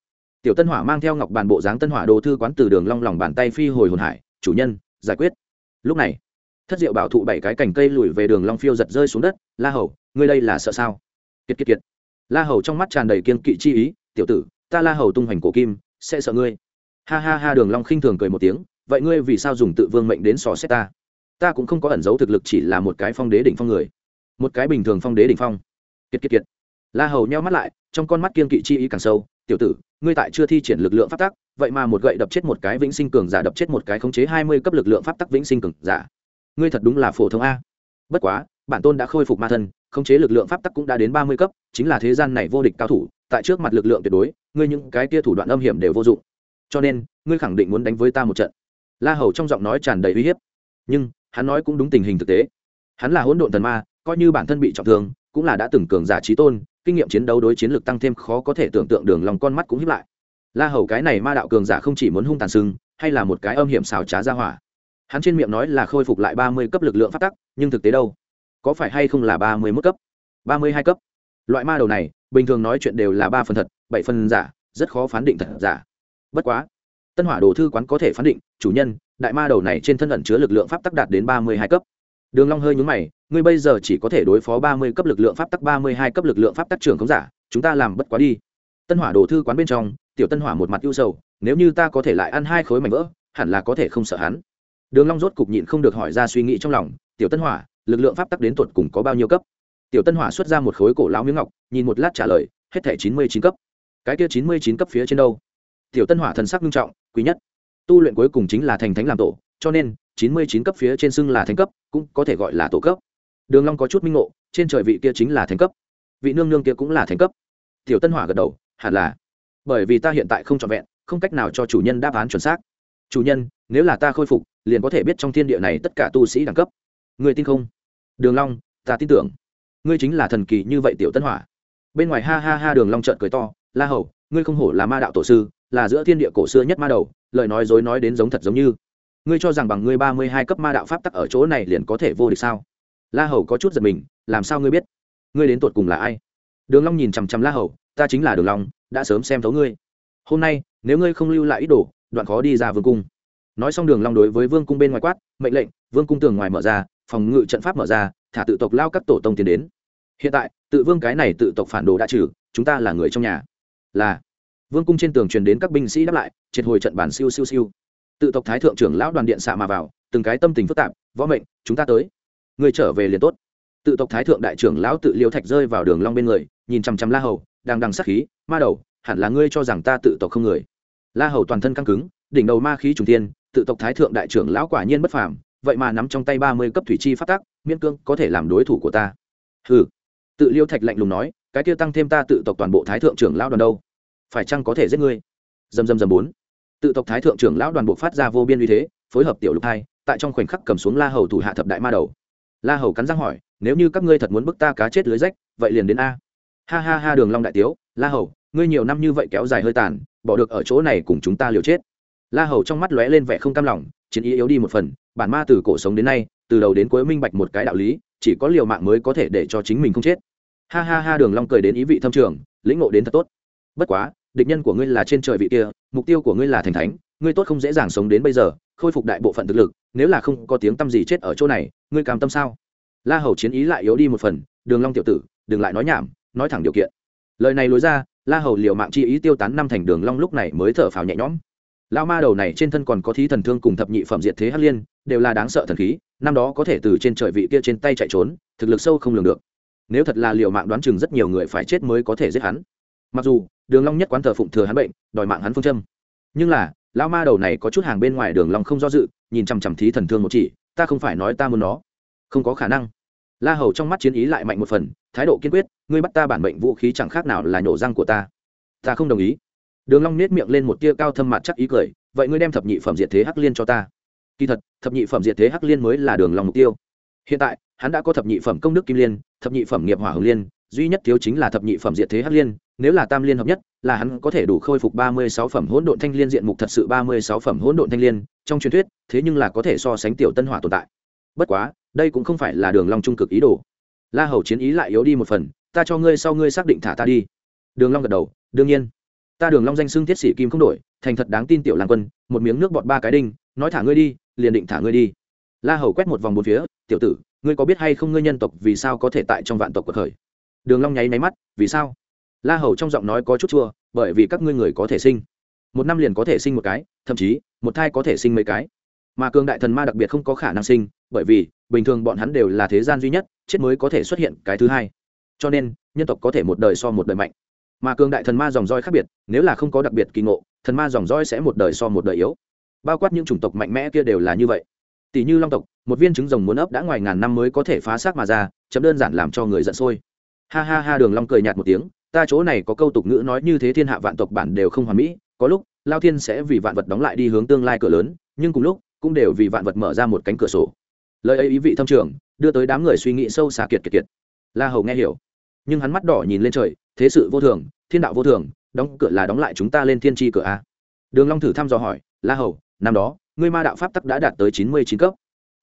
tiểu tân hỏa mang theo ngọc bàn bộ dáng tân hỏa đồ thư quán từ đường long lòng bàn tay phi hồi hồn hải, chủ nhân, giải quyết. Lúc này, thất diệu bảo thụ bảy cái cành cây lùi về đường long phiêu giật rơi xuống đất, la hầu, ngươi đây là sợ sao? Kiệt kiệt kiệt. La hầu trong mắt tràn đầy kiên kỵ chi ý, tiểu tử, ta la hầu tung hoành cổ kim, sẽ sợ ngươi. Ha ha ha, đường long khinh thường cười một tiếng, vậy ngươi vì sao dùng tự vương mệnh đến sò xét ta? Ta cũng không có ẩn giấu thực lực, chỉ là một cái phong đế đỉnh phong người. Một cái bình thường phong đế đỉnh phong. Kiệt kiệt kiệt. La hầu nheo mắt lại, trong con mắt kiên kỵ chi ý càng sâu tiểu tử, ngươi tại chưa thi triển lực lượng pháp tắc, vậy mà một gậy đập chết một cái vĩnh sinh cường giả, đập chết một cái khống chế hai mươi cấp lực lượng pháp tắc vĩnh sinh cường giả. Ngươi thật đúng là phổ thông a. Bất quá, bản tôn đã khôi phục ma thân, khống chế lực lượng pháp tắc cũng đã đến ba mươi cấp, chính là thế gian này vô địch cao thủ, tại trước mặt lực lượng tuyệt đối, ngươi những cái tia thủ đoạn âm hiểm đều vô dụng. Cho nên, ngươi khẳng định muốn đánh với ta một trận. La hầu trong giọng nói tràn đầy uy hiếp. Nhưng, hắn nói cũng đúng tình hình thực tế. Hắn là hỗn độn thần ma, coi như bản thân bị trọng thương, cũng là đã từng cường giả trí tôn kinh nghiệm chiến đấu đối chiến lược tăng thêm khó có thể tưởng tượng đường lòng con mắt cũng hiếp lại. La hầu cái này ma đạo cường giả không chỉ muốn hung tàn sưng hay là một cái âm hiểm xào trá ra hỏa. Hắn trên miệng nói là khôi phục lại ba mươi cấp lực lượng phát tắc, nhưng thực tế đâu? Có phải hay không là ba mươi mốt cấp? Ba mươi hai cấp. Loại ma đầu này, bình thường nói chuyện đều là ba phần thật, bảy phần giả, rất khó phán định thật giả. Bất quá, tân hỏa đồ thư quán có thể phán định, chủ nhân, đại ma đầu này trên thân ẩn chứa lực lượng pháp tắc đạt đến ba mươi hai cấp đường long hơi nhướng mày, ngươi bây giờ chỉ có thể đối phó ba mươi cấp lực lượng pháp tắc, ba mươi hai cấp lực lượng pháp tắc trưởng không giả, chúng ta làm bất quá đi. Tân hỏa đồ thư quán bên trong, tiểu tân hỏa một mặt ưu sầu, nếu như ta có thể lại ăn hai khối mảnh vỡ, hẳn là có thể không sợ hắn. Đường long rốt cục nhịn không được hỏi ra suy nghĩ trong lòng, tiểu tân hỏa, lực lượng pháp tắc đến tuột cùng có bao nhiêu cấp? Tiểu tân hỏa xuất ra một khối cổ lão miếng ngọc, nhìn một lát trả lời, hết thảy chín mươi chín cấp. Cái kia chín mươi chín cấp phía trên đâu? Tiểu tân hỏa thần sắc nghiêm trọng, quý nhất. Tu luyện cuối cùng chính là thành thánh làm tổ, cho nên chín mươi chín cấp phía trên xưng là thánh cấp, cũng có thể gọi là tổ cấp. Đường long có chút minh ngộ, trên trời vị kia chính là thánh cấp. Vị nương nương kia cũng là thánh cấp. Tiểu tân hỏa gật đầu, hẳn là. Bởi vì ta hiện tại không trọn vẹn, không cách nào cho chủ nhân đáp án chuẩn xác. Chủ nhân, nếu là ta khôi phục, liền có thể biết trong thiên địa này tất cả tu sĩ đẳng cấp. Người tin không? Đường long, ta tin tưởng. Ngươi chính là thần kỳ như vậy tiểu tân hỏa. Bên ngoài ha ha ha đường long trợn cười to, la hầu, ngươi không hổ là ma đạo tổ sư, là giữa thiên địa cổ xưa nhất ma đầu, lời nói dối nói đến giống thật giống như ngươi cho rằng bằng ngươi ba mươi hai cấp ma đạo pháp tắc ở chỗ này liền có thể vô địch sao? La hầu có chút giật mình, làm sao ngươi biết? Ngươi đến tột cùng là ai? Đường long nhìn chằm chằm la hầu, ta chính là đường long, đã sớm xem thấu ngươi. Hôm nay, nếu ngươi không lưu lại ý đồ, đoạn khó đi ra vương cung. Nói xong đường long đối với vương cung bên ngoài quát, mệnh lệnh, vương cung tường ngoài mở ra, phòng ngự trận pháp mở ra, thả tự tộc lao các tổ tông tiến đến. Hiện tại, tự vương cái này tự tộc phản đồ đã trừ, chúng ta là người trong nhà. Là, vương cung trên tường truyền đến các binh sĩ đáp lại, triệt hồi trận bản siêu siêu siêu tự tộc thái thượng trưởng lão đoàn điện xạ mà vào, từng cái tâm tình phức tạp, võ mệnh, chúng ta tới. Người trở về liền tốt. Tự tộc thái thượng đại trưởng lão tự liêu thạch rơi vào đường long bên người, nhìn chăm chăm la hầu, đang đằng sát khí, ma đầu, hẳn là ngươi cho rằng ta tự tộc không người. La hầu toàn thân căng cứng, đỉnh đầu ma khí trùng tiên tự tộc thái thượng đại trưởng lão quả nhiên bất phàm, vậy mà nắm trong tay ba mươi cấp thủy chi phát tắc, miễn cương có thể làm đối thủ của ta. Hừ. Tự liêu thạch lạnh lùng nói, cái kia tăng thêm ta tự tộc toàn bộ thái thượng trưởng lão đoàn đâu? Phải chăng có thể giết ngươi? Dầm dầm dầm bốn tự tộc thái thượng trưởng lão đoàn bộ phát ra vô biên uy thế, phối hợp tiểu lục hai, tại trong khoảnh khắc cầm xuống la hầu thủ hạ thập đại ma đầu. La hầu cắn răng hỏi, nếu như các ngươi thật muốn bức ta cá chết lưới rách, vậy liền đến a. Ha ha ha, đường long đại tiếu, la hầu, ngươi nhiều năm như vậy kéo dài hơi tàn, bỏ được ở chỗ này cùng chúng ta liều chết. La hầu trong mắt lóe lên vẻ không cam lòng, chiến ý yếu đi một phần, bản ma từ cổ sống đến nay, từ đầu đến cuối minh bạch một cái đạo lý, chỉ có liều mạng mới có thể để cho chính mình không chết. Ha ha ha, đường long cười đến ý vị thâm trường, lĩnh ngộ đến thật tốt. Bất quá địch nhân của ngươi là trên trời vị kia, mục tiêu của ngươi là thành thánh, ngươi tốt không dễ dàng sống đến bây giờ, khôi phục đại bộ phận thực lực, nếu là không có tiếng tâm gì chết ở chỗ này, ngươi cam tâm sao? La hầu chiến ý lại yếu đi một phần, đường long tiểu tử, đừng lại nói nhảm, nói thẳng điều kiện. Lời này lối ra, la hầu liều mạng chi ý tiêu tán năm thành đường long lúc này mới thở phào nhẹ nhõm. Lao ma đầu này trên thân còn có thí thần thương cùng thập nhị phẩm diệt thế hắc liên, đều là đáng sợ thần khí, năm đó có thể từ trên trời vị kia trên tay chạy trốn, thực lực sâu không lường được. Nếu thật là liều mạng đoán chừng rất nhiều người phải chết mới có thể giết hắn. Mặc dù đường long nhất quán thờ phụng thừa hắn bệnh, đòi mạng hắn phương châm. Nhưng là, lão ma đầu này có chút hàng bên ngoài đường long không do dự, nhìn chăm chăm thí thần thương một chỉ, ta không phải nói ta muốn nó. Không có khả năng. La hầu trong mắt chiến ý lại mạnh một phần, thái độ kiên quyết, ngươi bắt ta bản mệnh vũ khí chẳng khác nào là nhổ răng của ta. Ta không đồng ý. Đường long nét miệng lên một tia cao thâm mặt chắc ý cười, vậy ngươi đem thập nhị phẩm diệt thế hắc liên cho ta. Kỳ thật, thập nhị phẩm diệt thế hắc liên mới là đường long mục tiêu. Hiện tại, hắn đã có thập nhị phẩm công đức kim liên, thập nhị phẩm nghiệp hỏa hồng liên duy nhất thiếu chính là thập nhị phẩm diệt thế hắc liên, nếu là tam liên hợp nhất, là hắn có thể đủ khôi phục ba mươi sáu phẩm hỗn độn thanh liên diện mục thật sự ba mươi sáu phẩm hỗn độn thanh liên, trong truyền thuyết, thế nhưng là có thể so sánh tiểu tân hỏa tồn tại. Bất quá, đây cũng không phải là đường long trung cực ý đồ. La hầu chiến ý lại yếu đi một phần, ta cho ngươi sau ngươi xác định thả ta đi. Đường long gật đầu, đương nhiên. Ta đường long danh xưng thiết sĩ kim không đổi, thành thật đáng tin tiểu lang quân, một miếng nước bọt ba cái đinh, nói thả ngươi đi, liền định thả ngươi đi. La hầu quét một vòng bốn phía, tiểu tử, ngươi có biết hay không ngươi nhân tộc vì sao có thể tại trong vạn tộc cuộc khởi? Đường long nháy máy mắt, vì sao? La hầu trong giọng nói có chút chua, bởi vì các ngươi người có thể sinh. Một năm liền có thể sinh một cái, thậm chí, một thai có thể sinh mấy cái. Mà cường đại thần ma đặc biệt không có khả năng sinh, bởi vì, bình thường bọn hắn đều là thế gian duy nhất, chết mới có thể xuất hiện cái thứ hai. Cho nên, nhân tộc có thể một đời so một đời mạnh. Mà cường đại thần ma dòng roi khác biệt, nếu là không có đặc biệt kỳ ngộ, thần ma dòng roi sẽ một đời so một đời yếu. Bao quát những chủng tộc mạnh mẽ kia đều là như vậy. Tỷ như long tộc, một viên trứng rồng muốn ấp đã ngoài ngàn năm mới có thể phá xác mà ra, chấm đơn giản làm cho người giận sôi ha ha ha, đường long cười nhạt một tiếng, ta chỗ này có câu tục ngữ nói như thế thiên hạ vạn tộc bản đều không hoàn mỹ, có lúc, lao thiên sẽ vì vạn vật đóng lại đi hướng tương lai cửa lớn, nhưng cùng lúc, cũng đều vì vạn vật mở ra một cánh cửa sổ. Lời ấy ý vị thâm trường, đưa tới đám người suy nghĩ sâu xa kiệt kiệt kiệt. La hầu nghe hiểu, nhưng hắn mắt đỏ nhìn lên trời, thế sự vô thường, thiên đạo vô thường, đóng cửa là đóng lại chúng ta lên thiên tri cửa a. Đường long thử thăm dò hỏi, la hầu, năm đó, ngươi ma đạo pháp tắc đã đạt tới chín mươi chín cấp.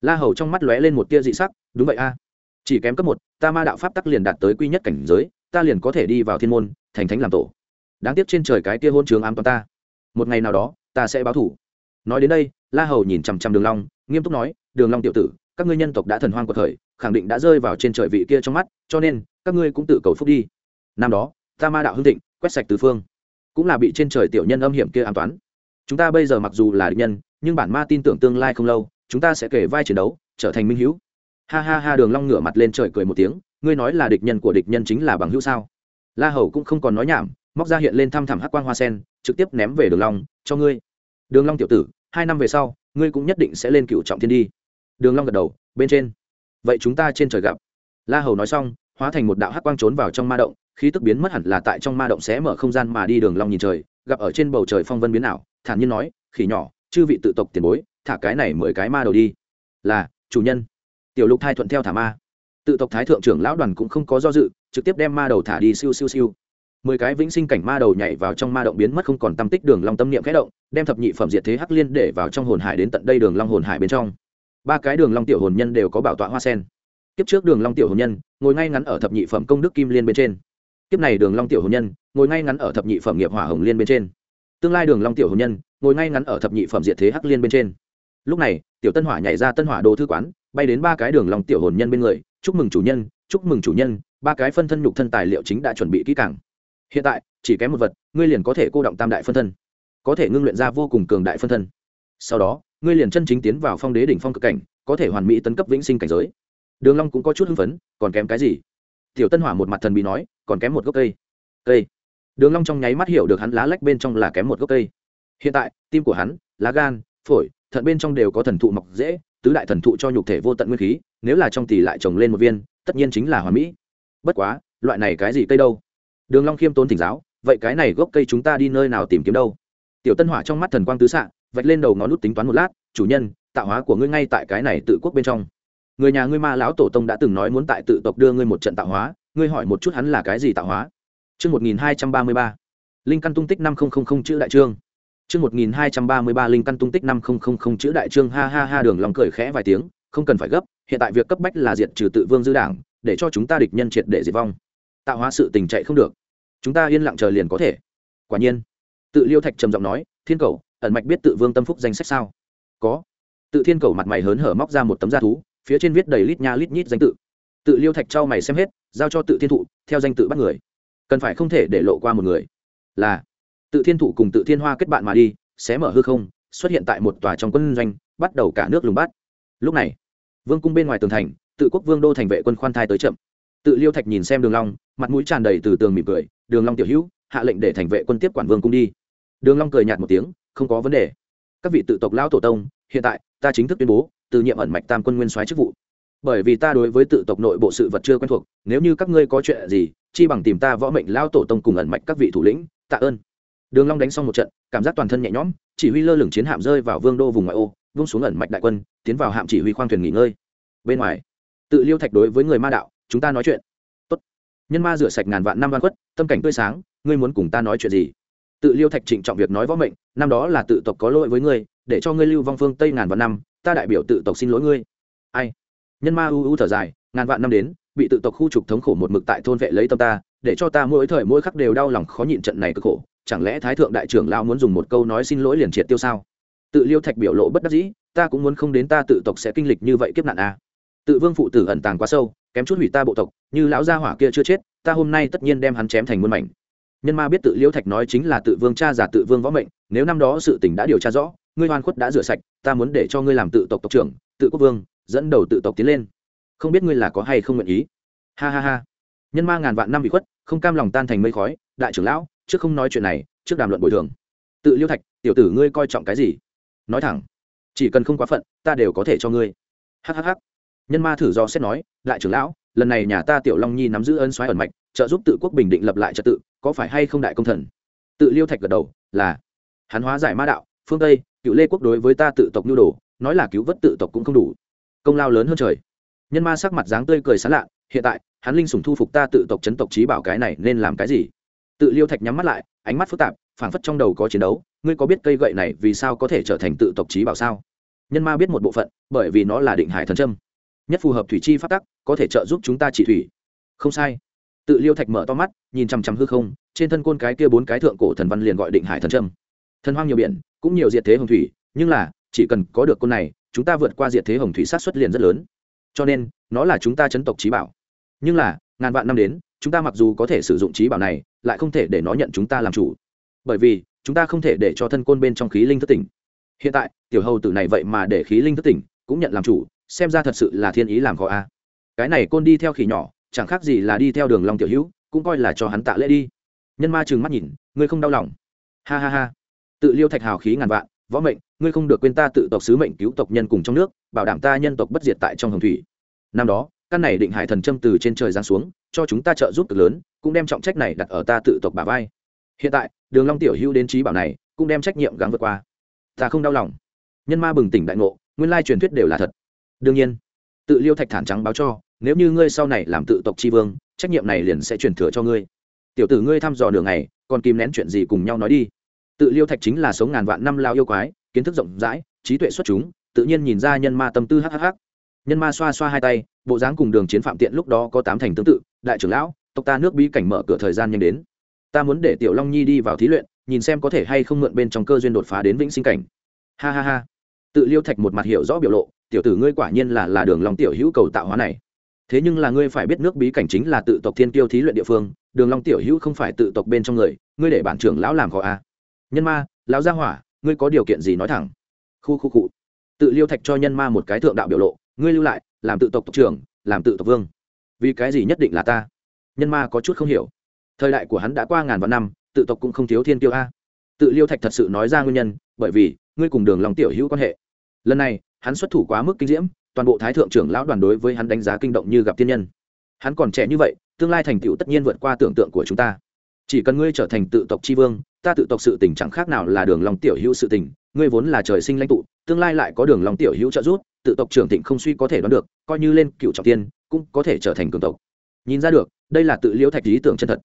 La hầu trong mắt lóe lên một tia dị sắc, đúng vậy a chỉ kém cấp một, ta ma đạo pháp tắc liền đạt tới quy nhất cảnh giới, ta liền có thể đi vào thiên môn, thành thánh làm tổ. Đáng tiếc trên trời cái kia hôn trường ám toàn ta. Một ngày nào đó, ta sẽ báo thủ. Nói đến đây, la hầu nhìn chằm chằm đường long, nghiêm túc nói, đường long tiểu tử, các ngươi nhân tộc đã thần hoang của thời, khẳng định đã rơi vào trên trời vị kia trong mắt, cho nên, các ngươi cũng tự cầu phúc đi. Năm đó, ta ma đạo hưng thịnh, quét sạch tứ phương, cũng là bị trên trời tiểu nhân âm hiểm kia an toán. Chúng ta bây giờ mặc dù là địch nhân, nhưng bản ma tin tưởng tương lai không lâu, chúng ta sẽ kể vai chiến đấu, trở thành minh hữu ha ha ha, đường long ngửa mặt lên trời cười một tiếng, ngươi nói là địch nhân của địch nhân chính là bằng hữu sao? La hầu cũng không còn nói nhảm, móc ra hiện lên thăm thẳm hắc quang hoa sen, trực tiếp ném về đường long, cho ngươi. Đường long tiểu tử, hai năm về sau, ngươi cũng nhất định sẽ lên cựu trọng thiên đi. Đường long gật đầu, bên trên. Vậy chúng ta trên trời gặp. La hầu nói xong, hóa thành một đạo hắc quang trốn vào trong ma động, khí tức biến mất hẳn là tại trong ma động sẽ mở không gian mà đi, đường long nhìn trời, gặp ở trên bầu trời phong vân biến ảo, thản nhiên nói, khỉ nhỏ, chư vị tự tộc tiền bối, thả cái này mười cái ma đầu đi. Là, chủ nhân tiểu lục thai thuận theo thả ma. Tự tộc thái thượng trưởng lão đoàn cũng không có do dự, trực tiếp đem ma đầu thả đi siêu siêu siêu. Mười cái vĩnh sinh cảnh ma đầu nhảy vào trong ma động biến mất không còn tâm tích đường long tâm niệm khẽ động, đem thập nhị phẩm diệt thế hắc liên để vào trong hồn hải đến tận đây đường long hồn hải bên trong. Ba cái đường long tiểu hồn nhân đều có bảo tọa hoa sen. Kiếp trước đường long tiểu hồn nhân, ngồi ngay ngắn ở thập nhị phẩm công đức kim liên bên trên. Kiếp này đường long tiểu hồn nhân, ngồi ngay ngắn ở thập nhị phẩm nghiệp hỏa hồng liên bên trên. Tương lai đường long tiểu hồn nhân, ngồi ngay ngắn ở thập nhị phẩm diệt thế hắc liên bên trên. Lúc này tiểu tân hỏa nhảy ra tân hỏa đồ thư quán, bay đến ba cái đường long tiểu hồn nhân bên người, chúc mừng chủ nhân, chúc mừng chủ nhân, ba cái phân thân nhục thân tài liệu chính đã chuẩn bị kỹ càng. Hiện tại, chỉ kém một vật, ngươi liền có thể cô động tam đại phân thân, có thể ngưng luyện ra vô cùng cường đại phân thân. Sau đó, ngươi liền chân chính tiến vào phong đế đỉnh phong cực cảnh, có thể hoàn mỹ tấn cấp vĩnh sinh cảnh giới. Đường long cũng có chút hưng phấn, còn kém cái gì? Tiểu tân hỏa một mặt thần bí nói, còn kém một gốc cây. Cây? Đường long trong nháy mắt hiểu được hắn lá lách bên trong là kém một gốc cây. Hiện tại, tim của hắn lá gan, phổi thận bên trong đều có thần thụ mọc dễ, tứ đại thần thụ cho nhục thể vô tận nguyên khí, nếu là trong tỷ lại trồng lên một viên, tất nhiên chính là hoàn mỹ. Bất quá, loại này cái gì cây đâu? Đường long khiêm tốn thỉnh giáo, vậy cái này gốc cây chúng ta đi nơi nào tìm kiếm đâu? Tiểu tân hỏa trong mắt thần quang tứ xạ, vạch lên đầu ngón nút tính toán một lát, chủ nhân, tạo hóa của ngươi ngay tại cái này tự quốc bên trong. Người nhà ngươi ma lão tổ tông đã từng nói muốn tại tự tộc đưa ngươi một trận tạo hóa, ngươi hỏi một chút hắn là cái gì tạo hóa? Chương một nghìn hai trăm ba mươi ba. Linh căn tung tích năm nghìn chữ đại trương chương một nghìn hai trăm ba mươi ba linh căn tung tích năm nghìn chữ đại trương, ha ha ha, đường lòng cười khẽ vài tiếng, không cần phải gấp, hiện tại việc cấp bách là diệt trừ tự vương dư đảng, để cho chúng ta địch nhân triệt để diệt vong. Tạo hóa sự tình chạy không được. Chúng ta yên lặng chờ liền có thể. Quả nhiên, tự liêu thạch trầm giọng nói, thiên cầu, ẩn mạch biết tự vương tâm phúc danh sách sao? Có. Tự thiên cầu mặt mày hớn hở móc ra một tấm da thú, phía trên viết đầy lít nha lít nhít danh tự. Tự liêu thạch trao mày xem hết, giao cho tự thiên thụ, theo danh tự bắt người. Cần phải không thể để lộ qua một người. Là tự thiên thụ cùng tự thiên hoa kết bạn mà đi, xé mở hư không, xuất hiện tại một tòa trong quân doanh, bắt đầu cả nước lùng bắt lúc này, vương cung bên ngoài tường thành, tự quốc vương đô thành vệ quân khoan thai tới chậm. Tự liêu thạch nhìn xem đường long, mặt mũi tràn đầy từ tường mỉm cười, đường long tiểu hữu, hạ lệnh để thành vệ quân tiếp quản vương cung đi. Đường long cười nhạt một tiếng, không có vấn đề. Các vị tự tộc lão tổ tông, hiện tại, ta chính thức tuyên bố, từ nhiệm ẩn mạch tam quân nguyên soái chức vụ. Bởi vì ta đối với tự tộc nội bộ sự vật chưa quen thuộc, nếu như các ngươi có chuyện gì, chi bằng tìm ta võ mệnh lao tổ tông cùng ẩn mạch các vị thủ lĩnh, tạ ơn đường long đánh xong một trận, cảm giác toàn thân nhẹ nhõm, chỉ huy lơ lửng chiến hạm rơi vào vương đô vùng ngoại ô, vung xuống ẩn mạch đại quân, tiến vào hạm chỉ huy khoang thuyền nghỉ ngơi. Bên ngoài, tự liêu thạch đối với người ma đạo, chúng ta nói chuyện. Tốt. Nhân ma rửa sạch ngàn vạn năm văn quất tâm cảnh tươi sáng, ngươi muốn cùng ta nói chuyện gì? Tự liêu thạch trịnh trọng việc nói võ mệnh, năm đó là tự tộc có lỗi với ngươi, để cho ngươi lưu vong phương tây ngàn vạn năm, ta đại biểu tự tộc xin lỗi ngươi. Ai? Nhân ma u u thở dài, ngàn vạn năm đến, bị tự tộc khu trục thống khổ một mực tại thôn vệ lấy tâm ta để cho ta mỗi thời mỗi khắc đều đau lòng khó nhịn trận này cực khổ, chẳng lẽ thái thượng đại trưởng lao muốn dùng một câu nói xin lỗi liền triệt tiêu sao? Tự liêu thạch biểu lộ bất đắc dĩ, ta cũng muốn không đến ta tự tộc sẽ kinh lịch như vậy kiếp nạn a à. tự vương phụ tử ẩn tàng quá sâu, kém chút hủy ta bộ tộc, như lão gia hỏa kia chưa chết, ta hôm nay tất nhiên đem hắn chém thành muôn mảnh. Nhân ma biết tự liêu thạch nói chính là tự vương cha giả tự vương võ mệnh, nếu năm đó sự tình đã điều tra rõ, ngươi hoan khuất đã rửa sạch, ta muốn để cho ngươi làm tự tộc tộc trưởng, tự quốc vương, dẫn đầu tự tộc tiến lên. Không biết ngươi là có hay không nguyện ý? Ha ha ha. Nhân ma ngàn vạn năm bị khuất không cam lòng tan thành mây khói, đại trưởng lão, trước không nói chuyện này, trước đàm luận bồi thường. Tự liêu thạch, tiểu tử ngươi coi trọng cái gì? Nói thẳng, chỉ cần không quá phận, ta đều có thể cho ngươi. Hhh nhân ma thử do xét nói, đại trưởng lão, lần này nhà ta tiểu long nhi nắm giữ ân xoáy ẩn mạch, trợ giúp tự quốc bình định lập lại trật tự, có phải hay không đại công thần? Tự liêu thạch gật đầu, là. Hắn hóa giải ma đạo, phương tây, cựu lê quốc đối với ta tự tộc nhu đồ, nói là cứu vớt tự tộc cũng không đủ. Công lao lớn hơn trời. Nhân ma sắc mặt dáng tươi cười sán lạ, hiện tại hắn linh sủng thu phục ta tự tộc chấn tộc trí bảo cái này nên làm cái gì? Tự liêu thạch nhắm mắt lại, ánh mắt phức tạp, phảng phất trong đầu có chiến đấu, ngươi có biết cây gậy này vì sao có thể trở thành tự tộc trí bảo sao? Nhân ma biết một bộ phận, bởi vì nó là định hải thần trâm nhất phù hợp thủy chi phát tắc, có thể trợ giúp chúng ta trị thủy. Không sai. Tự liêu thạch mở to mắt, nhìn chằm chằm hư không, trên thân côn cái kia bốn cái thượng cổ thần văn liền gọi định hải thần trâm thần hoang nhiều biển, cũng nhiều diệt thế hồng thủy, nhưng là, chỉ cần có được côn này, chúng ta vượt qua diệt thế hồng thủy sát xuất liền rất lớn. Cho nên, nó là chúng ta chấn tộc trí bảo nhưng là, ngàn vạn năm đến, chúng ta mặc dù có thể sử dụng trí bảo này, lại không thể để nó nhận chúng ta làm chủ. Bởi vì, chúng ta không thể để cho thân côn bên trong khí linh thất tỉnh. Hiện tại, tiểu hầu tử này vậy mà để khí linh thất tỉnh, cũng nhận làm chủ, xem ra thật sự là thiên ý làm khó a. Cái này côn đi theo khỉ nhỏ, chẳng khác gì là đi theo đường long tiểu hữu, cũng coi là cho hắn tạ lễ đi. Nhân ma trừng mắt nhìn, ngươi không đau lòng. Ha ha ha. Tự liêu thạch hào khí ngàn vạn, võ mệnh, ngươi không được quên ta tự tộc sứ mệnh cứu tộc nhân cùng trong nước, bảo đảm ta nhân tộc bất diệt tại trong hồng thủy. Năm đó căn này định hải thần châm từ trên trời giáng xuống, cho chúng ta trợ giúp cực lớn, cũng đem trọng trách này đặt ở ta tự tộc bà vai. Hiện tại, đường long tiểu hữu đến trí bảo này, cũng đem trách nhiệm gắng vượt qua. Ta không đau lòng. Nhân ma bừng tỉnh đại ngộ, nguyên lai truyền thuyết đều là thật. Đương nhiên, tự liêu thạch thản trắng báo cho, nếu như ngươi sau này làm tự tộc tri vương, trách nhiệm này liền sẽ truyền thừa cho ngươi. Tiểu tử ngươi thăm dò đường này còn kìm nén chuyện gì cùng nhau nói đi. Tự liêu thạch chính là sống ngàn vạn năm lao yêu quái, kiến thức rộng rãi, trí tuệ xuất chúng, tự nhiên nhìn ra nhân ma tâm tư hhh nhân ma xoa xoa hai tay, bộ dáng cùng đường chiến phạm tiện lúc đó có tám thành tương tự, đại trưởng lão, tộc ta nước bí cảnh mở cửa thời gian nhanh đến. Ta muốn để tiểu long nhi đi vào thí luyện, nhìn xem có thể hay không mượn bên trong cơ duyên đột phá đến vĩnh sinh cảnh. Ha ha ha. Tự liêu thạch một mặt hiểu rõ biểu lộ, tiểu tử ngươi quả nhiên là là đường long tiểu hữu cầu tạo hóa này. Thế nhưng là ngươi phải biết nước bí cảnh chính là tự tộc thiên kiêu thí luyện địa phương, đường long tiểu hữu không phải tự tộc bên trong người, ngươi để bản trưởng lão làm khó a. À. nhân ma, lão gia hỏa, ngươi có điều kiện gì nói thẳng? Khu khu cụ tự liêu thạch cho nhân ma một cái thượng đạo biểu lộ ngươi lưu lại, làm tự tộc tộc trưởng, làm tự tộc vương. Vì cái gì nhất định là ta? Nhân ma có chút không hiểu. Thời đại của hắn đã qua ngàn vạn năm, tự tộc cũng không thiếu thiên tiêu a. Tự liêu thạch thật sự nói ra nguyên nhân, bởi vì, ngươi cùng đường lòng tiểu hữu quan hệ. Lần này, hắn xuất thủ quá mức kinh diễm, toàn bộ thái thượng trưởng lão đoàn đối với hắn đánh giá kinh động như gặp thiên nhân. Hắn còn trẻ như vậy, tương lai thành tựu tất nhiên vượt qua tưởng tượng của chúng ta. Chỉ cần ngươi trở thành tự tộc tri vương, ta tự tộc sự tình chẳng khác nào là đường lòng tiểu hữu sự tình, ngươi vốn là trời sinh lãnh tụ, tương lai lại có đường lòng tiểu hữu trợ giúp tự tộc trưởng thịnh không suy có thể đoán được, coi như lên cựu trọng tiên, cũng có thể trở thành cường tộc. Nhìn ra được, đây là tự liễu thạch lý tưởng chân thật.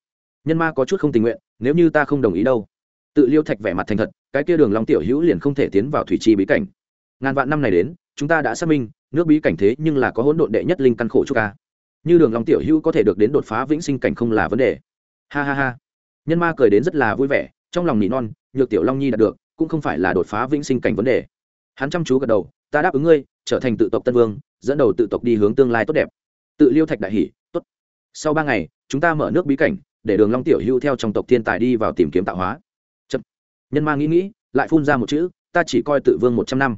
Nhân ma có chút không tình nguyện, nếu như ta không đồng ý đâu? Tự liễu thạch vẻ mặt thành thật, cái kia đường long tiểu hữu liền không thể tiến vào thủy chi bí cảnh. Ngàn vạn năm này đến, chúng ta đã xác minh, nước bí cảnh thế nhưng là có hỗn độn đệ nhất linh căn khổ chúc ca như đường long tiểu hữu có thể được đến đột phá vĩnh sinh cảnh không là vấn đề. Ha ha ha. Nhân ma cười đến rất là vui vẻ, trong lòng nỉ non, nhược tiểu long nhi đạt được, cũng không phải là đột phá vĩnh sinh cảnh vấn đề. Hắn chăm chú gật đầu ta đáp ứng ngươi, trở thành tự tộc tân vương, dẫn đầu tự tộc đi hướng tương lai tốt đẹp. Tự liêu thạch đại hỷ tốt. Sau ba ngày, chúng ta mở nước bí cảnh, để đường long tiểu hưu theo trong tộc thiên tài đi vào tìm kiếm tạo hóa. Chậm. nhân ma nghĩ nghĩ, lại phun ra một chữ, ta chỉ coi tự vương một trăm năm.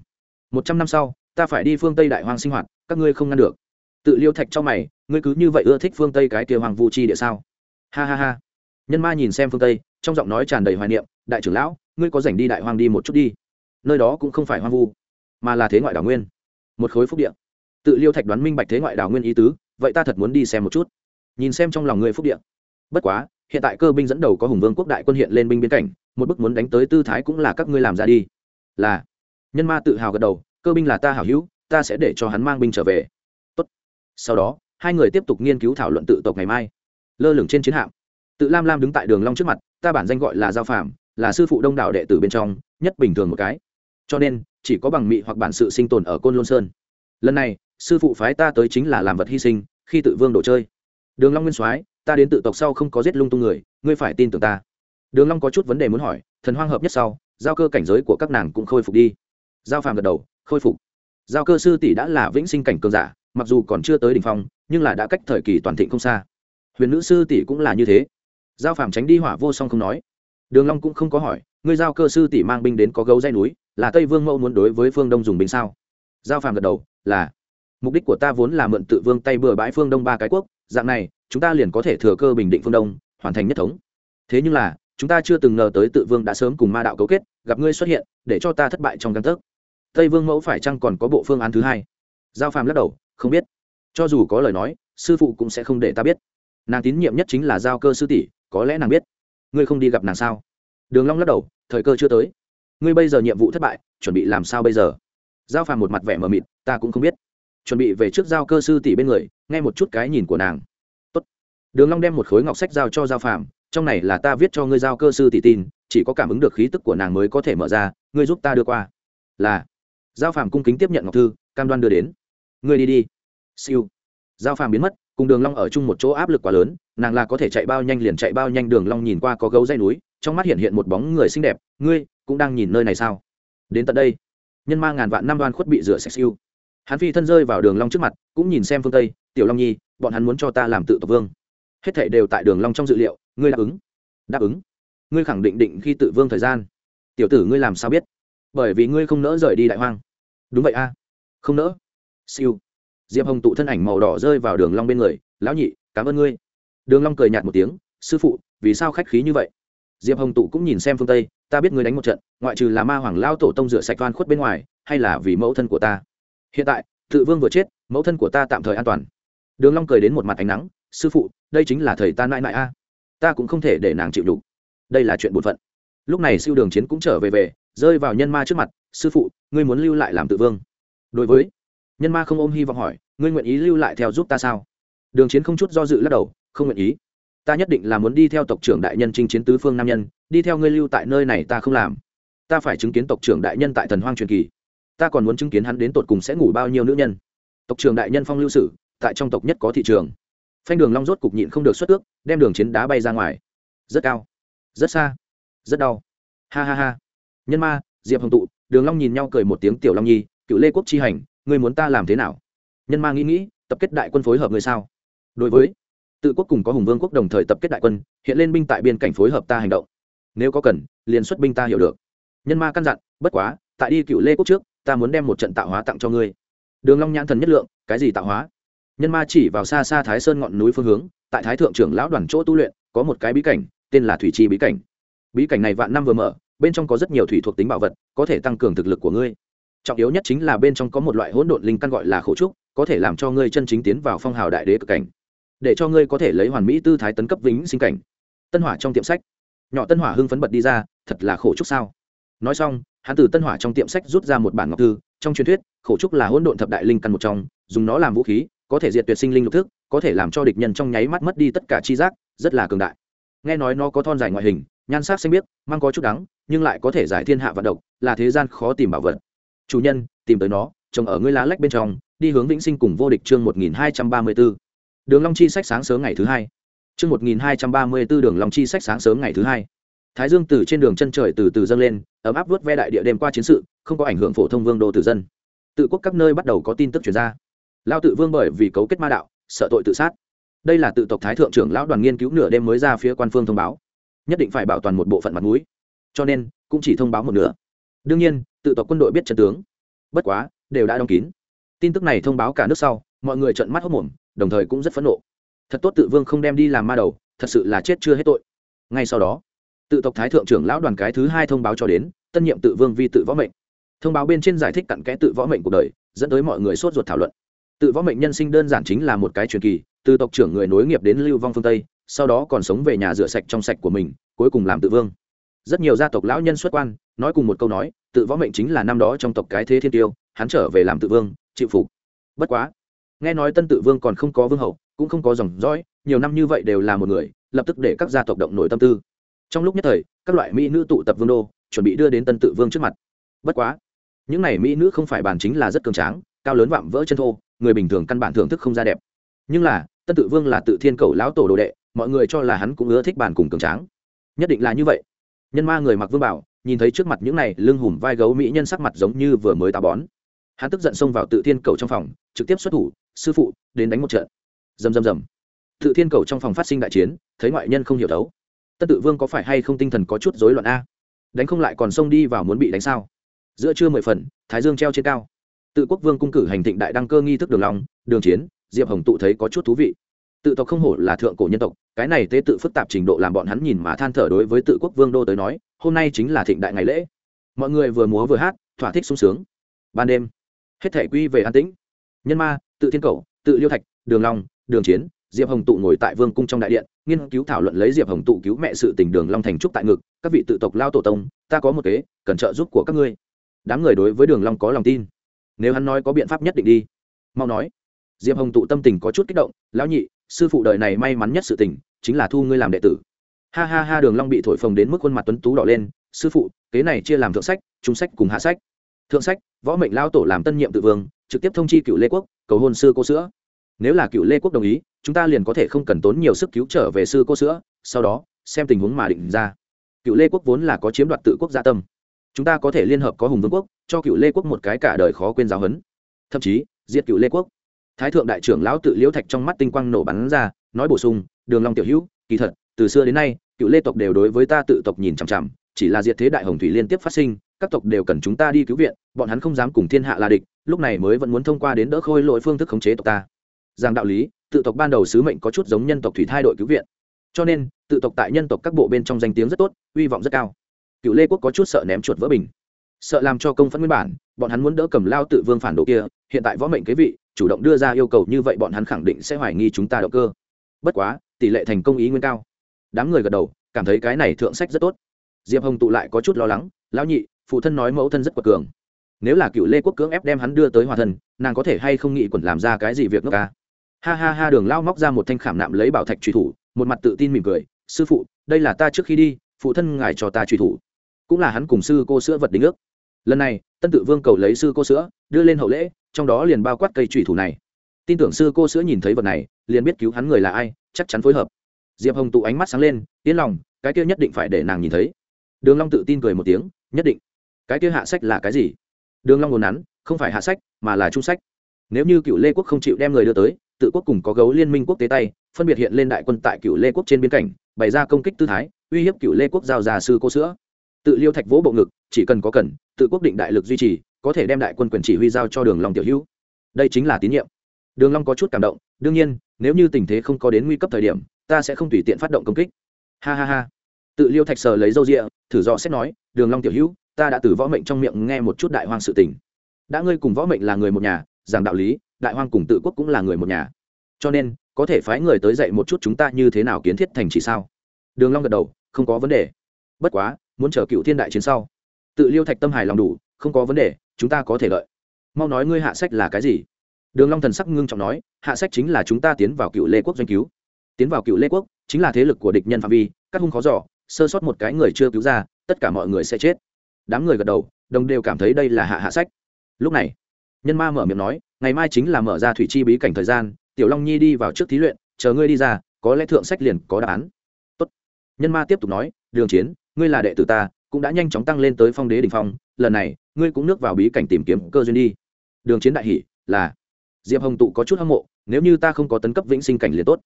Một trăm năm sau, ta phải đi phương tây đại hoang sinh hoạt, các ngươi không ngăn được. Tự liêu thạch cho mày, ngươi cứ như vậy ưa thích phương tây cái kia hoàng vu chi địa sao? Ha ha ha. Nhân ma nhìn xem phương tây, trong giọng nói tràn đầy hoài niệm, đại trưởng lão, ngươi có rảnh đi đại hoang đi một chút đi. Nơi đó cũng không phải hoang vu mà là thế ngoại đảo nguyên. Một khối phúc địa. Tự liêu thạch đoán minh bạch thế ngoại đảo nguyên ý tứ, vậy ta thật muốn đi xem một chút. Nhìn xem trong lòng người phúc địa. Bất quá, hiện tại cơ binh dẫn đầu có hùng vương quốc đại quân hiện lên binh biến cảnh, một bức muốn đánh tới tư thái cũng là các ngươi làm ra đi. Là. Nhân ma tự hào gật đầu, cơ binh là ta hảo hữu, ta sẽ để cho hắn mang binh trở về. Tốt. sau đó, hai người tiếp tục nghiên cứu thảo luận tự tộc ngày mai. Lơ lửng trên chiến hạm. Tự lam lam đứng tại đường long trước mặt, ta bản danh gọi là giao phạm là sư phụ đông đảo đệ tử bên trong, nhất bình thường một cái. Cho nên chỉ có bằng mị hoặc bản sự sinh tồn ở côn lôn sơn. Lần này, sư phụ phái ta tới chính là làm vật hy sinh, khi tự vương đồ chơi. Đường long nguyên soái, ta đến tự tộc sau không có giết lung tung người, ngươi phải tin tưởng ta. Đường long có chút vấn đề muốn hỏi, thần hoang hợp nhất sau, giao cơ cảnh giới của các nàng cũng khôi phục đi. Giao phàm gật đầu, khôi phục. Giao cơ sư tỷ đã là vĩnh sinh cảnh cường giả, mặc dù còn chưa tới đỉnh phong, nhưng là đã cách thời kỳ toàn thịnh không xa. Huyền nữ sư tỷ cũng là như thế. Giao phàm tránh đi hỏa vô song không nói. Đường long cũng không có hỏi, ngươi giao cơ sư tỷ mang binh đến có gấu dây núi là tây vương mẫu muốn đối với phương đông dùng binh sao? Giao phàm gật đầu, là. Mục đích của ta vốn là mượn tự vương tay bừa bãi phương đông ba cái quốc, dạng này, chúng ta liền có thể thừa cơ bình định phương đông, hoàn thành nhất thống. Thế nhưng là, chúng ta chưa từng ngờ tới tự vương đã sớm cùng ma đạo cấu kết, gặp ngươi xuất hiện, để cho ta thất bại trong căn thức tây vương mẫu phải chăng còn có bộ phương án thứ hai? Giao phàm lắc đầu, không biết. Cho dù có lời nói, sư phụ cũng sẽ không để ta biết. Nàng tín nhiệm nhất chính là giao cơ sư tỷ, có lẽ nàng biết. Ngươi không đi gặp nàng sao? Đường long lắc đầu, thời cơ chưa tới ngươi bây giờ nhiệm vụ thất bại, chuẩn bị làm sao bây giờ? Giao phàm một mặt vẻ mờ mịt, ta cũng không biết. Chuẩn bị về trước giao cơ sư tỷ bên người, nghe một chút cái nhìn của nàng. Tốt. đường long đem một khối ngọc sách giao cho giao phàm, trong này là ta viết cho ngươi giao cơ sư tỷ tin, chỉ có cảm ứng được khí tức của nàng mới có thể mở ra, ngươi giúp ta đưa qua. Là. Giao phàm cung kính tiếp nhận ngọc thư, cam đoan đưa đến. Ngươi đi đi. Siêu. Giao phàm biến mất, cùng đường long ở chung một chỗ áp lực quá lớn, nàng là có thể chạy bao nhanh liền chạy bao nhanh, đường long nhìn qua có gấu dây núi, trong mắt hiện hiện một bóng người xinh đẹp. Ngươi cũng đang nhìn nơi này sao? Đến tận đây, nhân ma ngàn vạn năm đoan khuất bị rửa sạch siêu. Hắn phi thân rơi vào đường long trước mặt, cũng nhìn xem phương tây, tiểu long nhi, bọn hắn muốn cho ta làm tự tộc vương. Hết thảy đều tại đường long trong dự liệu, ngươi đáp ứng. Đáp ứng? Ngươi khẳng định định khi tự vương thời gian. Tiểu tử ngươi làm sao biết? Bởi vì ngươi không nỡ rời đi đại hoang. Đúng vậy a. Không nỡ. Siêu. Diệp hồng tụ thân ảnh màu đỏ rơi vào đường long bên người, lão nhị, cảm ơn ngươi. Đường long cười nhạt một tiếng, sư phụ, vì sao khách khí như vậy? Diệp hồng tụ cũng nhìn xem phương tây, ta biết ngươi đánh một trận, ngoại trừ là ma hoàng lao tổ tông rửa sạch toan khuất bên ngoài, hay là vì mẫu thân của ta? Hiện tại, tự vương vừa chết, mẫu thân của ta tạm thời an toàn. Đường long cười đến một mặt ánh nắng, sư phụ, đây chính là thầy ta nại nại a. Ta cũng không thể để nàng chịu đủ đây là chuyện bổn phận. Lúc này siêu đường chiến cũng trở về về, rơi vào nhân ma trước mặt, sư phụ, ngươi muốn lưu lại làm tự vương? Đối với, nhân ma không ôm hy vọng hỏi, ngươi nguyện ý lưu lại theo giúp ta sao? Đường chiến không chút do dự lắc đầu, không nguyện ý ta nhất định là muốn đi theo tộc trưởng đại nhân chinh chiến tứ phương nam nhân, đi theo ngươi lưu tại nơi này ta không làm. Ta phải chứng kiến tộc trưởng đại nhân tại thần hoang truyền kỳ. Ta còn muốn chứng kiến hắn đến tột cùng sẽ ngủ bao nhiêu nữ nhân. Tộc trưởng đại nhân phong lưu sử, tại trong tộc nhất có thị trường. Phanh đường long rốt cục nhịn không được xuất ước, đem đường chiến đá bay ra ngoài. Rất cao. Rất xa. Rất đau. Ha ha ha. Nhân ma, diệp hồng tụ, đường long nhìn nhau cười một tiếng, tiểu long nhi, cựu lê quốc chi hành, ngươi muốn ta làm thế nào? Nhân ma nghĩ nghĩ, tập kết đại quân phối hợp người sao? Đối với tự quốc cùng có hùng vương quốc đồng thời tập kết đại quân, hiện lên binh tại biên cảnh phối hợp ta hành động. Nếu có cần, liền xuất binh ta hiểu được. Nhân ma căn dặn, bất quá, tại đi cựu lê quốc trước, ta muốn đem một trận tạo hóa tặng cho ngươi. Đường long nhãn thần nhất lượng, cái gì tạo hóa? Nhân ma chỉ vào xa xa thái sơn ngọn núi phương hướng, tại thái thượng trưởng lão đoàn chỗ tu luyện, có một cái bí cảnh, tên là thủy chi bí cảnh. Bí cảnh này vạn năm vừa mở, bên trong có rất nhiều thủy thuộc tính bảo vật, có thể tăng cường thực lực của ngươi. Trọng yếu nhất chính là bên trong có một loại hỗn độn linh căn gọi là khổ trúc, có thể làm cho ngươi chân chính tiến vào phong hào đại đế cực cảnh để cho ngươi có thể lấy hoàn mỹ tư thái tấn cấp vĩnh sinh cảnh. Tân hỏa trong tiệm sách. Nhỏ tân hỏa hưng phấn bật đi ra, thật là khổ trúc sao. Nói xong, hắn từ tân hỏa trong tiệm sách rút ra một bản ngọc thư, trong truyền thuyết, khổ trúc là hỗn độn thập đại linh căn một trong, dùng nó làm vũ khí, có thể diệt tuyệt sinh linh lục thức, có thể làm cho địch nhân trong nháy mắt mất đi tất cả chi giác, rất là cường đại. Nghe nói nó có thon dài ngoại hình, nhan sắc xanh biếc, mang có chút đắng, nhưng lại có thể giải thiên hạ vận động, là thế gian khó tìm bảo vật. Chủ nhân, tìm tới nó trồng ở ngươi lá lách bên trong, đi hướng vĩnh sinh cùng vô địch chương một nghìn hai trăm ba mươi b ố đường long chi sách sáng sớm ngày thứ hai. Chương một nghìn hai trăm ba mươi b ố đường long chi sách sáng sớm ngày thứ hai. Thái dương từ trên đường chân trời từ từ dâng lên, ấm áp vớt ve đại địa đêm qua chiến sự, không có ảnh hưởng phổ thông vương đô tử dân. Tự quốc các nơi bắt đầu có tin tức chuyển ra. Lao tự vương bởi vì cấu kết ma đạo, sợ tội tự sát. Đây là tự tộc thái thượng trưởng lão đoàn nghiên cứu nửa đêm mới ra phía quan phương thông báo. Nhất định phải bảo toàn một bộ phận mặt mũi. Cho nên, cũng chỉ thông báo một nửa. Đương nhiên, tự tộc quân đội biết trận tướng. Bất quá, đều đã đóng kín. Tin tức này thông báo cả nước sau, mọi người trợn mắt hốc mồm đồng thời cũng rất phẫn nộ. Thật tốt tự vương không đem đi làm ma đầu, thật sự là chết chưa hết tội. Ngay sau đó, tự tộc thái thượng trưởng lão đoàn cái thứ hai thông báo cho đến, tân nhiệm tự vương vi tự võ mệnh. Thông báo bên trên giải thích cặn kẽ tự võ mệnh cuộc đời, dẫn tới mọi người sốt ruột thảo luận. Tự võ mệnh nhân sinh đơn giản chính là một cái truyền kỳ, từ tộc trưởng người nối nghiệp đến lưu vong phương tây, sau đó còn sống về nhà rửa sạch trong sạch của mình, cuối cùng làm tự vương. Rất nhiều gia tộc lão nhân xuất quan, nói cùng một câu nói, tự võ mệnh chính là năm đó trong tộc cái thế thiên tiêu, hắn trở về làm tự vương, chịu phục. Bất quá nghe nói tân tự vương còn không có vương hậu, cũng không có dòng dõi, nhiều năm như vậy đều là một người, lập tức để các gia tộc động nổi tâm tư. Trong lúc nhất thời, các loại mỹ nữ tụ tập vương đô, chuẩn bị đưa đến tân tự vương trước mặt. Bất quá, những n à y mỹ nữ không phải bản chính là rất cường tráng, cao lớn vạm vỡ chân thô, người bình thường căn bản thưởng thức không ra đẹp. Nhưng là, tân tự vương là tự thiên cầu lão tổ đồ đệ, mọi người cho là hắn cũng ưa thích bàn cùng cường tráng. Nhất định là như vậy. Nhân ma người mặc vương bảo, nhìn thấy trước mặt những này lưng hùm vai gấu mỹ nhân sắc mặt giống như vừa mới táo bón hắn tức giận xông vào tự thiên cầu trong phòng, trực tiếp xuất thủ, sư phụ, đến đánh một trận. Dầm dầm dầm tự thiên cầu trong phòng phát sinh đại chiến, thấy ngoại nhân không hiểu đấu. Tân tự vương có phải hay không tinh thần có chút rối loạn a? Đánh không lại còn xông đi vào muốn bị đánh sao? Giữa trưa mười phần, thái dương treo trên cao. Tự quốc vương cung cử hành thịnh đại đăng cơ nghi thức đường lòng đường chiến, diệp hồng tụ thấy có chút thú vị. Tự tộc không hổ là thượng cổ nhân tộc, cái này tế tự phức tạp trình độ làm bọn hắn nhìn mà than thở đối với tự quốc vương đô tới nói, hôm nay chính là thịnh đại ngày lễ. Mọi người vừa múa vừa hát, thỏa thích sung sướng. Ban đêm hết thể quy về an tĩnh. Nhân ma, tự thiên cầu, tự liêu thạch, đường long, đường chiến, diệp hồng tụ ngồi tại vương cung trong đại điện, nghiên cứu thảo luận lấy diệp hồng tụ cứu mẹ sự tình đường long thành trúc tại ngực, các vị tự tộc lao tổ tông, ta có một kế, cần trợ giúp của các ngươi. Đám người đối với đường long có lòng tin. Nếu hắn nói có biện pháp nhất định đi. Mau nói. Diệp hồng tụ tâm tình có chút kích động, lão nhị, sư phụ đời này may mắn nhất sự tình, chính là thu ngươi làm đệ tử. Ha ha ha, đường long bị thổi phồng đến mức khuôn mặt tuấn tú đỏ lên, sư phụ, kế này chia làm thượng sách, trung sách cùng hạ sách. Thượng sách võ mệnh lao tổ làm tân nhiệm tự vương, trực tiếp thông chi cựu lê quốc, cầu hôn sư cô sữa. Nếu là cựu lê quốc đồng ý, chúng ta liền có thể không cần tốn nhiều sức cứu trở về sư cô sữa, sau đó, xem tình huống mà định ra. Cựu lê quốc vốn là có chiếm đoạt tự quốc gia tâm. Chúng ta có thể liên hợp có hùng vương quốc, cho cựu lê quốc một cái cả đời khó quên giáo huấn. Thậm chí, diệt cựu lê quốc. Thái thượng đại trưởng lão tự liễu thạch trong mắt tinh quang nổ bắn ra, nói bổ sung, đường long tiểu hữu, kỳ thật, từ xưa đến nay, cựu lê tộc đều đối với ta tự tộc nhìn chằm chằm, chỉ là diệt thế đại hồng thủy liên tiếp phát sinh các tộc đều cần chúng ta đi cứu viện, bọn hắn không dám cùng thiên hạ là địch, lúc này mới vẫn muốn thông qua đến đỡ khôi lỗi phương thức khống chế tộc ta. Rằng đạo lý, tự tộc ban đầu sứ mệnh có chút giống nhân tộc thủy thai đội cứu viện. Cho nên, tự tộc tại nhân tộc các bộ bên trong danh tiếng rất tốt, uy vọng rất cao. Cựu lê quốc có chút sợ ném chuột vỡ bình. Sợ làm cho công phẫn nguyên bản, bọn hắn muốn đỡ cầm lao tự vương phản đồ kia, hiện tại võ mệnh kế vị, chủ động đưa ra yêu cầu như vậy bọn hắn khẳng định sẽ hoài nghi chúng ta động cơ. Bất quá, tỷ lệ thành công ý nguyên cao. Đám người gật đầu, cảm thấy cái này thượng sách rất tốt. Diệp hồng tụ lại có chút lo lắng, lão nhị phụ thân nói mẫu thân rất quật cường. Nếu là cựu lê quốc cưỡng ép đem hắn đưa tới hòa thân, nàng có thể hay không nghĩ quẩn làm ra cái gì việc nước ca? Ha ha ha, đường lao móc ra một thanh khảm nạm lấy bảo thạch truy thủ, một mặt tự tin mỉm cười, sư phụ, đây là ta trước khi đi, phụ thân ngài cho ta truy thủ. Cũng là hắn cùng sư cô sữa vật đính ước. Lần này, tân tự vương cầu lấy sư cô sữa, đưa lên hậu lễ, trong đó liền bao quát cây truy thủ này. Tin tưởng sư cô sữa nhìn thấy vật này, liền biết cứu hắn người là ai, chắc chắn phối hợp. Diệp hồng tụ ánh mắt sáng lên, yên lòng, cái kia nhất định phải để nàng nhìn thấy. Đường long tự tin cười một tiếng, nhất định cái kia hạ sách là cái gì? Đường long ngồn nắn, không phải hạ sách, mà là trung sách. Nếu như cựu lê quốc không chịu đem người đưa tới, tự quốc cùng có gấu liên minh quốc tế tay, phân biệt hiện lên đại quân tại cựu lê quốc trên biên cảnh, bày ra công kích tư thái, uy hiếp cựu lê quốc giao già sư cô sữa. Tự liêu thạch vỗ bộ ngực, chỉ cần có cần, tự quốc định đại lực duy trì, có thể đem đại quân quyền chỉ huy giao cho đường long tiểu hữu. Đây chính là tín nhiệm. Đường long có chút cảm động, đương nhiên, nếu như tình thế không có đến nguy cấp thời điểm, ta sẽ không tùy tiện phát động công kích. Ha ha ha. Tự liêu thạch sờ lấy râu rịa, thử dò xét nói, đường long tiểu hữu ta đã từ võ mệnh trong miệng nghe một chút đại hoang sự tình. Đã ngươi cùng võ mệnh là người một nhà, giảng đạo lý, đại hoang cùng tự quốc cũng là người một nhà. Cho nên, có thể phái người tới dạy một chút chúng ta như thế nào kiến thiết thành chỉ sao? Đường long gật đầu, không có vấn đề. Bất quá, muốn chờ cựu thiên đại chiến sau. Tự liêu thạch tâm hài lòng đủ, không có vấn đề, chúng ta có thể lợi mau nói ngươi hạ sách là cái gì? Đường long thần sắc ngưng trọng nói, hạ sách chính là chúng ta tiến vào cựu lê quốc doanh cứu. Tiến vào cựu lê quốc, chính là thế lực của địch nhân phạm vi, các hung khó giỏ sơ sót một cái người chưa cứu ra, tất cả mọi người sẽ chết đám người gật đầu, đồng đều cảm thấy đây là hạ hạ sách. Lúc này, nhân ma mở miệng nói, ngày mai chính là mở ra thủy chi bí cảnh thời gian, tiểu long nhi đi vào trước thí luyện, chờ ngươi đi ra, có lẽ thượng sách liền có đáp án. Tốt. nhân ma tiếp tục nói, đường chiến, ngươi là đệ tử ta, cũng đã nhanh chóng tăng lên tới phong đế đỉnh phong, lần này, ngươi cũng nước vào bí cảnh tìm kiếm cơ duyên đi. Đường chiến đại hỷ là. Diệp hồng tụ có chút hâm mộ, nếu như ta không có tấn cấp vĩnh sinh cảnh liền tốt.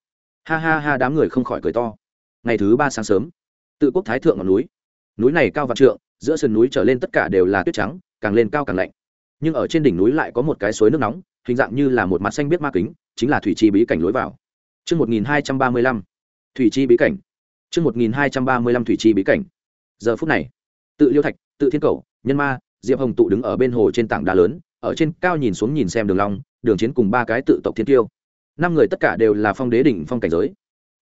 Ha ha ha, đám người không khỏi cười to. Ngày thứ ba sáng sớm, tự quốc thái thượng ngọn núi. Núi này cao vạn trượng giữa sườn núi trở lên tất cả đều là tuyết trắng càng lên cao càng lạnh nhưng ở trên đỉnh núi lại có một cái suối nước nóng hình dạng như là một mặt xanh biết ma kính chính là thủy chi bí cảnh lối vào Trước 1235, thủy chi bí cảnh. Trước 1235 thủy chi bí cảnh. Giờ phút này, tự liêu thạch, tự thiên cầu, nhân ma, diệp hồng tụ đứng ở bên hồ trên tảng đá lớn, ở trên cao nhìn xuống nhìn xem đường long, đường chiến cùng ba cái tự tộc thiên tiêu. Năm người tất cả đều là phong đế đỉnh phong cảnh giới.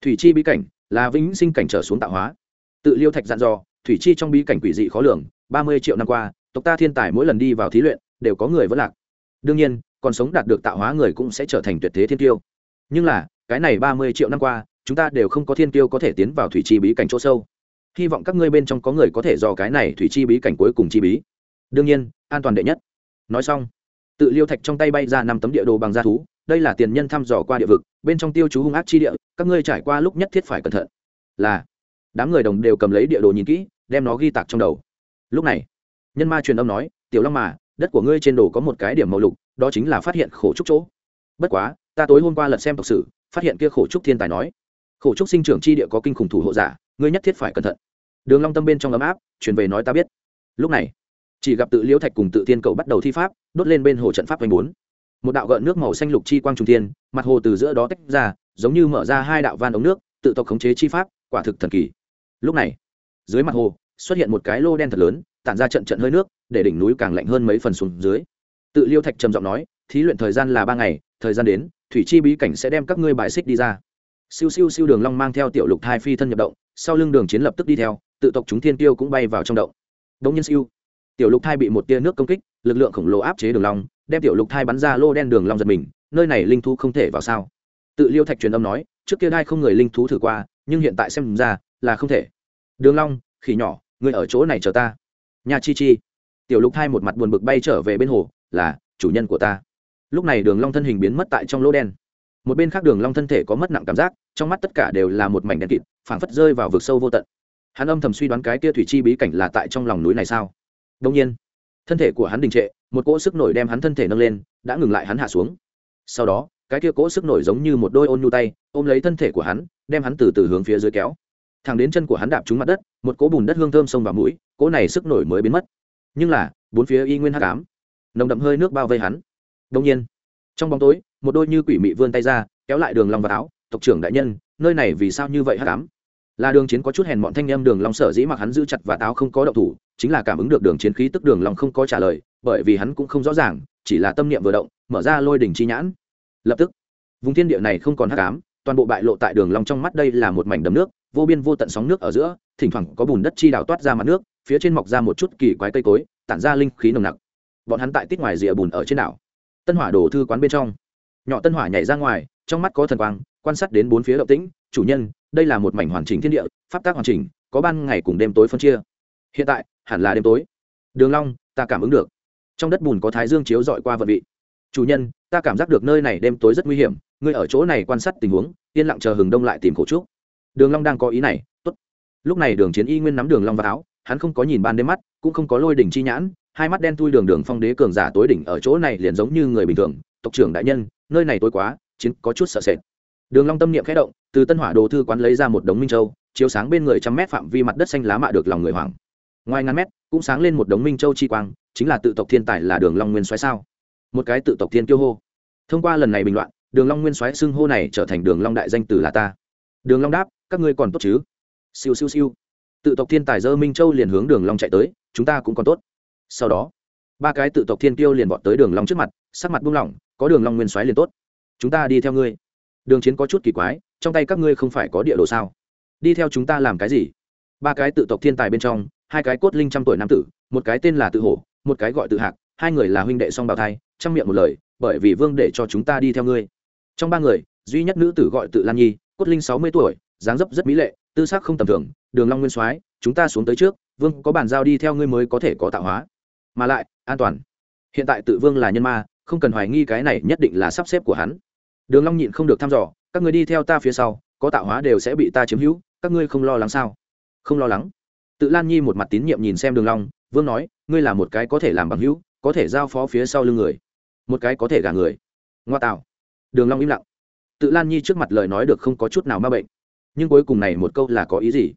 Thủy chi bí cảnh là vĩnh sinh cảnh trở xuống tạo hóa. Tự liêu thạch dặn dò, thủy chi trong bí cảnh quỷ dị khó lường, ba mươi triệu năm qua, tộc ta thiên tài mỗi lần đi vào thí luyện, đều có người vẫn lạc. Đương nhiên, còn sống đạt được tạo hóa người cũng sẽ trở thành tuyệt thế thiên tiêu nhưng là cái này ba mươi triệu năm qua chúng ta đều không có thiên tiêu có thể tiến vào thủy chi bí cảnh chỗ sâu. Hy vọng các ngươi bên trong có người có thể dò cái này thủy chi bí cảnh cuối cùng chi bí. Đương nhiên an toàn đệ nhất. Nói xong tự liêu thạch trong tay bay ra năm tấm địa đồ bằng da thú đây là tiền nhân thăm dò qua địa vực bên trong tiêu chú hung ác chi địa các ngươi trải qua lúc nhất thiết phải cẩn thận. Là đám người đồng đều cầm lấy địa đồ nhìn kỹ đem nó ghi tạc trong đầu. Lúc này, nhân ma truyền âm nói, tiểu long mà, đất của ngươi trên đồ có một cái điểm màu lục, đó chính là phát hiện khổ trúc chỗ. Bất quá, ta tối hôm qua lật xem tộc sử, phát hiện kia khổ trúc thiên tài nói, khổ trúc sinh trưởng chi địa có kinh khủng thủ hộ giả, ngươi nhất thiết phải cẩn thận. Đường long tâm bên trong ấm áp truyền về nói ta biết. Lúc này, chỉ gặp tự liễu thạch cùng tự thiên cầu bắt đầu thi pháp, đốt lên bên hồ trận pháp vành bốn. Một đạo gợn nước màu xanh lục chi quang trung thiên, mặt hồ từ giữa đó tách ra, giống như mở ra hai đạo van ống nước, tự tộc khống chế chi pháp, quả thực thần kỳ. Lúc này dưới mặt hồ, xuất hiện một cái lô đen thật lớn, tản ra trận trận hơi nước, để đỉnh núi càng lạnh hơn mấy phần xuống dưới. Tự liêu thạch trầm giọng nói, thí luyện thời gian là ba ngày, thời gian đến, thủy chi bí cảnh sẽ đem các ngươi bài xích đi ra. Siêu siêu siêu đường long mang theo tiểu lục thai phi thân nhập động, sau lưng đường chiến lập tức đi theo, tự tộc chúng thiên tiêu cũng bay vào trong động. Đống nhân siêu, tiểu lục thai bị một tia nước công kích, lực lượng khổng lồ áp chế đường long, đem tiểu lục thai bắn ra lô đen đường long giật mình, nơi này linh thú không thể vào sao? Tự liêu thạch truyền âm nói, trước kia đai không người linh thú thử qua, nhưng hiện tại xem ra là không thể đường long, khỉ nhỏ, ngươi ở chỗ này chờ ta. Nhà chi chi. Tiểu lục thai một mặt buồn bực bay trở về bên hồ, là, chủ nhân của ta. Lúc này đường long thân hình biến mất tại trong lỗ đen. Một bên khác đường long thân thể có mất nặng cảm giác, trong mắt tất cả đều là một mảnh đen kịt, phảng phất rơi vào vực sâu vô tận. Hắn âm thầm suy đoán cái kia thủy chi bí cảnh là tại trong lòng núi này sao? Đương nhiên, thân thể của hắn đình trệ, một cỗ sức nổi đem hắn thân thể nâng lên, đã ngừng lại hắn hạ xuống. Sau đó, cái kia cỗ sức nổi giống như một đôi ôn nhu tay, ôm lấy thân thể của hắn, đem hắn từ từ hướng phía dưới kéo thẳng đến chân của hắn đạp trúng mặt đất, một cỗ bùn đất hương thơm xông vào mũi, cỗ này sức nổi mới biến mất. Nhưng là, bốn phía y nguyên hắc ám, nồng đậm hơi nước bao vây hắn. Đông nhiên, trong bóng tối, một đôi như quỷ mị vươn tay ra, kéo lại đường long vào áo tộc trưởng đại nhân, nơi này vì sao như vậy hắc ám? Là đường chiến có chút hèn mọn thanh em đường long sở dĩ mặc hắn giữ chặt và táo không có động thủ, chính là cảm ứng được đường chiến khí tức đường long không có trả lời, bởi vì hắn cũng không rõ ràng, chỉ là tâm niệm vừa động, mở ra lôi đỉnh chi nhãn. Lập tức, vùng thiên địa này không còn hắc ám toàn bộ bại lộ tại đường long trong mắt đây là một mảnh đầm nước, vô biên vô tận sóng nước ở giữa, thỉnh thoảng có bùn đất chi đào toát ra mặt nước, phía trên mọc ra một chút kỳ quái cây cối, tản ra linh khí nồng nặc. Bọn hắn tại tít ngoài rìa bùn ở trên đảo. Tân hỏa đổ thư quán bên trong. Nhỏ tân hỏa nhảy ra ngoài, trong mắt có thần quang, quan sát đến bốn phía động tĩnh, chủ nhân, đây là một mảnh hoàn chỉnh thiên địa, pháp tác hoàn chỉnh, có ban ngày cùng đêm tối phân chia. Hiện tại, hẳn là đêm tối. Đường long, ta cảm ứng được. Trong đất bùn có thái dương chiếu dọi qua vật vị. Chủ nhân, ta cảm giác được nơi này đêm tối rất nguy hiểm ngươi ở chỗ này quan sát tình huống, yên lặng chờ hừng đông lại tìm khổ trúc. Đường long đang có ý này, tốt. Lúc này đường chiến y nguyên nắm đường long vào áo, hắn không có nhìn ban đêm mắt, cũng không có lôi đỉnh chi nhãn, hai mắt đen thui đường đường phong đế cường giả tối đỉnh ở chỗ này liền giống như người bình thường, tộc trưởng đại nhân, nơi này tối quá, chiến có chút sợ sệt. Đường long tâm niệm khẽ động, từ tân hỏa đồ thư quán lấy ra một đống minh châu, chiếu sáng bên người trăm mét phạm vi mặt đất xanh lá mạ được lòng người hoàng ngoài ngàn mét, cũng sáng lên một đống minh châu chi quang, chính là tự tộc thiên tài là đường long nguyên xoáy sao? Một cái tự tộc thiên kiêu hô. Thông qua lần này bình loạn đường long nguyên soái xưng hô này trở thành đường long đại danh từ là ta. Đường long đáp, các ngươi còn tốt chứ? Siêu siêu siêu. Tự tộc thiên tài dơ minh châu liền hướng đường long chạy tới, chúng ta cũng còn tốt. Sau đó, ba cái tự tộc thiên tiêu liền vọt tới đường long trước mặt, sắc mặt buông lỏng, có đường long nguyên soái liền tốt. Chúng ta đi theo ngươi. Đường chiến có chút kỳ quái, trong tay các ngươi không phải có địa đồ sao? Đi theo chúng ta làm cái gì? Ba cái tự tộc thiên tài bên trong, hai cái cốt linh trăm tuổi nam tử, một cái tên là tự hổ, một cái gọi tự hạc, hai người là huynh đệ song bào thai, trong miệng một lời, bởi vì vương để cho chúng ta đi theo ngươi trong ba người, duy nhất nữ tử gọi tự lan nhi, cốt linh sáu mươi tuổi, dáng dấp rất mỹ lệ, tư sắc không tầm thường, đường long nguyên soái, chúng ta xuống tới trước, vương có bàn giao đi theo ngươi mới có thể có tạo hóa. Mà lại, an toàn. Hiện tại tự vương là nhân ma, không cần hoài nghi cái này nhất định là sắp xếp của hắn. Đường long nhịn không được thăm dò, các ngươi đi theo ta phía sau, có tạo hóa đều sẽ bị ta chiếm hữu, các ngươi không lo lắng sao? Không lo lắng. Tự lan nhi một mặt tín nhiệm nhìn xem đường long, vương nói, ngươi là một cái có thể làm bằng hữu, có thể giao phó phía sau lưng người, một cái có thể gả người. Ngoa tạo đường long im lặng. Tự lan nhi trước mặt lời nói được không có chút nào ma bệnh. Nhưng cuối cùng này một câu là có ý gì?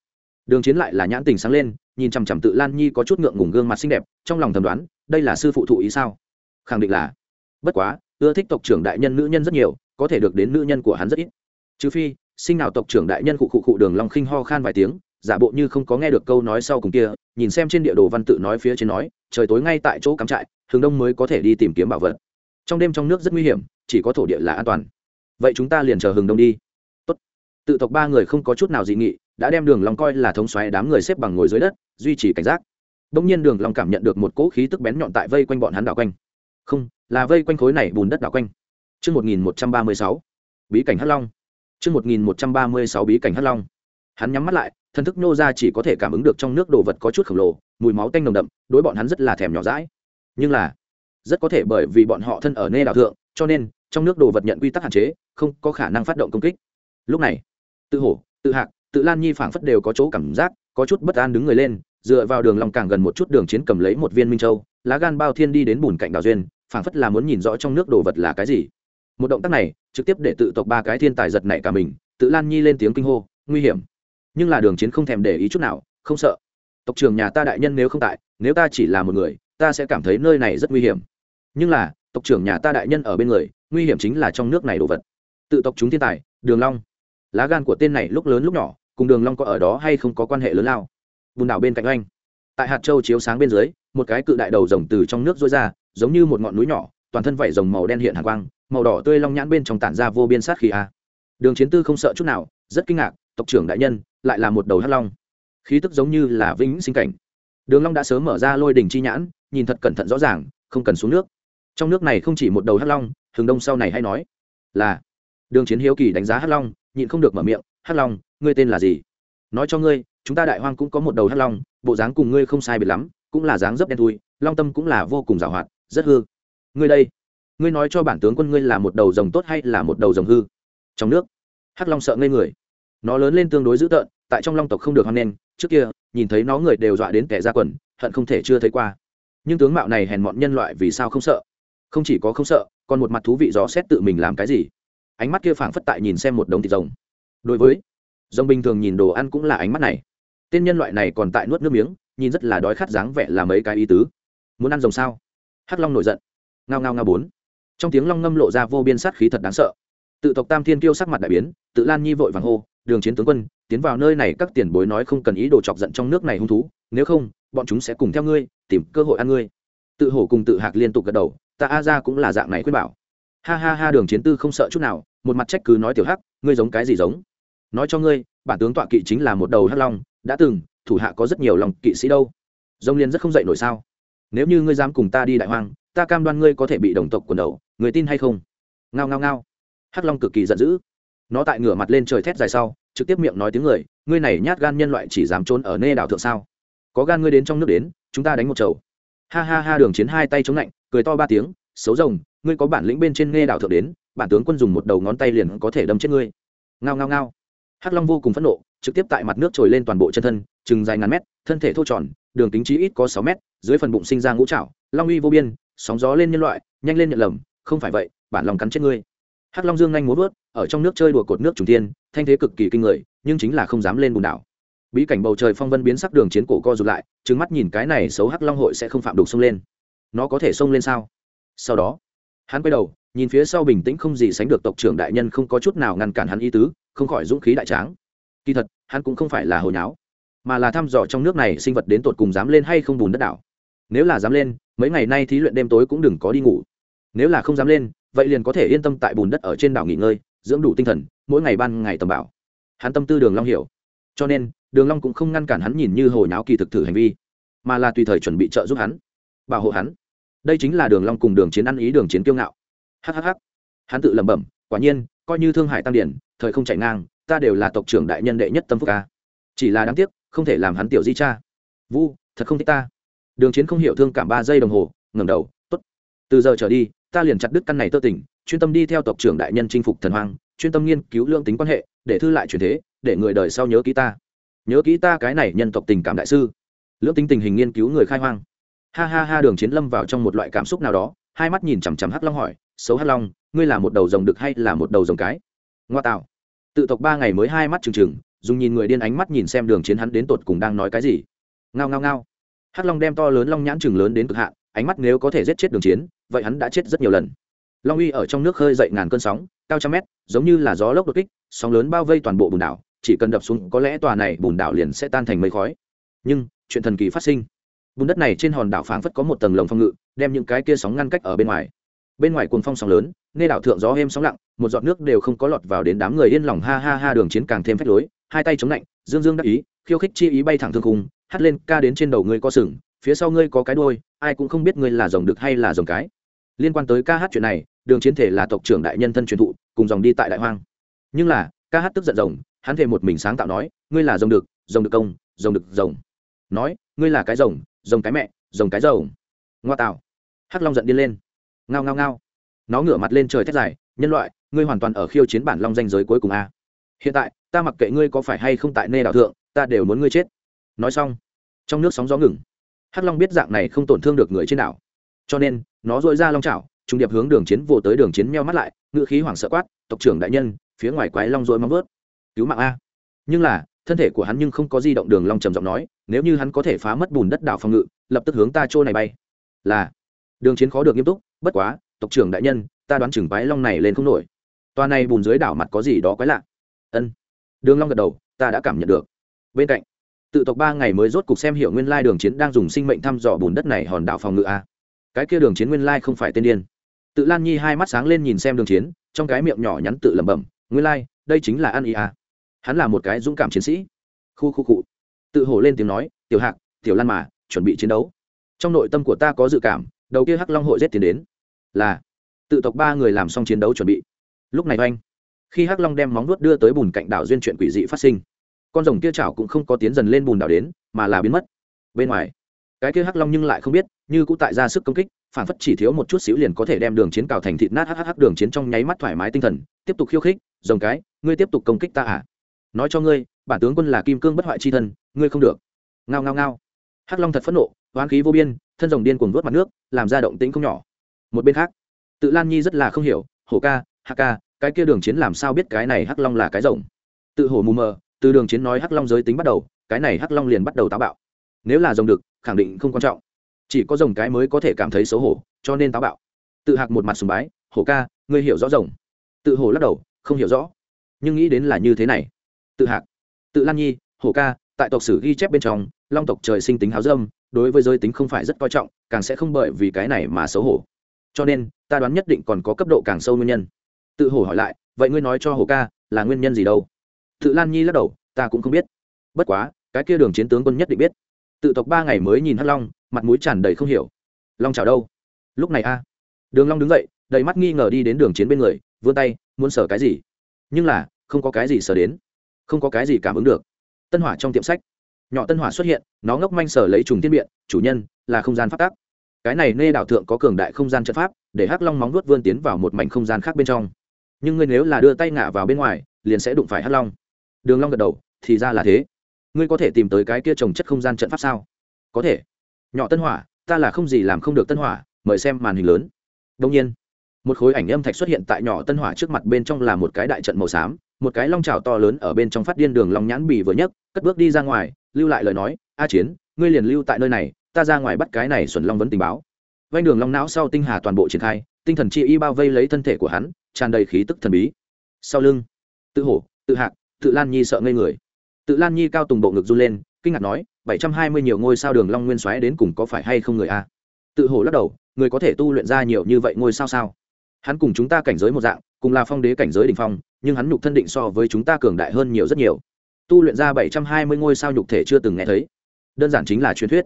Đường chiến lại là nhãn tình sáng lên, nhìn chằm chằm tự lan nhi có chút ngượng ngùng gương mặt xinh đẹp, trong lòng thầm đoán, đây là sư phụ thụ ý sao? Khẳng định là. Bất quá, ưa thích tộc trưởng đại nhân nữ nhân rất nhiều, có thể được đến nữ nhân của hắn rất ít. Trừ phi, sinh nào tộc trưởng đại nhân cụ cụ cụ đường long khinh ho khan vài tiếng, giả bộ như không có nghe được câu nói sau cùng kia, nhìn xem trên địa đồ văn tự nói phía trên nói, trời tối ngay tại chỗ cắm trại hướng đông mới có thể đi tìm kiếm bảo vật trong đêm trong nước rất nguy hiểm, chỉ có thổ địa là an toàn. Vậy chúng ta liền chờ hừng đông đi. Tốt. tự tộc ba người không có chút nào dị nghị, đã đem đường long coi là thống xoáy đám người xếp bằng ngồi dưới đất, duy trì cảnh giác. Đông nhiên đường long cảm nhận được một cỗ khí tức bén nhọn tại vây quanh bọn hắn đảo quanh. Không, là vây quanh khối này bùn đất đảo quanh. Chương một nghìn một trăm ba mươi sáu. Bí cảnh hắc long. Chương một nghìn một trăm ba mươi sáu bí cảnh hắc long. Hắn nhắm mắt lại, thân thức nô ra chỉ có thể cảm ứng được trong nước đồ vật có chút khổng lồ, mùi máu tanh nồng đậm, đối bọn hắn rất là thèm nhỏ rãi nhưng là rất có thể bởi vì bọn họ thân ở nơi đảo thượng, cho nên trong nước đồ vật nhận quy tắc hạn chế, không có khả năng phát động công kích. Lúc này, tự hổ, tự hạc, tự lan nhi phảng phất đều có chỗ cảm giác, có chút bất an đứng người lên, dựa vào đường lòng càng gần một chút đường chiến cầm lấy một viên minh châu, lá gan bao thiên đi đến bùn cạnh đào duyên, phảng phất là muốn nhìn rõ trong nước đồ vật là cái gì. Một động tác này, trực tiếp để tự tộc ba cái thiên tài giật nảy cả mình, tự lan nhi lên tiếng kinh hô, nguy hiểm. Nhưng là đường chiến không thèm để ý chút nào, không sợ. Tộc trưởng nhà ta đại nhân nếu không tại, nếu ta chỉ là một người, ta sẽ cảm thấy nơi này rất nguy hiểm nhưng là, tộc trưởng nhà ta đại nhân ở bên người, nguy hiểm chính là trong nước này đồ vật. Tự tộc chúng thiên tài, đường long. Lá gan của tên này lúc lớn lúc nhỏ, cùng đường long có ở đó hay không có quan hệ lớn lao. Bùn đảo bên cạnh anh tại hạt châu chiếu sáng bên dưới, một cái cự đại đầu rồng từ trong nước rối ra, giống như một ngọn núi nhỏ, toàn thân vảy rồng màu đen hiện hàn quang, màu đỏ tươi long nhãn bên trong tản ra vô biên sát khí a. Đường chiến tư không sợ chút nào, rất kinh ngạc, tộc trưởng đại nhân, lại là một đầu hắc long. Khí tức giống như là vĩnh sinh cảnh. Đường long đã sớm mở ra lôi đỉnh chi nhãn, nhìn thật cẩn thận rõ ràng, không cần xuống nước trong nước này không chỉ một đầu hắc long, hừng đông sau này hay nói là đường chiến hiếu kỳ đánh giá hắc long, nhịn không được mở miệng, hắc long, ngươi tên là gì? Nói cho ngươi, chúng ta đại hoang cũng có một đầu hắc long, bộ dáng cùng ngươi không sai biệt lắm, cũng là dáng dấp đen thui, long tâm cũng là vô cùng giảo hoạt, rất hư. Ngươi đây, ngươi nói cho bản tướng quân ngươi là một đầu rồng tốt hay là một đầu rồng hư? Trong nước, hắc long sợ ngây người. Nó lớn lên tương đối dữ tợn, tại trong long tộc không được hoan nghênh, trước kia, nhìn thấy nó người đều dọa đến kẻ ra quần, hận không thể chưa thấy qua. Nhưng tướng mạo này hèn mọn nhân loại vì sao không sợ? Không chỉ có không sợ, còn một mặt thú vị rõ xét tự mình làm cái gì. Ánh mắt kia phảng phất tại nhìn xem một đống thịt rồng. Đối với, rồng bình thường nhìn đồ ăn cũng là ánh mắt này. Tên nhân loại này còn tại nuốt nước miếng, nhìn rất là đói khát dáng vẻ là mấy cái ý tứ. Muốn ăn rồng sao? Hắc long nổi giận. Ngao ngao ngao bốn. Trong tiếng long ngâm lộ ra vô biên sát khí thật đáng sợ. Tự tộc tam thiên kiêu sắc mặt đại biến, tự lan nhi vội vàng hô, đường chiến tướng quân, tiến vào nơi này, các tiền bối nói không cần ý đồ chọc giận trong nước này hung thú, nếu không, bọn chúng sẽ cùng theo ngươi, tìm cơ hội ăn ngươi. Tự hổ cùng tự hạc liên tục gật đầu ta a ra cũng là dạng này khuyên bảo. Ha ha ha, đường chiến tư không sợ chút nào, một mặt trách cứ nói tiểu hắc, ngươi giống cái gì giống? Nói cho ngươi, bản tướng tọa kỵ chính là một đầu hắc long, đã từng, thủ hạ có rất nhiều lòng kỵ sĩ đâu. Dông liên rất không dậy nổi sao? Nếu như ngươi dám cùng ta đi đại hoang, ta cam đoan ngươi có thể bị đồng tộc quần đầu, người tin hay không? Ngao ngao ngao. Hắc long cực kỳ giận dữ. Nó tại ngửa mặt lên trời thét dài sau, trực tiếp miệng nói tiếng người, ngươi này nhát gan nhân loại chỉ dám trốn ở nê đảo thượng sao? Có gan ngươi đến trong nước đến, chúng ta đánh một chầu. Ha ha ha, đường chiến hai tay chống lạnh cười to ba tiếng, xấu rồng, ngươi có bản lĩnh bên trên nghe đảo thượng đến, bản tướng quân dùng một đầu ngón tay liền có thể đâm chết ngươi. Ngao ngao ngao. Hắc long vô cùng phẫn nộ, trực tiếp tại mặt nước trồi lên toàn bộ chân thân, chừng dài ngàn mét, thân thể thô tròn, đường kính trí ít có sáu mét, dưới phần bụng sinh ra ngũ trảo, long uy vô biên, sóng gió lên nhân loại, nhanh lên nhận lầm, không phải vậy, bản lòng cắn chết ngươi. Hắc long dương nhanh muốn vớt, ở trong nước chơi đùa cột nước trùng tiên thanh thế cực kỳ kinh người, nhưng chính là không dám lên bùn đảo. Bí cảnh bầu trời phong vân biến sắc đường chiến cổ co rụt lại, trừng mắt nhìn cái này xấu hắc long hội sẽ không phạm đục xông lên nó có thể xông lên sao? Sau đó, hắn quay đầu, nhìn phía sau bình tĩnh không gì sánh được tộc trưởng đại nhân không có chút nào ngăn cản hắn ý tứ, không khỏi dũng khí đại tráng. Kỳ thật, hắn cũng không phải là hồi nháo, mà là thăm dò trong nước này sinh vật đến tột cùng dám lên hay không bùn đất đảo. Nếu là dám lên, mấy ngày nay thí luyện đêm tối cũng đừng có đi ngủ. Nếu là không dám lên, vậy liền có thể yên tâm tại bùn đất ở trên đảo nghỉ ngơi, dưỡng đủ tinh thần, mỗi ngày ban ngày tầm bảo. Hắn tâm tư đường long hiểu. Cho nên, đường long cũng không ngăn cản hắn nhìn như hồ nháo kỳ thực thử hành vi, mà là tùy thời chuẩn bị trợ giúp hắn, bảo hộ hắn đây chính là đường long cùng đường chiến ăn ý đường chiến kiêu ngạo. Hhh hắn tự lẩm bẩm, quả nhiên, coi như thương hải tăng điển, thời không chạy ngang, ta đều là tộc trưởng đại nhân đệ nhất tâm phúc ca. Chỉ là đáng tiếc, không thể làm hắn tiểu di cha. Vu, thật không thích ta. Đường chiến không hiểu thương cảm ba giây đồng hồ, ngẩng đầu, tốt. Từ giờ trở đi, ta liền chặt đứt căn này tơ tỉnh chuyên tâm đi theo tộc trưởng đại nhân chinh phục thần hoang, chuyên tâm nghiên cứu lương tính quan hệ, để thư lại truyền thế, để người đời sau nhớ kỹ ta. Nhớ kỹ ta cái này nhân tộc tình cảm đại sư. Lưỡng tính tình hình nghiên cứu người khai hoang ha ha ha đường chiến lâm vào trong một loại cảm xúc nào đó, hai mắt nhìn chằm chằm hắc long hỏi, xấu hắc long, ngươi là một đầu rồng đực hay là một đầu rồng cái? Ngoa tạo. Tự tộc ba ngày mới hai mắt trừng trừng, dùng nhìn người điên ánh mắt nhìn xem đường chiến hắn đến tột cùng đang nói cái gì. Ngao ngao ngao. Hắc long đem to lớn long nhãn chừng lớn đến cực hạn, ánh mắt nếu có thể giết chết đường chiến, vậy hắn đã chết rất nhiều lần. Long uy ở trong nước khơi dậy ngàn cơn sóng, cao trăm mét, giống như là gió lốc đột kích, sóng lớn bao vây toàn bộ bùn đảo, chỉ cần đập xuống có lẽ tòa này bùn đảo liền sẽ tan thành mây khói. Nhưng, chuyện thần kỳ phát sinh bùn đất này trên hòn đảo phảng phất có một tầng lồng phong ngự đem những cái kia sóng ngăn cách ở bên ngoài. Bên ngoài cuồng phong sóng lớn nghe đảo thượng gió êm sóng lặng một giọt nước đều không có lọt vào đến đám người yên lòng ha ha ha đường chiến càng thêm phách lối hai tay chống lạnh dương dương đắc ý khiêu khích chi ý bay thẳng thương khung hắt lên ca đến trên đầu ngươi có sừng phía sau ngươi có cái đôi ai cũng không biết ngươi là rồng được hay là rồng cái. Liên quan tới ca hát chuyện này đường chiến thể là tộc trưởng đại nhân thân truyền thụ cùng dòng đi tại đại hoang. Nhưng là ca hát tức giận rồng hắn thể một mình sáng tạo nói ngươi là rồng được, rồng được công rồng được rồng. Nói ngươi là cái rồng rồng cái mẹ, rồng cái rồng. Ngoa tạo hắc long giận điên lên. Ngao ngao ngao. Nó ngửa mặt lên trời thét dài, nhân loại, ngươi hoàn toàn ở khiêu chiến bản long danh giới cuối cùng a. Hiện tại, ta mặc kệ ngươi có phải hay không tại nê đảo thượng, ta đều muốn ngươi chết. Nói xong, trong nước sóng gió ngừng. Hắc long biết dạng này không tổn thương được người trên đảo. Cho nên, nó dội ra long chảo trung điệp hướng đường chiến vô tới đường chiến meo mắt lại ngự khí hoảng sợ quát, tộc trưởng đại nhân, phía ngoài quái long dội móng vớt cứu mạng a. Nhưng là thân thể của hắn nhưng không có di động đường long trầm giọng nói, nếu như hắn có thể phá mất bùn đất đảo phòng ngự, lập tức hướng ta chỗ này bay. Là, đường chiến khó được nghiêm túc, bất quá, tộc trưởng đại nhân, ta đoán chừng bái long này lên không nổi. Toa này bùn dưới đảo mặt có gì đó quái lạ. Ân. Đường long gật đầu, ta đã cảm nhận được. Bên cạnh, tự tộc ba ngày mới rốt cục xem hiểu nguyên lai đường chiến đang dùng sinh mệnh thăm dò bùn đất này hòn đảo phòng ngự a. Cái kia đường chiến nguyên lai không phải tên điên. Tự lan nhi hai mắt sáng lên nhìn xem đường chiến, trong cái miệng nhỏ nhắn tự lẩm bẩm, nguyên lai, đây chính là ăn ý a hắn là một cái dũng cảm chiến sĩ. Khu khu cụ tự hổ lên tiếng nói, tiểu hạc, tiểu lan mà, chuẩn bị chiến đấu. Trong nội tâm của ta có dự cảm, đầu kia hắc long hội giết tiến đến. Là, tự tộc ba người làm xong chiến đấu chuẩn bị. Lúc này oanh, khi hắc long đem móng nuốt đưa tới bùn cạnh đảo duyên chuyện quỷ dị phát sinh, con rồng kia chảo cũng không có tiến dần lên bùn đảo đến, mà là biến mất. Bên ngoài, cái kia hắc long nhưng lại không biết, như cũng tại ra sức công kích, phản phất chỉ thiếu một chút xíu liền có thể đem đường chiến cào thành thịt nát hắc hắc đường chiến trong nháy mắt thoải mái tinh thần, tiếp tục khiêu khích, rồng cái, ngươi tiếp tục công kích ta à? Nói cho ngươi, bản tướng quân là kim cương bất hoại chi thân, ngươi không được. Ngao ngao ngao. Hắc long thật phẫn nộ hoán khí vô biên, thân rồng điên cuồng vớt mặt nước, làm ra động tĩnh không nhỏ. Một bên khác, tự lan nhi rất là không hiểu, hổ ca hắc ca, cái kia đường chiến làm sao biết cái này hắc long là cái rồng? Tự hổ mù mờ, từ đường chiến nói hắc long giới tính bắt đầu, cái này hắc long liền bắt đầu táo bạo. Nếu là rồng được, khẳng định không quan trọng. Chỉ có rồng cái mới có thể cảm thấy xấu hổ, cho nên táo bạo. Tự hạc một mặt sùng bái, hổ ca, ngươi hiểu rõ rồng. Tự hổ lắc đầu, không hiểu rõ. Nhưng nghĩ đến là như thế này tự hạc, tự lan nhi, hổ ca, tại tộc sử ghi chép bên trong, long tộc trời sinh tính háo dâm, đối với giới tính không phải rất coi trọng, càng sẽ không bởi vì cái này mà xấu hổ. Cho nên, ta đoán nhất định còn có cấp độ càng sâu nguyên nhân. Tự hổ hỏi lại, vậy ngươi nói cho hổ ca, là nguyên nhân gì đâu? Tự lan nhi lắc đầu, ta cũng không biết. Bất quá, cái kia đường chiến tướng quân nhất định biết. Tự tộc ba ngày mới nhìn hắc long, mặt mũi tràn đầy không hiểu. Long chào đâu? Lúc này a. Đường long đứng dậy, đầy mắt nghi ngờ đi đến đường chiến bên người, vươn tay, muốn sở cái gì? Nhưng là, không có cái gì sở đến không có cái gì cảm ứng được. Tân hỏa trong tiệm sách, nhỏ tân hỏa xuất hiện, nó ngốc manh sở lấy trùng tiên biện, chủ nhân, là không gian phát tác cái này nê đảo thượng có cường đại không gian trận pháp, để hắc long móng nuốt vươn tiến vào một mảnh không gian khác bên trong. Nhưng ngươi nếu là đưa tay ngã vào bên ngoài, liền sẽ đụng phải hắc long. Đường long gật đầu, thì ra là thế. Ngươi có thể tìm tới cái kia trồng chất không gian trận pháp sao? Có thể. Nhỏ tân hỏa, ta là không gì làm không được tân hỏa, mời xem màn hình lớn. Đông nhiên, một khối ảnh âm thạch xuất hiện tại nhỏ tân hỏa trước mặt bên trong là một cái đại trận màu xám một cái long trào to lớn ở bên trong phát điên đường long nhãn bì vừa nhấc, cất bước đi ra ngoài, lưu lại lời nói, a chiến, ngươi liền lưu tại nơi này, ta ra ngoài bắt cái này xuẩn long vấn tình báo. Vanh đường long não sau tinh hà toàn bộ triển khai, tinh thần chi y bao vây lấy thân thể của hắn, tràn đầy khí tức thần bí. Sau lưng, tự hổ, tự hạc, tự lan nhi sợ ngây người. Tự lan nhi cao tùng bộ ngực run lên, kinh ngạc nói, bảy trăm hai mươi nhiều ngôi sao đường long nguyên xoáy đến cùng có phải hay không người a? Tự hổ lắc đầu, người có thể tu luyện ra nhiều như vậy ngôi sao sao? Hắn cùng chúng ta cảnh giới một dạng, cùng là phong đế cảnh giới đỉnh phong nhưng hắn nhục thân định so với chúng ta cường đại hơn nhiều rất nhiều. Tu luyện ra bảy trăm hai mươi ngôi sao nhục thể chưa từng nghe thấy. Đơn giản chính là truyền thuyết.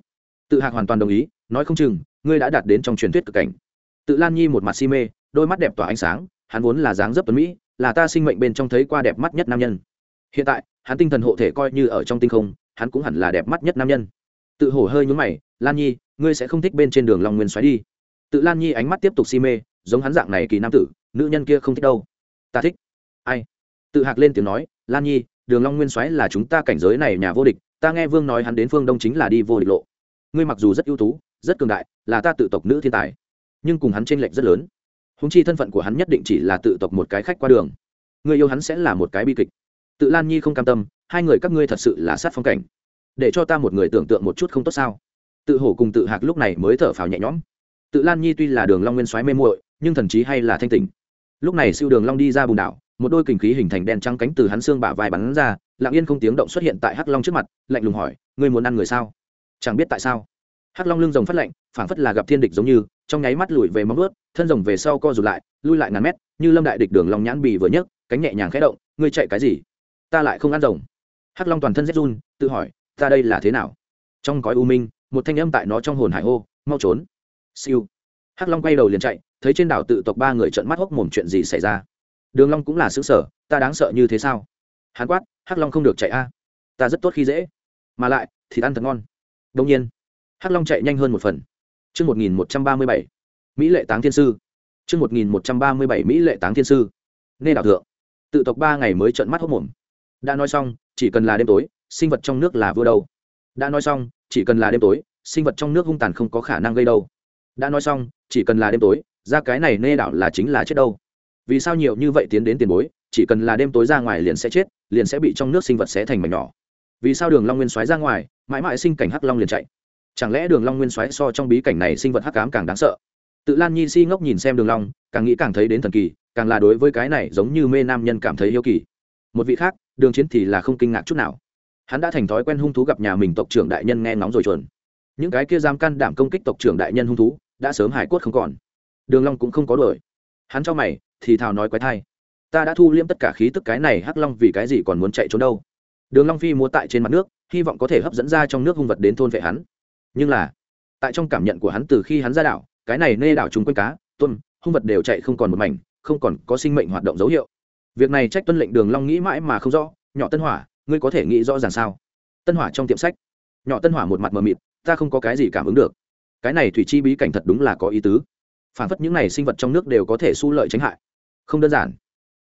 Tự hạc hoàn toàn đồng ý, nói không chừng, ngươi đã đạt đến trong truyền thuyết cực cảnh. Tự lan nhi một mặt si mê, đôi mắt đẹp tỏa ánh sáng, hắn vốn là dáng dấp tuấn mỹ, là ta sinh mệnh bên trong thấy qua đẹp mắt nhất nam nhân. Hiện tại, hắn tinh thần hộ thể coi như ở trong tinh không, hắn cũng hẳn là đẹp mắt nhất nam nhân. Tự hổ hơi nhún mày, lan nhi, ngươi sẽ không thích bên trên đường long nguyên xoáy đi. Tự lan nhi ánh mắt tiếp tục si mê, giống hắn dạng này kỳ nam tử, nữ nhân kia không thích đâu. Ta thích ai? Tự hạc lên tiếng nói, lan nhi, đường long nguyên soái là chúng ta cảnh giới này nhà vô địch, ta nghe vương nói hắn đến phương đông chính là đi vô địch lộ. Ngươi mặc dù rất ưu tú, rất cường đại, là ta tự tộc nữ thiên tài, nhưng cùng hắn trên lệch rất lớn. Húng chi thân phận của hắn nhất định chỉ là tự tộc một cái khách qua đường. Người yêu hắn sẽ là một cái bi kịch. Tự lan nhi không cam tâm, hai người các ngươi thật sự là sát phong cảnh. Để cho ta một người tưởng tượng một chút không tốt sao? Tự hổ cùng tự hạc lúc này mới thở phào nhẹ nhõm. Tự lan nhi tuy là đường long nguyên soái mê muội, nhưng thần chí hay là thanh tỉnh. Lúc này siêu đường long đi ra bùn đảo một đôi kình khí hình thành đen trắng cánh từ hắn xương bả vai bắn ra, lặng yên không tiếng động xuất hiện tại hắc long trước mặt, lạnh lùng hỏi, ngươi muốn ăn người sao? Chẳng biết tại sao. Hắc long lưng rồng phát lạnh, phảng phất là gặp thiên địch giống như, trong nháy mắt lùi về móng vuốt, thân rồng về sau co rụt lại, lui lại ngàn mét, như lâm đại địch đường long nhãn bì vừa nhấc, cánh nhẹ nhàng khẽ động, ngươi chạy cái gì? Ta lại không ăn rồng. Hắc long toàn thân rét run, tự hỏi, ta đây là thế nào? Trong cõi u minh, một thanh âm tại nó trong hồn hải hô, mau trốn. Siêu. Hắc long quay đầu liền chạy, thấy trên đảo tự tộc ba người trợn mắt hốc mồm chuyện gì xảy ra đường long cũng là xứ sở ta đáng sợ như thế sao? Hắn quát, hắc long không được chạy a, ta rất tốt khi dễ, mà lại thì ăn thật ngon. Đông nhiên, hắc long chạy nhanh hơn một phần. Chương một nghìn một trăm ba mươi bảy, mỹ lệ táng thiên sư. Chương một nghìn một trăm ba mươi bảy, mỹ lệ táng thiên sư. Nên đảo thượng. Tự tộc ba ngày mới trợn mắt hốc mồm. Đã nói xong, chỉ cần là đêm tối, sinh vật trong nước là vua đâu? Đã nói xong, chỉ cần là đêm tối, sinh vật trong nước hung tàn không có khả năng gây đâu? Đã nói xong, chỉ cần là đêm tối, ra cái này nê đảo là chính là chết đâu? Vì sao nhiều như vậy tiến đến tiền bối, chỉ cần là đêm tối ra ngoài liền sẽ chết, liền sẽ bị trong nước sinh vật xé thành mảnh nhỏ. Vì sao đường long nguyên xoáy ra ngoài, mãi mãi sinh cảnh hắc long liền chạy? Chẳng lẽ đường long nguyên xoáy so trong bí cảnh này sinh vật hắc ám càng đáng sợ? Tự lan nhi si ngốc nhìn xem đường long, càng nghĩ càng thấy đến thần kỳ, càng là đối với cái này giống như mê nam nhân cảm thấy yêu kỳ. Một vị khác, đường chiến thì là không kinh ngạc chút nào. Hắn đã thành thói quen hung thú gặp nhà mình tộc trưởng đại nhân nghe ngóng rồi chuẩn những cái kia dám can đảm công kích tộc trưởng đại nhân hung thú, đã sớm hải quất không còn. Đường long cũng không có đuổi. Hắn cho mày thì thào nói quái thai. Ta đã thu liễm tất cả khí tức cái này hắc long vì cái gì còn muốn chạy trốn đâu? Đường long phi múa tại trên mặt nước, hy vọng có thể hấp dẫn ra trong nước hung vật đến thôn vệ hắn. Nhưng là, tại trong cảm nhận của hắn từ khi hắn ra đảo, cái này nê đảo chúng quanh cá tuân hung vật đều chạy không còn một mảnh, không còn có sinh mệnh hoạt động dấu hiệu. Việc này trách tuân lệnh đường long nghĩ mãi mà không rõ, nhỏ tân hỏa, ngươi có thể nghĩ rõ ràng sao? Tân hỏa trong tiệm sách. Nhỏ tân hỏa một mặt mờ mịt, ta không có cái gì cảm ứng được. Cái này thủy chi bí cảnh thật đúng là có ý tứ. Phản phất những này sinh vật trong nước đều có thể su lợi tránh hại không đơn giản.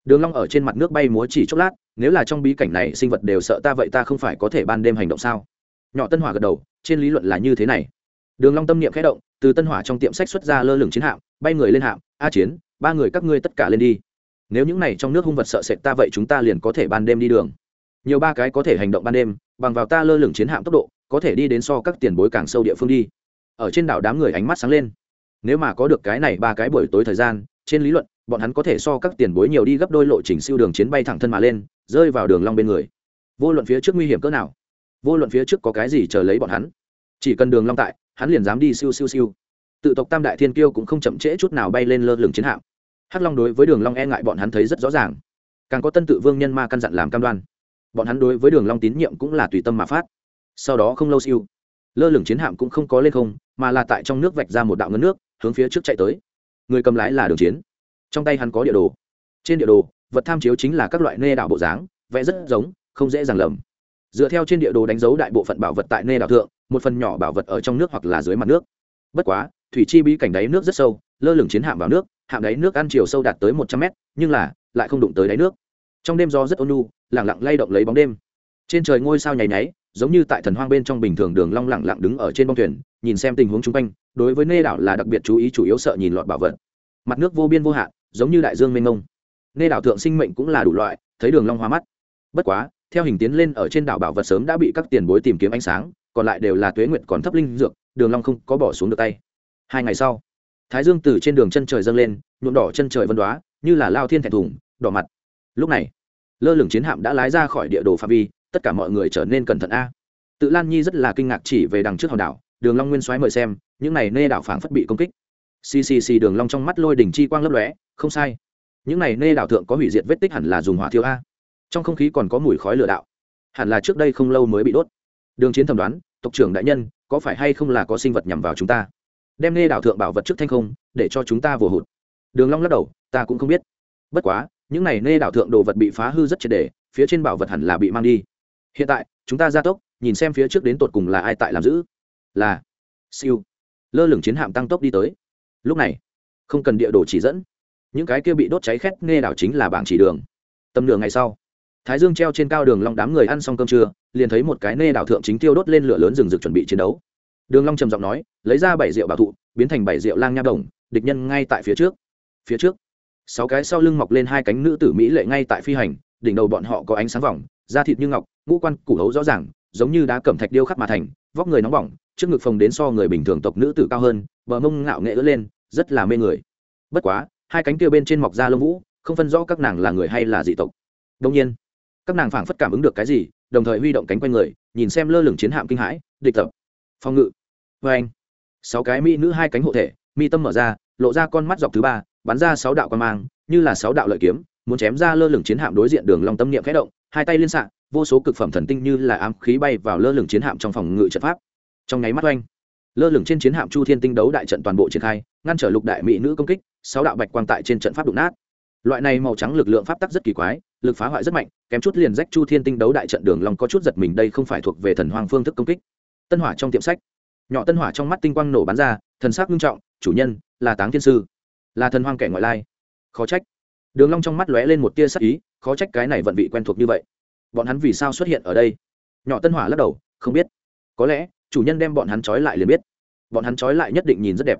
Đường long ở trên mặt nước bay múa chỉ chốc lát, nếu là trong bí cảnh này sinh vật đều sợ ta vậy ta không phải có thể ban đêm hành động sao? Nhỏ tân hỏa gật đầu, trên lý luận là như thế này. Đường long tâm niệm khẽ động, từ tân hỏa trong tiệm sách xuất ra lơ lửng chiến hạm, bay người lên hạm, a chiến, ba người các ngươi tất cả lên đi. Nếu những này trong nước hung vật sợ sệt ta vậy chúng ta liền có thể ban đêm đi đường. Nhiều ba cái có thể hành động ban đêm, bằng vào ta lơ lửng chiến hạm tốc độ, có thể đi đến so các tiền bối càng sâu địa phương đi. Ở trên đảo đám người ánh mắt sáng lên. Nếu mà có được cái này ba cái buổi tối thời gian, trên lý luận bọn hắn có thể so các tiền bối nhiều đi gấp đôi lộ trình siêu đường chiến bay thẳng thân mà lên, rơi vào đường long bên người. Vô luận phía trước nguy hiểm cỡ nào, vô luận phía trước có cái gì chờ lấy bọn hắn, chỉ cần đường long tại, hắn liền dám đi siêu siêu siêu. Tự tộc tam đại thiên kiêu cũng không chậm trễ chút nào bay lên lơ lửng chiến hạm. Hắc long đối với đường long e ngại bọn hắn thấy rất rõ ràng. Càng có tân tự vương nhân ma căn dặn làm cam đoan. Bọn hắn đối với đường long tín nhiệm cũng là tùy tâm mà phát. Sau đó không lâu siêu, lơ lửng chiến hạm cũng không có lên không, mà là tại trong nước vạch ra một đạo ngấn nước, hướng phía trước chạy tới. Người cầm lái là đường chiến trong tay hắn có địa đồ. Trên địa đồ, vật tham chiếu chính là các loại nê đảo bộ dáng, vẽ rất giống, không dễ dàng lầm. Dựa theo trên địa đồ đánh dấu đại bộ phận bảo vật tại nê đảo thượng, một phần nhỏ bảo vật ở trong nước hoặc là dưới mặt nước. Bất quá, thủy chi bí cảnh đáy nước rất sâu, lơ lửng chiến hạm vào nước, hạm đáy nước ăn chiều sâu đạt tới một trăm mét, nhưng là lại không đụng tới đáy nước. Trong đêm gió rất ôn nhu lẳng lặng lay động lấy bóng đêm. Trên trời ngôi sao nháy nháy, giống như tại thần hoang bên trong bình thường đường long lẳng lặng đứng ở trên bông thuyền, nhìn xem tình huống chung quanh, đối với nê đảo là đặc biệt chú ý chủ yếu sợ nhìn lọt bảo vật. Mặt nước vô biên vô hạn giống như đại dương mênh mông. Nê đảo thượng sinh mệnh cũng là đủ loại, thấy đường long hoa mắt. Bất quá, theo hình tiến lên ở trên đảo bảo vật sớm đã bị các tiền bối tìm kiếm ánh sáng, còn lại đều là tuế nguyệt còn thấp linh dược, đường long không có bỏ xuống được tay. Hai ngày sau, thái dương từ trên đường chân trời dâng lên, nhuộm đỏ chân trời vân đoá, như là lao thiên thẹn thùng đỏ mặt. Lúc này, lơ lửng chiến hạm đã lái ra khỏi địa đồ phạm vi, tất cả mọi người trở nên cẩn thận a. Tự lan nhi rất là kinh ngạc chỉ về đằng trước hòn đảo, đường long nguyên soái mời xem, những này nê đảo phảng phất bị công kích ccc đường long trong mắt lôi đỉnh chi quang lấp lóe, không sai. Những này nê đảo thượng có hủy diệt vết tích hẳn là dùng hỏa thiêu a. Trong không khí còn có mùi khói lửa đạo. Hẳn là trước đây không lâu mới bị đốt. Đường chiến thẩm đoán, tộc trưởng đại nhân, có phải hay không là có sinh vật nhằm vào chúng ta? Đem nê đảo thượng bảo vật trước thanh không, để cho chúng ta vừa hụt. Đường long lắc đầu, ta cũng không biết. Bất quá, những này nê đảo thượng đồ vật bị phá hư rất triệt để, phía trên bảo vật hẳn là bị mang đi. Hiện tại, chúng ta ra tốc, nhìn xem phía trước đến tột cùng là ai tại làm giữ. Là, siêu. Lơ lửng chiến hạm tăng tốc đi tới lúc này, không cần địa đồ chỉ dẫn, những cái kia bị đốt cháy khét nghe đảo chính là bảng chỉ đường. Tầm nửa ngày sau, thái dương treo trên cao đường long đám người ăn xong cơm trưa, liền thấy một cái nê đảo thượng chính tiêu đốt lên lửa lớn rừng rực chuẩn bị chiến đấu. Đường long trầm giọng nói, lấy ra bảy rượu bảo thụ, biến thành bảy rượu lang nha đồng, địch nhân ngay tại phía trước. Phía trước, sáu cái sau lưng mọc lên hai cánh nữ tử mỹ lệ ngay tại phi hành, đỉnh đầu bọn họ có ánh sáng vòng, da thịt như ngọc, ngũ quan củ hấu rõ ràng, giống như đá cẩm thạch điêu khắc mà thành, vóc người nóng bỏng, trước ngực phồng đến so người bình thường tộc nữ tử cao hơn, bờ mông ngạo nghệ ứa lên rất là mê người. Bất quá, hai cánh kia bên trên mọc ra lông vũ, không phân rõ các nàng là người hay là dị tộc. Đông nhiên, các nàng phảng phất cảm ứng được cái gì, đồng thời huy động cánh quanh người, nhìn xem lơ lửng chiến hạm kinh hãi, địch tập. Phòng ngự. Vê anh, sáu cái mỹ nữ hai cánh hộ thể, mi tâm mở ra, lộ ra con mắt dọc thứ ba, bắn ra sáu đạo quan mang, như là sáu đạo lợi kiếm, muốn chém ra lơ lửng chiến hạm đối diện đường long tâm niệm khẽ động, hai tay liên xạ, vô số cực phẩm thần tinh như là ám khí bay vào lơ lửng chiến hạm trong phòng ngự trận pháp. Trong nháy mắt oanh lơ lửng trên chiến hạm chu thiên tinh đấu đại trận toàn bộ triển khai, ngăn trở lục đại mỹ nữ công kích, sáu đạo bạch quang tại trên trận pháp đụng nát. Loại này màu trắng lực lượng pháp tắc rất kỳ quái, lực phá hoại rất mạnh, kém chút liền rách chu thiên tinh đấu đại trận đường long có chút giật mình đây không phải thuộc về thần hoàng phương thức công kích. Tân hỏa trong tiệm sách. Nhỏ tân hỏa trong mắt tinh quang nổ bắn ra, thần sắc nghiêm trọng, chủ nhân, là táng thiên sư, là thần hoàng kẻ ngoại lai. Khó trách. Đường long trong mắt lóe lên một tia sắc ý, khó trách cái này vận vị quen thuộc như vậy. Bọn hắn vì sao xuất hiện ở đây? Nhỏ tân hỏa lắc đầu, không biết. Có lẽ chủ nhân đem bọn hắn trói lại liền biết. Bọn hắn trói lại nhất định nhìn rất đẹp.